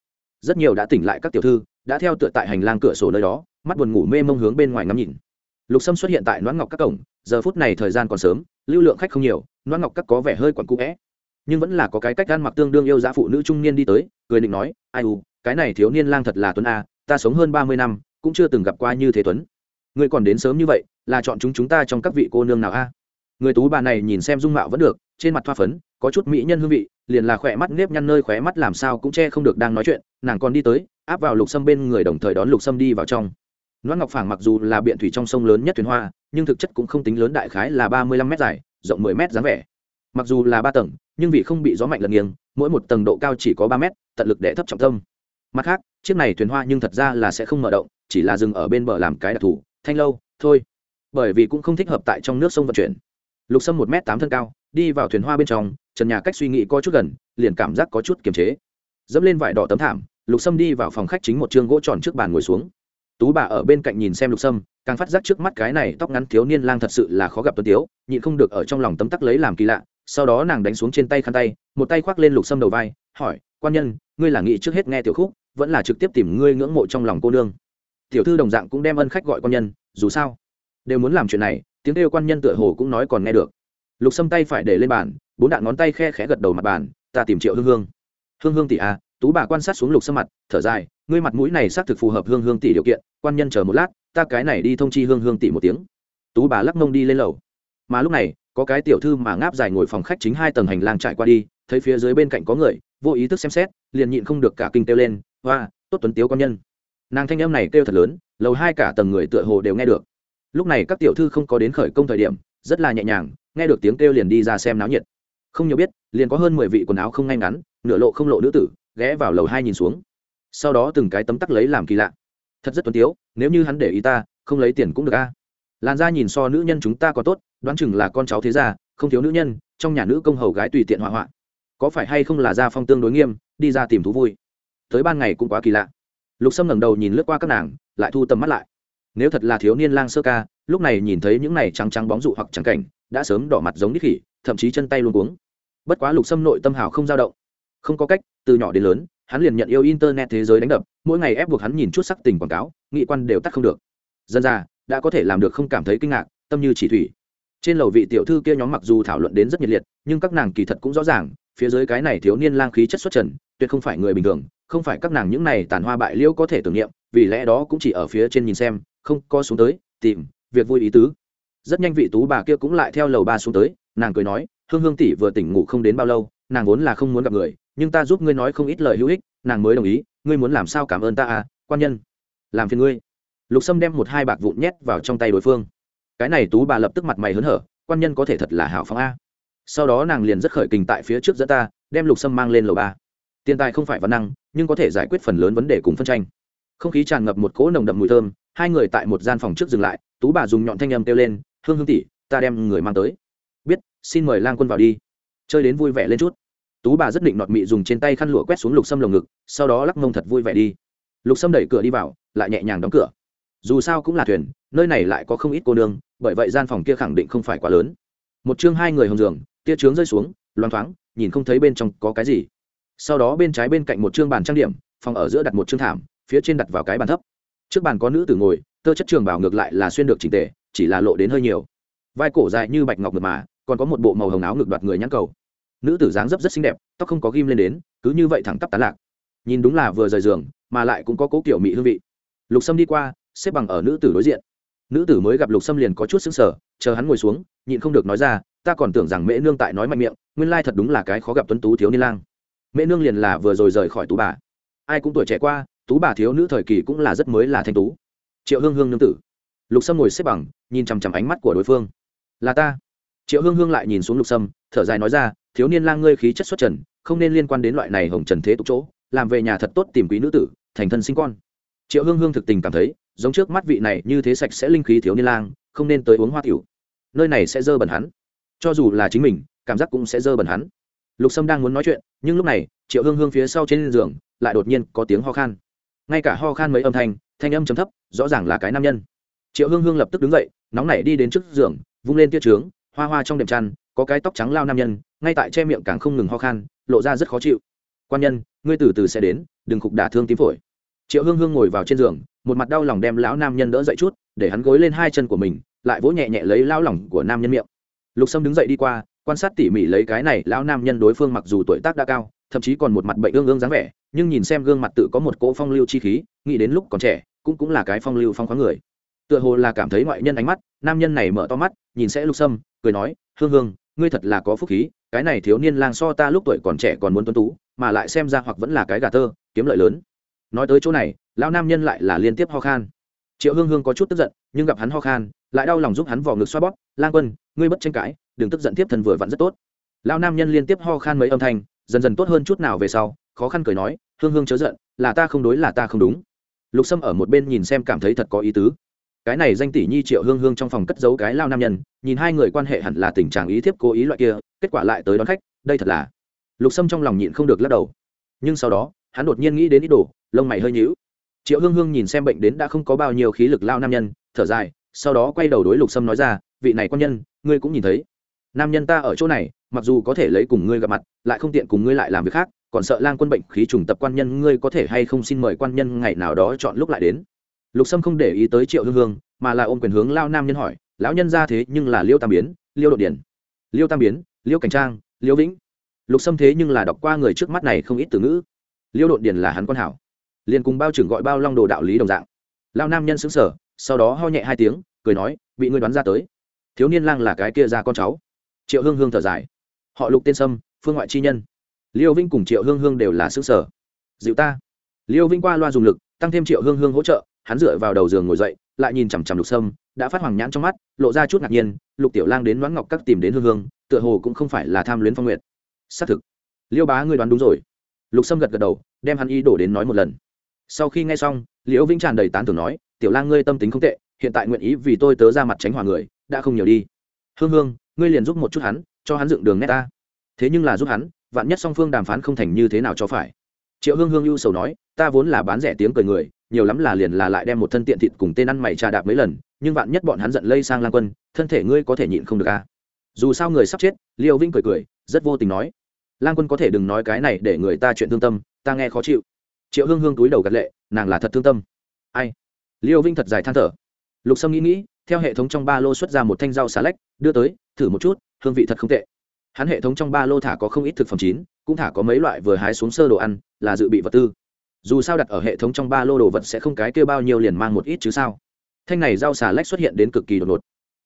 [SPEAKER 1] Rất nhiều đã tỉnh lại các tiểu thư, đã theo tựa tại hành lang cửa sổ nơi đó, mắt buồn ngủ mê mông hướng bên ngoài ngắm nhìn lục sâm xuất hiện tại noãn ngọc các cổng, giờ phút này thời gian còn sớm, lưu lượng khách không nhiều, noãn ngọc các có vẻ hơi quặn cũ vẽ nhưng vẫn là có cái cách gan mặc tương đương yêu giá phụ nữ trung niên đi tới, cười định nói, ai u, cái này thiếu niên lang thật là tuấn a, ta sống hơn ba mươi năm, cũng chưa từng gặp qua như thế tuấn. Ngươi còn đến sớm như vậy, là chọn chúng chúng ta trong các vị cô nương nào a? Người tú bà này nhìn xem dung mạo vẫn được, trên mặt thoa phấn, có chút mỹ nhân hương vị, liền là khỏe mắt nếp nhăn nơi khóe mắt làm sao cũng che không được đang nói chuyện, nàng còn đi tới, áp vào lục sâm bên người đồng thời đón lục sâm đi vào trong. Loan Ngọc Phảng mặc dù là biện thủy trong sông lớn nhất thuyền hoa, nhưng thực chất cũng không tính lớn đại khái là ba mươi lăm m dài, rộng mười m dáng vẻ. Mặc dù là ba tầng, nhưng vì không bị gió mạnh lật nghiêng, mỗi một tầng độ cao chỉ có ba m tận lực để thấp trọng tâm. Mặt khác, chiếc này thuyền hoa nhưng thật ra là sẽ không mở động, chỉ là dừng ở bên bờ làm cái đặc thù, thanh lâu, thôi. Bởi vì cũng không thích hợp tại trong nước sông vận chuyển. Lục Sâm một m tám thân cao, đi vào thuyền hoa bên trong, trần nhà cách suy nghĩ có chút gần, liền cảm giác có chút kiềm chế. Dẫm lên vải đỏ tấm thảm, Lục Sâm đi vào phòng khách chính một trương gỗ tròn trước bàn ngồi xuống tú bà ở bên cạnh nhìn xem lục sâm càng phát giác trước mắt cái này tóc ngắn thiếu niên lang thật sự là khó gặp tuấn tiếu nhịn không được ở trong lòng tấm tắc lấy làm kỳ lạ. Sau đó nàng đánh xuống trên tay khăn tay một tay khoác lên lục sâm đầu vai hỏi quan nhân ngươi là nghĩ trước hết nghe tiểu khúc vẫn là trực tiếp tìm ngươi ngưỡng mộ trong lòng cô nương? Tiểu thư đồng dạng cũng đem ân khách gọi quan nhân dù sao đều muốn làm chuyện này. Tiếng kêu quan nhân tựa hồ cũng nói còn nghe được. Lục sâm tay phải để lên bàn bốn đạn ngón tay khe khẽ gật đầu mặt bàn ta tìm triệu hương hương. Hương hương tỷ a à, tú bà quan sát xuống lục sâm mặt thở dài ngươi mặt mũi này xác thực phù hợp hương hương tỷ điều kiện, quan nhân chờ một lát, ta cái này đi thông chi hương hương tỷ một tiếng. Tú bà lắc mông đi lên lầu. Mà lúc này, có cái tiểu thư mà ngáp dài ngồi phòng khách chính hai tầng hành lang trải qua đi, thấy phía dưới bên cạnh có người, vô ý thức xem xét, liền nhịn không được cả kinh kêu lên hoa tốt tuấn tiếu quan nhân. Nàng thanh em này kêu thật lớn, lầu hai cả tầng người tựa hồ đều nghe được. Lúc này các tiểu thư không có đến khởi công thời điểm, rất là nhẹ nhàng, nghe được tiếng kêu liền đi ra xem náo nhiệt. Không nhiều biết, liền có hơn mười vị quần áo không ngay ngắn, nửa lộ không lộ nữ tử, ghé vào lầu hai nhìn xuống sau đó từng cái tấm tắc lấy làm kỳ lạ. Thật rất tuấn tiếu, nếu như hắn để ý ta, không lấy tiền cũng được a. Làn da nhìn so nữ nhân chúng ta có tốt, đoán chừng là con cháu thế gia, không thiếu nữ nhân, trong nhà nữ công hầu gái tùy tiện hỏa hoạn có phải hay không là gia phong tương đối nghiêm, đi ra tìm thú vui. Tới ban ngày cũng quá kỳ lạ. Lục sâm ngẩng đầu nhìn lướt qua các nàng, lại thu tầm mắt lại. Nếu thật là thiếu niên lang sơ ca, lúc này nhìn thấy những này trắng trắng bóng rụ hoặc trắng cảnh, đã sớm đỏ mặt giống đít khỉ, thậm chí chân tay luôn cuống. Bất quá lục sâm nội tâm hào không dao động. Không có cách, từ nhỏ đến lớn hắn liền nhận yêu internet thế giới đánh đập, mỗi ngày ép buộc hắn nhìn chút sắc tình quảng cáo, nghị quan đều tắt không được. Dân ra đã có thể làm được không cảm thấy kinh ngạc, tâm như chỉ thủy. Trên lầu vị tiểu thư kia nhóm mặc dù thảo luận đến rất nhiệt liệt, nhưng các nàng kỳ thật cũng rõ ràng, phía dưới cái này thiếu niên lang khí chất xuất trần, tuyệt không phải người bình thường, không phải các nàng những này tàn hoa bại liễu có thể tưởng niệm, vì lẽ đó cũng chỉ ở phía trên nhìn xem, không co xuống tới, tìm, việc vui ý tứ. Rất nhanh vị tú bà kia cũng lại theo lầu ba xuống tới, nàng cười nói, hương hương tỷ vừa tỉnh ngủ không đến bao lâu, nàng vốn là không muốn gặp người nhưng ta giúp ngươi nói không ít lời hữu ích, nàng mới đồng ý, ngươi muốn làm sao cảm ơn ta à quan nhân. Làm phiền ngươi. Lục sâm đem một hai bạc vụn nhét vào trong tay đối phương. Cái này tú bà lập tức mặt mày hớn hở, quan nhân có thể thật là hảo phóng a. Sau đó nàng liền rất khởi kình tại phía trước dẫn ta, đem lục sâm mang lên lầu ba. Tiền tài không phải văn năng, nhưng có thể giải quyết phần lớn vấn đề cùng phân tranh. Không khí tràn ngập một cỗ nồng đậm mùi thơm, hai người tại một gian phòng trước dừng lại, tú bà dùng nhọn thanh âm kêu lên, hương hương tỷ, ta đem người mang tới. Biết, xin mời lang quân vào đi. Chơi đến vui vẻ lên chút tú bà rất định nọt mị dùng trên tay khăn lụa quét xuống lục sâm lồng ngực, sau đó lắc mông thật vui vẻ đi. Lục sâm đẩy cửa đi vào, lại nhẹ nhàng đóng cửa. Dù sao cũng là thuyền, nơi này lại có không ít cô nương, bởi vậy gian phòng kia khẳng định không phải quá lớn. Một chương hai người hồng giường, tia trướng rơi xuống, loang thoáng, nhìn không thấy bên trong có cái gì. Sau đó bên trái bên cạnh một chương bàn trang điểm, phòng ở giữa đặt một chương thảm, phía trên đặt vào cái bàn thấp. Trước bàn có nữ tử ngồi, tơ chất trường bảo ngược lại là xuyên được trình tề, chỉ là lộ đến hơi nhiều. Vai cổ dài như bạch ngọc ngược mà, còn có một bộ màu hồng áo ngực đoạt người nhãn cầu nữ tử dáng dấp rất xinh đẹp, tóc không có ghim lên đến, cứ như vậy thẳng tắp tán lạc. Nhìn đúng là vừa rời giường, mà lại cũng có cố kiểu mị hương vị. Lục sâm đi qua, xếp bằng ở nữ tử đối diện. Nữ tử mới gặp lục sâm liền có chút xứng sở chờ hắn ngồi xuống, nhịn không được nói ra, ta còn tưởng rằng mễ nương tại nói mạnh miệng, nguyên lai thật đúng là cái khó gặp tuấn tú thiếu niên lang. Mễ nương liền là vừa rồi rời khỏi tú bà. Ai cũng tuổi trẻ qua, tú bà thiếu nữ thời kỳ cũng là rất mới là thanh tú. Triệu hương hương nương tử. Lục sâm ngồi xếp bằng, nhìn chằm chằm ánh mắt của đối phương. Là ta. Triệu hương hương lại nhìn xuống lục sâm, thở dài nói ra thiếu niên lang ngươi khí chất xuất trần, không nên liên quan đến loại này hồng trần thế tục chỗ, làm về nhà thật tốt tìm quý nữ tử, thành thân sinh con. Triệu hương hương thực tình cảm thấy, giống trước mắt vị này như thế sạch sẽ linh khí thiếu niên lang, không nên tới uống hoa tiểu. Nơi này sẽ dơ bẩn hắn. Cho dù là chính mình, cảm giác cũng sẽ dơ bẩn hắn. Lục sâm đang muốn nói chuyện, nhưng lúc này, triệu hương hương phía sau trên giường, lại đột nhiên có tiếng ho khan. Ngay cả ho khan mấy âm thanh thanh âm chấm thấp, rõ ràng là cái nam nhân. Triệu hương hương lập tức đứng dậy, nóng nảy đi đến trước giường, vung lên tiết trướng, hoa hoa trong đệm chăn, có cái tóc trắng lao nam nhân ngay tại che miệng càng không ngừng ho khan, lộ ra rất khó chịu. Quan nhân, ngươi từ từ sẽ đến, đừng khục đả thương tím phổi. Triệu hương hương ngồi vào trên giường, một mặt đau lòng đem lão nam nhân đỡ dậy chút, để hắn gối lên hai chân của mình, lại vỗ nhẹ nhẹ lấy lao lòng của nam nhân miệng. Lục sâm đứng dậy đi qua, quan sát tỉ mỉ lấy cái này, lão nam nhân đối phương mặc dù tuổi tác đã cao, thậm chí còn một mặt bệnh ương ương dáng vẻ, nhưng nhìn xem gương mặt tự có một cỗ phong lưu chi khí, nghĩ đến lúc còn trẻ, cũng cũng là cái phong lưu phong khoáng người. Tựa hồ là cảm thấy ngoại nhân ánh mắt, nam nhân này mở to mắt, nhìn sẽ lục sâm, cười nói, hương hương ngươi thật là có phúc khí, cái này thiếu niên lang so ta lúc tuổi còn trẻ còn muốn tuân tú, mà lại xem ra hoặc vẫn là cái gà tơ, kiếm lợi lớn. Nói tới chỗ này, lão nam nhân lại là liên tiếp ho khan. Triệu hương hương có chút tức giận, nhưng gặp hắn ho khan, lại đau lòng giúp hắn vỏ ngực xoa bóp, lang quân, ngươi bất tranh cãi, đừng tức giận tiếp thần vừa vặn rất tốt. Lão nam nhân liên tiếp ho khan mấy âm thanh, dần dần tốt hơn chút nào về sau, khó khăn cười nói, hương hương chớ giận, là ta không đối là ta không đúng. Lục sâm ở một bên nhìn xem cảm thấy thật có ý tứ cái này danh tỷ nhi triệu hương hương trong phòng cất giấu cái lao nam nhân, nhìn hai người quan hệ hẳn là tình trạng ý thiếp cố ý loại kia, kết quả lại tới đón khách, đây thật là. Lục sâm trong lòng nhịn không được lắc đầu. Nhưng sau đó, hắn đột nhiên nghĩ đến ý đồ, lông mày hơi nhíu. Triệu hương hương nhìn xem bệnh đến đã không có bao nhiêu khí lực lao nam nhân, thở dài, sau đó quay đầu đối lục sâm nói ra, vị này quan nhân, ngươi cũng nhìn thấy. Nam nhân ta ở chỗ này, mặc dù có thể lấy cùng ngươi gặp mặt, lại không tiện cùng ngươi lại làm việc khác, còn sợ lang quân bệnh khí trùng tập quan nhân ngươi có thể hay không xin mời quan nhân ngày nào đó chọn lúc lại đến lục sâm không để ý tới triệu hương hương, mà là ôm quyền hướng lao nam nhân hỏi, lão nhân ra thế nhưng là liêu tam biến, liêu đột điển. Liêu tam biến, liêu cảnh trang, liêu vĩnh. Lục sâm thế nhưng là đọc qua người trước mắt này không ít từ ngữ. Liêu đột điển là hắn con hảo. Liền cùng bao trưởng gọi bao long đồ đạo lý đồng dạng. Lao nam nhân xứng sở sau đó ho nhẹ hai tiếng, cười nói, bị ngươi đoán ra tới. Thiếu niên lang là cái kia ra con cháu. Triệu hương hương thở dài. Họ lục tên sâm, phương ngoại chi nhân. Liêu vinh cùng triệu hương hương đều là xứng sở dịu ta. Liêu vinh qua loa dùng lực, tăng thêm triệu hương hương hỗ trợ hắn dựa vào đầu giường ngồi dậy, lại nhìn chằm chằm lục sâm, đã phát hoàng nhãn trong mắt, lộ ra chút ngạc nhiên, lục tiểu lang đến đoán ngọc các tìm đến hương hương, tựa hồ cũng không phải là tham luyến phong nguyện xác thực. Liêu bá ngươi đoán đúng rồi. Lục sâm gật gật đầu, đem hắn Y đổ đến nói một lần. Sau khi nghe xong, liễu vĩnh tràn đầy tán thưởng nói, tiểu lang ngươi tâm tính không tệ, hiện tại nguyện ý vì tôi tớ ra mặt tránh hòa người, đã không nhiều đi. Hương hương, ngươi liền giúp một chút hắn, cho hắn dựng đường nét ta. Thế nhưng là giúp hắn, vạn nhất song phương đàm phán không thành như thế nào cho phải triệu hương hương ưu sầu nói, ta vốn là bán rẻ tiếng cười người, nhiều lắm là liền là lại đem một thân tiện thịt cùng tên ăn mày trà đạp mấy lần, nhưng vạn nhất bọn hắn giận lây sang lang quân, thân thể ngươi có thể nhịn không được à? Dù sao người sắp chết, liêu vĩnh cười cười, rất vô tình nói, lang quân có thể đừng nói cái này để người ta chuyện thương tâm, ta nghe khó chịu. Triệu hương hương túi đầu gật lệ, nàng là thật thương tâm. Ai? Liêu vinh thật dài than thở. Lục sâm nghĩ nghĩ, theo hệ thống trong ba lô xuất ra một thanh rau xà lách, đưa tới, thử một chút, hương vị thật không tệ. Hắn hệ thống trong ba lô thả có không ít thực phẩm chín cũng thả có mấy loại vừa hái xuống sơ đồ ăn, là dự bị vật tư. Dù sao đặt ở hệ thống trong ba lô đồ vật sẽ không cái kêu bao nhiêu liền mang một ít chứ sao. Thanh này rau xà lách xuất hiện đến cực kỳ đột ngột.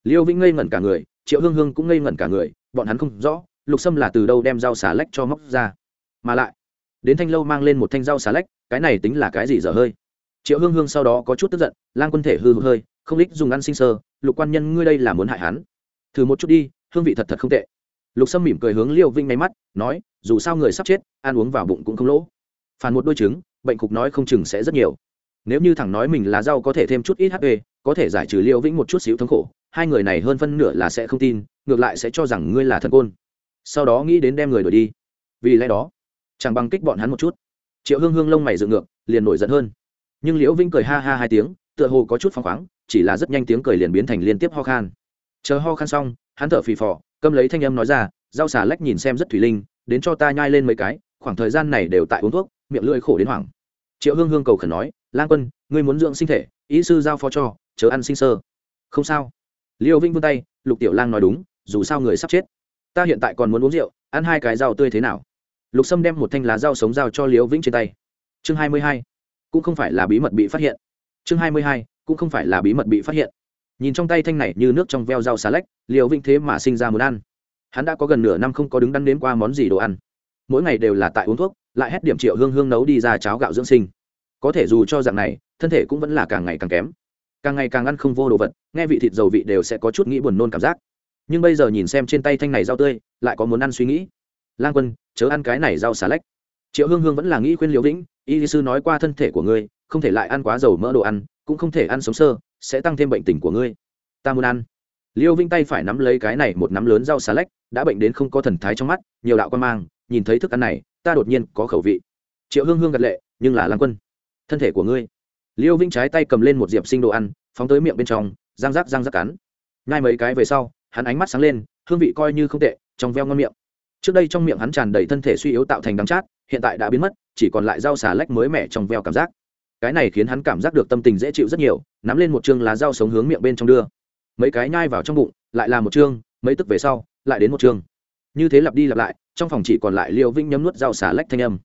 [SPEAKER 1] Liêu vĩnh ngây ngẩn cả người, triệu hương hương cũng ngây ngẩn cả người, bọn hắn không rõ, lục sâm là từ đâu đem rau xà lách cho móc ra. Mà lại, đến thanh lâu mang lên một thanh rau xà lách, cái này tính là cái gì dở hơi? Triệu hương hương sau đó có chút tức giận lan quân thể hư hơi, không lích dùng ăn sinh sơ, lục quan nhân, ngươi đây là muốn hại hắn. Thử một chút đi, hương vị thật thật không tệ lục sâm mỉm cười hướng liêu vinh máy mắt nói dù sao người sắp chết ăn uống vào bụng cũng không lỗ. Phản một đôi chứng, bệnh cục nói không chừng sẽ rất nhiều. Nếu như thẳng nói mình là rau có thể thêm chút ít hp có thể giải trừ liêu vĩnh một chút xíu thống khổ hai người này hơn phân nửa là sẽ không tin ngược lại sẽ cho rằng ngươi là thần côn. Sau đó nghĩ đến đem người đổi đi. Vì lẽ đó chẳng bằng kích bọn hắn một chút. Triệu hương hương lông mày dựng ngược liền nổi giận hơn. Nhưng liễu vĩnh cười ha ha hai tiếng tựa hồ có chút phăng khoáng chỉ là rất nhanh tiếng cười liền biến thành liên tiếp ho khan. Chờ ho khan xong hắn thở phì phò câm lấy thanh âm nói ra, rau xà lách nhìn xem rất thủy linh, đến cho ta nhai lên mấy cái, khoảng thời gian này đều tại uống thuốc, miệng lưỡi khổ đến hoảng. Triệu hương hương cầu khẩn nói, lang quân, ngươi muốn dưỡng sinh thể, ý sư giao phó cho, chớ ăn sinh sơ. Không sao. Liêu vinh vươn tay, lục tiểu lang nói đúng, dù sao người sắp chết. Ta hiện tại còn muốn uống rượu, ăn hai cái rau tươi thế nào? Lục sâm đem một thanh lá rau sống giao cho liêu vĩnh trên tay. Chương hai mươi hai. Cũng không phải là bí mật bị phát hiện. Chương hai mươi hai. Cũng không phải là bí mật bị phát hiện nhìn trong tay thanh này như nước trong veo rau xà lách liều vinh thế mà sinh ra muốn ăn. Hắn đã có gần nửa năm không có đứng đắn đến qua món gì đồ ăn. Mỗi ngày đều là tại uống thuốc, lại hết điểm triệu hương hương nấu đi ra cháo gạo dưỡng sinh. Có thể dù cho dạng này, thân thể cũng vẫn là càng ngày càng kém. Càng ngày càng ăn không vô đồ vật, nghe vị thịt dầu vị đều sẽ có chút nghĩ buồn nôn cảm giác. Nhưng bây giờ nhìn xem trên tay thanh này rau tươi, lại có muốn ăn suy nghĩ. Lang quân, chớ ăn cái này rau xà lách. Triệu hương hương vẫn là nghĩ khuyên liều vĩnh, y sư nói qua thân thể của ngươi, không thể lại ăn quá dầu mỡ đồ ăn, cũng không thể ăn sống sơ sẽ tăng thêm bệnh tình của ngươi. Ta muốn ăn. Liêu vinh tay phải nắm lấy cái này một nắm lớn rau xà lách, đã bệnh đến không có thần thái trong mắt, nhiều đạo quan mang, nhìn thấy thức ăn này, ta đột nhiên có khẩu vị. Triệu hương hương gật lệ, nhưng là lang quân, thân thể của ngươi. Liêu vinh trái tay cầm lên một diệp sinh đồ ăn, phóng tới miệng bên trong, răng rác răng rác cắn. Ngay mấy cái về sau, hắn ánh mắt sáng lên, hương vị coi như không tệ, trong veo ngon miệng. Trước đây trong miệng hắn tràn đầy thân thể suy yếu tạo thành đắng chát, hiện tại đã biến mất, chỉ còn lại rau xà lách mới mẻ trong veo cảm giác cái này khiến hắn cảm giác được tâm tình dễ chịu rất nhiều, nắm lên một chương lá rau sống hướng miệng bên trong đưa. Mấy cái nhai vào trong bụng, lại là một chương, mấy tức về sau, lại đến một chương. Như thế lặp đi lặp lại, trong phòng chỉ còn lại liêu vĩnh nhấm nuốt rau xà lách thanh âm.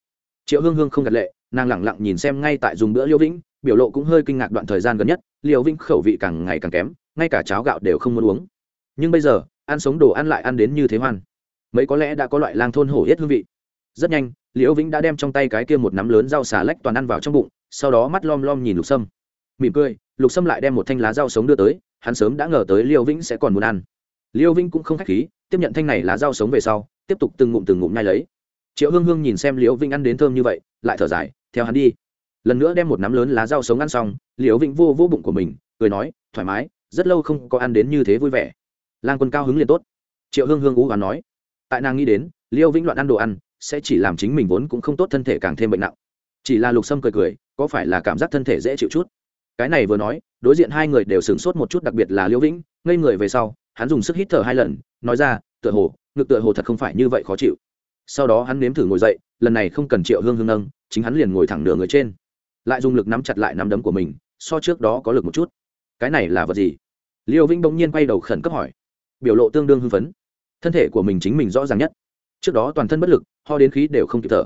[SPEAKER 1] Triệu hương hương không gật lệ, nàng lẳng lặng nhìn xem ngay tại dùng bữa liêu vĩnh, biểu lộ cũng hơi kinh ngạc đoạn thời gian gần nhất, liêu vĩnh khẩu vị càng ngày càng kém, ngay cả cháo gạo đều không muốn uống. Nhưng bây giờ, ăn sống đồ ăn lại ăn đến như thế hoan. Mấy có lẽ đã có loại lang thôn hổ hết hương vị rất nhanh, liễu vĩnh đã đem trong tay cái kia một nắm lớn rau xà lách toàn ăn vào trong bụng, sau đó mắt lom lom nhìn lục sâm. Mỉm cười, lục sâm lại đem một thanh lá rau sống đưa tới, hắn sớm đã ngờ tới liễu vĩnh sẽ còn muốn ăn. Liễu vĩnh cũng không k h á c h khí, tiếp nhận thanh này lá rau sống về sau, tiếp tục từng ngụm từng ngụm nhai lấy. Triệu hương hương nhìn xem liễu vĩnh ăn đến thơm như vậy, lại thở dài, theo hắn đi. Lần nữa đem một nắm lớn lá rau sống ăn xong, liễu vĩnh vô vô bụng của mình, cười nói, thoải mái, rất lâu không có ăn đến như thế vui vẻ. Lan quân cao hứng liền tốt. Triệu hương hương ú và nói. Tại nàng nghĩ đến, liễu vĩnh loạn ăn đồ ăn sẽ chỉ làm chính mình vốn cũng không tốt thân thể càng thêm bệnh nặng. Chỉ là lục sâm cười cười, có phải là cảm giác thân thể dễ chịu chút? Cái này vừa nói, đối diện hai người đều sửng sốt một chút, đặc biệt là liêu vĩnh, ngây người về sau, hắn dùng sức hít thở hai lần, nói ra, tựa hồ, ngực tựa hồ thật không phải như vậy khó chịu. Sau đó hắn nếm thử ngồi dậy, lần này không cần triệu hương hương nâng, chính hắn liền ngồi thẳng nửa người trên. Lại dùng lực nắm chặt lại nắm đấm của mình, so trước đó có lực một chút. Cái này là vật gì? Liêu vĩnh bỗng nhiên quay đầu khẩn cấp hỏi. Biểu lộ tương đương hưng phấn. Thân thể của mình chính mình rõ ràng nhất trước đó toàn thân bất lực, ho đến khí đều không kịp thở.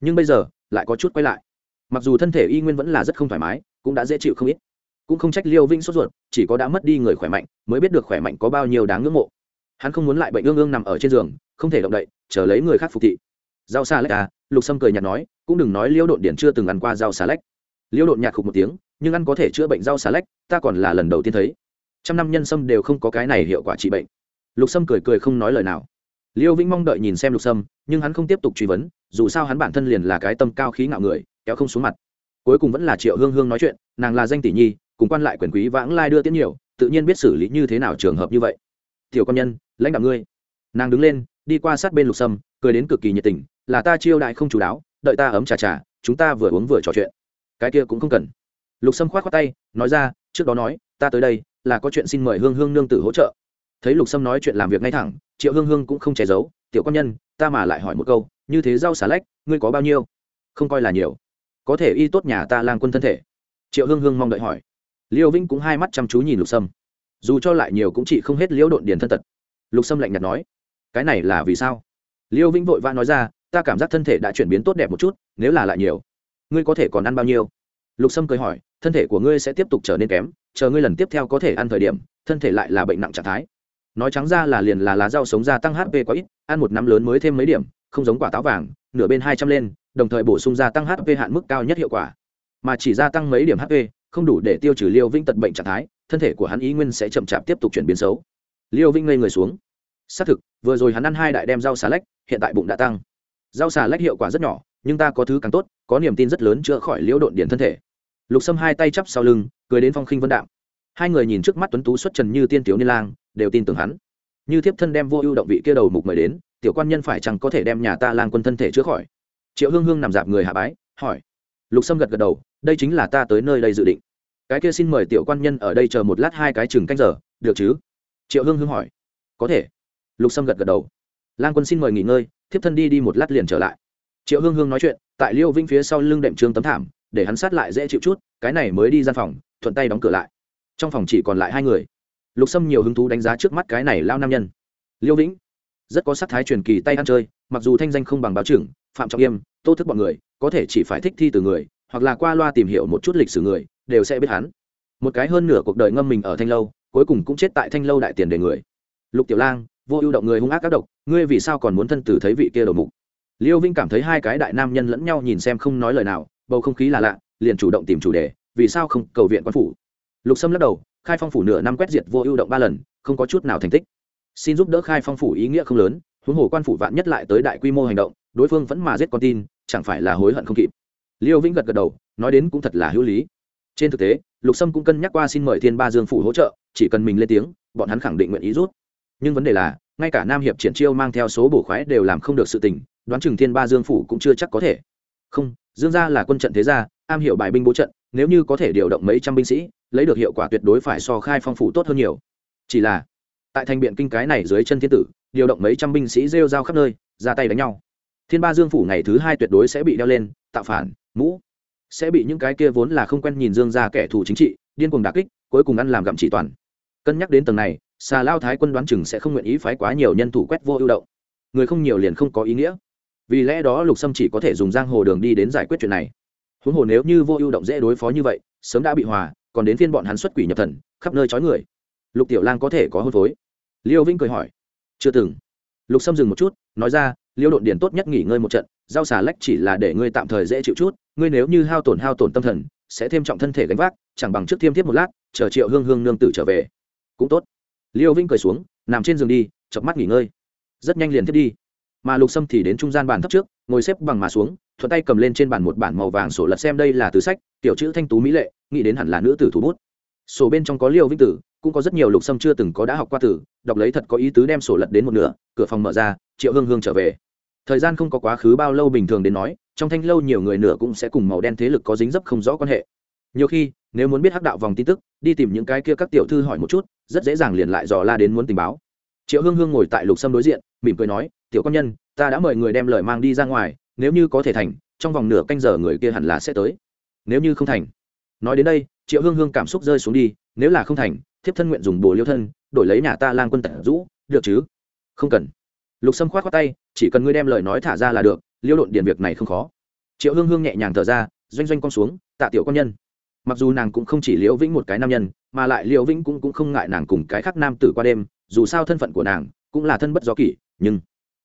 [SPEAKER 1] Nhưng bây giờ, lại có chút quay lại. Mặc dù thân thể y nguyên vẫn là rất không thoải mái, cũng đã dễ chịu không ít. Cũng không trách liêu vĩnh sốt ruột, chỉ có đã mất đi người khỏe mạnh, mới biết được khỏe mạnh có bao nhiêu đáng ngưỡng mộ. Hắn không muốn lại bệnh ương ương nằm ở trên giường, không thể động đậy, chờ lấy người khác phục thị. Rau xà lách à lục sâm cười nhạt nói, cũng đừng nói liêu độn điển chưa từng ăn qua rau xà lách. Liêu độn nhạt khục một tiếng, nhưng ăn có thể chữa bệnh rau xà lách, ta còn là lần đầu tiên thấy. Trăm năm nhân sâm đều không có cái này hiệu quả trị bệnh. Lục sâm cười cười không nói lời nào liêu vĩnh mong đợi nhìn xem lục sâm, nhưng hắn không tiếp tục truy vấn, dù sao hắn bản thân liền là cái tâm cao khí ngạo người, kéo không xuống mặt. Cuối cùng vẫn là triệu hương hương nói chuyện, nàng là danh tỷ nhi, cùng quan lại quyền quý vãng lai đưa tiến nhiều, tự nhiên biết xử lý như thế nào trường hợp như vậy. Tiểu con nhân, lãnh đạo ngươi. Nàng đứng lên, đi qua sát bên lục sâm, cười đến cực kỳ nhiệt tình, là ta chiêu đại không chú đáo, đợi ta ấm trà trà, chúng ta vừa uống vừa trò chuyện. Cái kia cũng không cần. Lục sâm khoát khoát tay, nói ra, trước đó nói, ta tới đây, là có chuyện xin mời hương hương nương tử hỗ trợ thấy lục sâm nói chuyện làm việc ngay thẳng, triệu hương hương cũng không che giấu, tiểu quan nhân, ta mà lại hỏi một câu, như thế rau xà lách, ngươi có bao nhiêu? Không coi là nhiều. Có thể y tốt nhà ta lang quân thân thể. Triệu hương hương mong đợi hỏi. Liêu vĩnh cũng hai mắt chăm chú nhìn lục sâm. Dù cho lại nhiều cũng chỉ không hết liễu độn điền thân tật. Lục sâm lạnh nhạt nói. Cái này là vì sao? Liêu vĩnh vội vã nói ra, ta cảm giác thân thể đã chuyển biến tốt đẹp một chút, nếu là lại nhiều, ngươi có thể còn ăn bao nhiêu? Lục sâm cười hỏi, thân thể của ngươi sẽ tiếp tục trở nên kém, chờ ngươi lần tiếp theo có thể ăn thời điểm, thân thể lại là bệnh nặng trạng thái nói trắng ra là liền là lá rau sống gia tăng hp quá ít, ăn một năm lớn mới thêm mấy điểm, không giống quả táo vàng, nửa bên hai trăm lên, đồng thời bổ sung gia tăng hp hạn mức cao nhất hiệu quả. Mà chỉ gia tăng mấy điểm hp không đủ để tiêu trừ liêu vinh tật bệnh trạng thái, thân thể của hắn ý nguyên sẽ chậm chạp tiếp tục chuyển biến xấu. Liêu vinh ngây người xuống. Xác thực, vừa rồi hắn ăn hai đại đem rau xà lách, hiện tại bụng đã tăng. Rau xà lách hiệu quả rất nhỏ, nhưng ta có thứ càng tốt, có niềm tin rất lớn chữa khỏi liễu độn điện thân thể. Lục sâm hai tay chắp sau lưng, cười đến phong khinh vân đạm hai người nhìn trước mắt tuấn tú xuất trần như tiên tiểu niên lang, đều tin tưởng hắn. Như thiếp thân đem vô ưu động vị kia đầu mục mời đến, tiểu quan nhân phải chẳng có thể đem nhà ta lang quân thân thể chữa khỏi? Triệu hương hương nằm dạp người hạ bái, hỏi. Lục sâm gật gật đầu, đây chính là ta tới nơi đây dự định. Cái kia xin mời tiểu quan nhân ở đây chờ một lát hai cái chừng canh giờ, được chứ? Triệu hương hương hỏi. Có thể. Lục sâm gật gật đầu. Lang quân xin mời nghỉ ngơi, thiếp thân đi đi một lát liền trở lại. Triệu hương hương nói chuyện, tại liêu vinh phía sau lưng đệm trương tấm thảm, để hắn sát lại dễ chịu chút, cái này mới đi gian phòng, thuận tay đóng cửa lại trong phòng chỉ còn lại hai người. Lục sâm nhiều hứng thú đánh giá trước mắt cái này lao nam nhân. Liêu vĩnh, rất có sắc thái truyền kỳ tay ăn chơi, mặc dù thanh danh không bằng báo trưởng, phạm trọng yêm tô thức bọn người, có thể chỉ phải thích thi từ người, hoặc là qua loa tìm hiểu một chút lịch sử người, đều sẽ biết hắn. Một cái hơn nửa cuộc đời ngâm mình ở thanh lâu, cuối cùng cũng chết tại thanh lâu đại tiền đề người. Lục tiểu lang, vô ưu động người hung ác các độc, ngươi vì sao còn muốn thân tử thấy vị kia đầu mục? Liêu vinh cảm thấy hai cái đại nam nhân lẫn nhau nhìn xem không nói lời nào, bầu không khí là lạ, liền chủ động tìm chủ đề, vì sao không cầu viện quan phủ? Lục sâm lắc đầu, khai phong phủ nửa năm quét diệt vô ưu động ba lần, không có chút nào thành tích. Xin giúp đỡ khai phong phủ ý nghĩa không lớn, huống hồ quan phủ vạn nhất lại tới đại quy mô hành động, đối phương vẫn mà giết con tin, chẳng phải là hối hận không kịp. Liêu vĩnh gật gật đầu, nói đến cũng thật là hữu lý. Trên thực tế, lục sâm cũng cân nhắc qua xin mời thiên ba dương phủ hỗ trợ, chỉ cần mình lên tiếng, bọn hắn khẳng định nguyện ý rút. Nhưng vấn đề là, ngay cả nam hiệp triển chiêu mang theo số bổ khoái đều làm không được sự tình, đoán chừng thiên ba dương phủ cũng chưa chắc có thể. Không, dương gia là quân trận thế gia, am hiểu bài binh bố trận nếu như có thể điều động mấy trăm binh sĩ, lấy được hiệu quả tuyệt đối phải so khai phong phủ tốt hơn nhiều. Chỉ là, tại thành biện kinh cái này dưới chân thiên tử, điều động mấy trăm binh sĩ rêu rao khắp nơi, ra tay đánh nhau. Thiên ba dương phủ ngày thứ hai tuyệt đối sẽ bị đeo lên, tạo phản, mũ. Sẽ bị những cái kia vốn là không quen nhìn dương ra kẻ thù chính trị, điên cuồng đà kích, cuối cùng ăn làm gặm chỉ toàn. Cân nhắc đến tầng này, xà lao thái quân đoán chừng sẽ không nguyện ý phái quá nhiều nhân thủ quét vô ưu động. Người không nhiều liền không có ý nghĩa. Vì lẽ đó lục sâm chỉ có thể dùng giang hồ đường đi đến giải quyết chuyện này huống hồ nếu như vô ưu động dễ đối phó như vậy, sớm đã bị hòa, còn đến phiên bọn hắn xuất quỷ nhập thần, khắp nơi trói người. Lục tiểu lang có thể có hôn phối? Liêu vĩnh cười hỏi. Chưa từng. Lục sâm dừng một chút, nói ra, liêu độn điển tốt nhất nghỉ ngơi một trận giao xà lách chỉ là để ngươi tạm thời dễ chịu chút, ngươi nếu như hao tổn hao tổn tâm thần, sẽ thêm trọng thân thể gánh vác, chẳng bằng trước thiêm thiếp một lát, chờ triệu hương hương nương tử trở về. Cũng tốt. Liêu vĩnh cười xuống, nằm trên giường đi chập mắt nghỉ ngơi. Rất nhanh liền thiết đi. Mà lục sâm thì đến trung gian bàn thấp trước, ngồi xếp bằng mà xuống thuận tay cầm lên trên bàn một bản màu vàng sổ lật xem đây là từ sách tiểu chữ thanh tú mỹ lệ, nghĩ đến hẳn là nữ tử thủ bút. Sổ bên trong có liêu vĩnh tử, cũng có rất nhiều lục sâm chưa từng có đã học qua tử đọc lấy thật có ý tứ đem sổ lật đến một nửa, cửa phòng mở ra, triệu hương hương trở về. Thời gian không có quá khứ bao lâu bình thường đến nói, trong thanh lâu nhiều người nửa cũng sẽ cùng màu đen thế lực có dính dấp không rõ quan hệ. Nhiều khi, nếu muốn biết hắc đạo vòng tin tức, đi tìm những cái kia các tiểu thư hỏi một chút, rất dễ dàng liền lại dò la đến muốn tình báo. Triệu hương hương ngồi tại lục sâm đối diện, mỉm cười nói, tiểu công nhân, ta đã mời người đem lời mang đi ra ngoài nếu như có thể thành trong vòng nửa canh giờ người kia hẳn là sẽ tới. Nếu như không thành. Nói đến đây triệu hương hương cảm xúc rơi xuống đi nếu là không thành thiếp thân nguyện dùng bồ liêu thân đổi lấy nhà ta lang quân tận rũ được chứ? Không cần. Lục sâm khoát khoát tay chỉ cần ngươi đem lời nói thả ra là được liêu độn điền việc này không khó. Triệu hương hương nhẹ nhàng thở ra doanh doanh con xuống tạ tiểu con nhân. Mặc dù nàng cũng không chỉ liễu vĩnh một cái nam nhân mà lại liễu vĩnh cũng, cũng không ngại nàng cùng cái khác nam tử qua đêm dù sao thân phận của nàng cũng là thân bất do kỷ nhưng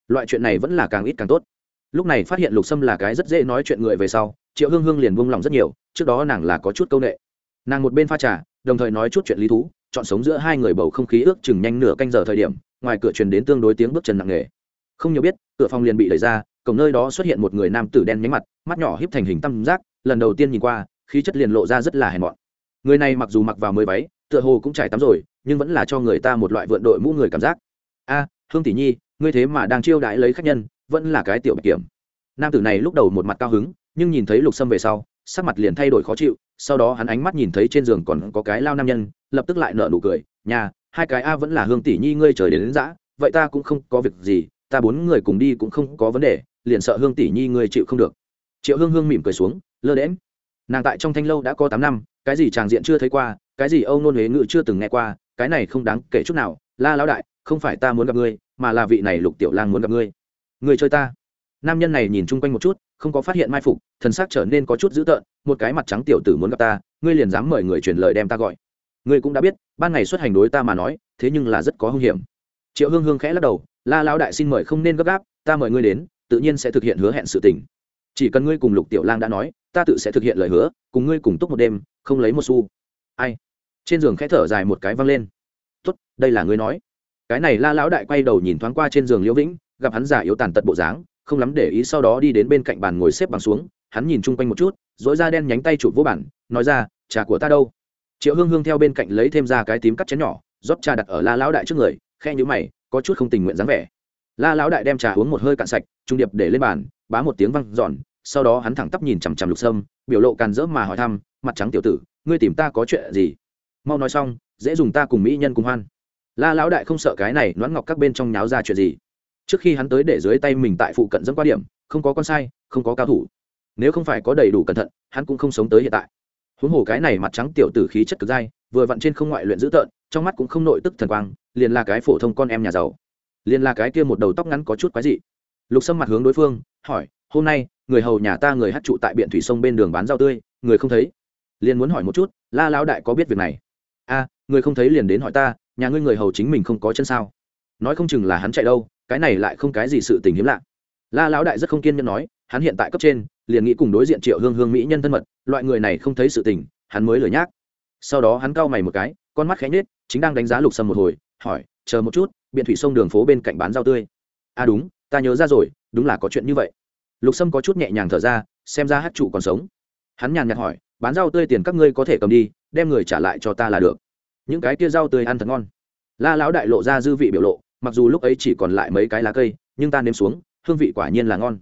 [SPEAKER 1] loại chuyện này vẫn là càng ít càng tốt lúc này phát hiện lục sâm là cái rất dễ nói chuyện người về sau, triệu hương hương liền buông lòng rất nhiều, trước đó nàng là có chút c â u n ệ nàng một bên pha trà, đồng thời nói chút chuyện lý thú, chọn sống giữa hai người bầu không khí ước chừng nhanh nửa canh giờ thời điểm, ngoài cửa truyền đến tương đối tiếng bước chân nặng nề. Không nhiều biết, cửa phòng liền bị đẩy ra, cổng nơi đó xuất hiện một người nam tử đen nhánh mặt, mắt nhỏ híp thành hình tam giác, lần đầu tiên nhìn qua, khí chất liền lộ ra rất là hèn mọn. Người này mặc dù mặc vào mới váy, tựa hồ cũng trải tắm rồi, nhưng vẫn là cho người ta một loại vượn đội mũ người cảm giác. A, hương tỷ nhi, ngươi thế mà đang chiêu đãi lấy khách nhân vẫn là cái tiểu bạch kiểm. Nam tử này lúc đầu một mặt cao hứng nhưng nhìn thấy lục sâm về sau sắc mặt liền thay đổi khó chịu sau đó hắn ánh mắt nhìn thấy trên giường còn có cái lao nam nhân lập tức lại nở nụ cười nhà hai cái a vẫn là hương tỷ nhi ngươi trời đến, đến dã vậy ta cũng không có việc gì ta bốn người cùng đi cũng không có vấn đề liền sợ hương tỷ nhi ngươi chịu không được. Triệu hương hương mỉm cười xuống lơ đễm nàng tại trong thanh lâu đã có tám năm cái gì tràng diện chưa thấy qua cái gì âu nôn huế ngự chưa từng nghe qua cái này không đáng kể chút nào la lão đại không phải ta muốn gặp ngươi mà là vị này lục tiểu lang muốn gặp ngươi. Người chơi ta. Nam nhân này nhìn chung quanh một chút, không có phát hiện mai phục, thần sắc trở nên có chút dữ tợn, một cái mặt trắng tiểu tử muốn gặp ta, ngươi liền dám mời người truyền lời đem ta gọi. Ngươi cũng đã biết, ban ngày xuất hành đối ta mà nói, thế nhưng là rất có hung hiểm. Triệu hương hương khẽ lắc đầu, la lão đại xin mời không nên gấp gáp, ta mời ngươi đến, tự nhiên sẽ thực hiện hứa hẹn sự tình. Chỉ cần ngươi cùng lục tiểu lang đã nói, ta tự sẽ thực hiện lời hứa, cùng ngươi cùng túc một đêm, không lấy một xu. Ai? Trên giường khẽ thở dài một cái văng lên. Tốt, đây là ngươi nói. Cái này la lão đại quay đầu nhìn thoáng qua trên giường liễu vĩnh gặp hắn giả yếu tàn tật bộ dáng, không lắm để ý sau đó đi đến bên cạnh bàn ngồi xếp bằng xuống, hắn nhìn chung quanh một chút dỗi ra đen nhánh tay chụp vô bản nói ra, trà của ta đâu? Triệu hương hương theo bên cạnh lấy thêm ra cái tím cắt chén nhỏ, rót trà đặt ở la lão đại trước người khe nhữ mày, có chút không tình nguyện dáng vẻ. La lão đại đem trà uống một hơi cạn sạch, trung điệp để lên bàn, bá một tiếng văng giòn sau đó hắn thẳng tắp nhìn chằm chằm lục sâm, biểu lộ càn rỡ mà hỏi thăm, mặt trắng tiểu tử, ngươi tìm ta có chuyện gì? Mau nói xong, dễ dùng ta cùng mỹ nhân cùng hoan. La lão đại không sợ cái này, noãn ngọc các bên trong nháo ra chuyện gì trước khi hắn tới để dưới tay mình tại phụ cận dẫn qua điểm, không có con sai, không có cao thủ. Nếu không phải có đầy đủ cẩn thận, hắn cũng không sống tới hiện tại. Huống hồ cái này mặt trắng tiểu tử khí chất cực dai, vừa vặn trên không ngoại luyện dữ tợn, trong mắt cũng không nội tức thần quang, liền là cái phổ thông con em nhà giàu. Liền là cái kia một đầu tóc ngắn có chút quái dị. Lục sâm mặt hướng đối phương, hỏi, hôm nay, người hầu nhà ta người hát trụ tại biện thủy sông bên đường bán rau tươi, người không thấy? Liền muốn hỏi một chút, la lão đại có biết việc này? A, người không thấy liền đến hỏi ta, nhà ngươi người hầu chính mình không có chân sao? Nói không chừng là hắn chạy đâu cái này lại không cái gì sự tình hiếm lạ. La lão đại rất không kiên nhẫn nói, hắn hiện tại cấp trên, liền nghĩ cùng đối diện triệu hương hương mỹ nhân thân mật, loại người này không thấy sự tình, hắn mới lười nhác. Sau đó hắn cau mày một cái, con mắt khẽ nhếch, chính đang đánh giá lục sâm một hồi, hỏi, chờ một chút, biện thủy sông đường phố bên cạnh bán rau tươi. À đúng, ta nhớ ra rồi, đúng là có chuyện như vậy. Lục sâm có chút nhẹ nhàng thở ra, xem ra hát trụ còn sống. Hắn nhàn nhạt hỏi, bán rau tươi tiền các ngươi có thể cầm đi, đem người trả lại cho ta là được. Những cái kia rau tươi ăn thật ngon. La lão đại lộ ra dư vị biểu lộ mặc dù lúc ấy chỉ còn lại mấy cái lá cây, nhưng ta nếm xuống, hương vị quả nhiên là ngon.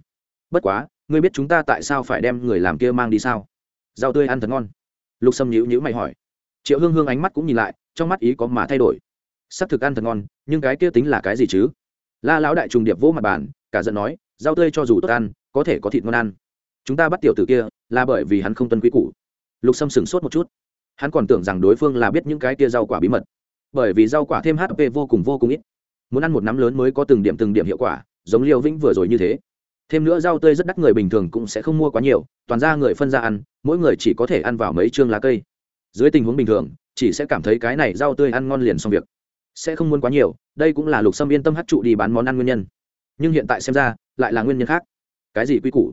[SPEAKER 1] Bất quá, ngươi biết chúng ta tại sao phải đem người làm kia mang đi sao? Rau tươi ăn thật ngon. Lục sâm nhữ nhữ mày hỏi. Triệu hương hương ánh mắt cũng nhìn lại, trong mắt ý có mà thay đổi. S ắ c thực ăn thật ngon, nhưng cái kia tính là cái gì chứ? La lão đại trùng điệp vỗ mặt bàn, cả giận nói, rau tươi cho dù tốt ăn, có thể có thịt ngon ăn. Chúng ta bắt tiểu tử kia, là bởi vì hắn không tuân quý cũ lục sâm sửng sốt một chút. Hắn còn tưởng rằng đối phương là biết những cái kia rau quả bí mật. Bởi vì rau quả thêm hp vô cùng vô cùng ít muốn ăn một nắm lớn mới có từng điểm từng điểm hiệu quả, giống liêu vĩnh vừa rồi như thế. Thêm nữa rau tươi rất đắt người bình thường cũng sẽ không mua quá nhiều, toàn ra người phân ra ăn, mỗi người chỉ có thể ăn vào mấy chương lá cây. Dưới tình huống bình thường, chỉ sẽ cảm thấy cái này rau tươi ăn ngon liền xong việc. Sẽ không muốn quá nhiều, đây cũng là lục sâm yên tâm hát trụ đi bán món ăn nguyên nhân. Nhưng hiện tại xem ra, lại là nguyên nhân khác. Cái gì quy củ?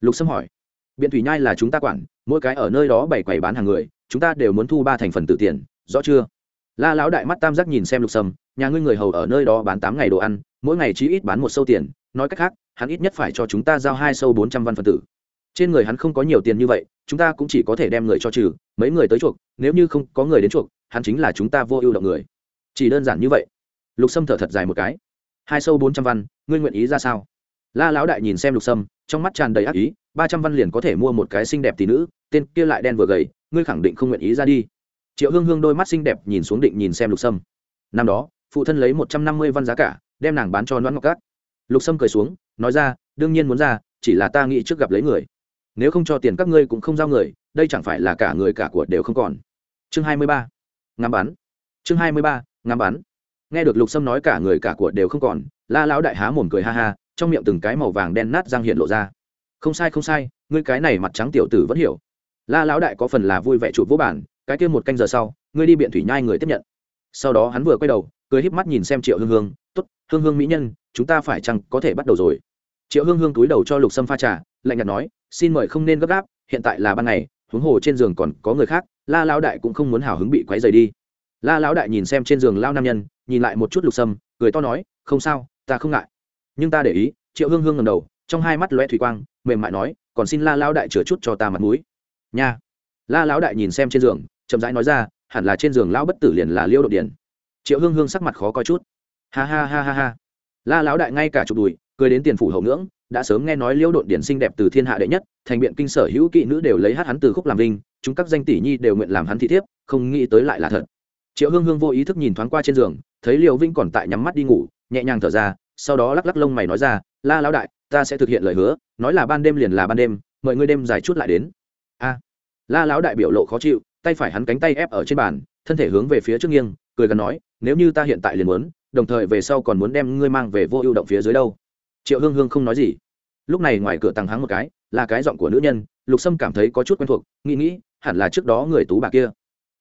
[SPEAKER 1] Lục sâm hỏi. Biện thủy nhai là chúng ta quản, mỗi cái ở nơi đó bảy quầy bán hàng người, chúng ta đều muốn thu ba thành phần tự tiền, rõ chưa? La lão đại mắt tam giác nhìn xem lục sâm nhà ngươi người hầu ở nơi đó bán tám ngày đồ ăn, mỗi ngày chỉ ít bán một sâu tiền, nói cách khác, hắn ít nhất phải cho chúng ta giao hai sâu bốn trăm văn phần tử. Trên người hắn không có nhiều tiền như vậy, chúng ta cũng chỉ có thể đem người cho trừ, mấy người tới chuộc, nếu như không có người đến chuộc, hắn chính là chúng ta vô ưu động người. Chỉ đơn giản như vậy. Lục sâm thở thật dài một cái. Hai sâu bốn trăm văn, ngươi nguyện ý ra sao? La lão đại nhìn xem lục sâm, trong mắt tràn đầy ác ý, ba trăm văn liền có thể mua một cái xinh đẹp tỷ nữ, tên kia lại đen vừa gầy, ngươi khẳng định không nguyện ý ra đi. Triệu hương hương đôi mắt xinh đẹp nhìn xuống định nhìn xem lục sâm. Năm đó phụ thân lấy một trăm năm mươi văn giá cả, đem nàng bán cho noãn ngọc cát. Lục sâm cười xuống, nói ra, đương nhiên muốn ra, chỉ là ta nghĩ trước gặp lấy người. Nếu không cho tiền các ngươi cũng không giao người, đây chẳng phải là cả người cả của đều không còn. Chương hai mươi ba. Ngắm bắn. Chương hai mươi ba, ngắm bắn. Nghe được lục sâm nói cả người cả của đều không còn, la lão đại há mồm cười ha ha, trong miệng từng cái màu vàng đen nát răng hiện lộ ra. Không sai không sai, ngươi cái này mặt trắng tiểu tử vẫn hiểu. La lão đại có phần là vui vẻ chụp vô bản cái kia một canh giờ sau, ngươi đi biện thủy nhai người tiếp nhận. Sau đó hắn vừa quay đầu cười híp mắt nhìn xem triệu hương hương, tốt, hương hương mỹ nhân, chúng ta phải chăng có thể bắt đầu rồi? Triệu hương hương túi đầu cho lục sâm pha trà, lạnh nhạt nói, xin mời không nên gấp gáp, hiện tại là ban ngày, huống hồ trên giường còn có người khác, la lão đại cũng không muốn hào hứng bị quấy rầy đi. La lão đại nhìn xem trên giường lao nam nhân, nhìn lại một chút lục sâm, cười to nói, không sao, ta không ngại. Nhưng ta để ý, triệu hương hương ngầm đầu, trong hai mắt lóe thủy quang, mềm mại nói, còn xin la lão đại chừa chút cho ta mặt mũi. Nha. La lão đại nhìn xem trên giường, chậm rãi nói ra, hẳn là trên giường lão bất tử liền là liêu đột điển triệu hương hương sắc mặt khó coi chút. Ha ha ha ha ha. La lão đại ngay cả chụp đùi, cười đến tiền phủ hậu ngưỡng, đã sớm nghe nói liêu độn điển sinh đẹp từ thiên hạ đệ nhất, thành biện kinh sở hữu kỵ nữ đều lấy hát hắn từ khúc làm linh chúng các danh tỷ nhi đều nguyện làm hắn thị thiếp, không nghĩ tới lại là thật. Triệu hương hương vô ý thức nhìn thoáng qua trên giường, thấy liều vinh còn tại nhắm mắt đi ngủ, nhẹ nhàng thở ra, sau đó lắc lắc lông mày nói ra, la lão đại, ta sẽ thực hiện lời hứa, nói là ban đêm liền là ban đêm, mời ngươi đêm dài chút lại đến. A. La lão đại biểu lộ khó chịu, tay phải hắn cánh tay ép ở trên bàn, thân thể hướng về phía trước nghiêng cười gần nói, nếu như ta hiện tại liền muốn, đồng thời về sau còn muốn đem ngươi mang về vô ưu động phía dưới đâu. Triệu hương hương không nói gì. Lúc này ngoài cửa tăng hắng một cái, là cái giọng của nữ nhân, lục sâm cảm thấy có chút quen thuộc, nghĩ nghĩ, hẳn là trước đó người tú bà kia.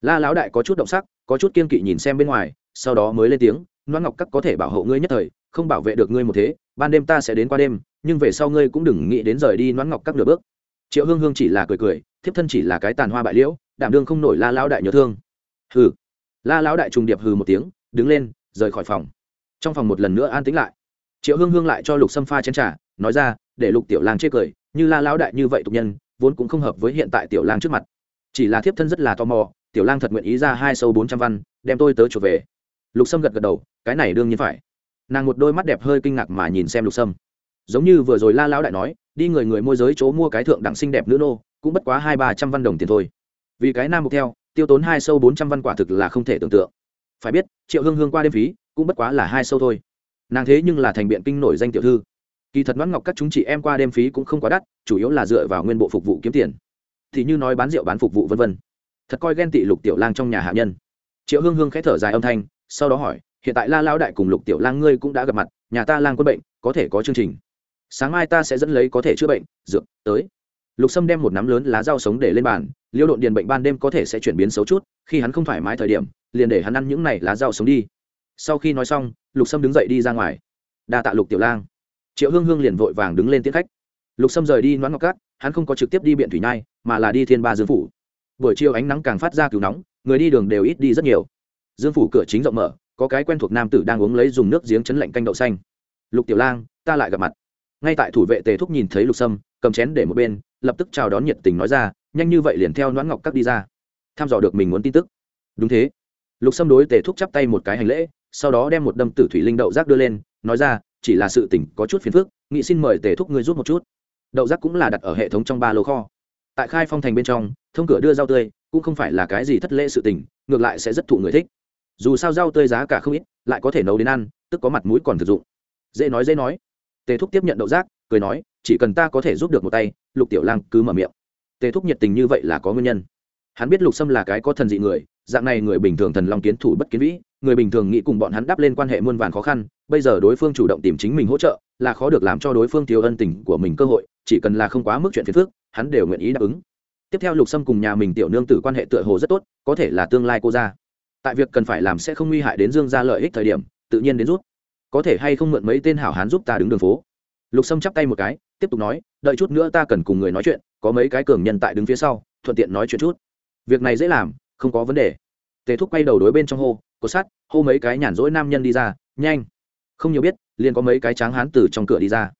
[SPEAKER 1] La lão đại có chút động sắc, có chút kiên kỵ nhìn xem bên ngoài, sau đó mới lên tiếng, loan ngọc các có thể bảo hộ ngươi nhất thời, không bảo vệ được ngươi một thế, ban đêm ta sẽ đến qua đêm, nhưng về sau ngươi cũng đừng nghĩ đến rời đi loan ngọc các nửa bước. Triệu hương hương chỉ là cười cười, thiếp thân chỉ là cái tàn hoa bại liễu, đảm đương không nổi la lão đại nhớ thương. Hừ la lão đại trùng điệp hừ một tiếng, đứng lên, rời khỏi phòng. Trong phòng một lần nữa an tĩnh lại. Triệu hương hương lại cho lục sâm pha chén trà, nói ra, để lục tiểu lang chê cười, như la lão đại như vậy tục nhân, vốn cũng không hợp với hiện tại tiểu lang trước mặt. Chỉ là thiếp thân rất là tò mò, tiểu lang thật nguyện ý ra hai sâu bốn trăm văn, đem tôi tớ trở về. Lục sâm gật gật đầu, cái này đương nhiên phải. Nàng một đôi mắt đẹp hơi kinh ngạc mà nhìn xem lục sâm. Giống như vừa rồi la lão đại nói, đi người người môi giới chỗ mua cái thượng đẳng xinh đẹp nữ nô, cũng bất quá hai ba trăm văn đồng tiền thôi. Vì cái nam mục theo tiêu tốn hai sâu bốn trăm văn quả thực là không thể tưởng tượng. Phải biết, triệu hương hương qua đêm phí, cũng bất quá là hai sâu thôi. Nàng thế nhưng là thành biện kinh nổi danh tiểu thư. Kỳ thật đoán ngọc các chúng chị em qua đêm phí cũng không quá đắt, chủ yếu là dựa vào nguyên bộ phục vụ kiếm tiền. Thì như nói bán rượu bán phục vụ vân vân. Thật coi ghen tị lục tiểu lang trong nhà hạ nhân. Triệu hương hương khẽ thở dài âm thanh, sau đó hỏi, hiện tại la lao đại cùng lục tiểu lang ngươi cũng đã gặp mặt, nhà ta lang quân bệnh, có thể có chương trình. Sáng mai ta sẽ dẫn lấy có thể chữa bệnh, dược, tới. Lục sâm đem một nắm lớn lá rau sống để lên bàn liêu độn điền bệnh ban đêm có thể sẽ chuyển biến xấu chút, khi hắn không thoải mái thời điểm, liền để hắn ăn những này lá rau sống đi. Sau khi nói xong, lục sâm đứng dậy đi ra ngoài. Đa tạ lục tiểu lang. Triệu hương hương liền vội vàng đứng lên tiến khách. Lục sâm rời đi noãn ngọc cát, hắn không có trực tiếp đi biện thủy nhai, mà là đi thiên ba dương phủ. Buổi chiều ánh nắng càng phát ra cứu nóng, người đi đường đều ít đi rất nhiều. Dương phủ cửa chính rộng mở, có cái quen thuộc nam tử đang uống lấy dùng nước giếng chấn lạnh canh đậu xanh. Lục tiểu lang, ta lại gặp mặt. Ngay tại thủ vệ tề thúc nhìn thấy lục sâm, cầm chén để một bên, lập tức chào đón nhiệt tình nói ra nhanh như vậy liền theo noãn ngọc các đi ra. Tham dò được mình muốn tin tức. Đúng thế. Lục sâm đối tề thúc chắp tay một cái hành lễ, sau đó đem một đâm tử thủy linh đậu rác đưa lên, nói ra, chỉ là sự tỉnh có chút phiền phức nghị xin mời tề thúc ngươi rút một chút. Đậu rác cũng là đặt ở hệ thống trong ba lô kho. Tại khai phong thành bên trong, thông cửa đưa rau tươi, cũng không phải là cái gì thất lễ sự tình, ngược lại sẽ rất thụ người thích. Dù sao rau tươi giá cả không ít, lại có thể nấu đến ăn, tức có mặt mũi còn thực dụng. Dễ nói dễ nói. Tề thúc tiếp nhận đậu rác cười nói, chỉ cần ta có thể giúp được một tay, lục tiểu lang cứ mở miệng tề thúc nhiệt tình như vậy là có nguyên nhân. Hắn biết lục sâm là cái có thần dị người, dạng này người bình thường thần long kiến thủ bất kiến vĩ, người bình thường nghĩ cùng bọn hắn đáp lên quan hệ muôn vàn khó khăn, bây giờ đối phương chủ động tìm chính mình hỗ trợ, là khó được làm cho đối phương thiếu ân tình của mình cơ hội, chỉ cần là không quá mức chuyện phiền phức, hắn đều nguyện ý đáp ứng. Tiếp theo lục sâm cùng nhà mình tiểu nương tử quan hệ tựa hồ rất tốt, có thể là tương lai cô ra tại việc cần phải làm sẽ không nguy hại đến dương ra lợi ích thời điểm, tự nhiên đến rút. Có thể hay không mượn mấy tên hảo hán giúp ta đứng đường phố. Lục sâm chắp tay một cái, tiếp tục nói, đợi chút nữa ta cần cùng người nói chuyện có mấy cái cường nhân tại đứng phía sau, thuận tiện nói chuyện chút. Việc này dễ làm, không có vấn đề. Tề thúc quay đầu đối bên trong hô có sát hô mấy cái nhàn rỗi nam nhân đi ra, nhanh. Không nhiều biết, liền có mấy cái tráng hán từ trong cửa đi ra.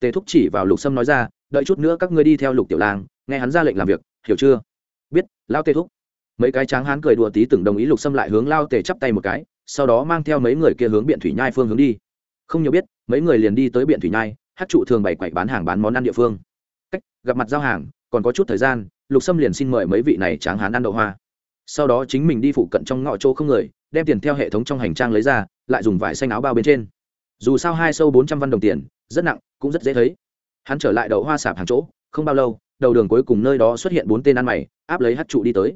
[SPEAKER 1] Tề thúc chỉ vào lục sâm nói ra, đợi chút nữa các ngươi đi theo lục tiểu lang, nghe hắn ra lệnh làm việc, hiểu chưa? Biết lao tề thúc. Mấy cái tráng hán cười đùa tí từng đồng ý lục sâm lại hướng lao tề chắp tay một cái, sau đó mang theo mấy người kia hướng biện thủy nhai phương hướng đi. Không nhiều biết, mấy người liền đi tới biện thủy nhai, hát trụ thường bày quậy bán hàng bán món ăn địa phương cách, gặp mặt giao hàng, còn có chút thời gian, lục sâm liền xin mời mấy vị này tráng hán ăn đậu hoa. Sau đó chính mình đi phụ cận trong ngõ chỗ không người, đem tiền theo hệ thống trong hành trang lấy ra, lại dùng vải xanh áo bao bên trên. Dù sao hai sâu bốn trăm văn đồng tiền, rất nặng, cũng rất dễ thấy. Hắn trở lại đậu hoa sạp hàng chỗ, không bao lâu, đầu đường cuối cùng nơi đó xuất hiện bốn tên ăn mày, áp lấy hát trụ đi tới.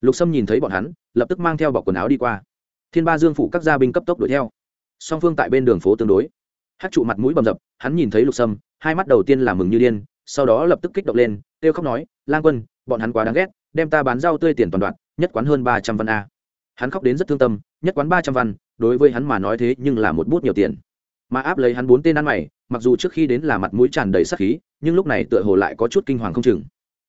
[SPEAKER 1] Lục sâm nhìn thấy bọn hắn, lập tức mang theo bọc quần áo đi qua. Thiên ba dương phủ các gia binh cấp tốc đuổi theo. Song phương tại bên đường phố tương đối. Hát trụ mặt mũi bầm dập, hắn nhìn thấy lục sâm, hai mắt đầu tiên là mừng như điên sau đó lập tức kích động lên, kêu khóc nói, lang quân, bọn hắn quá đáng ghét, đem ta bán rau tươi tiền toàn đoạn, nhất quán hơn ba trăm văn a. Hắn khóc đến rất thương tâm, nhất quán ba trăm văn, đối với hắn mà nói thế nhưng là một bút nhiều tiền. Mà áp lấy hắn bốn tên ăn mày, mặc dù trước khi đến là mặt mũi tràn đầy sắc khí, nhưng lúc này tựa hồ lại có chút kinh hoàng không chừng.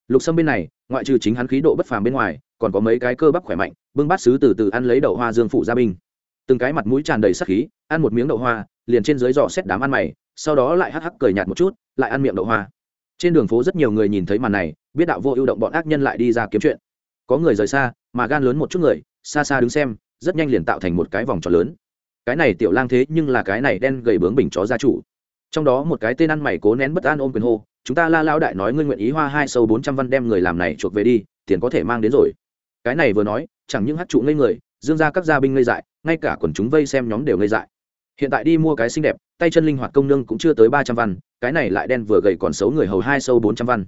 [SPEAKER 1] Lục sâm bên này, ngoại trừ chính hắn khí độ bất phàm bên ngoài, còn có mấy cái cơ bắp khỏe mạnh, bưng bát xứ từ từ ăn lấy đậu hoa dương phụ gia binh. Từng cái mặt mũi tràn đầy sắc khí, ăn một miếng đậu hoa, liền trên dưới dò xét đám ăn mày, sau đó lại hắc hắc cười nhạt một chút, lại ăn miệng đậu hoa trên đường phố rất nhiều người nhìn thấy màn này, biết đạo vô ưu động bọn ác nhân lại đi ra kiếm chuyện. Có người rời xa, mà gan lớn một chút người, xa xa đứng xem, rất nhanh liền tạo thành một cái vòng tròn lớn. Cái này tiểu lang thế nhưng là cái này đen gầy bướng bình chó gia chủ. Trong đó một cái tên ăn mày cố nén bất an ôm quyền hô, chúng ta la lao đại nói ngươi nguyện ý hoa hai sâu bốn trăm văn đem người làm này chuộc về đi, tiền có thể mang đến rồi. Cái này vừa nói, chẳng những hát trụ ngây người, dương ra các gia binh ngây dại, ngay cả quần chúng vây xem nhóm đều ngây dại hiện tại đi mua cái xinh đẹp, tay chân linh hoạt công nương cũng chưa tới ba trăm văn, cái này lại đen vừa gầy còn xấu người hầu hai sâu bốn trăm văn.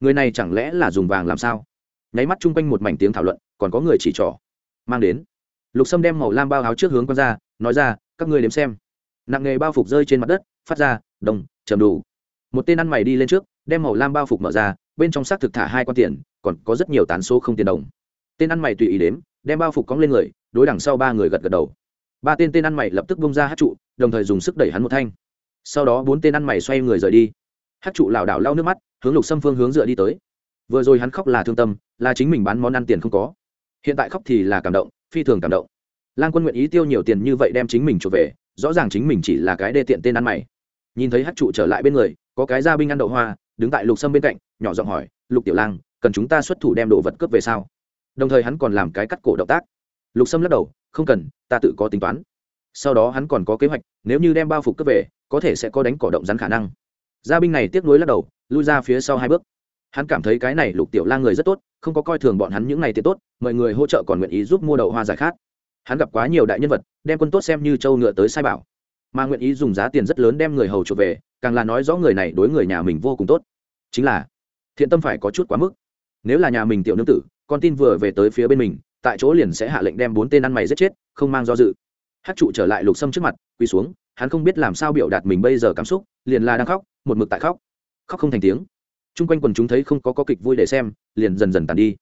[SPEAKER 1] Người này chẳng lẽ là dùng vàng làm sao? Nháy mắt chung quanh một mảnh tiếng thảo luận, còn có người chỉ trỏ. Mang đến. Lục sâm đem màu lam bao áo trước hướng con ra, nói ra, các ngươi đếm xem. Nặng nghề bao phục rơi trên mặt đất, phát ra, đồng, trầm đủ. Một tên ăn mày đi lên trước, đem màu lam bao phục mở ra, bên trong xác thực thả hai con tiền, còn có rất nhiều tán số không tiền đồng. Tên ăn mày tùy ý đếm, đem bao phục cóng lên người, đối đằng sau ba người gật gật đầu ba tên tên ăn mày lập tức bông ra hát trụ đồng thời dùng sức đẩy hắn một thanh sau đó bốn tên ăn mày xoay người rời đi hát trụ lảo đảo lau nước mắt hướng lục xâm phương hướng dựa đi tới vừa rồi hắn khóc là thương tâm là chính mình bán món ăn tiền không có hiện tại khóc thì là cảm động phi thường cảm động lan quân nguyện ý tiêu nhiều tiền như vậy đem chính mình trở về rõ ràng chính mình chỉ là cái đê tiện tên ăn mày nhìn thấy hát trụ trở lại bên người có cái gia binh ăn đậu hoa đứng tại lục sâm bên cạnh nhỏ giọng hỏi lục tiểu lang cần chúng ta xuất thủ đem đồ vật cướp về sao đồng thời hắn còn làm cái cắt cổ động tác lục sâm lắc đầu, không cần, ta tự có tính toán. Sau đó hắn còn có kế hoạch, nếu như đem bao phục cướp về, có thể sẽ có đánh cỏ động rắn khả năng. Gia binh này tiếp nối lắc đầu, lui ra phía sau hai bước. Hắn cảm thấy cái này lục tiểu lang người rất tốt, không có coi thường bọn hắn những ngày tiện tốt, mọi người hỗ trợ còn nguyện ý giúp mua đậu hoa giải khát. Hắn gặp quá nhiều đại nhân vật, đem quân tốt xem như châu ngựa tới sai bảo. Mà nguyện ý dùng giá tiền rất lớn đem người hầu chuộc về, càng là nói rõ người này đối người nhà mình vô cùng tốt. Chính là, thiện tâm phải có chút quá mức. Nếu là nhà mình tiểu nương tử, con tin vừa về tới phía bên mình tại chỗ liền sẽ hạ lệnh đem bốn tên ăn mày giết chết, không mang do dự. Hát trụ trở lại lục sâm trước mặt, quỳ xuống, hắn không biết làm sao biểu đạt mình bây giờ cảm xúc, liền là đang khóc, một mực tại khóc. Khóc không thành tiếng. Trung quanh quần chúng thấy không có có kịch vui để xem, liền dần dần tàn đi.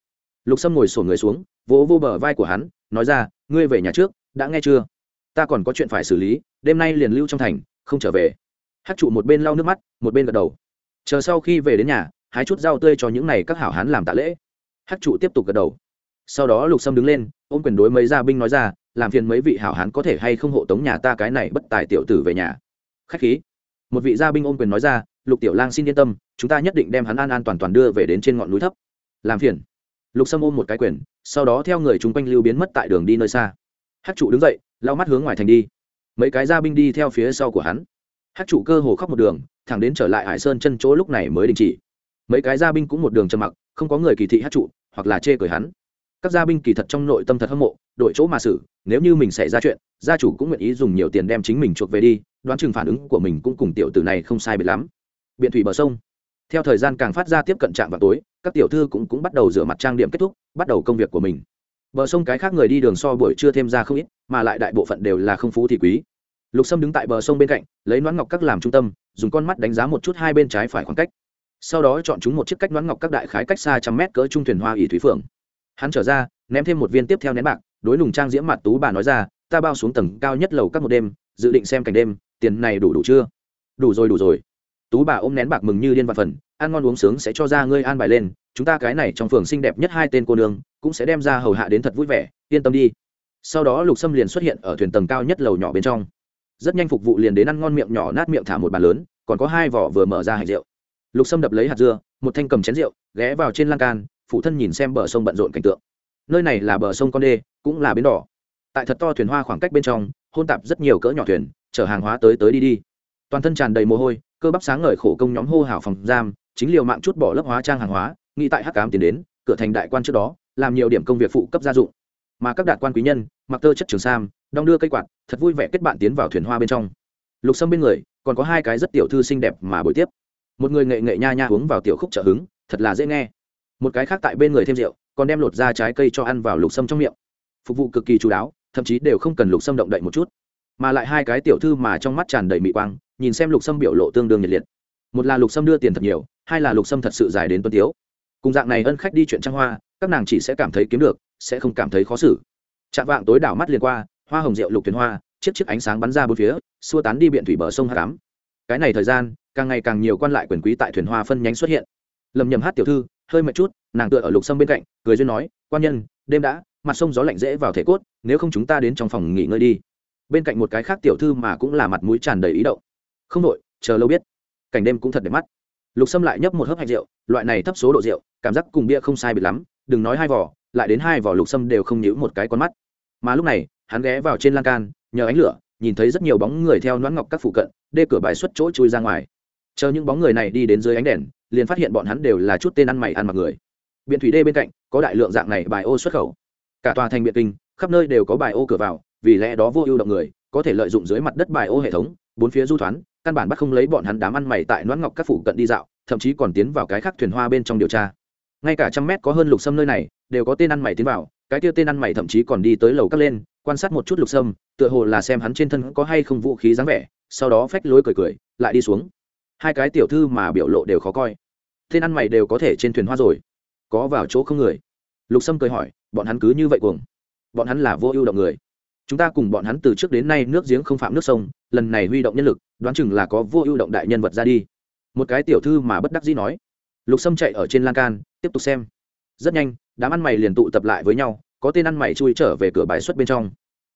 [SPEAKER 1] Lục sâm ngồi sổ người xuống, vỗ vô bờ vai của hắn, nói ra, ngươi về nhà trước, đã nghe chưa? Ta còn có chuyện phải xử lý, đêm nay liền lưu trong thành, không trở về. Hát trụ một bên lau nước mắt, một bên gật đầu. Chờ sau khi về đến nhà, hái chút rau tươi cho những n à y các hảo hán làm tạ lễ. Hát trụ tiếp tục gật đầu sau đó lục sâm đứng lên, ôm quyền đối mấy gia binh nói ra, làm phiền mấy vị hảo hán có thể hay không hộ tống nhà ta cái này bất tài tiểu tử về nhà? Khách khí. Một vị gia binh ôm quyền nói ra, lục tiểu lang xin yên tâm, chúng ta nhất định đem hắn an an toàn toàn đưa về đến trên ngọn núi thấp. Làm phiền. Lục sâm ôm một cái quyền, sau đó theo người chung quanh lưu biến mất tại đường đi nơi xa. Hát trụ đứng dậy, lau mắt hướng ngoài thành đi. Mấy cái gia binh đi theo phía sau của hắn. Hát trụ cơ hồ khóc một đường, thẳng đến trở lại hải sơn chân chỗ lúc này mới đình chỉ. Mấy cái gia binh cũng một đường trầm mặc, không có người kỳ thị hát trụ, hoặc là chê cười hắn các gia binh kỳ thật trong nội tâm thật hâm mộ đội chỗ mà xử, nếu như mình xảy ra chuyện, gia chủ cũng nguyện ý dùng nhiều tiền đem chính mình chuộc về đi, đoán chừng phản ứng của mình cũng cùng tiểu tử này không sai biệt lắm. Biện thủy bờ sông. Theo thời gian càng phát ra tiếp cận trạm vào tối, các tiểu thư cũng cũng bắt đầu rửa mặt trang điểm kết thúc, bắt đầu công việc của mình. Bờ sông cái khác người đi đường so buổi chưa thêm ra không ít, mà lại đại bộ phận đều là không phú thì quý. Lục sâm đứng tại bờ sông bên cạnh, lấy nón ngọc các làm trung tâm, dùng con mắt đánh giá một chút hai bên trái phải khoảng cách. Sau đó chọn chúng một chiếc cách nón ngọc các đại khái cách xa trăm mét cỡ trung thuyền hoa ỉ thúy phượng hắn trở ra, ném thêm một viên tiếp theo nén bạc, đối nùng trang diễm mặt tú bà nói ra, ta bao xuống tầng cao nhất lầu các một đêm, dự định xem cảnh đêm, tiền này đủ đủ chưa? Đủ rồi đủ rồi. Tú bà ôm nén bạc mừng như điên vạn phần, ăn ngon uống sướng sẽ cho ra ngươi an bài lên, chúng ta cái này trong phường xinh đẹp nhất hai tên cô nương, cũng sẽ đem ra hầu hạ đến thật vui vẻ, yên tâm đi. Sau đó lục sâm liền xuất hiện ở thuyền tầng cao nhất lầu nhỏ bên trong. Rất nhanh phục vụ liền đến ăn ngon miệng nhỏ nát miệng thả một bàn lớn, còn có hai vỏ vừa mở ra hạt rượu. Lục sâm đập lấy hạt dưa, một thanh cầm chén rượu, ghé vào trên lan can phụ thân nhìn xem bờ sông bận rộn cảnh tượng. Nơi này là bờ sông con đê, cũng là bến đỏ. Tại thật to thuyền hoa khoảng cách bên trong, hôn tạp rất nhiều cỡ nhỏ thuyền, chở hàng hóa tới tới đi đi. Toàn thân tràn đầy mồ hôi, cơ bắp sáng ngời khổ công nhóm hô hào phòng giam, chính liều mạng chút bỏ lớp hóa trang hàng hóa, nghĩ tại hắc cám tiến đến, cửa thành đại quan trước đó, làm nhiều điểm công việc phụ cấp gia dụng. Mà các đạt quan quý nhân, mặc tơ chất trường sam, đong đưa cây quạt, thật vui vẻ kết bạn tiến vào thuyền hoa bên trong. Lục sâm bên người, còn có hai cái rất tiểu thư xinh đẹp mà buổi tiếp. Một người nghệ nghệ nha nha uống vào tiểu khúc trợ hứng, thật là dễ nghe một cái khác tại bên người thêm rượu, còn đem lột ra trái cây cho ăn vào lục sâm trong miệng. Phục vụ cực kỳ chú đáo, thậm chí đều không cần lục sâm động đậy một chút. Mà lại hai cái tiểu thư mà trong mắt tràn đầy mị quang, nhìn xem lục sâm biểu lộ tương đương nhiệt liệt. Một là lục sâm đưa tiền thật nhiều, hai là lục sâm thật sự dài đến tuân tiếu. Cùng dạng này ân khách đi chuyện trăng hoa, các nàng chỉ sẽ cảm thấy kiếm được, sẽ không cảm thấy khó xử. Chạm vạng tối đảo mắt liền qua, hoa hồng rượu lục thuyền hoa, chiếc chiếc ánh sáng bắn ra bốn phía, xua tán đi biện thủy bờ sông hạ cám. Cái này thời gian, càng ngày càng nhiều quan lại quyền quý tại thuyền hoa phân nhánh xuất hiện. Lầm nhầm hát tiểu thư hơi mệt chút, nàng tựa ở lục sâm bên cạnh, cười duyên nói, quan nhân, đêm đã, mặt sông gió lạnh dễ vào thể cốt, nếu không chúng ta đến trong phòng nghỉ ngơi đi. Bên cạnh một cái khác tiểu thư mà cũng là mặt mũi tràn đầy ý động. Không đội, chờ lâu biết. Cảnh đêm cũng thật đẹp mắt. Lục sâm lại nhấp một hớp hạch rượu, loại này thấp số độ rượu, cảm giác cùng bia không sai biệt lắm, đừng nói hai vỏ lại đến hai vỏ lục sâm đều không nhíu một cái con mắt. Mà lúc này, hắn ghé vào trên lan can, nhờ ánh lửa, nhìn thấy rất nhiều bóng người theo nón ngọc các phụ cận, đê cửa bài xuất chỗ chui ra ngoài. Chờ những bóng người này đi đến dưới ánh đèn liền phát hiện bọn hắn đều là chút tên ăn mày ăn mặc người. Biện thủy đê bên cạnh, có đại lượng dạng này bài ô xuất khẩu. Cả tòa thành biện kinh, khắp nơi đều có bài ô cửa vào, vì lẽ đó vô ưu động người, có thể lợi dụng dưới mặt đất bài ô hệ thống, bốn phía du thoán, căn bản bắt không lấy bọn hắn đám ăn mày tại noãn ngọc các phủ cận đi dạo, thậm chí còn tiến vào cái khác thuyền hoa bên trong điều tra. Ngay cả trăm mét có hơn lục sâm nơi này, đều có tên ăn mày tiến vào, cái kia tên ăn mày thậm chí còn đi tới lầu cắt lên, quan sát một chút lục sâm, tựa hồ là xem hắn trên thân có hay không vũ khí dáng vẻ, sau đó phách lối cười cười, lại đi xuống hai cái tiểu thư mà biểu lộ đều khó coi. Tên ăn mày đều có thể trên thuyền hoa rồi. Có vào chỗ không người. Lục sâm cười hỏi, bọn hắn cứ như vậy cuồng. Bọn hắn là vô ưu động người. Chúng ta cùng bọn hắn từ trước đến nay nước giếng không phạm nước sông, lần này huy động nhân lực, đoán chừng là có vô ưu động đại nhân vật ra đi. Một cái tiểu thư mà bất đắc dĩ nói. Lục sâm chạy ở trên lan can, tiếp tục xem. Rất nhanh, đám ăn mày liền tụ tập lại với nhau, có tên ăn mày chui trở về cửa bài xuất bên trong.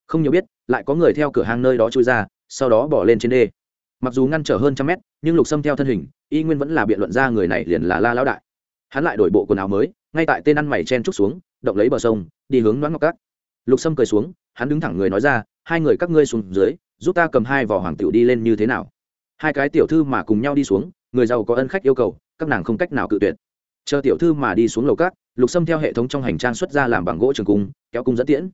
[SPEAKER 1] Không nhiều biết, lại có người theo cửa hàng nơi đó chui ra, sau đó bỏ lên trên đê mặc dù ngăn trở hơn trăm mét, nhưng lục sâm theo thân hình, y nguyên vẫn là biện luận ra người này liền là la lão đại. Hắn lại đổi bộ quần áo mới, ngay tại tên ăn mày chen trúc xuống, động lấy bờ sông, đi hướng đoán ngọc cát lục sâm cười xuống, hắn đứng thẳng người nói ra, hai người các ngươi xuống dưới, giúp ta cầm hai vỏ hoàng tiểu đi lên như thế nào? Hai cái tiểu thư mà cùng nhau đi xuống, người giàu có ân khách yêu cầu, các nàng không cách nào cự tuyệt. Chờ tiểu thư mà đi xuống lầu cát lục sâm theo hệ thống trong hành trang xuất ra làm bằng gỗ trường cung, kéo cung dẫn tiễn.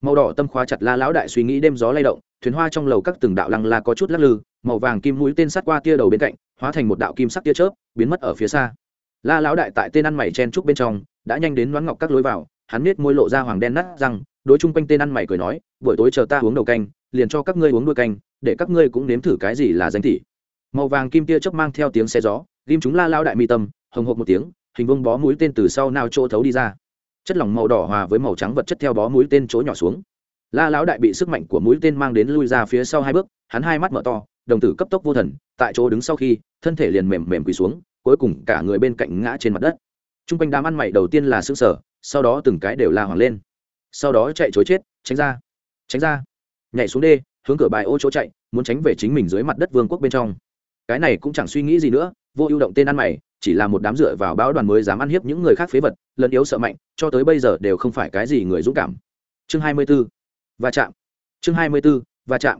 [SPEAKER 1] Màu đỏ tâm khóa chặt la lão đại suy nghĩ đêm gió lay động, thuyền hoa trong lầu các từng đạo lăng la có chút lắc lư màu vàng kim mũi tên sát qua tia đầu bên cạnh, hóa thành một đạo kim sắc tia chớp, biến mất ở phía xa. La lão đại tại tên ăn mày chen trúc bên trong, đã nhanh đến đoán ngọc các lối vào, hắn nết môi lộ ra hoàng đen nát răng, đối chung quanh tên ăn mày cười nói, buổi tối chờ ta uống đầu canh, liền cho các ngươi uống đuôi canh, để các ngươi cũng nếm thử cái gì là danh tỷ. Màu vàng kim tia chớp mang theo tiếng xe gió, ghim chúng la lao đại mi tâm, hồng hộp một tiếng, hình vông bó mũi tên từ sau nao chỗ thấu đi ra. Chất lỏng màu đỏ hòa với màu trắng vật chất theo bó mũi tên chỗ nhỏ xuống. La lão đại bị sức mạnh của mũi tên mang đến lui ra phía sau hai bước, hắn hai mắt mở to đồng tử cấp tốc vô thần, tại chỗ đứng sau khi, thân thể liền mềm mềm quỳ xuống, cuối cùng cả người bên cạnh ngã trên mặt đất. T r u n g quanh đám ăn mày đầu tiên là xương sở sau đó từng cái đều la hoảng lên. Sau đó chạy chối chết, tránh ra tránh ra. Nhảy xuống đê, hướng cửa bài ô chỗ chạy, muốn tránh về chính mình dưới mặt đất vương quốc bên trong. Cái này cũng chẳng suy nghĩ gì nữa, vô ưu động tên ăn mày, chỉ là một đám dựa vào bão đoàn mới dám ăn hiếp những người khác phế vật lần yếu sợ mạnh, cho tới bây giờ đều không phải cái gì người dũng cảm. Chương hai mươi b ố va chạm. Chương hai mươi b ố va chạm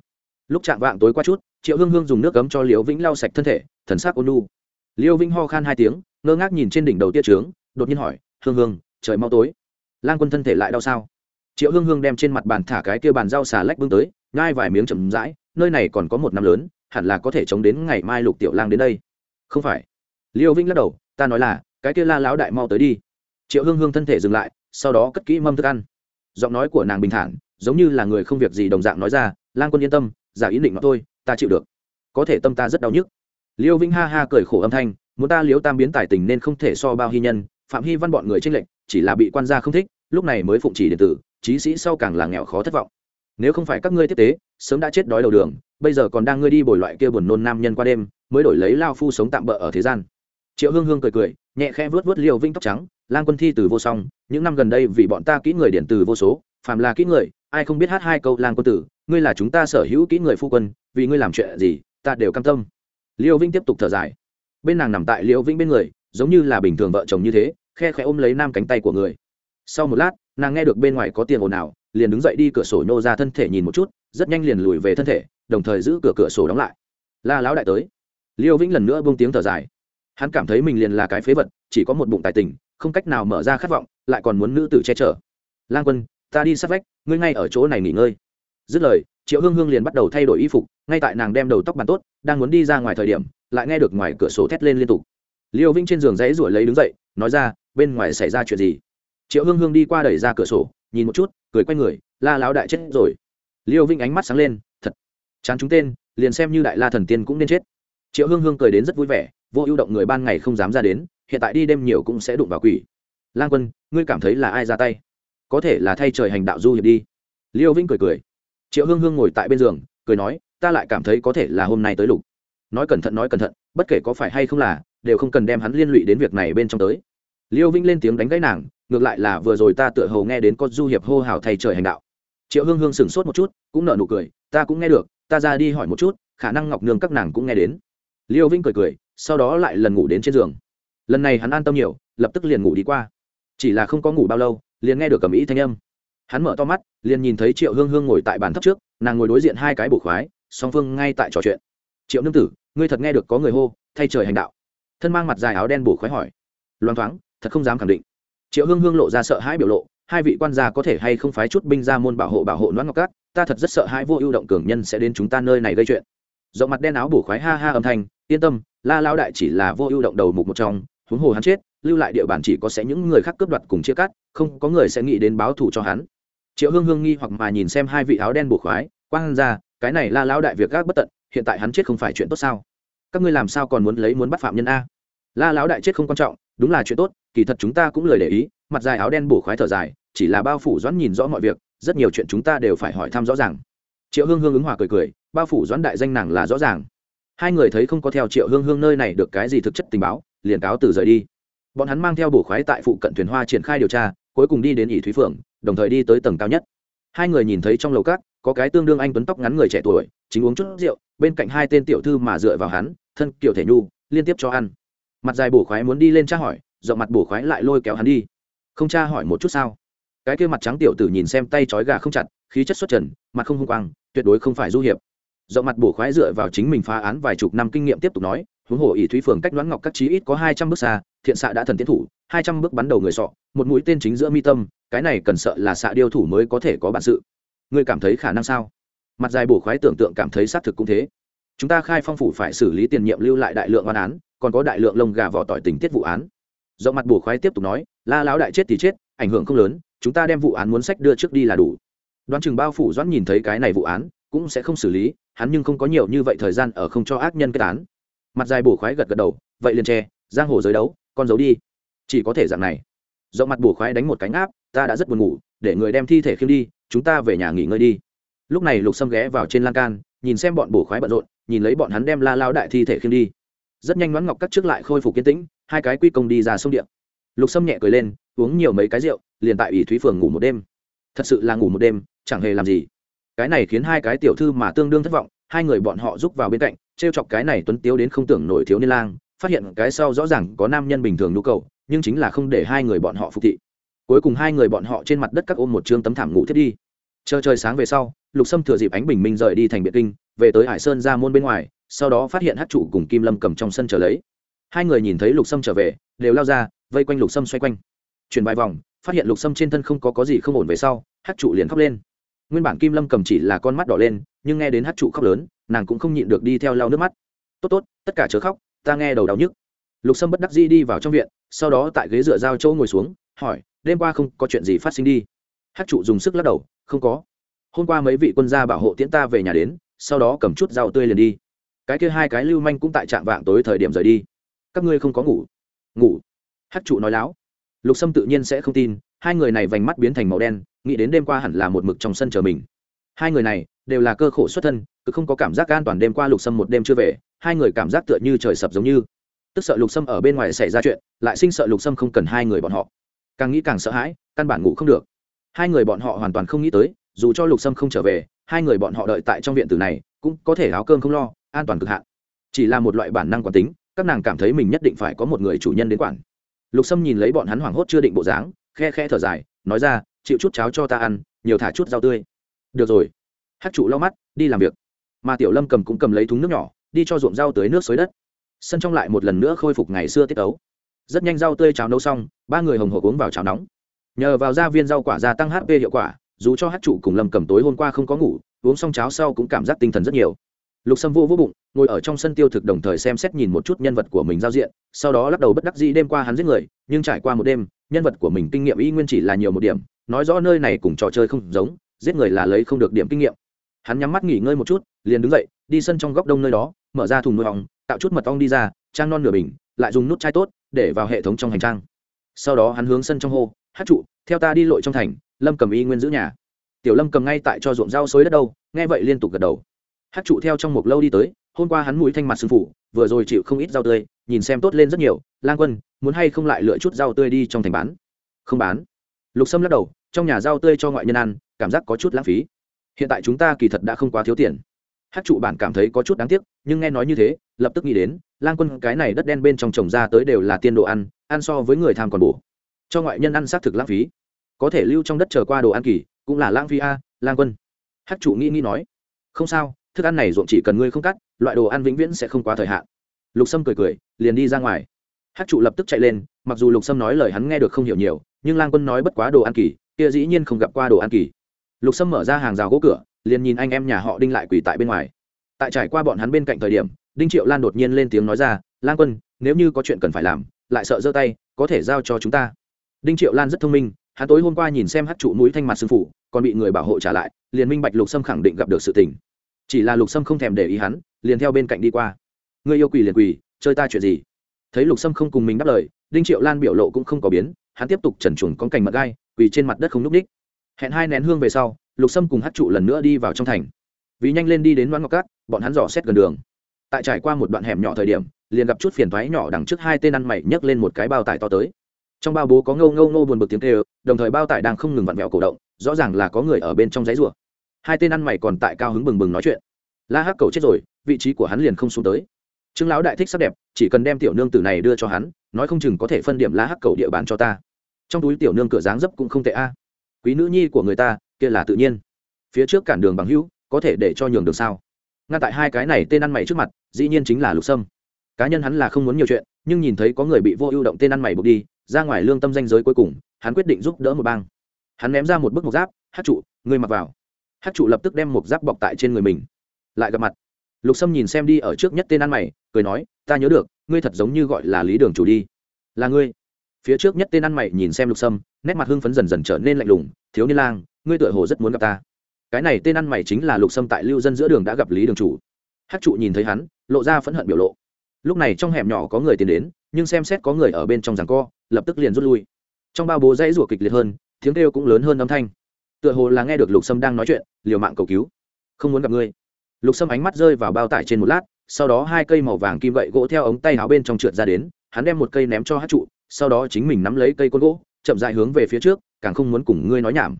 [SPEAKER 1] lúc chạm vạng tối qua chút, triệu hương hương dùng nước cấm cho liễu vĩnh lau sạch thân thể, thần sắc ôn lu liễu vĩnh ho khan hai tiếng, ngơ ngác nhìn trên đỉnh đầu tia trướng, đột nhiên hỏi, hương hương, trời mau tối. Lan quân thân thể lại đau sao? Triệu hương hương đem trên mặt bàn thả cái kia bàn rau xà lách bưng tới ngai vài miếng chậm rãi, nơi này còn có một năm lớn, hẳn là có thể chống đến ngày mai lục tiểu lang đến đây. Không phải. Liêu vĩnh lắc đầu, ta nói là, cái kia la láo đại mau tới đi. Triệu hương hương thân thể dừng lại, sau đó cất kỹ mâm thức ăn. Giọng nói của nàng bình thản, giống như là người không việc gì đồng dạng nói ra, lang quân yên tâm giả ý định mà tôi ta chịu được. Có thể tâm ta rất đau nhức. Liêu vĩnh ha ha cười khổ âm thanh, muốn ta liếu tam biến tài tình nên không thể so bao hy nhân, phạm hy văn bọn người tranh lệnh chỉ là bị quan gia không thích, lúc này mới phụng chỉ điện tử trí sĩ sau càng là nghèo khó thất vọng. Nếu không phải các ngươi tiếp tế, sớm đã chết đói đầu đường, bây giờ còn đang ngươi đi bồi loại kia buồn nôn nam nhân qua đêm, mới đổi lấy lao phu sống tạm bỡ ở thế gian. Triệu hương hương cười cười, nhẹ khẽ vớt vớt liều vinh tóc trắng, lang quân thi từ vô song, những năm gần đây vì bọn ta kỹ người điện từ vô số, phàm là kỹ người ai không biết hát hai câu lang quân tử, ngươi là chúng ta sở hữu kỹ người phu quân, vì ngươi làm chuyện gì, ta đều cam tâm. Liêu vinh tiếp tục thở dài. Bên nàng nằm tại liêu vinh bên người, giống như là bình thường vợ chồng như thế, khe khẽ ôm lấy nam cánh tay của người. Sau một lát, nàng nghe được bên ngoài có tiền ồn ào, liền đứng dậy đi cửa sổ nhô ra thân thể nhìn một chút, rất nhanh liền lùi về thân thể, đồng thời giữ cửa cửa sổ đóng lại. La lão đại tới. Liêu vĩnh lần nữa bông tiếng thở dài. Hắn cảm thấy mình liền là cái phế vật, chỉ có một bụng tài tình, không cách nào mở ra khát vọng, lại còn muốn nữ tử che chở. Lang quân ta đi sát vách, ngươi ngay ở chỗ này nghỉ ngơi. Dứt lời, triệu hương hương liền bắt đầu thay đổi y phục, ngay tại nàng đem đầu tóc bàn tốt, đang muốn đi ra ngoài thời điểm, lại nghe được ngoài cửa sổ thét lên liên tục. Liêu vinh trên giường dãy ruổi lấy đứng dậy, nói ra, bên ngoài xảy ra chuyện gì? Triệu hương hương đi qua đẩy ra cửa sổ, nhìn một chút, cười quay người, la láo đại chết rồi. Liêu vinh ánh mắt sáng lên, thật, chán chúng tên, liền xem như đại la thần tiên cũng nên chết. Triệu hương hương cười đến rất vui vẻ, vô ưu động người ban ngày không dám ra đến, hiện tại đi đêm nhiều cũng sẽ đụng vào quỷ. Lang quân, ngươi cảm thấy là ai ra tay? Có thể là thay trời hành đạo du hiệp đi. Liêu vĩnh cười cười. Triệu hương hương ngồi tại bên giường, cười nói, ta lại cảm thấy có thể là hôm nay tới lục. Nói cẩn thận, nói cẩn thận, bất kể có phải hay không là, đều không cần đem hắn liên lụy đến việc này bên trong tới. Liêu vĩnh lên tiếng đánh gãy nàng, ngược lại là vừa rồi ta tựa hầu nghe đến con du hiệp hô hào thay trời hành đạo. Triệu hương hương sửng sốt một chút, cũng nở nụ cười, ta cũng nghe được, ta ra đi hỏi một chút, khả năng ngọc nương các nàng cũng nghe đến. Liêu vĩnh cười cười, sau đó lại lần ngủ đến trên giường. Lần này hắn an tâm nhiều, lập tức liền ngủ đi qua. Chỉ là không có ngủ bao lâu liền nghe được cầm ý thanh âm. Hắn mở to mắt, liền nhìn thấy triệu hương hương ngồi tại bàn thấp trước, nàng ngồi đối diện hai cái bổ khoái, song phương ngay tại trò chuyện. Triệu nương tử, ngươi thật nghe được có người hô, thay trời hành đạo. Thân mang mặt dài áo đen bổ khoái hỏi. Loang thoáng, thật không dám khẳng định. Triệu hương hương lộ ra sợ hãi biểu lộ, hai vị quan gia có thể hay không phái chút binh ra môn bảo hộ bảo hộ noãn ngọc cát? Ta thật rất sợ hãi vô ưu động cường nhân sẽ đến chúng ta nơi này gây chuyện. Rộng mặt đen áo bổ khoái ha ha âm thanh, yên tâm, la lao đại chỉ là vô ưu động đầu mục một trong, huống hồ hắn chết lưu lại địa bàn chỉ có sẽ những người khác cướp đoạt cùng chia cắt, không có người sẽ nghĩ đến báo thù cho hắn. Triệu hương hương nghi hoặc mà nhìn xem hai vị áo đen bổ khoái, quang ra, cái này la lão đại việc gác bất tận, hiện tại hắn chết không phải chuyện tốt sao? Các ngươi làm sao còn muốn lấy muốn bắt phạm nhân a? La lão đại chết không quan trọng, đúng là chuyện tốt, kỳ thật chúng ta cũng lời để ý, mặt dài áo đen bổ khoái thở dài, chỉ là bao phủ doãn nhìn rõ mọi việc, rất nhiều chuyện chúng ta đều phải hỏi thăm rõ ràng. Triệu hương hương ứng hòa cười cười, bao phủ doãn đại danh nàng là rõ ràng. Hai người thấy không có theo triệu hương hương nơi này được cái gì thực chất tình báo, liền cáo từ rời đi bọn hắn mang theo bổ khoái tại phụ cận thuyền hoa triển khai điều tra, cuối cùng đi đến ỷ thúy phượng đồng thời đi tới tầng cao nhất. Hai người nhìn thấy trong lầu cát có cái tương đương anh tuấn tóc ngắn người trẻ tuổi, chính uống chút rượu, bên cạnh hai tên tiểu thư mà dựa vào hắn, thân kiểu thể nhu, liên tiếp cho ăn. Mặt dài bổ khoái muốn đi lên tra hỏi dọn mặt bổ khoái lại lôi kéo hắn đi. Không tra hỏi một chút sao? Cái kia mặt trắng tiểu tử nhìn xem tay trói gà không chặt, khí chất xuất trần, mặt không hung quang, tuyệt đối không phải du hiệp. Dọn mặt bổ khoái dựa vào chính mình phá án vài chục năm kinh nghiệm tiếp tục nói huống hồ ỷ thúy phường cách đoán ngọc các chí ít có hai trăm bước xa, thiện xạ đã thần tiến thủ, hai trăm bước bắn đầu người sọ, một mũi tên chính giữa mi tâm, cái này cần sợ là xạ điêu thủ mới có thể có bản sự. Ngươi cảm thấy khả năng sao? Mặt dài bổ khoái tưởng tượng cảm thấy xác thực cũng thế. Chúng ta khai phong phủ phải xử lý tiền nhiệm lưu lại đại lượng oan án, còn có đại lượng lông gà vỏ tỏi tình tiết vụ án. Do mặt bổ khoái tiếp tục nói, la lão đại chết thì chết, ảnh hưởng không lớn, chúng ta đem vụ án muốn sách đưa trước đi là đủ. Đoán chừng bao phủ doãn nhìn thấy cái này vụ án, cũng sẽ không xử lý, hắn nhưng không có nhiều như vậy thời gian ở không cho ác nhân kết án mặt dài bổ khoái gật gật đầu, vậy liền tre giang hồ giới đấu, con giấu đi. Chỉ có thể dạng này. Do mặt bổ khoái đánh một cánh áp ta đã rất buồn ngủ, để người đem thi thể khiêm đi, chúng ta về nhà nghỉ ngơi đi. Lúc này lục sâm ghé vào trên lan can, nhìn xem bọn bổ khoái bận rộn, nhìn lấy bọn hắn đem la lao đại thi thể khiêm đi. Rất nhanh đoán ngọc cắt trước lại khôi phục kiên tĩnh, hai cái quy công đi ra sông điện. Lục sâm nhẹ cười lên, uống nhiều mấy cái rượu, liền tại ủy thúy phường ngủ một đêm. Thật sự là ngủ một đêm, chẳng hề làm gì. Cái này khiến hai cái tiểu thư mà tương đương thất vọng, hai người bọn họ giúp vào bên cạnh trêu chọc cái này tuấn tiếu đến không tưởng nổi thiếu niên lang phát hiện cái sau rõ ràng có nam nhân bình thường nhu cầu nhưng chính là không để hai người bọn họ phục thị. Cuối cùng hai người bọn họ trên mặt đất các ôm một chương tấm thảm ngủ thiết đi. Chờ trời sáng về sau lục sâm thừa dịp ánh bình minh rời đi thành biệt kinh về tới hải sơn ra môn bên ngoài sau đó phát hiện hát trụ cùng kim lâm cầm trong sân chờ lấy. Hai người nhìn thấy lục sâm trở về đều lao ra vây quanh lục sâm xoay quanh. Chuyển vài vòng phát hiện lục sâm trên thân không có, có gì không ổn về sau hát trụ liền khóc lên nguyên bản kim lâm cầm chỉ là con mắt đỏ lên, nhưng nghe đến hát trụ khóc lớn, nàng cũng không nhịn được đi theo lau nước mắt. Tốt tốt, tất cả chớ khóc, ta nghe đầu đau nhức. Lục sâm bất đắc dĩ đi vào trong viện, sau đó tại ghế dựa dao châu ngồi xuống, hỏi, đêm qua không có chuyện gì phát sinh đi? Hát trụ dùng sức lắc đầu, không có. Hôm qua mấy vị quân gia bảo hộ tiễn ta về nhà đến, sau đó cầm chút rau tươi liền đi. Cái kia hai cái lưu manh cũng tại trạm vạng tối thời điểm rời đi. Các ngươi không có ngủ. Ngủ? Hát trụ nói láo. Lục sâm tự nhiên sẽ không tin, hai người này vành mắt biến thành màu đen nghĩ đến đêm qua hẳn là một mực trong sân chờ mình. Hai người này đều là cơ khổ xuất thân, cứ không có cảm giác an toàn đêm qua lục sâm một đêm chưa về, hai người cảm giác tựa như trời sập giống như. Tức sợ lục sâm ở bên ngoài xảy ra chuyện, lại sinh sợ lục sâm không cần hai người bọn họ. Càng nghĩ càng sợ hãi, căn bản ngủ không được. Hai người bọn họ hoàn toàn không nghĩ tới, dù cho lục sâm không trở về, hai người bọn họ đợi tại trong viện tử này, cũng có thể áo cơm không lo, an toàn cực hạn. Chỉ là một loại bản năng quản tính, các nàng cảm thấy mình nhất định phải có một người chủ nhân đến quản. Lục sâm nhìn lấy bọn hắn hoảng hốt chưa định bộ dáng, khe khe thở dài, nói ra chịu chút cháo cho ta ăn, nhiều thả chút rau tươi. Được rồi. Hát trụ lau mắt, đi làm việc. Mà tiểu lâm cầm cũng cầm lấy thúng nước nhỏ, đi cho ruộng rau tới nước xới đất. Sân trong lại một lần nữa khôi phục ngày xưa tiết ấu rất nhanh rau tươi cháo nấu xong, ba người hồng hộp uống vào cháo nóng. Nhờ vào gia viên rau quả gia tăng hp hiệu quả, dù cho hát trụ cùng lâm cầm tối hôm qua không có ngủ, uống xong cháo sau cũng cảm giác tinh thần rất nhiều. Lục sâm vô vô bụng, ngồi ở trong sân tiêu thực đồng thời xem xét nhìn một chút nhân vật của mình giao diện, sau đó lắc đầu bất đắc dĩ đêm qua hắn giết người, nhưng trải qua một đêm nhân vật của mình kinh nghiệm y nguyên chỉ là nhiều một điểm, nói rõ nơi này cùng trò chơi không giống, giết người là lấy không được điểm kinh nghiệm. Hắn nhắm mắt nghỉ ngơi một chút, liền đứng dậy, đi sân trong góc đông nơi đó, mở ra thùng nuôi ong, tạo chút mật ong đi ra, trang non nửa bình, lại dùng nút chai tốt, để vào hệ thống trong hành trang. Sau đó hắn hướng sân trong hô, hát trụ, theo ta đi lội trong thành, lâm cầm y nguyên giữ nhà. Tiểu lâm cầm ngay tại cho ruộng rau xối đất đâu, nghe vậy liên tục gật đầu. Hát trụ theo trong một lâu đi tới, hôm qua hắn mũi thanh mặt sưng phủ vừa rồi chịu không ít rau tươi, nhìn xem tốt lên rất nhiều lang quân, muốn hay không lại lựa chút rau tươi đi trong thành bán? Không bán. Lục sâm lắc đầu, trong nhà rau tươi cho ngoại nhân ăn, cảm giác có chút lãng phí. Hiện tại chúng ta kỳ thật đã không quá thiếu tiền. Hát trụ bản cảm thấy có chút đáng tiếc, nhưng nghe nói như thế, lập tức nghĩ đến, lang quân cái này đất đen bên trong trồng ra tới đều là tiên đồ ăn ăn so với người tham còn bổ. Cho ngoại nhân ăn xác thực lãng phí. Có thể lưu trong đất chờ qua đồ ăn kỳ, cũng là lãng phí a, lang quân. Hát trụ nghĩ nghĩ nói. Không sao, thức ăn này ruộng chỉ cần ngươi không cắt, loại đồ ăn vĩnh viễn sẽ không quá thời hạn. Lục sâm cười cười, liền đi ra ngoài hát trụ lập tức chạy lên, mặc dù lục sâm nói lời hắn nghe được không hiểu nhiều, nhưng lang quân nói bất quá đồ ăn kỳ, kia dĩ nhiên không gặp qua đồ ăn kỳ. Lục sâm mở ra hàng rào gỗ cửa, liền nhìn anh em nhà họ đinh lại quỳ tại bên ngoài. Tại trải qua bọn hắn bên cạnh thời điểm, đinh triệu lan đột nhiên lên tiếng nói ra, lang quân, nếu như có chuyện cần phải làm, lại sợ giơ tay, có thể giao cho chúng ta. Đinh triệu lan rất thông minh, hắn tối hôm qua nhìn xem hát trụ mũi thanh mặt sư phụ, còn bị người bảo hộ trả lại, liền minh bạch lục sâm khẳng định gặp được sự tình. Chỉ là lục sâm không thèm để ý hắn, liền theo bên cạnh đi qua. Người yêu quỳ liền quỳ, chơi ta chuyện gì? Thấy lục sâm không cùng mình đáp lời, đinh triệu lan biểu lộ cũng không có biến, hắn tiếp tục trần chuồng con cành mật gai, quỳ trên mặt đất không n ú c ních. Hẹn hai nén hương về sau, lục sâm cùng hát trụ lần nữa đi vào trong thành. Vì nhanh lên đi đến đoán ngọc cát, bọn hắn dò xét gần đường. Tại trải qua một đoạn hẻm nhỏ thời điểm, liền gặp chút phiền thoái nhỏ đằng trước hai tên ăn mày nhấc lên một cái bao tải to tới. Trong bao bố có ngâu ngâu ngô buồn bực tiếng tê đồng thời bao tải đang không ngừng vặn vẹo cổ động, rõ ràng là có người ở bên trong giấy rùa. Hai tên ăn mày còn tại cao hứng bừng bừng nói chuyện. La hắc cầu chết rồi, vị trí của hắn liền không xuống tới trương lão đại thích sắc đẹp, chỉ cần đem tiểu nương tử này đưa cho hắn, nói không chừng có thể phân điểm la hắc cầu địa bàn cho ta. Trong túi tiểu nương cửa dáng dấp cũng không tệ a. Quý nữ nhi của người ta, kia là tự nhiên. Phía trước cản đường bằng hữu, có thể để cho nhường đường sao? Ngay tại hai cái này tên ăn mày trước mặt, dĩ nhiên chính là lục sâm. Cá nhân hắn là không muốn nhiều chuyện, nhưng nhìn thấy có người bị vô ưu động tên ăn mày buộc đi, ra ngoài lương tâm danh giới cuối cùng, hắn quyết định giúp đỡ một bang. Hắn ném ra một bức mộc giáp hát trụ, ngươi mặc vào. Hát trụ lập tức đem một giáp bọc tại trên người mình. Lại gặp mặt. Lục sâm nhìn xem đi ở trước nhất tên ăn mày cười nói, ta nhớ được, ngươi thật giống như gọi là lý đường chủ đi. Là ngươi. Phía trước nhất tên ăn mày nhìn xem lục sâm, nét mặt hưng phấn dần dần trở nên lạnh lùng, thiếu niên lang, ngươi tựa hồ rất muốn gặp ta. Cái này tên ăn mày chính là lục sâm tại lưu dân giữa đường đã gặp lý đường chủ. Hát trụ nhìn thấy hắn, lộ ra phẫn hận biểu lộ. Lúc này trong hẻm nhỏ có người tiến đến, nhưng xem xét có người ở bên trong giằng co, lập tức liền rút lui. Trong bao bố dãy rủa kịch liệt hơn, tiếng kêu cũng lớn hơn âm thanh. Tựa hồ là nghe được lục sâm đang nói chuyện, liều mạng cầu cứu. Không muốn gặp ngươi. Lục sâm ánh mắt rơi vào bao tải trên một lát sau đó hai cây màu vàng kim gậy gỗ theo ống tay áo bên trong trượt ra đến, hắn đem một cây ném cho hát trụ, sau đó chính mình nắm lấy cây côn gỗ, chậm dại hướng về phía trước, càng không muốn cùng ngươi nói nhảm.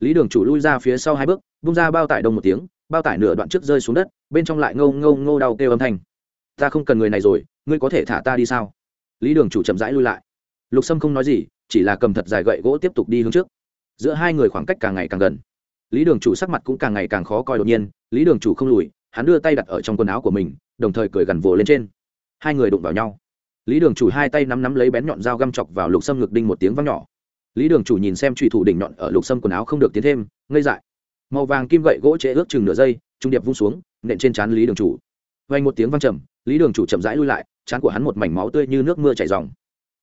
[SPEAKER 1] Lý đường chủ lui ra phía sau hai bước bung ra bao tải đông một tiếng, bao tải nửa đoạn trước rơi xuống đất, bên trong lại ngâu ngâu ngô đau kêu âm thanh. Ta không cần người này rồi, ngươi có thể thả ta đi sao? Lý đường chủ chậm rãi lui lại. Lục sâm không nói gì, chỉ là cầm thật dài gậy gỗ tiếp tục đi hướng trước. Giữa hai người khoảng cách càng ngày càng gần. Lý đường chủ sắc mặt cũng càng ngày càng khó coi đột nhiên, lý đường chủ không lùi, hắn đưa tay đặt ở trong quần áo của mình đồng thời cười gằn vồ lên trên. Hai người đụng vào nhau. Lý đường chủ hai tay nắm nắm lấy bén nhọn dao găm chọc vào lục sâm ngực đinh một tiếng văng nhỏ. Lý đường chủ nhìn xem trùy thủ đỉnh nhọn ở lục sâm quần áo không được tiến thêm, ngây dại. Màu vàng kim gậy gỗ trễ ước chừng nửa giây, trung điệp vung xuống, nện trên trán lý đường chủ. Vang một tiếng văng trầm, lý đường chủ chậm rãi lui lại, trán của hắn một mảnh máu tươi như nước mưa chảy dòng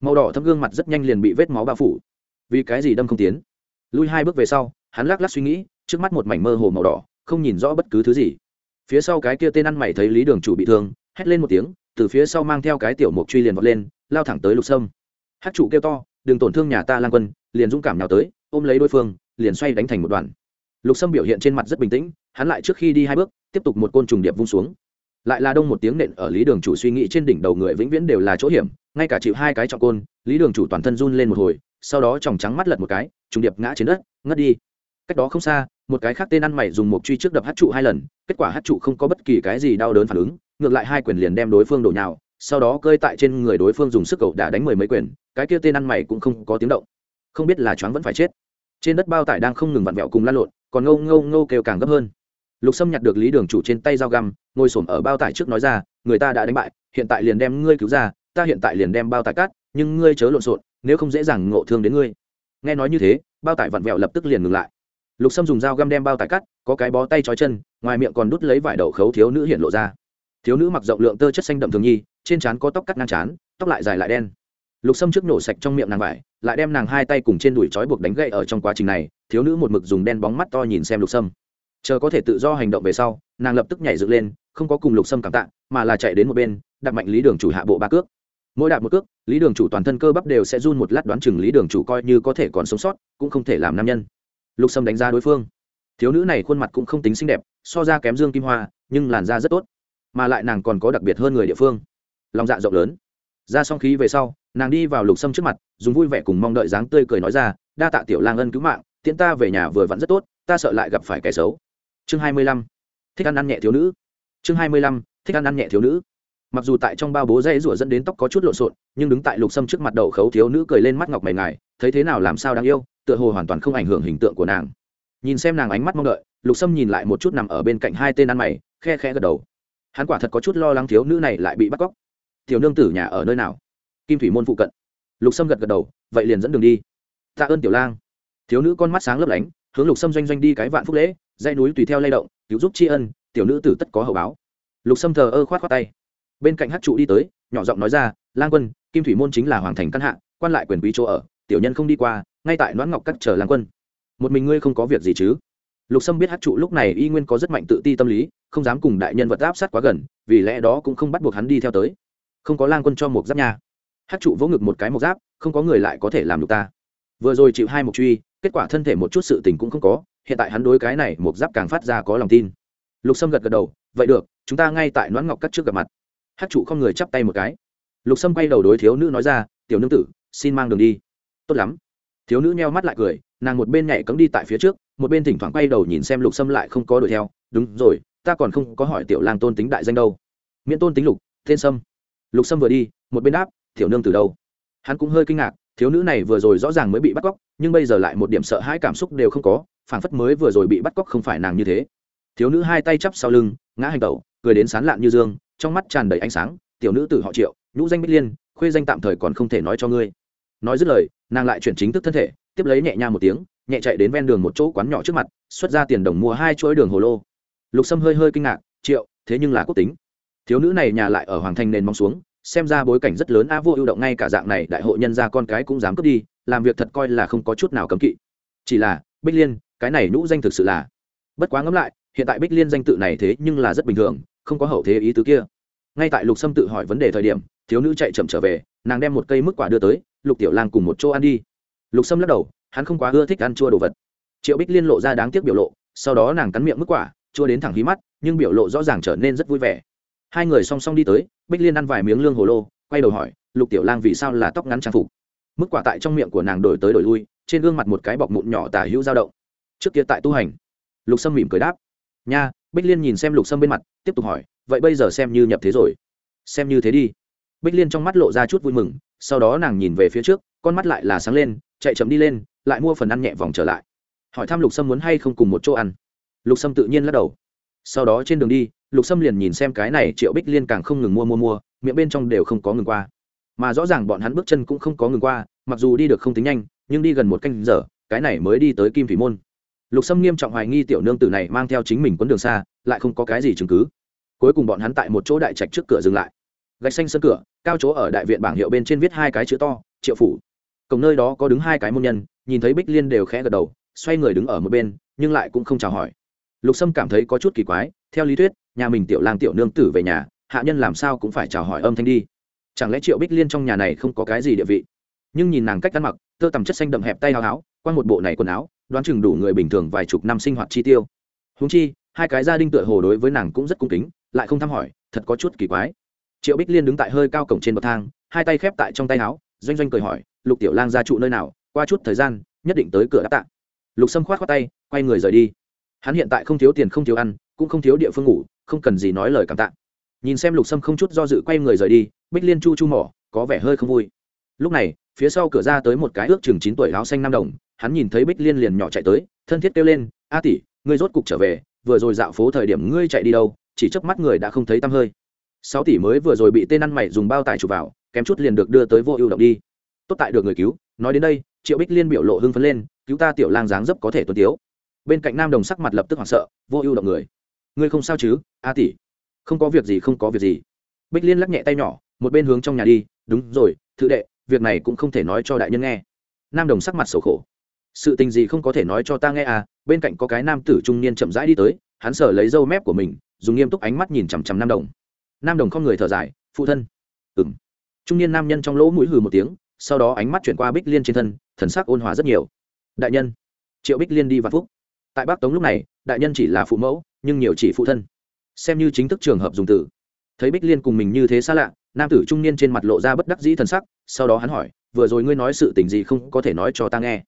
[SPEAKER 1] màu đỏ thâm gương mặt rất nhanh liền bị vết máu bao phủ. Vì cái gì đâm không tiến? Lui hai bước về sau, hắn lắc lắc suy nghĩ, trước mắt một mảnh mơ hồ màu đỏ, không nhìn rõ bất cứ thứ gì phía sau cái kia tên ăn mày thấy lý đường chủ bị thương, hét lên một tiếng, từ phía sau mang theo cái tiểu mục truy liền vọt lên, lao thẳng tới lục sâm. Hát chủ kêu to, đừng tổn thương nhà ta lan quân, liền dũng cảm nào tới, ôm lấy đối phương, liền xoay đánh thành một đoàn. Lục sâm biểu hiện trên mặt rất bình tĩnh, hắn lại trước khi đi hai bước, tiếp tục một côn trùng điệp vung xuống. Lại là đông một tiếng nện ở lý đường chủ suy nghĩ trên đỉnh đầu người vĩnh viễn đều là chỗ hiểm, ngay cả chịu hai cái trọng côn, lý đường chủ toàn thân run lên một hồi, sau đó chòng trắng mắt lật một cái, trùng điệp ngã trên đất, ngất đi cách đó không xa, một cái khác tên ăn mày dùng một truy trước đập hát trụ hai lần, kết quả hát trụ không có bất kỳ cái gì đau đớn phản ứng, ngược lại hai quyền liền đem đối phương đổ nhào, sau đó cơi tại trên người đối phương dùng sức cầu đã đánh mười mấy quyền, cái kia tên ăn mày cũng không có tiếng động. Không biết là choáng vẫn phải chết. Trên đất bao tải đang không ngừng vặn vẹo cùng lan lộn, còn ngâu ngâu ngâu kêu càng gấp hơn. Lục sâm nhặt được lý đường chủ trên tay dao găm, ngồi s ở bao tải trước nói ra, người ta đã đánh bại, hiện tại liền đem ngươi cứu ra, ta hiện tại liền đem bao tải cắt, nhưng ngươi chớ lộn xộn, nếu không dễ dàng ngộ thương đến ngươi. Nghe nói như thế, bao tải vặn vẹo lập tức liền ngừng lại lục sâm dùng dao găm đem bao tải cắt, có cái bó tay trói chân, ngoài miệng còn đút lấy vải đậu khấu thiếu nữ hiện lộ ra. Thiếu nữ mặc rộng lượng tơ chất xanh đậm thường nhi, trên trán có tóc cắt ngang trán, tóc lại dài lại đen. Lục sâm trước nổ sạch trong miệng nàng vải, lại đem nàng hai tay cùng trên đùi trói buộc đánh gậy ở trong quá trình này, thiếu nữ một mực dùng đen bóng mắt to nhìn xem lục sâm. Chờ có thể tự do hành động về sau, nàng lập tức nhảy dựng lên, không có cùng lục sâm cảm tạ, mà là chạy đến một bên, đặt mạnh lý đường chủ hạ bộ ba cước. Mỗi đạp một cước, lý đường chủ toàn thân cơ bắp đều sẽ run một lát đoán chừng lý đường chủ coi như có thể còn sống sót, cũng không thể làm nam nhân lục sâm đánh giá đối phương. Thiếu nữ này khuôn mặt cũng không tính xinh đẹp, so ra kém dương kim hoa, nhưng làn da rất tốt. Mà lại nàng còn có đặc biệt hơn người địa phương. Lòng dạ rộng lớn. Ra xong khí về sau, nàng đi vào lục sâm trước mặt, dùng vui vẻ cùng mong đợi dáng tươi cười nói ra, đa tạ tiểu lang ân cứu mạng, tiễn ta về nhà vừa vặn rất tốt, ta sợ lại gặp phải kẻ xấu. Chương hai mươi lăm. Thích ăn ăn nhẹ thiếu nữ. Chương hai mươi lăm. Thích ăn ăn nhẹ thiếu nữ. Mặc dù tại trong bao bố dây rủa dẫn đến tóc có chút lộn xộn, nhưng đứng tại lục sâm trước mặt đầu khấu thiếu nữ cười lên mắt ngọc mày ngài, thấy thế nào, làm sao đáng yêu? Tựa hồ hoàn toàn không ảnh hưởng hình tượng của nàng. Nhìn xem nàng ánh mắt mong đợi, lục sâm nhìn lại một chút nằm ở bên cạnh hai tên ăn mày, khe khe gật đầu. Hắn quả thật có chút lo lắng thiếu nữ này lại bị bắt cóc. Tiểu nương tử nhà ở nơi nào? Kim thủy môn phụ cận. Lục sâm gật gật đầu, vậy liền dẫn đường đi. Tạ ơn tiểu lang. Thiếu nữ con mắt sáng lấp lánh, hướng lục sâm doanh doanh đi cái vạn phúc lễ dây núi tùy theo lay động, cứu giúp tri ân, tiểu nữ tử tất có hậu báo. Lục sâm thờ ơ khoát khoát tay. Bên cạnh hát trụ đi tới, nhỏ giọng nói ra, lang quân, kim thủy môn chính là hoàng thành căn hạ, quan lại quyền quý chỗ ở, tiểu nhân không đi qua ngay tại noãn ngọc cắt chờ lang quân. Một mình ngươi không có việc gì chứ? Lục sâm biết hát trụ lúc này y nguyên có rất mạnh tự ti tâm lý, không dám cùng đại nhân vật áp sát quá gần, vì lẽ đó cũng không bắt buộc hắn đi theo tới. Không có lang quân cho một giáp nha. Hát trụ vỗ ngực một cái một giáp, không có người lại có thể làm được ta. Vừa rồi chịu hai mục truy, kết quả thân thể một chút sự tình cũng không có, hiện tại hắn đối cái này một giáp càng phát ra có lòng tin. Lục sâm gật gật đầu, vậy được, chúng ta ngay tại noãn ngọc cắt trước gặp mặt. Hát trụ không người chắp tay một cái. Lục sâm quay đầu đối thiếu nữ nói ra, tiểu nương tử, xin mang đường đi. Tốt lắm thiếu nữ nheo mắt lại cười, nàng một bên nhảy cấm đi tại phía trước, một bên thỉnh thoảng quay đầu nhìn xem lục sâm lại không có đuổi theo. Đúng rồi, ta còn không có hỏi tiểu lang tôn tính đại danh đâu. Miễn tôn tính lục, tên sâm. Lục sâm vừa đi, một bên đáp thiểu nương từ đâu? Hắn cũng hơi kinh ngạc, thiếu nữ này vừa rồi rõ ràng mới bị bắt cóc, nhưng bây giờ lại một điểm sợ hãi cảm xúc đều không có, phảng phất mới vừa rồi bị bắt cóc không phải nàng như thế. Thiếu nữ hai tay chắp sau lưng, ngã hành tẩu, cười đến sán lạn như dương, trong mắt tràn đầy ánh sáng, tiểu nữ tử họ triệu, nhũ danh bích liên, khuê danh tạm thời còn không thể nói cho ngươi nói dứt lời, nàng lại chuyển chính thức thân thể, tiếp lấy nhẹ nhàng một tiếng, nhẹ chạy đến ven đường một chỗ quán nhỏ trước mặt, xuất ra tiền đồng mua hai chuỗi đường hồ lô. Lục sâm hơi hơi kinh ngạc, triệu, thế nhưng là quốc tính. Thiếu nữ này nhà lại ở hoàng thành nền mong xuống, xem ra bối cảnh rất lớn, a vô ưu động ngay cả dạng này, đại hội nhân ra con cái cũng dám cướp đi, làm việc thật coi là không có chút nào cấm kỵ. Chỉ là, bích liên, cái này nhũ danh thực sự là bất quá ngẫm lại, hiện tại bích liên danh tự này thế nhưng là rất bình thường, không có hậu thế ý tứ kia. Ngay tại lục sâm tự hỏi vấn đề thời điểm, thiếu nữ chạy chậm trở về nàng đem một cây mức quả đưa tới, lục tiểu lang cùng một chỗ ăn đi. Lục sâm lắc đầu, hắn không quá ưa thích ăn chua đồ vật. Triệu bích liên lộ ra đáng tiếc biểu lộ, sau đó nàng cắn miệng mức quả, chua đến thẳng hí mắt, nhưng biểu lộ rõ ràng trở nên rất vui vẻ. Hai người song song đi tới, bích liên ăn vài miếng lương hồ lô, quay đầu hỏi, lục tiểu lang vì sao là tóc ngắn trang phục? Mức quả tại trong miệng của nàng đổi tới đổi lui, trên gương mặt một cái bọc mụn nhỏ tả hữu dao động. Trước kia tại tu hành, lục sâm mỉm cười đáp, nha. Bích liên nhìn xem lục sâm bên mặt, tiếp tục hỏi, vậy bây giờ xem như nhập thế rồi? Xem như thế đi bích liên trong mắt lộ ra chút vui mừng, sau đó nàng nhìn về phía trước, con mắt lại là sáng lên, chạy chậm đi lên, lại mua phần ăn nhẹ vòng trở lại. Hỏi thăm lục sâm muốn hay không cùng một chỗ ăn. Lục sâm tự nhiên lắc đầu. Sau đó trên đường đi, lục sâm liền nhìn xem cái này triệu bích liên càng không ngừng mua mua mua, miệng bên trong đều không có ngừng qua. Mà rõ ràng bọn hắn bước chân cũng không có ngừng qua, mặc dù đi được không tính nhanh, nhưng đi gần một canh giờ, cái này mới đi tới kim thủy môn. Lục sâm nghiêm trọng hoài nghi tiểu nương tử này mang theo chính mình quấn đường xa, lại không có cái gì chứng cứ. Cuối cùng bọn hắn tại một chỗ đại trạch trước cửa dừng lại gạch xanh sân cửa, cao chỗ ở đại viện bảng hiệu bên trên viết hai cái chữ to, triệu phủ. Cổng nơi đó có đứng hai cái môn nhân, nhìn thấy bích liên đều khẽ gật đầu, xoay người đứng ở một bên, nhưng lại cũng không chào hỏi. Lục sâm cảm thấy có chút kỳ quái, theo lý thuyết, nhà mình tiểu lang tiểu nương tử về nhà, hạ nhân làm sao cũng phải chào hỏi âm thanh đi. Chẳng lẽ triệu bích liên trong nhà này không có cái gì địa vị? Nhưng nhìn nàng cách ăn mặc, tơ tằm chất xanh đậm hẹp tay háo áo qua một bộ này quần áo, đoán chừng đủ người bình thường vài chục năm sinh hoạt chi tiêu. Húng chi, hai cái gia đình tựa hồ đối với nàng cũng rất cung kính, lại không thăm hỏi, thật có chút kỳ quái triệu bích liên đứng tại hơi cao cổng trên bậc thang hai tay khép tại trong tay áo doanh doanh cười hỏi lục tiểu lang ra trụ nơi nào qua chút thời gian nhất định tới cửa đáp tạ lục sâm khoát khoát tay quay người rời đi hắn hiện tại không thiếu tiền không thiếu ăn cũng không thiếu địa phương ngủ không cần gì nói lời cảm tạ nhìn xem lục sâm không chút do dự quay người rời đi bích liên chu chu mỏ có vẻ hơi không vui lúc này phía sau cửa ra tới một cái ước chừng chín tuổi áo xanh nam đồng hắn nhìn thấy bích liên liền nhỏ chạy tới thân thiết kêu lên a tỷ ngươi rốt cục trở về vừa rồi dạo phố thời điểm ngươi chạy đi đâu chỉ chớp mắt người đã không thấy tăm hơi sáu tỷ mới vừa rồi bị tên ăn mày dùng bao tải chụp vào, kém chút liền được đưa tới vô ưu động đi. Tốt tại được người cứu, nói đến đây, triệu bích liên biểu lộ hưng phấn lên, cứu ta tiểu lang dáng dấp có thể tuân tiếu. Bên cạnh nam đồng sắc mặt lập tức hoảng sợ, vô ưu động người. Ngươi không sao chứ, a tỷ? Không có việc gì, không có việc gì. Bích liên lắc nhẹ tay nhỏ, một bên hướng trong nhà đi, đúng rồi, thự đệ, việc này cũng không thể nói cho đại nhân nghe. Nam đồng sắc mặt sầu khổ. Sự tình gì không có thể nói cho ta nghe à bên cạnh có cái nam tử trung niên chậm rãi đi tới, hắn sở lấy râu mép của mình, dùng nghiêm túc ánh mắt nhìn chằm chằm nam đồng nam đồng không người thở dài, phụ thân. Ừ m trung niên nam nhân trong lỗ mũi hừ một tiếng, sau đó ánh mắt chuyển qua bích liên trên thân, thần sắc ôn hòa rất nhiều. Đại nhân. Triệu bích liên đi vạn phúc. Tại bắc tống lúc này, đại nhân chỉ là phụ mẫu, nhưng nhiều chỉ phụ thân. Xem như chính thức trường hợp dùng từ thấy bích liên cùng mình như thế xa lạ, nam tử trung niên trên mặt lộ ra bất đắc dĩ thần sắc, sau đó hắn hỏi, vừa rồi ngươi nói sự tình gì không có thể nói cho ta nghe?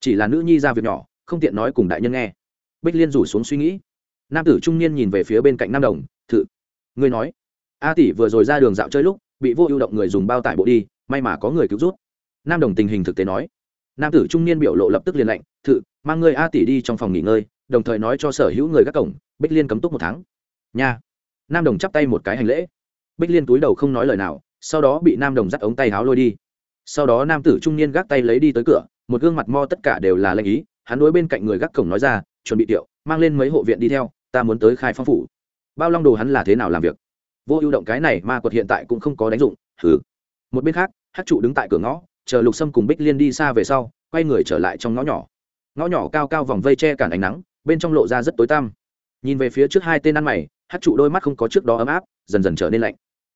[SPEAKER 1] Chỉ là nữ nhi ra việc nhỏ, không tiện nói cùng đại nhân nghe. Bích liên rủ xuống suy nghĩ. Nam tử trung niên nhìn về phía bên cạnh nam đồng thự ngươi nói a tỷ vừa rồi ra đường dạo chơi lúc, bị vô ưu động người dùng bao tải bộ đi, may mà có người cứu rút nam đồng tình hình thực tế nói. Nam tử trung niên biểu lộ lập tức liền lệnh thự, mang người a tỷ đi trong phòng nghỉ ngơi, đồng thời nói cho sở hữu người các cổng, bích liên cấm túc một tháng. Nha. Nam đồng chắp tay một cái hành lễ. Bích liên túi đầu không nói lời nào, sau đó bị nam đồng dắt ống tay háo lôi đi. Sau đó nam tử trung niên gác tay lấy đi tới cửa, một gương mặt mo tất cả đều là lệnh ý, hắn đối bên cạnh người gác cổng nói ra, chuẩn bị tiệu, mang lên mấy hộ viện đi theo, ta muốn tới khai phong phủ. Bao long đồ hắn là thế nào làm việc? Vô ưu động cái này ma quật hiện tại cũng không có đánh dụng, hừ. Một bên khác hát trụ đứng tại cửa ngõ, chờ lục sâm cùng bích liên đi xa về sau, quay người trở lại trong ngõ nhỏ. Ngõ nhỏ cao cao vòng vây che cản ánh nắng, bên trong lộ ra rất tối tăm. Nhìn về phía trước hai tên ăn mày hát trụ đôi mắt không có trước đó ấm áp, dần dần trở nên lạnh.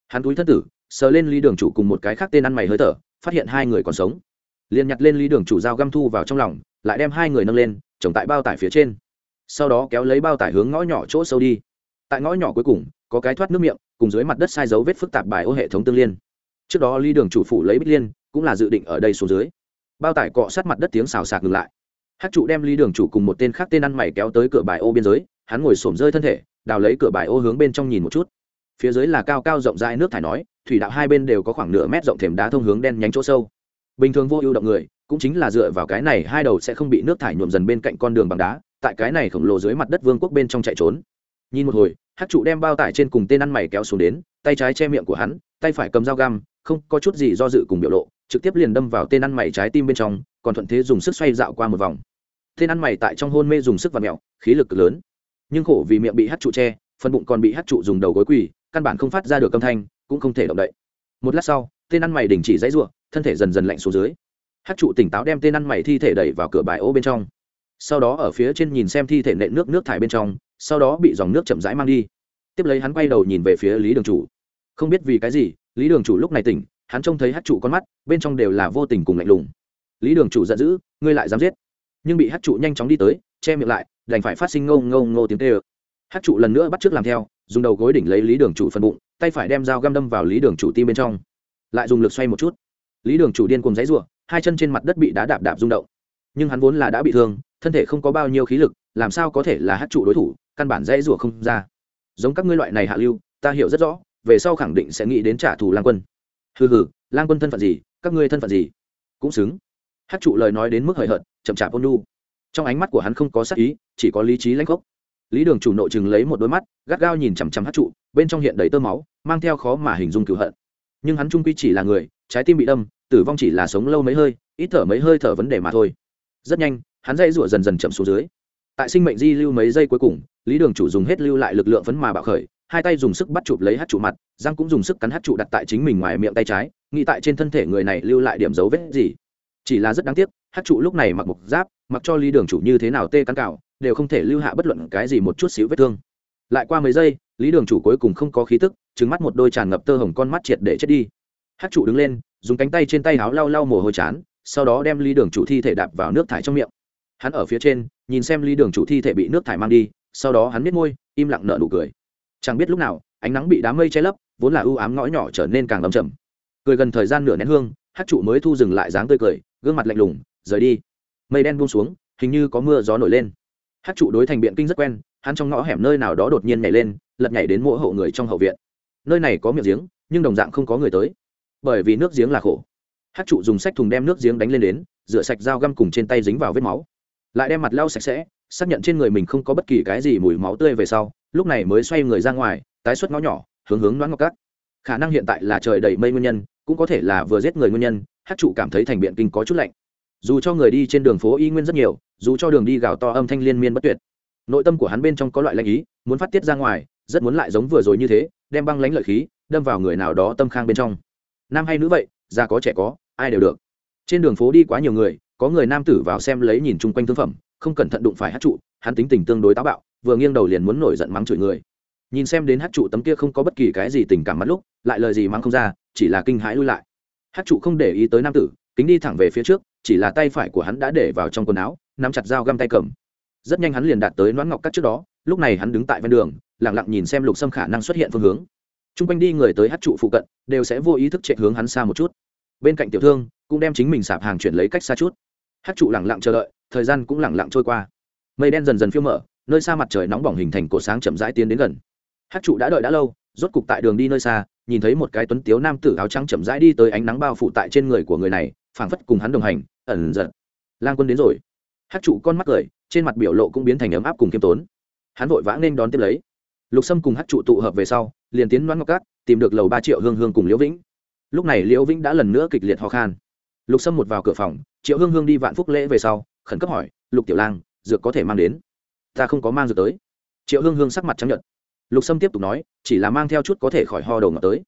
[SPEAKER 1] Hắn túi thân tử, sờ lên ly đường chủ cùng một cái khác tên ăn mày hơi thở, phát hiện hai người còn sống. Liền nhặt lên ly đường chủ dao găm thu vào trong lòng, lại đem hai người nâng lên, trồng tại bao tải phía trên. Sau đó kéo lấy bao tải hướng ngõ nhỏ chỗ sâu đi. Tại ngõ nhỏ cuối cùng, có cái thoát nước miệng cùng dưới mặt đất sai dấu vết phức tạp bài ô hệ thống tương liên. Trước đó lý đường chủ phủ lấy bích liên, cũng là dự định ở đây xuống dưới. Bao tải cọ sát mặt đất tiếng xào xạc ngừng lại. Hát trụ đem lý đường chủ cùng một tên khác tên ăn mày kéo tới cửa bài ô biên giới, hắn ngồi xổm rơi thân thể, đào lấy cửa bài ô hướng bên trong nhìn một chút. Phía dưới là cao cao rộng rãi nước thải nói, thủy đạo hai bên đều có khoảng nửa mét rộng thềm đá thông hướng đen nhánh chỗ sâu. Bình thường vô ưu động người, cũng chính là dựa vào cái này hai đầu sẽ không bị nước thải nhuộm dần bên cạnh con đường bằng đá, tại cái này khổng lồ dưới mặt đất vương quốc bên trong chạy trốn. Nhìn một hồi hát trụ đem bao tải trên cùng tên ăn mày kéo xuống đến, tay trái che miệng của hắn, tay phải cầm dao găm, không có chút gì do dự cùng biểu lộ, trực tiếp liền đâm vào tên ăn mày trái tim bên trong, còn thuận thế dùng sức xoay dạo qua một vòng. Tên ăn mày tại trong hôn mê dùng sức và mẹo, khí lực cực lớn. Nhưng khổ vì miệng bị hát trụ che, phần bụng còn bị hát trụ dùng đầu gối quỳ, căn bản không phát ra được âm thanh, cũng không thể động đậy. Một lát sau, tên ăn mày đình chỉ dãy ruộng thân thể dần dần lạnh xuống dưới. Hát trụ tỉnh táo đem tên ăn mày thi thể đẩy vào cửa bài ô bên trong. Sau đó ở phía trên nhìn xem thi thể nện nước nước thải bên trong sau đó bị dòng nước chậm rãi mang đi. Tiếp lấy hắn quay đầu nhìn về phía lý đường chủ. Không biết vì cái gì, lý đường chủ lúc này tỉnh, hắn trông thấy hát trụ con mắt, bên trong đều là vô tình cùng lạnh lùng. Lý đường chủ giận dữ, ngươi lại dám giết. Nhưng bị hát trụ nhanh chóng đi tới, che miệng lại, đành phải phát sinh ngâu ngâu ngô tiếng tê ơ hát trụ lần nữa bắt t r ư ớ c làm theo, dùng đầu gối đỉnh lấy lý đường chủ phần bụng, tay phải đem dao găm đâm vào lý đường chủ tim bên trong. Lại dùng lực xoay một chút. Lý đường chủ điên cùng giấy r u ộ hai chân trên mặt đất bị đá đạp đạp rung động. Nhưng hắn vốn là đã bị thương, thân thể không có bao nhiêu khí lực, làm sao có thể là hát trụ đối thủ? Căn bản dễ rủa không ra. Giống các ngươi loại này hạ lưu ta hiểu rất rõ về sau khẳng định sẽ nghĩ đến trả thù lang quân. Hừ hừ lang quân thân phận gì các ngươi thân phận gì? Cũng xứng. Hát trụ lời nói đến mức hời hợt chậm chạp ôn nhu, trong ánh mắt của hắn không có sắc ý chỉ có lý trí lãnh khốc. Lý đường chủ nội chừng lấy một đôi mắt gắt gao nhìn chằm chằm hát trụ bên trong hiện đầy tơ máu mang theo khó mà hình dung cựu hận. Nhưng hắn trung quy chỉ là người trái tim bị đâm tử vong chỉ là sống lâu mấy hơi ít thở mấy hơi thở vấn đề mà thôi. Rất nhanh hắn dây rủa dần dần chậm xuống dưới. Tại sinh mệnh di lưu mấy giây cuối cùng lý đường chủ dùng hết lưu lại lực lượng phấn mà bạo khởi, hai tay dùng sức bắt chụp lấy hát trụ mặt giang cũng dùng sức cắn hát trụ đặt tại chính mình ngoài miệng tay trái, nghĩ tại trên thân thể người này lưu lại điểm dấu vết gì. Chỉ là rất đáng tiếc, hát trụ lúc này mặc mục giáp, mặc cho lý đường chủ như thế nào tê cắn cào, đều không thể lưu hạ bất luận cái gì một chút xíu vết thương. Lại qua mấy giây, lý đường chủ cuối cùng không có khí tức trứng mắt một đôi tràn ngập tơ hồng con mắt triệt để chết đi. Hát trụ đứng lên, dùng cánh tay trên tay áo lau lau mồ hôi chán, sau đó đem lý đường chủ thi thể đạp vào nước thải trong miệng. Hắn ở phía trên, nhìn xem lý đường chủ thi thể bị nước thải mang đi sau đó hắn biết môi, im lặng nợ nụ cười. Chẳng biết lúc nào, ánh nắng bị đám mây che lấp, vốn là ưu ám ngõ nhỏ trở nên càng ấm chầm cười gần thời gian nửa nén hương, hát trụ mới thu dừng lại dáng tươi cười, gương mặt lạnh lùng, rời đi. Mây đen buông xuống, hình như có mưa gió nổi lên. Hát trụ đối thành biện kinh rất quen, hắn trong ngõ hẻm nơi nào đó đột nhiên nhảy lên, lật nhảy đến mỗi hộ người trong hậu viện. Nơi này có miệng giếng, nhưng đồng dạng không có người tới. Bởi vì nước giếng là khổ. Hát trụ dùng sách thùng đem nước giếng đánh lên đến, rửa sạch dao găm cùng trên tay dính vào vết máu lại đem mặt lau sạch sẽ, xác nhận trên người mình không có bất kỳ cái gì mùi máu tươi về sau, lúc này mới xoay người ra ngoài, tái xuất ngõ nhỏ, hướng hướng đoán ngọc cát khả năng hiện tại là trời đầy mây nguyên nhân, cũng có thể là vừa giết người nguyên nhân hát trụ cảm thấy thành biện kinh có chút lạnh. Dù cho người đi trên đường phố y nguyên rất nhiều, dù cho đường đi gào to âm thanh liên miên bất tuyệt, nội tâm của hắn bên trong có loại lanh ý, muốn phát tiết ra ngoài, rất muốn lại giống vừa rồi như thế, đem băng lánh lợi khí, đâm vào người nào đó tâm khang bên trong. Nam hay nữ vậy, già có trẻ có, ai đều được. Trên đường phố đi quá nhiều người có người nam tử vào xem lấy nhìn chung quanh thương phẩm, không cẩn thận đụng phải hát trụ, hắn tính tình tương đối táo bạo, vừa nghiêng đầu liền muốn nổi giận mắng chửi người. Nhìn xem đến hát trụ tấm kia không có bất kỳ cái gì tình cảm mắt lúc, lại lời gì mắng không ra, chỉ là kinh hãi lui lại. Hát trụ không để ý tới nam tử, kính đi thẳng về phía trước, chỉ là tay phải của hắn đã để vào trong quần áo, nắm chặt dao găm tay cầm. Rất nhanh hắn liền đạt tới noãn ngọc cắt trước đó, lúc này hắn đứng tại ven đường lẳng lặng nhìn xem lục sâm khả năng xuất hiện phương hướng. T r u n g quanh đi người tới hát trụ phụ cận, đều sẽ vô ý thức chạy hướng hắn xa một chút. Bên cạnh tiểu thương, cũng đem chính mình sạp hàng chuyển lấy cách xa chút hát trụ lẳng lặng chờ đợi, thời gian cũng lẳng lặng trôi qua. Mây đen dần dần phiêu mở, nơi xa mặt trời nóng bỏng hình thành cổ sáng chậm rãi tiến đến gần. Hát trụ đã đợi đã lâu, rốt cục tại đường đi nơi xa, nhìn thấy một cái tuấn tiếu nam tử áo trắng chậm rãi đi tới ánh nắng bao phủ tại trên người của người này, phảng phất cùng hắn đồng hành, ẩn giật. Lang quân đến rồi. Hát trụ con mắt cười, trên mặt biểu lộ cũng biến thành ấm áp cùng kiêm tốn. Hắn vội vã nên đón tiếp lấy. Lục sâm cùng hát trụ tụ hợp về sau, liền tiến đoán ngọc cát, tìm được lầu ba triệu hương hương cùng liễu vĩnh. Lúc này liễu vĩnh đã lần nữa kịch liệt ho khan lục sâm một vào cửa phòng, triệu hương hương đi vạn phúc lễ về sau, khẩn cấp hỏi, lục tiểu lang, dược có thể mang đến? Ta không có mang dược tới. Triệu hương hương sắc mặt chấp nhận lục sâm tiếp tục nói, chỉ là mang theo chút có thể khỏi ho đầu ngọt tới.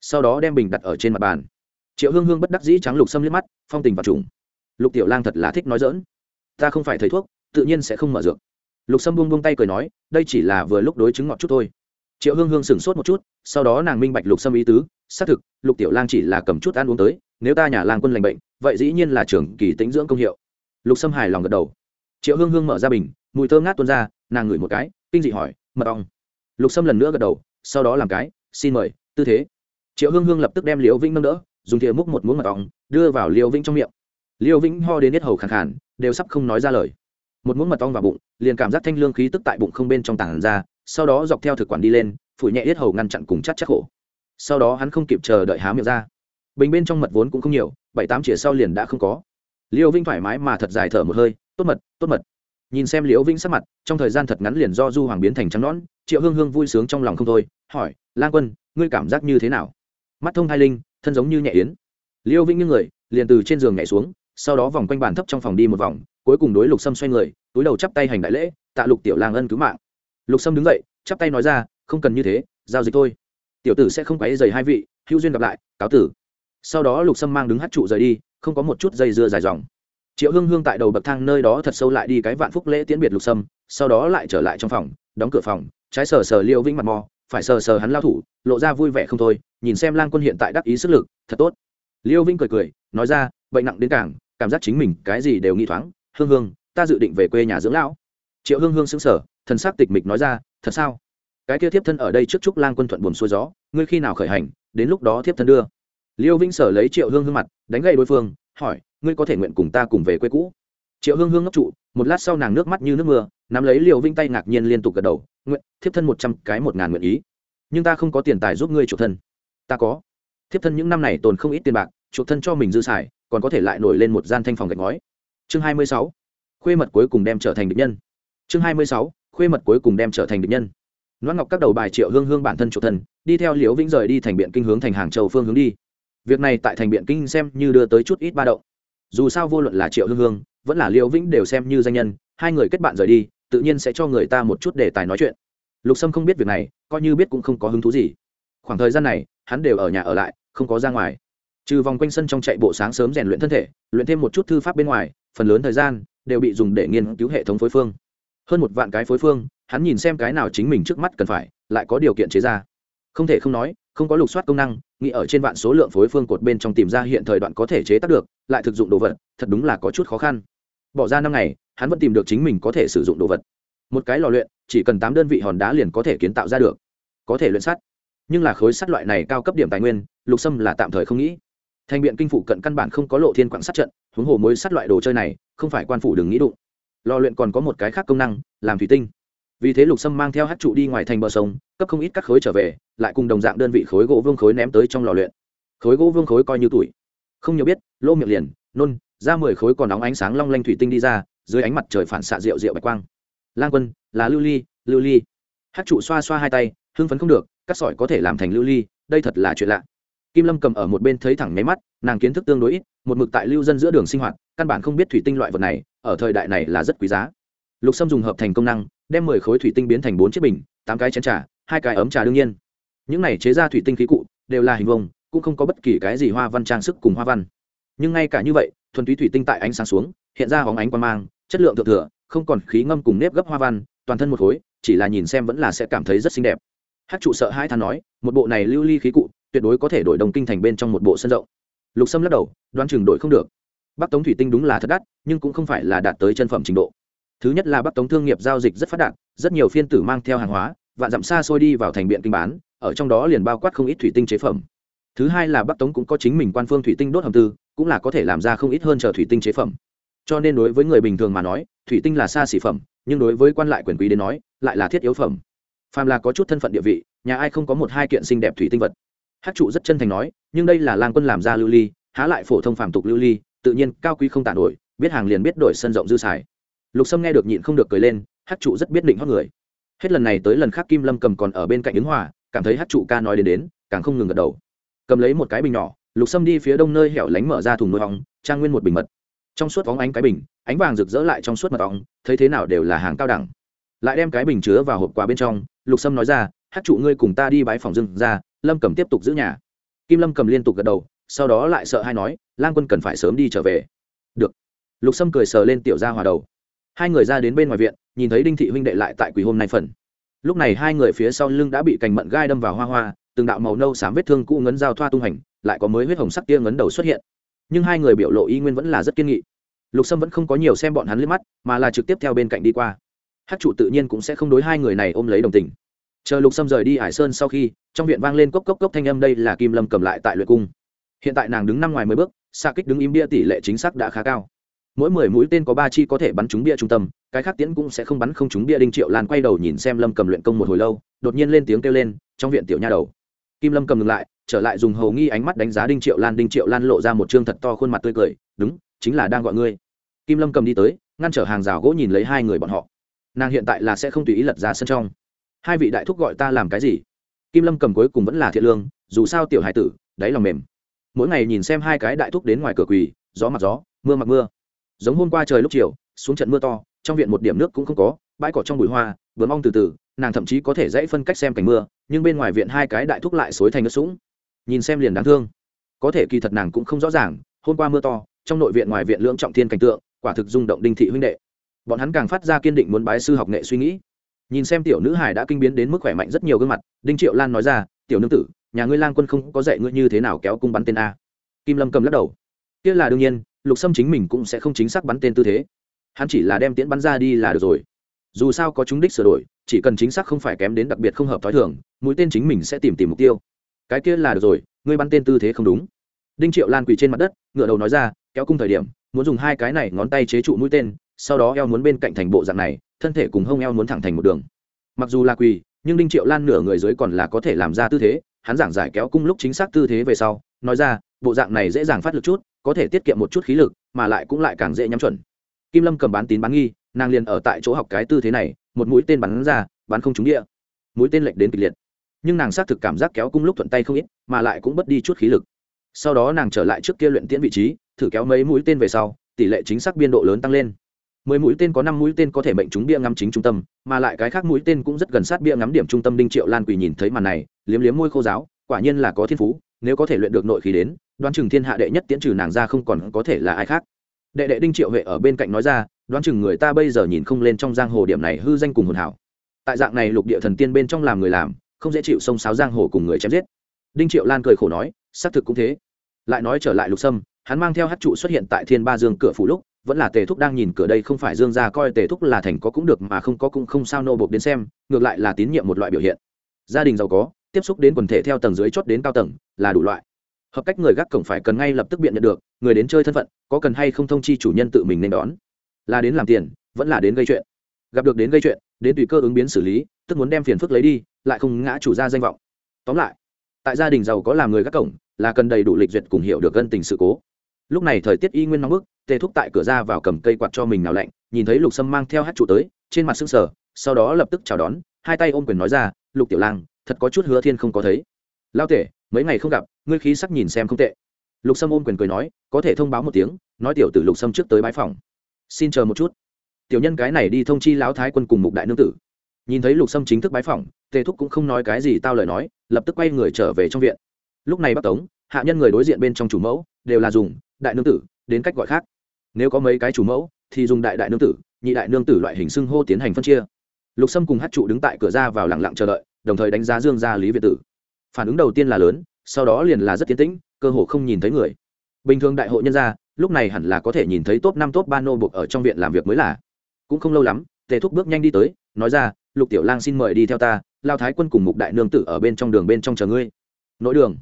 [SPEAKER 1] Sau đó đem bình đặt ở trên mặt bàn. Triệu hương hương bất đắc dĩ trắng lục sâm liếc mắt, phong tình và trùng. Lục tiểu lang thật là thích nói dỡn ta không phải thầy thuốc, tự nhiên sẽ không mở dược. Lục sâm buông buông tay cười nói, đây chỉ là vừa lúc đối chứng ngọt chút thôi. Triệu hương hương sửng sốt một chút, sau đó nàng minh bạch lục sâm ý tứ, xác thực, lục tiểu lang chỉ là cầm chút ăn uống tới nếu ta nhà lang quân lành bệnh, vậy dĩ nhiên là trưởng kỳ tính dưỡng công hiệu. Lục sâm hài lòng gật đầu. Triệu hương hương mở ra bình, mùi thơm ngát tuôn ra, nàng ngửi một cái, kinh dị hỏi, mật ong? Lục sâm lần nữa gật đầu, sau đó làm cái, xin mời, tư thế. Triệu hương hương lập tức đem liễu vĩnh nâng đỡ, dùng thìa múc một muỗng mật ong, đưa vào liễu vĩnh trong miệng. Liễu vĩnh ho đến hết hầu khàn khàn, đều sắp không nói ra lời. Một muỗng mật ong vào bụng, liền cảm giác thanh lương khí tức tại bụng không bên trong tảng ra, sau đó dọc theo thực quản đi lên, phủi nhẹ hết hầu ngăn chặn cùng chắc chắc khổ. Sau đó hắn không kịp chờ đợi há miệng ra bình bên trong mật vốn cũng không nhiều, bảy tám chĩa sau liền đã không có. Liễu vinh thoải mái mà thật dài thở một hơi, tốt mật tốt mật. Nhìn xem liễu vinh sắc mặt, trong thời gian thật ngắn liền do du hoàng biến thành trắng nõn, triệu hương hương vui sướng trong lòng không thôi, hỏi, lang quân, ngươi cảm giác như thế nào? Mắt thông hai linh, thân giống như nhẹ yến. Liễu vinh như người, liền từ trên giường nhảy xuống, sau đó vòng quanh bàn thấp trong phòng đi một vòng, cuối cùng đối lục sâm xoay người, túi đầu chắp tay hành đại lễ, tạ lục tiểu lang ân cứu mạng. Lục sâm đứng dậy, chắp tay nói ra, không cần như thế, giao dịch thôi. Tiểu tử sẽ không quấy dày hai vị, hữu duyên gặp lại, cáo tử sau đó lục sâm mang đứng hát trụ rời đi, không có một chút dây dưa dài dòng. Triệu hương hương tại đầu bậc thang nơi đó thật sâu lại đi cái vạn phúc lễ tiễn biệt lục sâm, sau đó lại trở lại trong phòng, đóng cửa phòng, trái sờ sờ liêu vĩnh mặt mò, phải sờ sờ hắn lao thủ, lộ ra vui vẻ không thôi, nhìn xem lang quân hiện tại đắc ý sức lực, thật tốt. Liêu vĩnh cười cười, nói ra, bệnh nặng đến cảng cảm giác chính mình cái gì đều nghi thoáng, hương hương, ta dự định về quê nhà dưỡng lão. Triệu hương hương xứng sở thần s ắ c tịch mịch nói ra, thật sao? Cái kia thiếp thân ở đây trước chúc lang quân thuận buồn xuôi gió, ngươi khi nào khởi hành, đến lúc đó thiếp thân đưa liêu vĩnh sở lấy triệu hương hương mặt đánh gậy đối phương hỏi ngươi có thể nguyện cùng ta cùng về quê cũ? Triệu hương hương ngốc trụ một lát sau nàng nước mắt như nước mưa nắm lấy liều vinh tay ngạc nhiên liên tục gật đầu nguyện thiếp thân một trăm cái một ngàn nguyện ý. Nhưng ta không có tiền tài giúp ngươi chuộc thân. Ta có. Thiếp thân những năm này tồn không ít tiền bạc chuộc thân cho mình dư xài còn có thể lại nổi lên một gian thanh phòng gạch ngói. Chương hai mươi sáu khuê mật cuối cùng đem trở thành địch nhân. Chương hai mươi sáu khuê mật cuối cùng đem trở thành địch nhân. Loan Ngọc các đầu bài Triệu Hương Hương bản thân chủ thân, đi theo Liễu Vĩnh rời đi thành biện kinh hướng thành Hàng Châu phương hướng đi. Việc này tại thành biện kinh xem như đưa tới chút ít ba động. Dù sao vô luận là Triệu Hương Hương, vẫn là Liễu Vĩnh đều xem như danh nhân, hai người kết bạn rời đi, tự nhiên sẽ cho người ta một chút đề tài nói chuyện. Lục Sâm không biết việc này, coi như biết cũng không có hứng thú gì. Khoảng thời gian này, hắn đều ở nhà ở lại, không có ra ngoài. Trừ vòng quanh sân trong chạy bộ sáng sớm rèn luyện thân thể, luyện thêm một chút thư pháp bên ngoài, phần lớn thời gian đều bị dùng để nghiên cứu hệ thống phối phương. Hơn một vạn cái phối phương, hắn nhìn xem cái nào chính mình trước mắt cần phải lại có điều kiện chế ra không thể không nói không có lục soát công năng, nghĩ ở trên vạn số lượng phối phương cột bên trong tìm ra hiện thời đoạn có thể chế tác được, lại thực dụng đồ vật, thật đúng là có chút khó khăn. Bỏ ra năm ngày, hắn vẫn tìm được chính mình có thể sử dụng đồ vật. Một cái lò luyện, chỉ cần tám đơn vị hòn đá liền có thể kiến tạo ra được. Có thể luyện sắt. Nhưng là khối sắt loại này cao cấp điểm tài nguyên, lục sâm là tạm thời không nghĩ. Thành biện kinh phụ cận căn bản không có lộ thiên quảng sắt trận, huống hồ mối sắt loại đồ chơi này, không phải quan phủ đừng nghĩ đụng. Lò luyện còn có một cái khác công năng, làm thủy tinh vì thế lục sâm mang theo hát trụ đi ngoài thành bờ sông, cấp không ít các khối trở về, lại cùng đồng dạng đơn vị khối gỗ vương khối ném tới trong lò luyện. Khối gỗ vương khối coi như tuổi. Không nhiều biết, lô miệng liền, nôn ra mười khối còn nóng ánh sáng long lanh thủy tinh đi ra, dưới ánh mặt trời phản xạ rượu rượu bạch quang. Lang quân, là lưu ly lưu ly. Hát trụ xoa xoa hai tay, hưng phấn không được các sỏi có thể làm thành lưu ly, đây thật là chuyện lạ. Kim lâm cầm ở một bên thấy thẳng máy mắt, nàng kiến thức tương đối ít, một mực tại lưu dân giữa đường sinh hoạt, căn bản không biết thủy tinh loại vật này, ở thời đại này là rất quý giá lục sâm dùng hợp thành công năng, đem mười khối thủy tinh biến thành bốn chiếc bình, tám cái chén trà, hai cái ấm trà đương nhiên. Những này chế ra thủy tinh khí cụ đều là hình vông cũng không có bất kỳ cái gì hoa văn trang sức cùng hoa văn. Nhưng ngay cả như vậy, thuần túy thủy tinh tại ánh sáng xuống, hiện ra hóng ánh quan mang, chất lượng thượng thừa, không còn khí ngâm cùng nếp gấp hoa văn, toàn thân một khối, chỉ là nhìn xem vẫn là sẽ cảm thấy rất xinh đẹp. Hát trụ sợ hai than nói, một bộ này lưu ly khí cụ, tuyệt đối có thể đổi đồng kinh thành bên trong một bộ sân rộng. Lục sâm lắc đầu đoan chừng đổi không được. Bắc tống thủy tinh đúng là thật đắt, nhưng cũng không phải là đạt tới chân phẩm trình độ thứ nhất là bắc tống thương nghiệp giao dịch rất phát đạt, rất nhiều phiên tử mang theo hàng hóa, vạn dặm xa xôi đi vào thành biện kinh bán, ở trong đó liền bao quát không ít thủy tinh chế phẩm. Thứ hai là bắc tống cũng có chính mình quan phương thủy tinh đốt hầm tư, cũng là có thể làm ra không ít hơn chờ thủy tinh chế phẩm. Cho nên đối với người bình thường mà nói, thủy tinh là xa xỉ phẩm, nhưng đối với quan lại quyền quý đến nói, lại là thiết yếu phẩm. Phàm là có chút thân phận địa vị, nhà ai không có một hai kiện xinh đẹp thủy tinh vật. Hát trụ rất chân thành nói, nhưng đây là lang quân làm ra lưu ly, há lại phổ thông phàm tục lưu ly, tự nhiên cao quý không tàn đổi biết hàng liền biết đổi sân rộng dư xài lục sâm nghe được nhịn không được cười lên hát trụ rất biết định hót người. Hết lần này tới lần khác kim lâm cầm còn ở bên cạnh ứng hòa, cảm thấy hát trụ ca nói đến đến, càng không ngừng gật đầu. Cầm lấy một cái bình nhỏ, lục sâm đi phía đông nơi hẻo lánh mở ra thùng nuôi hóng trang nguyên một bình mật. Trong suốt vóng ánh cái bình, ánh vàng rực rỡ lại trong suốt mật ong, thấy thế nào đều là hàng cao đẳng. Lại đem cái bình chứa vào hộp quà bên trong, lục sâm nói ra hát trụ ngươi cùng ta đi bãi phòng dưng ra lâm cầm tiếp tục giữ nhà. Kim lâm cầm liên tục gật đầu, sau đó lại sợ hay nói, lang quân cần phải sớm đi trở về. Được. Lục sâm cười sờ lên tiểu ra hòa đầu hai người ra đến bên ngoài viện, nhìn thấy đinh thị huynh đệ lại tại quỳ hôm nay phần. Lúc này hai người phía sau lưng đã bị cành mận gai đâm vào hoa hoa, từng đạo màu nâu xám vết thương cũ ngấn dao thoa tung hành, lại có mới huyết hồng sắc tia ngấn đầu xuất hiện. Nhưng hai người biểu lộ y nguyên vẫn là rất kiên nghị. Lục sâm vẫn không có nhiều xem bọn hắn liếc mắt, mà là trực tiếp theo bên cạnh đi qua. Hát trụ tự nhiên cũng sẽ không đối hai người này ôm lấy đồng tình. Chờ lục sâm rời đi hải sơn sau khi, trong viện vang lên cốc cốc cốc thanh âm đây là kim lâm cầm lại tại luyện cung. Hiện tại nàng đứng năm ngoài mười bước xa kích đứng im bia tỷ lệ chính xác đã khá cao mỗi mười mũi tên có ba chi có thể bắn trúng bia trung tâm, cái khác tiễn cũng sẽ không bắn không trúng bia đinh triệu lan quay đầu nhìn xem lâm cầm luyện công một hồi lâu, đột nhiên lên tiếng kêu lên, trong viện tiểu nha đầu. Kim lâm cầm ngừng lại, trở lại dùng hầu nghi ánh mắt đánh giá đinh triệu lan, đinh triệu lan lộ ra một chương thật to khuôn mặt tươi cười, đúng, chính là đang gọi ngươi. Kim lâm cầm đi tới, ngăn trở hàng rào gỗ nhìn lấy hai người bọn họ. Nàng hiện tại là sẽ không tùy ý lật ra sân trong. Hai vị đại thúc gọi ta làm cái gì? Kim lâm cầm cuối cùng vẫn là thiện lương, dù sao tiểu hải tử, đáy lòng mềm. Mỗi ngày nhìn xem hai cái đại thúc đến ngoài cửa quỳ, gió mặc gió, mưa mặc mưa giống hôm qua trời lúc chiều, xuống trận mưa to, trong viện một điểm nước cũng không có, bãi cỏ trong bụi hoa vừa mong từ từ, nàng thậm chí có thể dãy phân cách xem cảnh mưa, nhưng bên ngoài viện hai cái đại thúc lại xối thành nước sũng. Nhìn xem liền đáng thương. Có thể kỳ thật nàng cũng không rõ ràng, hôm qua mưa to, trong nội viện ngoài viện lưỡng trọng thiên cảnh tượng, quả thực rung động đinh thị huynh đệ. Bọn hắn càng phát ra kiên định muốn bái sư học nghệ suy nghĩ. Nhìn xem tiểu nữ hải đã kinh biến đến mức khỏe mạnh rất nhiều gương mặt, đinh triệu lan nói ra, tiểu nương tử, nhà ngươi lang quân không có dạy ngươi như thế nào kéo cung bắn tên a. Kim lâm cầm lắc đầu. Kia là đương nhiên lục sâm chính mình cũng sẽ không chính xác bắn tên tư thế. Hắn chỉ là đem tiễn bắn ra đi là được rồi. Dù sao có chúng đích sửa đổi, chỉ cần chính xác không phải kém đến đặc biệt không hợp t h ó i thường, mũi tên chính mình sẽ tìm tìm mục tiêu. Cái kia là được rồi, ngươi bắn tên tư thế không đúng. Đinh triệu lan quỳ trên mặt đất ngựa đầu nói ra, kéo cung thời điểm, muốn dùng hai cái này ngón tay chế trụ mũi tên, sau đó eo muốn bên cạnh thành bộ dạng này, thân thể cùng hông eo muốn thẳng thành một đường. Mặc dù là quỳ, nhưng đinh triệu lan nửa người dưới còn là có thể làm ra tư thế, hắn giảng giải kéo cung lúc chính xác tư thế về sau, nói ra bộ dạng này dễ dàng phát lực chút, có thể tiết kiệm một chút khí lực, mà lại cũng lại càng dễ nhắm chuẩn. Kim lâm cầm bán tín bán nghi, nàng liền ở tại chỗ học cái tư thế này, một mũi tên bắn ra, bắn không trúng địa. Mũi tên lệch đến kịch liệt. Nhưng nàng xác thực cảm giác kéo cung lúc thuận tay không ít, mà lại cũng mất đi chút khí lực. Sau đó nàng trở lại trước kia luyện tiễn vị trí, thử kéo mấy mũi tên về sau, tỷ lệ chính xác biên độ lớn tăng lên. Mười mũi tên có năm mũi tên có thể mệnh trúng bia ngắm chính trung tâm, mà lại cái khác mũi tên cũng rất gần sát bia ngắm điểm trung tâm đinh triệu lan quỳ nhìn thấy màn này, liếm liếm môi khô giáo, quả nhiên là có thiên phú, nếu có thể luyện được nội khí đến đoán chừng thiên hạ đệ nhất tiễn trừ nàng ra không còn có thể là ai khác. Đệ đệ đinh triệu huệ ở bên cạnh nói ra, đoán chừng người ta bây giờ nhìn không lên trong giang hồ điểm này hư danh cùng hồn hảo. Tại dạng này lục địa thần tiên bên trong làm người làm, không dễ chịu xông sáo giang hồ cùng người chém giết. Đinh triệu lan cười khổ nói, xác thực cũng thế. Lại nói trở lại lục sâm, hắn mang theo hát trụ xuất hiện tại thiên ba dương cửa phủ lúc, vẫn là tề thúc đang nhìn cửa đây không phải dương gia coi tề thúc là thành có cũng được mà không có cũng không sao nô bộc đến xem, ngược lại là tín nhiệm một loại biểu hiện. Gia đình giàu có, tiếp xúc đến quần thể theo tầng dưới chót đến cao tầng, là đủ loại hợp cách người gác cổng phải cần ngay lập tức biện nhận được, người đến chơi thân phận, có cần hay không thông chi chủ nhân tự mình nên đón. Là đến làm tiền, vẫn là đến gây chuyện. Gặp được đến gây chuyện, đến tùy cơ ứng biến xử lý, tức muốn đem phiền phức lấy đi, lại không ngã chủ ra danh vọng. Tóm lại, tại gia đình giàu có làm người gác cổng, là cần đầy đủ lịch duyệt cùng hiểu được gân tình sự cố. Lúc này thời tiết y nguyên nóng bức tê thúc tại cửa ra vào cầm cây quạt cho mình nào lạnh, nhìn thấy lục sâm mang theo hát trụ tới, trên mặt sưng sờ, sau đó lập tức chào đón, hai tay ôm quyền nói ra, lục tiểu lang, thật có chút hứa thiên không có thấy. Lao tể, mấy ngày không gặp ngươi khí sắc nhìn xem không tệ. Lục sâm ôm quyền cười nói, có thể thông báo một tiếng, nói tiểu tử lục sâm trước tới bãi phòng. Xin chờ một chút. Tiểu nhân cái này đi thông chi lão thái quân cùng mục đại nương tử. Nhìn thấy lục sâm chính thức bái phỏng tề thúc cũng không nói cái gì tao lời nói, lập tức quay người trở về trong viện. Lúc này bắc tống, hạ nhân người đối diện bên trong chủ mẫu, đều là dùng, đại nương tử, đến cách gọi khác. Nếu có mấy cái chủ mẫu, thì dùng đại đại nương tử, nhị đại nương tử loại hình xưng hô tiến hành phân chia. Lục sâm cùng hát trụ đứng tại cửa ra vào lặng lặng chờ đợi, đồng thời đánh giá dương gia lý việt tử. Phản ứng đầu tiên là lớn sau đó liền là rất tiến tĩnh, cơ hồ không nhìn thấy người. Bình thường đại hội nhân gia, lúc này hẳn là có thể nhìn thấy top năm top ba nô buộc ở trong viện làm việc mới là. Cũng không lâu lắm, tề thúc bước nhanh đi tới, nói ra, lục tiểu lang xin mời đi theo ta, lao thái quân cùng mục đại nương tử ở bên trong đường bên trong chờ ngươi. Nội đường?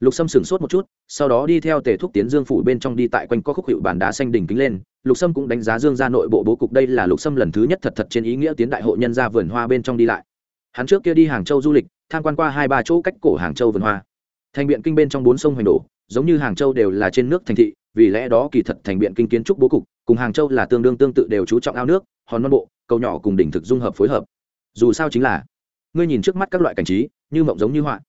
[SPEAKER 1] Lục sâm sửng sốt một chút, sau đó đi theo tề thúc tiến dương phủ bên trong đi tại quanh có khúc hiệu bản đá xanh đỉnh kính lên. Lục sâm cũng đánh giá dương ra nội bộ bố cục đây là lục sâm lần thứ nhất thật thật trên ý nghĩa tiến đại hội nhân ra vườn hoa bên trong đi lại. Hắn trước kia đi hàng châu du lịch, tham quan qua hai ba chỗ cách cổ hàng châu vườn hoa thành biện kinh bên trong bốn sông hoành đổ, giống như hàng châu đều là trên nước thành thị, vì lẽ đó kỳ thật thành biện kinh kiến trúc bố cục, cùng hàng châu là tương đương tương tự đều chú trọng ao nước, hòn non bộ, cầu nhỏ cùng đỉnh thực dung hợp phối hợp. Dù sao chính là, ngươi nhìn trước mắt các loại cảnh trí, như mộng giống như họa.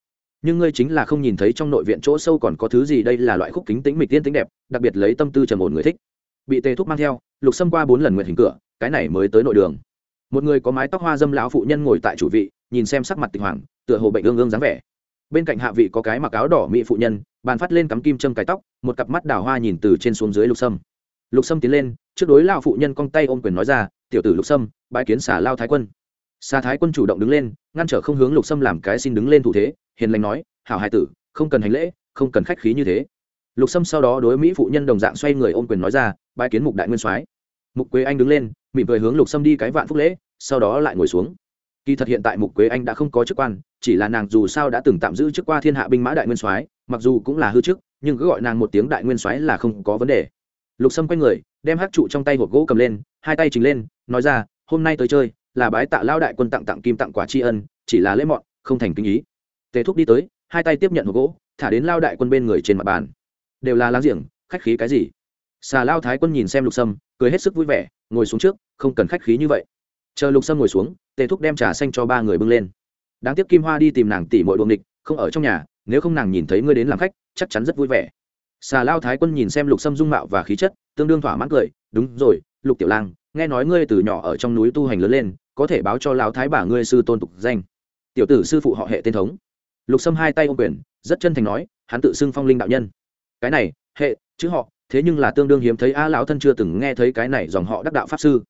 [SPEAKER 1] Nhưng ngươi chính là không nhìn thấy trong nội viện chỗ sâu còn có thứ gì đây là loại khúc kính tính mịch tiên tính đẹp, đặc biệt lấy tâm tư trầm ổn người thích. Bị tề thúc mang theo, lục xâm qua bốn lần nguyện hình cửa, cái này mới tới nội đường. Một người có mái tóc hoa dâm lão phụ nhân ngồi tại chủ vị, nhìn xem sắc mặt tịch hoàng tựa hồ bệnh ương ương dáng vẻ bên cạnh hạ vị có cái mặc áo đỏ mỹ phụ nhân, bàn phát lên cắm kim châm cái tóc, một cặp mắt đào hoa nhìn từ trên xuống dưới lục sâm. Lục sâm tiến lên, trước đối lao phụ nhân cong tay ôm quyền nói ra, tiểu tử lục sâm bãi kiến xả lao thái quân. Xà thái quân chủ động đứng lên, ngăn trở không hướng lục sâm làm cái xin đứng lên thủ thế, hiền lành nói, hảo hai tử, không cần hành lễ, không cần khách khí như thế. Lục sâm sau đó đối mỹ phụ nhân đồng dạng xoay người ôm quyền nói ra bãi kiến mục đại nguyên soái. Mục quế anh đứng lên, mỉm cười hướng lục sâm đi cái vạn phúc lễ, sau đó lại ngồi xuống kỳ thật hiện tại mục quế anh đã không có chức quan, chỉ là nàng dù sao đã từng tạm giữ chức qua thiên hạ binh mã đại nguyên soái, mặc dù cũng là hư chức, nhưng cứ gọi nàng một tiếng đại nguyên soái là không có vấn đề. Lục sâm quay người, đem hát trụ trong tay hộp gỗ cầm lên, hai tay trình lên, nói ra, hôm nay tới chơi, là bái tạ lao đại quân tặng tặng kim tặng quả tri ân, chỉ là lễ mọn, không thành kinh ý. Tề thúc đi tới, hai tay tiếp nhận hộp gỗ, thả đến lao đại quân bên người trên mặt bàn. Đều là láng giềng, khách khí cái gì? Xà lao thái quân nhìn xem lục sâm, cười hết sức vui vẻ, ngồi xuống trước, không cần khách khí như vậy. Chờ lục sâm ngồi xuống tề thúc đem trà xanh cho ba người bưng lên. Đáng tiếc kim hoa đi tìm nàng tỉ mọi đuồng địch không ở trong nhà, nếu không nàng nhìn thấy ngươi đến làm khách, chắc chắn rất vui vẻ. Xà lao thái quân nhìn xem lục sâm dung mạo và khí chất, tương đương thỏa mãn cười, đúng rồi, lục tiểu lang, nghe nói ngươi từ nhỏ ở trong núi tu hành lớn lên, có thể báo cho lão thái bà ngươi sư tôn tục danh. Tiểu tử sư phụ họ hệ tên thống. Lục sâm hai tay ô quyền, rất chân thành nói, hắn tự xưng phong linh đạo nhân. Cái này, hệ, chữ họ, thế nhưng là tương đương hiếm thấy, a, lão thân chưa từng nghe thấy cái này dòng họ đắc đạo pháp sư.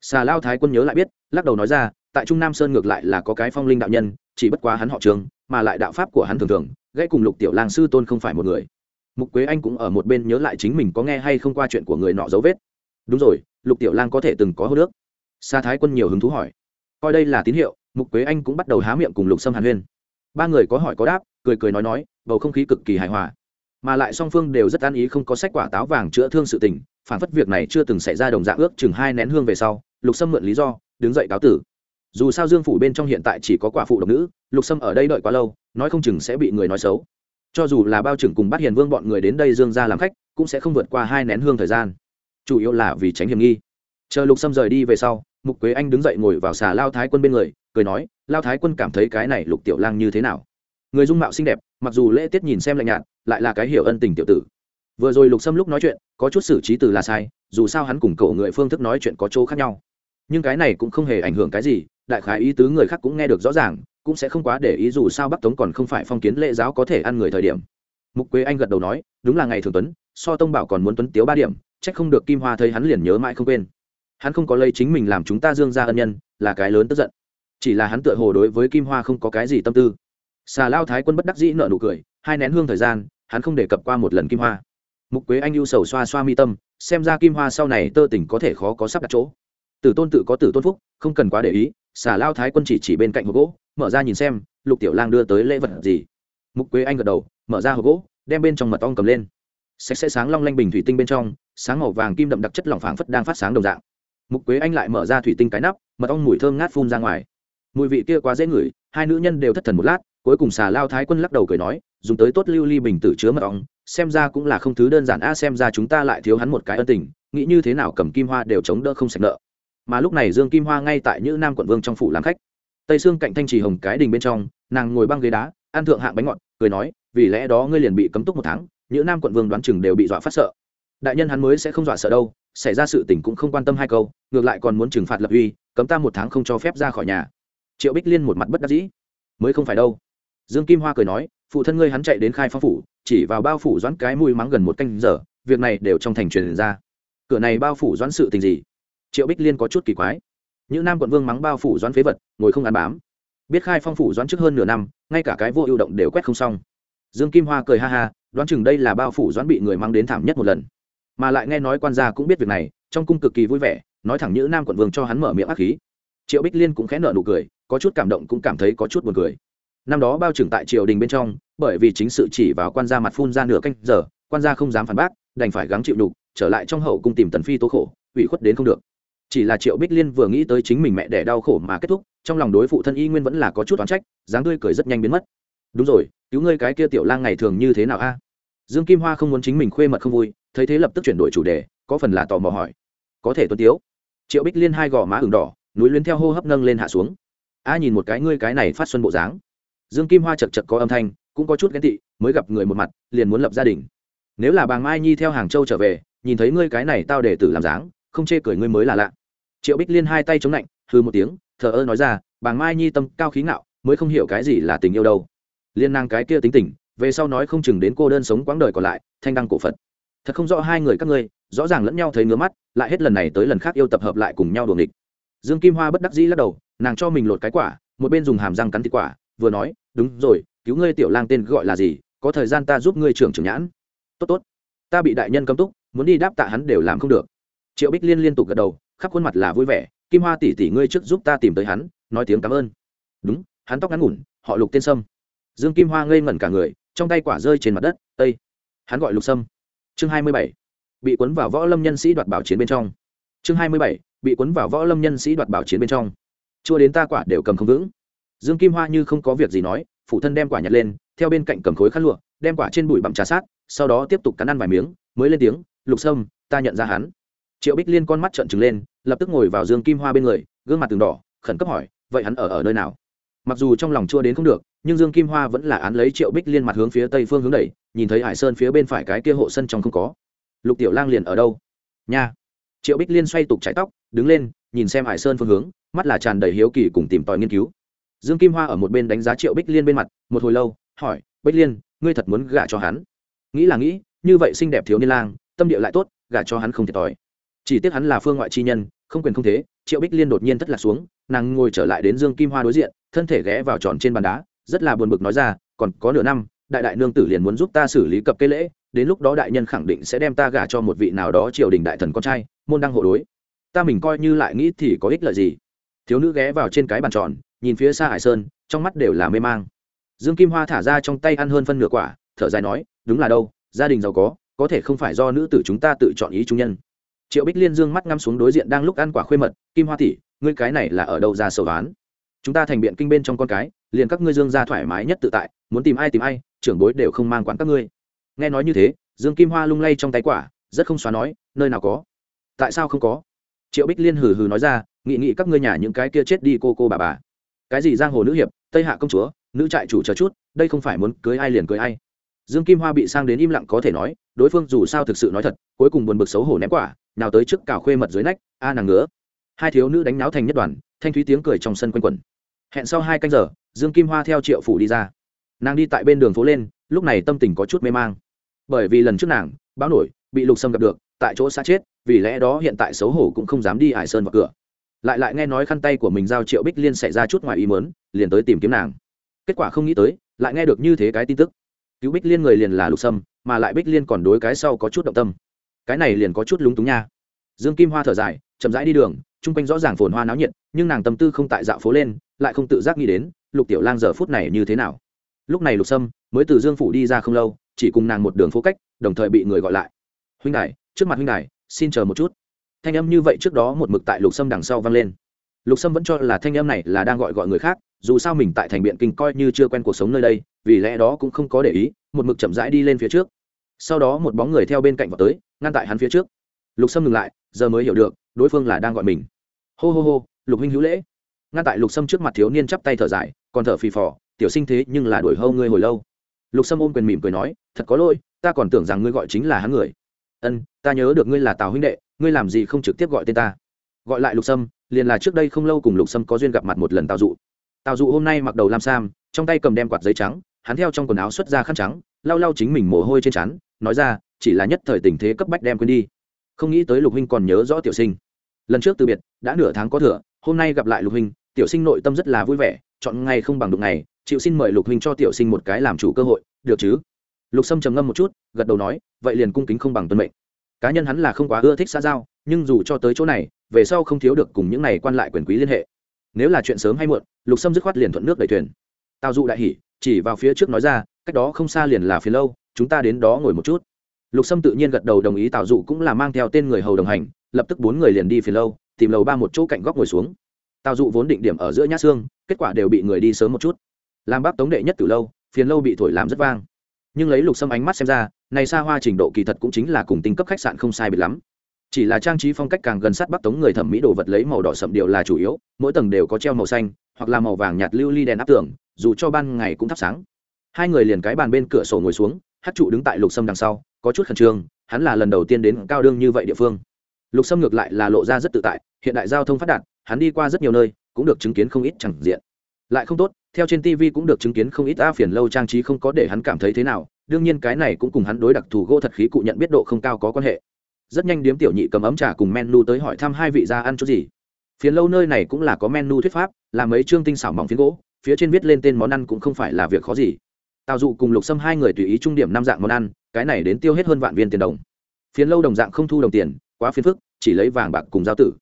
[SPEAKER 1] Xà lao thái quân nhớ lại biết, lắc đầu nói ra tại trung nam sơn ngược lại là có cái phong linh đạo nhân, chỉ bất quá hắn họ trường, mà lại đạo pháp của hắn thường thường, gãy cùng lục tiểu lang sư tôn không phải một người. Mục quế anh cũng ở một bên nhớ lại chính mình có nghe hay không qua chuyện của người nọ dấu vết. Đúng rồi, lục tiểu lang có thể từng có hô nước. Sa thái quân nhiều hứng thú hỏi. Coi đây là tín hiệu, mục quế anh cũng bắt đầu há miệng cùng lục sâm hàn huyên. Ba người có hỏi có đáp, cười cười nói nói, bầu không khí cực kỳ hài hòa. Mà lại song phương đều rất an ý không có sách quả táo vàng chữa thương sự tình, phản phất việc này chưa từng xảy ra đồng dạng ước chừng hai nén hương về sau, lục sâm mượn lý do, đứng dậy cáo tử dù sao dương phủ bên trong hiện tại chỉ có quả phụ độc nữ, lục sâm ở đây đợi quá lâu, nói không chừng sẽ bị người nói xấu. cho dù là bao trưởng cùng bắt hiền vương bọn người đến đây dương ra làm khách, cũng sẽ không vượt qua hai nén hương thời gian. chủ yếu là vì tránh hiểm nghi. chờ lục sâm rời đi về sau, mục quế anh đứng dậy ngồi vào xà lao thái quân bên người, cười nói, lao thái quân cảm thấy cái này lục tiểu lang như thế nào? người dung mạo xinh đẹp, mặc dù lễ tiết nhìn xem lạnh nhạt, lại là cái hiểu ân tình tiểu tử. vừa rồi lục sâm lúc nói chuyện, có chút xử trí từ là sai, dù sao hắn cùng cậu người phương thức nói chuyện có chỗ khác nhau nhưng cái này cũng không hề ảnh hưởng cái gì, đại khái ý tứ người khác cũng nghe được rõ ràng, cũng sẽ không quá để ý dù sao bắc tống còn không phải phong kiến lễ giáo có thể ăn người thời điểm. Mục quế anh gật đầu nói, đúng là ngày thường tuấn, so tông bảo còn muốn tuấn tiếu ba điểm trách không được kim hoa thấy hắn liền nhớ mãi không quên. Hắn không có lấy chính mình làm chúng ta dương ra ân nhân, là cái lớn tức giận. Chỉ là hắn tựa hồ đối với kim hoa không có cái gì tâm tư. Xà lao thái quân bất đắc dĩ nợ nụ cười, hai nén hương thời gian, hắn không đề cập qua một lần kim hoa. Mục quế anh ưu sầu xoa xoa mi tâm, xem ra kim hoa sau này tơ tình có thể khó có sắp đặt chỗ tử tôn tự có tử tôn phúc, không cần quá để ý, Xả lao thái quân chỉ chỉ bên cạnh hộp gỗ, mở ra nhìn xem, lục tiểu lang đưa tới lễ vật gì? Mục quế anh gật đầu, mở ra hộp gỗ, đem bên trong mật ong cầm lên. Sạch sẽ sáng long lanh bình thủy tinh bên trong, sáng màu vàng kim đậm đặc chất lỏng phảng phất đang phát sáng đồng dạng. Mục quế anh lại mở ra thủy tinh cái nắp, mật ong mùi thơm ngát phun ra ngoài. Mùi vị kia quá dễ ngửi, hai nữ nhân đều thất thần một lát, cuối cùng xà lao thái quân lắc đầu cười nói, dùng tới tốt lưu ly bình tử chứa mật ong, xem ra cũng là không thứ đơn giản a, xem ra chúng ta lại thiếu hắn một cái ân tình, nghĩ như thế nào cầm kim hoa đều chống đỡ không sạch nợ mà lúc này dương kim hoa ngay tại như nam quận vương trong phủ làm khách. Tây xương cạnh thanh trì hồng cái đình bên trong, nàng ngồi băng ghế đá, ăn thượng hạng bánh ngọt, cười nói, vì lẽ đó ngươi liền bị cấm túc một tháng những nam quận vương đoán chừng đều bị dọa phát sợ. Đại nhân hắn mới sẽ không dọa sợ đâu, xảy ra sự tình cũng không quan tâm hai câu, ngược lại còn muốn trừng phạt lập uy, cấm ta một tháng không cho phép ra khỏi nhà. Triệu bích liên một mặt bất đắc dĩ. Mới không phải đâu. Dương kim hoa cười nói, phụ thân ngươi hắn chạy đến khai phong phủ, chỉ vào bao phủ doãn cái mùi mắng gần một canh giờ, việc này đều trong thành truyền ra. Cửa này bao phủ doãn sự tình gì? Triệu bích liên có chút kỳ quái những nam quận vương mắng bao phủ doãn phế vật ngồi không ăn bám biết khai phong phủ doãn trước hơn nửa năm ngay cả cái vô ưu động đều quét không xong dương kim hoa cười ha ha đoán chừng đây là bao phủ doãn bị người mang đến thảm nhất một lần mà lại nghe nói quan gia cũng biết việc này trong cung cực kỳ vui vẻ nói thẳng như nam quận vương cho hắn mở miệng ác khí triệu bích liên cũng khẽ nợ nụ cười có chút cảm động cũng cảm thấy có chút buồn cười năm đó bao trưởng tại triều đình bên trong bởi vì chính sự chỉ vào quan gia mặt phun ra nửa canh giờ quan gia không dám phản bác đành phải gắng chịu đục trở lại trong hậu cung tìm tần phi tố khổ ủy khuất đến không được chỉ là triệu bích liên vừa nghĩ tới chính mình mẹ đẻ đau khổ mà kết thúc, trong lòng đối phụ thân y nguyên vẫn là có chút oán trách, dáng tươi cười rất nhanh biến mất. Đúng rồi, cứu ngươi cái kia tiểu lang ngày thường như thế nào a? Dương kim hoa không muốn chính mình khuê mật không vui, thấy thế lập tức chuyển đổi chủ đề, có phần là tò mò hỏi. Có thể tuân tiếu. Triệu bích liên hai gò má ửng đỏ, núi luyến theo hô hấp nâng lên hạ xuống. A nhìn một cái ngươi cái này phát xuân bộ dáng. Dương kim hoa chật chật có âm thanh, cũng có chút ghen tị, mới gặp người một mặt, liền muốn lập gia đình. Nếu là bà mai nhi theo hàng châu trở về, nhìn thấy ngươi cái này tao để tử làm dáng, không chê cười ngươi mới là lạ triệu bích liên hai tay chống lạnh hư một tiếng, thờ ơ nói ra bà mai nhi tâm cao khí ngạo, mới không hiểu cái gì là tình yêu đâu. Liên năng cái kia tính tình, về sau nói không chừng đến cô đơn sống quãng đời còn lại, thanh đăng cổ phật. Thật không rõ hai người các ngươi, rõ ràng lẫn nhau thấy ngứa mắt, lại hết lần này tới lần khác yêu tập hợp lại cùng nhau đuồng địch dương kim hoa bất đắc dĩ lắc đầu, nàng cho mình lột cái quả, một bên dùng hàm răng cắn thịt quả, vừa nói, đúng rồi, cứu ngươi tiểu lang tên gọi là gì, có thời gian ta giúp ngươi trưởng trưởng nhãn. Tốt tốt, ta bị đại nhân cấm túc, muốn đi đáp tạ hắn đều làm không được. Triệu bích liên liên tục gật đầu khắp khuôn mặt là vui vẻ, kim hoa tỷ tỷ ngươi trước giúp ta tìm tới hắn, nói tiếng cảm ơn. Đúng, hắn tóc ngắn ngủn, họ lục tên sâm. Dương kim hoa ngây ngẩn cả người, trong tay quả rơi trên mặt đất, tây. Hắn gọi lục sâm. Chương hai mươi bảy. Bị cuốn vào võ lâm nhân sĩ đoạt bảo chiến bên trong. Chương hai mươi bảy. Bị cuốn vào võ lâm nhân sĩ đoạt bảo chiến bên trong. Chua đến ta quả đều cầm không vững. Dương kim hoa như không có việc gì nói, phụ thân đem quả nhặt lên, theo bên cạnh cầm khối khăn lụa, đem quả trên bụi bặm trà sát, sau đó tiếp tục cắn ăn vài miếng, mới lên tiếng, lục sâm, ta nhận ra hắn triệu bích liên con mắt trợn trừng lên, lập tức ngồi vào dương kim hoa bên người, gương mặt từng đỏ, khẩn cấp hỏi, vậy hắn ở ở nơi nào? Mặc dù trong lòng chua đến không được, nhưng dương kim hoa vẫn là án lấy triệu bích liên mặt hướng phía tây phương hướng đẩy, nhìn thấy hải sơn phía bên phải cái kia hộ sân trong không có. Lục tiểu lang liền ở đâu? Nha. Triệu bích liên xoay tục trái tóc, đứng lên, nhìn xem hải sơn phương hướng, mắt là tràn đầy hiếu kỳ cùng tìm tòi nghiên cứu. Dương kim hoa ở một bên đánh giá triệu bích liên bên mặt, một hồi lâu, hỏi, bích liên, ngươi thật muốn gả cho hắn? Nghĩ là nghĩ, như vậy xinh đẹp thiếu niên lang, tâm địa lại tốt, gả cho hắn không thiệt thòi chỉ tiếc hắn là phương ngoại chi nhân, không quyền không thế, triệu bích liên đột nhiên thất lạc xuống, nàng ngồi trở lại đến dương kim hoa đối diện, thân thể ghé vào tròn trên bàn đá, rất là buồn bực nói ra, còn có nửa năm, đại đại nương tử liền muốn giúp ta xử lý cập cây lễ, đến lúc đó đại nhân khẳng định sẽ đem ta gả cho một vị nào đó triều đình đại thần con trai, môn đăng hộ đối. Ta mình coi như lại nghĩ thì có ích lợi gì? Thiếu nữ ghé vào trên cái bàn tròn, nhìn phía xa hải sơn, trong mắt đều là mê mang. Dương kim hoa thả ra trong tay ăn hơn phân nửa quả, thở dài nói, đúng là đâu, gia đình giàu có có thể không phải do nữ tử chúng ta tự chọn ý chúng nhân triệu bích liên dương mắt ngắm xuống đối diện đang lúc ăn quả khuê mật, kim hoa tỷ, ngươi cái này là ở đâu ra sầu đoán? Chúng ta thành biện kinh bên trong con cái, liền các ngươi dương ra thoải mái nhất tự tại, muốn tìm ai tìm ai, trưởng bối đều không mang quán các ngươi. Nghe nói như thế, dương kim hoa lung lay trong tay quả, rất không xóa nói, nơi nào có? Tại sao không có? Triệu bích liên hừ hừ nói ra, nghị nghị các ngươi nhà những cái kia chết đi cô cô bà bà. Cái gì giang hồ nữ hiệp, tây hạ công chúa, nữ trại chủ chờ chút, đây không phải muốn cưới ai liền cưới ai dương kim hoa bị sang đến im lặng có thể nói, đối phương dù sao thực sự nói thật, cuối cùng buồn bực xấu hổ ném quả, nào tới trước cào khuê mật dưới nách, a nàng ngứa. Hai thiếu nữ đánh náo thành nhất đoàn, thanh thúy tiếng cười trong sân quanh quẩn. Hẹn sau hai canh giờ, dương kim hoa theo triệu phủ đi ra. Nàng đi tại bên đường phố lên, lúc này tâm tình có chút mê mang. Bởi vì lần trước nàng, báo nổi, bị lục sâm gặp được, tại chỗ xa chết, vì lẽ đó hiện tại xấu hổ cũng không dám đi ải sơn vào cửa. Lại lại nghe nói khăn tay của mình giao triệu bích liên xảy ra chút ngoài ý mớn liền tới tìm kiếm nàng. Kết quả không nghĩ tới, lại nghe được như thế cái tin tức cứu bích liên người liền là lục sâm, mà lại bích liên còn đối cái sau có chút động tâm. Cái này liền có chút lúng túng nha. Dương kim hoa thở dài, chậm rãi đi đường, chung quanh rõ ràng phồn hoa náo nhiệt, nhưng nàng tâm tư không tại dạo phố lên, lại không tự giác nghĩ đến, lục tiểu lang giờ phút này như thế nào. Lúc này lục sâm mới từ dương phủ đi ra không lâu, chỉ cùng nàng một đường phố cách, đồng thời bị người gọi lại. Huynh đại trước mặt huynh đại xin chờ một chút. Thanh âm như vậy trước đó một mực tại lục sâm đằng sau vang lên. Lục sâm vẫn cho là thanh âm này là đang gọi gọi người khác dù sao mình tại thành biện kinh coi như chưa quen cuộc sống nơi đây, vì lẽ đó cũng không có để ý, một mực chậm rãi đi lên phía trước. Sau đó một bóng người theo bên cạnh vào tới, ngăn tại hắn phía trước. Lục sâm ngừng lại, giờ mới hiểu được, đối phương là đang gọi mình. Hô hô hô, lục huynh hữu lễ. Ngăn tại lục sâm trước mặt thiếu niên chắp tay thở dài, còn thở phì phò, tiểu sinh thế nhưng là đuổi hâu ngươi hồi lâu. Lục sâm ôm quyền mỉm cười nói, thật có lỗi, ta còn tưởng rằng ngươi gọi chính là hắn người. Ân, ta nhớ được ngươi là tào huynh đệ, ngươi làm gì không trực tiếp gọi tên ta? Gọi lại lục sâm, liền là trước đây không lâu cùng lục sâm có duyên gặp mặt một lần tào dụ tào dụ hôm nay mặc đầu lam sam, trong tay cầm đem quạt giấy trắng, hắn theo trong quần áo xuất ra khăn trắng, lau lau chính mình mồ hôi trên trán, nói ra, chỉ là nhất thời tình thế cấp bách đem quên đi. Không nghĩ tới lục huynh còn nhớ rõ tiểu sinh. Lần trước từ biệt, đã nửa tháng có thừa, hôm nay gặp lại lục huynh, tiểu sinh nội tâm rất là vui vẻ, chọn ngày không bằng đụng ngày, chịu xin mời lục huynh cho tiểu sinh một cái làm chủ cơ hội, được chứ? Lục sâm trầm ngâm một chút, gật đầu nói, vậy liền cung kính không bằng tuân mệnh. Cá nhân hắn là không quá ưa thích xã giao, nhưng dù cho tới chỗ này, về sau không thiếu được cùng những này quan lại quyền quý liên hệ nếu là chuyện sớm hay muộn, lục sâm dứt khoát liền thuận nước đẩy thuyền. Tào dụ đại hỉ, chỉ vào phía trước nói ra, cách đó không xa liền là phía lâu, chúng ta đến đó ngồi một chút. Lục sâm tự nhiên gật đầu đồng ý, tào dụ cũng là mang theo tên người hầu đồng hành, lập tức bốn người liền đi phía lâu, tìm lầu ba một chỗ cạnh góc ngồi xuống. Tào dụ vốn định điểm ở giữa nhã xương, kết quả đều bị người đi sớm một chút. Làm bác tống đệ nhất từ lâu, phiền lâu bị thổi làm rất vang. Nhưng lấy lục sâm ánh mắt xem ra, này xa hoa trình độ kỳ thật cũng chính là cùng tinh cấp khách sạn không sai biệt lắm chỉ là trang trí phong cách càng gần sát bắc tống người thẩm mỹ đồ vật lấy màu đỏ sậm điệu là chủ yếu, mỗi tầng đều có treo màu xanh, hoặc là màu vàng nhạt lưu ly đèn áp tường, dù cho ban ngày cũng thắp sáng. Hai người liền cái bàn bên cửa sổ ngồi xuống, hát trụ đứng tại lục sâm đằng sau, có chút khẩn trương, hắn là lần đầu tiên đến cao đương như vậy địa phương. Lục sâm ngược lại là lộ ra rất tự tại, hiện đại giao thông phát đạt, hắn đi qua rất nhiều nơi, cũng được chứng kiến không ít chẳng diện. Lại không tốt, theo trên tv cũng được chứng kiến không ít a phiền lâu trang trí không có để hắn cảm thấy thế nào, đương nhiên cái này cũng cùng hắn đối đặc thù gỗ thật khí cụ nhận biết độ không cao có quan hệ rất nhanh điếm tiểu nhị cầm ấm trà cùng menu tới hỏi thăm hai vị ra ăn chút gì. Phiền lâu nơi này cũng là có menu thuyết pháp, là mấy chương tinh xảo mỏng phiến gỗ, phía trên viết lên tên món ăn cũng không phải là việc khó gì. Tào dụ cùng lục xâm hai người tùy ý trung điểm năm dạng món ăn, cái này đến tiêu hết hơn vạn viên tiền đồng. Phiến lâu đồng dạng không thu đồng tiền, quá phiền phức, chỉ lấy vàng bạc cùng giao tử.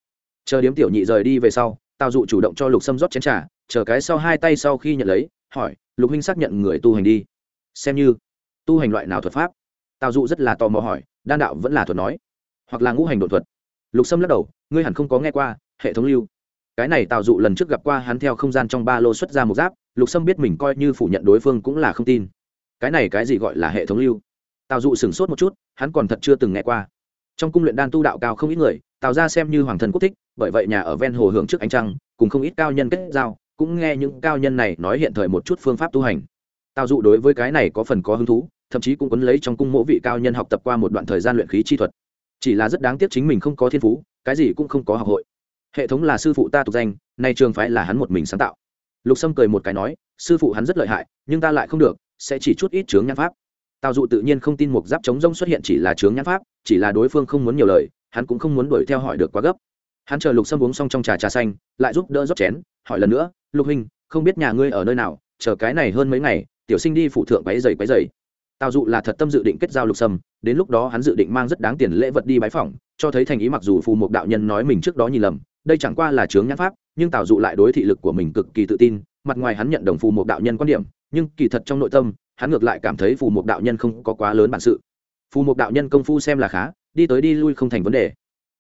[SPEAKER 1] Chờ điếm tiểu nhị rời đi về sau, tào dụ chủ động cho lục xâm rót chén trà, chờ cái sau hai tay sau khi nhận lấy, hỏi, lục huynh xác nhận người tu hành đi? Xem như. Tu hành loại nào thuật pháp? Tào dụ rất là tò mò hỏi, đan đạo vẫn là thuật nói hoặc là ngũ hành đột thuật. Lục sâm lắc đầu, ngươi hẳn không có nghe qua, hệ thống lưu. Cái này tào dụ lần trước gặp qua hắn theo không gian trong ba lô xuất ra một giáp, lục sâm biết mình coi như phủ nhận đối phương cũng là không tin. Cái này cái gì gọi là hệ thống lưu? Tào dụ sửng sốt một chút, hắn còn thật chưa từng nghe qua. Trong cung luyện đan tu đạo cao không ít người tào ra xem như hoàng thần quốc thích, bởi vậy nhà ở ven hồ hưởng trước ánh trăng, cùng không ít cao nhân kết giao, cũng nghe những cao nhân này nói hiện thời một chút phương pháp tu hành. Tào dụ đối với cái này có phần có hứng thú, thậm chí cũng quấn lấy trong cung mỗ vị cao nhân học tập qua một đoạn thời gian luyện khí chi thuật chỉ là rất đáng tiếc chính mình không có thiên phú, cái gì cũng không có học hội. Hệ thống là sư phụ ta tục danh, nay trường phái là hắn một mình sáng tạo. Lục sâm cười một cái nói, sư phụ hắn rất lợi hại, nhưng ta lại không được, sẽ chỉ chút ít chướng nhãn pháp. Tào dụ tự nhiên không tin một giáp chống rông xuất hiện chỉ là chướng nhãn pháp, chỉ là đối phương không muốn nhiều lời, hắn cũng không muốn đuổi theo hỏi được quá gấp. Hắn chờ lục sâm uống xong trong trà trà xanh, lại giúp đỡ rót chén, hỏi lần nữa, lục huynh, không biết nhà ngươi ở nơi nào, chờ cái này hơn mấy ngày, tiểu sinh đi phụ thượng váy giày váy giày tào dụ là thật tâm dự định kết giao lục sâm, đến lúc đó hắn dự định mang rất đáng tiền lễ vật đi bái phỏng, cho thấy thành ý mặc dù phù một đạo nhân nói mình trước đó nhìn lầm, đây chẳng qua là chướng nhãn pháp, nhưng tào dụ lại đối thị lực của mình cực kỳ tự tin, mặt ngoài hắn nhận đồng phù một đạo nhân quan điểm, nhưng kỳ thật trong nội tâm, hắn ngược lại cảm thấy phù một đạo nhân không có quá lớn bản sự. Phù mục đạo nhân công phu xem là khá, đi tới đi lui không thành vấn đề.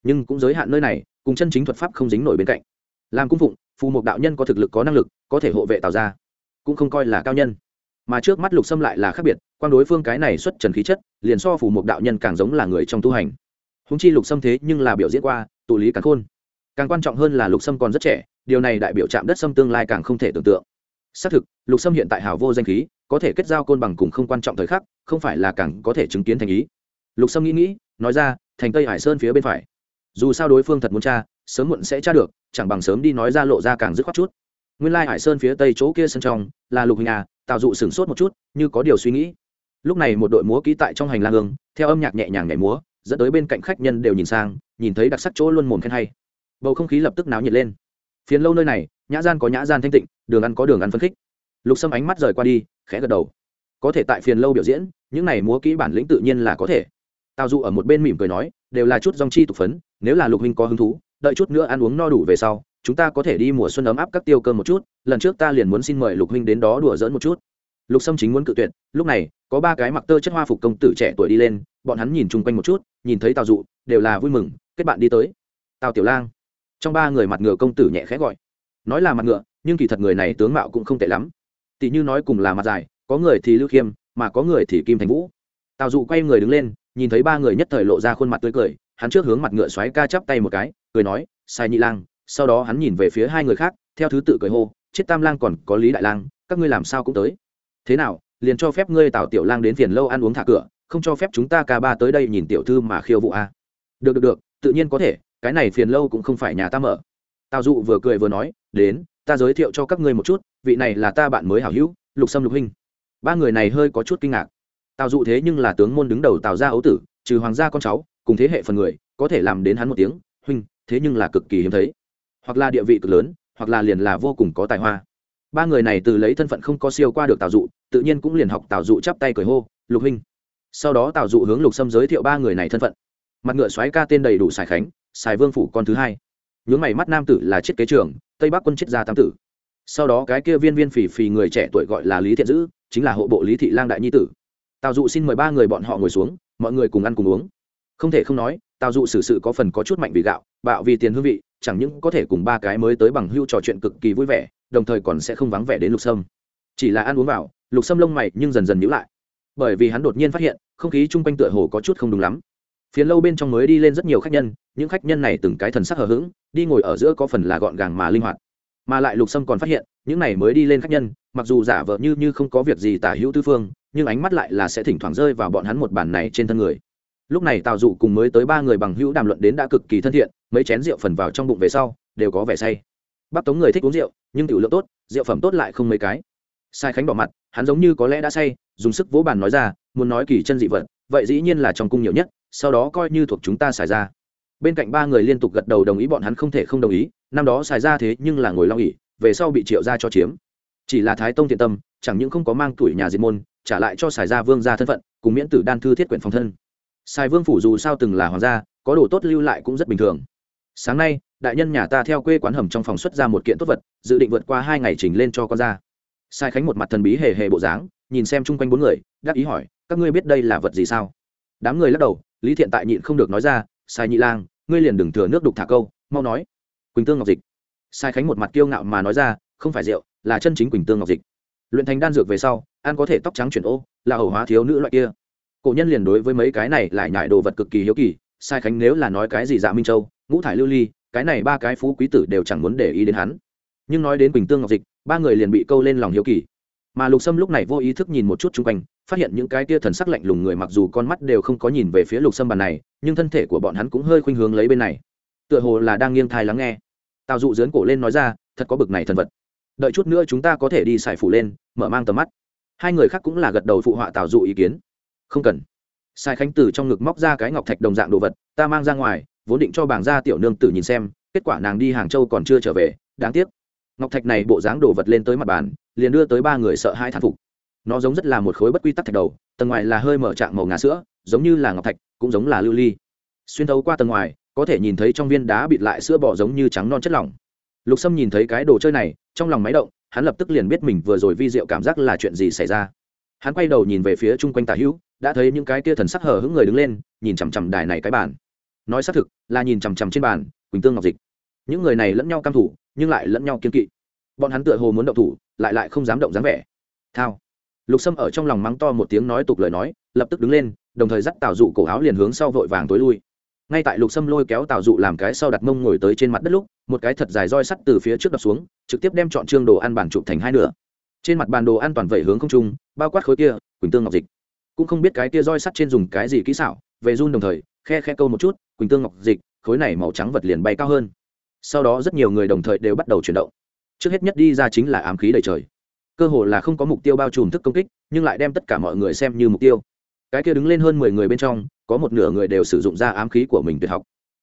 [SPEAKER 1] Nhưng cũng giới hạn nơi này, cùng chân chính thuật pháp không dính nổi bên cạnh. Làm cung phụng, phù mục đạo nhân có thực lực, có năng lực, có thể hộ vệ Tào ra cũng không coi là cao nhân mà trước mắt lục xâm lại là khác biệt quan đối phương cái này xuất trần khí chất, liền so phù mục đạo nhân càng giống là người trong tu hành. Húng chi lục xâm thế nhưng là biểu diễn qua, tụ lý càng khôn. Càng quan trọng hơn là lục sâm còn rất trẻ, điều này đại biểu chạm đất sâm tương lai càng không thể tưởng tượng. Xác thực, lục sâm hiện tại hào vô danh khí, có thể kết giao côn bằng cùng không quan trọng thời khắc, không phải là càng có thể chứng kiến thành ý. Lục sâm nghĩ nghĩ, nói ra, thành tây hải sơn phía bên phải. Dù sao đối phương thật muốn tra, sớm muộn sẽ tra được, chẳng bằng sớm đi nói ra lộ ra càng dứt khoát chút. Nguyên lai hải sơn phía tây chỗ kia sân trong, là lục hình à tạo dụ sửng sốt một chút, như có điều suy nghĩ. Lúc này một đội múa ký tại trong hành lang hương, theo âm nhạc nhẹ nhàng nhảy múa, dẫn tới bên cạnh khách nhân đều nhìn sang, nhìn thấy đặc sắc chỗ luôn mồm khen hay. Bầu không khí lập tức náo nhiệt lên. Phiền lâu nơi này, nhã gian có nhã gian thanh tịnh, đường ăn có đường ăn phấn khích. Lục sâm ánh mắt rời qua đi, khẽ gật đầu. Có thể tại phiền lâu biểu diễn, những này múa kỹ bản lĩnh tự nhiên là có thể. Tào dụ ở một bên mỉm cười nói, đều là chút dòng chi tục phấn, nếu là lục huynh có hứng thú, đợi chút nữa ăn uống no đủ về sau chúng ta có thể đi mùa xuân ấm áp các tiêu cơm một chút, lần trước ta liền muốn xin mời lục huynh đến đó đùa dỡn một chút. Lục sâm chính muốn cự tuyệt, lúc này, có ba cái mặc tơ chất hoa phục công tử trẻ tuổi đi lên, bọn hắn nhìn chung quanh một chút, nhìn thấy tào dụ, đều là vui mừng, kết bạn đi tới. Tào tiểu lang. Trong ba người mặt ngựa công tử nhẹ khẽ gọi. Nói là mặt ngựa, nhưng kỳ thật người này tướng mạo cũng không tệ lắm. Tỷ như nói cùng là mặt dài, có người thì lưu khiêm, mà có người thì kim thành vũ. Tào dụ quay người đứng lên, nhìn thấy ba người nhất thời lộ ra khuôn mặt tươi cười, hắn trước hướng mặt ngựa xoáy ca chắp tay một cái, cười nói, sai nhị lang sau đó hắn nhìn về phía hai người khác, theo thứ tự cười hô, chết tam lang còn có lý đại lang, các ngươi làm sao cũng tới. Thế nào, liền cho phép ngươi tào tiểu lang đến phiền lâu ăn uống thả cửa, không cho phép chúng ta ca ba tới đây nhìn tiểu thư mà khiêu vụ a à? được được được, tự nhiên có thể, cái này phiền lâu cũng không phải nhà ta mở. Tào dụ vừa cười vừa nói, đến, ta giới thiệu cho các ngươi một chút, vị này là ta bạn mới hảo hữu, lục sâm lục huynh. Ba người này hơi có chút kinh ngạc. Tào dụ thế nhưng là tướng môn đứng đầu tào gia ấu tử, trừ hoàng gia con cháu, cùng thế hệ phần người, có thể làm đến hắn một tiếng, huynh, thế nhưng là cực kỳ hiếm thấy hoặc là địa vị cực lớn, hoặc là liền là vô cùng có tài hoa. Ba người này từ lấy thân phận không có siêu qua được tào dụ, tự nhiên cũng liền học tào dụ chắp tay cười hô, lục huynh. Sau đó tào dụ hướng lục sâm giới thiệu ba người này thân phận. Mặt ngựa xoáy ca tên đầy đủ sài khánh, sài vương phủ con thứ hai. Nhướng mày mắt nam tử là chiết kế trưởng tây bắc quân chiết gia tam tử. Sau đó cái kia viên viên phì phì người trẻ tuổi gọi là lý thiện dữ, chính là hộ bộ lý thị lang đại nhi tử. Tào dụ xin mời ba người bọn họ ngồi xuống, mọi người cùng ăn cùng uống. Không thể không nói, tào dụ xử sự có phần có chút mạnh vì gạo, bạo vì tiền hương vị chẳng những có thể cùng ba cái mới tới bằng hưu trò chuyện cực kỳ vui vẻ, đồng thời còn sẽ không vắng vẻ đến lục sâm. Chỉ là ăn uống vào, lục sâm lông mày nhưng dần dần nhữ lại. Bởi vì hắn đột nhiên phát hiện, không khí chung quanh tựa hồ có chút không đúng lắm. Phía lâu bên trong mới đi lên rất nhiều khách nhân, những khách nhân này từng cái thần sắc hờ hững, đi ngồi ở giữa có phần là gọn gàng mà linh hoạt. Mà lại lục sâm còn phát hiện, những này mới đi lên khách nhân, mặc dù giả vờ như như không có việc gì tả hữu tư phương, nhưng ánh mắt lại là sẽ thỉnh thoảng rơi vào bọn hắn một bàn này trên thân người lúc này tào dụ cùng mới tới ba người bằng hữu đàm luận đến đã cực kỳ thân thiện, mấy chén rượu phần vào trong bụng về sau, đều có vẻ say. Bác tống người thích uống rượu, nhưng tiểu lượng tốt, rượu phẩm tốt lại không mấy cái. Sai khánh bỏ mặt, hắn giống như có lẽ đã say, dùng sức vỗ bàn nói ra, muốn nói kỳ chân dị vật, vậy dĩ nhiên là trong cung nhiều nhất, sau đó coi như thuộc chúng ta xài ra. Bên cạnh ba người liên tục gật đầu đồng ý, bọn hắn không thể không đồng ý, năm đó xài ra thế nhưng là ngồi lo nghỉ về sau bị triệu ra cho chiếm. Chỉ là thái tông thiện tâm, chẳng những không có mang tuổi nhà diệt môn, trả lại cho xài ra vương ra thân phận, cùng miễn tử đan thư thiết quyển phòng thân sài vương phủ dù sao từng là hoàng gia, có đồ tốt lưu lại cũng rất bình thường. Sáng nay, đại nhân nhà ta theo quê quán hầm trong phòng xuất ra một kiện tốt vật, dự định vượt qua hai ngày trình lên cho con ra sai khánh một mặt thần bí hề hề bộ dáng, nhìn xem chung quanh bốn người đáp ý hỏi, các ngươi biết đây là vật gì sao? Đám người lắc đầu, lý thiện tại nhịn không được nói ra, sai nhị lang, ngươi liền đừng thừa nước đục thả câu, mau nói. Quỳnh tương ngọc dịch. Sai khánh một mặt kiêu ngạo mà nói ra, không phải rượu, là chân chính quỳnh tương ngọc dịch. Luyện thành đan dược về sau, ăn có thể tóc trắng chuyển ô, là hầu hóa thiếu nữ loại kia cổ nhân liền đối với mấy cái này lại nhại đồ vật cực kỳ hiếu kỳ, sai khánh nếu là nói cái gì dạ minh châu, ngũ thải lưu ly, cái này ba cái phú quý tử đều chẳng muốn để ý đến hắn. Nhưng nói đến quỳnh tương ngọc dịch, ba người liền bị câu lên lòng hiếu kỳ. Mà lục sâm lúc này vô ý thức nhìn một chút chung quanh, phát hiện những cái tia thần sắc lạnh lùng người mặc dù con mắt đều không có nhìn về phía lục sâm bàn này, nhưng thân thể của bọn hắn cũng hơi khuynh hướng lấy bên này. Tựa hồ là đang nghiêng thai lắng nghe. Tào dụ dướn cổ lên nói ra, thật có bực này thần vật. Đợi chút nữa chúng ta có thể đi xài phủ lên, mở mang tầm mắt. Hai người khác cũng là gật đầu phụ họa tào dụ ý kiến không cần. Sai khánh từ trong ngực móc ra cái ngọc thạch đồng dạng đồ vật, ta mang ra ngoài, vốn định cho bảng gia tiểu nương tử nhìn xem, kết quả nàng đi hàng châu còn chưa trở về, đáng tiếc. Ngọc thạch này bộ dáng đồ vật lên tới mặt bàn, liền đưa tới ba người sợ hai thán phục. Nó giống rất là một khối bất quy tắc thạch đầu, tầng ngoài là hơi mở trạng màu ngà sữa, giống như là ngọc thạch, cũng giống là lưu ly. Xuyên thấu qua tầng ngoài, có thể nhìn thấy trong viên đá bịt lại sữa bò giống như trắng non chất lỏng. Lục sâm nhìn thấy cái đồ chơi này, trong lòng máy động, hắn lập tức liền biết mình vừa rồi vi diệu cảm giác là chuyện gì xảy ra hắn quay đầu nhìn về phía chung quanh tả hữu, đã thấy những cái kia thần sắc hở hững người đứng lên, nhìn chằm chằm đài này cái bàn. Nói xác thực, là nhìn chằm chằm trên bàn, quỳnh tương ngọc dịch. Những người này lẫn nhau căm thủ, nhưng lại lẫn nhau kiên kỵ. Bọn hắn tựa hồ muốn động thủ, lại lại không dám động dáng vẻ. Thao. Lục sâm ở trong lòng mắng to một tiếng nói tục lời nói, lập tức đứng lên, đồng thời dắt tào dụ cổ áo liền hướng sau vội vàng tối lui. Ngay tại lục sâm lôi kéo tào dụ làm cái sau đặt mông ngồi tới trên mặt đất lúc, một cái thật dài roi sắt từ phía trước đập xuống, trực tiếp đem chọn trương đồ ăn bản chụp thành hai nửa. Trên mặt bàn đồ ăn toàn vẩy hướng không trung bao quát khối kia, quỳnh tương ngọc dịch. Cũng không biết cái kia roi sắt trên dùng cái gì kỹ xảo, về run đồng thời, khe khe câu một chút, quỳnh tương ngọc dịch, khối này màu trắng vật liền bay cao hơn. Sau đó rất nhiều người đồng thời đều bắt đầu chuyển động. Trước hết nhất đi ra chính là ám khí đầy trời. Cơ hồ là không có mục tiêu bao trùm thức công kích, nhưng lại đem tất cả mọi người xem như mục tiêu. Cái kia đứng lên hơn mười người bên trong, có một nửa người đều sử dụng ra ám khí của mình tuyệt học.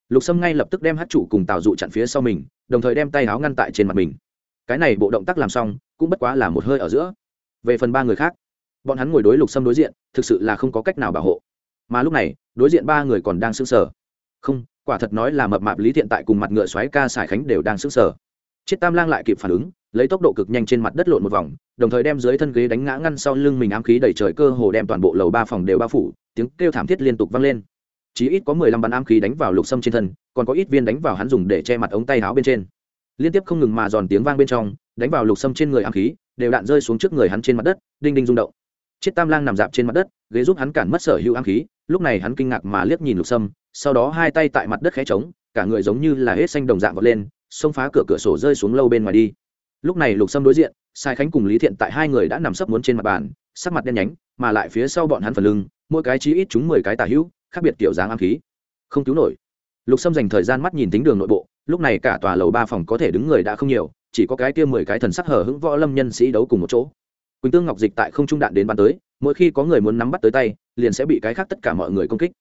[SPEAKER 1] Lục sâm ngay lập tức đem hát chủ cùng tào dụ chặn phía sau mình, đồng thời đem tay áo ngăn tại trên mặt mình. Cái này bộ động tác làm xong, cũng bất quá là một hơi ở giữa. Về phần ba người khác bọn hắn ngồi đối lục sâm đối diện, thực sự là không có cách nào bảo hộ. Mà lúc này, đối diện ba người còn đang sững sờ. Không, quả thật nói là mập mạp lý thiện tại cùng mặt ngựa xoáy ca sải khánh đều đang sững sờ. Chiếc tam lang lại kịp phản ứng, lấy tốc độ cực nhanh trên mặt đất lộn một vòng, đồng thời đem dưới thân ghế đánh ngã ngăn sau lưng mình ám khí đầy trời cơ hồ đem toàn bộ lầu ba phòng đều bao phủ, tiếng kêu thảm thiết liên tục vang lên. Chỉ ít có mười lăm bắn ám khí đánh vào lục sâm trên thân, còn có ít viên đánh vào hắn dùng để che mặt ống tay áo bên trên. Liên tiếp không ngừng mà giòn tiếng vang bên trong, đánh vào lục sâm trên người ám khí, đều đạn rơi xuống trước người hắn trên mặt đất, đinh đinh rung động chiết tam lang nằm dạp trên mặt đất, ghế giúp hắn cản mất sở hữu ám khí, lúc này hắn kinh ngạc mà liếc nhìn lục sâm, sau đó hai tay tại mặt đất khẽ trống cả người giống như là hết xanh đồng dạng vọt lên, xông phá cửa cửa sổ rơi xuống lâu bên ngoài đi. Lúc này lục sâm đối diện, sai khánh cùng lý thiện tại hai người đã nằm sấp muốn trên mặt bàn, sắc mặt đen nhánh, mà lại phía sau bọn hắn phần lưng, mỗi cái chí ít chúng mười cái tà hữu, khác biệt kiểu dáng ám khí. Không cứu nổi. Lục sâm dành thời gian mắt nhìn tính đường nội bộ, lúc này cả tòa lầu ba phòng có thể đứng người đã không nhiều, chỉ có cái kia mười cái thần sắc hở hững võ lâm nhân sĩ đấu cùng một chỗ quỳnh tương ngọc dịch tại không trung đạn đến bắn tới mỗi khi có người muốn nắm bắt tới tay liền sẽ bị cái khác tất cả mọi người công kích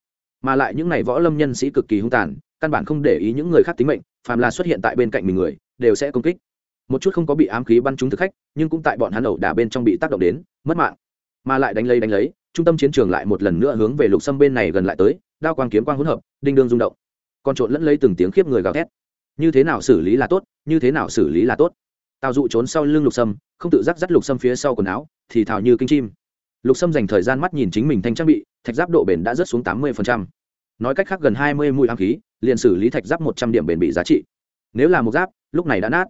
[SPEAKER 1] mà lại những n à y võ lâm nhân sĩ cực kỳ hung tàn căn bản không để ý những người khác tính mệnh phàm là xuất hiện tại bên cạnh mình người đều sẽ công kích một chút không có bị ám khí bắn trúng thực khách nhưng cũng tại bọn hắn ẩu đả bên trong bị tác động đến mất mạng mà lại đánh lấy đánh lấy trung tâm chiến trường lại một lần nữa hướng về lục sâm bên này gần lại tới đao quang kiếm quang hỗn hợp đinh đương rung động còn trộn lẫn lấy từng tiếng khiếp người gào thét như thế nào xử lý là tốt như thế nào xử lý là tốt tào dụ trốn sau lưng lục sâm, không tự giác dắt lục sâm phía sau quần áo, thì thào như kinh chim. Lục sâm dành thời gian mắt nhìn chính mình thanh trang bị, thạch giáp độ bền đã rớt xuống tám mươi nói cách khác gần hai mươi mũi ám khí, liền xử lý thạch giáp một trăm điểm bền bị giá trị. Nếu là một giáp, lúc này đã nát.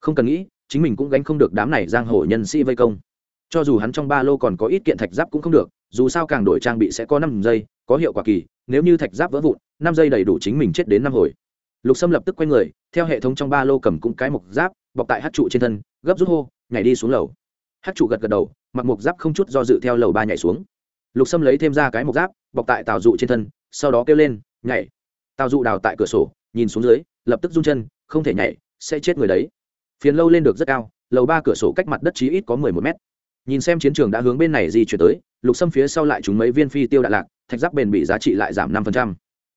[SPEAKER 1] Không cần nghĩ, chính mình cũng gánh không được đám này giang hồ nhân sĩ vây công. Cho dù hắn trong ba lô còn có ít kiện thạch giáp cũng không được, dù sao càng đổi trang bị sẽ có năm giây, có hiệu quả kỳ, nếu như thạch giáp vỡ vụn, năm giây đầy đủ chính mình chết đến năm hồi. Lục sâm lập tức quay người, theo hệ thống trong ba lô cầm cũng cái mộc giáp bọc tại hát trụ trên thân, gấp rút hô, nhảy đi xuống lầu. Hát trụ gật gật đầu, mặc mục giáp không chút do dự theo lầu ba nhảy xuống. Lục sâm lấy thêm ra cái mục giáp, bọc tại tào dụ trên thân, sau đó kêu lên, nhảy. Tào dụ đào tại cửa sổ, nhìn xuống dưới, lập tức rung chân, không thể nhảy, sẽ chết người đấy. Phiền lâu lên được rất cao, lầu ba cửa sổ cách mặt đất chí ít có mười một mét. Nhìn xem chiến trường đã hướng bên này di chuyển tới, lục xâm phía sau lại chúng mấy viên phi tiêu đạn lạc, thạch giáp bền bị giá trị lại giảm năm phần trăm.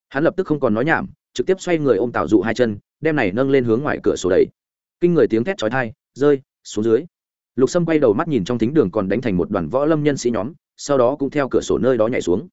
[SPEAKER 1] Hắn lập tức không còn nói nhảm, trực tiếp xoay người ôm tạo dụ hai chân, đem này nâng lên hướng ngoài cửa sổ đấy kinh người tiếng thét chói tai, rơi xuống dưới. Lục sâm quay đầu mắt nhìn trong thính đường còn đánh thành một đoàn võ lâm nhân sĩ nhóm sau đó cũng theo cửa sổ nơi đó nhảy xuống.